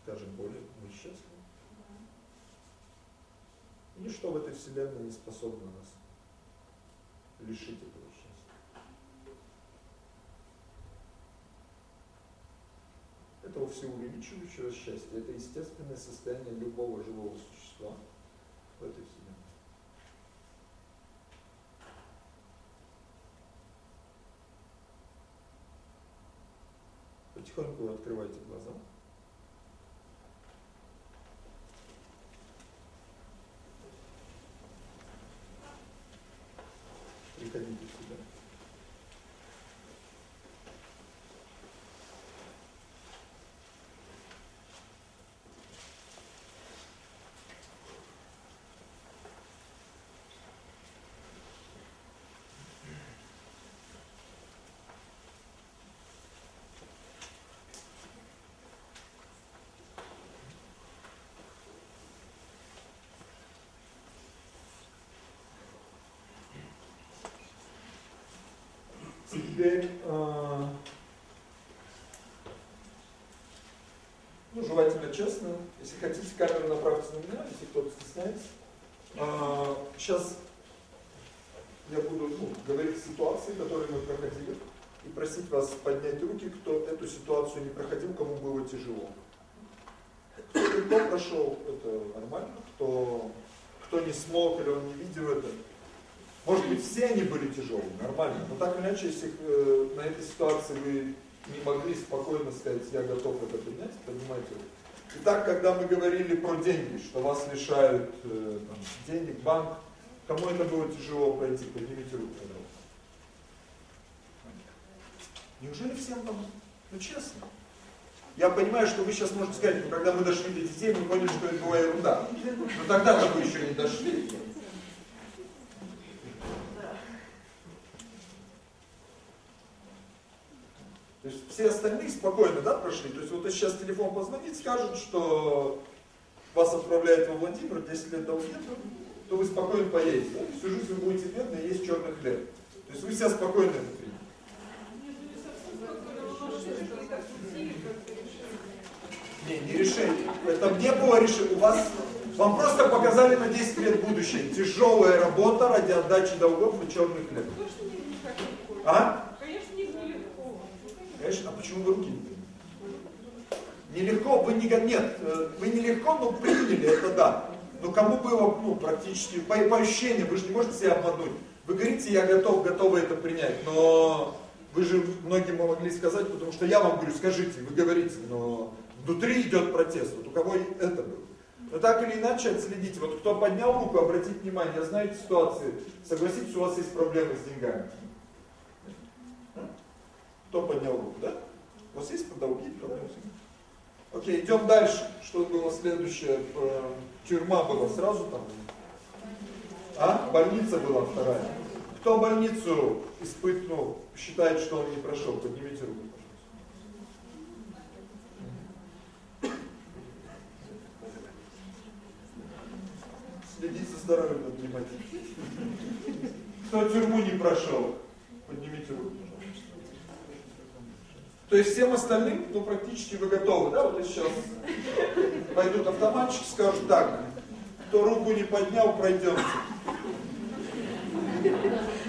Скажем более, вы счастливы? Ничто в этой вселенной не способно нас лишить этого счастья. Этого всеувеличивающего счастья, это естественное состояние любого живого существа в этой вселенной. Потихоньку открывайте глаза. приходите сюда. Теперь, э, ну, желательно честно, если хотите, камеру направьте на меня, если кто-то стесняется. Э, сейчас я буду ну, говорить ситуации, которые мы проходили, и просить вас поднять руки, кто эту ситуацию не проходил, кому было тяжело. Кто прошел, это нормально, кто, кто не смог или он не видел это, может быть, все они были тяжелые, нормально, но так иначе, если э, на этой ситуации вы не могли спокойно сказать, я готов это принять, понимаете. Итак, когда мы говорили про деньги, что вас лишают э, там, денег, банк, кому это было тяжело пройти, поднимите руку, пожалуйста. Неужели всем там, ну честно. Я понимаю, что вы сейчас можете сказать, ну когда мы дошли до детей, мы поняли, что это была ерунда. Но тогда-то вы еще не дошли. То есть все остальные спокойно да, прошли. То есть вот сейчас телефон позвонит, скажут, что вас отправляют во Владимир, 10 лет долги, то вы спокойно поедете. Да? Всю жизнь вы будете бедны есть черный хлеб. То есть вы все спокойно это примете. Не, не решение. Это не было решение. У вас, вам просто показали на 10 лет будущее. Тяжелая работа ради отдачи долгов и черный хлеб. А? Конечно, а почему вы руки не Нелегко, вы не, нет, э, вы нелегко, но приняли, это да. Но кому было, ну, практически, по, по ощущениям, вы же не можете себя обмануть. Вы говорите, я готов, готовы это принять, но вы же многим могли сказать, потому что я вам говорю, скажите, вы говорите, но внутри идет протест. Вот у кого это было. Но так или иначе отследите. Вот кто поднял руку, обратите внимание, знаете ситуации, согласитесь, у вас есть проблемы с деньгами. Кто поднял руку, да? У вас есть проблемы? Окей, идем дальше. Что было следующее? Э, тюрьма была сразу там? А? Больница была вторая. Кто больницу испытнул, считает, что он не прошел, поднимите руку, пожалуйста. Следить за здоровьем внимательно. Кто тюрьму не прошел, поднимите руку. То есть всем остальным, ну, практически вы готовы, да? Вот сейчас пойдут автоматчики, скажут, так, кто руку не поднял, пройдемте.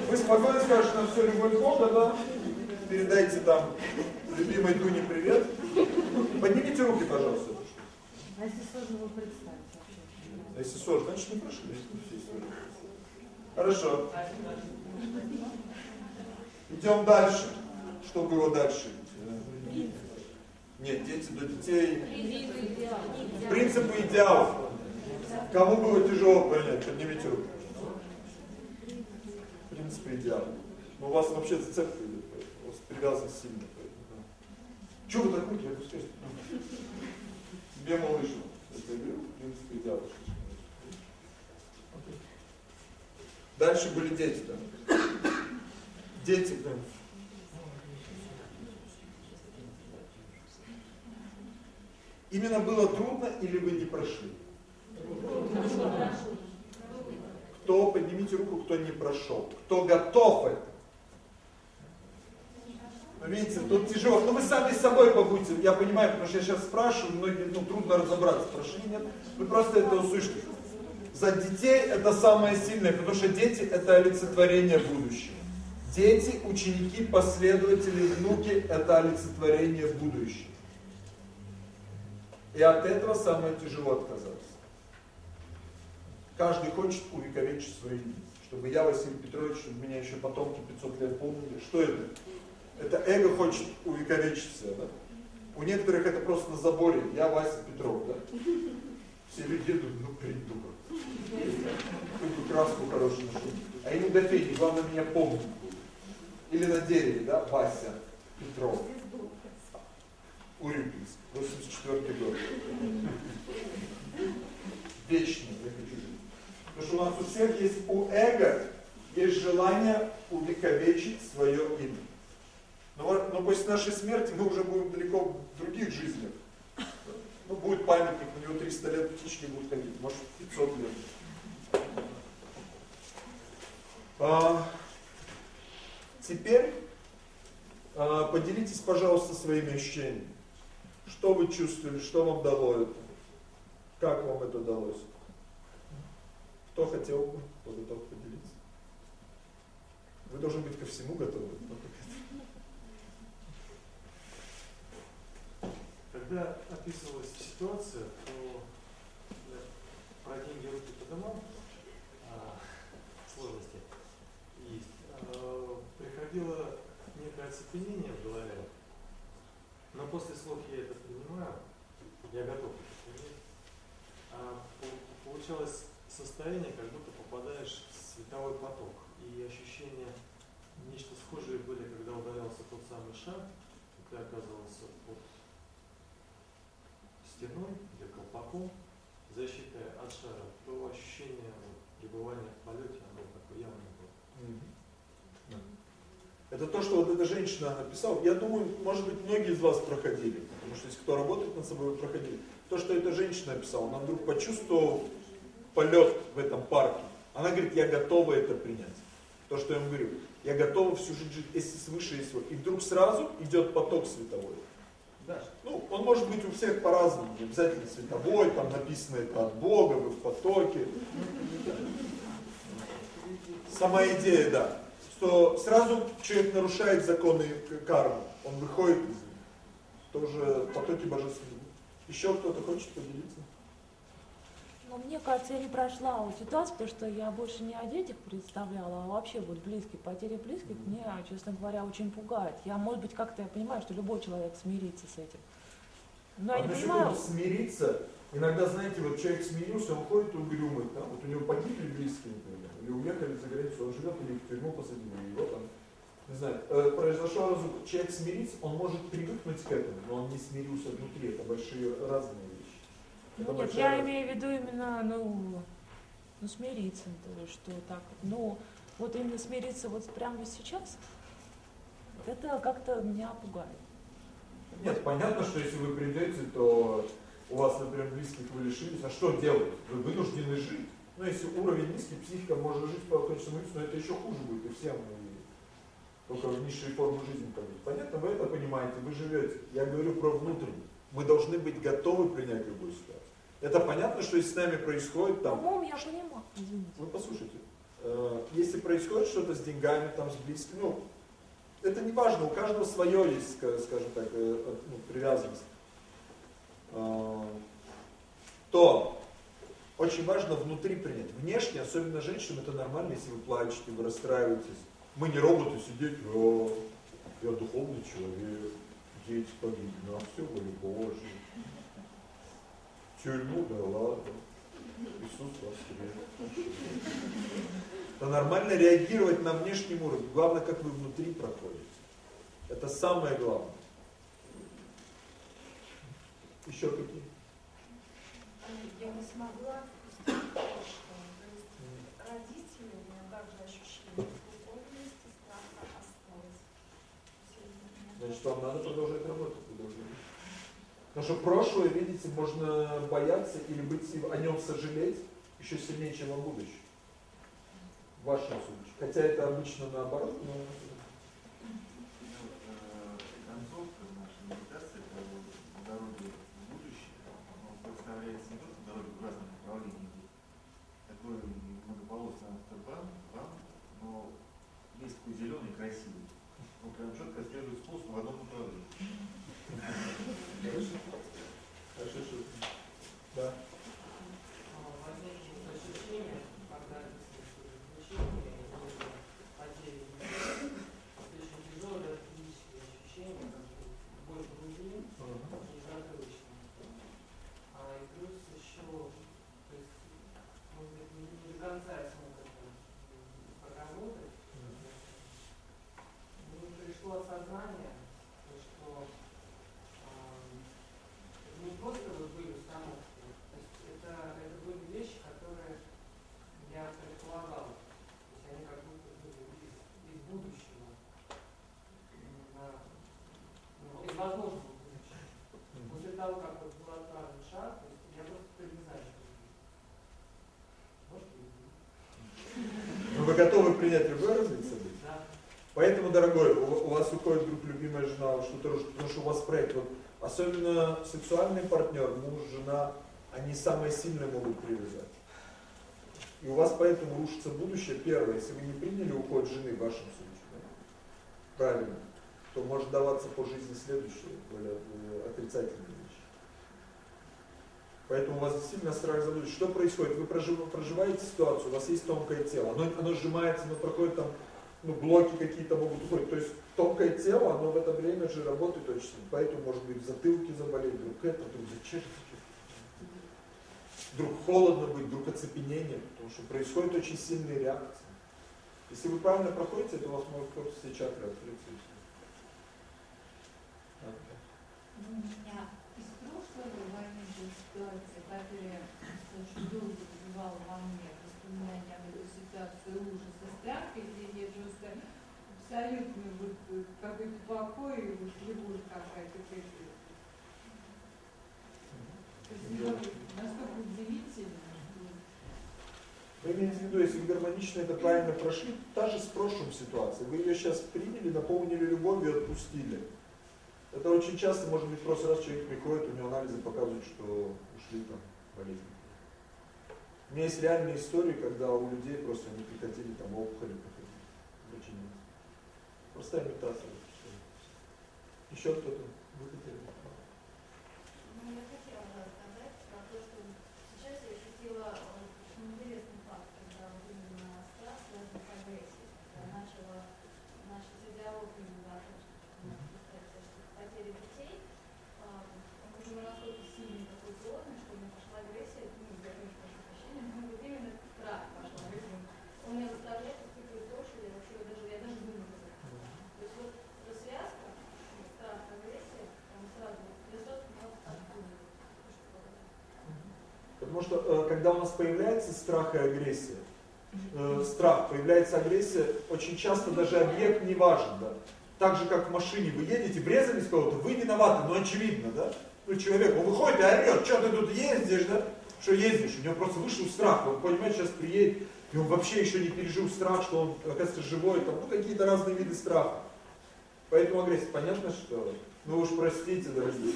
Вы спокойно скажете нам все любовь Бога, да? Передайте там любимой Дуне привет. Поднимите руки, пожалуйста. А если сложно его представить вообще? А если сложно, значит не прошли. Хорошо. Идем дальше. Что было дальше? Нет, дети до детей. Принципы идеалов. Кому было тяжело понять? Поднимите руку. Принцип к идеалу. Но у вас вообще зацепка идет, у вас привязанность сильная. Поэтому, да. Чего вы так руки опускаете? Тебе малыш. Это я говорю, в принципе, идеал. Дальше были дети, да. Дети, да. Именно было трудно или вы не прошли? Кто, поднимите руку, кто не прошел. Кто готов это? Ну, видите, тут тяжело. Ну вы сами с собой побудьте, я понимаю, потому что я сейчас спрашиваю, многие, ну трудно разобраться, прошли, нет. Вы просто это услышите. За детей это самое сильное, потому что дети это олицетворение будущего. Дети, ученики, последователи, внуки это олицетворение будущего. И от этого самое тяжело отказаться. Каждый хочет увековечить свои имя. Чтобы я, Василий Петрович, чтобы меня еще потомки 500 лет помнили. Что это? Это эго хочет увековечить себя, да? У некоторых это просто на заборе. Я Вася Петров, да? Все люди идут, ну придурок. Какую краску хорошую ношу. А ему до фени, главное меня помнить. Или на дереве, да, Вася Петров. Урюпинск, 84 год. Вечно я хочу жить. Потому что у нас у всех есть, у эго есть желание увековечить свое имя. Но, но после нашей смерти мы уже будем далеко в других жизнях. Ну, будет памятник, на него 300 лет птички будут ходить, может 500 лет. А, теперь а, поделитесь, пожалуйста, своими ощущениями. Что вы чувствовали, что вам дало это? Как вам это далось? Кто хотел бы, кто готов поделиться? Вы должны быть ко всему готовы. Когда описывалась ситуация, то про деньги руки по домам а, сложности есть. А, приходило некое оцепенение в голове, но после слов я это принимаю, я готов это принять. А, получалось состояние, как будто попадаешь в световой поток. И ощущения нечто схожие были, когда удалялся тот самый шар, и ты оказывался под стеной или колпаком, защитой от шара, то ощущение пребывания в полете, оно такое явное было. Это то, что вот эта женщина написала. Я думаю, может быть, многие из вас проходили. Потому что если кто работает над собой, вы проходили. То, что эта женщина написала, она вдруг почувствовала полет в этом парке. Она говорит, я готова это принять. То, что я вам говорю. Я готова всю жизнь жить, если свыше есть вот. И вдруг сразу идет поток световой. Да. Ну, он может быть у всех по-разному, не обязательно световой, там написано это от Бога, вы в потоке. Сама идея, да. Что сразу человек нарушает законы кармы, он выходит. Тоже потоки божественные. Еще кто-то хочет поделиться? Ну, мне кажется, я не прошла ситуацию, потому что я больше не о детях представляла, а вообще вот близких. Потеря близких меня, честно говоря, очень пугает. Я, может быть, как-то я понимаю, что любой человек смирится с этим. Но я а не на понимаю. смириться, иногда, знаете, вот человек смирился, он ходит угрюмый, да? вот у него погибли близкие, например, или уехали за границу, он живет, или в тюрьму посадили, его там, не знаю, э, произошел разум, человек смирится, он может привыкнуть к этому, но он не смирился внутри, это большие разные вещи. Это Ну, нет, я разница. имею в виду именно, ну, ну смириться, то что так, ну, вот именно смириться вот прямо сейчас, это как-то меня пугает. Нет, понятно, что если вы придете, то у вас, например, близких вы лишились, а что делать? Вы вынуждены жить. Ну, если уровень низкий, психика может жить по конечному но это еще хуже будет, и всем, и только в низшие формы жизни пойдет. Понятно, вы это понимаете, вы живете. Я говорю про внутренний. Мы должны быть готовы принять любую ситуацию. Это понятно, что если с нами происходит там... По-моему, я понимаю, извините. Вы послушайте. э, Если происходит что-то с деньгами, там, с близкими, ну, это не важно, у каждого свое есть, ска- скажем так, э, ну, привязанность. Э, То очень важно внутри принять. Внешне, особенно женщинам, это нормально, если вы плачете, вы расстраиваетесь. Мы не роботы сидеть, «О, я духовный человек, дети погибли, а все, были Божьи. Тюрьму, да ладно. Иисус воскрес. Это нормально реагировать на внешнем уровне. Главное, как вы внутри проходите. Это самое главное. Еще какие? Я не смогла отпустить прошлое. То есть родители, у меня также ощущение духовности, страха осталось. Значит, вам надо продолжать работать. должны. Потому что прошлое, видите, можно бояться или быть о нем сожалеть еще сильнее, чем о будущем. В вашем случае. Хотя это обычно наоборот, но концовка нашей медитации, это вот дороги в будущее, оно представляется не только дороги в разных направлениях, такой многополосный автобан, бан, но такой зеленый, красивый. Он прям четко следует спуск в одном направлении. Хорошо, что... Да. возникнет ощущение, когда включение или потери очень тяжелое физическое ощущение, как бы боль в груди и затылочная. А и плюс еще, то есть, может быть, не, не до конца я смог это проработать. Мне пришло осознание, что ам, это не просто вот были установки, то есть это, это были вещи, которые я предполагал. То есть они как будто были из, из будущего. На- ну, из возможного будущего. После того, как вот был отправлен шаг, то есть я просто предназначен. Может, и Но вы готовы принять любое развитие событий? Да. Поэтому, дорогой, у, у вас уходит вдруг любимая жена, вот что-то, потому что у вас проект, вот, особенно сексуальный партнер, муж, жена, они самые сильные могут привязать. И у вас поэтому рушится будущее. Первое, если вы не приняли уход жены в вашем случае, да, правильно, то может даваться по жизни следующее, более э, отрицательные вещи. Поэтому у вас действительно страх за будущее. Что происходит? Вы прожив- проживаете ситуацию, у вас есть тонкое тело, оно, оно сжимается, оно проходит там, ну, блоки какие-то могут уходить. То есть тонкое тело, оно в это время же работает очень сильно. Поэтому может быть в затылке заболеть, вдруг это, вдруг зачешется. Вдруг холодно быть, вдруг оцепенение, потому что происходят очень сильные реакции. Если вы правильно проходите, то у вас могут просто все чакры открыться. Ну, у меня из прошлого момента ситуация, которая очень долго вызывала во мне воспоминания об этой ситуации ужаса, страха, где я просто абсолютно вот э, какой-то покой, и вот любовь какая-то к есть, ну, Настолько удивительно, Вы имеете в виду, если гармонично это правильно прошли, та же с прошлым ситуацией. Вы ее сейчас приняли, наполнили любовью и отпустили. Это очень часто, может быть, просто раз человек приходит, у него анализы показывают, что ушли там болезни. У меня есть реальные истории, когда у людей просто не прекратили там опухоли. Очень. Простая имитация. Еще кто-то? Вы хотели? Ну, я хотела рассказать про то, что сейчас я ощутила очень интересный факт, когда вот именно страх связан с агрессией. Когда начала начался диалог именно о том, что касается потери детей, а, он уже настолько сильный такой сложный, что у меня пошла агрессия, ну, я тоже прошу прощения, но вот именно страх пошла агрессия. Он меня заставляет испытывать то, что я вообще даже, я даже думать не знаю. То есть вот эта связка, вот страх, агрессия, там сразу несет меня откуда. Потому что э, когда у нас появляется страх и агрессия, э, страх, появляется агрессия, очень часто даже объект не важен. Да? Так же, как в машине вы едете, врезались кого-то, вы виноваты, но очевидно, да? Ну, человек, он выходит и орет, что ты тут ездишь, да? Что ездишь? У него просто вышел страх, он понимает, сейчас приедет, и он вообще еще не пережил страх, что он, оказывается, живой, там, ну, какие-то разные виды страха. Поэтому агрессия, понятно, что? Ну уж простите, дорогие.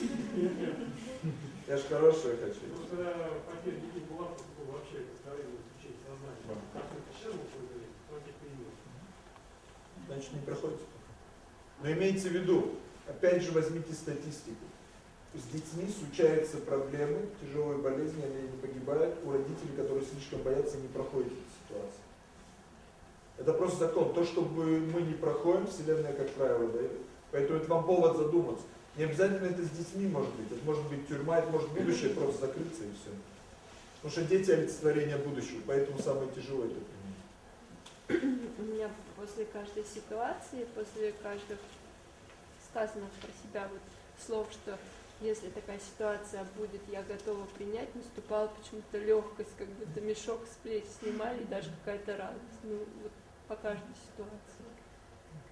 Я же хорошее хочу. Когда потеря детей была, то вообще представляли включить сознание. Как это сейчас вы говорите, то не появилось. Значит, не проходите пока. Но имейте в виду, опять же возьмите статистику. С детьми случаются проблемы, тяжелые болезни, они не погибают. У родителей, которые слишком боятся, не проходят эти ситуации. Это просто закон. То, что мы, мы не проходим, Вселенная, как правило, дает. Поэтому это вам повод задуматься. Не обязательно это с детьми может быть. Это может быть тюрьма, это может будущее просто закрыться и все. Потому что дети олицетворение будущего, поэтому самое тяжелое это. У меня после каждой ситуации, после каждых сказанных про себя вот слов, что если такая ситуация будет, я готова принять, наступала почему-то легкость, как будто мешок с плеч снимали, и даже какая-то радость. Ну, вот по каждой ситуации.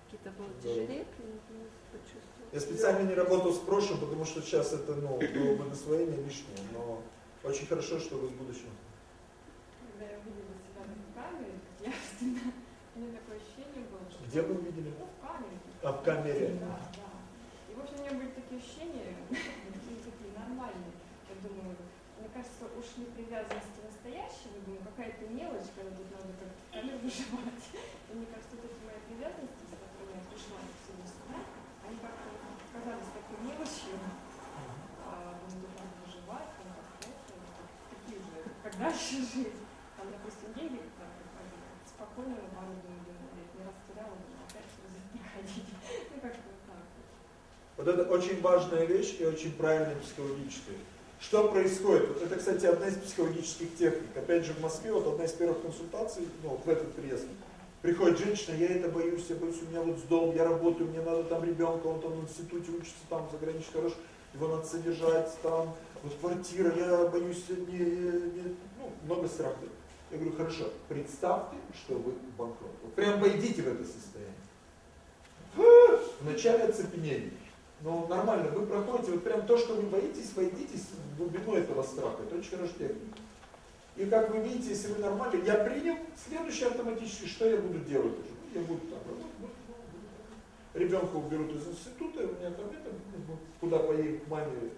Какие-то было тяжелее принять, но почувствовала. Я специально не работал с прошлым, потому что сейчас это, ну, было бы наслоение лишнее, но очень хорошо, что вы в будущем. Когда я увидела себя в камере, явственно, у меня такое ощущение было, что... Где вы увидели? Ну, в камере. А, в камере. Да, да. И, в общем, у меня были такие ощущения, такие, нормальные. Я думаю, мне кажется, уж не привязанности настоящего, думаю, какая-то мелочь, когда тут надо как-то камеру выживать. И мне кажется, вот эти мои привязанности, с которыми я пришла сегодня сюда, они как-то такой мелочью. А, там дальше жить. Там, допустим, деньги как приходили, спокойно их не растеряла, опять через это приходить. Ну, как-то так вот. Это очень важная вещь и очень правильная психологическая. Что происходит? Вот это, кстати, одна из психологических техник. Опять же, в Москве вот одна из первых консультаций, ну, в этот приезд. Приходит женщина, я это боюсь, я боюсь, у меня вот с дом, я работаю, мне надо там ребенка, он там в институте учится, там заграничный хорош, его надо содержать, там, вот квартира, я боюсь, не, не, ну, много страхов. Я говорю, хорошо, представьте, что вы банкрот. Вот прям войдите в это состояние. Вначале оцепенение. Но нормально, вы проходите, вот прям то, что вы боитесь, войдитесь в глубину этого страха. Это очень хорошая техника. И как вы видите, если вы нормально, я принял, следующее автоматически, что я буду делать уже? Ну, я буду там ребенка уберут из института, у меня там это, ну, куда поедем к маме,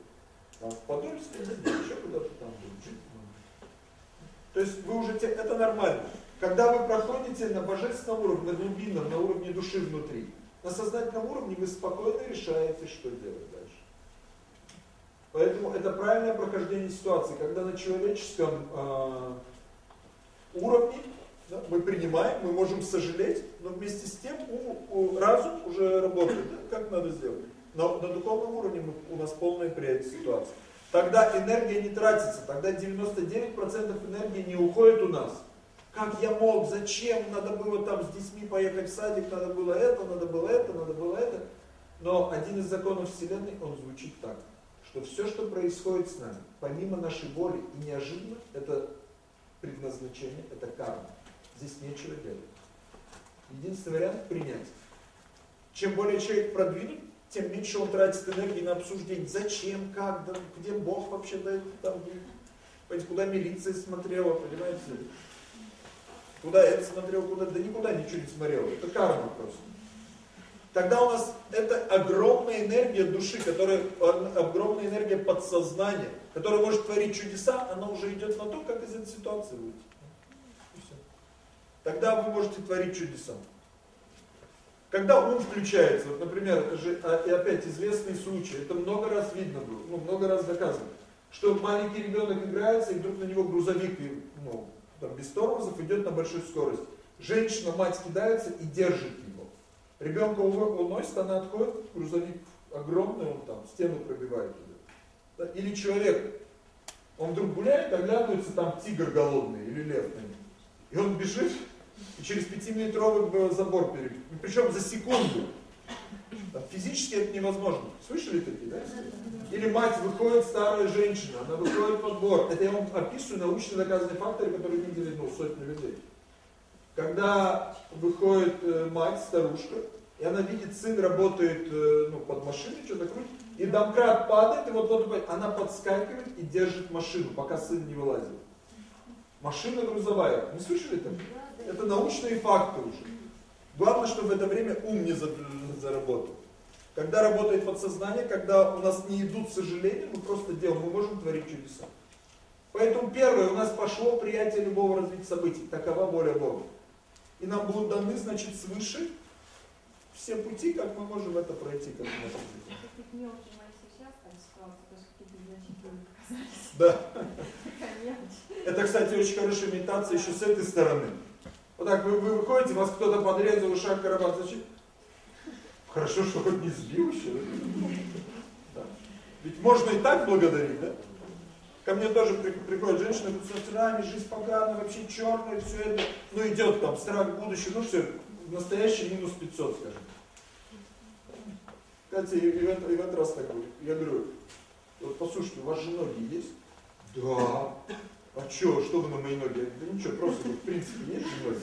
там, в Подольск, еще куда-то там буду жить. То есть вы уже, это нормально. Когда вы проходите на божественном уровне, на глубинном, на уровне души внутри, на сознательном уровне вы спокойно решаете, что делать дальше. Поэтому это правильное прохождение ситуации, когда на человеческом э, уровне да, мы принимаем, мы можем сожалеть, но вместе с тем у, у, разум уже работает, да, как надо сделать. Но на духовном уровне мы, у нас полное принятие ситуации. Тогда энергия не тратится, тогда 99% энергии не уходит у нас. Как я мог, зачем, надо было там с детьми поехать в садик, надо было это, надо было это, надо было это. Но один из законов Вселенной, он звучит так, что все, что происходит с нами, помимо нашей воли и неожиданно, это предназначение, это карма. Здесь нечего делать. Единственный вариант принять. Чем более человек продвинут, тем меньше он тратит энергии на обсуждение. Зачем, как, да, где Бог вообще, да, там, куда милиция смотрела, понимаете? Куда это смотрел, куда, да никуда ничего не смотрел. Это карма просто. Тогда у нас это огромная энергия души, которая, огромная энергия подсознания, которая может творить чудеса, она уже идет на то, как из этой ситуации выйти. Тогда вы можете творить чудеса. Когда ум включается, вот, например, это же, а, и опять известный случай, это много раз видно было, ну, много раз доказано, что маленький ребенок играется, и вдруг на него грузовик, ну, там, без тормозов идет на большой скорости. Женщина, мать кидается и держит его. Ребенка уносит, она отходит, грузовик огромный, он там стену пробивает туда. Или человек, он вдруг гуляет, оглядывается, там тигр голодный или лев. И он бежит, и через пятиметровый забор перебежит. Причем за секунду. Физически это невозможно. Слышали такие, да? Или мать выходит, старая женщина, она выходит под двор. Это я вам описываю научно доказанные факторы, которые видели ну, сотни людей. Когда выходит э, мать, старушка, и она видит, сын работает э, ну, под машиной, что-то крутит, и домкрат падает, и вот, вот она подскакивает и держит машину, пока сын не вылазит. Машина грузовая. Не слышали это? Это научные факты уже. Главное, чтобы в это время ум не заработал. Когда работает подсознание, когда у нас не идут сожаления, мы просто делаем, мы можем творить чудеса. Поэтому первое, у нас пошло приятие любого развития событий. Такова воля Бога. И нам будут даны, значит, свыше все пути, как мы можем это пройти. Как да. Это, кстати, очень хорошая имитация еще с этой стороны. Вот так вы, вы выходите, вас кто-то подрезал, шаг карабан, зачем? Хорошо, что хоть не сбил еще. Да. Ведь можно и так благодарить, да? Ко мне тоже при- приходят женщины, говорят, с нами жизнь поганая, вообще черная, все это. Ну идет там страх будущего, ну все, настоящий минус 500, скажем. Катя и, и, и в этот раз так говорит. Я говорю, вот послушайте, у вас же ноги есть? Да. А что, что вы на мои ноги? Я говорю, да ничего, просто в принципе есть же ноги?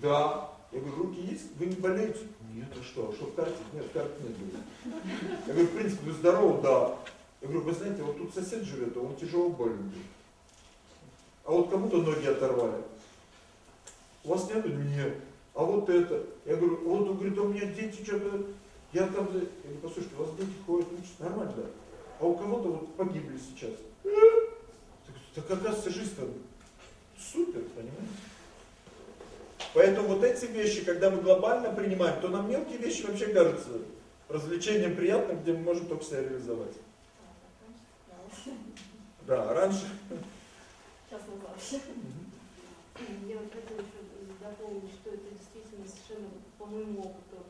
Да. Я говорю, руки есть? Вы не болеете? Нет, а что? Что в карте? Нет, в карте нет. Я говорю, в принципе, вы здоровы? Да. Я говорю, вы знаете, вот тут сосед живет, а он тяжело болен. А вот кому-то ноги оторвали. У вас нету? Нет. А вот это. Я говорю, вот он говорит, а у меня дети что-то... Я там... Я говорю, послушайте, у вас дети ходят, учатся, нормально, да. А у кого-то вот погибли сейчас. Так, так оказывается, жизнь-то супер, понимаете? Поэтому вот эти вещи, когда мы глобально принимаем, то нам мелкие вещи вообще кажутся развлечением приятным, где мы можем только себя реализовать. Да, раньше. Сейчас назад. Я вот хотела еще дополнить, что это действительно совершенно, по моему опыту,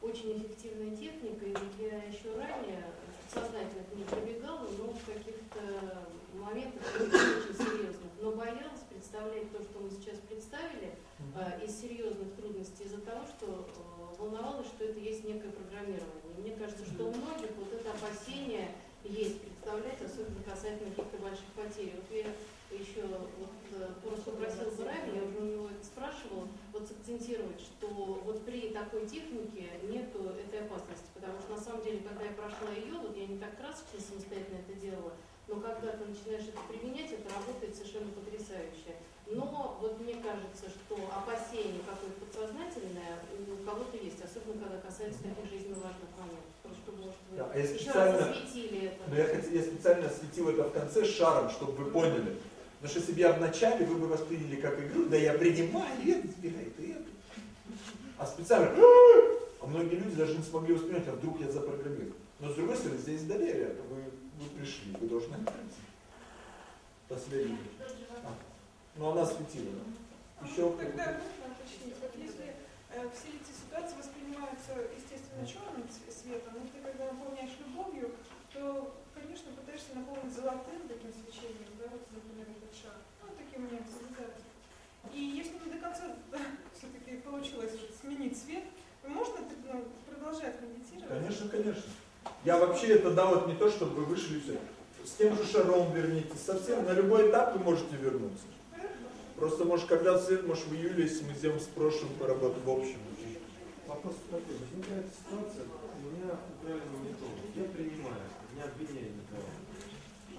очень эффективная техника, и вот я еще ранее сознательно к ней прибегала, но в каких-то моментах очень серьезных, но боялась представлять то, что мы сейчас представили, э, из серьезных трудностей из-за того, что э, волновалась, что это есть некое программирование. Мне кажется, что у многих вот это опасение есть представлять, особенно касательно каких-то больших потерь. Вот я еще вот, э, просто просила бы Райма, я уже у него это спрашивала, вот сакцентировать, что вот при такой технике нету этой опасности, потому что на самом деле, когда я прошла ее, вот я не так красочно самостоятельно это делала, но когда ты начинаешь это применять, это работает совершенно потрясающе. Но вот мне кажется, что опасение какое-то подсознательное у кого-то есть, особенно когда касается таких жизненно важных моментов. Просто, может, вы Да, а я еще раз осветили это. но я, хот- я специально осветил это в конце шаром, чтобы вы поняли. Потому что если бы я в начале, вы бы восприняли как игру, да я принимаю, и это сбегает, и это. А специально, а многие люди даже не смогли воспринять, а вдруг я запрограммирую. Но с другой стороны, здесь доверие, вы, вы пришли, вы должны. Последний. А, ну она осветила, да? Еще Ну, Тогда можно уточнить, вот если э, все эти ситуации воспринимаются, естественно, черным светом, но ты когда наполняешь любовью, то, конечно, пытаешься наполнить золотым таким свечением, да, вот, например, этот шар. Ну, таким у меня визуализация. И если не до конца все-таки получилось сменить цвет, можно ну, продолжать медитировать. Конечно, конечно. Я вообще это дал вот не то, чтобы вы вышли все. С тем же шаром вернитесь. Совсем на любой этап вы можете вернуться. Просто, может, когда свет, может, в июле, если мы сделаем с прошлым поработу в общем. Вопрос такой. Возникает ситуация, у меня неправильный метод. Я принимаю, не обвиняю никого.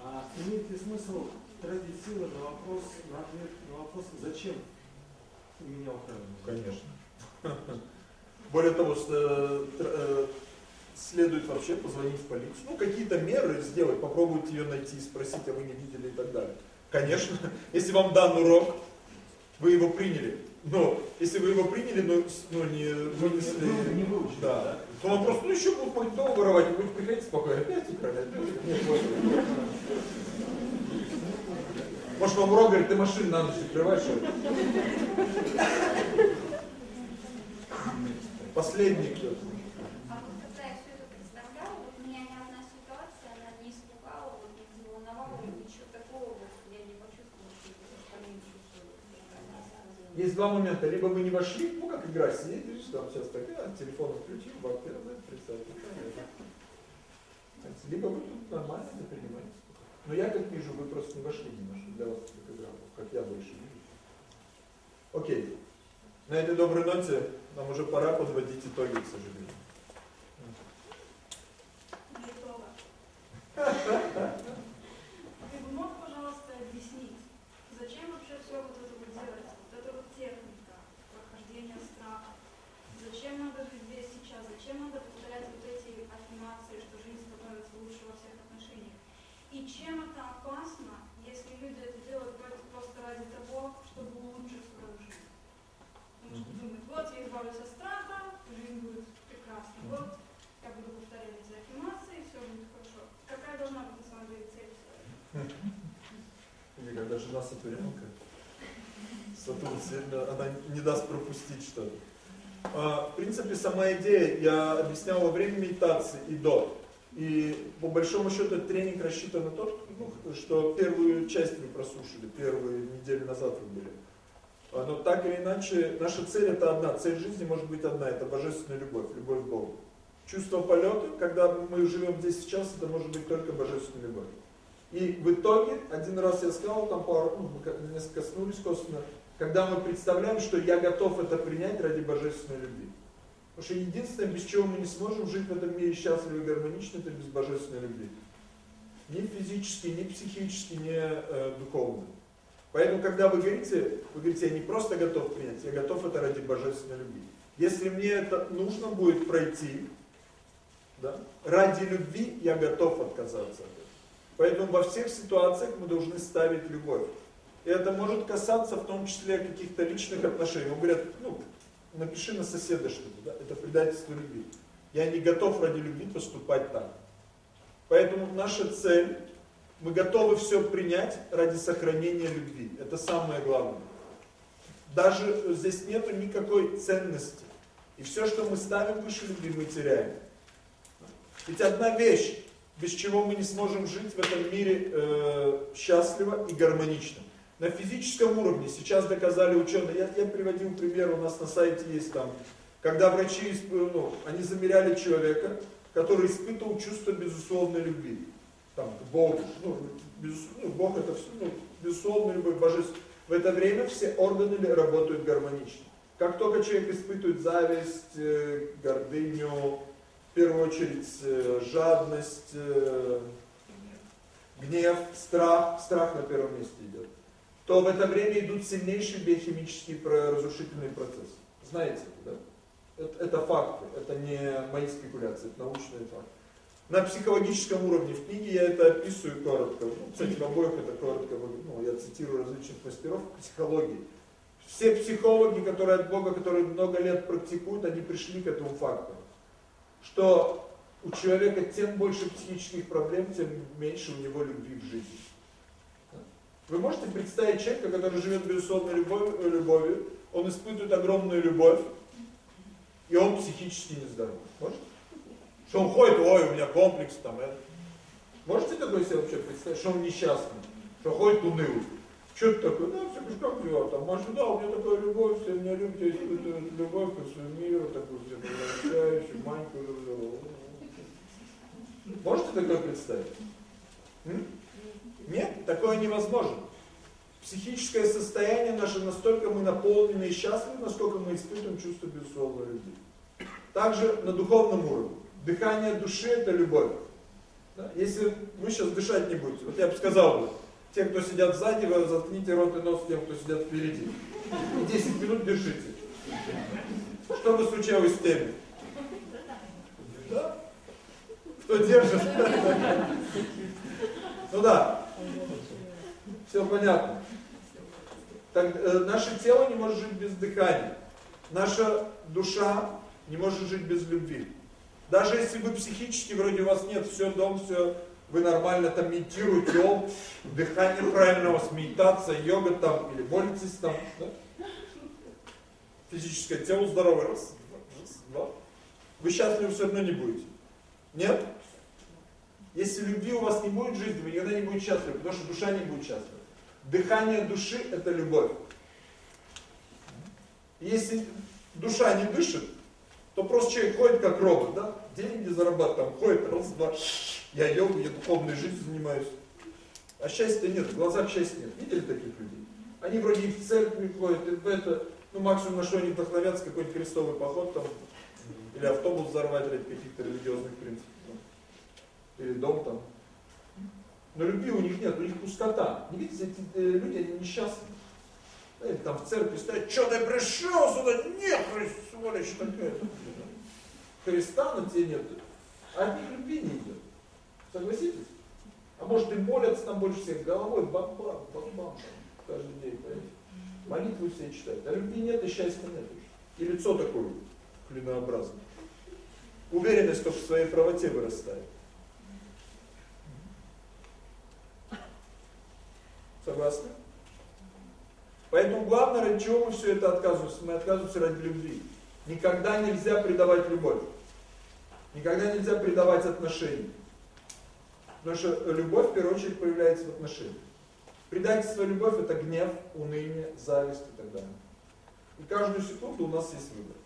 А имеет ли смысл тратить силы на вопрос, на ответ, на вопрос, зачем у меня украли? Конечно. Более того, с- э, э, следует вообще позвонить в полицию. Ну, какие-то меры сделать, попробовать ее найти, спросить, а вы не видели и так далее. Конечно, если вам дан урок, вы его приняли. Но если вы его приняли, но с- ну, не вынесли, не выучили, да, то он просто, ну еще будут магнитолу воровать, и будете приходить спокойно, опять украли, опять. Может вам урок говорит, ты машину на ночь открываешь? Последний кто-то. А вот когда я все это представляла, вот меня ни одна ситуация, она не испугала, вот не взволновала, вот ничего такого, вот я не почувствовала, что это остальные чувства. Есть два момента. Либо вы не вошли, ну как игра, сидишь, там сейчас такая, телефон включил, бактер, представьте. Либо вы тут нормально это принимаете. Но я как вижу, вы просто не вошли немножко, для вас как игра, как я больше вижу. Окей. На этой доброй ноте нам уже пора подводить итоги, к сожалению. Ты бы мог, пожалуйста, объяснить, зачем вообще все вот это вот делать? Вот эта вот техника прохождения страха. Зачем надо жить здесь сейчас? Зачем надо повторять вот эти аффирмации, что жизнь становится лучше во всех отношениях? И чем это опасно, если люди это делают просто- просто ради того, чтобы улучшить свою жизнь? Потому что думают, вот я избавлюсь от страха, жизнь будет прекрасна. Вот я буду повторять эти аффирмации, все будет хорошо. Какая должна быть на самом деле цель человека? Или когда жена Сатурянка, Сатурн сильно, она не даст пропустить что-то. А, в принципе, сама идея, я объяснял во время медитации и до. И по большому счету этот тренинг рассчитан на то, ну, что первую часть мы прослушали, первые недели назад вы были. А, но так или иначе, наша цель это одна, цель жизни может быть одна, это божественная любовь, любовь к Богу. Чувство полета, когда мы живем здесь сейчас, это может быть только божественная любовь. И в итоге, один раз я сказал, там пару, ну, мы несколько коснулись косвенно, когда мы представляем, что я готов это принять ради божественной любви. Потому что единственное, без чего мы не сможем жить в этом мире счастливо и гармонично, это без божественной любви. Ни физически, ни психически, ни э, духовно. Поэтому, когда вы говорите, вы говорите, я не просто готов принять, я готов это ради божественной любви. Если мне это нужно будет пройти, да, ради любви я готов отказаться от. Поэтому во всех ситуациях мы должны ставить любовь. И это может касаться в том числе каких-то личных отношений. Он говорят, ну, напиши на соседа что-то, да? это предательство любви. Я не готов ради любви поступать так. Поэтому наша цель мы готовы все принять ради сохранения любви. Это самое главное. Даже здесь нету никакой ценности. И все, что мы ставим выше любви, мы теряем. Ведь одна вещь, без чего мы не сможем жить в этом мире э, счастливо и гармонично. На физическом уровне, сейчас доказали ученые, я, я приводил пример, у нас на сайте есть там, когда врачи, ну, они замеряли человека, который испытывал чувство безусловной любви там, к Богу, ну, без, ну, Бог это все, ну, безусловно, любовь, божество. В это время все органы работают гармонично. Как только человек испытывает зависть, э, гордыню, в первую очередь э, жадность, э, гнев, страх, страх на первом месте идет, то в это время идут сильнейшие биохимические разрушительные процессы. Знаете, да? Это, это факты, это не мои спекуляции, это научные факты на психологическом уровне. В книге я это описываю коротко. Ну, кстати, в обоих это коротко, ну, я цитирую различных мастеров психологии. Все психологи, которые от Бога, которые много лет практикуют, они пришли к этому факту, что у человека тем больше психических проблем, тем меньше у него любви в жизни. Вы можете представить человека, который живет безусловной любовью, любовью он испытывает огромную любовь, и он психически нездоров. Можете? Что он ходит, ой, у меня комплекс там, это. Можете такое себе вообще представить, что он несчастный, что ходит унылый? Что ты такое? Да, все, как дела там? Да, у меня такая любовь, все меня любят, я испытываю любовь ко своему миру, такую все превращающую, маленькую люблю. Можете такое представить? М? Нет, такое невозможно. Психическое состояние наше, настолько мы наполнены и счастливы, насколько мы испытываем чувство безусловной любви. Также на духовном уровне. Дыхание души – это любовь. Да? Если вы сейчас дышать не будете, вот я бы сказал бы, те, кто сидят сзади, вы заткните рот и нос тем, кто сидят впереди. И 10 минут держите. Что бы случилось с теми? Да? Кто держит? Ну да. Все понятно. Так, э, наше тело не может жить без дыхания. Наша душа не может жить без любви. Даже если вы психически, вроде у вас нет, все, дом, все, вы нормально там медитируете, ом, дыхание правильно, у вас йога там, или молитесь там, да? физическое тело здоровое, раз, раз, два. Вы счастливы все равно не будете. Нет? Если любви у вас не будет в жизни, вы никогда не будете счастливы, потому что душа не будет счастлива. Дыхание души – это любовь. Если душа не дышит, то просто человек ходит как робот, да? Деньги зарабатывает, там ходит, раз, два, я йогу, я духовной жизнью занимаюсь. А счастья нет, в глазах счастья нет. Видели таких людей? Они вроде в церкви ходят, и в это, ну максимум на что они вдохновятся, какой-нибудь крестовый поход там, или автобус взорвать ради каких-то религиозных принципов, там, или дом там. Но любви у них нет, у них пустота. Не видите, эти э, люди, они несчастны. Или там в церкви стоят, что ты пришел сюда, нет, сволочь такая. Христа на тебе нет, а от них любви не идет. Согласитесь? А может и молятся там больше всех головой, бам-бам, бам-бам, каждый день, понимаете? Молитвы все читают. А любви нет и счастья нет. И лицо такое клинообразное. Уверенность только в своей правоте вырастает. Согласны? Поэтому главное, ради чего мы все это отказываемся? Мы отказываемся ради любви. Никогда нельзя предавать любовь. Никогда нельзя предавать отношения. Потому что любовь в первую очередь появляется в отношениях. Предательство любовь это гнев, уныние, зависть и так далее. И каждую секунду у нас есть выбор.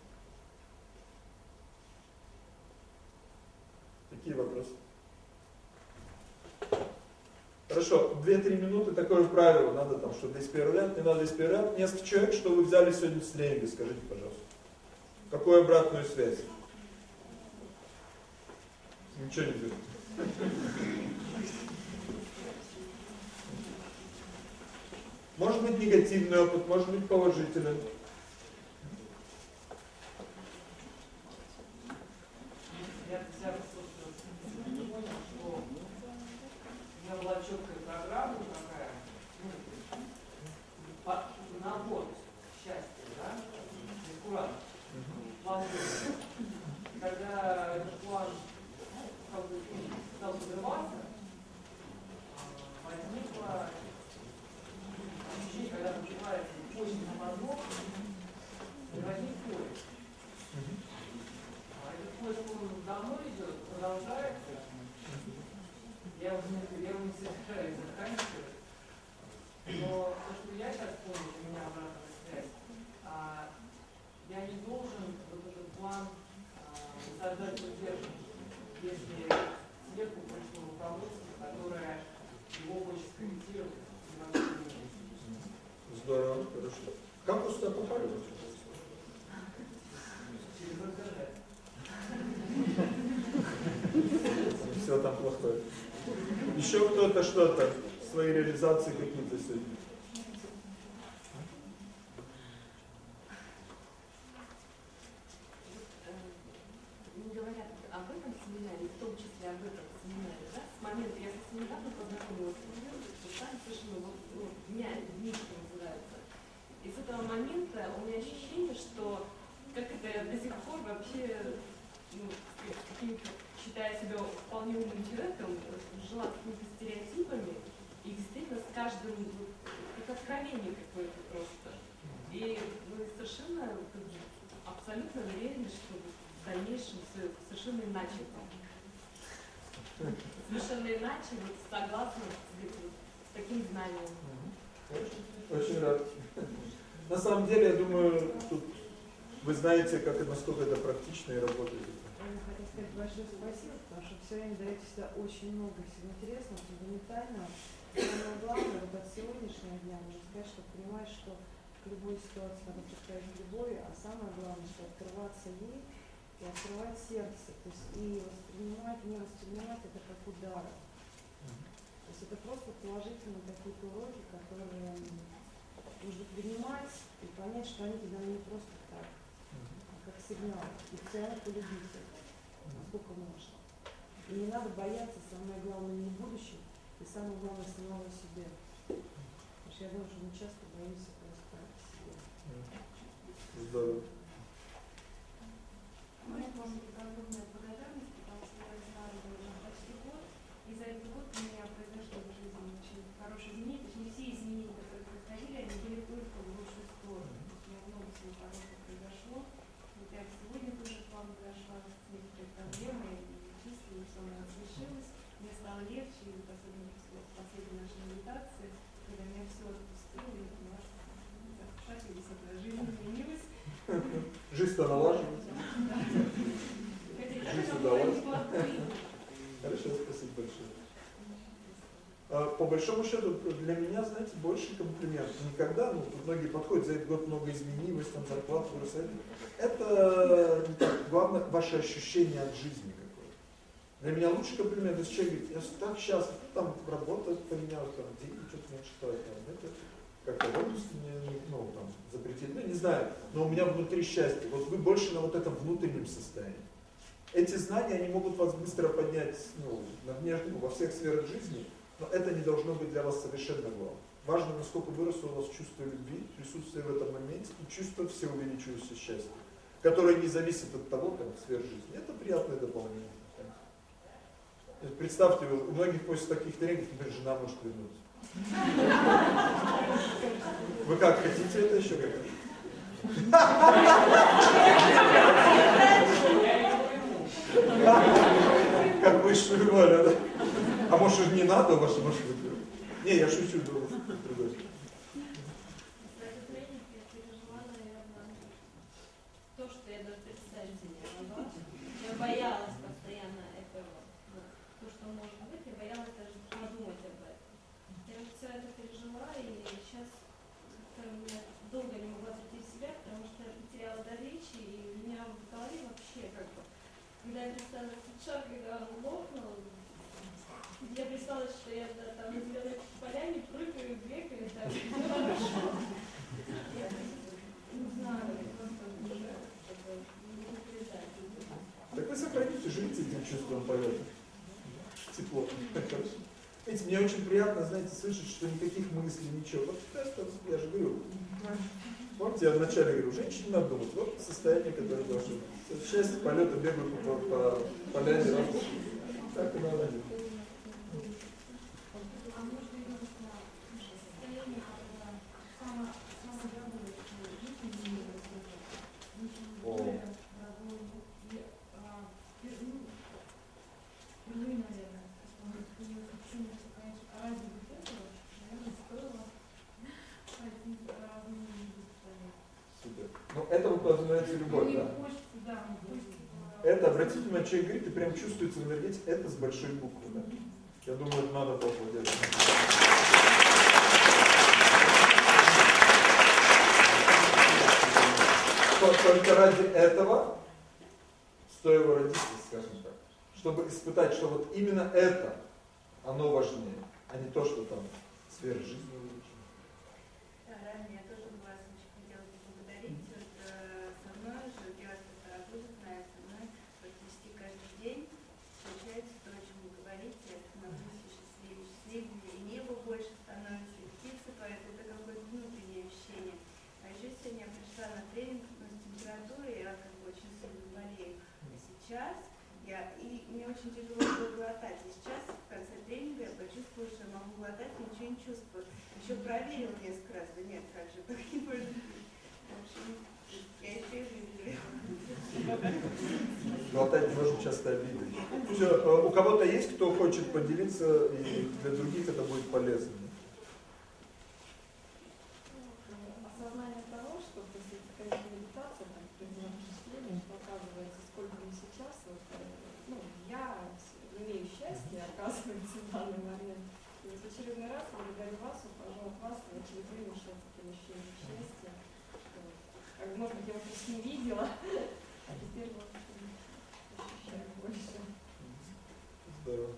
Какие вопросы? Хорошо, 2-3 минуты, такое правило, надо там что-то исправлять, не надо исправлять. Несколько человек, что вы взяли сегодня с тренинга, скажите, пожалуйста. Какую обратную связь? Ничего не беру. Может быть негативный опыт, может быть положительный. Я для себя понял, что у меня была четкая программа такая, ну, по- набор счастья, да, бескурант, план жизни. Когда этот план как бы, ну, стал подрываться, а, возникло ощущение, когда начинается почта на мозгов, возник поиск. А этот поиск, он давно идет, продолжается. Я уже не, я уже не собираюсь заканчивать. Но то, что я сейчас понял, у меня обратная связь, а, я не должен вот этот план а, создать поддержку, если сверху пришло руководство, которое его хочет скорректировать. невозможно изменить. Здорово, хорошо. Как уста попали? Через интернет. Все там плохое. Еще кто-то что-то, свои реализации какие-то сегодня. не говорят об этом семинаре, в том числе об этом семинаре, да, с момента, я совсем недавно познакомилась с людьми, сами совершенно вот, ну, дня, дни, что называется. И с этого момента у меня ощущение, что как это я до сих пор вообще, ну, с каким-то, считая себя вполне умным человеком, жила какими-то стереотипами, и действительно с каждым, вот, как откровение какое-то просто. И вы совершенно как бы, абсолютно уверены, что в дальнейшем все совершенно иначе там. Совершенно иначе, вот согласно с, вот, с таким знанием. Очень рад. На самом деле, я думаю, тут вы знаете, как и насколько это практично и работает. Я хотела сказать большое спасибо, потому что все время даете всегда очень много всего интересного, фундаментального. Самое главное, вот от сегодняшнего дня можно сказать, что понимаешь, что к любой ситуации надо подходить к любой, а самое главное, что открываться ей и открывать сердце, то есть и воспринимать, не воспринимать это как удары. То есть это просто положительные какие-то уроки, которые нужно принимать и понять, что они тебе не просто так, а как сигнал. И постоянно полюбить это, насколько можно. И не надо бояться, самое главное, не будущего, и самое главное, самого себя. Потому что я думаю, что мы часто боимся просто себя. Здорово. Моя к вам огромная благодарность, потому что я знаю уже почти год, и за этот год у меня произошло в жизни очень хорошие изменения, точнее все изменения, которые происходили, они были только в лучшую сторону. То есть у меня много всего хорошего произошло. Вот я сегодня тоже к вам зашла с некоторой проблемой и чувствую, что она разрешилась. Мне стало легче, и вот особенно после последней нашей медитации, когда меня все отпустило, я поняла, что ну, так шаг или жизнь изменилась. Жизнь-то. Хотя Жизнь удалась. Хорошо, спасибо большое. А, По большому счету, для меня, знаете, больше комплимент. Никогда, ну, тут многие подходят, за этот год много изменилось, там зарплата выросла. Это не так. Главное, ваше ощущение от жизни какое-то. Для меня лучший комплимент, если человек говорит, я так счастлив, там работа поменялась, там деньги что-то меньше там, это как-то мне, ну, там, запретить, ну, не знаю, но у меня внутри счастье. Вот вы больше на вот этом внутреннем состоянии. Эти знания, они могут вас быстро поднять, ну, на внешнем, во всех сферах жизни, но это не должно быть для вас совершенно главным. Важно, насколько выросло у вас чувство любви, присутствие в этом моменте и чувство всеувеличивающегося счастья, которое не зависит от того, как сфер жизни. Это приятное дополнение. Представьте, у многих после таких тренингов, например, жена может вернуться. Вы как, хотите это еще как-то? Как высшую волю, да? А может не надо вашу машину? Не, я шучу, другой. То, что я даже представить себе не могла. Я боялась постоянно этого. ну, То, что может быть, я боялась даже подумать об этом. Я все это пережила, и сейчас как-то я долго не могла прийти в себя, потому что я потеряла до речи, и у меня в голове вообще как бы, когда я представила этот шар, когда он лопнул, я представила, что я да, там на зеленой поляне прыгаю, бегаю, так, всё хорошо. Я не знаю, просто уже как бы не передать. Так вы сохраните, живите этим чувством полета. Тепло. Хорошо. Видите, мне очень приятно, знаете, слышать, что никаких мыслей, ничего. Вот это, я же говорю, помните, я вначале говорю, женщине надо думать, вот состояние, которое должно быть. Счастье полета, бегаю по, по, по поляне. Так и надо делать. А может быть, состояние, когда самое самое дорогое, что жизнь не О. Впервые, наверное, почему, конечно, ради вот этого, наверное, стоило ходить по разным местам. Супер. Ну, это называется любовь, да? хочется, хочется. Это, обратите внимание, человек говорит, и прям чувствуется в энергетике, это с большой буквы, да? Я думаю, это надо поаплодировать. Только- ради этого стоило родиться, скажем так. Чтобы испытать, что вот именно это, оно важнее, а не то, что там сфера жизни лучше. Да, ранее я тоже вас очень хотела поблагодарить. Вот, э, со мной же делать эту работу, зная со мной практически каждый день случается то, о чем вы говорите. Я становлюсь все счастливее, счастливее, и небо больше становится, и птицы поют. Это какое-то внутреннее ощущение. А еще сегодня я пришла на тренинг ну, с температурой, я как бы очень сильно болею. А сейчас я, и мне очень тяжело было глотать. И сейчас в конце тренинга я почувствовала, что я могу глотать, ничего не чувствую. Еще проверила несколько раз, да нет, как же, так не может быть. Я еще и выиграю. Глотать можно часто обидой. Все, у кого-то есть, кто хочет поделиться, и для других это будет полезно. Осознание того, что после такая медитация, там, примерно впечатление, показывается, сколько мы сейчас, вот, э, ну, я имею счастье, оказывается, в данный момент. И вот в очередной раз благодарю вас, ухожу от вас на очередные еще такие ощущения счастья. Вот. Как бы, может быть, я вас просто не видела, а теперь вот ощущаю больше. Здорово.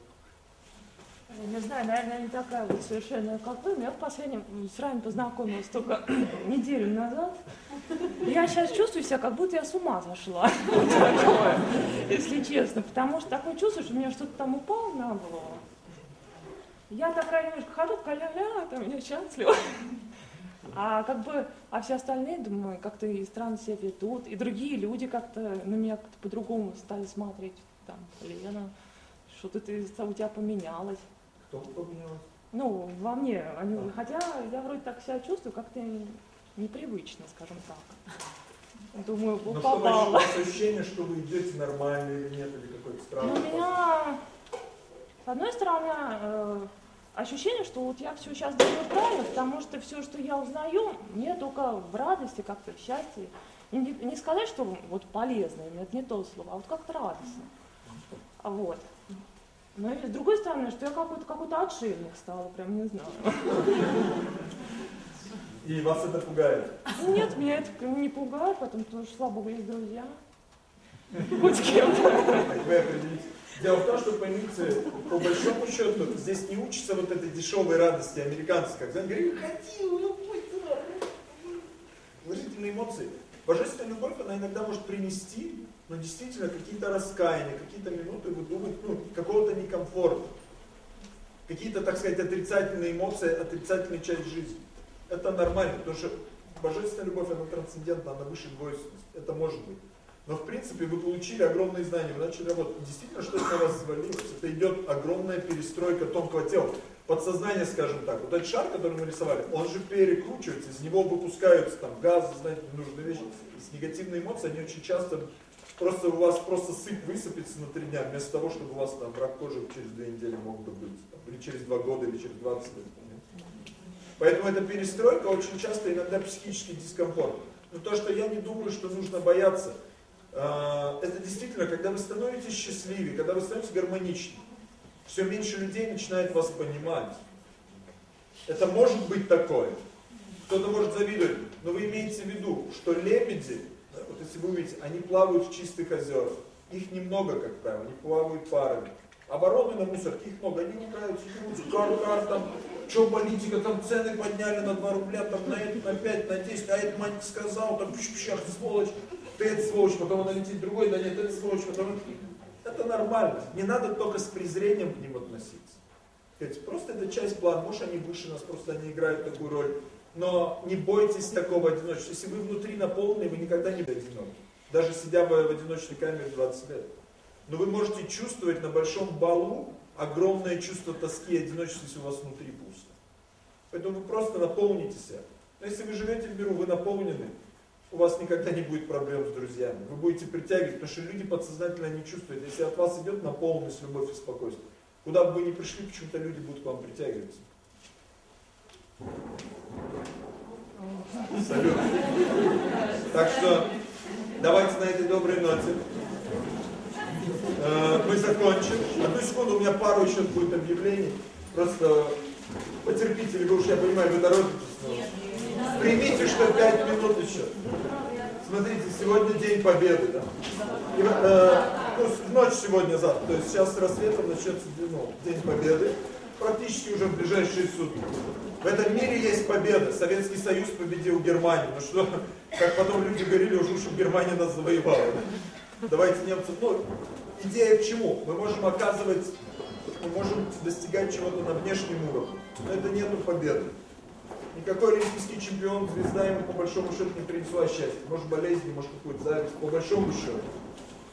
Я не знаю, наверное, не такая вот совершенно, как вы, но я в последнем с вами познакомилась только неделю назад. Я сейчас чувствую себя, как будто я с ума сошла. Если честно. Потому что такое чувство, что у меня что-то там упало на голову. Я такая немножко хожу, каля-ля, там я счастлива. А как бы, а все остальные, думаю, как-то и странно себя ведут, и другие люди как-то на меня как-то по-другому стали смотреть. Там, Лена, что-то ты, у тебя поменялось. Кто поменялся? Ну, во мне, они, хотя я вроде так себя чувствую, как-то непривычно, скажем так. Думаю, Но вот что попала. вас ощущение, что вы идете нормально или нет, или какой-то Ну, странный у меня, с одной стороны, э, ощущение, что вот я все сейчас делаю правильно, потому что все, что я узнаю, мне только в радости, как-то в счастье. И Не, не сказать, что вот полезно, это не то слово, а вот как-то радостно. А Вот. Но и с другой стороны, что я какой-то какой отшельник стала, прям не знаю. И вас это пугает? Ну, Нет, меня это не пугает, потому что, слава богу, есть друзья. Хоть с кем-то. Вы. Дело в том, что поймите, по большому счету, здесь не учится вот этой дешевой радости американцы, как знаете, говорят, ходи, ну туда. Положительные эмоции. Божественная любовь, она иногда может принести, но действительно какие-то раскаяния, какие-то минуты вы думаете, ну, какого-то некомфорта. Какие-то, так сказать, отрицательные эмоции, отрицательная часть жизни. Это нормально, потому что божественная любовь, она трансцендентна, она выше двойственности. Это может быть. Но в принципе вы получили огромные знания, вы начали работать. Действительно, что-то на вас свалилось. Это идет огромная перестройка тонкого тела. Подсознание, скажем так. Вот этот шар, который мы рисовали, он же перекручивается, из него выпускаются там газы, знаете, ненужные вещи. С негативные эмоции, они очень часто Просто у вас просто сыпь высыпется на три дня, вместо того, чтобы у вас там рак кожи через две недели мог бы быть. Там, или через два года, или через 20 лет. Поэтому эта перестройка очень часто иногда психический дискомфорт. Но то, что я не думаю, что нужно бояться, э, это действительно, когда вы становитесь счастливее, когда вы становитесь гармоничнее, все меньше людей начинает вас понимать. Это может быть такое. Кто-то может завидовать, но вы имеете в виду, что лебеди, если вы увидите, они плавают в чистых озерах. Их немного, как правило, они плавают парами. А вороны на мусорке, их много, они играют, живут, кар, кар, там, что политика, там цены подняли на 2 рубля, там на это, на 5, на 10, а это мать сказал, там, пш, пш, сволочь, ты это сволочь, потом она летит другой, да нет, это сволочь, потом это нормально. Не надо только с презрением к ним относиться. Просто это часть плана, может они выше нас, просто они играют такую роль. Но не бойтесь такого одиночества. Если вы внутри наполнены, вы никогда не будете одиноки. Даже сидя в одиночной камере 20 лет. Но вы можете чувствовать на большом балу огромное чувство тоски и одиночества, если у вас внутри пусто. Поэтому вы просто наполните себя. Но если вы живете в миру, вы наполнены, у вас никогда не будет проблем с друзьями. Вы будете притягивать, потому что люди подсознательно не чувствуют. Если от вас идет наполненность, любовь и спокойствие, куда бы вы ни пришли, почему-то люди будут к вам притягиваться. Салют. Так что давайте на этой доброй ноте э, мы закончим. Одну секунду, у меня пару еще будет объявлений. Просто потерпите, либо уж я понимаю, вы торопитесь. Примите, что 5 минут еще. Смотрите, сегодня день победы. Да? И, э, ну, ночь сегодня, завтра. То есть сейчас с рассветом начнется ну, день победы. Практически уже в ближайшие сутки. В этом мире есть победа. Советский Союз победил Германию. Ну что, как потом люди говорили, уж Германия нас завоевала. Давайте немцы, ну, идея к чему? Мы можем оказывать, мы можем достигать чего-то на внешнем уровне. Но это нету победы. Никакой олимпийский чемпион, звезда ему по большому счету не принесла счастья. Может болезни, может какую-то зависть, по большому счету.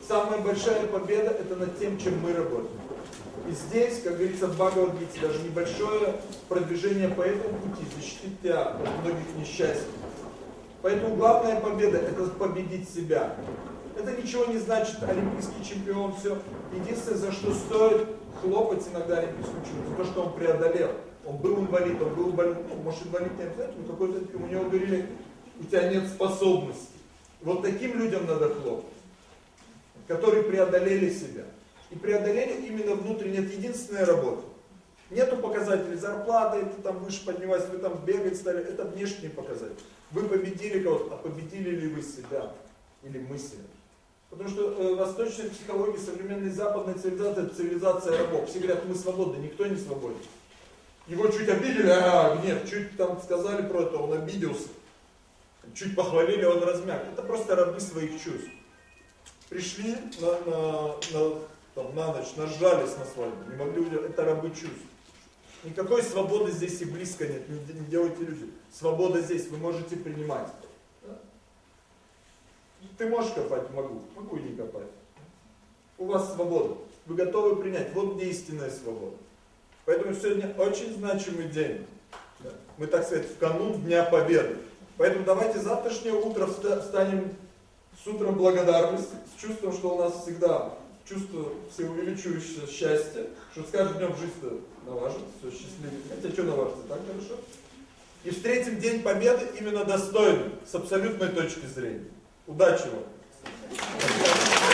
Самая большая победа это над тем, чем мы работаем. И здесь, как говорится в Бхагавадгите, даже небольшое продвижение по этому пути защитит тебя от многих несчастий. Поэтому главная победа – это победить себя. Это ничего не значит, олимпийский чемпион, все. Единственное, за что стоит хлопать иногда олимпийскому чемпиону, за то, что он преодолел. Он был инвалид, он был больной, ну, может инвалид не обязательно, но какой-то, у него говорили, у тебя нет способностей. Вот таким людям надо хлопать, которые преодолели себя. И преодоление именно внутренне, это единственная работа. Нету показателей зарплаты, это там выше поднялась, вы там бегать стали, это внешние показатели. Вы победили кого-то, а победили ли вы себя? Или мы себя? Потому что э, восточная психология, современная западная цивилизация, цивилизация рабов. Все говорят, мы свободны, никто не свободен. Его чуть обидели, а, нет, чуть там сказали про это, он обиделся. Чуть похвалили, он размяк. Это просто рабы своих чувств. Пришли на, на, на там, на ночь нажались на свадьбу, не могли удержать, это рабы чувств. Никакой свободы здесь и близко нет, не, не делайте иллюзий. Свобода здесь, вы можете принимать. Ты можешь копать? Могу. Могу и не копать. У вас свобода. Вы готовы принять. Вот где истинная свобода. Поэтому сегодня очень значимый день. Мы, так сказать, в канун Дня Победы. Поэтому давайте завтрашнее утро встанем с утром благодарности, с чувством, что у нас всегда чувство всеувеличивающее счастье, что с каждым днем жизнь-то налажится, все счастливее. Хотя что налажится, так хорошо? И встретим День Победы именно достойным, с абсолютной точки зрения. Удачи вам!